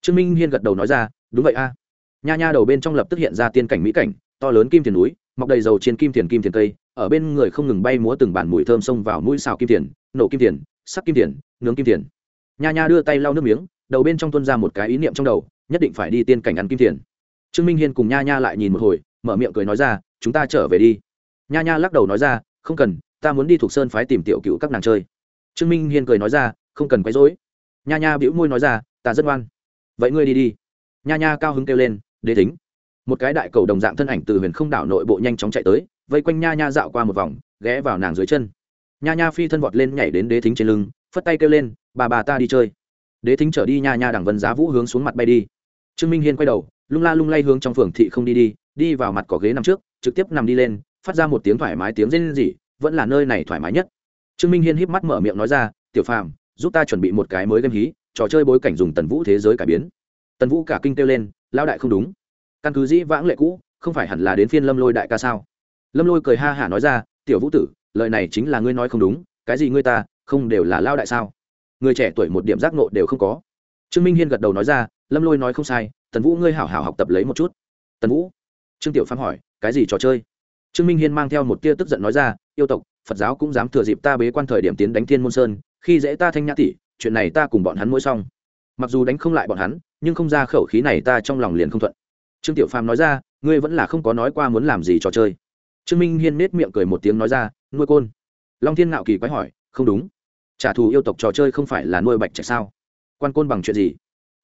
trương minh hiên gật đầu nói ra, đúng vậy a nha nha đầu bên trong lập tức hiện ra tiên cảnh mỹ cảnh, to lớn kim tiền núi, mọc đầy dầu trên kim tiền kim tiền cây, ở bên người không ngừng bay múa từng bản mùi thơm xông vào mũi xào kim tiền, nổ kim tiền, sắc kim tiền, nướng kim tiền nha nha đưa tay lau nước miếng, đầu bên trong tuân ra một cái ý niệm trong đầu, nhất định phải đi tiên cảnh ăn kim tiền trương minh hiên cùng nha nha lại nhìn một hồi, mở miệng cười nói ra, chúng ta trở về đi. Nha nha lắc đầu nói ra, không cần, ta muốn đi thuộc sơn phái tìm tiểu cựu các nàng chơi. Trương minh hiên cười nói ra, không cần quấy rối. Nha nha bĩu môi nói ra, ta rất ngoan. Vậy ngươi đi đi. Nha nha cao hứng kêu lên, đế tính một cái đại cầu đồng dạng thân ảnh từ huyền không đảo nội bộ nhanh chóng chạy tới, vây quanh nha nha dạo qua một vòng, ghé vào nàng dưới chân. Nha nha phi thân vọt lên nhảy đến đế thính trên lưng, phất tay kêu lên bà bà ta đi chơi. Đế thính trở đi nha nha đảng vân giá vũ hướng xuống mặt bay đi. Trương minh hiên quay đầu, lung la lung lay hướng trong phường thị không đi đi đi vào mặt cỏ ghế nằm trước, trực tiếp nằm đi lên, phát ra một tiếng thoải mái tiếng rên rỉ, vẫn là nơi này thoải mái nhất. Trương minh hiên híp mắt mở miệng nói ra, tiểu phàm, giúp ta chuẩn bị một cái mới game hí, trò chơi bối cảnh dùng tần vũ thế giới cải biến. Tần vũ cả kinh kêu lên, lão đại không đúng. Căn cứ dĩ vãng lệ cũ, không phải hẳn là đến phiên lâm lôi đại ca sao? Lâm lôi cười ha hả nói ra, tiểu vũ tử, lời này chính là ngươi nói không đúng, cái gì ngươi ta, không đều là lao đại sao? Người trẻ tuổi một điểm giác nộ đều không có. Trương minh hiên gật đầu nói ra, lâm lôi nói không sai, tần vũ ngươi hảo hảo học tập lấy một chút. Tần vũ? Trương tiểu phàm hỏi, cái gì trò chơi? Trương minh hiên mang theo một tia tức giận nói ra, yêu tộc, phật giáo cũng dám thừa dịp ta bế quan thời điểm tiến đánh thiên môn sơn, khi dễ ta thanh nhã tỷ, chuyện này ta cùng bọn hắn mỗi xong. Mặc dù đánh không lại bọn hắn, nhưng không ra khẩu khí này ta trong lòng liền không thuận. Trương tiểu phàm nói ra, ngươi vẫn là không có nói qua muốn làm gì trò chơi. Trương minh hiên nết miệng cười một tiếng nói ra, nuôi côn. Long thiên ngạo kỳ quái hỏi, không đúng trả thù yêu tộc trò chơi không phải là nuôi bạch trạch sao? Quan côn bằng chuyện gì?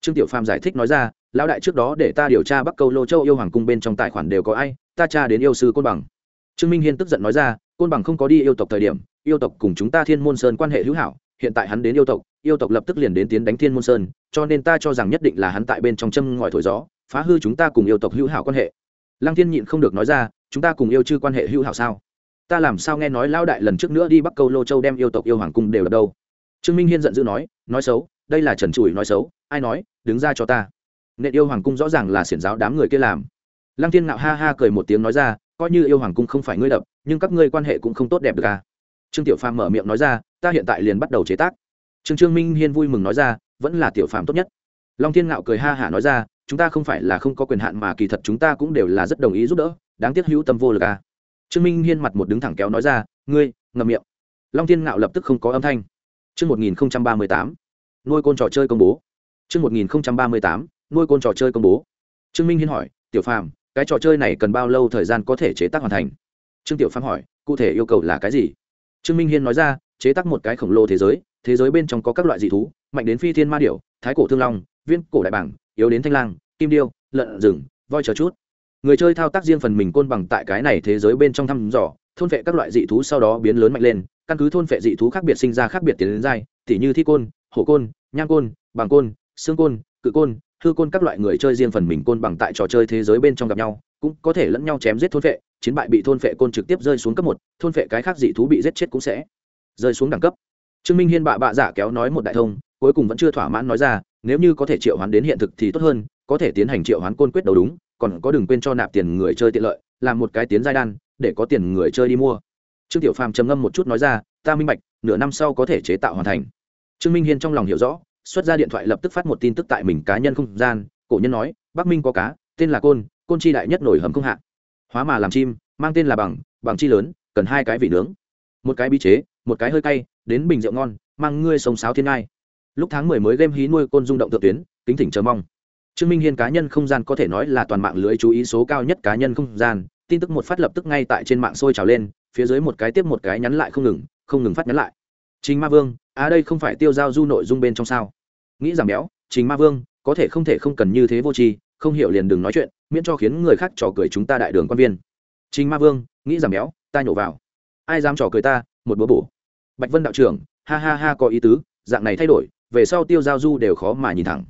Trương tiểu phàm giải thích nói ra, lão đại trước đó để ta điều tra bắc câu lô châu yêu hoàng cung bên trong tài khoản đều có ai, ta tra đến yêu sư côn bằng. Trương minh hiên tức giận nói ra, côn bằng không có đi yêu tộc thời điểm, yêu tộc cùng chúng ta thiên môn sơn quan hệ hữu hảo, hiện tại hắn đến yêu tộc yêu tộc lập tức liền đến tiến đánh thiên môn sơn, cho nên ta cho rằng nhất định là hắn tại bên trong châm ngòi thổi gió, phá hư chúng ta cùng yêu tộc hữu hảo quan hệ. Lăng thiên nhịn không được nói ra, chúng ta cùng yêu chư quan hệ hữu hảo sao? Ta làm sao nghe nói lao đại lần trước nữa đi bắc câu lô châu đem yêu tộc yêu hoàng cung đều ở đâu? Trương minh hiên giận dữ nói nói xấu, đây là trần trụi nói xấu, ai nói, đứng ra cho ta. Nện yêu hoàng cung rõ ràng là xiển giáo đám người kia làm. Lăng thiên ngạo ha ha cười một tiếng nói ra, coi như yêu hoàng cung không phải ngươi đập, nhưng các ngươi quan hệ cũng không tốt đẹp được à? Trương tiểu phàm mở miệng nói ra, ta hiện tại liền bắt đầu chế tác. Trương trương minh hiên vui mừng nói ra, vẫn là tiểu phàm tốt nhất. Long thiên ngạo cười ha hả nói ra, chúng ta không phải là không có quyền hạn mà kỳ thật chúng ta cũng đều là rất đồng ý giúp đỡ, đáng tiếc hữu tâm vô lực à? Trương minh hiên mặt một đứng thẳng kéo nói ra ngươi ngậm miệng long thiên ngạo lập tức không có âm thanh Trước 1038, nuôi côn trò chơi công bố. Trước 1038, nuôi côn trò chơi công bố. Trương Minh Hiên hỏi, "Tiểu Phàm, cái trò chơi này cần bao lâu thời gian có thể chế tác hoàn thành?" Trương Tiểu Phàm hỏi, "Cụ thể yêu cầu là cái gì?" Trương Minh Hiên nói ra, "Chế tác một cái khổng lồ thế giới, thế giới bên trong có các loại dị thú, mạnh đến phi thiên ma điểu, thái cổ thương long, viên cổ đại bảng, yếu đến thanh lang, kim điêu, lợn rừng, voi chờ chút." Người chơi thao tác riêng phần mình côn bằng tại cái này thế giới bên trong thăm dò, thôn vệ các loại dị thú sau đó biến lớn mạnh lên, căn cứ thôn vệ dị thú khác biệt sinh ra khác biệt tiến đến dai. tỉ như thi côn, hổ côn, nhang côn, bằng côn, xương côn, cự côn, thư côn các loại người chơi riêng phần mình côn bằng tại trò chơi thế giới bên trong gặp nhau, cũng có thể lẫn nhau chém giết thôn vệ, chiến bại bị thôn vệ côn trực tiếp rơi xuống cấp một, thôn vệ cái khác dị thú bị giết chết cũng sẽ rơi xuống đẳng cấp. Trương Minh Hiên bạ bạ giả kéo nói một đại thông, cuối cùng vẫn chưa thỏa mãn nói ra, nếu như có thể triệu hoán đến hiện thực thì tốt hơn, có thể tiến hành triệu hoán côn quyết đầu đúng, còn có đừng quên cho nạp tiền người chơi tiện lợi, làm một cái tiến giai đan, để có tiền người chơi đi mua. Trương Tiểu Phàm trầm ngâm một chút nói ra, ta minh bạch, nửa năm sau có thể chế tạo hoàn thành. Trương minh hiên trong lòng hiểu rõ xuất ra điện thoại lập tức phát một tin tức tại mình cá nhân không gian cổ nhân nói bắc minh có cá tên là côn côn chi đại nhất nổi hầm không hạ. Hóa mà làm chim mang tên là bằng bằng chi lớn cần hai cái vị nướng. Một cái bi chế một cái hơi cay đến bình rượu ngon mang ngươi sông sáo thiên ngai. Lúc tháng mười mới game hí nuôi côn rung động thượng tuyến kính thỉnh chờ mong trương minh hiên cá nhân không gian có thể nói là toàn mạng lưới chú ý số cao nhất cá nhân không gian tin tức một phát lập tức ngay tại trên mạng sôi trào lên phía dưới một cái tiếp một cái nhắn lại không ngừng không ngừng phát nhắn lại. Trình Ma Vương, à đây không phải tiêu giao du nội dung bên trong sao? nghĩ giảm béo trình ma vương có thể không thể không cần như thế vô tri không hiểu liền đừng nói chuyện miễn cho khiến người khác trò cười chúng ta đại đường quan viên. Trình ma vương nghĩ giảm béo ta nhổ vào. Ai dám trò cười ta một bữa bổ. Bạch vân đạo trưởng ha ha ha có ý tứ dạng này thay đổi về sau tiêu giao du đều khó mà nhìn thẳng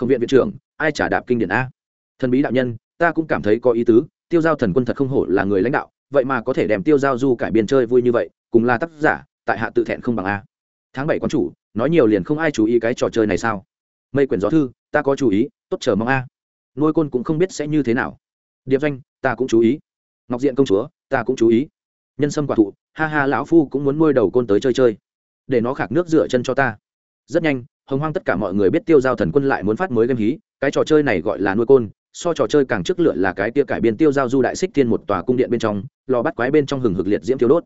không viện viện trưởng, ai trả đạp kinh điển a? Thần bí đạo nhân, ta cũng cảm thấy có ý tứ, tiêu giao thần quân thật không hổ là người lãnh đạo, vậy mà có thể đem tiêu giao du cải biên chơi vui như vậy, cùng là tác giả, tại hạ tự thẹn không bằng a. Tháng bảy quán chủ, nói nhiều liền không ai chú ý cái trò chơi này sao? Mây quyển gió thư, ta có chú ý, tốt chờ mong a. Nuôi côn cũng không biết sẽ như thế nào. Điệp danh ta cũng chú ý. Ngọc diện công chúa, ta cũng chú ý. Nhân sâm quả thụ, ha ha lão phu cũng muốn nuôi đầu côn tới chơi chơi. Để nó khạc nước rửa chân cho ta. Rất nhanh hồng hoang tất cả mọi người biết tiêu giao thần quân lại muốn phát mới game hí, cái trò chơi này gọi là nuôi côn, so trò chơi càng trước lựa là cái tia cải biên tiêu giao du đại xích thiên một tòa cung điện bên trong, lò bắt quái bên trong hừng hực liệt diễm tiêu đốt.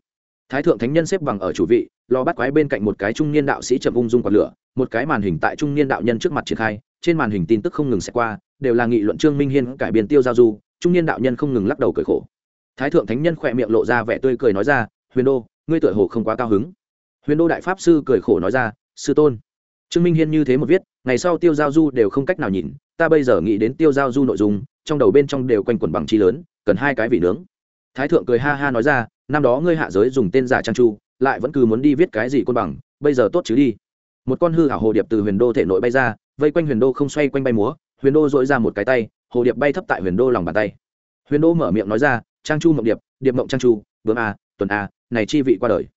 Thái thượng thánh nhân xếp bằng ở chủ vị, lò bắt quái bên cạnh một cái trung niên đạo sĩ chậm ung dung quạt lửa, một cái màn hình tại trung niên đạo nhân trước mặt triển khai, trên màn hình tin tức không ngừng sẽ qua, đều là nghị luận trương minh hiên cải biên tiêu giao du, trung niên đạo nhân không ngừng lắc đầu cười khổ. Thái thượng thánh nhân khỏe miệng lộ ra vẻ tươi cười nói ra, huyền đô, ngươi tựa hồ không quá cao hứng. Huyền đô đại pháp sư cười khổ nói ra, sư tôn trương minh hiên như thế một viết, ngày sau tiêu giao du đều không cách nào nhìn, ta bây giờ nghĩ đến tiêu giao du nội dung, trong đầu bên trong đều quanh quẩn bằng chi lớn, cần hai cái vị nướng. Thái thượng cười ha ha nói ra, năm đó ngươi hạ giới dùng tên giả trang chu lại vẫn cứ muốn đi viết cái gì côn bằng, bây giờ tốt chứ đi. Một con hư hảo hồ điệp từ huyền đô thể nội bay ra, vây quanh huyền đô không xoay quanh bay múa, huyền đô dội ra một cái tay, hồ điệp bay thấp tại huyền đô lòng bàn tay. Huyền đô mở miệng nói ra, trang chu mộng điệp điệp mộng trang chu bướm a, tuần a, này chi vị qua đời.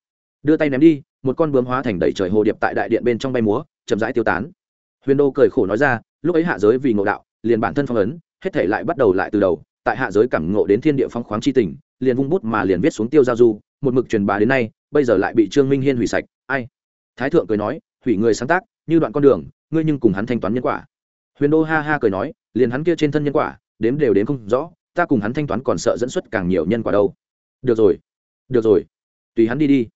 Đưa tay ném đi, một con bướm hóa thành đầy trời hồ điệp tại đại điện bên trong bay múa chậm rãi tiêu tán. Huyền đô cười khổ nói ra, lúc ấy hạ giới vì ngộ đạo, liền bản thân phong ấn, hết thể lại bắt đầu lại từ đầu. Tại hạ giới cảm ngộ đến thiên địa phong khoáng chi tình, liền vung bút mà liền viết xuống tiêu giao du, một mực truyền bá đến nay, bây giờ lại bị trương minh hiên hủy sạch. Ai? Thái thượng cười nói, hủy người sáng tác, như đoạn con đường, ngươi nhưng cùng hắn thanh toán nhân quả. Huyền đô ha ha cười nói, liền hắn kia trên thân nhân quả, đếm đều đến không rõ, ta cùng hắn thanh toán còn sợ dẫn xuất càng nhiều nhân quả đâu. Được rồi được rồi, tùy hắn đi đi.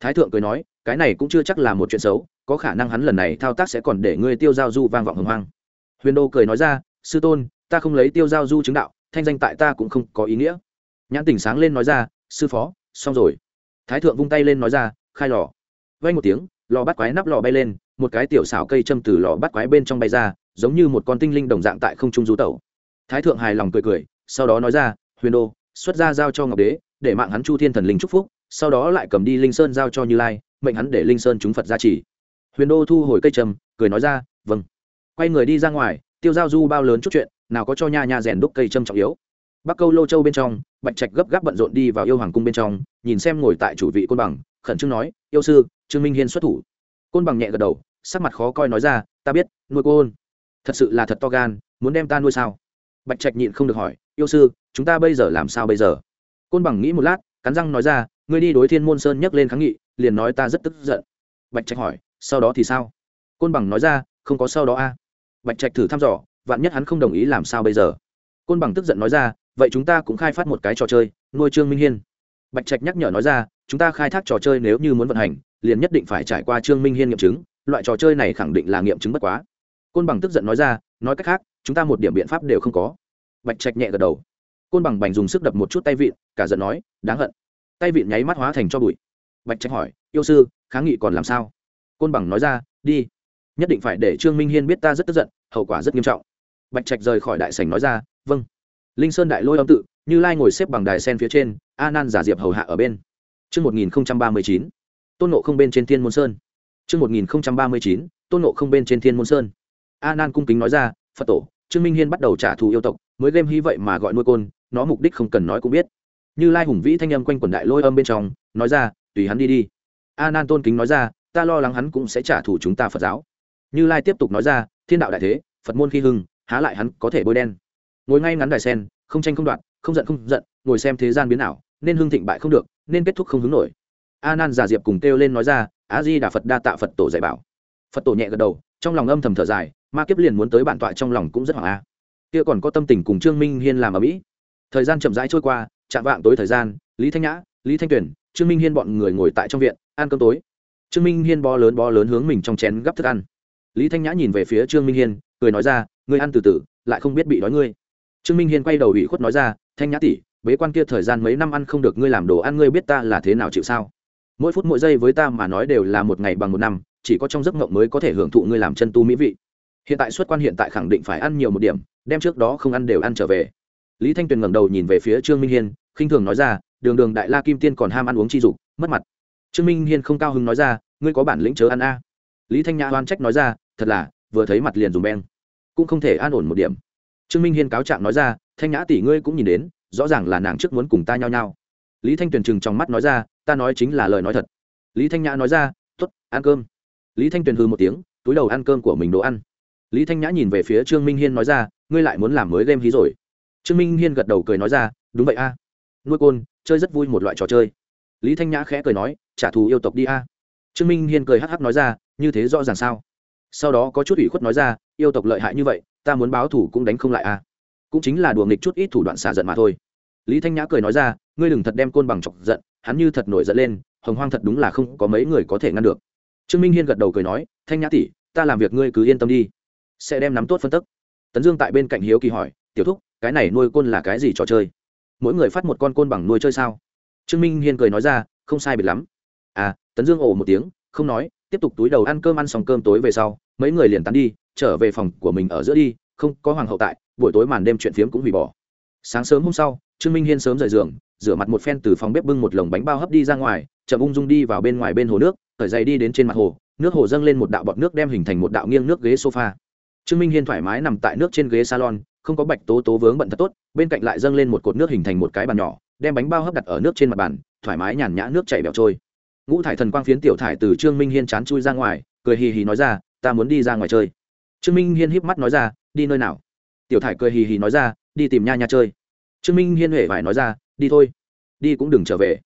Thái thượng cười nói cái này cũng chưa chắc là một chuyện xấu, có khả năng hắn lần này thao tác sẽ còn để ngươi tiêu giao du vang vọng hồng hoang. Huyền đô cười nói ra, sư tôn, ta không lấy tiêu giao du chứng đạo, thanh danh tại ta cũng không có ý nghĩa. Nhãn tình sáng lên nói ra, sư phó, xong rồi. Thái thượng vung tay lên nói ra, khai lò. Vay một tiếng, lò bắt quái nắp lò bay lên, một cái tiểu xảo cây châm từ lò bắt quái bên trong bay ra, giống như một con tinh linh đồng dạng tại không trung rú tẩu. Thái thượng hài lòng cười cười, sau đó nói ra, huyền đô, xuất ra giao cho ngọc đế, để mạng hắn chu thiên thần linh chúc phúc, sau đó lại cầm đi linh sơn giao cho như lai mệnh hắn để linh sơn chúng phật gia trì. Huyền đô thu hồi cây trầm, cười nói ra vâng. Quay người đi ra ngoài, tiêu giao du bao lớn chút chuyện, nào có cho nha nha rèn đúc cây trâm trọng yếu. Bắc câu lô châu bên trong, bạch trạch gấp gáp bận rộn đi vào yêu hoàng cung bên trong, nhìn xem ngồi tại chủ vị côn bằng, khẩn trương nói, yêu sư, trương minh hiên xuất thủ. Côn bằng nhẹ gật đầu, sắc mặt khó coi nói ra, ta biết, nuôi côn thật sự là thật to gan, muốn đem ta nuôi sao? Bạch trạch nhịn không được hỏi, yêu sư, chúng ta bây giờ làm sao bây giờ? Côn bằng nghĩ một lát, cắn răng nói ra ngươi đi đối thiên môn sơn nhắc lên kháng nghị, liền nói ta rất tức giận. Bạch trạch hỏi, sau đó thì sao? Côn bằng nói ra, không có sau đó a. Bạch trạch thử thăm dò, vạn nhất hắn không đồng ý làm sao bây giờ? Côn bằng tức giận nói ra, vậy chúng ta cũng khai phát một cái trò chơi, nuôi trương minh hiên. Bạch trạch nhắc nhở nói ra, chúng ta khai thác trò chơi nếu như muốn vận hành, liền nhất định phải trải qua trương minh hiên nghiệm chứng, loại trò chơi này khẳng định là nghiệm chứng bất quá. Côn bằng tức giận nói ra, nói cách khác, chúng ta một điểm biện pháp đều không có. Bạch trạch nhẹ gật đầu. Côn bằng bành dùng sức đập một chút tay vịn, cả giận nói, đáng hận tay vịn nháy mắt hóa thành cho bụi. Bạch trạch hỏi yêu sư kháng nghị còn làm sao? Côn bằng nói ra đi. Nhất định phải để trương minh hiên biết ta rất tức giận hậu quả rất nghiêm trọng. Bạch trạch rời khỏi đại sảnh nói ra vâng. Linh sơn đại lôi âm tự như lai ngồi xếp bằng đài sen phía trên a nan giả diệp hầu hạ ở bên. Trước 1039, tôn nộ không bên trên thiên môn sơn. Trước 1039, tôn nộ không bên trên thiên môn sơn. a nan cung kính nói ra phật tổ trương minh hiên bắt đầu trả thù yêu tộc mới game hy vậy mà gọi nuôi côn nó mục đích không cần nói cũng biết như lai hùng vĩ thanh âm quanh quần đại lôi âm bên trong, nói ra, tùy hắn đi đi. A nan tôn kính nói ra, ta lo lắng hắn cũng sẽ trả thù chúng ta phật giáo. Như lai tiếp tục nói ra, thiên đạo đại thế, phật môn khi hưng, há lại hắn có thể bôi đen. Ngồi ngay ngắn đài sen, không tranh không đoạn không giận không giận, ngồi xem thế gian biến ảo, nên hưng thịnh bại không được, nên kết thúc không hứng nổi. A nan giả diệp cùng kêu lên nói ra, a di đà phật đa tạ phật tổ dạy bảo. Phật tổ nhẹ gật đầu, trong lòng âm thầm thở dài, ma kiếp liền muốn tới bản tọa trong lòng cũng rất hoảng a. Kia còn có tâm tình cùng trương minh hiên làm ở mỹ. Thời gian chậm rãi trôi qua chạm vạng tối thời gian, lý thanh nhã, lý thanh tuyền, trương minh hiên bọn người ngồi tại trong viện, ăn cơm tối. Trương minh hiên bo lớn bo lớn hướng mình trong chén gắp thức ăn. Lý thanh nhã nhìn về phía trương minh hiên, cười nói ra, ngươi ăn từ từ, lại không biết bị đói ngươi. Trương minh hiên quay đầu ủy khuất nói ra, thanh nhã tỷ, bế quan kia thời gian mấy năm ăn không được ngươi làm đồ ăn ngươi biết ta là thế nào chịu sao? Mỗi phút mỗi giây với ta mà nói đều là một ngày bằng một năm, chỉ có trong giấc mộng mới có thể hưởng thụ ngươi làm chân tu mỹ vị. Hiện tại xuất quan hiện tại khẳng định phải ăn nhiều một điểm, đem trước đó không ăn đều ăn trở về. Lý thanh tuyền ngẩng đầu nhìn về phía trương minh hiên khinh thường nói ra, đường đường đại la kim tiên còn ham ăn uống chi dục, mất mặt. Trương minh hiên không cao hứng nói ra, ngươi có bản lĩnh chớ ăn a. Lý thanh nhã oan trách nói ra, thật là, vừa thấy mặt liền dùng beng, cũng không thể an ổn một điểm. Trương minh hiên cáo trạng nói ra, thanh nhã tỷ ngươi cũng nhìn đến, rõ ràng là nàng trước muốn cùng ta nhao nhao. Lý thanh tuyền chừng trong mắt nói ra, ta nói chính là lời nói thật. Lý thanh nhã nói ra t ố t ăn cơm. Lý thanh tuyền hư một tiếng, túi đầu ăn cơm của mình đồ ăn. Lý thanh nhã nhìn về phía trương minh hiên nói ra, ngươi lại muốn làm mới game hí rồi. Trương minh hiên gật đầu cười nói ra, đúng vậy a nuôi côn, chơi rất vui một loại trò chơi. Lý thanh nhã khẽ cười nói, trả thù yêu tộc đi a. Trương minh hiên cười hắc hắc nói ra, như thế rõ ràng sao? Sau đó có chút ủy khuất nói ra, yêu tộc lợi hại như vậy, ta muốn báo thủ cũng đánh không lại a. Cũng chính là đùa nghịch chút ít thủ đoạn xả giận mà thôi. Lý thanh nhã cười nói ra, ngươi đừng thật đem côn bằng chọc giận, hắn như thật nổi giận lên, hồng hoang thật đúng là không có mấy người có thể ngăn được. Trương minh hiên gật đầu cười nói, thanh nhã tỷ, ta làm việc ngươi cứ yên tâm đi, sẽ đem nắm tốt phân tức. Tấn dương tại bên cạnh hiếu kỳ hỏi, tiểu thúc, cái này nuôi côn là cái gì trò chơi? Mỗi người phát một con côn bằng nuôi chơi sao? Trương minh hiên cười nói ra, không sai biệt lắm. À tấn dương ồ một tiếng, không nói, tiếp tục túi đầu ăn cơm ăn xong cơm tối về sau, mấy người liền tán đi, trở về phòng của mình ở giữa đi, không có hoàng hậu tại, buổi tối màn đêm chuyện phiếm cũng hủy bỏ. Sáng sớm hôm sau, trương minh hiên sớm rời giường, rửa mặt một phen từ phòng bếp bưng một lồng bánh bao hấp đi ra ngoài, chậm ung dung đi vào bên ngoài bên hồ nước khởi dày đi đến trên mặt hồ, nước hồ dâng lên một đạo bọt nước đem hình thành một đạo nghiêng nước ghế sofa. Trương minh hiên thoải mái nằm tại nước trên ghế salon không có bạch tố tố vướng bận thật tốt, bên cạnh lại dâng lên một cột nước hình thành một cái bàn nhỏ, đem bánh bao hấp đặt ở nước trên mặt bàn, thoải mái nhàn nhã nước chảy bẹo trôi. Ngũ thải thần quang phiến tiểu thải từ trương minh hiên chán chui ra ngoài, cười hì hì nói ra, ta muốn đi ra ngoài chơi. Trương minh hiên híp mắt nói ra, đi nơi nào? Tiểu thải cười hì hì nói ra, đi tìm nha nha chơi. Trương minh hiên huệ vải nói ra, đi thôi. Đi cũng đừng trở về.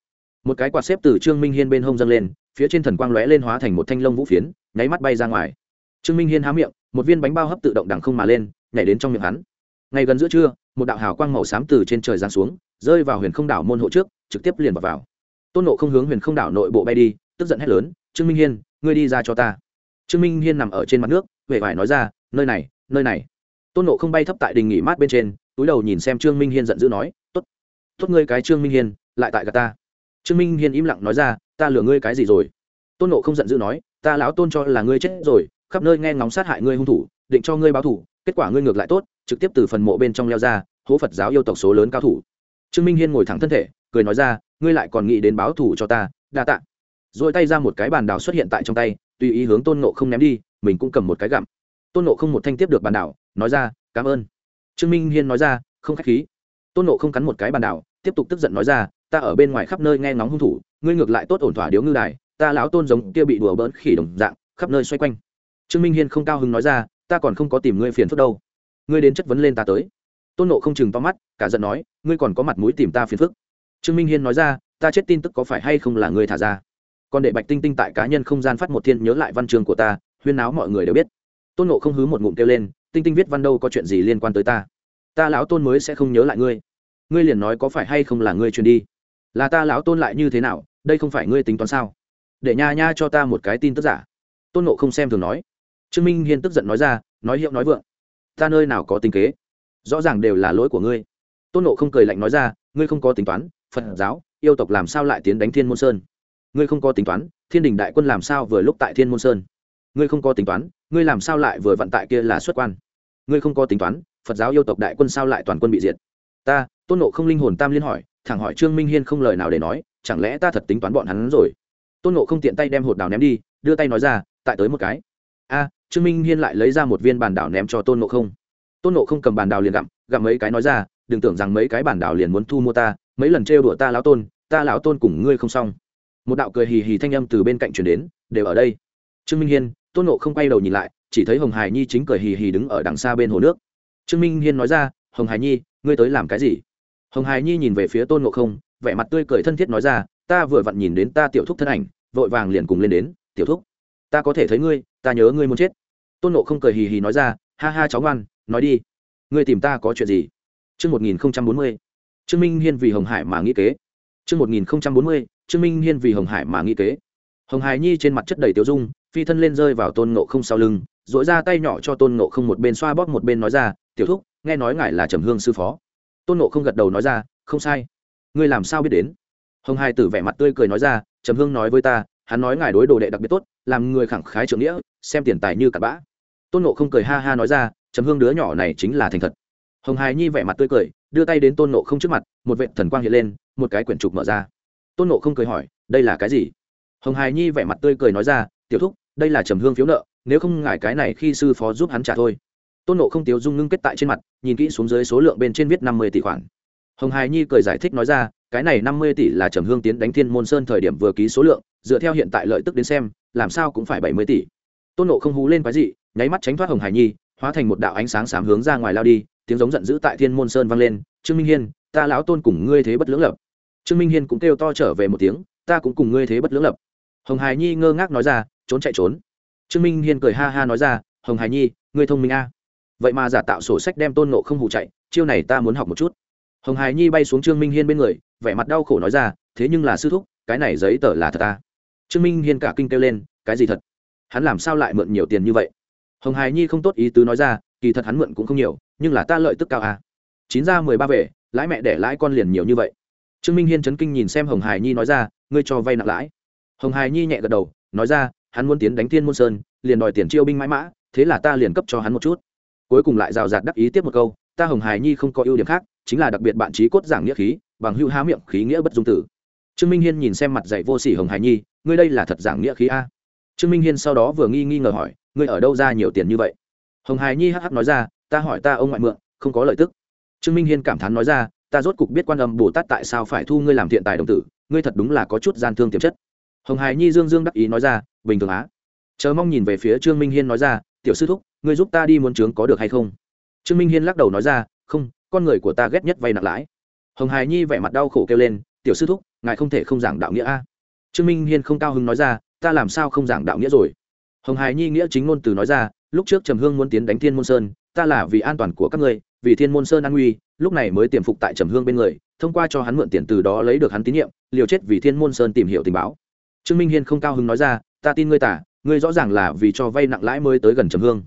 Một cái quạt xếp từ trương minh hiên bên hông dâng lên, phía trên thần quang lóe lên hóa thành một thanh lông vũ phiến, nháy mắt bay ra ngoài. Trương minh hiên há miệng, một viên bánh bao hấp tự động đằng không mà lên, nhảy đến trong miệng hắn ngay gần giữa trưa một đạo hào quang màu xám từ trên trời giáng xuống rơi vào huyền không đảo môn hộ trước trực tiếp liền vào, vào. tôn nộ không hướng huyền không đảo nội bộ bay đi tức giận hét lớn trương minh hiên ngươi đi ra cho ta. Trương minh hiên nằm ở trên mặt nước huệ vải nói ra nơi này nơi này. Tôn nộ không bay thấp tại đình nghỉ mát bên trên túi đầu nhìn xem trương minh hiên giận dữ nói t ố t tốt ngươi cái trương minh hiên lại tại gà ta. Trương minh hiên im lặng nói ra ta lừa ngươi cái gì rồi? Tôn nộ không giận dữ nói ta lão tôn cho là ngươi chết rồi khắp nơi nghe ngóng sát hại ngươi hung thủ định cho ngươi báo thủ kết quả ngươi ngược lại tốt trực tiếp từ phần mộ bên trong leo ra hố phật giáo yêu tộc số lớn cao thủ. Trương minh hiên ngồi thẳng thân thể cười nói ra ngươi lại còn nghĩ đến báo thủ cho ta đa t ạ rồi tay ra một cái bàn đào xuất hiện tại trong tay tùy ý hướng tôn nộ không ném đi mình cũng cầm một cái gặm. Tôn nộ không một thanh tiếp được bàn đào, nói ra cảm ơn. Trương minh hiên nói ra không k h á c h khí. Tôn nộ không cắn một cái bàn đào, tiếp tục tức giận nói ra ta ở bên ngoài khắp nơi nghe ngóng hung thủ ngươi ngược lại tốt ổn thỏa điếu ngư đài ta lão tôn giống kia bị đùa bỡn khỉ đồng dạng khắp nơi xoay quanh. Trương minh hiên không cao hứng nói ra ta còn không có tìm ngươi phiền phức đâu. Ngươi đến chất vấn lên ta tới. Tôn nộ không chừng to mắt, cả giận nói, ngươi còn có mặt mũi tìm ta phiền phức. Trương minh hiên nói ra, ta chết tin tức có phải hay không là ngươi thả ra? Còn để bạch tinh tinh tại cá nhân không gian phát một thiên nhớ lại văn chương của ta, huyên náo mọi người đều biết. Tôn nộ không hứ một ngụm kêu lên, tinh tinh viết văn đâu có chuyện gì liên quan tới ta. Ta lão tôn mới sẽ không nhớ lại ngươi. Ngươi liền nói có phải hay không là ngươi truyền đi. Là ta lão tôn lại như thế nào, đây không phải ngươi tính toán sao? Để nha nha cho ta một cái tin tức giả. Tôn nộ không xem thường nói trương minh hiên tức giận nói ra, nói hiệu nói vượng. Ta nơi nào có tình kế? Rõ ràng đều là lỗi của ngươi. Tôn nộ không cười lạnh nói ra, ngươi không có tính toán, phật giáo, yêu tộc làm sao lại tiến đánh thiên môn sơn? Ngươi không có tính toán, thiên đình đại quân làm sao vừa lúc tại thiên môn sơn? Ngươi không có tính toán, ngươi làm sao lại vừa vận tại kia là xuất quan? Ngươi không có tính toán, phật giáo yêu tộc đại quân sao lại toàn quân bị diệt? Ta, tôn nộ không linh hồn tam liên hỏi, thẳng hỏi trương minh hiên không lời nào để nói, chẳng lẽ ta thật tính toán bọn hắn rồi? Tôn nộ không tiện tay đem hột đào ném đi, đưa tay nói ra, tại tới một cái. A trương minh hiên lại lấy ra một viên bàn đảo ném cho tôn nộ không. Tôn nộ không cầm bàn đào liền gặm gặm mấy cái nói ra, đừng tưởng rằng mấy cái bàn đảo liền muốn thu mua ta, mấy lần trêu đùa ta lão tôn, ta lão tôn cùng ngươi không xong. Một đạo cười hì hì thanh âm từ bên cạnh chuyển đến, đều ở đây. Trương minh hiên, tôn nộ không quay đầu nhìn lại, chỉ thấy hồng hải nhi chính cười hì hì đứng ở đằng xa bên hồ nước. Trương minh hiên nói ra, hồng hải nhi, ngươi tới làm cái gì? Hồng hải nhi nhìn về phía tôn nộ không, vẻ mặt tươi cười thân thiết nói ra, ta vừa vặn nhìn đến ta tiểu thúc thân ảnh, vội vàng liền cùng lên đến, tiểu thúc, ta có thể thấy ngươi, ta nhớ ngươi muốn chết tôn nộ không cười hì hì nói ra ha ha cháu ngoan nói đi ngươi tìm ta có chuyện gì Trước 1040, Trương Minh Hiên vì Hồng Hải mà nghĩ kế. Trước 1040, Trương Minh Hiên vì Hồng Hải mà nghĩ kế. Hồng Hải Nhi trên mặt chất đầy tiêu dung, phi thân lên rơi vào Tôn Ngộ Không sau lưng, duỗi ra tay nhỏ cho Tôn Ngộ Không một bên xoa bóp một bên nói ra, "Tiểu thúc, nghe nói ngài là Trầm Hương sư phó." Tôn Ngộ Không gật đầu nói ra, "Không sai. Ngươi làm sao biết đến?" Hồng Hải tử vẻ mặt tươi cười nói ra, "Trầm Hương nói với ta, hắn nói ngài đối đồ đệ đặc biệt tốt, làm người khẳng khái trưởng nghĩa, xem tiền tài như cặn bã." Tôn nộ không cười ha ha nói ra trầm hương đứa nhỏ này chính là thành thật. Hồng hài nhi vẻ mặt tươi cười, đưa tay đến tôn nộ không trước mặt, một vệ thần quang hiện lên, một cái quyển trục mở ra. Tôn nộ không cười hỏi, đây là cái gì? Hồng hài nhi vẻ mặt tươi cười nói ra, tiểu thúc, đây là trầm hương phiếu nợ, nếu không ngại cái này khi sư phó giúp hắn trả thôi. Tôn nộ không tiếu dung ngưng kết tại trên mặt, nhìn kỹ xuống dưới số lượng bên trên viết năm mươi tỷ khoản. Hồng hài nhi cười giải thích nói ra, cái này năm mươi tỷ là trầm hương tiến đánh thiên môn sơn thời điểm vừa ký số lượng, dựa theo hiện tại lợi tức đến xem, làm sao cũng phải bảy mươi tỷ. Tôn nộ không hú lên quái dị nháy mắt tránh thoát hồng Hải nhi, hóa thành một đạo ánh sáng sám hướng ra ngoài lao đi, tiếng giống giận dữ tại thiên môn sơn vang lên, trương minh hiên, ta lão tôn cùng ngươi thế bất lưỡng lập. Trương minh hiên cũng kêu to trở về một tiếng, ta cũng cùng ngươi thế bất lưỡng lập. Hồng Hải nhi ngơ ngác nói ra, trốn chạy trốn. Trương minh hiên cười ha ha nói ra, hồng Hải nhi, ngươi thông minh a. Vậy mà giả tạo sổ sách đem tôn nộ không hụ chạy, chiêu này ta muốn học một chút. Hồng Hải nhi bay xuống trương minh hiên bên người, vẻ mặt đau khổ nói ra, thế nhưng là sư thúc, cái này giấy tờ là thật ta. Trương minh hiên cả kinh kêu lên, cái gì thật? Hắn làm sao lại mượn nhiều tiền như vậy? Hồng hài nhi không tốt ý tứ nói ra, kỳ thật hắn mượn cũng không nhiều, nhưng là ta lợi tức cao à. chín ra mười ba về, lãi mẹ để lãi con liền nhiều như vậy. Trương minh hiên chấn kinh nhìn xem hồng hài nhi nói ra, ngươi cho vay nặng lãi. Hồng hài nhi nhẹ gật đầu, nói ra, hắn muốn tiến đánh thiên môn sơn, liền đòi tiền chiêu binh mãi mã, thế là ta liền cấp cho hắn một chút. Cuối cùng lại rào rạt đắc ý tiếp một câu, ta hồng hài nhi không có ưu điểm khác, chính là đặc biệt bạn trí cốt giảng nghĩa khí, bằng hữu há miệng khí nghĩa bất dung tử. Trương minh hiên nhìn xem mặt dạy vô sỉ hồng hài nhi, ngươi đây là thật giảng nghĩa khí a? Trương minh hiên sau đó vừa nghi nghi ngờ hỏi ngươi ở đâu ra nhiều tiền như vậy? Hồng hài nhi hắc hắc nói ra, ta hỏi ta ông ngoại mượn, không có lợi tức. Trương minh hiên cảm thán nói ra, ta rốt cục biết quan âm bồ tát tại sao phải thu ngươi làm thiện tài đồng tử, ngươi thật đúng là có chút gian thương tiềm chất. Hồng hài nhi dương dương đắc ý nói ra, bình thường á. Chờ mong nhìn về phía trương minh hiên nói ra, tiểu sư thúc, ngươi giúp ta đi muốn trướng có được hay không? Trương minh hiên lắc đầu nói ra, không, con người của ta ghét nhất vay nặng lãi. Hồng hài nhi vẻ mặt đau khổ kêu lên, tiểu sư thúc, ngài không thể không giảng đạo nghĩa a. Trương minh hiên không cao hứng nói ra, ta làm sao không giảng đạo nghĩa rồi? Hồng Hải nhi nghĩa chính ngôn từ nói ra, lúc trước trầm hương muốn tiến đánh thiên môn sơn, ta là vì an toàn của các ngươi, vì thiên môn sơn an nguy, lúc này mới tiềm phục tại trầm hương bên người, thông qua cho hắn mượn tiền từ đó lấy được hắn tín nhiệm, liều chết vì thiên môn sơn tìm hiểu tình báo. Trương minh hiên không cao hứng nói ra, ta tin ngươi tả, ngươi rõ ràng là vì cho vay nặng lãi mới tới gần trầm hương.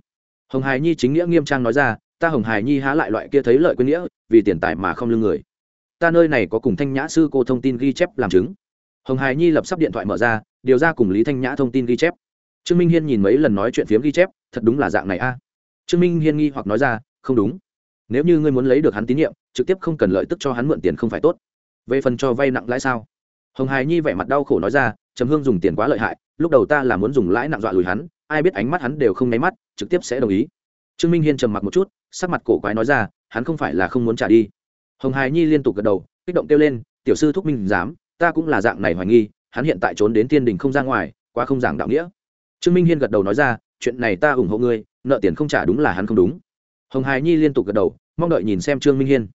Hồng Hải nhi chính nghĩa nghiêm trang nói ra, ta hồng Hải nhi há lại loại kia thấy lợi quên nghĩa, vì tiền tài mà không lương người. Ta nơi này có cùng thanh nhã sư cô thông tin ghi chép làm chứng. Hồng Hải nhi lập sắp điện thoại mở ra, điều ra cùng lý thanh nhã thông tin ghi chép trương minh hiên nhìn mấy lần nói chuyện phiếm ghi chép, thật đúng là dạng này a. Trương minh hiên nghi hoặc nói ra, không đúng. Nếu như ngươi muốn lấy được hắn tín nhiệm, trực tiếp không cần lợi tức cho hắn mượn tiền không phải tốt. Về phần cho vay nặng lãi sao? Hồng hài nhi vẻ mặt đau khổ nói ra, trầm hương dùng tiền quá lợi hại, lúc đầu ta là muốn dùng lãi nặng dọa lùi hắn, ai biết ánh mắt hắn đều không nháy mắt, trực tiếp sẽ đồng ý. Trương minh hiên trầm mặc một chút, sắc mặt cổ quái nói ra, hắn không phải là không muốn trả đi. Hồng hài nhi liên tục gật đầu, kích động kêu lên, tiểu sư thúc minh, dám, ta cũng là dạng này hoài nghi, hắn hiện tại trốn đến thiên đình không ra ngoài, quá không giảng đạo nghĩa trương minh hiên gật đầu nói ra, chuyện này ta ủng hộ ngươi, nợ tiền không trả đúng là hắn không đúng. Hồng hài nhi liên tục gật đầu, mong đợi nhìn xem trương minh hiên.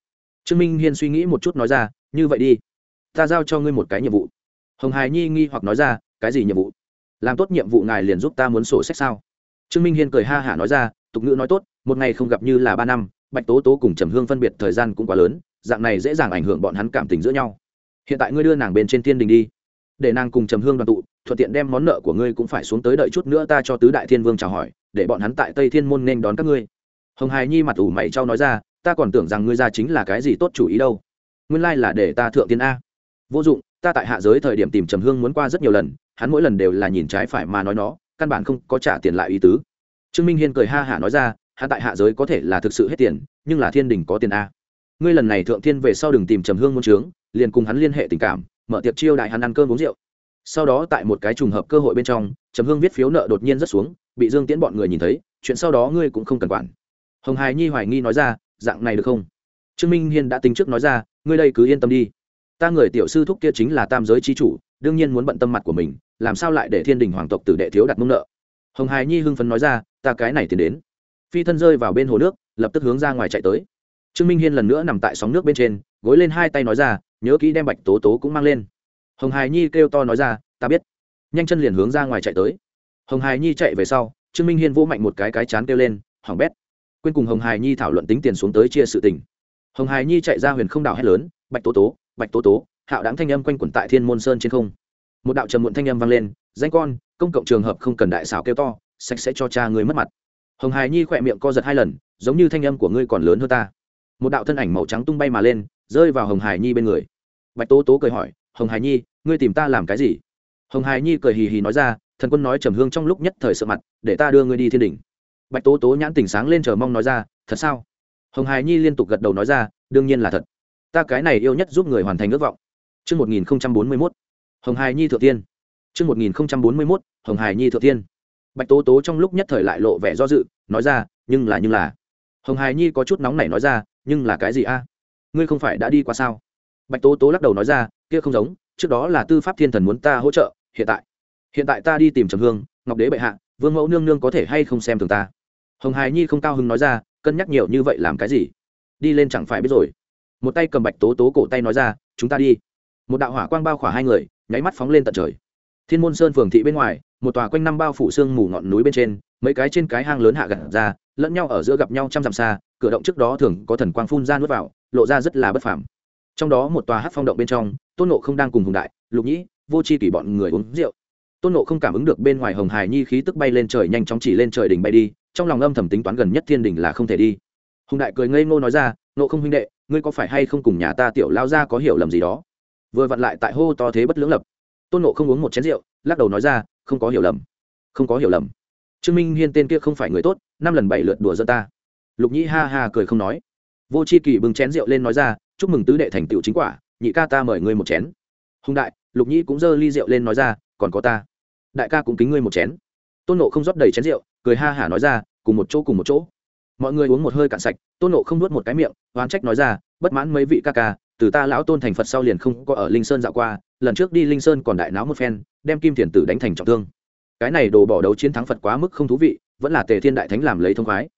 Trương minh hiên suy nghĩ một chút nói ra, như vậy đi, ta giao cho ngươi một cái nhiệm vụ. Hồng hài nhi nghi hoặc nói ra, cái gì nhiệm vụ? Làm tốt nhiệm vụ ngài liền giúp ta muốn sổ sách sao? Trương minh hiên cười ha hả nói ra, tục ngữ nói tốt, một ngày không gặp như là ba năm, bạch tố tố cùng trầm hương phân biệt thời gian cũng quá lớn, dạng này dễ dàng ảnh hưởng bọn hắn cảm tình giữa nhau. Hiện tại ngươi đưa nàng bên trên thiên đình đi, để nàng cùng trầm hương đoàn tụ thuận tiện đem món nợ của ngươi cũng phải xuống tới đợi chút nữa ta cho tứ đại thiên vương chào hỏi, để bọn hắn tại tây thiên môn nên đón các ngươi. Hồng hài nhi mặt ủ mày trao nói ra, ta còn tưởng rằng ngươi ra chính là cái gì tốt chủ ý đâu. Nguyên lai là để ta thượng tiên a. Vô dụng, ta tại hạ giới thời điểm tìm trầm hương muốn qua rất nhiều lần, hắn mỗi lần đều là nhìn trái phải mà nói nó, căn bản không có trả tiền lại ý tứ. Trương minh hiên cười ha hả nói ra, hắn tại hạ giới có thể là thực sự hết tiền, nhưng là thiên đình có tiền a. Ngươi lần này thượng thiên về sau đừng tìm trầm hương muốn trướng liền cùng hắn liên hệ tình cảm, mở tiệc chiêu đại hắn ăn cơm uống rượu sau đó tại một cái trùng hợp cơ hội bên trong, trầm hương viết phiếu nợ đột nhiên rất xuống, bị dương tiễn bọn người nhìn thấy, chuyện sau đó ngươi cũng không cần quản. Hồng hài nhi hoài nghi nói ra, dạng này được không? Trương minh hiên đã tính trước nói ra, ngươi đây cứ yên tâm đi. Ta người tiểu sư thúc kia chính là tam giới c h i chủ, đương nhiên muốn bận tâm mặt của mình, làm sao lại để thiên đình hoàng tộc tử đệ thiếu đặt mông nợ? Hồng hài nhi hưng phấn nói ra, ta cái này tiến đến. Phi thân rơi vào bên hồ nước, lập tức hướng ra ngoài chạy tới. Trương minh hiên lần nữa nằm tại sóng nước bên trên, gối lên hai tay nói ra, nhớ kỹ đem bạch tố tố cũng mang lên hồng hài nhi kêu to nói ra, ta biết. Nhanh chân liền hướng ra ngoài chạy tới. Hồng hài nhi chạy về sau, trương minh hiên vỗ mạnh một cái cái chán kêu lên hỏng bét. Quên cùng hồng hài nhi thảo luận tính tiền xuống tới chia sự tình. Hồng hài nhi chạy ra huyền không đảo hét lớn, bạch tố tố, bạch tố tố, hạo đáng thanh âm quanh quẩn tại thiên môn sơn trên không. Một đạo trầm muộn thanh âm vang lên, danh con, công cộng trường hợp không cần đại xảo kêu to, sạch sẽ cho cha người mất mặt. Hồng hài nhi khỏe miệng co giật hai lần, giống như thanh âm của ngươi còn lớn hơn ta. Một đạo thân ảnh màu trắng tung bay mà lên, rơi vào hồng hài nhi bên người. Bạch tố tố cười hỏi, hồng hài nhi ngươi tìm ta làm cái gì? Hồng hài nhi cười hì hì nói ra thần quân nói trầm hương trong lúc nhất thời sợ mặt để ta đưa ngươi đi thiên đình bạch tố tố nhãn tỉnh sáng lên chờ mong nói ra thật sao? Hồng hài nhi liên tục gật đầu nói ra đương nhiên là thật. Ta cái này yêu nhất giúp người hoàn thành ước vọng. Trước 1041, hồng hài nhi thượng tiên. Trước 1041, hồng hài nhi thượng tiên. bạch tố tố trong lúc nhất thời lại lộ vẻ do dự nói ra nhưng là nhưng là. Hồng hài nhi có chút nóng nảy nói ra nhưng là cái gì a? Ngươi không phải đã đi qua sao? Bạch tố tố lắc đầu nói ra kia không giống trước đó là tư pháp thiên thần muốn ta hỗ trợ, hiện tại. Hiện tại ta đi tìm trầm hương, ngọc đế bệ hạ, vương mẫu nương nương có thể hay không xem thường ta? Hồng hài nhi không cao hứng nói ra, cân nhắc nhiều như vậy làm cái gì? Đi lên chẳng phải biết rồi. Một tay cầm bạch tố tố cổ tay nói ra, chúng ta đi. Một đạo hỏa quang bao khỏa hai người, nháy mắt phóng lên tận trời. Thiên môn sơn phường thị bên ngoài, một tòa quanh năm bao phủ sương mù ngọn núi bên trên, mấy cái trên cái hang lớn hạ gặt ra, lẫn nhau ở giữa gặp nhau trăm dặm xa, cửa động trước đó thường có thần quang phun ra nuốt vào, lộ ra rất là bất phàm trong đó một tòa hát phong động bên trong, tôn nộ không đang cùng hùng đại, lục nhĩ, vô c h i kỷ bọn người uống rượu. Tôn nộ không cảm ứng được bên ngoài hồng hải nhi khí tức bay lên trời nhanh chóng chỉ lên trời đỉnh bay đi, trong lòng âm thầm tính toán gần nhất thiên đình là không thể đi. Hùng đại cười ngây ngô nói ra nộ không huynh đệ, ngươi có phải hay không cùng nhà ta tiểu lao ra có hiểu lầm gì đó? Vừa vặn lại tại hô to thế bất lưỡng lập. Tôn nộ không uống một chén rượu, lắc đầu nói ra, không có hiểu lầm, không có hiểu lầm. Trương minh hiên tên kia không phải người tốt, năm lần bảy lượt đùa dân ta. Lục nhĩ ha ha cười không nói. Vô c h i kỳ bưng chén rượu lên nói ra chúc mừng tứ đệ thành tựu chính quả, nhị ca ta mời ngươi một chén. Hùng đại, lục nhĩ cũng giơ ly rượu lên nói ra, còn có ta. Đại ca cũng kính ngươi một chén. Tôn nộ không rót đầy chén rượu, cười ha hả nói ra, cùng một chỗ cùng một chỗ. Mọi người uống một hơi cạn sạch, tôn nộ không nuốt một cái miệng, oán trách nói ra, bất mãn mấy vị ca ca, từ ta lão tôn thành phật sau liền không có ở linh sơn dạo qua, lần trước đi linh sơn còn đại náo một phen, đem kim thiền tử đánh thành trọng thương. Cái này đồ bỏ đấu chiến thắng phật quá mức không thú vị, vẫn là tề thiên đại thánh làm lấy thông khoái.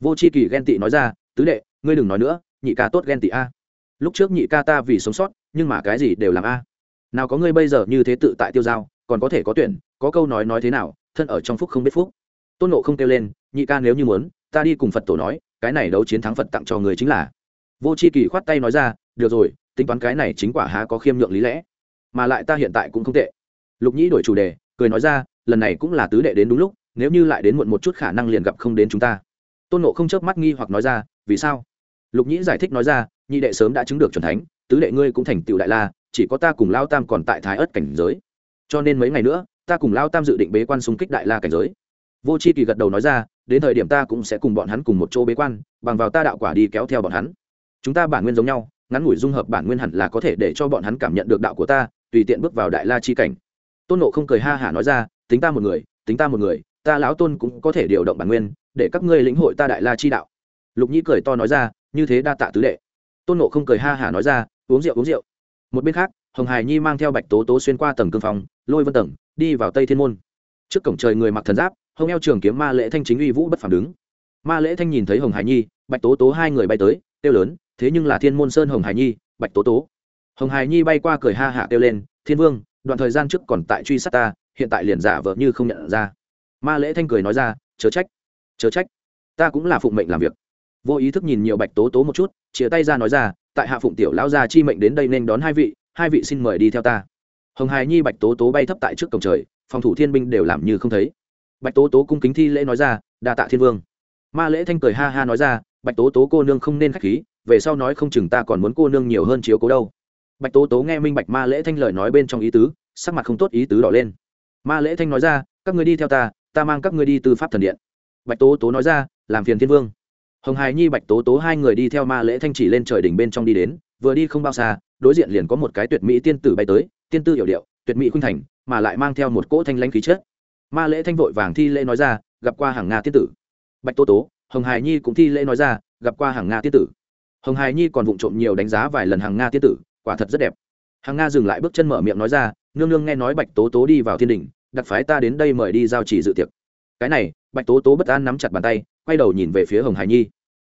Vô c h i kỳ ghen tị nói ra, tứ đệ, ngươi đừng nói nữa, nhị ca tốt ghen tị a lúc trước nhị ca ta vì sống sót, nhưng mà cái gì đều làm a. Nào có ngươi bây giờ như thế tự tại tiêu giao còn có thể có tuyển, có câu nói nói thế nào, thân ở trong phúc không biết phúc. Tôn nộ không kêu lên, nhị ca nếu như muốn, ta đi cùng phật tổ nói, cái này đấu chiến thắng phật tặng cho người chính là. Vô c h i kỳ khoát tay nói ra, được rồi, tính toán cái này chính quả há có khiêm nhượng lý lẽ. Mà lại ta hiện tại cũng không tệ. Lục nhĩ đổi chủ đề, cười nói ra, lần này cũng là tứ đệ đến đúng lúc, nếu như lại đến muộn một chút khả năng liền gặp không đến chúng ta. Tôn nộ không chớp mắt nghi hoặc nói ra, vì sao? Lục nhĩ giải thích nói ra, nhị đệ sớm đã chứng được c thánh, tứ đệ ngươi cũng thành tựu đại la, chỉ có ta cùng lao tam còn tại thái ớt cảnh giới. Cho nên mấy ngày nữa, ta cùng lao tam dự định bế quan xung kích đại la cảnh giới. Vô c h i kỳ gật đầu nói ra, đến thời điểm ta cũng sẽ cùng bọn hắn cùng một chỗ bế quan, bằng vào ta đạo quả đi kéo theo bọn hắn. Chúng ta bản nguyên giống nhau, ngắn ngủi dung hợp bản nguyên hẳn là có thể để cho bọn hắn cảm nhận được đạo của ta, tùy tiện bước vào đại la chi cảnh. Tôn nộ không cười ha hả nói ra, tính ta một người, tính ta một người, ta lão tôn cũng có thể điều động bản nguyên, để các ngươi lĩnh hội ta đại la chi đạo. Lục nhĩ cười to nói ra như thế đa tạ tứ đệ. Tôn nộ không cười ha hả nói ra, uống rượu uống rượu. Một bên khác, hồng hải nhi mang theo bạch tố tố xuyên qua tầng cương phòng, lôi vân tầng, đi vào tây thiên môn. Trước cổng trời người mặc thần giáp, hồng eo trường kiếm ma lễ thanh chính uy vũ bất phản đứng. Ma lễ thanh nhìn thấy hồng hải nhi, bạch tố tố hai người bay tới, kêu lớn, thế nhưng là thiên môn sơn hồng hải nhi, bạch tố tố. Hồng hải nhi bay qua cười ha hạ kêu lên, thiên vương, đoạn thời gian trước còn tại truy sát ta, hiện tại liền giả vờ như không nhận ra. Ma lễ thanh cười nói ra, chớ trách chớ trách, ta cũng là phụng mệnh làm việc vô ý thức nhìn nhiều bạch tố tố một chút chia tay ra nói ra, tại hạ phụng tiểu lão gia chi mệnh đến đây nên đón hai vị hai vị xin mời đi theo ta. Hồng hài nhi bạch tố tố bay thấp tại trước cổng trời, phòng thủ thiên binh đều làm như không thấy. Bạch tố tố cung kính thi lễ nói ra, đa tạ thiên vương. Ma lễ thanh cười ha ha nói ra, bạch tố tố cô nương không nên k h á c h khí, về sau nói không chừng ta còn muốn cô nương nhiều hơn chiếu cố đâu. Bạch tố tố nghe minh bạch ma lễ thanh lời nói bên trong ý tứ, sắc mặt không tốt ý tứ đỏ lên. Ma lễ thanh nói ra, các người đi theo ta ta mang các người đi từ pháp thần điện. Bạch tố tố nói ra, làm phiền thiên vương hồng hài nhi, bạch tố tố hai người đi theo ma lễ thanh chỉ lên trời đỉnh bên trong đi đến, vừa đi không bao xa, đối diện liền có một cái tuyệt mỹ tiên tử bay tới, tiên tư hiểu điệu, tuyệt mỹ khuynh thành, mà lại mang theo một cỗ thanh lãnh khí chất. Ma lễ thanh vội vàng thi lễ nói ra, gặp qua hàng nga tiên tử. Bạch tố tố, hồng hài nhi cũng thi lễ nói ra, gặp qua hàng nga tiên tử. Hồng hài nhi còn vụng trộm nhiều đánh giá vài lần hàng nga tiên tử, quả thật rất đẹp. Hàng nga dừng lại bước chân mở miệng nói ra, nương nương nghe nói bạch tố tố đi vào thiên đình đặc phái ta đến đây mời đi giao chỉ dự tiệc. Cái này bạch tố tố bất an nắm chặt bàn tay, quay đầu nhìn về phía hồng hải nhi.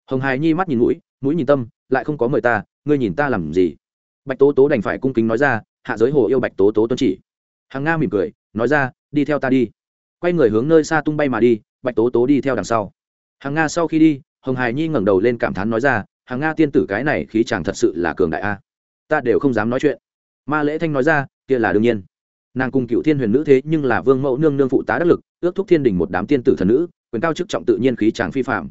Hồng hải nhi mắt nhìn mũi mũi nhìn tâm, lại không có mời ta, ngươi nhìn ta làm gì? Bạch tố tố đành phải cung kính nói ra, hạ giới hồ yêu bạch tố tố tuân chỉ. Hàng nga mỉm cười, nói ra, đi theo ta đi. Quay người hướng nơi xa tung bay mà đi, bạch tố tố đi theo đằng sau. Hàng nga sau khi đi, hồng hải nhi ngẩng đầu lên cảm thán nói ra hàng nga tiên tử cái này khí chàng thật sự là cường đại a. Ta đều không dám nói chuyện. Ma lễ thanh nói ra, kia là đương nhiên nàng cùng cựu thiên huyền nữ thế nhưng là vương mẫu nương nương phụ tá đắc lực, ước thúc thiên đình một đám tiên tử thần nữ, quyền cao chức trọng tự nhiên khí tràng phi phạm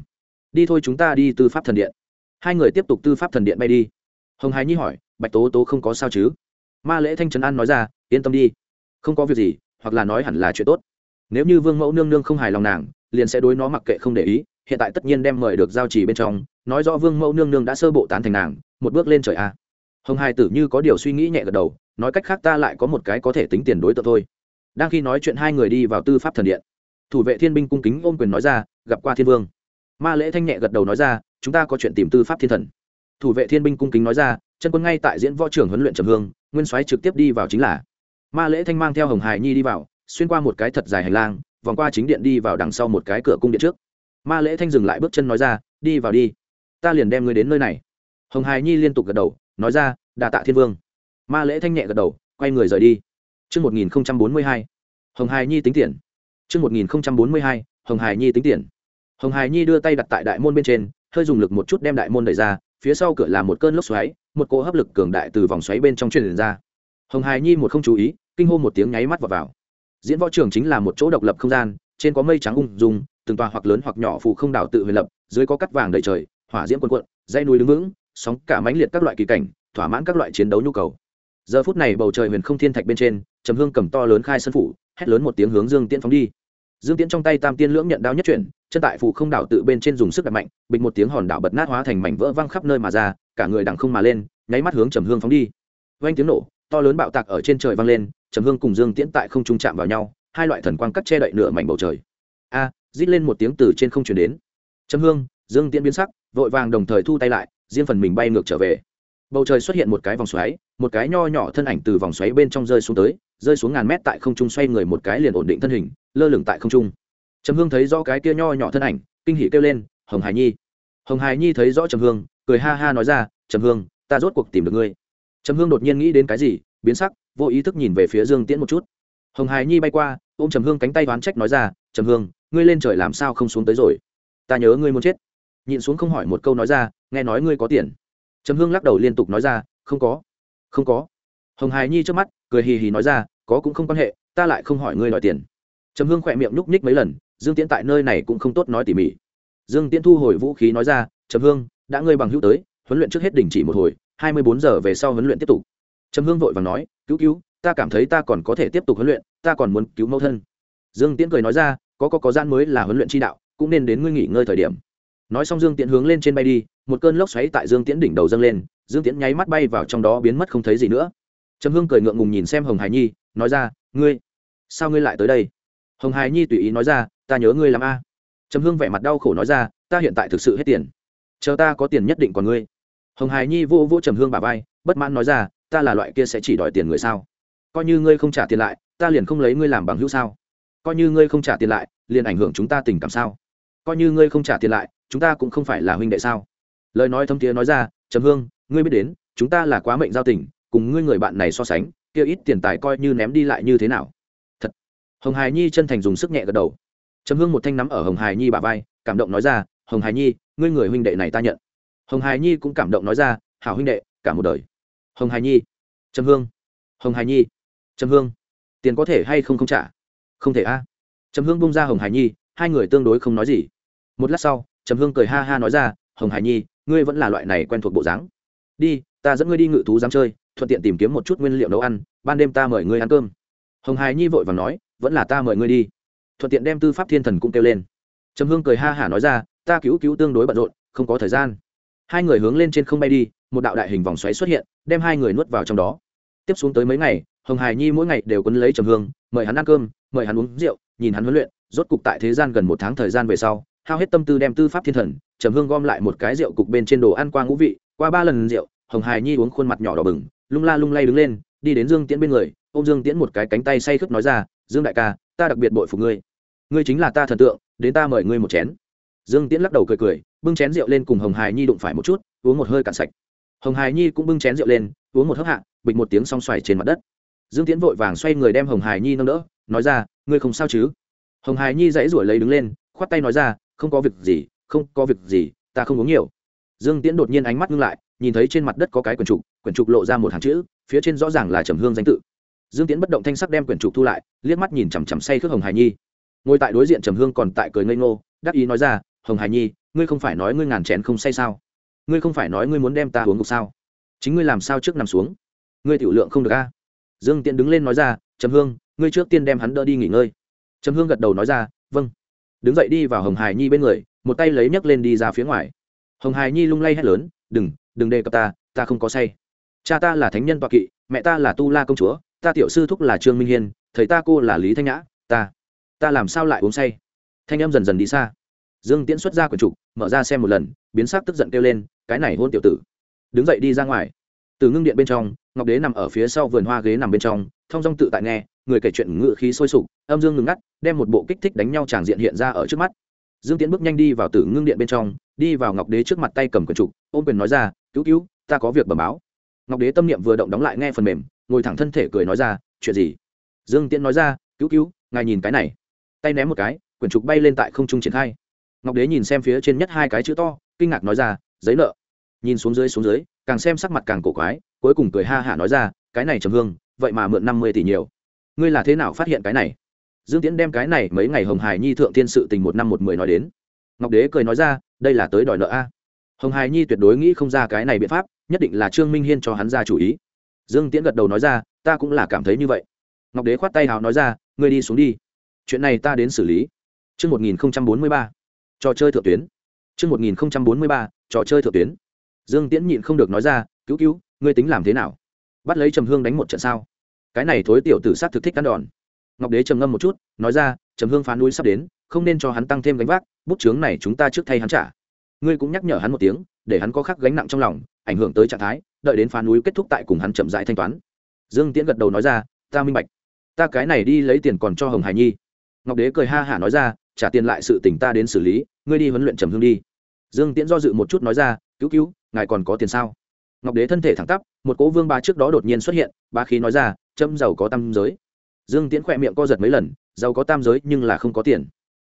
đi thôi chúng ta đi tư pháp thần điện. Hai người tiếp tục tư pháp thần điện bay đi. Hồng hải nhi hỏi, bạch tố tố không có sao chứ? Ma lễ thanh trấn an nói ra, yên tâm đi. Không có việc gì, hoặc là nói hẳn là chuyện tốt. Nếu như vương mẫu nương nương không hài lòng nàng, liền sẽ đối nó mặc kệ không để ý, hiện tại tất nhiên đem mời được giao trì bên trong, nói rõ vương mẫu nương nương đã sơ bộ tán thành nàng, một bước lên trời a. Hồng hai tử như có điều suy nghĩ nhẹ gật đầu nói cách khác ta lại có một cái có thể tính tiền đối tượng thôi. Đang khi nói chuyện hai người đi vào tư pháp thần điện, thủ vệ thiên binh cung kính ôm quyền nói ra, gặp qua thiên vương. Ma lễ thanh nhẹ gật đầu nói ra, chúng ta có chuyện tìm tư pháp thiên thần. Thủ vệ thiên binh cung kính nói ra, chân quân ngay tại diễn võ trưởng huấn luyện trầm hương, nguyên soái trực tiếp đi vào chính là. Ma lễ thanh mang theo hồng hải nhi đi vào, xuyên qua một cái thật dài hành lang, vòng qua chính điện đi vào đằng sau một cái cửa cung điện trước. Ma lễ thanh dừng lại bước chân nói ra, đi vào đi. Ta liền đem ngươi đến nơi này. Hồng hải nhi liên tục gật đầu, nói ra đà tạ thiên vương ma lễ thanh nhẹ gật đầu quay người rời đi Chương 1042, Hồng Hải Nhi tính tiền. Chương 1042, Hồng Hải Nhi tính tiền. Hồng Hải Nhi đưa tay đặt tại đại môn bên trên, hơi dùng lực một chút đem đại môn đẩy ra, phía sau cửa là một cơn lốc xoáy, một cỗ hấp lực cường đại từ vòng xoáy bên trong truyền ra. Hồng Hải Nhi một không chú ý, kinh hô một tiếng nháy mắt vào vào. Diễn võ trường chính là một chỗ độc lập không gian, trên có mây trắng ung dung, từng tòa hoặc lớn hoặc nhỏ phù không đảo tự huyền lập, dưới có cắt vàng đầy trời, hỏa diễm cuồn cuộn, dãy núi đứng vững, sóng cả mãnh liệt các loại kỳ cảnh, thỏa mãn các loại chiến đấu nhu cầu giờ phút này bầu trời huyền không thiên thạch bên trên, trầm hương cầm to lớn khai sân phủ, hét lớn một tiếng hướng dương tiễn phóng đi. Dương tiễn trong tay tam tiên lưỡng nhận đao nhất chuyển, chân tại phủ không đảo tự bên trên dùng sức đặt mạnh, bịch một tiếng hòn đảo bật nát hóa thành mảnh vỡ văng khắp nơi mà ra, cả người đằng không mà lên, nháy mắt hướng trầm hương phóng đi. Vang tiếng nổ, to lớn bạo tạc ở trên trời vang lên, trầm hương cùng dương tiễn tại không trung chạm vào nhau, hai loại thần quang cắt che đậy nửa mảnh bầu trời. A, rít lên một tiếng từ trên không chuyển đến. Trầm hương, dương tiễn biến sắc, vội vàng đồng thời thu tay lại, riêng phần mình bay ngược trở về bầu trời xuất hiện một cái vòng xoáy, một cái nho nhỏ thân ảnh từ vòng xoáy bên trong rơi xuống tới, rơi xuống ngàn mét tại không trung xoay người một cái liền ổn định thân hình, lơ lửng tại không trung. Trầm hương thấy rõ cái kia nho nhỏ thân ảnh, kinh hỉ kêu lên, hồng hải nhi. Hồng hải nhi thấy rõ trầm hương, cười ha ha nói ra, trầm hương, ta rốt cuộc tìm được ngươi. Trầm hương đột nhiên nghĩ đến cái gì, biến sắc, vô ý thức nhìn về phía dương tiễn một chút. Hồng hải nhi bay qua, ôm trầm hương cánh tay đoán trách nói ra, trầm hương, ngươi lên trời làm sao không xuống tới rồi? Ta nhớ ngươi muốn chết. Nhịn xuống không hỏi một câu nói ra, nghe nói ngươi có tiền trầm hương lắc đầu liên tục nói ra, không có không có. Hồng hài nhi trước mắt, cười hì hì nói ra, có cũng không quan hệ, ta lại không hỏi ngươi đòi tiền. Trầm hương khỏe miệng nhúc nhích mấy lần, dương tiễn tại nơi này cũng không tốt nói tỉ mỉ. Dương tiễn thu hồi vũ khí nói ra, trầm hương, đã ngươi bằng hữu tới, huấn luyện trước hết đình chỉ một hồi, hai mươi bốn giờ về sau huấn luyện tiếp tục. Trầm hương vội và nói, cứu cứu, ta cảm thấy ta còn có thể tiếp tục huấn luyện, ta còn muốn cứu mẫu thân. Dương tiễn cười nói ra, có có có gian mới là huấn luyện tri đạo, cũng nên đến ngươi nghỉ ngơi thời điểm. Nói xong dương tiễn hướng lên trên bay đi một cơn lốc xoáy tại dương tiễn đỉnh đầu dâng lên, dương tiễn nháy mắt bay vào trong đó biến mất không thấy gì nữa. Trầm hương cười ngượng ngùng nhìn xem hồng hải nhi, nói ra, ngươi, sao ngươi lại tới đây? Hồng hải nhi tùy ý nói ra, ta nhớ ngươi làm a. Trầm hương vẻ mặt đau khổ nói ra, ta hiện tại thực sự hết tiền. Chờ ta có tiền nhất định còn ngươi. Hồng hải nhi vô vô trầm hương bà vai, bất mãn nói ra, ta là loại kia sẽ chỉ đòi tiền người sao? Coi như ngươi không trả tiền lại, ta liền không lấy ngươi làm bằng hữu sao? Coi như ngươi không trả tiền lại, liền ảnh hưởng chúng ta tình cảm sao? Coi như ngươi không trả tiền lại, chúng ta cũng không phải là huynh đệ sao? Lời nói thâm tía nói ra, trầm hương, ngươi biết đến, chúng ta là quá mệnh giao tình, cùng ngươi người bạn này so sánh, kia ít tiền tài coi như ném đi lại như thế nào? Thật. Hồng hải nhi chân thành dùng sức nhẹ gật đầu. Trầm hương một thanh nắm ở hồng hải nhi bà vai, cảm động nói ra, hồng hải nhi, ngươi người huynh đệ này ta nhận. Hồng hải nhi cũng cảm động nói ra, hảo huynh đệ, cả một đời. Hồng hải nhi. Trầm hương. Hồng hải nhi. Trầm hương. Tiền có thể hay không không trả? Không thể a. Trầm hương bung ra hồng hải nhi, hai người tương đối không nói gì. Một lát sau, trầm hương cười ha ha nói ra, hồng hải nhi ngươi vẫn là loại này quen thuộc bộ dáng. Đi, ta dẫn ngươi đi ngự thú dám chơi, thuận tiện tìm kiếm một chút nguyên liệu nấu ăn, ban đêm ta mời ngươi ăn cơm. Hồng hải nhi vội và nói, vẫn là ta mời ngươi đi. Thuận tiện đem tư pháp thiên thần cũng kêu lên. Trầm hương cười ha hả nói ra, ta cứu cứu tương đối bận rộn, không có thời gian. Hai người hướng lên trên không bay đi, một đạo đại hình vòng xoáy xuất hiện, đem hai người nuốt vào trong đó. Tiếp xuống tới mấy ngày, hồng hải nhi mỗi ngày đều quấn lấy trầm hương, mời hắn ăn cơm, mời hắn uống rượu, nhìn hắn huấn luyện, rốt cục tại thế gian gần một tháng thời gian về sau hao hết tâm tư đem tư pháp thiên thần, trầm hương gom lại một cái rượu cục bên trên đồ ăn qua ngũ vị, qua ba lần rượu, hồng hài nhi uống khuôn mặt nhỏ đỏ bừng, lung la lung lay đứng lên, đi đến dương tiễn bên người ô m dương tiễn một cái cánh tay say khướt nói ra, dương đại ca, ta đặc biệt bội phục ngươi. Ngươi chính là ta thần tượng, đến ta mời ngươi một chén. Dương tiễn lắc đầu cười cười, bưng chén rượu lên cùng hồng hài nhi đụng phải một chút, uống một hơi cạn sạch. Hồng hài nhi cũng bưng chén rượu lên, uống một hớp hạ, bịch một tiếng xong xoài trên mặt đất. Dương tiễn vội vàng xoay người đem hồng hài nhi nâng đỡ, nói ra, ngươi không sao chứ? Hồng hài nhi dãy rủi lấy đứng lên, khoát tay nói ra không có việc gì, không có việc gì, ta không uống nhiều. Dương tiễn đột nhiên ánh mắt ngưng lại, nhìn thấy trên mặt đất có cái quyển trục quyển trục lộ ra một hàng chữ, phía trên rõ ràng là trầm hương danh tự. Dương tiễn bất động thanh sắc đem quyển trục thu lại, liếc mắt nhìn chằm chằm say khước hồng hải nhi. Ngồi tại đối diện trầm hương còn tại cười ngây ngô, đắc ý nói ra, hồng hải nhi, ngươi không phải nói ngươi ngàn chén không say sao? Ngươi không phải nói ngươi muốn đem ta uống ngục sao? Chính ngươi làm sao trước nằm xuống? Ngươi tiểu lượng không được a. Dương tiễn đứng lên nói ra, trầm hương, ngươi trước tiên đem hắn đỡ đi nghỉ ngơi. Trầm hương gật đầu nói ra vâng đứng dậy đi vào hồng hải nhi bên người, một tay lấy nhấc lên đi ra phía ngoài. Hồng hải nhi lung lay hét lớn, đừng đừng đề cập ta ta không có say. Cha ta là thánh nhân toạ kỵ, mẹ ta là tu la công chúa, ta tiểu sư thúc là trương minh hiên, thầy ta cô là lý thanh nhã, ta ta làm sao lại uống say? Thanh em dần dần đi xa. Dương tiễn xuất ra quần trục, mở ra xem một lần, biến sắc tức giận kêu lên, cái này hôn tiểu tử. Đứng dậy đi ra ngoài từ ngưng điện bên trong, ngọc đế nằm ở phía sau vườn hoa ghế nằm bên trong thong dong tự tại nghe, người kể chuyện ngự khí sôi sục, âm dương ngừng ngắt, đem một bộ kích thích đánh nhau tràng diện hiện ra ở trước mắt. Dương Tiến bước nhanh đi vào tử ngưng điện bên trong, đi vào ngọc đế trước mặt tay cầm quần trục, ôm quyền nói ra, cứu cứu, ta có việc bẩm báo. Ngọc đế tâm niệm vừa động đóng lại nghe phần mềm, ngồi thẳng thân thể cười nói ra, chuyện gì? Dương tiễn nói ra, cứu cứu, ngài nhìn cái này. Tay ném một cái quyển trục bay lên tại không trung triển khai. Ngọc đế nhìn xem phía trên nhất hai cái chữ to, kinh ngạc nói ra, giấy nợ nhìn xuống dưới xuống dưới càng xem sắc mặt càng cổ quái cuối cùng cười ha hả nói ra cái này trầm hương vậy mà mượn năm mươi tỷ nhiều. Ngươi là thế nào phát hiện cái này? Dương tiễn đem cái này mấy ngày hồng hải nhi thượng tiên sự tình một năm một mười nói đến. Ngọc đế cười nói ra đây là tới đòi nợ a. Hồng hải nhi tuyệt đối nghĩ không ra cái này biện pháp nhất định là trương minh hiên cho hắn ra chủ ý. Dương tiễn gật đầu nói ra ta cũng là cảm thấy như vậy. Ngọc đế khoát tay hào nói ra ngươi đi xuống đi. Chuyện này ta đến xử lý. Trước 1043, trò chơi thượng tuyến. Trước 1043, trò chơi thượng tuyến. Dương Tiễn nhịn không được nói ra, cứu cứu, ngươi tính làm thế nào? Bắt lấy Trầm Hương đánh một trận sao? Cái này thối tiểu tử sát thực thích cắn đòn. Ngọc Đế trầm ngâm một chút, nói ra, Trầm Hương phá núi sắp đến, không nên cho hắn tăng thêm gánh vác, bút chướng này chúng ta trước thay hắn trả. Ngươi cũng nhắc nhở hắn một tiếng, để hắn có khắc gánh nặng trong lòng, ảnh hưởng tới trạng thái, đợi đến phá núi kết thúc tại cùng hắn chậm rãi thanh toán. Dương Tiễn gật đầu nói ra, ta minh bạch. Ta cái này đi lấy tiền còn cho Hồng Hải Nhi ngọc đế cười ha hả nói ra trả tiền lại sự tình ta đến xử lý ngươi đi huấn luyện trầm hương đi dương tiễn do dự một chút nói ra cứu cứu ngài còn có tiền sao? Ngọc đế thân thể thẳng tắp, một cỗ vương ba trước đó đột nhiên xuất hiện ba khí nói ra châm giàu có tam giới. Dương tiễn khỏe miệng co giật mấy lần, giàu có tam giới nhưng là không có tiền.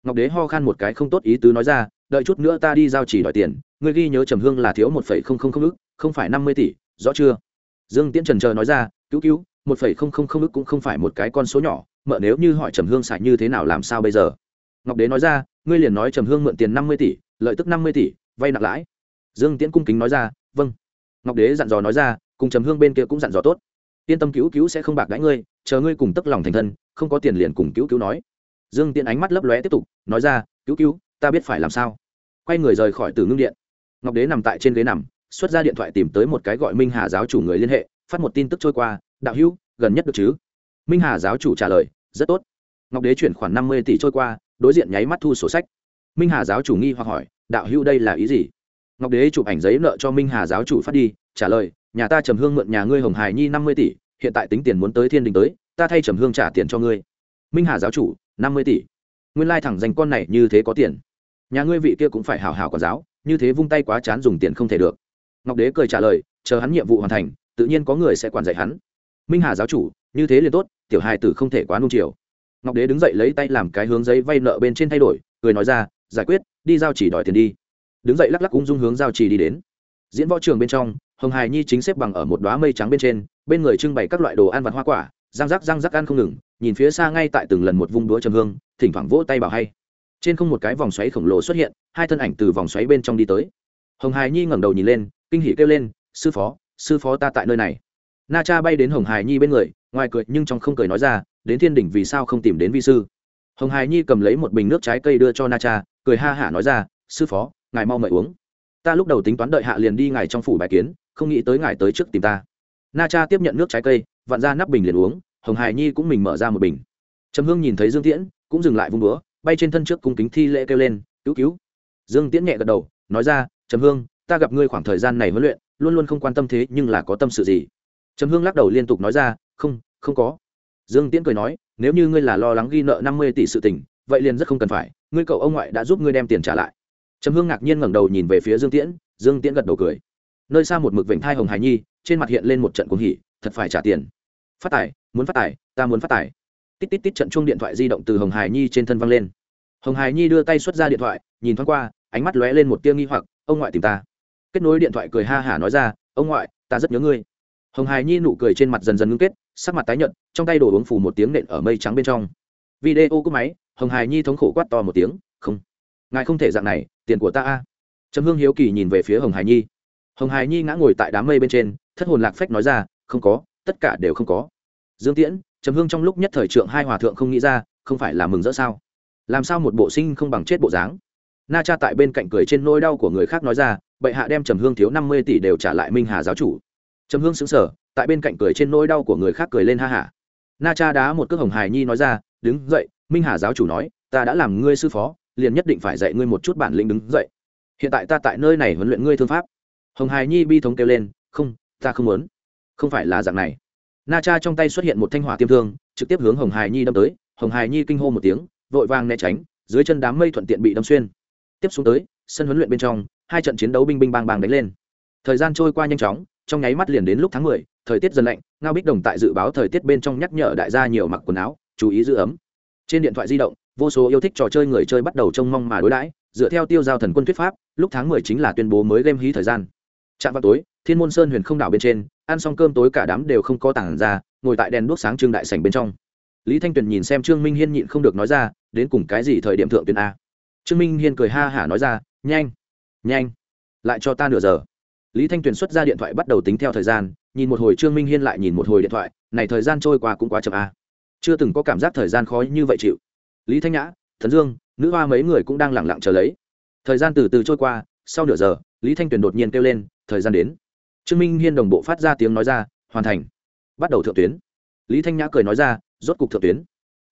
Ngọc đế ho khan một cái không tốt ý tứ nói ra, đợi chút nữa ta đi giao chỉ đòi tiền, ngươi ghi nhớ trầm hương là thiếu một phẩy không không không ức, không phải năm mươi tỷ, rõ chưa? Dương tiễn trần chờ nói ra, cứu cứu, một phẩy không không không ức cũng không phải một cái con số nhỏ, mợ nếu như hỏi trầm hương xài như thế nào làm sao bây giờ? Ngọc đế nói ra, ngươi liền nói trầm hương mượn tiền năm mươi tỷ, lợi tức năm mươi tỷ, vay nặng lãi dương tiễn cung kính nói ra vâng. Ngọc đế dặn dò nói ra, cùng trầm hương bên kia cũng dặn dò tốt. Yên tâm cứu cứu sẽ không bạc đãi ngươi, chờ ngươi cùng tức lòng thành thân, không có tiền liền cùng cứu cứu nói. Dương tiễn ánh mắt lấp lóe tiếp tục, nói ra, cứu cứu, ta biết phải làm sao. Quay người rời khỏi từ ngưng điện. Ngọc đế nằm tại trên ghế nằm, xuất ra điện thoại tìm tới một cái gọi minh hà giáo chủ người liên hệ, phát một tin tức trôi qua, đạo hữu, gần nhất được chứ? Minh hà giáo chủ trả lời, rất tốt. Ngọc đế chuyển khoản năm mươi tỷ trôi qua, đối diện nháy mắt thu sổ sách. Minh hà giáo chủ nghi hoặc hỏi, đạo hữu đây là ý gì? Ngọc đế chụp ảnh giấy nợ cho minh hà giáo chủ phát đi, trả lời, nhà ta trầm hương mượn nhà ngươi hồng hải nhi năm mươi tỷ, hiện tại tính tiền muốn tới thiên đình tới, ta thay trầm hương trả tiền cho ngươi. Minh hà giáo chủ, năm mươi tỷ. Nguyên lai thẳng dành con này như thế có tiền. Nhà ngươi vị kia cũng phải hào hào quản giáo, như thế vung tay quá chán dùng tiền không thể được. Ngọc đế cười trả lời, chờ hắn nhiệm vụ hoàn thành, tự nhiên có người sẽ quản dạy hắn. Minh hà giáo chủ, như thế liền tốt, tiểu hài tử không thể quá nung chiều. Ngọc đế đứng dậy lấy tay làm cái hướng giấy vay nợ bên trên thay đổi, cười nói ra, giải quyết, đi giao chỉ đòi tiền đi đứng dậy lắc lắc ung dung hướng giao chỉ đi đến. Diễn võ trường bên trong, hồng hài nhi chính xếp bằng ở một đoá mây trắng bên trên, bên người trưng bày các loại đồ ăn vặt hoa quả, răng rắc răng rắc ăn không ngừng, nhìn phía xa ngay tại từng lần một vung đũa trầm hương, thỉnh thoảng vỗ tay bảo hay. Trên không một cái vòng xoáy khổng lồ xuất hiện, hai thân ảnh từ vòng xoáy bên trong đi tới. Hồng hài nhi ngẩng đầu nhìn lên, kinh hỉ kêu lên, sư phó sư phó ta tại nơi này. Na cha bay đến hồng hài nhi bên người, ngoài cười nhưng trong không cười nói ra, đến thiên đỉnh vì sao không tìm đến vi sư? Hồng hài nhi cầm lấy một bình nước trái cây đưa cho na cha, cười ha hả nói ra, sư phó ngài mau mời uống. Ta lúc đầu tính toán đợi hạ liền đi ngài trong phủ bài kiến, không nghĩ tới ngài tới trước tìm ta. Na cha tiếp nhận nước trái cây, vặn ra nắp bình liền uống, hồng Hải nhi cũng mình mở ra một bình. Trầm hương nhìn thấy dương tiễn, cũng dừng lại vung búa, bay trên thân trước cung kính thi lễ kêu lên, cứu cứu. Dương tiễn nhẹ gật đầu, nói ra, trầm hương, ta gặp ngươi khoảng thời gian này huấn luyện, luôn luôn không quan tâm thế nhưng là có tâm sự gì? Trầm hương lắc đầu liên tục nói ra, không không có. Dương tiễn cười nói, nếu như ngươi là lo lắng ghi nợ năm mươi tỷ sự tình, vậy liền rất không cần phải, ngươi cậu ông ngoại đã giúp ngươi đem tiền trả lại trầm hương ngạc nhiên ngẩng đầu nhìn về phía dương tiễn dương tiễn gật đầu cười. Nơi xa một mực vểnh thai hồng hải nhi, trên mặt hiện lên một trận cuồng hỉ, thật phải trả tiền. Phát tài, muốn phát tài, ta muốn phát tài. Tít tít tít trận chuông điện thoại di động từ hồng hải nhi trên thân văng lên. Hồng hải nhi đưa tay xuất ra điện thoại, nhìn thoáng qua, ánh mắt lóe lên một tia nghi hoặc, ông ngoại tìm ta. Kết nối điện thoại cười ha hả nói ra, ông ngoại, ta rất nhớ ngươi. Hồng hải nhi nụ cười trên mặt dần dần ngưng kết, sắc mặt tái nhợt, trong tay đổ uống phủ một tiếng nện ở mây trắng bên trong. Video cúp máy, hồng hải nhi thống khổ quát to một tiếng, không ngài không thể dạng này, tiền của ta a. Trầm hương hiếu kỳ nhìn về phía hồng hải nhi. Hồng hải nhi ngã ngồi tại đám mây bên trên, thất hồn lạc phách nói ra, không có, tất cả đều không có. Dương tiễn, trầm hương trong lúc nhất thời trượng hai hòa thượng không nghĩ ra, không phải là mừng rỡ sao? Làm sao một bộ sinh không bằng chết bộ dáng? Na cha tại bên cạnh cười trên nỗi đau của người khác nói ra, bệ hạ đem trầm hương thiếu năm mươi tỷ đều trả lại minh hà giáo chủ. Trầm hương xứng sở tại bên cạnh cười trên nỗi đau của người khác cười lên ha hả. Na cha đá một cước hồng hài nhi nói ra, đứng dậy, minh hà giáo chủ nói, ta đã làm ngươi sư phó liền nhất định phải dạy ngươi một chút bản lĩnh đứng dậy. Hiện tại ta tại nơi này huấn luyện ngươi thương pháp. Hồng hài nhi bi thống kêu lên, không, ta không muốn. Không phải là dạng này. Na cha trong tay xuất hiện một thanh hỏa tiêm thương, trực tiếp hướng hồng hài nhi đâm tới. Hồng hài nhi kinh hô một tiếng, vội vàng né tránh, dưới chân đám mây thuận tiện bị đâm xuyên. Tiếp xuống tới, sân huấn luyện bên trong, hai trận chiến đấu binh binh bang bang đánh lên. Thời gian trôi qua nhanh chóng, trong nháy mắt liền đến lúc tháng mười, thời tiết dần lạnh, ngao bích đồng tại dự báo thời tiết bên trong nhắc nhở đại gia nhiều mặc quần áo, chú ý giữ ấm. Trên điện thoại di động vô số yêu thích trò chơi người chơi bắt đầu trông mong mà đối đãi, dựa theo tiêu giao thần quân thuyết pháp, lúc tháng mười chính là tuyên bố mới game hí thời gian. Chạm vào tối, thiên môn sơn huyền không đảo bên trên, ăn xong cơm tối cả đám đều không có tảng ra, ngồi tại đèn đuốc sáng trương đại sảnh bên trong. Lý thanh tuyền nhìn xem trương minh hiên nhịn không được nói ra, đến cùng cái gì thời điểm thượng tuyên a? Trương minh hiên cười ha hả nói ra, nhanh nhanh, lại cho ta nửa giờ. Lý thanh tuyền xuất ra điện thoại bắt đầu tính theo thời gian, nhìn một hồi trương minh hiên lại nhìn một hồi điện thoại, này thời gian trôi qua cũng quá chậm a. Chưa từng có cảm giác thời gian khó như vậy chịu lý thanh nhã, thần dương, nữ hoa mấy người cũng đang lẳng lặng chờ lấy. Thời gian từ từ trôi qua, sau nửa giờ, lý thanh tuyền đột nhiên kêu lên, thời gian đến. Trương minh hiên đồng bộ phát ra tiếng nói ra, hoàn thành. Bắt đầu thượng tuyến. Lý thanh nhã cười nói ra, rốt cục thượng tuyến.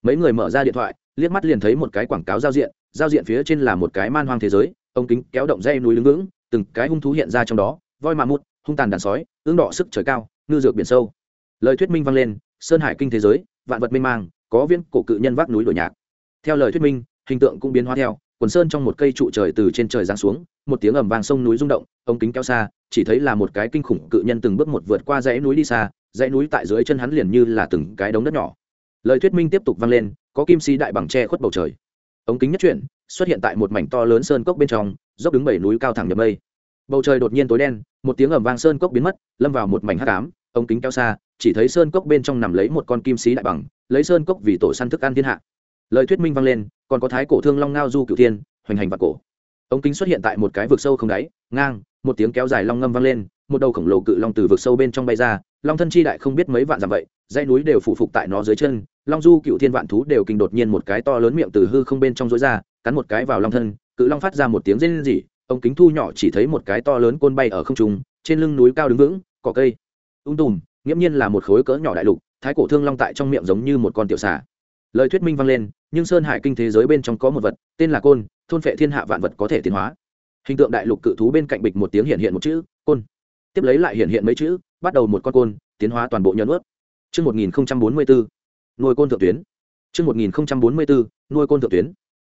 Mấy người mở ra điện thoại, liếc mắt liền thấy một cái quảng cáo giao diện giao diện phía trên là một cái man hoang thế giới ống kính kéo động dây núi lưng ngưỡng từng cái hung thú hiện ra trong đó, voi mà mút hung tàn đàn sói, ương đỏ sức trời cao, ngư dược biển sâu. Lời thuyết minh vang lên, sơn hải kinh thế giới, vạn vật mênh mang, có viên cổ cự nhân vác núi đổi nhạc theo lời thuyết minh, hình tượng cũng biến hóa theo, quần sơn trong một cây trụ trời từ trên trời giáng xuống, một tiếng ầm vang sông núi rung động, ống kính kéo xa, chỉ thấy là một cái kinh khủng cự nhân từng bước một vượt qua dãy núi đi xa, dãy núi tại dưới chân hắn liền như là từng cái đống đất nhỏ. Lời thuyết minh tiếp tục vang lên, có kim sĩ đại bằng tre khuất bầu trời. Ống kính nhất chuyển, xuất hiện tại một mảnh to lớn sơn cốc bên trong, dốc đứng bảy núi cao thẳng nhập mây. Bầu trời đột nhiên tối đen, một tiếng ầm vang sơn cốc biến mất, lâm vào một mảnh hắc ám, ống kính kéo xa, chỉ thấy sơn cốc bên trong nằm lấy một con kim sĩ đại bằng, lấy sơn cốc vì tổ săn thức ăn thiên hạ lời thuyết minh vang lên, còn có thái cổ thương long ngao du cửu thiên, hoành hành và cổ. Ống kính xuất hiện tại một cái vực sâu không đáy, ngang, một tiếng kéo dài long ngâm vang lên, một đầu khổng lồ cự long từ vực sâu bên trong bay ra, long thân chi đại không biết mấy vạn dặm vậy, dãy núi đều phủ phục tại nó dưới chân, long du cựu thiên vạn thú đều kinh đột nhiên một cái to lớn miệng từ hư không bên trong rối ra, cắn một cái vào long thân, cự long phát ra một tiếng rên rỉ, ống kính thu nhỏ chỉ thấy một cái to lớn côn bay ở không trung, trên lưng núi cao đứng vững, cỏ cây, ung tùm, nghiễm nhiên là một khối cỡ nhỏ đại lục, thái cổ thương long tại trong miệng giống như một con tiểu xà lời thuyết minh vang lên nhưng sơn hải kinh thế giới bên trong có một vật tên là côn thôn phệ thiên hạ vạn vật có thể tiến hóa hình tượng đại lục cự thú bên cạnh bịch một tiếng hiện hiện một chữ côn tiếp lấy lại hiện hiện mấy chữ bắt đầu một con côn tiến hóa toàn bộ nhân ướt Chương 1044, nuôi côn thượng tuyến. Chương 1044, nuôi côn thượng tuyến.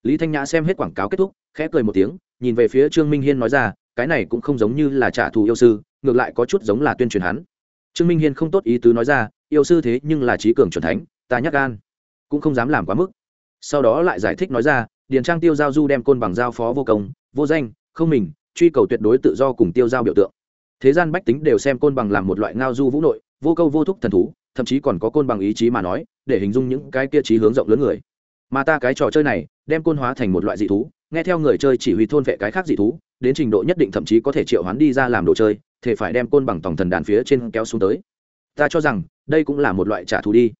Lý Thanh Nhã xem hết quảng cáo kết thúc, khẽ cười một tiếng, nhìn về phía Trương Minh Hiên nói ra, cái này cũng không giống như là trả thù yêu sư, ngược lại có chút giống là tuyên truyền hắn. Trương Minh Hiên không tốt ý tứ nói ra, yêu sư thế nhưng là trí cường chuẩn thánh, ta nhắc gan, cũng không dám làm quá mức. Sau đó lại giải thích nói ra, Điền Trang Tiêu Giao Du đem côn bằng giao phó vô công, vô danh, không mình, truy cầu tuyệt đối tự do cùng tiêu giao biểu tượng. Thế gian bách tính đều xem côn bằng làm một loại ngao du vũ nội, vô câu vô thúc thần thú, thậm chí còn có côn bằng ý chí mà nói để hình dung những cái kia trí hướng rộng lớn người mà ta cái trò chơi này đem côn hóa thành một loại dị thú nghe theo người chơi chỉ huy thôn vệ cái khác dị thú đến trình độ nhất định thậm chí có thể triệu hoán đi ra làm đồ chơi thể phải đem côn bằng tổng thần đàn phía trên kéo xuống tới ta cho rằng đây cũng là một loại trả thù đi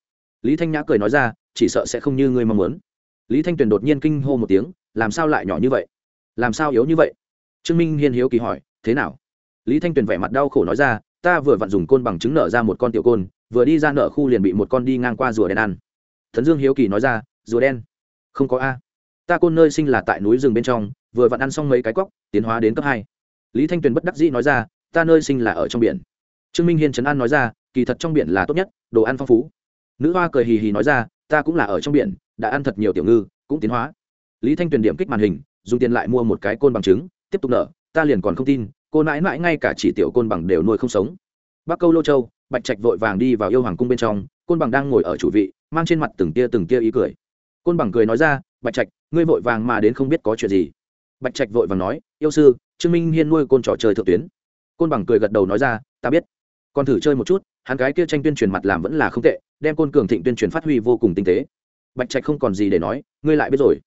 lý thanh nhã cười nói ra, chỉ sợ sẽ không như ngươi mong muốn. Lý thanh tuyền đột nhiên kinh hô một tiếng, làm sao lại nhỏ như vậy? Làm sao yếu như vậy? Trương minh hiên hiếu kỳ hỏi, thế nào? Lý thanh tuyền vẻ mặt đau khổ nói ra, ta vừa vặn dùng côn bằng chứng nở ra một con tiểu côn, vừa đi ra nợ khu liền bị một con đi ngang qua rùa đen ăn. Thần dương hiếu kỳ nói ra, rùa đen? Không có a. Ta côn nơi sinh là tại núi rừng bên trong, vừa vặn ăn xong mấy cái cóc, tiến hóa đến cấp hai. Lý thanh tuyền bất đắc dĩ nói ra, ta nơi sinh là ở trong biển. Trương minh hiên trấn an nói ra, kỳ thật trong biển là tốt nhất, đồ ăn phong phú nữ hoa cười hì hì nói ra, ta cũng là ở trong biển, đã ăn thật nhiều tiểu ngư, cũng tiến hóa. Lý thanh tuyền điểm kích màn hình, dùng tiền lại mua một cái côn bằng trứng, tiếp tục nợ, ta liền còn không tin, cô nãi mãi ngay cả chỉ tiểu côn bằng đều nuôi không sống. Bắc câu lô châu, bạch trạch vội vàng đi vào yêu hoàng cung bên trong, côn bằng đang ngồi ở chủ vị, mang trên mặt từng tia từng tia ý cười. Côn bằng cười nói ra, bạch trạch, ngươi vội vàng mà đến không biết có chuyện gì. Bạch trạch vội vàng nói, yêu sư, trương minh hiên nuôi côn trò chơi thượng tuyến. Côn bằng cười gật đầu nói ra, ta biết. Còn thử chơi một chút, hắn gái kia tranh tuyên truyền mặt làm vẫn là không tệ đem côn cường thịnh tuyên truyền phát huy vô cùng tinh tế. Bạch trạch không còn gì để nói, ngươi lại biết rồi.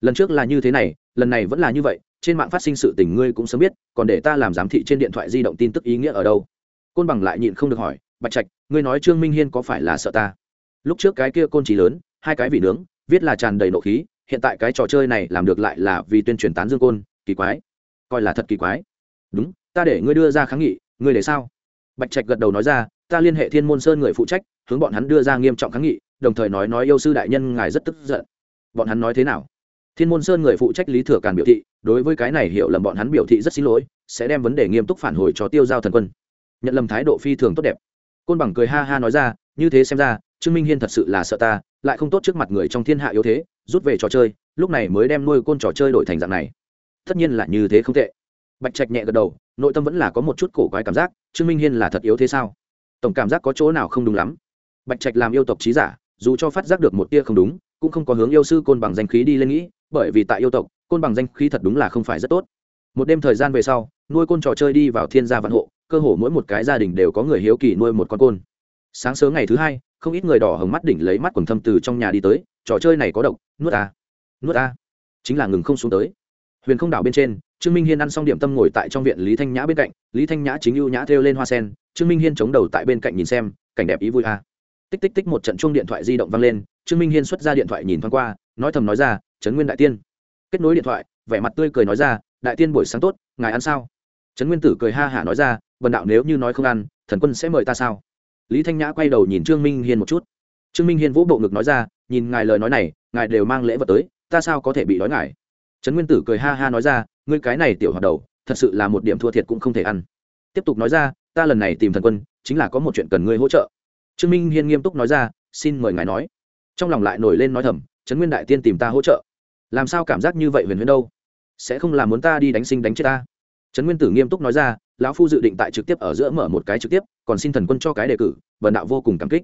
Lần trước là như thế này, lần này vẫn là như vậy, trên mạng phát sinh sự tình ngươi cũng sớm biết, còn để ta làm giám thị trên điện thoại di động tin tức ý nghĩa ở đâu? Côn bằng lại nhịn không được hỏi, bạch trạch, ngươi nói trương minh hiên có phải là sợ ta? Lúc trước cái kia côn trí lớn, hai cái vị nướng, viết là tràn đầy nộ khí, hiện tại cái trò chơi này làm được lại là vì tuyên truyền tán dương côn, kỳ quái. Coi là thật kỳ quái. Đúng, ta để ngươi đưa ra kháng nghị, ngươi để sao? Bạch trạch gật đầu nói ra, ta liên hệ thiên môn sơn người phụ trách hướng bọn hắn đưa ra nghiêm trọng kháng nghị, đồng thời nói nói yêu sư đại nhân ngài rất tức giận. Bọn hắn nói thế nào? Thiên môn sơn người phụ trách lý thừa càn biểu thị, đối với cái này hiểu lầm bọn hắn biểu thị rất xin lỗi, sẽ đem vấn đề nghiêm túc phản hồi cho tiêu giao thần quân. Nhận lầm thái độ phi thường tốt đẹp. Côn bằng cười ha ha nói ra, như thế xem ra, trương minh hiên thật sự là sợ ta, lại không tốt trước mặt người trong thiên hạ yếu thế, rút về trò chơi, lúc này mới đem nuôi côn trò chơi đổi thành dạng này. Tất nhiên là như thế không tệ. Bạch trạch nhẹ gật đầu, nội tâm vẫn là có một chút cổ quái cảm giác, trương minh hiên là thật yếu thế sao? Tổng cảm giác có chỗ nào không đúng lắm bạch trạch làm yêu tộc trí giả, dù cho phát giác được một tia không đúng, cũng không có hướng yêu sư côn bằng danh khí đi lên nghĩ, bởi vì tại yêu tộc, côn bằng danh khí thật đúng là không phải rất tốt. Một đêm thời gian về sau, nuôi côn trò chơi đi vào thiên gia vạn hộ, cơ hồ mỗi một cái gia đình đều có người hiếu kỳ nuôi một con côn. Sáng sớm ngày thứ hai, không ít người đỏ hồng mắt đỉnh lấy mắt quần thâm từ trong nhà đi tới, trò chơi này có độc, nuốt a nuốt a chính là ngừng không xuống tới. Huyền không đảo bên trên, trương minh hiên ăn xong điểm tâm ngồi tại trong viện lý thanh nhã bên cạnh, lý thanh nhã chính ưu nhã thêu lên hoa sen, trương minh hiên chống đầu tại bên cạnh nhìn xem, cảnh đẹp ý vui a tích tích tích một trận chuông điện thoại di động vang lên, trương minh hiên xuất ra điện thoại nhìn thoáng qua, nói thầm nói ra, trấn nguyên đại tiên. Kết nối điện thoại, vẻ mặt tươi cười nói ra, đại tiên buổi sáng tốt, ngài ăn sao? Trấn nguyên tử cười ha hả nói ra vần đạo nếu như nói không ăn, thần quân sẽ mời ta sao? Lý thanh nhã quay đầu nhìn trương minh hiên một chút. Trương minh hiên vỗ bộ ngực nói ra, nhìn ngài lời nói này, ngài đều mang lễ vật tới, ta sao có thể bị đói ngài? Trấn nguyên tử cười ha ha nói ra, ngươi cái này tiểu hoạt đầu, thật sự là một điểm thua thiệt cũng không thể ăn. Tiếp tục nói ra, ta lần này tìm thần quân, chính là có một chuyện cần ngươi hỗ trợ trương minh hiên nghiêm túc nói ra, xin mời ngài nói. Trong lòng lại nổi lên nói thầm, trấn nguyên đại tiên tìm ta hỗ trợ. Làm sao cảm giác như vậy huyền huyền đâu? Sẽ không làm muốn ta đi đánh sinh đánh chết ta? Trấn nguyên tử nghiêm túc nói ra, lão phu dự định tại trực tiếp ở giữa mở một cái trực tiếp, còn xin thần quân cho cái đề cử vần đạo vô cùng cảm kích.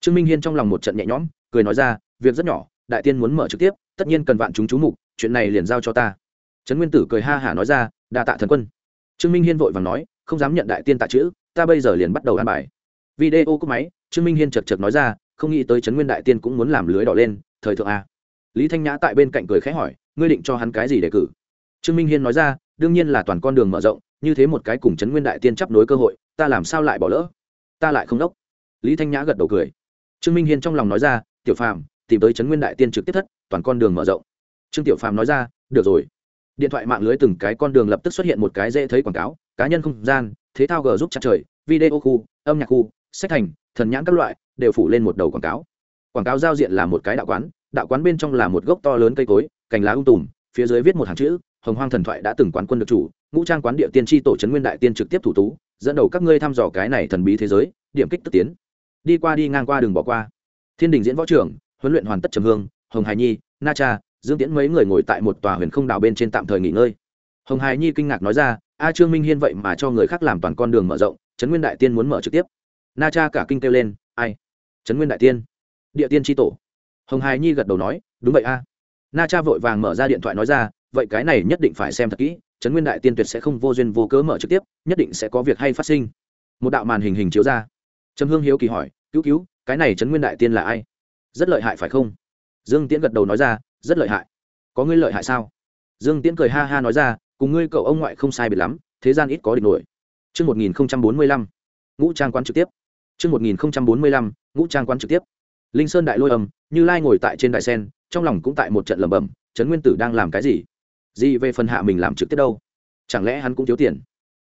Trương minh hiên trong lòng một trận nhẹ nhõm, cười nói ra, việc rất nhỏ, đại tiên muốn mở trực tiếp, tất nhiên cần vạn chúng chú mục, chuyện này liền giao cho ta. Trấn nguyên tử cười ha hả nói ra, đa tạ thần quân. Trương minh hiên vội vàng nói, không dám nhận đại tiên tạ chữ, ta bây giờ liền bắt đầu ăn bài. Video cúp máy trương minh hiên chật chật nói ra, không nghĩ tới trấn nguyên đại tiên cũng muốn làm lưới đỏ lên, thời thượng a. Lý thanh nhã tại bên cạnh cười khẽ hỏi, ngươi định cho hắn cái gì để cử? Trương minh hiên nói ra, đương nhiên là toàn con đường mở rộng, như thế một cái cùng trấn nguyên đại tiên chấp nối cơ hội, ta làm sao lại bỏ lỡ? Ta lại không đốc. Lý thanh nhã gật đầu cười. Trương minh hiên trong lòng nói ra, tiểu phàm, tìm tới trấn nguyên đại tiên trực tiếp thất, toàn con đường mở rộng. Trương tiểu phàm nói ra, được rồi. Điện thoại mạng lưới từng cái con đường lập tức xuất hiện một cái dễ thấy quảng cáo, cá nhân không gian, thế thao g giúp chặt trời, video khu, âm nhạc khu, sách thành thần nhãn các loại đều phủ lên một đầu quảng cáo. Quảng cáo giao diện là một cái đạo quán đạo quán bên trong là một gốc to lớn cây cối, cành lá ung tùm, phía dưới viết một hàng chữ, hồng hoang thần thoại đã từng quán quân được chủ, ngũ trang quán địa tiên tri tổ trấn nguyên đại tiên trực tiếp thủ tú, dẫn đầu các ngươi thăm dò cái này thần bí thế giới, điểm kích tức tiến. Đi qua đi ngang qua đường bỏ qua. Thiên đình diễn võ trưởng, huấn luyện hoàn tất trầm hương, hồng hải nhi, na cha, dương tiễn mấy người ngồi tại một tòa huyền không đảo bên trên tạm thời nghỉ ngơi. Hồng hải nhi kinh ngạc nói ra, a trương minh hiên vậy mà cho người khác làm toàn con đường mở rộng trấn nguyên đại tiên muốn mở trực tiếp na cha cả kinh kêu lên ai? Trấn nguyên đại tiên địa tiên tri tổ. Hồng hải nhi gật đầu nói đúng vậy a. Na cha vội vàng mở ra điện thoại nói ra vậy cái này nhất định phải xem thật kỹ trấn nguyên đại tiên tuyệt sẽ không vô duyên vô cớ mở trực tiếp nhất định sẽ có việc hay phát sinh. Một đạo màn hình hình chiếu ra. Trầm hương hiếu kỳ hỏi cứu cứu cái này trấn nguyên đại tiên là ai? Rất lợi hại phải không? Dương tiễn gật đầu nói ra rất lợi hại. Có ngươi lợi hại sao? Dương tiễn cười ha ha nói ra cùng ngươi cậu ông ngoại không sai biệt lắm thế gian ít có địch nổi. Trước 1045, ngũ trang quán trực tiếp. Trước 1045, ngũ trang quán trực tiếp. Linh Sơn đại lôi âm, Như Lai ngồi tại trên đại sen, trong lòng cũng tại một trận lẩm bẩm, Trấn Nguyên Tử đang làm cái gì? Gì về phần hạ mình làm trực tiếp đâu? Chẳng lẽ hắn cũng thiếu tiền?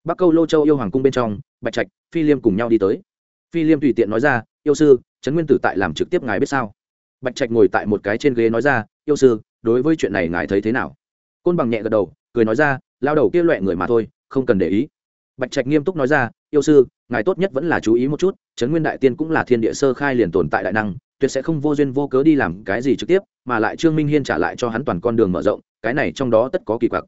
Bắc Câu Lô Châu yêu hoàng cung bên trong, Bạch Trạch, Phi Liêm cùng nhau đi tới. Phi Liêm tùy tiện nói ra, "Yêu sư, Trấn Nguyên Tử tại làm trực tiếp ngài biết sao?" Bạch Trạch ngồi tại một cái trên ghế nói ra, "Yêu sư, đối với chuyện này ngài thấy thế nào?" Côn Bằng nhẹ gật đầu, cười nói ra, "Lao đầu kia loẻ người mà thôi, không cần để ý." Bạch Trạch nghiêm túc nói ra, "Yêu sư, ngài tốt nhất vẫn là chú ý một chút, Trấn Nguyên Đại Tiên cũng là thiên địa sơ khai liền tồn tại đại năng, tuyệt sẽ không vô duyên vô cớ đi làm cái gì trực tiếp mà lại trương minh hiên trả lại cho hắn toàn con đường mở rộng cái này trong đó tất có kỳ quặc.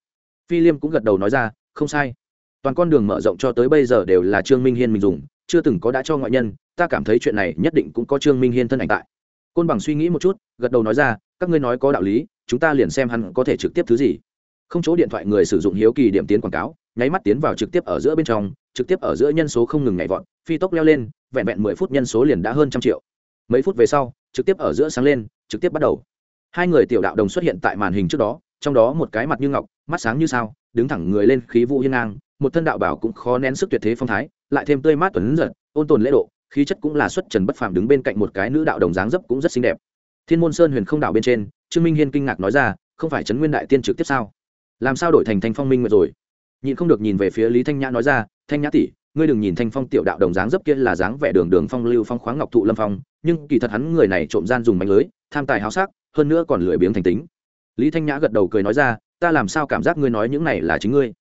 Phi liêm cũng gật đầu nói ra không sai. Toàn con đường mở rộng cho tới bây giờ đều là trương minh hiên mình dùng chưa từng có đã cho ngoại nhân ta cảm thấy chuyện này nhất định cũng có trương minh hiên thân ảnh tại. Côn bằng suy nghĩ một chút gật đầu nói ra các ngươi nói có đạo lý chúng ta liền xem hắn có thể trực tiếp thứ gì. Không chỗ điện thoại người sử dụng hiếu kỳ điểm tiến quảng cáo nháy mắt tiến vào trực tiếp ở giữa bên trong, trực tiếp ở giữa nhân số không ngừng nhảy vọt, phi tốc leo lên, vẹn vẹn mười phút nhân số liền đã hơn trăm triệu. Mấy phút về sau, trực tiếp ở giữa sáng lên, trực tiếp bắt đầu. Hai người tiểu đạo đồng xuất hiện tại màn hình trước đó, trong đó một cái mặt như ngọc, mắt sáng như sao, đứng thẳng người lên khí vũ hiên ngang, một thân đạo bảo cũng khó nén sức tuyệt thế phong thái, lại thêm tươi mát tuấn giật, ôn tồn lễ độ, khí chất cũng là xuất trần bất phàm đứng bên cạnh một cái nữ đạo đồng dáng dấp cũng rất xinh đẹp. Thiên môn sơn huyền không đạo bên trên, trương minh hiên kinh ngạc nói ra, không phải trấn nguyên đại tiên trực tiếp sao? Làm sao đổi thành thanh phong minh nguyệt rồi? Nhịn không được nhìn về phía lý thanh nhã nói ra, thanh nhã tỷ, ngươi đừng nhìn thanh phong tiểu đạo đồng dáng dấp kia là dáng vẻ đường đường phong lưu phong khoáng ngọc thụ lâm phong, nhưng kỳ thật hắn người này trộm gian dùng mạnh lưới, tham tài háo sắc, hơn nữa còn lười biếng thành tính. Lý thanh nhã gật đầu cười nói ra, ta làm sao cảm giác ngươi nói những này là chính ngươi?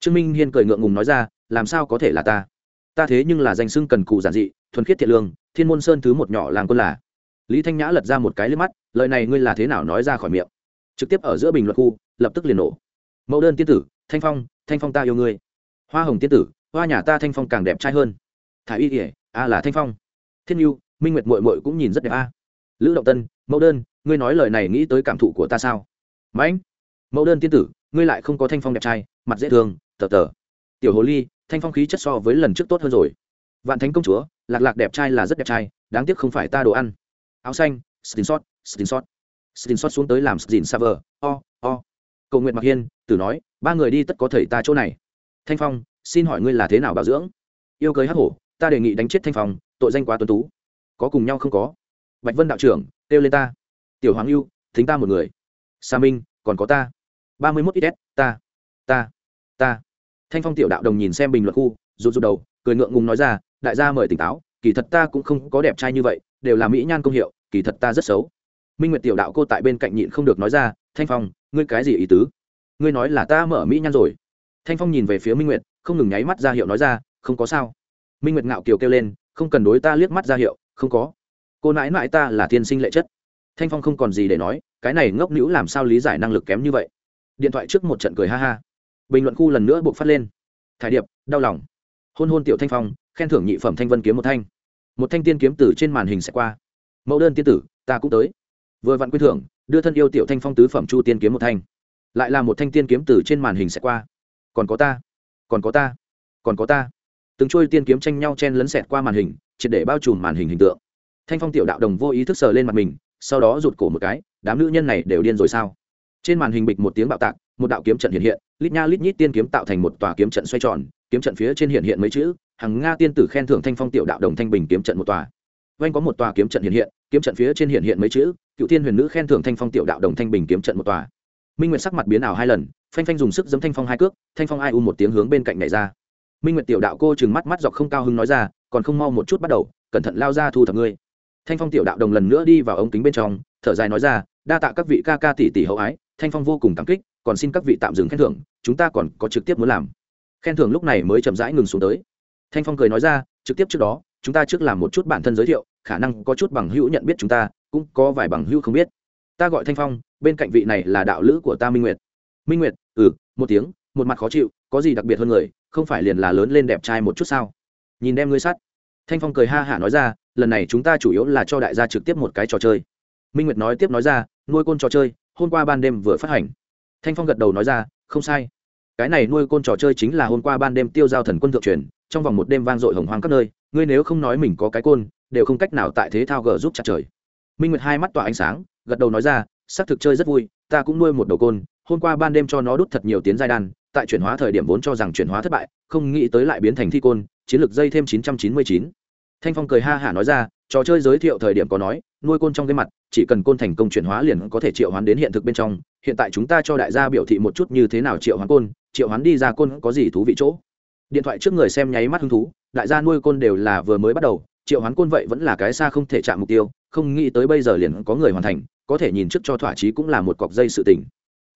Trương minh hiên cười ngượng ngùng nói ra, làm sao có thể là ta? Ta thế nhưng là danh xưng cần cù giản dị, thuần khiết thiện lương, thiên môn sơn thứ một nhỏ làng quân là. Lý thanh nhã lật ra một cái lên mắt, lời này ngươi là thế nào nói ra khỏi miệng? Trực tiếp ở giữa bình luận khu, lập tức liền nổ. Mẫu đơn tiên tử, thanh phong thanh phong ta yêu ngươi. Hoa hồng tiên tử, hoa nhà ta thanh phong càng đẹp trai hơn. Thả y kỉa a là thanh phong. Thiên nhu, minh nguyệt mội mội cũng nhìn rất đẹp a. Lữ động tân, mẫu đơn, ngươi nói lời này nghĩ tới cảm thụ của ta sao? Mãnh, mẫu đơn tiên tử, ngươi lại không có thanh phong đẹp trai, mặt dễ thương, tờ tờ. Tiểu hồ ly, thanh phong khí chất so với lần trước tốt hơn rồi. Vạn thánh công chúa, lạc lạc đẹp trai là rất đẹp trai, đáng tiếc không phải ta đồ ăn. Áo xanh stin sót stin sót stin sót xuống tới làm stin server, o o cầu nguyện mặc hiên, tử nói, ba người đi tất có thầy ta chỗ này. Thanh phong, xin hỏi ngươi là thế nào bảo dưỡng? Yêu cưới hắc hổ, ta đề nghị đánh chết thanh phong, tội danh quá tuấn tú. Có cùng nhau không có. Bạch vân đạo trưởng, kêu lên ta. Tiểu hoàng lưu thính ta một người. Sa minh, còn có ta. Ba mươi mốt ít ta ta ta. Thanh phong tiểu đạo đồng nhìn xem bình luận khu, rụt rụt đầu, cười ngượng ngùng nói ra, đại gia mời tỉnh táo, kỳ thật ta cũng không có đẹp trai như vậy, đều là mỹ nhan công hiệu, kỳ thật ta rất xấu. Minh nguyệt tiểu đạo cô tại bên cạnh nhịn không được nói ra thanh phong, ngươi cái gì ý tứ? Ngươi nói là ta mở mỹ nhan rồi. Thanh phong nhìn về phía minh nguyệt, không ngừng nháy mắt ra hiệu nói ra, không có sao. Minh nguyệt ngạo kiều kêu lên, không cần đối ta liếc mắt ra hiệu, không có. Cô nãi nãi ta là tiên sinh lệ chất. Thanh phong không còn gì để nói, cái này ngốc nữ làm sao lý giải năng lực kém như vậy? Điện thoại trước một trận cười ha ha. Bình luận khu lần nữa buộc phát lên. Thải điệp, đau lòng. Hôn hôn tiểu thanh phong, khen thưởng nhị phẩm thanh vân kiếm một thanh. Một thanh tiên kiếm tử trên màn hình sẽ qua. Mẫu đơn tiên tử, ta cũng tới. Vừa vặn quyết thưởng đưa thân yêu tiểu thanh phong tứ phẩm chu tiên kiếm một thanh. Lại là một thanh tiên kiếm tử trên màn hình sẽ qua. Còn có ta, còn có ta, còn có ta. Từng trôi tiên kiếm tranh nhau chen lấn xẹt qua màn hình, triệt để bao trùm màn hình hình tượng. Thanh phong tiểu đạo đồng vô ý thức sờ lên mặt mình, sau đó rụt cổ một cái, đám nữ nhân này đều điên rồi sao? Trên màn hình bịch một tiếng bạo tạc, một đạo kiếm trận hiện hiện, lít nha lít nhít tiên kiếm tạo thành một tòa kiếm trận xoay tròn, kiếm trận phía trên hiện hiện mấy chữ, hằng nga tiên tử khen thưởng thanh phong tiểu đạo đồng thanh bình kiếm trận một tòa. Vanh có một tòa kiếm trận hiện hiện kiếm trận phía trên hiện hiện mấy chữ, cựu thiên huyền nữ khen thưởng thanh phong tiểu đạo đồng thanh bình kiếm trận một tòa. Minh nguyệt sắc mặt biến ảo hai lần, phanh phanh dùng sức giấm thanh phong hai cước, thanh phong ai u một tiếng hướng bên cạnh này ra. Minh nguyệt tiểu đạo cô chừng mắt mắt dọc không cao hứng nói ra, còn không mau một chút bắt đầu, cẩn thận lao ra thu thập ngươi. Thanh phong tiểu đạo đồng lần nữa đi vào ống kính bên trong, thở dài nói ra, đa tạ các vị ca ca tỷ tỷ hậu ái, thanh phong vô cùng cảm kích, còn xin các vị tạm dừng khen thưởng, chúng ta còn có trực tiếp muốn làm. Khen thưởng lúc này mới chậm rãi ngừng xuống tới. Thanh phong cười nói ra, trực tiếp trước đó chúng ta trước làm một chút bản thân giới thiệu, khả năng có chút bằng hữu nhận biết chúng ta, cũng có vài bằng hữu không biết. Ta gọi thanh phong, bên cạnh vị này là đạo lữ của ta minh nguyệt. Minh nguyệt ừ một tiếng, một mặt khó chịu, có gì đặc biệt hơn người, không phải liền là lớn lên đẹp trai một chút sao? Nhìn đem ngươi sát. Thanh phong cười ha hả nói ra, lần này chúng ta chủ yếu là cho đại gia trực tiếp một cái trò chơi. Minh nguyệt nói tiếp nói ra, nuôi côn trò chơi, hôm qua ban đêm vừa phát hành. Thanh phong gật đầu nói ra, không sai. Cái này nuôi côn trò chơi chính là hôm qua ban đêm tiêu giao thần quân thượng truyền trong vòng một đêm vang dội hồng hoang các nơi, ngươi nếu không nói mình có cái côn, đều không cách nào tại thế thao gờ giúp chặt trời. Minh nguyệt hai mắt tỏa ánh sáng, gật đầu nói ra xác thực chơi rất vui, ta cũng nuôi một đầu côn, hôm qua ban đêm cho nó đút thật nhiều tiến giai đan, tại chuyển hóa thời điểm vốn cho rằng chuyển hóa thất bại, không nghĩ tới lại biến thành thi côn, chiến lược dây thêm chín trăm chín mươi chín. Thanh phong cười ha hả nói ra, trò chơi giới thiệu thời điểm có nói, nuôi côn trong cái mặt, chỉ cần côn thành công chuyển hóa liền có thể triệu hoán đến hiện thực bên trong, hiện tại chúng ta cho đại gia biểu thị một chút như thế nào triệu hoán côn, triệu hoán đi ra côn có gì thú vị chỗ? Điện thoại trước người xem nháy mắt hứng thú đại gia nuôi côn đều là vừa mới bắt đầu triệu hoán côn vậy vẫn là cái xa không thể chạm mục tiêu không nghĩ tới bây giờ liền có người hoàn thành có thể nhìn trước cho thỏa chí cũng là một cọc dây sự tình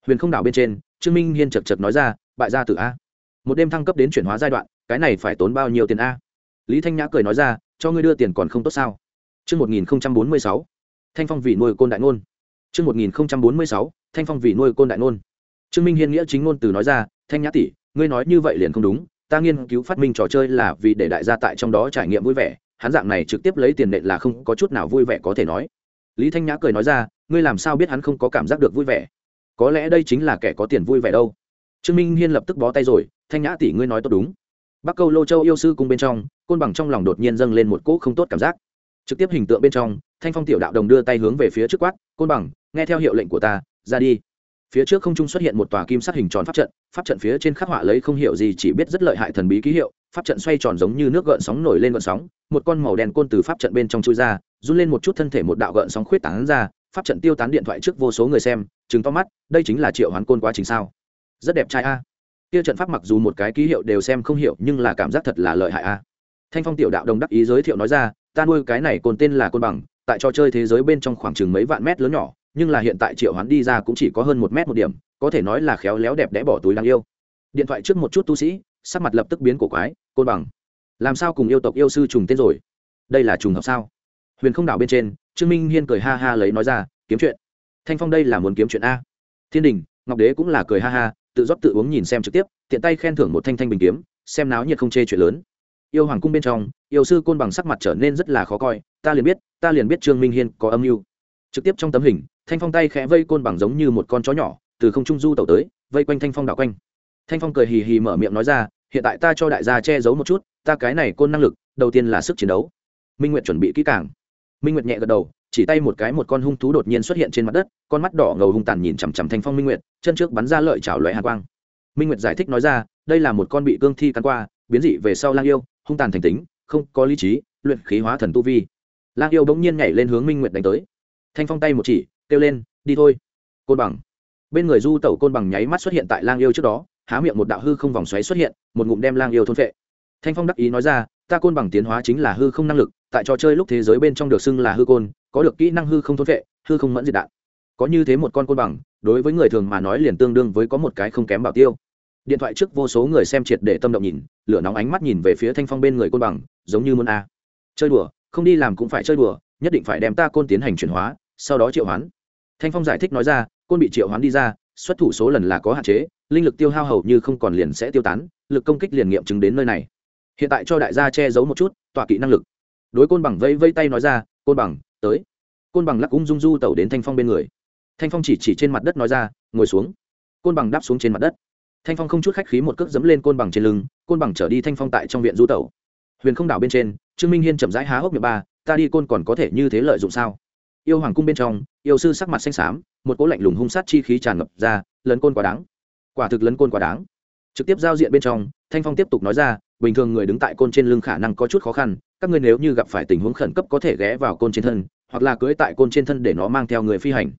huyền không đảo bên trên trương minh hiên chật chật nói ra bại gia tử a một đêm thăng cấp đến chuyển hóa giai đoạn cái này phải tốn bao nhiêu tiền a lý thanh nhã cười nói ra cho ngươi đưa tiền còn không tốt sao Trước 1046, Thanh Phong vì nuôi côn đại ngôn. Trước 1046, Thanh Phong vì nuôi côn đại ngôn. Trương Minh Hiên nghĩa chính ngôn từ nói ra, Thanh Nhã tỷ, ngươi nói như vậy liền không đúng, ta nghiên cứu phát minh trò chơi là vì để đại gia tại trong đó trải nghiệm vui vẻ, hắn dạng này trực tiếp lấy tiền nệ là không có chút nào vui vẻ có thể nói. Lý Thanh Nhã cười nói ra, ngươi làm sao biết hắn không có cảm giác được vui vẻ? Có lẽ đây chính là kẻ có tiền vui vẻ đâu. Trương Minh Hiên lập tức bó tay rồi, Thanh Nhã tỷ ngươi nói tốt đúng. Bắc Câu Lô Châu yêu sư cung bên trong, côn bằng trong lòng đột nhiên dâng lên một cỗ không tốt cảm giác trực tiếp hình tượng bên trong thanh phong tiểu đạo đồng đưa tay hướng về phía trước quát côn bằng nghe theo hiệu lệnh của ta ra đi phía trước không trung xuất hiện một tòa kim sắc hình tròn pháp trận pháp trận phía trên khắc họa lấy không hiểu gì, chỉ biết rất lợi hại thần bí ký hiệu, pháp trận xoay tròn giống như nước gợn sóng nổi lên gợn sóng, một con màu đen côn từ pháp trận bên trong chui ra, run lên một chút thân thể một đạo gợn sóng khuyết tán ra, pháp trận tiêu tán điện thoại trước vô số người xem chứng to mắt, đây chính là triệu hoán côn quá trình sao? Rất đẹp trai a. Kia trận pháp mặc dù một cái ký hiệu đều xem không hiểu, nhưng là cảm giác thật là lợi hại a. Thanh phong tiểu đạo đồng đắc ý giới thiệu nói ra, ta nuôi cái này côn tên là côn bằng, tại trò chơi thế giới bên trong khoảng chừng mấy vạn mét lớn nhỏ nhưng là hiện tại triệu hoán đi ra cũng chỉ có hơn một mét một điểm, có thể nói là khéo léo đẹp đẽ bỏ túi đáng yêu. Điện thoại trước một chút tu sĩ, sắc mặt lập tức biến cổ quái, côn bằng, làm sao cùng yêu tộc yêu sư trùng tên rồi? Đây là trùng hợp sao? Huyền không đảo bên trên, trương minh hiên cười ha ha lấy nói ra, kiếm chuyện. Thanh phong đây là muốn kiếm chuyện a. Thiên đình, ngọc đế cũng là cười ha ha, tự rót tự uống nhìn xem trực tiếp, tiện tay khen thưởng một thanh thanh bình kiếm, xem náo nhiệt không chê chuyện lớn. Yêu hoàng cung bên trong, yêu sư côn bằng sắc mặt trở nên rất là khó coi, ta liền biết, ta liền biết trương minh hiên có âm mưu. Trực tiếp trong tấm hình thanh phong tay khẽ vây côn bằng giống như một con chó nhỏ, từ không trung du tẩu tới, vây quanh thanh phong đảo quanh. Thanh phong cười hì hì mở miệng nói ra, hiện tại ta cho đại gia che giấu một chút, ta cái này côn năng lực, đầu tiên là sức chiến đấu. Minh nguyệt chuẩn bị kỹ càng. Minh nguyệt nhẹ gật đầu, chỉ tay một cái một con hung thú đột nhiên xuất hiện trên mặt đất, con mắt đỏ ngầu hung tàn nhìn chằm chằm thanh phong minh nguyệt, chân trước bắn ra lợi chảo loại hạ quang. Minh nguyệt giải thích nói ra, đây là một con bị cương thi cắn qua, biến dị về sau lang yêu, hung tàn thành tính, không có lý trí, luyện khí hóa thần tu vi. Lang yêu bỗng nhiên nhảy lên hướng minh nguyệt đánh tới. Thanh phong tay một chỉ kêu lên, đi thôi. Côn bằng. Bên người du tẩu côn bằng nháy mắt xuất hiện tại lang yêu trước đó, há miệng một đạo hư không vòng xoáy xuất hiện, một ngụm đem lang yêu thôn vệ thanh phong đắc ý nói ra, ta côn bằng tiến hóa chính là hư không năng lực, tại trò chơi lúc thế giới bên trong được xưng là hư côn, có được kỹ năng hư không thôn vệ hư không mẫn diệt đạn. Có như thế một con côn bằng, đối với người thường mà nói liền tương đương với có một cái không kém bảo tiêu. Điện thoại trước vô số người xem triệt để tâm động nhìn, lửa nóng ánh mắt nhìn về phía thanh phong bên người côn bằng, giống như muốn a. Chơi đùa, không đi làm cũng phải chơi đùa, nhất định phải đem ta côn tiến hành chuyển hóa, sau đó triệu hoán thanh phong giải thích nói ra, côn bị triệu hoán đi ra, xuất thủ số lần là có hạn chế, linh lực tiêu hao hầu như không còn liền sẽ tiêu tán, lực công kích liền nghiệm chứng đến nơi này. Hiện tại cho đại gia che giấu một chút, tọa kỵ năng lực. Đối côn bằng vây vây tay nói ra, côn bằng, tới. Côn bằng lắc ung dung du tẩu đến thanh phong bên người. Thanh phong chỉ chỉ trên mặt đất nói ra, ngồi xuống. Côn bằng đáp xuống trên mặt đất. Thanh phong không chút khách khí một cước dẫm lên côn bằng trên lưng, côn bằng trở đi thanh phong tại trong viện du tẩu. Huyền không đảo bên trên, trương minh hiên chậm rãi há hốc miệng ba, ta đi côn còn có thể như thế lợi dụng sao? Yêu hoàng cung bên trong, yêu sư sắc mặt xanh xám, một cỗ lạnh lùng hung sát chi khí tràn ngập ra, lấn côn quá đáng. Quả thực lấn côn quá đáng. Trực tiếp giao diện bên trong, thanh phong tiếp tục nói ra, bình thường người đứng tại côn trên lưng khả năng có chút khó khăn, các ngươi nếu như gặp phải tình huống khẩn cấp có thể ghé vào côn trên thân, hoặc là cưỡi tại côn trên thân để nó mang theo người phi hành.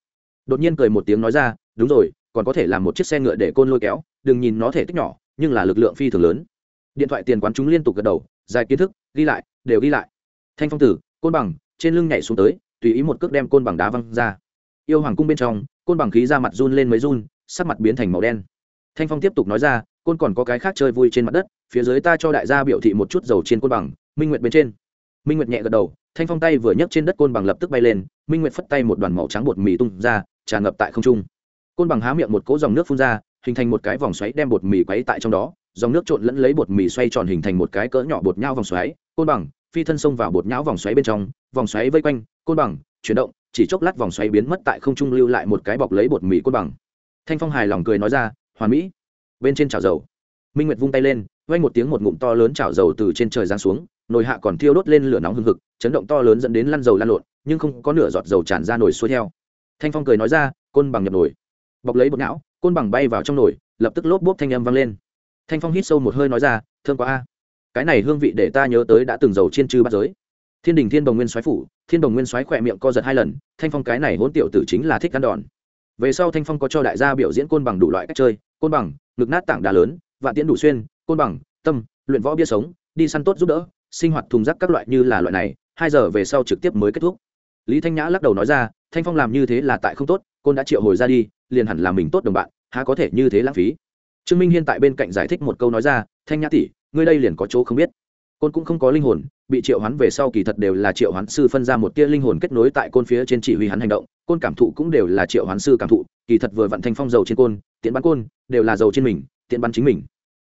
Đột nhiên cười một tiếng nói ra, đúng rồi, còn có thể làm một chiếc xe ngựa để côn lôi kéo, đừng nhìn nó thể tích nhỏ, nhưng là lực lượng phi thường lớn. Điện thoại tiền quán chúng liên tục gật đầu dài kiến thức, ghi lại, đều ghi lại. Thanh phong tử, côn bằng, trên lưng nhảy xuống tới tùy ý một cước đem côn bằng đá văng ra. Yêu hoàng cung bên trong, côn bằng khí ra mặt run lên mấy run, sắc mặt biến thành màu đen. Thanh phong tiếp tục nói ra, côn còn có cái khác chơi vui trên mặt đất, phía dưới ta cho đại gia biểu thị một chút dầu trên côn bằng, minh nguyệt bên trên. Minh nguyệt nhẹ gật đầu, thanh phong tay vừa nhấc trên đất côn bằng lập tức bay lên, minh nguyệt phất tay một đoàn màu trắng bột mì tung ra, tràn ngập tại không trung. Côn bằng há miệng một cỗ dòng nước phun ra, hình thành một cái vòng xoáy đem bột mì quấy tại trong đó, dòng nước trộn lẫn lấy bột mì xoay tròn hình thành một cái cỡ nhỏ bột nhau vòng xoáy. Côn bằng phi thân xông vào bột nhão vòng xoáy bên trong, vòng xoáy vây quanh, côn bằng, chuyển động, chỉ chốc lát vòng xoáy biến mất tại không trung lưu lại một cái bọc lấy bột mì côn bằng. Thanh phong hài lòng cười nói ra, hoàn mỹ. Bên trên chảo dầu. Minh nguyệt vung tay lên, vang một tiếng một ngụm to lớn chảo dầu từ trên trời giáng xuống, nồi hạ còn thiêu đốt lên lửa nóng hừng hực, chấn động to lớn dẫn đến lăn dầu lan lộn, nhưng không có nửa giọt dầu tràn ra nồi xuôi theo. Thanh phong cười nói ra, côn bằng nhập nồi. Bọc lấy bột não côn bằng bay vào trong nồi, lập tức lốp bốp thanh âm vang lên. Thanh phong hít sâu một hơi nói ra, thương quá a cái này hương vị để ta nhớ tới đã từng dầu chiên trư bắt giới. Thiên đình thiên đồng nguyên soái phủ, thiên đồng nguyên soái khỏe miệng co giật hai lần, thanh phong cái này hỗn tiểu tử chính là thích ăn đòn. Về sau thanh phong có cho đại gia biểu diễn côn bằng đủ loại cách chơi, côn bằng, ngực nát tảng đá lớn, vạn tiễn đủ xuyên, côn bằng, tâm, luyện võ bia sống, đi săn tốt giúp đỡ, sinh hoạt thùng rác các loại như là loại này, hai giờ về sau trực tiếp mới kết thúc. Lý thanh nhã lắc đầu nói ra, thanh phong làm như thế là tại không tốt, côn đã triệu hồi ra đi, liền hẳn là mình tốt đồng bạn, há có thể như thế lãng phí. Trương minh hiên tại bên cạnh giải thích một câu nói ra, thanh nhã tỷ ngươi đây liền có chỗ không biết. Côn cũng không có linh hồn, bị triệu hoán về sau kỳ thật đều là triệu hoán sư phân ra một tia linh hồn kết nối tại côn phía trên chỉ huy hắn hành động, côn cảm thụ cũng đều là triệu hoán sư cảm thụ, kỳ thật vừa vặn thanh phong dầu trên côn, tiện bắn côn, đều là dầu trên mình, tiện bắn chính mình.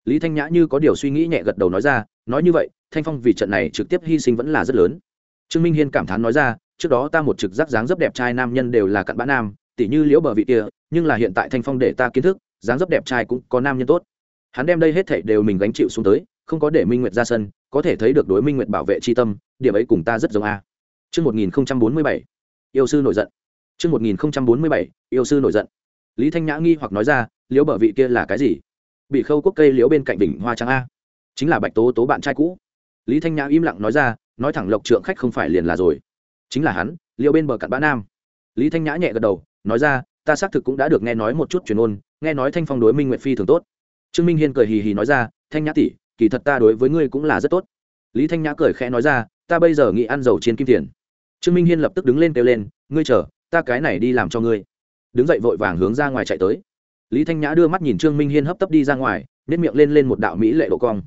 Lý thanh nhã như có điều suy nghĩ nhẹ gật đầu nói ra, nói như vậy, thanh phong vì trận này trực tiếp hy sinh vẫn là rất lớn. Trương minh hiên cảm thán nói ra, trước đó ta một trực giác dáng dấp đẹp trai nam nhân đều là cặn bã nam, tỉ như liễu bờ vị kia, nhưng là hiện tại thanh phong để ta kiến thức, dáng dấp đẹp trai cũng có nam nhân tốt hắn đem đây hết thảy đều mình gánh chịu xuống tới không có để minh nguyệt ra sân có thể thấy được đối minh nguyệt bảo vệ tri tâm điểm ấy cùng ta rất giống a Trước 1047, yêu sư nổi giận. Trước 1047, yêu sư nổi giận. Lý Thanh Nhã nghi hoặc nói ra, liễu bờ vị kia là cái gì? Bị khâu quốc cây liễu bên cạnh đỉnh hoa trắng a. Chính là Bạch Tố Tố bạn trai cũ. Lý Thanh Nhã im lặng nói ra, nói thẳng lộc trượng khách không phải liền là rồi. Chính là hắn, liễu bên bờ cặn bã nam. lý thanh nhã nhẹ gật đầu nói ra ta xác thực cũng đã được nghe nói một chút truyền ôn nghe nói thanh phong đối minh nguyệt phi thường tốt trương minh hiên cười hì hì nói ra, thanh nhã tỷ, kỳ thật ta đối với ngươi cũng là rất tốt. Lý thanh nhã cười khẽ nói ra, ta bây giờ nghĩ ăn dầu trên kim tiền. Trương minh hiên lập tức đứng lên kêu lên, ngươi chờ, ta cái này đi làm cho ngươi. Đứng dậy vội vàng hướng ra ngoài chạy tới. Lý thanh nhã đưa mắt nhìn trương minh hiên hấp tấp đi ra ngoài nếp miệng lên lên một đạo mỹ lệ độ cong.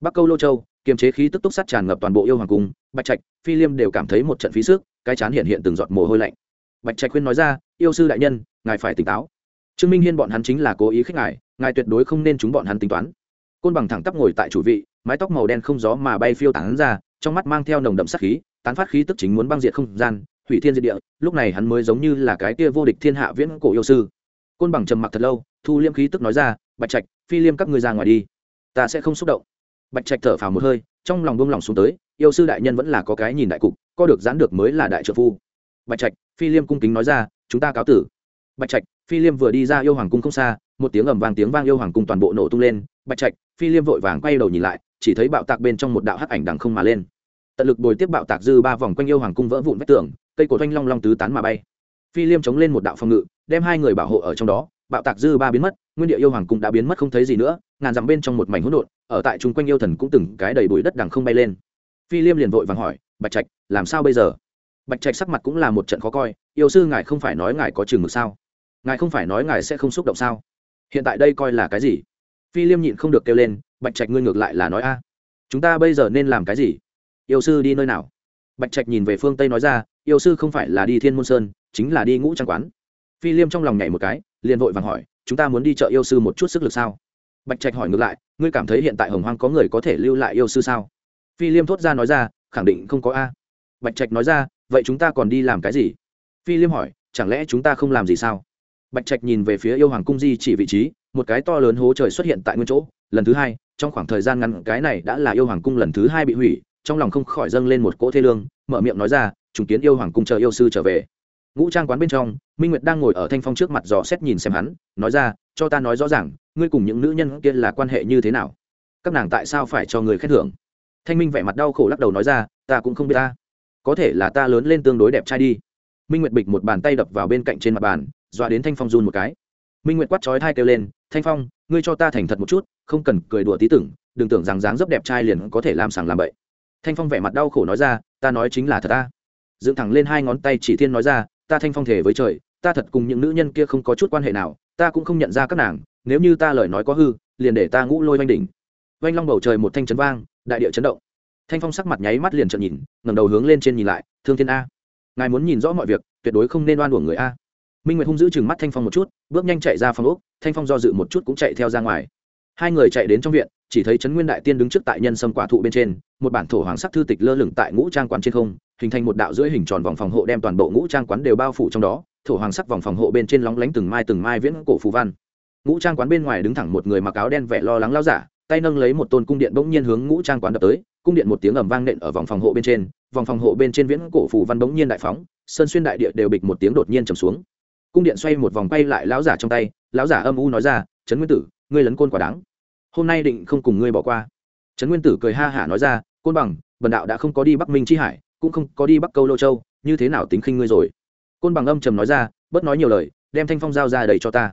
Bắc câu lô châu, kiềm chế khí tức túc sắt tràn ngập toàn bộ yêu hoàng cung, bạch trạch, phi liêm đều cảm thấy một trận phí sức, cái chán hiện hiện từng giọt mồ hôi lạnh. Bạch trạch khuyên nói ra, yêu sư đại nhân, ngài phải tỉnh táo trương minh hiên bọn hắn chính là cố ý khích ngài ngài tuyệt đối không nên chúng bọn hắn tính toán. Côn bằng thẳng tắp ngồi tại chủ vị, mái tóc màu đen không gió mà bay phiêu tán ra, trong mắt mang theo nồng đậm sắc khí, tán phát khí tức chính muốn băng diệt không gian, hủy thiên diệt địa, lúc này hắn mới giống như là cái kia vô địch thiên hạ viễn cổ yêu sư. Côn bằng trầm mặc thật lâu, thu liêm khí tức nói ra, bạch trạch, phi liêm các ngươi ra ngoài đi, ta sẽ không xúc động. Bạch trạch thở phào một hơi, trong lòng buông lòng xuống tới, yêu sư đại nhân vẫn là có cái nhìn đại cục, có được giãn được mới là đại trợ phu. Bạch trạch, phi liêm cung kính nói ra, chúng ta cáo tử bạch trạch, phi liêm vừa đi ra yêu hoàng cung không xa, một tiếng ầm vang tiếng vang yêu hoàng cung toàn bộ nổ tung lên. Bạch trạch, phi liêm vội vàng quay đầu nhìn lại, chỉ thấy bạo tạc bên trong một đạo hắc ảnh đằng không mà lên. Tận lực bồi tiếp bạo tạc dư ba vòng quanh yêu hoàng cung vỡ vụn vách tường, cây cổ thanh long long tứ tán mà bay. Phi liêm chống lên một đạo phòng ngự, đem hai người bảo hộ ở trong đó. Bạo tạc dư ba biến mất, nguyên địa yêu hoàng cung đã biến mất không thấy gì nữa, ngàn dặm bên trong một mảnh hỗn độn, ở tại chung quanh yêu thần cũng từng cái đầy bụi đất đằng không bay lên. Phi liêm liền vội vàng hỏi, bạch trạch, làm sao bây giờ? Bạch trạch sắc mặt cũng là một trận khó coi, yêu sư ngài không phải nói ngài có chừng mực sao? Ngài không phải nói ngài sẽ không xúc động sao? Hiện tại đây coi là cái gì? Phi liêm nhịn không được kêu lên, bạch trạch ngươi ngược lại là nói a. Chúng ta bây giờ nên làm cái gì? Yêu sư đi nơi nào? Bạch trạch nhìn về phương tây nói ra, yêu sư không phải là đi thiên môn sơn, chính là đi ngũ trang quán. Phi liêm trong lòng nhảy một cái, liền vội vàng hỏi, chúng ta muốn đi chợ yêu sư một chút sức lực sao? Bạch trạch hỏi ngược lại, ngươi cảm thấy hiện tại hồng hoang có người có thể lưu lại yêu sư sao? Phi liêm thốt ra nói ra, khẳng định không có a. Bạch trạch nói ra, vậy chúng ta còn đi làm cái gì? Phi liêm hỏi, chẳng lẽ chúng ta không làm gì sao? Bạch trạch nhìn về phía yêu hoàng cung di chỉ vị trí, một cái to lớn hố trời xuất hiện tại nguyên chỗ. Lần thứ hai, trong khoảng thời gian ngắn, cái này đã là yêu hoàng cung lần thứ hai bị hủy, trong lòng không khỏi dâng lên một cỗ thê lương, mở miệng nói ra chứng kiến yêu hoàng cung chờ yêu sư trở về. Ngũ trang quán bên trong, minh nguyệt đang ngồi ở thanh phong trước mặt dò xét nhìn xem hắn, nói ra, cho ta nói rõ ràng, ngươi cùng những nữ nhân kia là quan hệ như thế nào? Các nàng tại sao phải cho người khen thưởng? Thanh minh vẻ mặt đau khổ lắc đầu nói ra, ta cũng không biết ta. Có thể là ta lớn lên tương đối đẹp trai đi. Minh nguyệt bịch một bàn tay đập vào bên cạnh trên mặt bàn dọa đến thanh phong run một cái. Minh nguyệt quát chói thai kêu lên, thanh phong, ngươi cho ta thành thật một chút, không cần cười đùa tí tưởng, đừng tưởng rằng dáng dấp đẹp trai liền có thể làm sàng làm bậy. Thanh phong vẻ mặt đau khổ nói ra, ta nói chính là thật ta. Dựng thẳng lên hai ngón tay chỉ thiên nói ra, ta thanh phong thể với trời, ta thật cùng những nữ nhân kia không có chút quan hệ nào, ta cũng không nhận ra các nàng, nếu như ta lời nói có hư, liền để ta ngũ lôi oanh đỉnh. Oanh long bầu trời một thanh chấn vang, đại địa chấn động. Thanh phong sắc mặt nháy mắt liền trợn nhìn, ngẩng đầu hướng lên trên nhìn lại, thương thiên a, ngài muốn nhìn rõ mọi việc, tuyệt đối không nên oan uổng người a minh nguyệt hung giữ chừng mắt thanh phong một chút bước nhanh chạy ra phòng úc thanh phong do dự một chút cũng chạy theo ra ngoài hai người chạy đến trong viện chỉ thấy trấn nguyên đại tiên đứng trước tại nhân sâm quả thụ bên trên một bản thổ hoàng sắc thư tịch lơ lửng tại ngũ trang quán trên không hình thành một đạo dưới hình tròn vòng phòng hộ đem toàn bộ ngũ trang quán đều bao phủ trong đó thổ hoàng sắc vòng phòng hộ bên trên lóng lánh từng mai từng mai viễn cổ phù văn ngũ trang quán bên ngoài đứng thẳng một người mặc áo đen vẻ lo lắng lao giả tay nâng lấy một tôn cung điện bỗng nhiên hướng ngũ trang quán đập tới cung điện một tiếng ầm vang nện ở vòng phòng hộ bên trên vòng phòng hộ bên trên viễn cổ phù văn bỗng nhiên đại phóng sơn xuyên đại địa đều bịch một tiếng đột nhiên trầm xuống cung điện xoay một vòng bay lại lão giả trong tay, lão giả âm u nói ra, trấn nguyên tử, ngươi lấn côn quả đáng. Hôm nay định không cùng ngươi bỏ qua. Trấn nguyên tử cười ha hả nói ra, côn bằng, bần đạo đã không có đi bắc minh chi hải, cũng không có đi bắc câu lô châu, như thế nào tính khinh ngươi rồi? Côn bằng âm trầm nói ra, bớt nói nhiều lời, đem thanh phong giao ra đầy cho ta.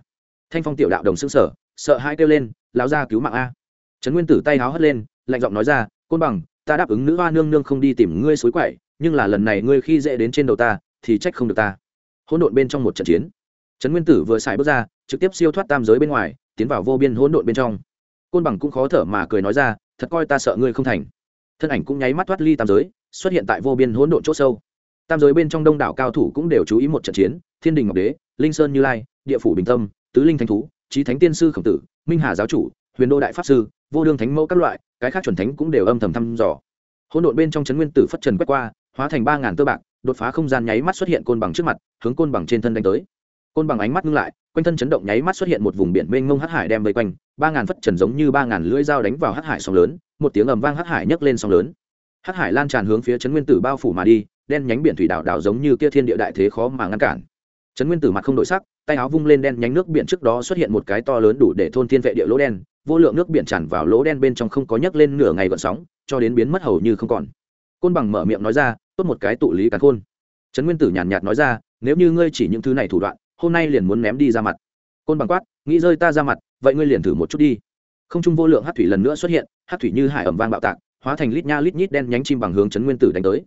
Thanh phong tiểu đạo đồng xương sở sợ hai kêu lên, lão ra cứu mạng a. Trấn nguyên tử tay háo hất lên, lạnh giọng nói ra, côn bằng, ta đáp ứng nữ hoa nương nương không đi tìm ngươi suối quậy, nhưng là lần này ngươi khi dễ đến trên đầu ta, thì trách không được ta hỗn độn bên trong một trận chiến. Trấn nguyên tử vừa xài bước ra, trực tiếp siêu thoát tam giới bên ngoài, tiến vào vô biên hỗn độn bên trong. Côn bằng cũng khó thở mà cười nói ra, thật coi ta sợ ngươi không thành. Thân ảnh cũng nháy mắt thoát ly tam giới, xuất hiện tại vô biên hỗn độn c h ỗ sâu. Tam giới bên trong đông đảo cao thủ cũng đều chú ý một trận chiến, thiên đình ngọc đế, linh sơn như lai, địa phủ bình tâm, tứ linh thanh thú trí thánh tiên sư khổng tử, minh hà giáo chủ, huyền đô đại pháp sư, vô đương thánh mẫu các loại, cái khác chuẩn thánh cũng đều âm thầm thăm dò. Hỗn độn bên trong trấn nguyên tử phất trần quét qua, hóa thành ba ngàn tơ bạc đột phá không gian nháy mắt xuất hiện côn bằng trước mặt, hướng côn bằng trên thân đánh tới. Côn bằng ánh mắt ngưng lại, quanh thân chấn động nháy mắt xuất hiện một vùng biển mênh mông hắc hải đem vây quanh, ba ngàn phất trần giống như ba ngàn lưỡi dao đánh vào hắc hải sóng lớn, một tiếng ầm vang hắc hải nhấc lên sóng lớn. Hắc hải lan tràn hướng phía trấn nguyên tử bao phủ mà đi, đen nhánh biển thủy đảo đảo giống như kia thiên địa đại thế khó mà ngăn cản. Trấn nguyên tử mặt không đổi sắc, tay áo vung lên đen nhánh nước biển trước đó xuất hiện một cái to lớn đủ để thôn thiên vệ địa lỗ đen, vô lượng nước biển tràn vào lỗ đen bên trong không có nhấc lên nửa ngày gợn sóng, cho đến biến mất hầu như không còn côn bằng mở miệng nói ra, tốt một cái tụ lý càn khôn. Trấn nguyên tử nhàn nhạt nói ra, nếu như ngươi chỉ những thứ này thủ đoạn, hôm nay liền muốn ném đi ra mặt. Côn bằng quát, nghĩ rơi ta ra mặt, vậy ngươi liền thử một chút đi. Không trung vô lượng hát thủy lần nữa xuất hiện hát thủy như hải ẩm vang bạo tạc, hóa thành lít nha lít nhít đen nhánh chim bằng hướng chấn nguyên tử đánh tới.